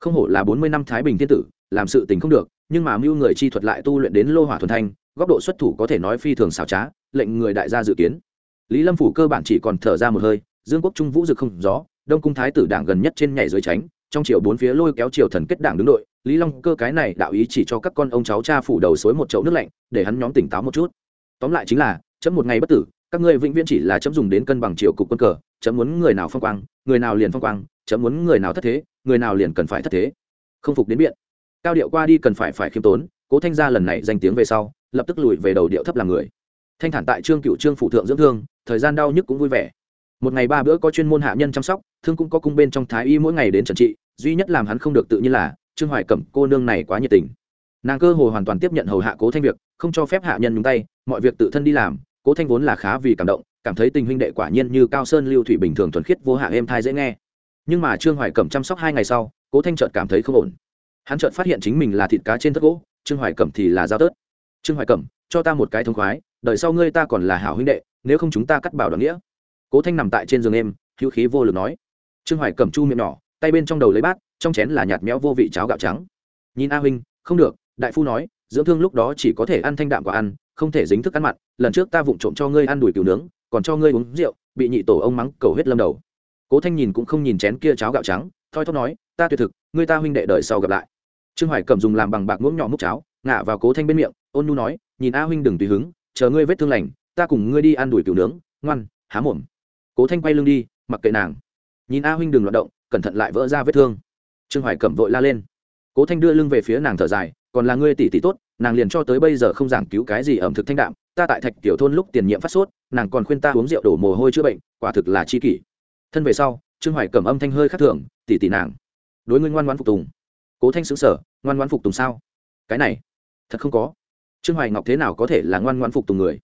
Không hổ là bốn mươi năm thái bình thiên tử, làm sự tình không được, nhưng mà mưu người chi thuật lại tu luyện đến lô hỏa thuần thanh góc độ xuất thủ có thể nói phi thường xảo trá, lệnh người đại gia dự kiến. Lý lâm phủ cơ bản chỉ còn thở ra một hơi, dương quốc trung vũ dực không gió, đông cung thái tử đảng gần nhất trên nhảy dưới tránh, trong triệu bốn phía lôi kéo triều thần kết đảng đứng đội, lý long cơ cái này đạo ý chỉ cho các con ông cháu cha phủ đầu xối một chậu nước lạnh, để hắn nhóm tỉnh táo một chút. Tóm lại chính là, chấm một ngày bất tử, các ngươi vĩnh viễn chỉ là chấm dùng đến cân bằng triều cục quân cờ, chấm muốn người nào phong quang, người nào liền phong quang, chấm muốn người nào thất thế, người nào liền cần phải thất thế. Không phục đến biện. Cao điệu qua đi cần phải phải khiêm tốn, cố thanh gia lần này danh tiếng về sau lập tức lùi về đầu điệu thấp làm người. Thanh thản tại trương cựu trương phụ thượng dưỡng thương, thời gian đau nhức cũng vui vẻ. Một ngày ba bữa có chuyên môn hạ nhân chăm sóc, thương cũng có cung bên trong thái y mỗi ngày đến trần trị, duy nhất làm hắn không được tự nhiên là, trương hoài cẩm, cô nương này quá nhiệt tình. Nàng cơ hồ hoàn toàn tiếp nhận hầu hạ cố thanh việc, không cho phép hạ nhân nhúng tay, mọi việc tự thân đi làm, cố thanh vốn là khá vì cảm động, cảm thấy tình huynh đệ quả nhiên như cao sơn lưu thủy bình thường thuần khiết vô hạ êm thai dễ nghe. Nhưng mà trương hoài cẩm chăm sóc hai ngày sau, cố thanh trợt cảm thấy không ổn. Hắn chợt phát hiện chính mình là thịt cá trên thất gỗ, trương hoài cẩm thì là dao tớt trương hoài cẩm, cho ta một cái thông khoái đợi sau ngươi ta còn là hảo huynh đệ, nếu không chúng ta cắt bảo đoạn nghĩa. Cố thanh nằm tại trên giường em hữu khí vô lực nói. Trương hoài Cẩm chu miệng nhỏ, tay bên trong đầu lấy bát, trong chén là nhạt méo vô vị cháo gạo trắng. Nhìn a huynh, không được, đại phu nói, dưỡng thương lúc đó chỉ có thể ăn thanh đạm quả ăn, không thể dính thức ăn mặn, lần trước ta vụng trộm cho ngươi ăn đùi cừu nướng, còn cho ngươi uống rượu, bị nhị tổ ông mắng cầu hết lâm đầu. Cố thanh nhìn cũng không nhìn chén kia cháo gạo trắng, thoi thóp nói, ta tuyệt thực, ngươi ta huynh đệ đợi sau gặp lại. Trương hoài cầm dùng làm bằng bạc muỗng nhỏ múc cháo, ngả vào cố thanh bên miệng ôn Nu nói, nhìn a huynh đừng tùy hứng, chờ ngươi vết thương lành, ta cùng ngươi đi ăn đuổi cừu nướng, ngoan, há mồm. Cố thanh quay lưng đi, mặc kệ nàng. Nhìn a huynh đừng loạt động, cẩn thận lại vỡ ra vết thương. Trương hoài cẩm vội la lên. Cố thanh đưa lưng về phía nàng thở dài, còn là ngươi tỷ tỷ tốt, nàng liền cho tới bây giờ không giảng cứu cái gì ẩm thực thanh đạm, ta tại thạch tiểu thôn lúc tiền nhiệm phát sốt, nàng còn khuyên ta uống rượu đổ mồ hôi chữa bệnh, quả thực là chi kỷ. Thân về sau, trương hoài cẩm âm thanh hơi khắc thường, tỷ tỷ nàng, đối ngươi ngoan ngoan phục tùng. Cố thanh xứng sở ngoan ngoan phục tùng sao? Cái này, thật không có trương hoài ngọc thế nào có thể là ngoan ngoan phục tùng người?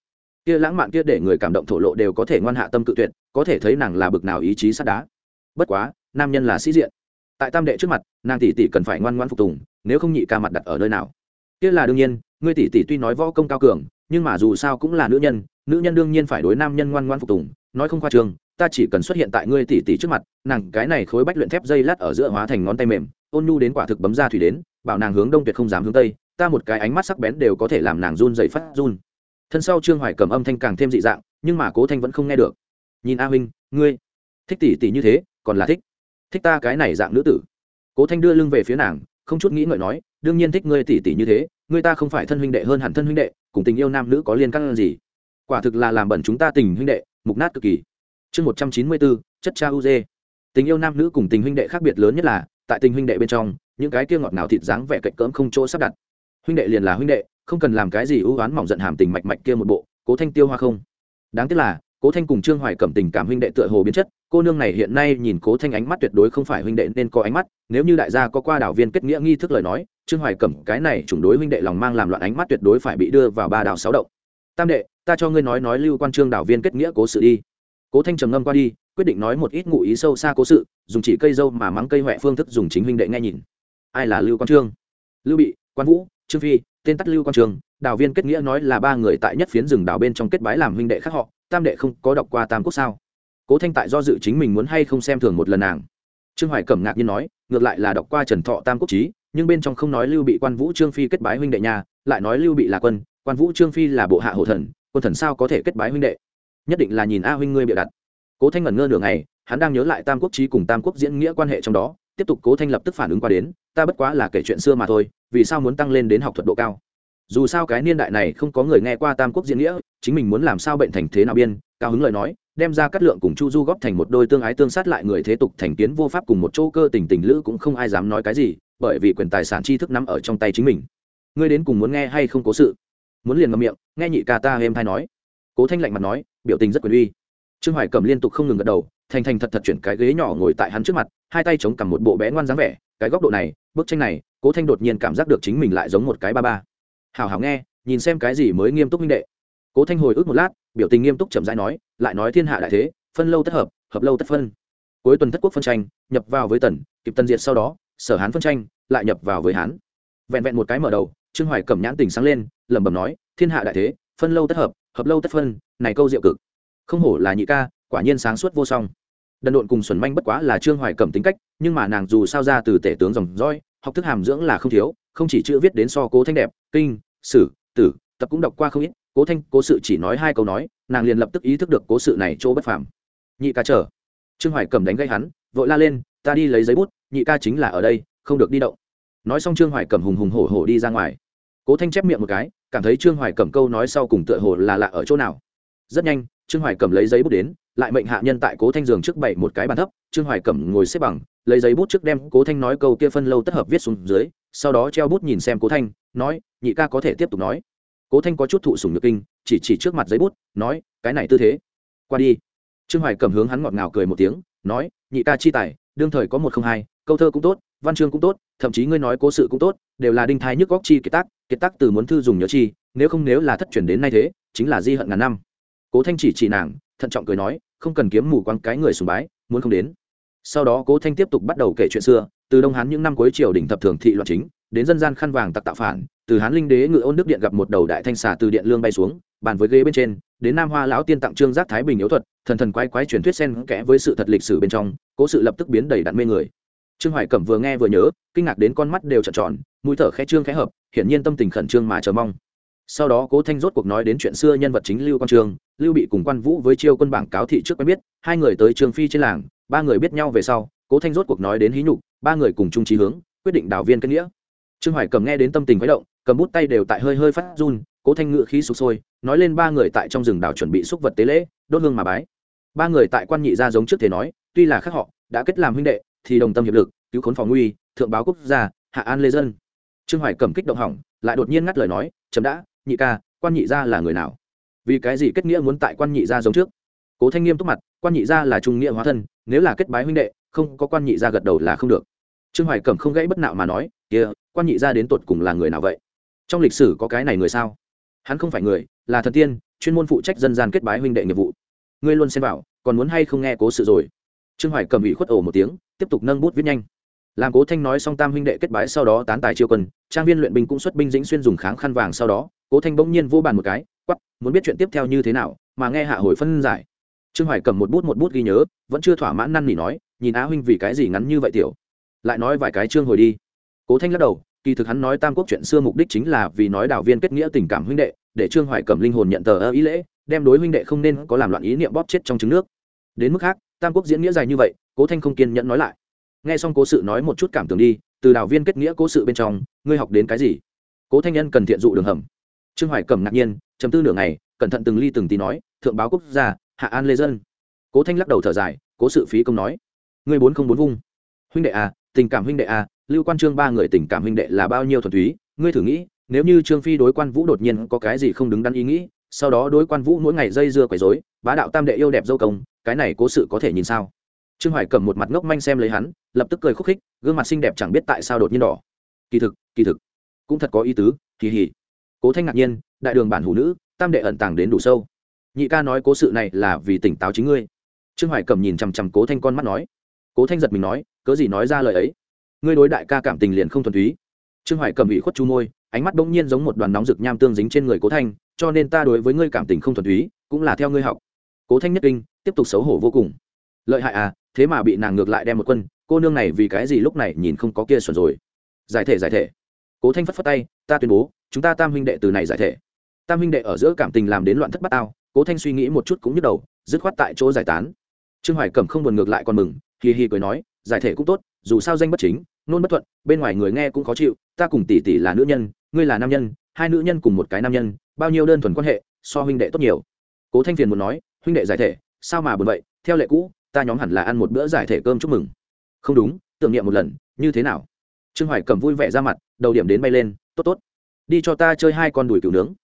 Kia lãng mạn kia để người cảm động thổ lộ đều có thể ngoan hạ tâm cự tuyệt, có thể thấy nàng là bực nào ý chí sắt đá. Bất quá, nam nhân là sĩ diện. Tại tam đệ trước mặt, nàng tỷ tỷ cần phải ngoan ngoan phục tùng, nếu không nhị ca mặt đặt ở nơi nào. Kia là đương nhiên ngươi tỷ tỷ tuy nói võ công cao cường, nhưng mà dù sao cũng là nữ nhân nữ nhân đương nhiên phải đối nam nhân ngoan ngoan phục tùng, nói không khoa trường, ta chỉ cần xuất hiện tại ngươi tỷ tỷ trước mặt, nàng cái này khối bách luyện thép dây lát ở giữa hóa thành ngón tay mềm, ôn nhu đến quả thực bấm ra thủy đến, bảo nàng hướng đông tuyệt không dám hướng tây ta một cái ánh mắt sắc bén đều có thể làm nàng run dày phát run. Thân sau trương hoài cầm âm thanh càng thêm dị dạng, nhưng mà cố thanh vẫn không nghe được. Nhìn a huynh, ngươi, thích tỷ tỷ như thế, còn là thích. Thích ta cái này dạng nữ tử. Cố thanh đưa lưng về phía nàng, không chút nghĩ ngợi nói, đương nhiên thích ngươi tỷ tỷ như thế, ngươi ta không phải thân huynh đệ hơn hẳn thân huynh đệ, cùng tình yêu nam nữ có liên căn gì. Quả thực là làm bẩn chúng ta tình huynh đệ, mục nát cực kỳ. Chương một trăm chín mươi bốn chất cha u dê. Tình yêu nam nữ cùng tình huynh đệ khác biệt lớn nhất là, tại tình huynh đệ bên trong, những cái kia ngọt nào thịt dáng vẻ cạnh cỡm không chỗ sắp đặt huynh đệ liền là huynh đệ, không cần làm cái gì ưu oán mỏng giận hàm tình mạch mạch kia một bộ, cố thanh tiêu hoa không. Đáng tiếc là, cố thanh cùng trương hoài cẩm tình cảm huynh đệ tựa hồ biến chất, cô nương này hiện nay nhìn cố thanh ánh mắt tuyệt đối không phải huynh đệ nên có ánh mắt, nếu như đại gia có qua đảo viên kết nghĩa nghi thức lời nói, trương hoài cẩm cái này chủng đối huynh đệ lòng mang làm loạn ánh mắt tuyệt đối phải bị đưa vào ba đảo sáu động. Tam đệ, ta cho ngươi nói nói lưu quan trương đảo viên kết nghĩa cố sự đi. Cố thanh trầm ngâm qua đi, quyết định nói một ít ngụ ý sâu xa cố sự, dùng chỉ cây dâu mà mắng cây huệ phương thức dùng chính huynh đệ nghe nhìn. Ai là lưu quan trương? Lưu bị, quan vũ trương phi, tên tắt lưu quan trường đào viên kết nghĩa nói là ba người tại nhất phiến rừng đào bên trong kết bái làm huynh đệ khác họ, tam đệ không có đọc qua tam quốc sao? Cố thanh tại do dự chính mình muốn hay không xem thường một lần nàng. Trương hoài cẩm ngạc nhiên nói, ngược lại là đọc qua trần thọ tam quốc trí, nhưng bên trong không nói lưu bị quan vũ trương phi kết bái huynh đệ nhà, lại nói lưu bị là quân, quan vũ trương phi là bộ hạ hổ thần, quân thần sao có thể kết bái huynh đệ? Nhất định là nhìn a huynh ngươi bịa đặt. Cố thanh ngẩn ngơ nửa ngày, hắn đang nhớ lại tam quốc trí cùng tam quốc diễn nghĩa quan hệ trong đó tiếp tục cố thanh lập tức phản ứng qua đến, ta bất quá là kể chuyện xưa mà thôi, vì sao muốn tăng lên đến học thuật độ cao? Dù sao cái niên đại này không có người nghe qua tam quốc diễn nghĩa, chính mình muốn làm sao bệnh thành thế nào biên, cao hứng lời nói, đem ra cắt lượng cùng chu du góp thành một đôi tương ái tương sát lại người thế tục thành kiến vô pháp cùng một chỗ cơ tình tình lữ cũng không ai dám nói cái gì, bởi vì quyền tài sản tri thức nắm ở trong tay chính mình. Ngươi đến cùng muốn nghe hay không cố sự? Muốn liền ngậm miệng, nghe nhị ca ta êm thay nói. Cố thanh lạnh mặt nói, biểu tình rất quyền uy. Trương hoài cầm liên tục không ngừng gật đầu thành thành thật thật chuyển cái ghế nhỏ ngồi tại hắn trước mặt, hai tay chống cầm một bộ bé ngoan dáng vẻ, cái góc độ này, bức tranh này, cố thanh đột nhiên cảm giác được chính mình lại giống một cái ba ba. Hảo hảo nghe, nhìn xem cái gì mới nghiêm túc minh đệ. Cố thanh hồi ức một lát, biểu tình nghiêm túc chậm rãi nói, lại nói thiên hạ đại thế, phân lâu tất hợp hợp lâu tất phân. Cuối tuần thất quốc phân tranh, nhập vào với tần, kịp tân diệt sau đó, sở hán phân tranh, lại nhập vào với hán. Vẹn vẹn một cái mở đầu, trương hoài cẩm nhãn tình sáng lên, lẩm bẩm nói, thiên hạ đại thế, phân lâu tất hợp hợp lâu tất phân, này câu diệu cực. Không hổ là nhị ca quả nhiên sáng suốt vô song. Đần độn cùng xuẩn manh bất quá là trương hoài cẩm tính cách, nhưng mà nàng dù sao ra từ tể tướng dòng roi học thức hàm dưỡng là không thiếu, không chỉ chữ viết đến so cố thanh đẹp, kinh, sử, tử, tập cũng đọc qua không ít, cố thanh, cố sự chỉ nói hai câu nói, nàng liền lập tức ý thức được cố sự này chỗ bất phàm. Nhị ca chờ. Trương hoài cẩm đánh gây hắn, vội la lên, ta đi lấy giấy bút, nhị ca chính là ở đây, không được đi động. Nói xong trương hoài cẩm hùng hùng hổ hổ đi ra ngoài. Cố thanh chép miệng một cái, cảm thấy trương hoài cẩm câu nói sau cùng tựa hồ là lạ ở chỗ nào. Rất nhanh, trương hoài cẩm lấy giấy bút đến lại mệnh hạ nhân tại cố thanh giường trước bảy một cái bàn thấp, trương hoài cẩm ngồi xếp bằng, lấy giấy bút trước đem cố thanh nói câu kia phân lâu tất hợp viết xuống dưới, sau đó treo bút nhìn xem cố thanh, nói, nhị ca có thể tiếp tục nói. Cố thanh có chút thụ sùng nhược kinh, chỉ chỉ trước mặt giấy bút, nói, cái này tư thế, qua đi. Trương hoài cẩm hướng hắn ngọt ngào cười một tiếng, nói, nhị ca chi tài, đương thời có một không hai, câu thơ cũng tốt, văn chương cũng tốt, thậm chí ngươi nói cố sự cũng tốt, đều là đinh thai nhức góc chi kiệt tác kiệt tác từ muốn thư dùng nhớ chi, nếu không nếu là thất truyền đến nay thế, chính là di hận ngàn năm. Cố thanh chỉ chỉ nàng, thận trọng cười nói không cần kiếm mù quăng cái người sùng bái, muốn không đến. Sau đó cố thanh tiếp tục bắt đầu kể chuyện xưa, từ đông hán những năm cuối triều đình thập thường thị loạn chính, đến dân gian khăn vàng tặc tạo phản, từ hán linh đế ngự ôn đức điện gặp một đầu đại thanh xà từ điện lương bay xuống, bàn với ghế bên trên, đến nam hoa lão tiên tặng trương giác thái bình yếu thuật, thần thần quái quái truyền thuyết sen kẽ với sự thật lịch sử bên trong, cố sự lập tức biến đầy đặn mê người. Trương hoài cẩm vừa nghe vừa nhớ, kinh ngạc đến con mắt đều trợn tròn, mũi thở khẽ trương khẽ hợp, hiển nhiên tâm tình khẩn trương mà chờ mong sau đó cố thanh rốt cuộc nói đến chuyện xưa nhân vật chính lưu quan trường, lưu bị cùng quan vũ với chiêu quân bảng cáo thị trước quen biết, hai người tới trường phi trên làng, ba người biết nhau về sau, cố thanh rốt cuộc nói đến hí nhục, ba người cùng chung trí hướng, quyết định đảo viên kết nghĩa. Trương hoài cầm nghe đến tâm tình khuấy động, cầm bút tay đều tại hơi hơi phát run, cố thanh ngự khí sụp sôi, nói lên ba người tại trong rừng đảo chuẩn bị xúc vật tế lễ, đốt hương mà bái. Ba người tại quan nhị gia giống trước thể nói, tuy là khác họ, đã kết làm huynh đệ, thì đồng tâm hiệp lực, cứu khốn phòng nguy, thượng báo quốc gia, hạ an lê dân. Trương hoài cầm kích động hỏng, lại đột nhiên ngắt lời nói, chấm đã nhị ca quan nhị gia là người nào? Vì cái gì kết nghĩa muốn tại quan nhị gia giống trước? Cố thanh nghiêm túc mặt quan nhị gia là trung nghĩa hóa thân nếu là kết bái huynh đệ không có quan nhị gia gật đầu là không được. Trương hoài cẩm không gãy bất nạo mà nói kia quan nhị gia đến tột cùng là người nào vậy? Trong lịch sử có cái này người sao? Hắn không phải người là thần tiên chuyên môn phụ trách dân gian kết bái huynh đệ nghiệp vụ. Ngươi luôn xem vào, còn muốn hay không nghe cố sự rồi? Trương hoài cầm ủy khuất ổ một tiếng tiếp tục nâng bút viết nhanh. Làm cố thanh nói xong tam huynh đệ kết bái sau đó tán tài chiêu quân trang viên luyện binh cũng xuất binh dĩnh xuyên dùng kháng khăn vàng sau đó cố thanh bỗng nhiên vô bàn một cái quắp muốn biết chuyện tiếp theo như thế nào, mà nghe hạ hồi phân giải. Trương hoài cầm một bút một bút ghi nhớ, vẫn chưa thỏa mãn năn nỉ nói, nhìn á huynh vì cái gì ngắn như vậy tiểu? Lại nói vài cái Trương hồi đi. Cố thanh lắc đầu, kỳ thực hắn nói tam quốc chuyện xưa mục đích chính là vì nói Đào viên kết nghĩa tình cảm huynh đệ, để trương hoài cầm linh hồn nhận tờ ơ ý lễ, đem đối huynh đệ không nên có làm loạn ý niệm bóp chết trong trứng nước. Đến mức khác, tam quốc diễn nghĩa dài như vậy, cố thanh không kiên nhẫn nói lại. Nghe xong cố sự nói một chút cảm tưởng đi, từ Đào viên kết nghĩa cố sự bên trong, ngươi học đến cái gì? Cố thanh nhân cần thiện dụ đường hầm trương hoài cầm ngạc nhiên chấm tư nửa ngày, cẩn thận từng ly từng tí nói, thượng báo quốc gia, hạ an lê dân. Cố thanh lắc đầu thở dài, cố sự phí công nói, ngươi bốn không bốn vung. Huynh đệ à tình cảm huynh đệ à lưu quan trương ba người tình cảm huynh đệ là bao nhiêu thuần túy, ngươi thử nghĩ, nếu như trương phi đối quan vũ đột nhiên có cái gì không đứng đắn ý nghĩ, sau đó đối quan vũ mỗi ngày dây dưa quấy rối, bá đạo tam đệ yêu đẹp dâu công, cái này cố sự có thể nhìn sao? Trương hoài cầm một mặt ngốc manh xem lấy hắn, lập tức cười khúc khích, gương mặt xinh đẹp chẳng biết tại sao đột nhiên đỏ. Kỳ thực kỳ thực, cũng thật có ý tứ, kỳ hỉ cố thanh ngạc nhiên, đại đường bản hủ nữ, tam đệ ẩn tàng đến đủ sâu. Nhị ca nói cố sự này là vì tỉnh táo chính ngươi. Trương hoài cầm nhìn chằm chằm cố thanh con mắt nói. Cố thanh giật mình nói, cớ gì nói ra lời ấy? Ngươi đối đại ca cảm tình liền không thuần túy. Trương hoài cầm ủy khuất chu môi, ánh mắt bỗng nhiên giống một đoàn nóng rực nham tương dính trên người cố thanh, cho nên ta đối với ngươi cảm tình không thuần túy, cũng là theo ngươi học. Cố thanh nhất kinh, tiếp tục xấu hổ vô cùng. Lợi hại à thế mà bị nàng ngược lại đem một quân, cô nương này vì cái gì lúc này nhìn không có kia xuẩn rồi. Giải thể giải thể. Cố thanh phất phất tay, ta tuyên bố chúng ta tam huynh đệ từ này giải thể. Tam huynh đệ ở giữa cảm tình làm đến loạn thất bát ao cố thanh suy nghĩ một chút cũng nhức đầu, dứt khoát tại chỗ giải tán. Trương hoài cẩm không buồn ngược lại còn mừng, hì hì cười nói, giải thể cũng tốt, dù sao danh bất chính, nôn bất thuận, bên ngoài người nghe cũng khó chịu, ta cùng tỷ tỷ là nữ nhân, ngươi là nam nhân, hai nữ nhân cùng một cái nam nhân, bao nhiêu đơn thuần quan hệ, so huynh đệ tốt nhiều. Cố thanh phiền muốn nói, huynh đệ giải thể, sao mà buồn vậy, theo lệ cũ, ta nhóm hẳn là ăn một bữa giải thể cơm chúc mừng. Không đúng, tưởng niệm một lần, như thế nào? Trương hoài cẩm vui vẻ ra mặt, đầu điểm đến bay lên, tốt tốt đi cho ta chơi hai con đùi cừu nướng.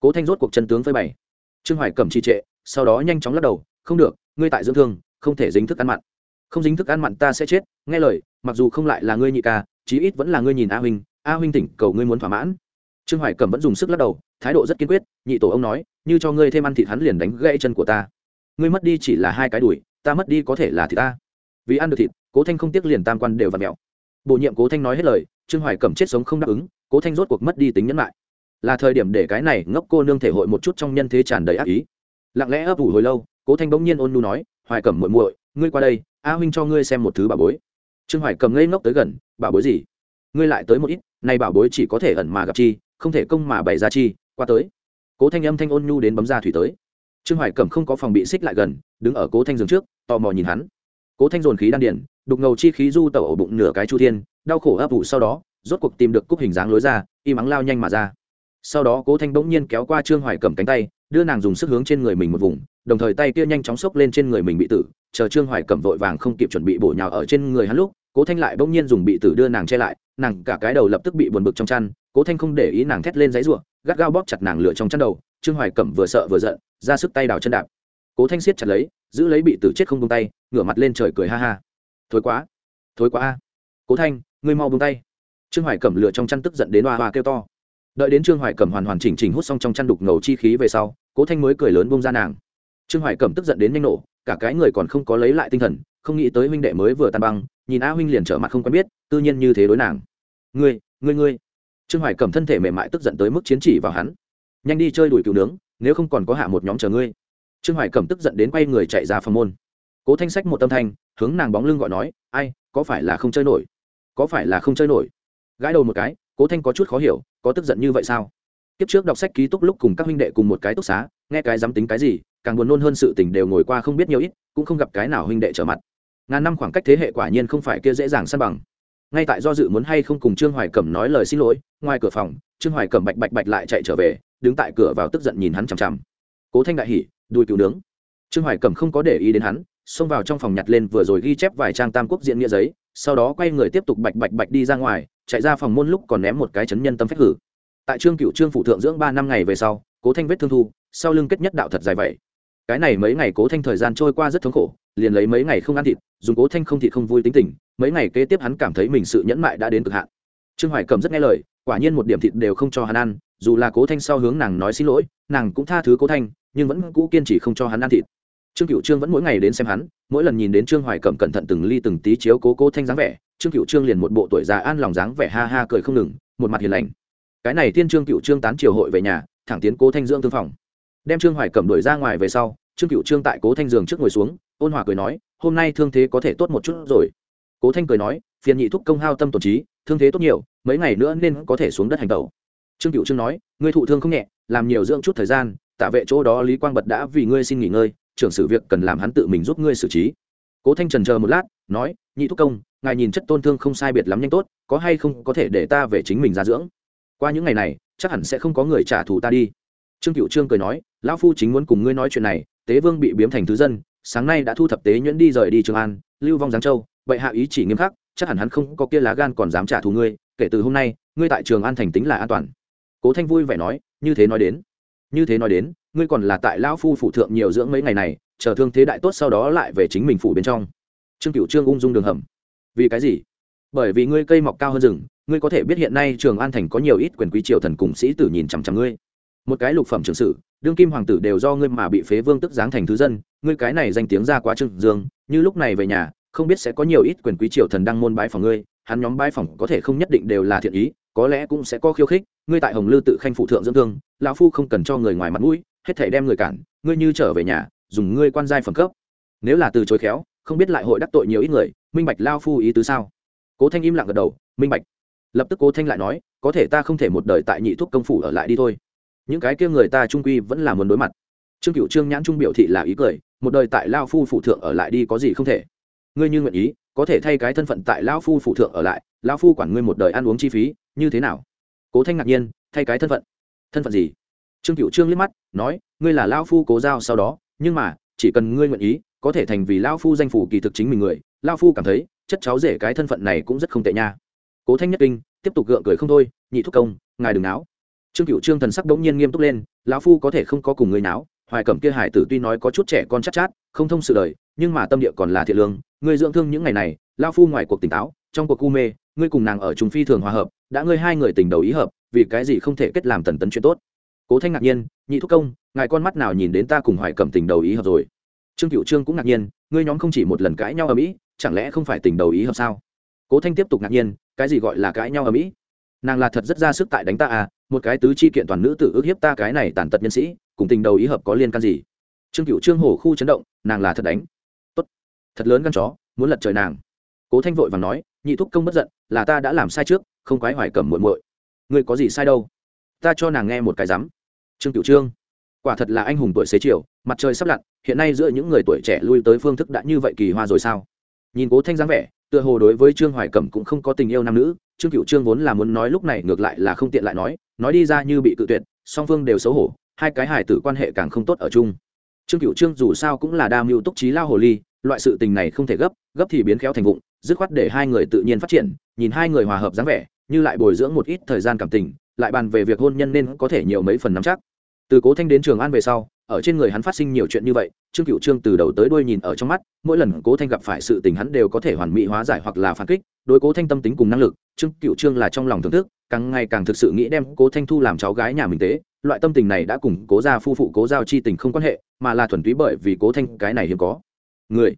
Cố thanh rốt cuộc chân tướng phơi bày. Trương hoài cầm trì trệ, sau đó nhanh chóng lắc đầu, không được, ngươi tại dưỡng thương, không thể dính thức ăn mặn. Không dính thức ăn mặn ta sẽ chết, nghe lời, mặc dù không lại là ngươi nhị ca, chí ít vẫn là ngươi nhìn a huynh a huynh tỉnh, cầu ngươi muốn thỏa mãn. Trương hoài cẩm vẫn dùng sức lắc đầu, thái độ rất kiên quyết, nhị tổ ông nói, như cho ngươi thêm ăn thịt hắn liền đánh gãy chân của ta. Ngươi mất đi chỉ là hai cái đùi, ta mất đi có thể là thịt ta. Vì ăn được thịt, cố thanh không tiếc liền tam quan đều và mẹo. Bổ nhiệm cố thanh nói hết lời, trương hoài cẩm chết sống không đáp ứng cố thanh rốt cuộc mất đi tính nhẫn lại là thời điểm để cái này ngốc cô nương thể hội một chút trong nhân thế tràn đầy ác ý. Lặng lẽ ấp ủ hồi lâu, cố thanh bỗng nhiên ôn nu nói, hoài cẩm muội muội, ngươi qua đây, a huynh cho ngươi xem một thứ bảo bối. Trương hoài cầm ngây ngốc tới gần, bảo bối gì? Ngươi lại tới một ít nay bảo bối chỉ có thể ẩn mà gặp chi, không thể công mà bày ra chi, qua tới. Cố thanh âm thanh ôn nhu đến bấm ra thủy tới. Trương hoài cầm không có phòng bị xích lại gần, đứng ở cố thanh giường trước, tò mò nhìn hắn. Cố thanh dồn khí đan điển đục ngầu chi khí du tẩu ở bụng nửa cái chu thiên, đau khổ ấp ủ sau đó rốt cuộc tìm được cúc hình dáng lối ra, y mắng lao nhanh mà ra. Sau đó cố thanh bỗng nhiên kéo qua trương hoài cầm cánh tay, đưa nàng dùng sức hướng trên người mình một vùng, đồng thời tay kia nhanh chóng xốc lên trên người mình bị tử, chờ trương hoài cầm vội vàng không kịp chuẩn bị bổ nhào ở trên người hắn lúc, cố thanh lại bỗng nhiên dùng bị tử đưa nàng che lại, nàng cả cái đầu lập tức bị buồn bực trong chăn, cố thanh không để ý nàng thét lên giấy ruộng gắt gao bóp chặt nàng lửa trong chăn đầu, trương hoài cẩm vừa sợ vừa giận, ra sức tay đào chân đạp. Cố thanh siết chặt lấy, giữ lấy bị tử chết không bông tay, ngửa mặt lên trời cười ha ha. Thối quá thối quá a. Cố thanh, ngươi mau buông tay trương hoài cẩm lựa trong chăn tức giận đến hoa hoa kêu to. Đợi đến trương hoài cẩm hoàn hoàn chỉnh chỉnh hút xong trong chăn đục ngầu chi khí về sau, cố thanh mới cười lớn bông ra nàng. Trương hoài cẩm tức giận đến nhanh nổ, cả cái người còn không có lấy lại tinh thần, không nghĩ tới huynh đệ mới vừa tan băng, nhìn a huynh liền trở mặt không quen biết tư nhiên như thế đối nàng. Ngươi ngươi ngươi. Trương hoài cẩm thân thể mềm mại tức giận tới mức chiến chỉ vào hắn. Nhanh đi chơi đuổi cựu nướng, nếu không còn có hạ một nhóm chờ ngươi. Trương hoài cẩm tức giận đến quay người chạy ra phòng môn. Cố thanh sách một tâm thanh, hướng nàng bóng lưng gọi nói, ai, có phải là không chơi nổi? Có phải là không chơi nổi? Gãi đầu một cái, cố thanh có chút khó hiểu, có tức giận như vậy sao? Tiếp trước đọc sách ký túc lúc cùng các huynh đệ cùng một cái túc xá, nghe cái dám tính cái gì, càng buồn nôn hơn sự tình đều ngồi qua không biết nhiều ít, cũng không gặp cái nào huynh đệ trở mặt. Ngàn năm khoảng cách thế hệ quả nhiên không phải kia dễ dàng săn bằng. Ngay tại do dự muốn hay không cùng trương hoài cẩm nói lời xin lỗi, ngoài cửa phòng, trương hoài cẩm bạch bạch bạch lại chạy trở về, đứng tại cửa vào tức giận nhìn hắn chằm chằm. Cố thanh đại hỉ, đuôi cứu nướng. Trương hoài cẩm không có để ý đến hắn, xông vào trong phòng nhặt lên vừa rồi ghi chép vài trang tam quốc diện nghĩa giấy sau đó quay người tiếp tục bạch bạch bạch đi ra ngoài, chạy ra phòng môn lúc còn ném một cái chấn nhân tâm phách hử. Tại trương cựu trương phụ thượng dưỡng ba năm ngày về sau, cố thanh vết thương thu, sau lưng kết nhất đạo thật dài vậy. Cái này mấy ngày cố thanh thời gian trôi qua rất thống khổ, liền lấy mấy ngày không ăn thịt, dùng cố thanh không thịt không vui tính tình, mấy ngày kế tiếp hắn cảm thấy mình sự nhẫn mại đã đến cực hạn. Trương hoài cầm rất nghe lời, quả nhiên một điểm thịt đều không cho hắn ăn, dù là cố thanh sau hướng nàng nói xin lỗi, nàng cũng tha thứ cố thanh, nhưng vẫn cũ kiên trì không cho hắn ăn thịt trương cựu trương vẫn mỗi ngày đến xem hắn, mỗi lần nhìn đến trương hoài cẩm cẩn thận từng ly từng tí chiếu cố cố thanh dáng vẻ, trương cựu trương liền một bộ tuổi già an lòng dáng vẻ ha ha cười không ngừng, một mặt hiền lành. Cái này tiên trương cựu trương tán triều hội về nhà, thẳng tiến cố thanh dưỡng thương phòng. Đem trương hoài cẩm đuổi ra ngoài về sau, trương cựu trương tại cố thanh giường trước ngồi xuống, ôn hòa cười nói, hôm nay thương thế có thể tốt một chút rồi. Cố thanh cười nói, phiền nhị thúc công hao tâm tổn trí, thương thế tốt nhiều, mấy ngày nữa nên có thể xuống đất hành tẩu. Trương cựu trương nói, ngươi thụ thương không nhẹ, làm nhiều dưỡng chút thời gian tạ vệ chỗ đó lý quang bật đã vì ngươi xin nghỉ ngơi trưởng sử việc cần làm hắn tự mình giúp ngươi xử trí. Cố thanh trần chờ một lát, nói, nhị thúc công, ngài nhìn chất tôn thương không sai biệt lắm nhanh tốt, có hay không có thể để ta về chính mình ra dưỡng? Qua những ngày này, chắc hẳn sẽ không có người trả thù ta đi. Trương cựu trương cười nói, lão phu chính muốn cùng ngươi nói chuyện này, tế vương bị biếm thành thứ dân, sáng nay đã thu thập tế nhuyễn đi rời đi trường an, lưu vong giáng châu vậy hạ ý chỉ nghiêm khắc, chắc hẳn hắn không có kia lá gan còn dám trả thù ngươi, kể từ hôm nay, ngươi tại trường an thành tính là an toàn. Cố thanh vui vẻ nói, như thế nói đến như thế nói đến, ngươi còn là tại lão phu phụ thượng nhiều dưỡng mấy ngày này, chờ thương thế đại tốt sau đó lại về chính mình phủ bên trong. Trương cựu trương ung dung đường hầm. Vì cái gì? Bởi vì ngươi cây mọc cao hơn rừng, ngươi có thể biết hiện nay trường an thành có nhiều ít quyền quý triều thần cùng sĩ tử nhìn chằm chằm ngươi. Một cái lục phẩm trường sử, đương kim hoàng tử đều do ngươi mà bị phế vương tức giáng thành thứ dân, ngươi cái này danh tiếng ra quá trương dương, như lúc này về nhà, không biết sẽ có nhiều ít quyền quý triều thần đăng môn bái phòng ngươi, hắn nhóm bái phòng có thể không nhất định đều là thiện ý có lẽ cũng sẽ có khiêu khích, ngươi tại hồng lư tự khanh phụ thượng dưỡng thương, lão phu không cần cho người ngoài mặt mũi, hết thể đem người cản, ngươi như trở về nhà, dùng ngươi quan giai phẩm cấp. Nếu là từ chối khéo, không biết lại hội đắc tội nhiều ít người, minh bạch lao phu ý tứ sao? Cố thanh im lặng gật đầu, minh bạch. Lập tức cố thanh lại nói, có thể ta không thể một đời tại nhị thuốc công phủ ở lại đi thôi. Những cái kia người ta trung quy vẫn là muốn đối mặt. Trương cựu trương nhãn trung biểu thị là ý cười, một đời tại lao phu phụ thượng ở lại đi có gì không thể? Ngươi như nguyện ý có thể thay cái thân phận tại lão phu phụ thượng ở lại, lão phu quản ngươi một đời ăn uống chi phí, như thế nào? Cố thanh ngạc nhiên, thay cái thân phận. Thân phận gì? Trương cựu trương liếc mắt, nói, ngươi là lão phu cố giao sau đó, nhưng mà, chỉ cần ngươi nguyện ý, có thể thành vì lão phu danh phủ kỳ thực chính mình người, lão phu cảm thấy, chất cháu rể cái thân phận này cũng rất không tệ nha. Cố thanh nhất kinh, tiếp tục gượng cười không thôi, nhị thúc công, ngài đừng náo. Trương cựu trương thần sắc đống nhiên nghiêm túc lên, lão phu có thể không có cùng người náo hoài cẩm kia hải tử tuy nói có chút trẻ con chắc chát, chát không thông sự đời nhưng mà tâm địa còn là thiện lương. Ngươi dưỡng thương những ngày này lao phu ngoài cuộc tỉnh táo trong cuộc cu mê ngươi cùng nàng ở trùng phi thường hòa hợp đã ngươi hai người tình đầu ý hợp vì cái gì không thể kết làm tần tấn chuyện tốt? Cố thanh ngạc nhiên nhị thúc công ngài con mắt nào nhìn đến ta cùng hoài cẩm tình đầu ý hợp rồi? Trương cựu trương cũng ngạc nhiên ngươi nhóm không chỉ một lần cãi nhau ở mỹ chẳng lẽ không phải tình đầu ý hợp sao? Cố thanh tiếp tục ngạc nhiên cái gì gọi là cãi nhau ở mỹ? Nàng là thật rất ra sức tại đánh ta à một cái tứ chi kiện toàn nữ tử ước hiếp ta cái này tàn tật nhân sĩ, cùng tình đầu ý hợp có liên can gì? Trương cựu trương hổ khu chấn động, nàng là thật đánh. Tốt. Thật lớn gan chó, muốn lật trời nàng. Cố thanh vội và nói, nhị thúc công bất giận, là ta đã làm sai trước, không quái hoài cẩm muộn muội. Ngươi có gì sai đâu? Ta cho nàng nghe một cái rắm trương cựu trương. Quả thật là anh hùng tuổi xế chiều, mặt trời sắp lặn, hiện nay giữa những người tuổi trẻ lui tới phương thức đã như vậy kỳ hoa rồi sao? Nhìn cố thanh dáng vẻ tựa hồ đối với trương hoài cẩm cũng không có tình yêu nam nữ, trương cựu trương vốn là muốn nói lúc này ngược lại là không tiện lại nói nói đi ra như bị cự tuyệt, song phương đều xấu hổ, hai cái hài tử quan hệ càng không tốt ở chung. Trương cựu trương dù sao cũng là đa mưu túc trí lao hồ ly, loại sự tình này không thể gấp gấp thì biến khéo thành vụng, dứt khoát để hai người tự nhiên phát triển, nhìn hai người hòa hợp dáng vẻ, như lại bồi dưỡng một ít thời gian cảm tình, lại bàn về việc hôn nhân nên có thể nhiều mấy phần nắm chắc. Từ cố thanh đến trường an về sau ở trên người hắn phát sinh nhiều chuyện như vậy, trương cựu trương từ đầu tới đuôi nhìn ở trong mắt, mỗi lần cố thanh gặp phải sự tình hắn đều có thể hoàn mỹ hóa giải hoặc là phản kích, đối cố thanh tâm tính cùng năng lực, trương cựu trương là trong lòng thưởng thức, càng ngày càng thực sự nghĩ đem cố thanh thu làm cháu gái nhà mình tế, loại tâm tình này đã cùng cố gia phu phụ cố giao chi tình không quan hệ, mà là thuần túy bởi vì cố thanh cái này hiếm có. Người,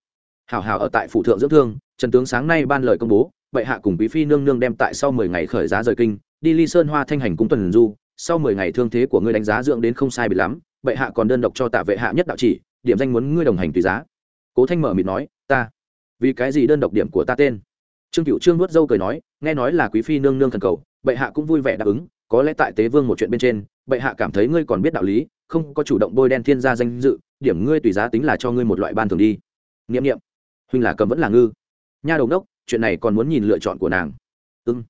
hảo hảo ở tại phủ thượng dưỡng thương, trần tướng sáng nay ban lời công bố, bệ hạ cùng quý phi nương nương đem tại sau mười ngày khởi giá rời kinh, đi ly sơn hoa thanh hành cung tuần du, sau mười ngày thương thế của ngươi đánh giá dưỡng đến không sai bị lắm bệ hạ còn đơn độc cho tạ vệ hạ nhất đạo chỉ, điểm danh muốn ngươi đồng hành tùy giá. Cố thanh mở mịt nói, ta? Vì cái gì đơn độc điểm của ta tên? Trương cựu trương nuốt dâu cười nói, nghe nói là quý phi nương nương thần cầu, bệ hạ cũng vui vẻ đáp ứng, có lẽ tại tế vương một chuyện bên trên, bệ hạ cảm thấy ngươi còn biết đạo lý, không có chủ động bôi đen thiên gia danh dự, điểm ngươi tùy giá tính là cho ngươi một loại ban thường đi. N i ệ m n i ệ m huynh là cầm vẫn là ngư. Nha đầu đốc chuyện này còn muốn nhìn lựa chọn của nàng. Ưng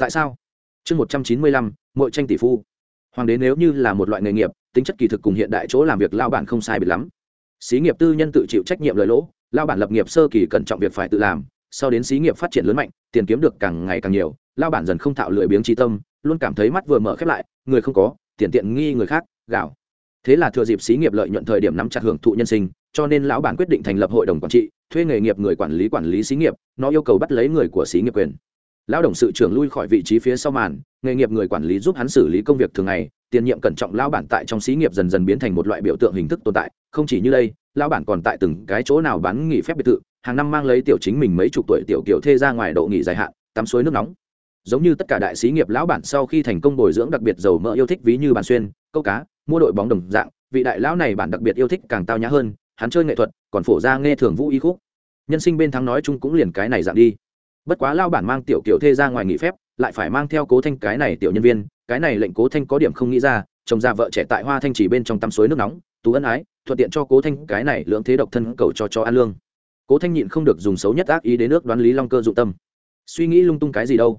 tại sao? Chương một trăm chín mươi lăm mỗi tranh tỷ phu. Hoàng đế nếu như là một loại nghề nghiệp tính chất kỳ thực cùng hiện đại chỗ làm việc lao bản không sai biệt lắm. Xí nghiệp tư nhân tự chịu trách nhiệm lời lỗ, lao bản lập nghiệp sơ kỳ cẩn trọng việc phải tự làm, sau đến xí nghiệp phát triển lớn mạnh, tiền kiếm được càng ngày càng nhiều, lao bản dần không thạo lười biếng trí tâm, luôn cảm thấy mắt vừa mở khép lại, người không có, tiền tiện nghi người khác, gạo. Thế là thừa dịp xí nghiệp lợi nhuận thời điểm nắm chặt hưởng thụ nhân sinh, cho nên lão bản quyết định thành lập hội đồng quản trị, thuê nghề nghiệp người quản lý quản lý xí nghiệp, nó yêu cầu bắt lấy người của xí nghiệp quyền lão đồng sự trưởng lui khỏi vị trí phía sau màn, nghề nghiệp người quản lý giúp hắn xử lý công việc thường ngày, tiền nhiệm cẩn trọng lão bản tại trong xí nghiệp dần dần biến thành một loại biểu tượng hình thức tồn tại. Không chỉ như đây, lão bản còn tại từng cái chỗ nào bán nghỉ phép biệt thự, hàng năm mang lấy tiểu chính mình mấy chục tuổi tiểu kiểu thê ra ngoài độ nghỉ dài hạn, tắm suối nước nóng. Giống như tất cả đại xí nghiệp lão bản sau khi thành công bồi dưỡng đặc biệt giàu mỡ yêu thích ví như bàn xuyên, câu cá, mua đội bóng đồng dạng, vị đại lão này bản đặc biệt yêu thích càng tao nhã hơn, hắn chơi nghệ thuật, còn phổ ra nghe thường vũ y khúc. Nhân sinh bên thắng nói chung cũng liền cái này dạng đi bất quá lao bản mang tiểu kiểu thê ra ngoài nghỉ phép, lại phải mang theo cố thanh cái này tiểu nhân viên, cái này lệnh cố thanh có điểm không nghĩ ra, chồng già vợ trẻ tại hoa thanh chỉ bên trong tắm suối nước nóng, tú ân ái, thuận tiện cho cố thanh cái này lưỡng thế độc thân cầu cho cho ăn lương. Cố thanh nhịn không được dùng xấu nhất ác ý đến nước đoán lý long cơ dụng tâm. Suy nghĩ lung tung cái gì đâu.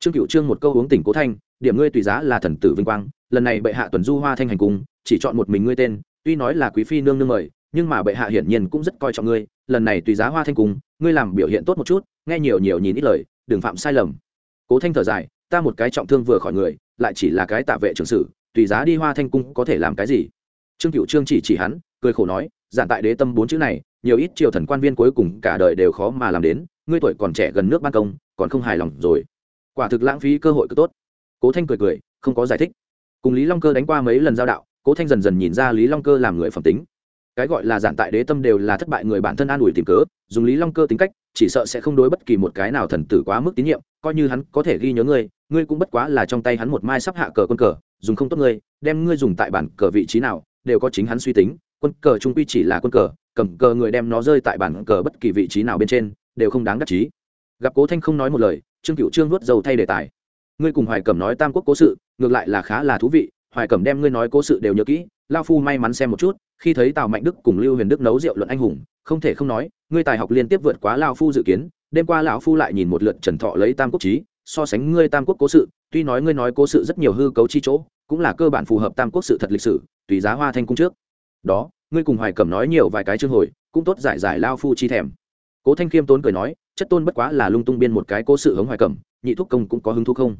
Trương cựu trương một câu uống tỉnh cố thanh, điểm ngươi tùy giá là thần tử vinh quang, lần này bệ hạ tuần du hoa thanh hành cung chỉ chọn một mình ngươi tên, tuy nói là quý phi nương nương mời nhưng mà bệ hạ hiển nhiên cũng rất coi trọng ngươi, lần này tùy giá hoa thanh cung, ngươi làm biểu hiện tốt một chút, nghe nhiều nhiều nhìn ít lời, đừng phạm sai lầm. Cố thanh thở dài, ta một cái trọng thương vừa khỏi người, lại chỉ là cái tạ vệ trưởng sử tùy giá đi hoa thanh cung có thể làm cái gì? Trương cựu trương chỉ chỉ hắn, cười khổ nói, giản tại đế tâm bốn chữ này, nhiều ít triều thần quan viên cuối cùng cả đời đều khó mà làm đến, ngươi tuổi còn trẻ gần nước ban công, còn không hài lòng rồi. Quả thực lãng phí cơ hội cực tốt. Cố thanh cười cười, không có giải thích. Cùng lý long cơ đánh qua mấy lần giao đạo, cố thanh dần dần nhìn ra lý long cơ làm người phẩm tính cái gọi là giản tại đế tâm đều là thất bại người bản thân an ủi tìm cớ, dùng lý long cơ tính cách, chỉ sợ sẽ không đối bất kỳ một cái nào thần tử quá mức tín nhiệm, coi như hắn có thể ghi nhớ ngươi ngươi cũng bất quá là trong tay hắn một mai sắp hạ cờ quân cờ, dùng không tốt ngươi, đem ngươi dùng tại bản cờ vị trí nào, đều có chính hắn suy tính, quân cờ trung quy chỉ là quân cờ, cầm cờ người đem nó rơi tại bản cờ bất kỳ vị trí nào bên trên, đều không đáng đắc chí. Gặp cố thanh không nói một lời, trương cựu trương nuốt dầu thay đề tài. Ngươi cùng hoài cẩm nói tam quốc cố sự, ngược lại là khá là thú vị hoài cẩm đem ngươi nói cố sự đều nhớ kỹ, lao phu may mắn xem một chút, khi thấy tào mạnh đức cùng lưu huyền đức nấu rượu luận anh hùng, không thể không nói, ngươi tài học liên tiếp vượt quá lao phu dự kiến, đêm qua lão phu lại nhìn một lượt trần thọ lấy tam quốc trí so sánh ngươi tam quốc cố sự, tuy nói ngươi nói cố sự rất nhiều hư cấu chi chỗ, cũng là cơ bản phù hợp tam quốc sự thật lịch sử, tùy giá hoa thanh cung trước. Đó, ngươi cùng hoài cẩm nói nhiều vài cái chương hồi, cũng tốt giải giải lao phu chi thèm. Cố thanh khiêm tốn cười nói, chất tôn bất quá là lung tung biên một cái cố sự hống hoài cẩm, nhị thúc công cũng có hứng thú không?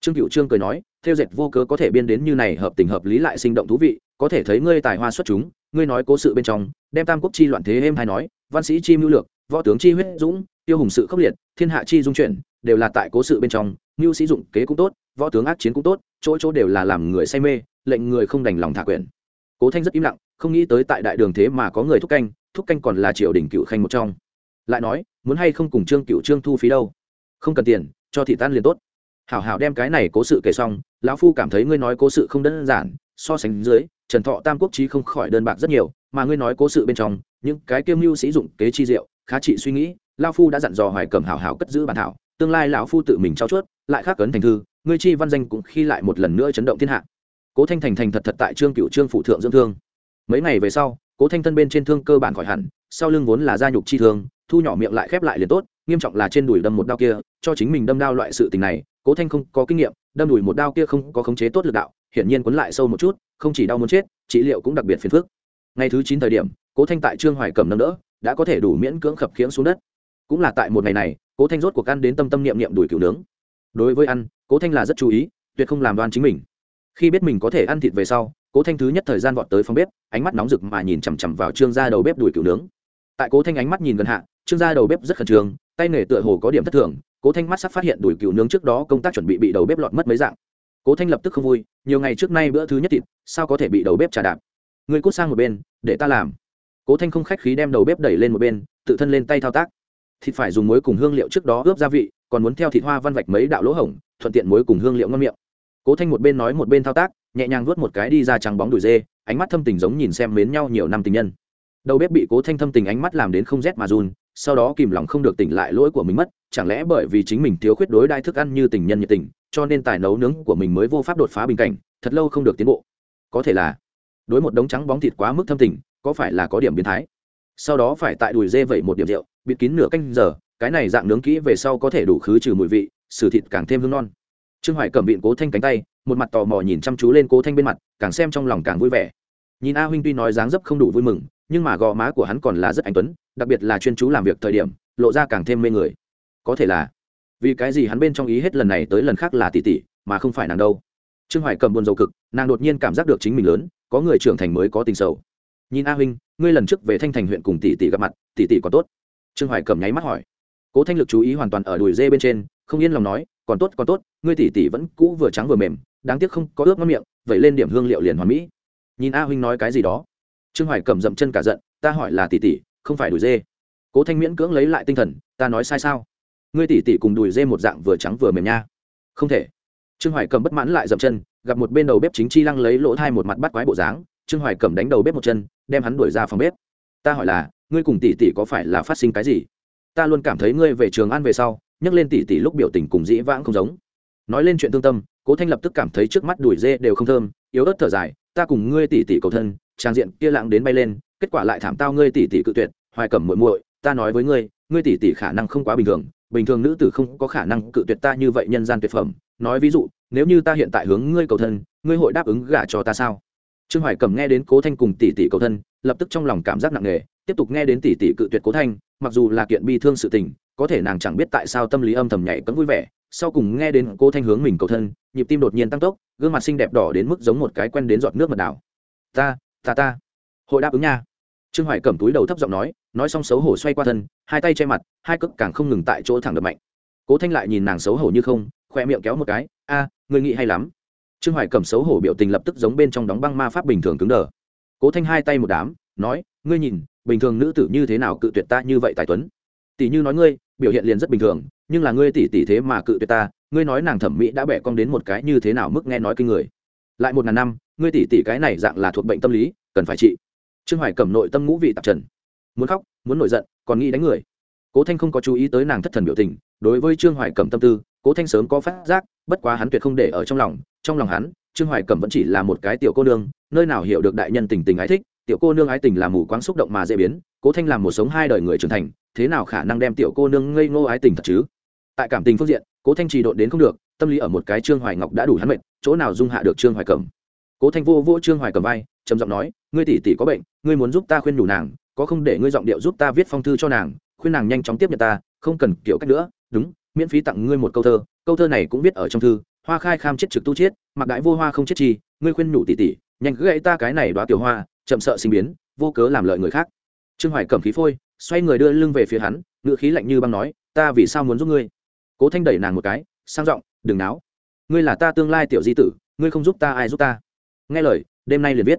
Trương cựu trương cười nói, theo dệt vô cớ có thể biên đến như này hợp tình hợp lý lại sinh động thú vị, có thể thấy ngươi tài hoa xuất chúng, ngươi nói cố sự bên trong, đem tam quốc chi loạn thế êm hay nói, văn sĩ chi mưu lược, võ tướng chi huyết dũng, tiêu hùng sự khốc liệt, thiên hạ chi dung chuyển, đều là tại cố sự bên trong, mưu sĩ dụng kế cũng tốt, võ tướng ác chiến cũng tốt, chỗ chỗ đều là làm người say mê, lệnh người không đành lòng thả quyền. Cố thanh rất im lặng, không nghĩ tới tại đại đường thế mà có người thúc canh thúc canh còn là triều đình cựu khanh một trong. Lại nói, muốn hay không cùng trương cựu trương thu phí đâu? Không cần tiền, cho thị tan liền tốt hảo hảo đem cái này cố sự kể xong, lão phu cảm thấy ngươi nói cố sự không đơn giản, so sánh dưới, trần thọ tam quốc trí không khỏi đơn bạc rất nhiều, mà ngươi nói cố sự bên trong, những cái kiêm mưu sĩ dụng kế chi diệu, khá trị suy nghĩ lao phu đã dặn dò hoài cầm hảo hảo cất giữ bản thảo, tương lai lão phu tự mình trao chuốt, lại khắc cấn thành thư, ngươi chi văn danh cũng khi lại một lần nữa chấn động thiên hạ. Cố thanh thành thành thật thật tại trương cựu trương phụ thượng dưỡng thương. Mấy ngày về sau, cố thanh thân bên trên thương cơ bản khỏi hẳn, sau lưng vốn là gia nhục chi thương, thu nhỏ miệng lại khép lại liền tốt, nghiêm trọng là trên đùi đâm một đao kia cho chính mình đâm đao loại sự tình này, cố thanh không có kinh nghiệm, đâm đùi một đao kia không có khống chế tốt lực đạo, hiển nhiên quấn lại sâu một chút, không chỉ đau muốn chết, trị liệu cũng đặc biệt phiền phức. Ngày thứ chín thời điểm, cố thanh tại trương hoài cầm nâng đỡ, đã có thể đủ miễn cưỡng khập khiễng xuống đất. Cũng là tại một ngày này, cố thanh rốt cuộc ăn đến tâm tâm niệm niệm đùi cựu nướng. Đối với ăn, cố thanh là rất chú ý, tuyệt không làm đoan chính mình. Khi biết mình có thể ăn thịt về sau, cố thanh thứ nhất thời gian vọt tới phòng bếp, ánh mắt nóng rực mà nhìn chằm chằm vào trương gia đầu bếp đùi cựu nướng. Tại cố thanh ánh mắt nhìn gần hạ, trương gia đầu bếp rất khẩn trương, tay nghề tựa hồ có điểm thất thường cố thanh mắt sắp phát hiện đùi cựu nướng trước đó công tác chuẩn bị bị đầu bếp lọt mất mấy dạng. Cố thanh lập tức không vui, nhiều ngày trước nay bữa thứ nhất thịt, sao có thể bị đầu bếp trà đạp? Người cút sang một bên, để ta làm. Cố thanh không khách khí đem đầu bếp đẩy lên một bên, tự thân lên tay thao tác. Thịt phải dùng muối cùng hương liệu trước đó ướp gia vị, còn muốn theo thịt hoa văn vạch mấy đạo lỗ hổng, thuận tiện muối cùng hương liệu ngon miệng. Cố thanh một bên nói một bên thao tác, nhẹ nhàng vuốt một cái đi ra trắng bóng đùi dê, ánh mắt thâm tình giống nhìn xem mến nhau nhiều năm tình nhân. Đầu bếp bị cố thanh thâm tình ánh mắt làm đến không rét mà run sau đó kìm lòng không được tỉnh lại lỗi của mình mất, chẳng lẽ bởi vì chính mình thiếu khuyết đối đai thức ăn như tình nhân nhiệt tình, cho nên tài nấu nướng của mình mới vô pháp đột phá bình cảnh, thật lâu không được tiến bộ. Có thể là đối một đống trắng bóng thịt quá mức thâm tình, có phải là có điểm biến thái? Sau đó phải tại đùi dê vẩy một điểm rượu, bịt kín nửa canh giờ, cái này dạng nướng kỹ về sau có thể đủ khứ trừ mùi vị, xử thịt càng thêm hương non. Trương hoài cầm vịn cố thanh cánh tay, một mặt tò mò nhìn chăm chú lên cố thanh bên mặt, càng xem trong lòng càng vui vẻ. Nhìn a huynh tuy nói dáng dấp không đủ vui mừng nhưng mà gò má của hắn còn là rất anh tuấn, đặc biệt là chuyên chú làm việc thời điểm, lộ ra càng thêm mê người. Có thể là vì cái gì hắn bên trong ý hết lần này tới lần khác là tỷ tỷ, mà không phải nàng đâu. Trương hoài cầm buồn dầu cực, nàng đột nhiên cảm giác được chính mình lớn, có người trưởng thành mới có tình sầu. Nhìn a huynh, ngươi lần trước về thanh thành huyện cùng tỷ tỷ gặp mặt, tỷ tỷ còn tốt? Trương hoài cầm nháy mắt hỏi. Cố thanh lực chú ý hoàn toàn ở đùi dê bên trên, không yên lòng nói, còn tốt còn tốt, ngươi tỷ tỷ vẫn cũ vừa trắng vừa mềm, đáng tiếc không có ướp ngon miệng, vậy lên điểm hương liệu liền hoàn mỹ. Nhìn a huynh nói cái gì đó trương hoài cầm dậm chân cả giận, ta hỏi là tỷ tỷ, không phải đùi dê. Cố thanh miễn cưỡng lấy lại tinh thần, ta nói sai sao? Ngươi tỷ tỷ cùng đùi dê một dạng vừa trắng vừa mềm nha. Không thể. Trương hoài cầm bất mãn lại dậm chân, gặp một bên đầu bếp chính chi lăng lấy lỗ thai một mặt bắt quái bộ dáng, trương hoài cầm đánh đầu bếp một chân, đem hắn đuổi ra phòng bếp. Ta hỏi là, ngươi cùng tỷ tỷ có phải là phát sinh cái gì? Ta luôn cảm thấy ngươi về trường ăn về sau, nhắc lên tỷ tỷ lúc biểu tình cùng dĩ vãng không giống. Nói lên chuyện tương tâm, cố thanh lập tức cảm thấy trước mắt đuổi dê đều không thơm, yếu ớt thở dài, ta cùng ngươi tỷ tỷ cầu thân trang diện kia lãng đến bay lên, kết quả lại thảm tao ngươi tỷ tỷ cự tuyệt, hoài cẩm muội muội, ta nói với ngươi ngươi tỷ tỷ khả năng không quá bình thường bình thường nữ tử không có khả năng cự tuyệt ta như vậy nhân gian tuyệt phẩm. Nói ví dụ, nếu như ta hiện tại hướng ngươi cầu thân, ngươi hội đáp ứng gả cho ta sao? Trương hoài cẩm nghe đến cố thanh cùng tỷ tỷ cầu thân, lập tức trong lòng cảm giác nặng nề, tiếp tục nghe đến tỷ tỷ cự tuyệt cố thanh, mặc dù là kiện bi thương sự tình, có thể nàng chẳng biết tại sao tâm lý âm thầm nhảy cấm vui vẻ. Sau cùng nghe đến cô thanh hướng mình cầu thân, nhịp tim đột nhiên tăng tốc, gương mặt xinh đẹp đỏ đến mức giống một cái quen đến giọt nước mật đảo. Ta ta ta. Hội đáp ứng nha. Trương hoài cầm túi đầu thấp giọng nói nói xong xấu hổ xoay qua thân, hai tay che mặt, hai cước càng không ngừng tại chỗ thẳng đập mạnh. Cố thanh lại nhìn nàng xấu hổ như không, khoe miệng kéo một cái, a người nghĩ hay lắm. Trương hoài cầm xấu hổ biểu tình lập tức giống bên trong đóng băng ma pháp bình thường cứng đờ. Cố thanh hai tay một đám, nói, ngươi nhìn, bình thường nữ tử như thế nào cự tuyệt ta như vậy tài tuấn? Tỷ như nói ngươi, biểu hiện liền rất bình thường, nhưng là ngươi tỷ tỷ thế mà cự tuyệt ta, ngươi nói nàng thẩm mỹ đã bẻ cong đến một cái như thế nào mức nghe nói kinh người. Lại một ngàn năm ngươi tỷ tỷ cái này dạng là thuộc bệnh tâm lý cần phải trị. Trương hoài cầm nội tâm ngũ vị tạp trần. Muốn khóc muốn nổi giận còn nghĩ đánh người. Cố thanh không có chú ý tới nàng thất thần biểu tình đối với trương hoài cầm tâm tư cố thanh sớm có phát giác bất quá hắn tuyệt không để ở trong lòng trong lòng hắn trương hoài cầm vẫn chỉ là một cái tiểu cô nương nơi nào hiểu được đại nhân tình tình ái thích tiểu cô nương ái tình là mù quáng xúc động mà dễ biến cố thanh làm một sống hai đời người trưởng thành thế nào khả năng đem tiểu cô nương ngây ngô ái tình thật chứ? Tại cảm tình phương diện cố thanh trì độn đến không được tâm lý ở một cái trương hoài ngọc đã đủ hắn mệt, chỗ nào dung hạ được trương hoài cầm? Cố thanh vô vô trương hoài cầm vai, trầm giọng nói, ngươi tỷ tỷ có bệnh, ngươi muốn giúp ta khuyên nhủ nàng, có không để ngươi giọng điệu giúp ta viết phong thư cho nàng, khuyên nàng nhanh chóng tiếp nhận ta, không cần kiểu cách nữa, đúng, miễn phí tặng ngươi một câu thơ câu thơ này cũng viết ở trong thư, hoa khai kham chết trực tu chết, mặc đại vô hoa không chết chi, ngươi khuyên nhủ tỷ tỷ, nhanh cứ gãy ta cái này đoá tiểu hoa, chậm sợ sinh biến, vô cớ làm lợi người khác. Trương hoài cầm khí phôi, xoay người đưa lưng về phía hắn ngựa khí lạnh như băng nói, ta vì sao muốn giúp ngươi? Cố thanh đẩy nàng một cái, sang giọng, đừng náo. Ngươi là ta tương lai tiểu di tử, ngươi không giúp ta ai giúp ta? Nghe lời, đêm nay liền viết.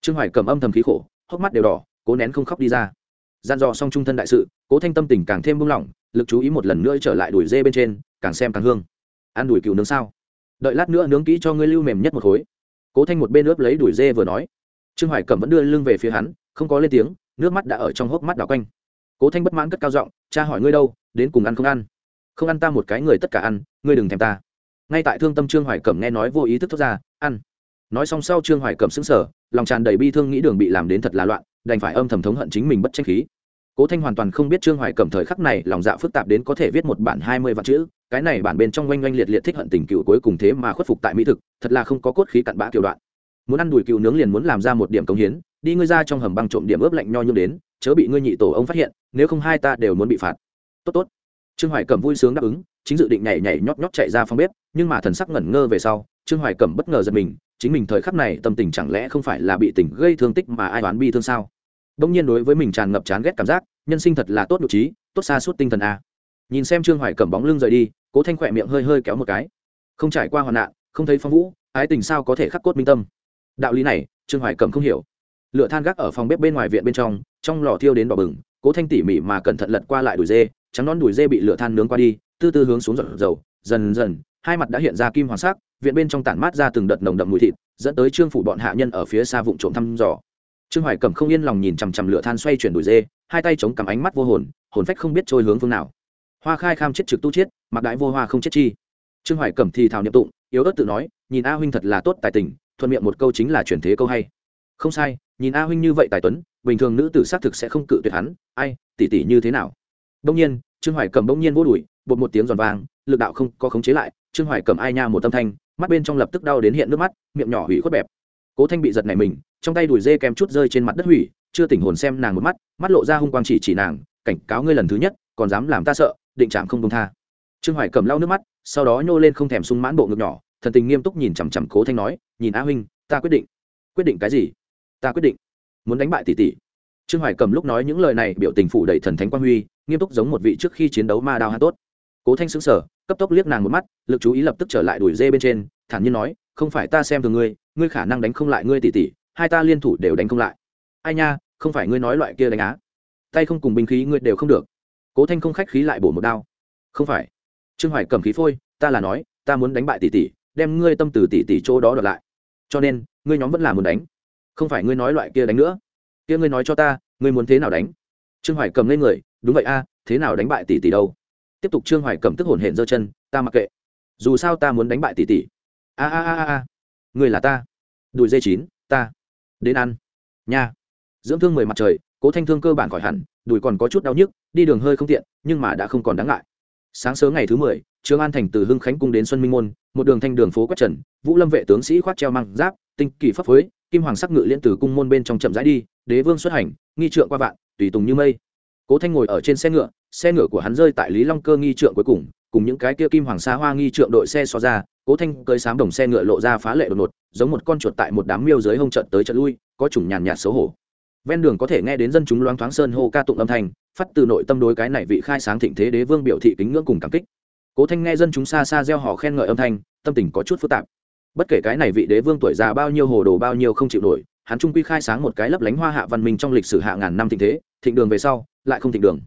Trương hoài cầm âm thầm khí khổ, hốc mắt đều đỏ, cố nén không khóc đi ra. Gian dò xong trung thân đại sự, cố thanh tâm tình càng thêm buông lỏng, lực chú ý một lần nữa trở lại đuổi dê bên trên, càng xem càng hương. Ăn đuổi cừu nướng sao? Đợi lát nữa nướng kỹ cho ngươi lưu mềm nhất một khối. Cố thanh một bên ướp lấy đuổi dê vừa nói. Trương hoài cẩm vẫn đưa lưng về phía hắn, không có lên tiếng, nước mắt đã ở trong hốc mắt đảo quanh. Cố thanh bất mãn cất cao giọng, cha hỏi ngươi đâu, đến cùng ăn không ăn? Không ăn ta một cái người tất cả ăn, ngươi đừng thèm ta. Ngay tại thương tâm trương hoài cẩm nghe nói vô ý thức thoát ra, ăn nói xong sau trương hoài cẩm xứng sở lòng tràn đầy bi thương nghĩ đường bị làm đến thật là loạn, đành phải âm thầm thống hận chính mình bất tranh khí. Cố thanh hoàn toàn không biết trương hoài cẩm thời khắc này lòng dạ phức tạp đến có thể viết một bản hai mươi vạn chữ, cái này bản bên trong oanh oanh liệt liệt thích hận tình cựu cuối cùng thế mà khuất phục tại mỹ thực, thật là không có cốt khí cặn bã kiểu đoạn. Muốn ăn đùi cựu nướng liền muốn làm ra một điểm công hiến, đi ngươi ra trong hầm băng trộm điểm ướp lạnh nho nhung đến, chớ bị ngươi nhị tổ ông phát hiện, nếu không hai ta đều muốn bị phạt. Tốt tốt. Trương hoài cẩm vui sướng đáp ứng, chính dự định nhảy nhảy nhót nhót chạy ra phòng bếp, nhưng mà thần sắc ngẩn ngơ về sau, trương hoài cẩm bất ngờ giật mình chính mình thời khắc này tâm tình chẳng lẽ không phải là bị tình gây thương tích mà ai đoán bi thương sao? Bỗng nhiên đối với mình tràn ngập chán ghét cảm giác, nhân sinh thật là tốt nội trí, tốt xa suốt tinh thần a. Nhìn xem trương hoài cầm bóng lưng rời đi, cố thanh khỏe miệng hơi hơi kéo một cái. Không trải qua hoạn nạn, không thấy phong vũ, ái tình sao có thể khắc cốt minh tâm? Đạo lý này, trương hoài cầm không hiểu. Lựa than gác ở phòng bếp bên ngoài viện bên trong trong lò thiêu đến đỏ bừng, cố thanh tỉ mỉ mà cẩn thận lật qua lại đùi dê, trắng non đùi dê bị lửa than nướng qua đi tư tư hướng xuống giọt dầu, dần dần hai mặt đã hiện ra kim hoàng sắc, viện bên trong tản mát ra từng đợt nồng đậm mùi thịt, dẫn tới trương phủ bọn hạ nhân ở phía xa vụng trộm thăm dò. Trương hoài cẩm không yên lòng nhìn chằm chằm lửa than xoay chuyển đùi dê, hai tay chống cằm ánh mắt vô hồn hồn phách không biết trôi hướng phương nào. Hoa khai kham chết trực tu chết, mặc đại vô hoa không chết chi. Trương hoài cẩm thì thào niệm tụng, yếu ớt tự nói, nhìn a huynh thật là tốt tài tình, thuận miệng một câu chính là chuyển thế câu hay. Không sai, nhìn a huynh như vậy tài tuấn, bình thường nữ tử xác thực sẽ không cự tuyệt hắn, ai, tỷ tỷ như thế nào? Đông nhiên, trương hoài cầm bỗng nhiên vô đùi bột một tiếng giòn vang, lực đạo không có khống chế lại trương hoài cầm ai nha một tâm thanh, mắt bên trong lập tức đau đến hiện nước mắt, miệng nhỏ hủy khuất bẹp. Cố thanh bị giật này mình, trong tay đùi dê kèm chút rơi trên mặt đất hủy, chưa tỉnh hồn xem nàng một mắt mắt lộ ra hung quang chỉ chỉ nàng, cảnh cáo ngươi lần thứ nhất, còn dám làm ta sợ, định chạm không công tha. Trương hoài cầm lau nước mắt, sau đó nhô lên không thèm sung mãn bộ ngực nhỏ, thần tình nghiêm túc nhìn chằm chằm cố thanh nói, nhìn a huynh, ta quyết định. Quyết định cái gì? Ta quyết định, muốn đánh bại tỷ tỷ. Trương hoài cầm lúc nói những lời này biểu tình phủ đầy thần thánh quang huy, nghiêm túc giống một vị trước khi chiến đấu ma đao hát tốt. Cố thanh xứng sở cấp tốc liếc nàng một mắt, lực chú ý lập tức trở lại đuổi dê bên trên, thản nhiên nói, không phải ta xem thường ngươi ngươi khả năng đánh không lại ngươi tỷ tỷ hai ta liên thủ đều đánh không lại. Ai nha, không phải ngươi nói loại kia đánh á. Tay không cùng binh khí ngươi đều không được. Cố thanh không khách khí lại bổ một đao. Không phải. Trương hoài cầm khí phôi, ta là nói, ta muốn đánh bại tỷ tỷ đem ngươi tâm từ tỷ tỷ chỗ đó đợt lại. Cho nên, ngươi nhóm vẫn là muốn đánh. Không phải ngươi nói loại kia đánh nữa. Kia ngươi nói cho ta, ngươi muốn thế nào đánh? Trương hoài cầm lên người, đúng vậy a, thế nào đánh bại tỷ tỷ đâu? Tiếp tục trương hoài cầm tức hổn hển giơ chân, ta mặc kệ. Dù sao ta muốn đánh bại tỷ tỷ. A a a a người là ta. Đùi dây chín, ta. Đến ăn. Nha. Dưỡng thương mười mặt trời, cố thanh thương cơ bản khỏi hẳn, đùi còn có chút đau nhức, đi đường hơi không tiện, nhưng mà đã không còn đáng ngại. Sáng sớm ngày thứ mười, trương an thành từ hưng khánh cung đến xuân minh môn, một đường thanh đường phố quách trần, vũ lâm vệ tướng sĩ khoác treo mang giáp, tinh kỳ pháp phối, kim hoàng sắc ngự liên từ cung môn bên trong chậm rãi đi, đế vương xuất hành, nghi trượng qua vạn, tùy tùng như mây. Cố thanh ngồi ở trên xe ngựa xe ngựa của hắn rơi tại lý long cơ nghi trượng cuối cùng cùng những cái kia kim hoàng sa hoa nghi trượng đội xe so ra, cố thanh cơi sám đồng xe ngựa lộ ra phá lệ đột ngột, giống một con chuột tại một đám miêu dưới hông trận tới trận lui, có chủng nhàn nhạt xấu hổ. Ven đường có thể nghe đến dân chúng loáng thoáng sơn hô ca tụng âm thanh, phát từ nội tâm đối cái này vị khai sáng thịnh thế đế vương biểu thị kính ngưỡng cùng cảm kích. Cố thanh nghe dân chúng xa xa gieo họ khen ngợi âm thanh, tâm tình có chút phức tạp. Bất kể cái này vị đế vương tuổi già bao nhiêu hồ đồ bao nhiêu không chịu nổi, hắn trung quy khai sáng một cái lấp lánh hoa hạ văn minh trong lịch sử hạ ngàn năm thịnh thế, thịnh đường về sau, lại không thịnh đường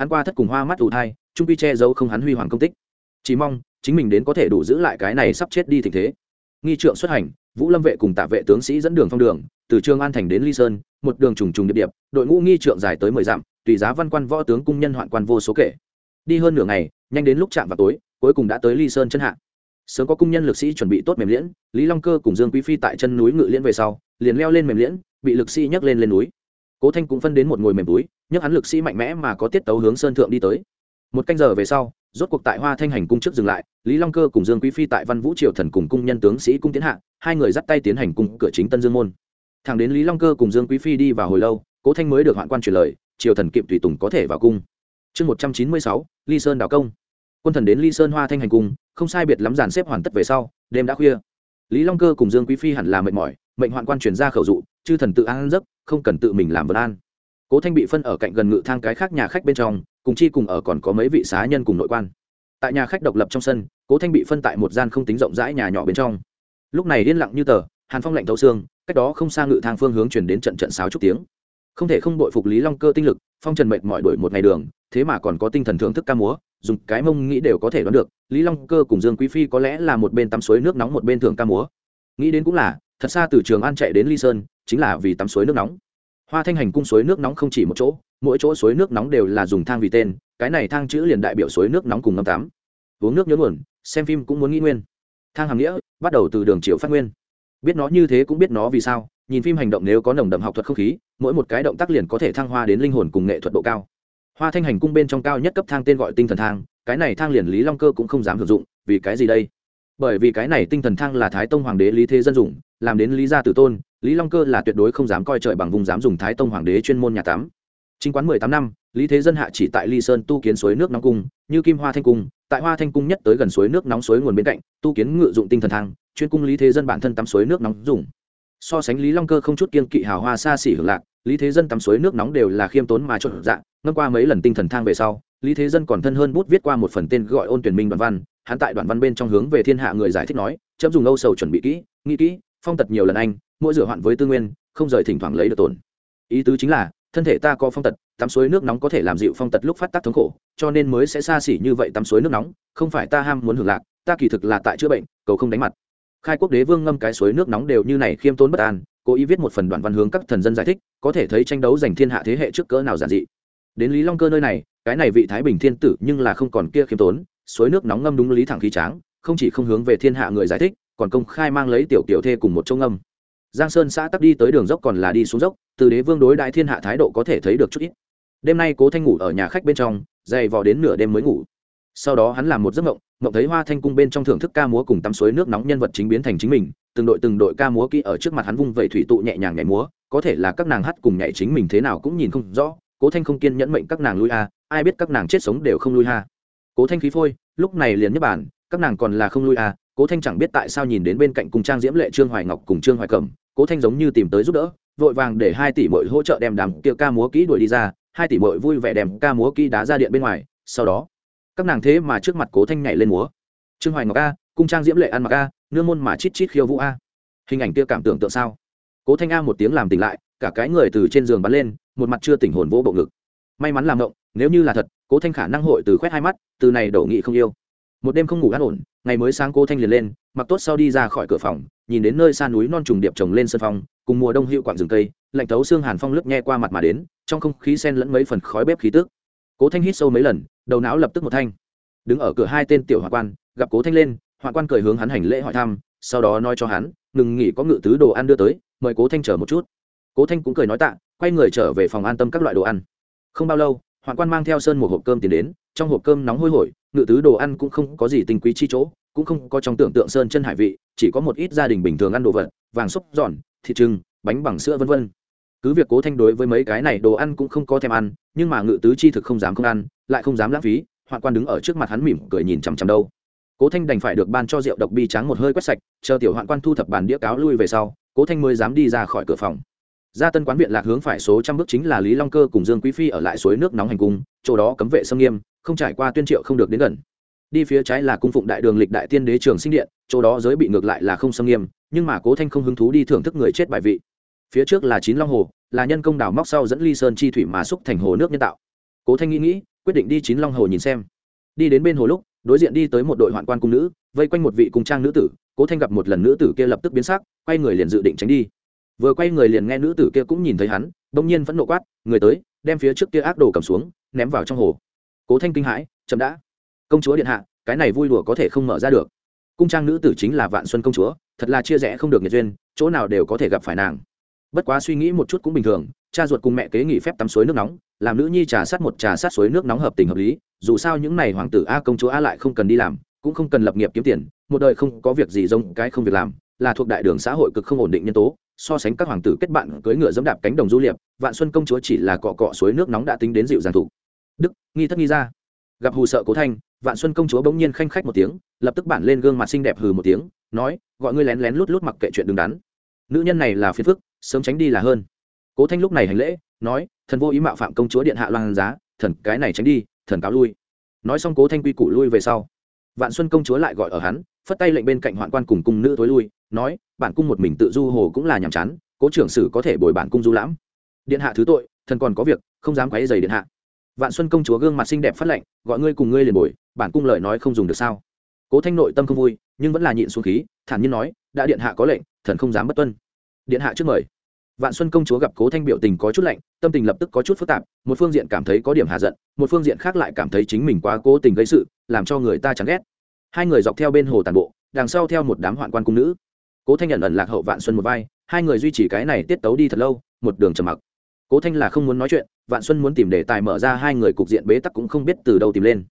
hắn qua thất cùng hoa mắt ủ thai, trung quy che giấu không hắn huy hoàng công tích. Chỉ mong, chính mình đến có thể đủ giữ lại cái này sắp chết đi tình thế. Nghi trượng xuất hành, vũ lâm vệ cùng tạ vệ tướng sĩ dẫn đường phong đường, từ trương an thành đến ly sơn, một đường trùng trùng điệp điệp, đội ngũ nghi trượng dài tới mười dặm, tùy giá văn quan võ tướng cung nhân hoạn quan vô số kể. Đi hơn nửa ngày, nhanh đến lúc chạm vào tối, cuối cùng đã tới ly sơn chân hạ. Sớm có cung nhân lực sĩ chuẩn bị tốt mềm liễn, lý long cơ cùng dương quý phi tại chân núi ngự liễn về sau, liền leo lên mềm liễn, bị lực sĩ nhấc lên lên núi cố thanh cũng phân đến một ngồi mềm túi, nhấc hắn lực sĩ mạnh mẽ mà có tiết tấu hướng sơn thượng đi tới. Một canh giờ về sau, rốt cuộc tại hoa thanh hành cung trước dừng lại, lý long cơ cùng dương quý phi tại văn vũ triều thần cùng cung nhân tướng sĩ cung tiến hạ, hai người dắt tay tiến hành cung cửa chính tân dương môn. Thẳng đến lý long cơ cùng dương quý phi đi vào hồi lâu, cố thanh mới được hoạn quan truyền lời, triều thần kiệm tùy tùng có thể vào cung. Chương một trăm chín mươi sáu, ly sơn đào công. Quân thần đến ly sơn hoa thanh hành cung, không sai biệt lắm dàn xếp hoàn tất về sau, đêm đã khuya. Lý long cơ cùng dương quý phi hẳn là mệt mỏi mệnh hoạn quan truyền ra khẩu dụ, chư thần tự an giấc, không cần tự mình làm vân an. Cố thanh bị phân ở cạnh gần ngự thang cái khác nhà khách bên trong, cùng chi cùng ở còn có mấy vị xá nhân cùng nội quan. Tại nhà khách độc lập trong sân, cố thanh bị phân tại một gian không tính rộng rãi nhà nhỏ bên trong. Lúc này yên lặng như tờ, hàn phong lạnh thấu xương, cách đó không xa ngự thang phương hướng chuyển đến trận trận sáo chút tiếng. Không thể không bội phục lý long cơ tinh lực, phong trần mệt mỏi đổi một ngày đường, thế mà còn có tinh thần thưởng thức ca múa, dùng cái mông nghĩ đều có thể đoán được, lý long cơ cùng dương quý phi có lẽ là một bên tắm suối nước nóng một bên thường ca múa. Nghĩ đến cũng là thật xa từ trường an chạy đến ly sơn, chính là vì tắm suối nước nóng. Hoa thanh hành cung suối nước nóng không chỉ một chỗ, mỗi chỗ suối nước nóng đều là dùng thang vì tên, cái này thang chữ liền đại biểu suối nước nóng cùng ngâm tắm. Uống nước nhớ nguồn, xem phim cũng muốn nghĩ nguyên. Thang hàm nghĩa, bắt đầu từ đường triệu phát nguyên. Biết nó như thế cũng biết nó vì sao, nhìn phim hành động nếu có nồng đậm học thuật không khí, mỗi một cái động tác liền có thể thăng hoa đến linh hồn cùng nghệ thuật độ cao. Hoa thanh hành cung bên trong cao nhất cấp thang tên gọi tinh thần thang, cái này thang liền lý long cơ cũng không dám sử dụng, vì cái gì đây? Bởi vì cái này tinh thần thang là thái tông hoàng đế lý thế dân dùng, làm đến lý gia tử tôn, lý long cơ là tuyệt đối không dám coi trời bằng vùng dám dùng thái tông hoàng đế chuyên môn nhà tắm. Chính quán mười tám năm, lý thế dân hạ chỉ tại ly sơn tu kiến suối nước nóng cung, như kim hoa thanh cung, tại hoa thanh cung nhất tới gần suối nước nóng suối nguồn bên cạnh, tu kiến ngự dụng tinh thần thang, chuyên cung lý thế dân bản thân tắm suối nước nóng dùng. So sánh lý long cơ không chút kiên kỵ hào hoa xa xỉ hưởng lạc, lý thế dân tắm suối nước nóng đều là khiêm tốn mà trộn dạng ngâm qua mấy lần tinh thần thang về sau, lý thế dân còn thân hơn bút viết qua một phần tên gọi ôn tuyển minh đoạn văn hắn tại đoạn văn bên trong hướng về thiên hạ người giải thích nói, chấm dùng âu sầu chuẩn bị kỹ, nghĩ kỹ, phong tật nhiều lần anh, mỗi rửa hoạn với tư nguyên, không rời thỉnh thoảng lấy được tổn. Ý tứ chính là, thân thể ta có phong tật, tắm suối nước nóng có thể làm dịu phong tật lúc phát tác thống khổ, cho nên mới sẽ xa xỉ như vậy tắm suối nước nóng, không phải ta ham muốn hưởng lạc, ta kỳ thực là tại chữa bệnh, cầu không đánh mặt. Khai quốc đế vương ngâm cái suối nước nóng đều như này khiêm tốn bất an, cố ý viết một phần đoạn văn hướng các thần dân giải thích, có thể thấy tranh đấu giành thiên hạ thế hệ trước cỡ nào giản dị. Đến lý long cơ nơi này, cái này vị thái bình thiên tử nhưng là không còn kia khiêm tốn suối nước nóng ngâm đúng lý thẳng khí tráng, không chỉ không hướng về thiên hạ người giải thích, còn công khai mang lấy tiểu tiểu thê cùng một châu ngâm. Giang sơn xã tắc đi tới đường dốc còn là đi xuống dốc, từ đế vương đối đại thiên hạ thái độ có thể thấy được chút ít. Đêm nay cố thanh ngủ ở nhà khách bên trong dày vò đến nửa đêm mới ngủ. Sau đó hắn làm một giấc mộng mộng thấy hoa thanh cung bên trong thưởng thức ca múa cùng tắm suối nước nóng nhân vật chính biến thành chính mình, từng đội từng đội ca múa kỹ ở trước mặt hắn vung vẩy thủy tụ nhẹ nhàng nhảy múa, có thể là các nàng hát cùng nhảy chính mình thế nào cũng nhìn không rõ, cố thanh không kiên nhẫn mệnh các nàng lui a, ai biết các nàng chết sống đều không lui ha cố thanh khí phôi, lúc này liền nhất bản các nàng còn là không lui à? cố thanh chẳng biết tại sao nhìn đến bên cạnh cùng trang diễm lệ, trương hoài ngọc cùng trương hoài cẩm, cố thanh giống như tìm tới giúp đỡ, vội vàng để hai tỷ mội hỗ trợ đem đám kia ca múa kỹ đuổi đi ra, hai tỷ mội vui vẻ đem ca múa kỹ đá ra điện bên ngoài, sau đó, các nàng thế mà trước mặt cố thanh nhảy lên múa. Trương hoài ngọc a cung trang diễm lệ ăn mặc a, nương môn mà chít chít khiêu vũ a. Hình ảnh kia cảm tưởng tượng sao? Cố thanh a một tiếng làm tỉnh lại, cả cái người từ trên giường bắn lên, một mặt chưa tỉnh hồn vỗ bộ ngực. May mắn làm động nếu như là thật cố thanh khả năng hội từ khoét hai mắt, từ này đổ nghị không yêu. Một đêm không ngủ an ổn, ngày mới sáng cố thanh liền lên, mặc tốt sau đi ra khỏi cửa phòng, nhìn đến nơi xa núi non trùng điệp trồng lên sân phong, cùng mùa đông hiệu quạng rừng cây, lạnh tấu xương hàn phong lướt nghe qua mặt mà đến, trong không khí sen lẫn mấy phần khói bếp khí tức. Cố thanh hít sâu mấy lần, đầu não lập tức một thanh. Đứng ở cửa hai tên tiểu hoạn quan, gặp cố thanh lên hoạn quan cười hướng hắn hành lễ hỏi thăm, sau đó nói cho hắn, ngừng nghỉ có ngự tứ đồ ăn đưa tới, mời cố thanh chờ một chút. Cố thanh cũng cười nói tạ, quay người trở về phòng an tâm các loại đồ ăn. Không bao lâu hoạn quan mang theo sơn một hộp cơm tiền đến, trong hộp cơm nóng hôi hổi, ngự tứ đồ ăn cũng không có gì tinh quý chi chỗ, cũng không có trong tưởng tượng sơn chân hải vị, chỉ có một ít gia đình bình thường ăn đồ vật, vàng xúc giòn, thịt trưng bánh bằng sữa vân vân. Cứ việc cố thanh đối với mấy cái này đồ ăn cũng không có thèm ăn, nhưng mà ngự tứ chi thực không dám không ăn, lại không dám lãng phí hoạn quan đứng ở trước mặt hắn mỉm cười nhìn chằm chằm đâu. Cố thanh đành phải được ban cho rượu độc bi trắng một hơi quét sạch, chờ tiểu hoạn quan thu thập bàn đĩa cáo lui về sau, cố thanh mới dám đi ra khỏi cửa phòng ra tân quán viện lạc hướng phải số trăm bước chính là lý long cơ cùng dương quý phi ở lại suối nước nóng hành cung, chỗ đó cấm vệ sâm nghiêm, không trải qua tuyên triệu không được đến gần. Đi phía trái là cung phụng đại đường lịch đại tiên đế trường sinh điện, chỗ đó giới bị ngược lại là không xâm nghiêm, nhưng mà cố thanh không hứng thú đi thưởng thức người chết bài vị. Phía trước là chín long hồ, là nhân công đào móc sau dẫn ly sơn chi thủy mà xúc thành hồ nước nhân tạo. Cố thanh nghĩ nghĩ, quyết định đi chín long hồ nhìn xem. Đi đến bên hồ lúc, đối diện đi tới một đội hoạn quan cung nữ, vây quanh một vị cung trang nữ tử. Cố thanh gặp một lần nữ tử kia lập tức biến sắc, quay người liền dự định tránh đi vừa quay người liền nghe nữ tử kia cũng nhìn thấy hắn, bỗng nhiên vẫn nộ quát, người tới, đem phía trước kia ác đồ cầm xuống, ném vào trong hồ. Cố thanh kinh hãi, chậm đã. Công chúa điện hạ, cái này vui đùa có thể không mở ra được. Cung trang nữ tử chính là vạn xuân công chúa, thật là chia rẽ không được nhiệt duyên, chỗ nào đều có thể gặp phải nàng. Bất quá suy nghĩ một chút cũng bình thường, cha ruột cùng mẹ kế nghỉ phép tắm suối nước nóng, làm nữ nhi trà sát một trà sát suối nước nóng hợp tình hợp lý, dù sao những n à y hoàng tử a công chúa a lại không cần đi làm, cũng không cần lập nghiệp kiếm tiền, một đời không có việc gì giống cái không việc làm, là thuộc đại đường xã hội cực không ổn định nhân tố so sánh các hoàng tử kết bạn cưỡi ngựa dẫm đạp cánh đồng du liệp, vạn xuân công chúa chỉ là cọ cọ suối nước nóng đã tính đến dịu dàng thủ. Đức, nghi thất nghi ra. Gặp hù sợ cố thanh, vạn xuân công chúa bỗng nhiên khanh khách một tiếng, lập tức bản lên gương mặt xinh đẹp hừ một tiếng, nói, gọi ngươi lén lén lút lút mặc kệ chuyện đứng đắn. Nữ nhân này là phiền phức, sớm tránh đi là hơn. Cố thanh lúc này hành lễ, nói, thần vô ý mạo phạm công chúa điện hạ loan giá, thần cái này tránh đi, thần cáo lui. Nói xong cố thanh quy củ lui về sau. Vạn xuân công chúa lại gọi ở hắn phất tay lệnh bên cạnh hoạn quan cùng cung nữ tối lui, nói, bản cung một mình tự du hồ cũng là nhàm chán, cố trưởng sử có thể bồi bản cung du lãm. Điện hạ thứ tội, thần còn có việc, không dám quấy dày điện hạ. Vạn xuân công chúa gương mặt xinh đẹp phát lệnh, gọi ngươi cùng ngươi liền bồi, bản cung lời nói không dùng được sao? Cố thanh nội tâm không vui, nhưng vẫn là nhịn xuống khí, thản nhiên nói, đã điện hạ có lệnh, thần không dám bất tuân. Điện hạ trước mời. Vạn xuân công chúa gặp cố thanh biểu tình có chút lạnh, tâm tình lập tức có chút phức tạp, một phương diện cảm thấy có điểm hạ giận, một phương diện khác lại cảm thấy chính mình quá cố tình gây sự, làm cho người ta chán ghét hai người dọc theo bên hồ tàn bộ, đằng sau theo một đám hoạn quan cung nữ. Cố thanh nhận ẩn lạc hậu vạn xuân một vai, hai người duy trì cái này tiết tấu đi thật lâu, một đường trầm mặc. Cố thanh là không muốn nói chuyện, vạn xuân muốn tìm đề tài mở ra hai người cục diện bế tắc cũng không biết từ đâu tìm lên.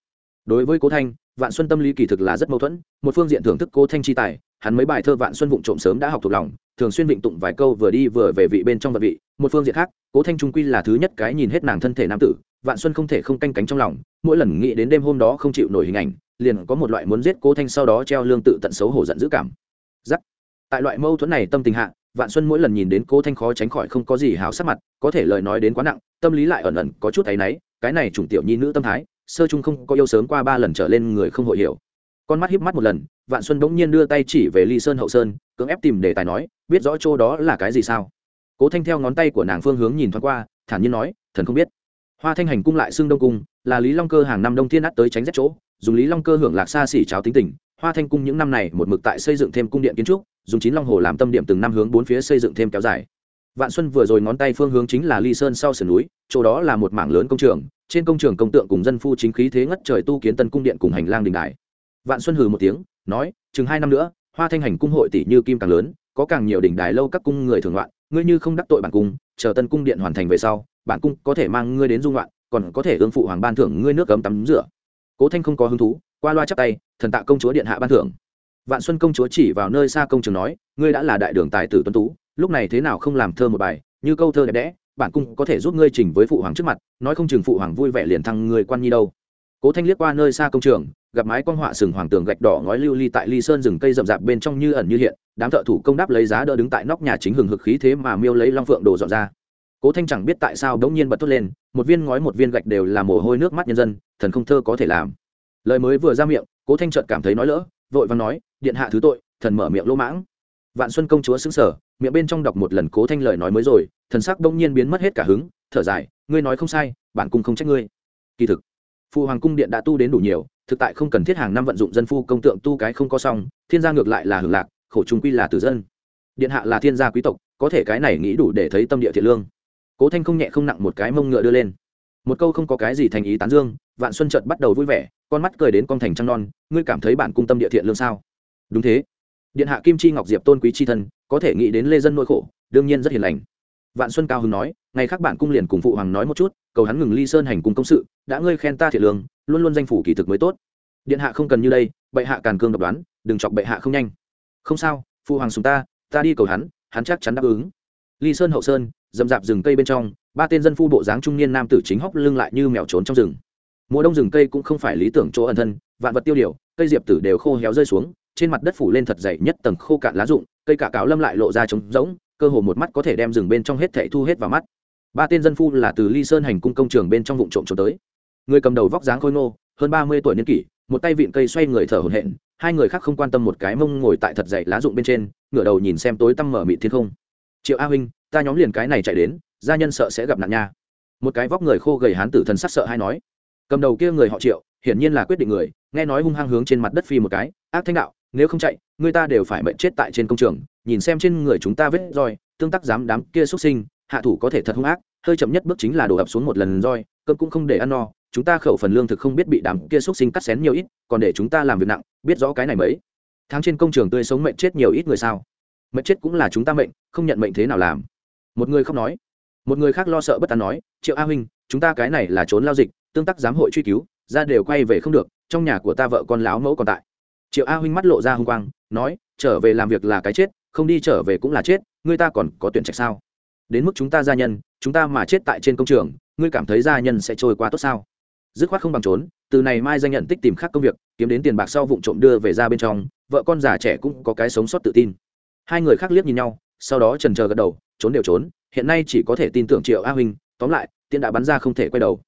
Đối với cố thanh, vạn xuân tâm lý kỳ thực là rất mâu thuẫn, một phương diện thưởng thức cố thanh chi tài, hắn mấy bài thơ vạn xuân vụng trộm sớm đã học thuộc lòng, thường xuyên vịnh tụng vài câu vừa đi vừa về vị bên trong vật vị, một phương diện khác, cố thanh trung quy là thứ nhất cái nhìn hết nàng thân thể nam tử, vạn xuân không thể không canh cánh trong lòng, mỗi lần nghĩ đến đêm hôm đó không chịu nổi hình ảnh liền có một loại muốn giết cố thanh sau đó treo lương tự tận xấu hổ giận dữ cảm. Giắc. Tại loại mâu thuẫn này tâm tình hạ, vạn xuân mỗi lần nhìn đến cố thanh khó tránh khỏi không có gì hào sắc mặt, có thể lời nói đến quá nặng, tâm lý lại ẩn ẩn có chút thấy náy, cái này chủng tiểu nhi nữ tâm thái, sơ chung không có yêu sớm qua ba lần trở lên người không hội hiểu. Con mắt híp mắt một lần, vạn xuân bỗng nhiên đưa tay chỉ về ly sơn hậu sơn, cưỡng ép tìm đề tài nói, biết rõ chỗ đó là cái gì sao? Cố thanh theo ngón tay của nàng phương hướng nhìn thoáng qua, thản nhiên nói, thần không biết hoa thanh hành cung lại xưng đông cung, là lý long cơ hàng năm đông thiên át tới tránh rét chỗ, dùng lý long cơ hưởng lạc xa xỉ cháo tính tình. Hoa thanh cung những năm này một mực tại xây dựng thêm cung điện kiến trúc, dùng chín long hồ làm tâm điểm từng năm hướng bốn phía xây dựng thêm kéo dài. Vạn xuân vừa rồi ngón tay phương hướng chính là ly sơn sau sườn núi, chỗ đó là một mảng lớn công trường, trên công trường công tượng cùng dân phu chính khí thế ngất trời tu kiến tân cung điện cùng hành lang đình đài. Vạn xuân hừ một tiếng, nói, chừng hai năm nữa, hoa thanh hành cung hội tỷ như kim càng lớn, có càng nhiều đỉnh đài lâu các cung người thường loạn ngươi như không đắc tội bản cung, chờ tân cung điện hoàn thành về sau bản cung có thể mang ngươi đến dung loạn còn có thể ương phụ hoàng ban thưởng ngươi nước cấm tắm rửa. Cố thanh không có hứng thú, qua loa chắp tay, thần tạ công chúa điện hạ ban thưởng. Vạn xuân công chúa chỉ vào nơi xa công trường nói, ngươi đã là đại đường tài tử tuấn tú, lúc này thế nào không làm thơ một bài, như câu thơ đẹp đẽ, bản cung có thể giúp ngươi trình với phụ hoàng trước mặt, nói không chừng phụ hoàng vui vẻ liền thăng người quan nhi đâu. Cố thanh liếc qua nơi xa công trường, gặp mái quan họa sừng hoàng tường gạch đỏ ngói lưu ly tại ly sơn rừng cây rậm rạp bên trong như ẩn như hiện, đám thợ thủ công đáp lấy giá đỡ đứng tại nóc nhà chính hừng hực khí thế mà miêu lấy long phượng đồ dọn ra cố thanh chẳng biết tại sao đ ố n g nhiên bật thốt lên, một viên ngói, một viên gạch đều là mồ hôi nước mắt nhân dân, thần không thơ có thể làm. Lời mới vừa ra miệng, cố thanh trợt cảm thấy nói lỡ, vội và nói, điện hạ thứ tội, thần mở miệng lỗ mãng. Vạn xuân công chúa xứng sở miệng bên trong đọc một lần cố thanh lời nói mới rồi, thần sắc đông nhiên biến mất hết cả hứng, thở dài, ngươi nói không sai, bản cung không trách ngươi. Kỳ thực phụ hoàng cung điện đã tu đến đủ nhiều, thực tại không cần thiết hàng năm vận dụng dân phu công tượng tu cái không có xong, thiên gia ngược lại là hưởng lạc, khổ trung quy là tử dân. Điện hạ là thiên gia quý tộc, có thể cái này nghĩ đủ để thấy tâm địa thiện lương cố thanh không nhẹ không nặng một cái mông ngựa đưa lên. Một câu không có cái gì thành ý tán dương, vạn xuân trợt bắt đầu vui vẻ, con mắt cười đến con thành trăng non, ngươi cảm thấy bản cung tâm địa thiện lương sao? Đúng thế. Điện hạ kim chi ngọc diệp tôn quý chi thân, có thể nghĩ đến lê dân nỗi khổ, đương nhiên rất hiền lành. Vạn xuân cao hưng nói, ngày khác bản cung liền cùng phụ hoàng nói một chút, cầu hắn ngừng ly sơn hành cùng công sự, đã ngươi khen ta thiện lương, luôn luôn danh phủ kỳ thực mới tốt. Điện hạ không cần như đây, bệ hạ càn cương độc đoán, đừng chọc bệ hạ không nhanh. Không sao, phụ hoàng sùng ta ta đi cầu hắn hắn chắc chắn đáp ứng ly sơn hậu sơn dầm dạp rừng cây bên trong, ba tên dân phu bộ dáng trung niên nam tử chính hóc lưng lại như mèo trốn trong rừng. Mùa đông rừng cây cũng không phải lý tưởng chỗ ẩn thân, vạn vật tiêu điều, cây diệp tử đều khô héo rơi xuống, trên mặt đất phủ lên thật dày nhất tầng khô cạn lá rụng, cây cả cáo lâm lại lộ ra trống rỗng, cơ hồ một mắt có thể đem rừng bên trong hết thảy thu hết vào mắt. Ba tên dân phu là từ ly sơn hành cung công trường bên trong vụ trộm trốn tới. Người cầm đầu vóc dáng khôi ngô, hơn ba mươi tuổi niên kỷ, một tay vịn cây xoay người thở hổn hển, hai người khác không quan tâm một cái mông ngồi tại thật dậy lá rụng bên trên, ngửa đầu nhìn xem tối tăm mở mịt thiên không triệu a huynh, ta nhóm liền cái này chạy đến, gia nhân sợ sẽ gặp nạn nha. Một cái vóc người khô gầy hán tử thần sắc sợ hay nói. Cầm đầu kia người họ triệu, hiển nhiên là quyết định người, nghe nói hung hăng hướng trên mặt đất phi một cái, ác thanh đạo, nếu không chạy, người ta đều phải mệnh chết tại trên công trường, nhìn xem trên người chúng ta vết roi, tương tác dám đám kia xuất sinh, hạ thủ có thể thật hung ác, hơi chậm nhất bước chính là đổ ập xuống một lần roi, cơm cũng không để ăn no, chúng ta khẩu phần lương thực không biết bị đám kia xuất sinh cắt xén nhiều ít, còn để chúng ta làm việc nặng, biết rõ cái này mấy. Tháng trên công trường tươi sống mệnh chết nhiều ít người sao? Mệnh chết cũng là chúng ta mệnh, không nhận mệnh thế nào làm. Một người không nói, một người khác lo sợ bất an nói, triệu a huynh, chúng ta cái này là trốn lao dịch, tương tác giám hội truy cứu, ra đều quay về không được, trong nhà của ta vợ con láo mẫu còn tại. Triệu a huynh mắt lộ ra h u n g quang, nói, trở về làm việc là cái chết, không đi trở về cũng là chết người ta còn có tuyển trạch sao? Đến mức chúng ta gia nhân, chúng ta mà chết tại trên công trường, ngươi cảm thấy gia nhân sẽ trôi qua tốt sao? Dứt khoát không bằng trốn, từ này mai danh nhận tích tìm khác công việc, kiếm đến tiền bạc sau vụ trộm đưa về ra bên trong, vợ con già trẻ cũng có cái sống sót tự tin hai người khác liếc nhìn nhau, sau đó trần chờ gật đầu, trốn đều trốn, hiện nay chỉ có thể tin tưởng triệu a huynh, tóm lại tiên đã bắn ra không thể quay đầu.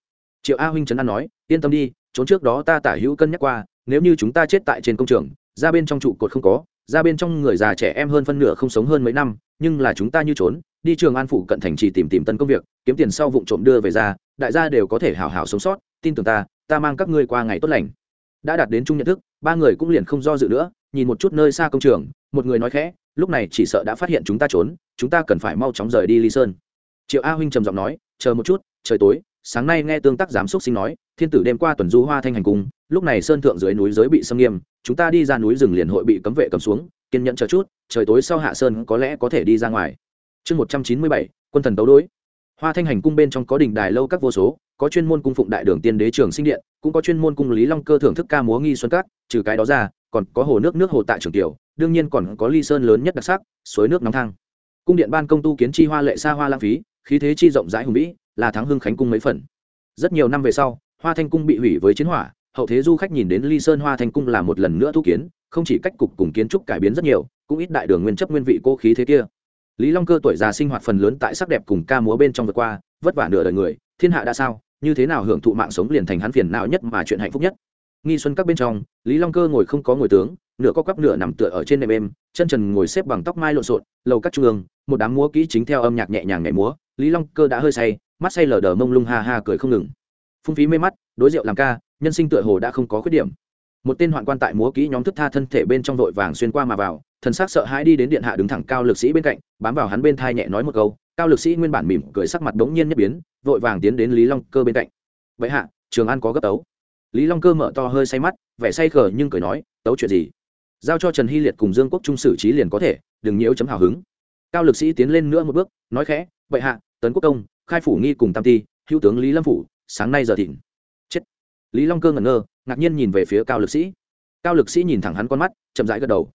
Triệu a huynh trấn an nói, yên tâm đi, trốn trước đó ta tả hữu cân nhắc qua, nếu như chúng ta chết tại trên công trường, ra bên trong trụ cột không có, ra bên trong người già trẻ em hơn phân nửa không sống hơn mấy năm, nhưng là chúng ta như trốn, đi trường an phủ cận thành trì tìm tìm tân công việc, kiếm tiền sau vụ trộm đưa về ra, đại gia đều có thể hào hào sống sót, tin tưởng ta ta mang các ngươi qua ngày tốt lành. Đã đạt đến chung nhận thức, ba người cũng liền không do dự nữa, nhìn một chút nơi xa công trường, một người nói khẽ lúc này chỉ sợ đã phát hiện chúng ta trốn, chúng ta cần phải mau chóng rời đi ly sơn. Triệu a huynh trầm giọng nói, chờ một chút, trời tối, sáng nay nghe tương tác giám xúc sinh nói, thiên tử đêm qua tuần du hoa thanh hành cung, lúc này sơn thượng dưới núi giới bị xâm nghiêm, chúng ta đi ra núi rừng liền hội bị cấm vệ cầm xuống, kiên nhẫn chờ chút, trời tối sau hạ sơn có lẽ có thể đi ra ngoài. Chương một trăm chín mươi bảy, quân thần tấu đối. Hoa thanh hành cung bên trong có đình đài lâu các vô số, có chuyên môn cung phụng đại đường tiên đế trường sinh điện, cũng có chuyên môn cung lý long cơ thưởng thức ca múa nghi xuân các, trừ cái đó ra còn có hồ nước nước hồ tại trường tiểu, đương nhiên còn có ly sơn lớn nhất đặc sắc, suối nước nóng thang. Cung điện ban công tu kiến chi hoa lệ xa hoa lãng phí, khí thế chi rộng rãi hùng vĩ, là thắng hưng khánh cung mấy phần. Rất nhiều năm về sau, hoa thanh cung bị hủy với chiến hỏa, hậu thế du khách nhìn đến ly sơn hoa thanh cung là một lần nữa thu kiến, không chỉ cách cục cùng kiến trúc cải biến rất nhiều, cũng ít đại đường nguyên chấp nguyên vị cô khí thế kia. Lý long cơ tuổi già sinh hoạt phần lớn tại sắc đẹp cùng ca múa bên trong vượt qua, vất vả nửa đời người, thiên hạ đã sao, như thế nào hưởng thụ mạng sống liền thành hắn phiền não nhất mà chuyện hạnh phúc nhất nghi xuân các bên trong, lý long cơ ngồi không có ngồi tướng, nửa co quắp nửa nằm tựa ở trên nệm êm, chân trần ngồi xếp bằng tóc mai lộn xộn, lầu các trung ương, một đám múa kỹ chính theo âm nhạc nhẹ nhàng nhảy múa, lý long cơ đã hơi say, mắt say lờ đờ mông lung ha ha cười không ngừng. Phung phí mê mắt, đối rượu làm ca, nhân sinh tựa hồ đã không có khuyết điểm. Một tên hoạn quan tại múa kỹ nhóm thức tha thân thể bên trong vội vàng xuyên qua mà vào, thần sắc sợ hãi đi đến điện hạ đứng thẳng cao lực sĩ bên cạnh, bám vào hắn bên thai nhẹ nói một câu, cao lực sĩ nguyên bản mỉm cười sắc mặt bỗng nhiên nhất biến, vội vàng tiến đến lý long cơ bên cạnh. Vậy hạ, trường an có gấp tấu lý long cơ mở to hơi say mắt, vẻ say khờ nhưng cười nói, tấu chuyện gì? Giao cho trần hy liệt cùng dương quốc trung xử trí liền có thể, đừng nhiễu chấm hào hứng. Cao lực sĩ tiến lên nữa một bước, nói khẽ, vậy hạ, tấn quốc công, khai phủ nghi cùng tam ti, hữu tướng lý lâm phủ, sáng nay giờ thịnh. Chết. Lý long cơ ngẩn ngơ, ngạc nhiên nhìn về phía cao lực sĩ. Cao lực sĩ nhìn thẳng hắn con mắt, chậm rãi gật đầu.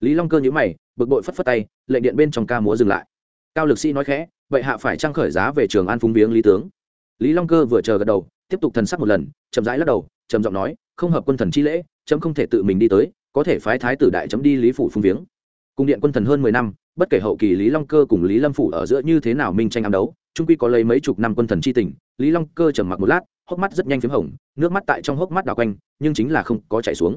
Lý long cơ nhíu mày, bực bội phất phất tay, lệnh điện bên trong ca múa dừng lại. Cao lực sĩ nói khẽ, vậy hạ phải trang khởi giá về trường an phúng viếng lý tướng. Lý long cơ vừa chờ gật đầu, tiếp tục thần sắc một lần, chậm rãi lắc đầu trầm giọng nói, không hợp quân thần chi lễ, chấm không thể tự mình đi tới, có thể phái thái tử đại chấm đi lý phủ phung viếng. Cung điện quân thần hơn mười năm, bất kể hậu kỳ lý long cơ cùng lý lâm phủ ở giữa như thế nào minh tranh ám đấu trung quy có lấy mấy chục năm quân thần chi tình, lý long cơ trầm mặc một lát, hốc mắt rất nhanh p h í m hồng, nước mắt tại trong hốc mắt đào quanh, nhưng chính là không có chảy xuống.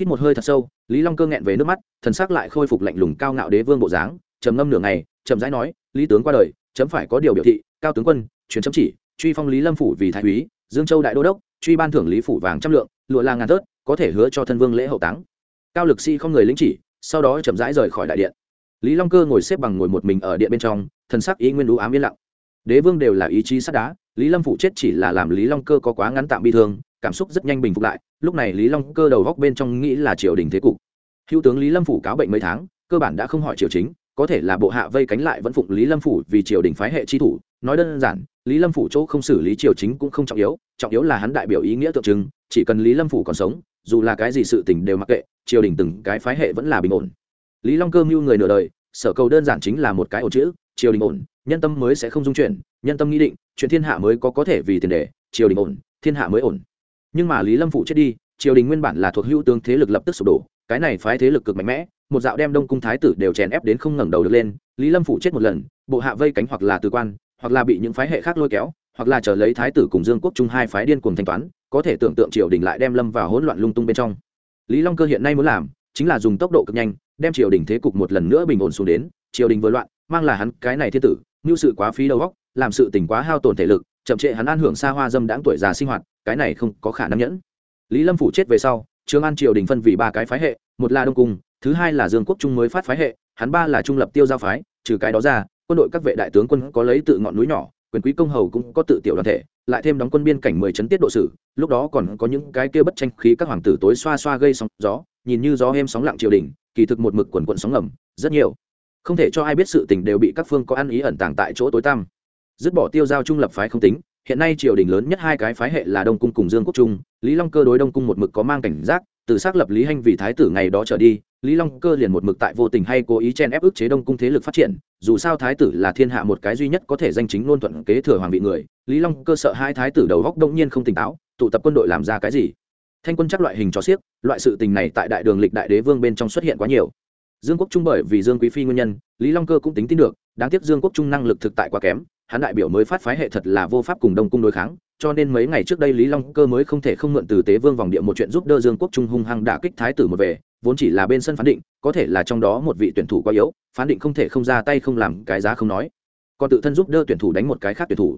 Hít một hơi thật sâu, lý long cơ nghẹn về nước mắt, thần s ắ c lại khôi phục lạnh lùng cao ngạo đế vương bộ dáng, trầm ngâm nửa ngày trầm rãi nói, lý tướng qua đời, chấm phải có điều biểu thị, cao tướng quân, truyền chấm chỉ, truy phong lý lâm phủ vì thái úy, dương châu đại đô đốc truy ban thưởng lý phủ vàng trăm lượng, lụa là ngàn tớt có thể hứa cho thân vương lễ hậu táng. Cao lực sĩ không người lĩnh chỉ, sau đó chậm rãi rời khỏi đại điện. Lý long cơ ngồi xếp bằng ngồi một mình ở điện bên trong, thần sắc ý nguyên đũ ám yên lặng. Đế vương đều là ý chí sắt đá, lý lâm phụ chết chỉ là làm lý long cơ có quá ngắn tạm bi thương, cảm xúc rất nhanh bình phục lại, lúc này lý long cơ đầu góc bên trong nghĩ là triều đình thế cục. Hữu tướng lý lâm phủ cáo bệnh mấy tháng, cơ bản đã không hỏi triều chính, có thể là bộ hạ vây cánh lại vẫn phụng lý lâm phủ vì triều đình phái hệ chi thủ, nói đơn giản lý lâm phủ chỗ không xử lý triều chính cũng không trọng yếu trọng yếu là hắn đại biểu ý nghĩa tượng trưng, chỉ cần lý lâm phủ còn sống, dù là cái gì sự tình đều mặc kệ, triều đình từng cái phái hệ vẫn là bình ổn. Lý long cơ mưu người nửa đời, sở cầu đơn giản chính là một cái ổ chữ, triều đình ổn, nhân tâm mới sẽ không dung chuyển, nhân tâm nghĩ định, chuyện thiên hạ mới có có thể vì tiền đề, triều đình ổn, thiên hạ mới ổn. Nhưng mà lý lâm phủ chết đi, triều đình nguyên bản là thuộc hữu tướng thế lực lập tức sụp đổ, cái này phái thế lực cực mạnh mẽ, một dạo đem đông cung thái tử đều chèn ép đến không ngẩng đầu được lên, lý lâm phủ chết một lần, bộ hạ vây cánh hoặc là từ quan hoặc là bị những phái hệ khác lôi kéo, hoặc là chờ lấy thái tử cùng dương quốc trung hai phái điên cùng thanh toán, có thể tưởng tượng triều đình lại đem lâm vào hỗn loạn lung tung bên trong. Lý long cơ hiện nay muốn làm chính là dùng tốc độ cực nhanh, đem triều đình thế cục một lần nữa bình ổn xuống đến, triều đình vừa loạn, mang là hắn cái này thiên tử như sự quá phí đầu óc, làm sự tình quá hao tổn thể lực, chậm trệ hắn an hưởng xa hoa dâm đãng tuổi già sinh hoạt, cái này không có khả năng nhẫn. Lý lâm phủ chết về sau, trường an triều đình phân vì ba cái phái hệ, một là đông cung, thứ hai là dương quốc trung mới phát phái hệ, hắn ba là trung lập tiêu giao phái, trừ cái đó ra quân đội các vệ đại tướng quân có lấy tự ngọn núi nhỏ, quyền quý công hầu cũng có tự tiểu đoàn thể, lại thêm đóng quân biên cảnh mười chấn tiết độ sử, lúc đó còn có những cái kia bất tranh khí các hoàng tử tối xoa xoa gây sóng gió, nhìn như gió êm sóng lặng triều đình, kỳ thực một mực quần quận sóng ngầm, rất nhiều. Không thể cho ai biết sự tình đều bị các phương có ăn ý ẩn tàng tại chỗ tối tăm. Dứt bỏ tiêu giao trung lập phái không tính, hiện nay triều đình lớn nhất hai cái phái hệ là đông cung cùng dương quốc trung, lý long cơ đối đông cung một mực có mang cảnh giác từ xác lập lý hanh vì thái tử ngày đó trở đi, lý long cơ liền một mực tại vô tình hay cố ý chen ép ức chế đông cung thế lực phát triển, dù sao thái tử là thiên hạ một cái duy nhất có thể danh chính ngôn thuận kế thừa hoàng vị người, lý long cơ sợ hai thái tử đầu góc đông nhiên không tỉnh táo, tụ tập quân đội làm ra cái gì? Thanh quân chắc loại hình cho xiếc loại sự tình này tại đại đường lịch đại đế vương bên trong xuất hiện quá nhiều dương quốc trung bởi vì dương quý phi nguyên nhân, lý long cơ cũng tính tin được, đáng tiếc dương quốc trung năng lực thực tại quá kém, hắn đại biểu mới phát phái hệ thật là vô pháp cùng đông cung đối kháng, cho nên mấy ngày trước đây lý long cơ mới không thể không mượn từ tế vương vòng địa một chuyện giúp đỡ dương quốc trung hung hăng đả kích thái tử một về, vốn chỉ là bên sân phán định, có thể là trong đó một vị tuyển thủ quá yếu, phán định không thể không ra tay không làm cái giá không nói. Còn tự thân giúp đỡ tuyển thủ đánh một cái khác tuyển thủ.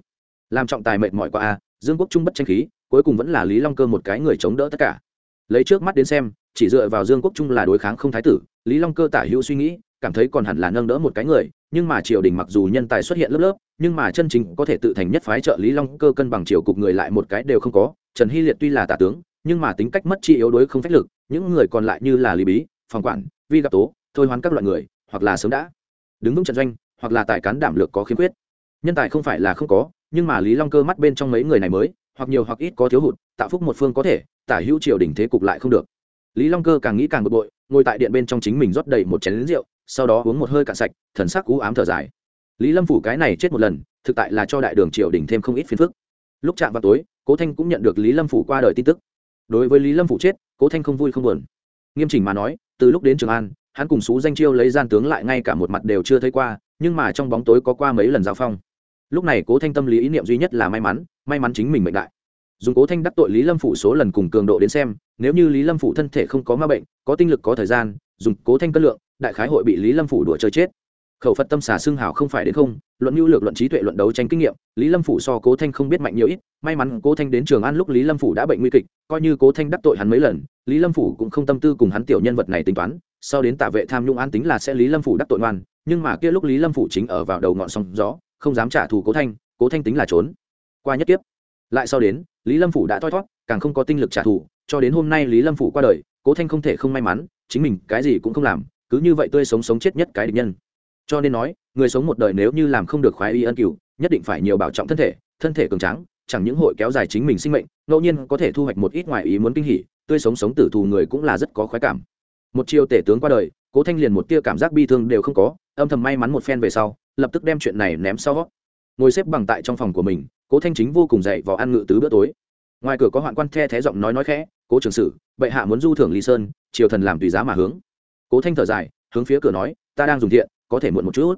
Làm trọng tài mệt mỏi qua a, dương quốc trung bất tranh khí, cuối cùng vẫn là lý long cơ một cái người chống đỡ tất cả lấy trước mắt đến xem, chỉ dựa vào dương quốc trung là đối kháng không thái tử, lý long cơ tả hữu suy nghĩ, cảm thấy còn hẳn là nâng đỡ một cái người, nhưng mà triều đình mặc dù nhân tài xuất hiện lớp lớp, nhưng mà chân chính có thể tự thành nhất phái trợ lý long cơ cân bằng triều cục người lại một cái đều không có, trần hy liệt tuy là tả tướng, nhưng mà tính cách mất chi yếu đuối không phách lực, những người còn lại như là lý bí, phòng quản, vi gặp tố, thôi hoán các loại người, hoặc là sớm đã đứng vững trận doanh, hoặc là tài cán đảm lược có khiếm khuyết. Nhân tài không phải là không có, nhưng mà lý long cơ mắt bên trong mấy người này mới, hoặc nhiều hoặc ít có thiếu hụt tạo phúc một phương có thể, tả hữu triều đình thế cục lại không được. Lý long cơ càng nghĩ càng bực bội, ngồi tại điện bên trong chính mình rót đầy một chén lính rượu, sau đó uống một hơi cạn sạch, thần sắc cú ám thở dài. Lý lâm phủ cái này chết một lần, thực tại là cho đại đường triều đình thêm không ít phiền phức. Lúc chạm vào tối, cố thanh cũng nhận được lý lâm phủ qua đời tin tức. Đối với lý lâm phủ chết, cố thanh không vui không buồn. Nghiêm chỉnh mà nói, từ lúc đến trường an, hắn cùng xú danh chiêu lấy gian tướng lại ngay cả một mặt đều chưa thấy qua, nhưng mà trong bóng tối có qua mấy lần giao phong. Lúc này cố thanh tâm lý ý niệm duy nhất là may mắn may mắn chính mình mệnh đại dùng cố thanh đắc tội lý lâm phủ số lần cùng cường độ đến xem, nếu như lý lâm phủ thân thể không có ma bệnh, có tinh lực có thời gian, dùng cố thanh cân lượng, đại khái hội bị lý lâm phủ đùa chơi chết. Khẩu phật tâm xà xương hảo không phải đến không, luận mưu lược luận trí tuệ luận đấu tranh kinh nghiệm, lý lâm phủ so cố thanh không biết mạnh nhiều ít, may mắn cố thanh đến trường an lúc lý lâm phủ đã bệnh nguy kịch, coi như cố thanh đắc tội hắn mấy lần, lý lâm phủ cũng không tâm tư cùng hắn tiểu nhân vật này tính toán, sau đến tạ vệ tham nhũng an tính là sẽ lý lâm phủ đắc tội ngoan, nhưng mà kia lúc lý lâm phủ chính ở vào đầu ngọn sóng gió, không dám trả thù cố thanh cố thanh tính là trốn. Qua nhất tiếp lại sau đến lý lâm phủ đã thoi thót, càng không có tinh lực trả thù, cho đến hôm nay lý lâm phủ qua đời, cố thanh không thể không may mắn, chính mình cái gì cũng không làm, cứ như vậy tươi sống sống chết nhất cái địch nhân. Cho nên nói, người sống một đời nếu như làm không được khoái y ân cửu, nhất định phải nhiều bảo trọng thân thể thân thể cường tráng, chẳng những hội kéo dài chính mình sinh mệnh, ngẫu nhiên có thể thu hoạch một ít ngoại ý muốn kinh hỉ, tươi sống sống tử thù người cũng là rất có khoái cảm. Một chiều tể tướng qua đời, cố thanh liền một tia cảm giác bi thương đều không có, âm thầm may mắn một phen về sau, lập tức đem chuyện này ném sau ngồi xếp bằng tại trong phòng của mình, cố thanh chính vô cùng dậy vào ăn ngự tứ bữa tối. Ngoài cửa có hoạn quan the thé giọng nói nói khẽ, cố trường sử, bệ hạ muốn du thưởng lý sơn, triều thần làm tùy giá mà hướng. Cố thanh thở dài, hướng phía cửa nói, ta đang dùng thiện, có thể muộn một chút.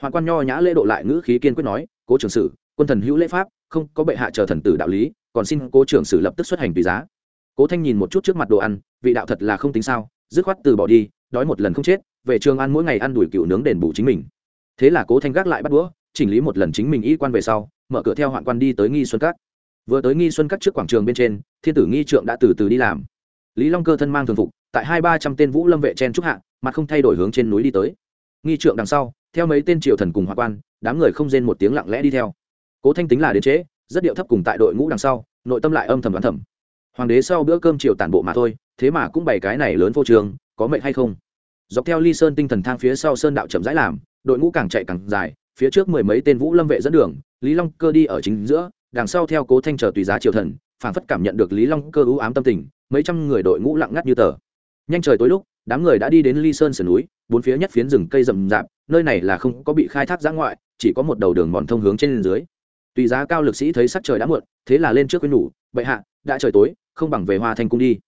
Hoạn quan nho nhã lễ độ lại ngữ khí kiên quyết nói, cố trường sử, quân thần hữu lễ pháp, không có bệ hạ chờ thần tử đạo lý, còn xin cố trường sử lập tức xuất hành tùy giá. Cố thanh nhìn một chút trước mặt đồ ăn, vị đạo thật là không tính sao, dứt khoát từ bỏ đi, đói một lần không chết, về trường ăn mỗi ngày ăn đuổi cựu nướng đền bù chính mình. Thế là cố thanh gác lại bắt đũa chỉnh lý một lần chính mình y quan về sau, mở cửa theo hoạn quan đi tới nghi xuân các. Vừa tới nghi xuân các trước quảng trường bên trên, thiên tử nghi trượng đã từ từ đi làm. Lý long cơ thân mang thường phục, tại hai ba trăm tên vũ lâm vệ chen trúc hạ mặt không thay đổi hướng trên núi đi tới. Nghi trượng đằng sau, theo mấy tên triều thần cùng hoạn quan, đám người không rên một tiếng lặng lẽ đi theo. Cố thanh tính là đến trễ rất điệu thấp cùng tại đội ngũ đằng sau, nội tâm lại âm thầm đoán thầm. Hoàng đế sau bữa cơm triều tản bộ mà thôi, thế mà cũng bày cái này lớn vô trường có mệnh hay không? Dọc theo ly sơn tinh thần thang phía sau sơn đạo chậm rãi làm, đội ngũ càng chạy càng dài phía trước mười mấy tên vũ lâm vệ dẫn đường, lý long cơ đi ở chính giữa, đằng sau theo cố thanh chờ tùy giá triều thần, phảng phất cảm nhận được lý long cơ ưu ám tâm tình, mấy trăm người đội ngũ lặng ngắt như tờ. Nhanh trời tối lúc, đám người đã đi đến ly sơn sườn núi, bốn phía nhất phiến rừng cây rậm rạp, nơi này là không có bị khai thác giã ngoại, chỉ có một đầu đường mòn thông hướng trên dưới. Tùy giá cao lực sĩ thấy sắc trời đã muộn, thế là lên trước quên nhủ, bệ hạ, đã trời tối, không bằng về hoa thanh cung đi.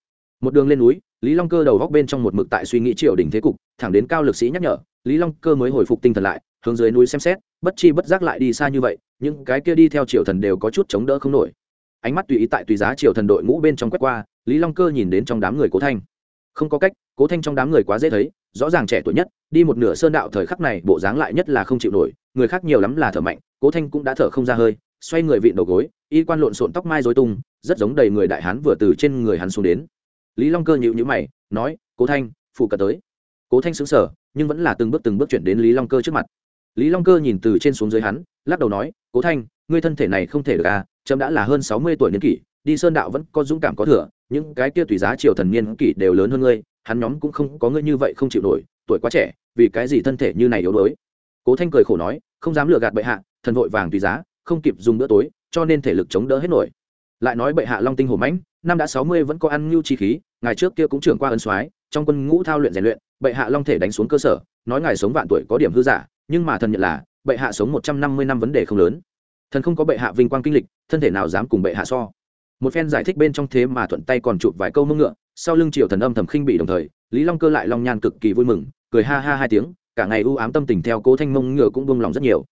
Một đường lên núi, lý long cơ đầu góc bên trong một mực tại suy nghĩ triều đình thế cục, thẳng đến cao lực sĩ nhắc nhở, lý long cơ mới hồi phục tinh thần lại hướng dưới núi xem xét, bất chi bất giác lại đi xa như vậy, những cái kia đi theo triều thần đều có chút chống đỡ không nổi. Ánh mắt tùy ý tại tùy giá triều thần đội ngũ bên trong quét qua, lý long cơ nhìn đến trong đám người cố thanh. Không có cách, cố thanh trong đám người quá dễ thấy, rõ ràng trẻ tuổi nhất, đi một nửa sơn đạo thời khắc này bộ dáng lại nhất là không chịu nổi, người khác nhiều lắm là thở mạnh, cố thanh cũng đã thở không ra hơi, xoay người vịn đầu gối, y quan lộn xộn tóc mai dối tung, rất giống đầy người đại hán vừa từ trên người hắn xuống đến. Lý long cơ nhịu nhữ mày, nói, cố thanh, phụ cận tới. Cố thanh xứng sở nhưng vẫn là từng bước từng bước chuyển đến lý long cơ trước mặt lý long cơ nhìn từ trên xuống dưới hắn, lắc đầu nói, cố thanh, ngươi thân thể này không thể được à trâm đã là hơn sáu mươi tuổi niên kỷ, đi sơn đạo vẫn có dũng cảm có thừa, những cái kia tùy giá triều thần niên kỷ đều lớn hơn ngươi, hắn nhóm cũng không có ngươi như vậy không chịu nổi, tuổi quá trẻ, vì cái gì thân thể như này yếu đuối? Cố thanh cười khổ nói, không dám lừa gạt bệ hạ, thần vội vàng tùy giá, không kịp dùng bữa tối, cho nên thể lực chống đỡ hết nổi. Lại nói bệ hạ long tinh hổ mãnh, năm đã sáu mươi vẫn có ăn ngưu chi khí ngày trước kia cũng trưởng qua ân soái, trong quân ngũ thao luyện rèn luyện, bệ hạ long thể đánh xuống cơ sở, nói ngài sống vạn tuổi có điểm hư giả nhưng mà thần nhận là, bệ hạ sống một trăm năm mươi năm vấn đề không lớn. Thần không có bệ hạ vinh quang kinh lịch, thân thể nào dám cùng bệ hạ so. Một phen giải thích bên trong thế mà thuận tay còn chụp vài câu mông ngựa, sau lưng triệu thần âm thầm khinh bị đồng thời, lý long cơ lại long nhan cực kỳ vui mừng, cười ha ha hai tiếng, cả ngày u ám tâm tình theo cố thanh mông ngựa cũng buông lòng rất nhiều.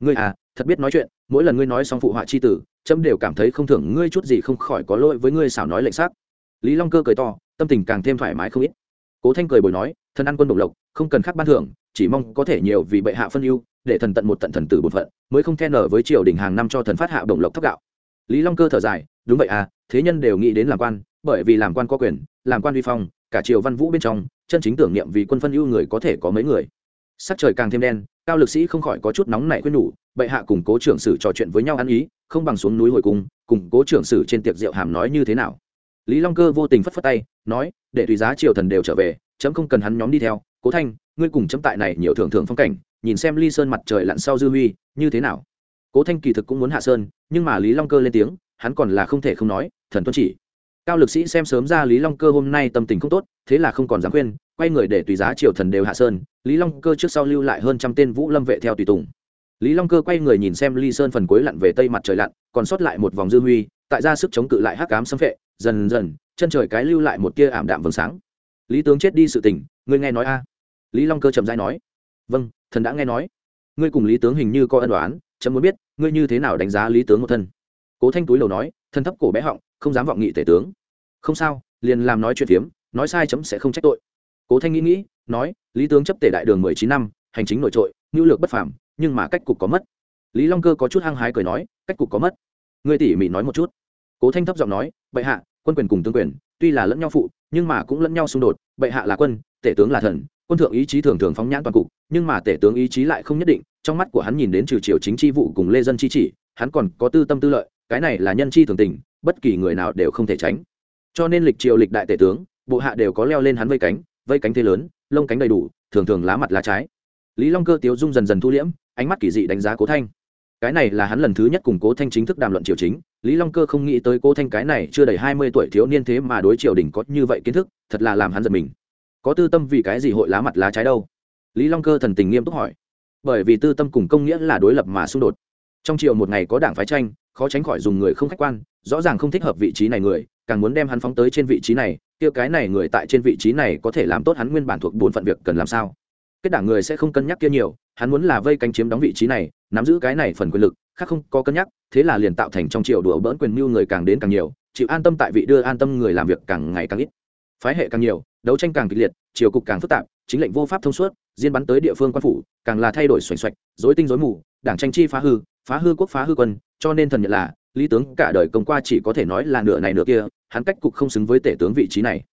Ngươi à thật biết nói chuyện, mỗi lần ngươi nói xong phụ họa c h i tử trâm đều cảm thấy không thưởng ngươi chút gì không khỏi có lỗi với ngươi xảo nói lệnh xác. Lý long cơ cười to, tâm tình càng thêm thoải mái không ít. Cố thanh cười bồi nói, thần ăn quân đồng lộc, không cần khác ban thưởng chỉ mong có thể nhiều vì bệ hạ phân ưu, để thần tận một tận thần tử bột phận, mới không then nở với triều đình hàng năm cho thần phát hạ đồng lộc thóc gạo. Lý long cơ thở dài, đúng vậy à thế nhân đều nghĩ đến làm quan, bởi vì làm quan có quyền, làm quan vi phong, cả triều văn vũ bên trong, chân chính tưởng niệm vì quân phân ưu người có thể có mấy người. Sắc trời càng thêm đen, cao lực sĩ không khỏi có chút nóng nảy quyết nhủ, bệ hạ cùng cố trưởng sử trò chuyện với nhau ăn ý, không bằng xuống núi hồi cung, cùng cố trưởng sử trên tiệc rượu hàm nói như thế nào? Lý long cơ vô tình phất phất tay, nói, để tùy giá triều thần đều trở về, chấm không cần hắn nhóm đi theo, cố thanh ngươi cùng chấm tại này nhiều thưởng thưởng phong cảnh, nhìn xem ly sơn mặt trời lặn sau dư huy, như thế nào? Cố thanh kỳ thực cũng muốn hạ sơn, nhưng mà lý long cơ lên tiếng, hắn còn là không thể không nói, thần tuân chỉ. Cao lực sĩ xem sớm ra lý long cơ hôm nay tâm tình không tốt, thế là không còn dám khuyên, quay người để tùy giá triều thần đều hạ sơn, lý long cơ trước sau lưu lại hơn trăm tên vũ lâm vệ theo tùy tùng. Lý long cơ quay người nhìn xem ly sơn phần cuối lặn về tây mặt trời lặn, còn sót lại một vòng dư huy, tại ra sức chống cự lại hắc cám xâm phệ, dần dần, chân trời cái lưu lại một tia ảm đạm vầng sáng. Lý tướng chết đi sự tình, ngươi nghe nói a? Lý long cơ chậm rãi nói. Vâng thần đã nghe nói. Ngươi cùng lý tướng hình như có ân đoán chấm muốn biết, ngươi như thế nào đánh giá lý tướng một thân. Cố thanh túi lầu nói thân thấp cổ bé họng, không dám vọng nghị tể tướng. Không sao, liền làm nói chuyện phiếm, nói sai chấm sẽ không trách tội. Cố thanh nghĩ nghĩ, nói, lý tướng chấp tể đại đường mười chín năm, hành chính nổi trội ngữ lược bất phàm, nhưng mà cách cục có mất. Lý long cơ có chút hăng hái cười nói, cách cục có mất. Ngươi tỉ mỉ nói một chút. Cố thanh thấp giọng nói, bệ hạ, quân quyền cùng tướng quyền, tuy là lẫn nhau phụ, nhưng mà cũng lẫn nhau xung đột, bệ hạ là quân, tể tướng là thần quân thượng ý chí thường thường phóng nhãn toàn cục, nhưng mà tể tướng ý chí lại không nhất định, trong mắt của hắn nhìn đến trừ triều chính tri vụ cùng lê dân chi chỉ, hắn còn có tư tâm tư lợi, cái này là nhân chi thường tình, bất kỳ người nào đều không thể tránh. Cho nên lịch triều lịch đại tể tướng, bộ hạ đều có leo lên hắn vây cánh vây cánh thế lớn, lông cánh đầy đủ, thường thường lá mặt lá trái. Lý long cơ, tiếu dung dần dần thu liễm, ánh mắt kỳ dị đánh giá cố thanh. Cái này là hắn lần thứ nhất cùng cố thanh chính thức đàm luận triều chính, lý long cơ không nghĩ tới cố thanh cái này chưa đầy hai mươi tuổi thiếu niên thế mà đối triều đình có như vậy kiến thức, thật là làm hắn giật mình có tư tâm vì cái gì hội lá mặt lá trái đâu? Lý long cơ thần tình nghiêm túc hỏi. Bởi vì tư tâm cùng công nghĩa là đối lập mà xung đột. Trong triều một ngày có đảng phái tranh, khó tránh khỏi dùng người không khách quan, rõ ràng không thích hợp vị trí này người, càng muốn đem hắn phóng tới trên vị trí này, kia cái này người tại trên vị trí này có thể làm tốt hắn nguyên bản thuộc bổn phận việc cần làm sao? Kết đảng người sẽ không cân nhắc kia nhiều, hắn muốn là vây cánh chiếm đóng vị trí này, nắm giữ cái này phần quyền lực, khác không có cân nhắc, thế là liền tạo thành trong triều đùa bỡn quyền mưu người càng đến càng nhiều, chịu an tâm tại vị đưa an tâm người làm việc càng ngày càng ít phái hệ càng nhiều, đấu tranh càng kịch liệt, triều cục càng phức tạp, chính lệnh vô pháp thông suốt diên bắn tới địa phương quan phủ, càng là thay đổi xoành xoạch dối tinh dối mù, đảng tranh chi phá hư phá hư quốc phá hư quân, cho nên thần nhận là, lý tướng cả đời công qua chỉ có thể nói là nửa này nửa kia, hắn cách cục không xứng với tể tướng vị trí này.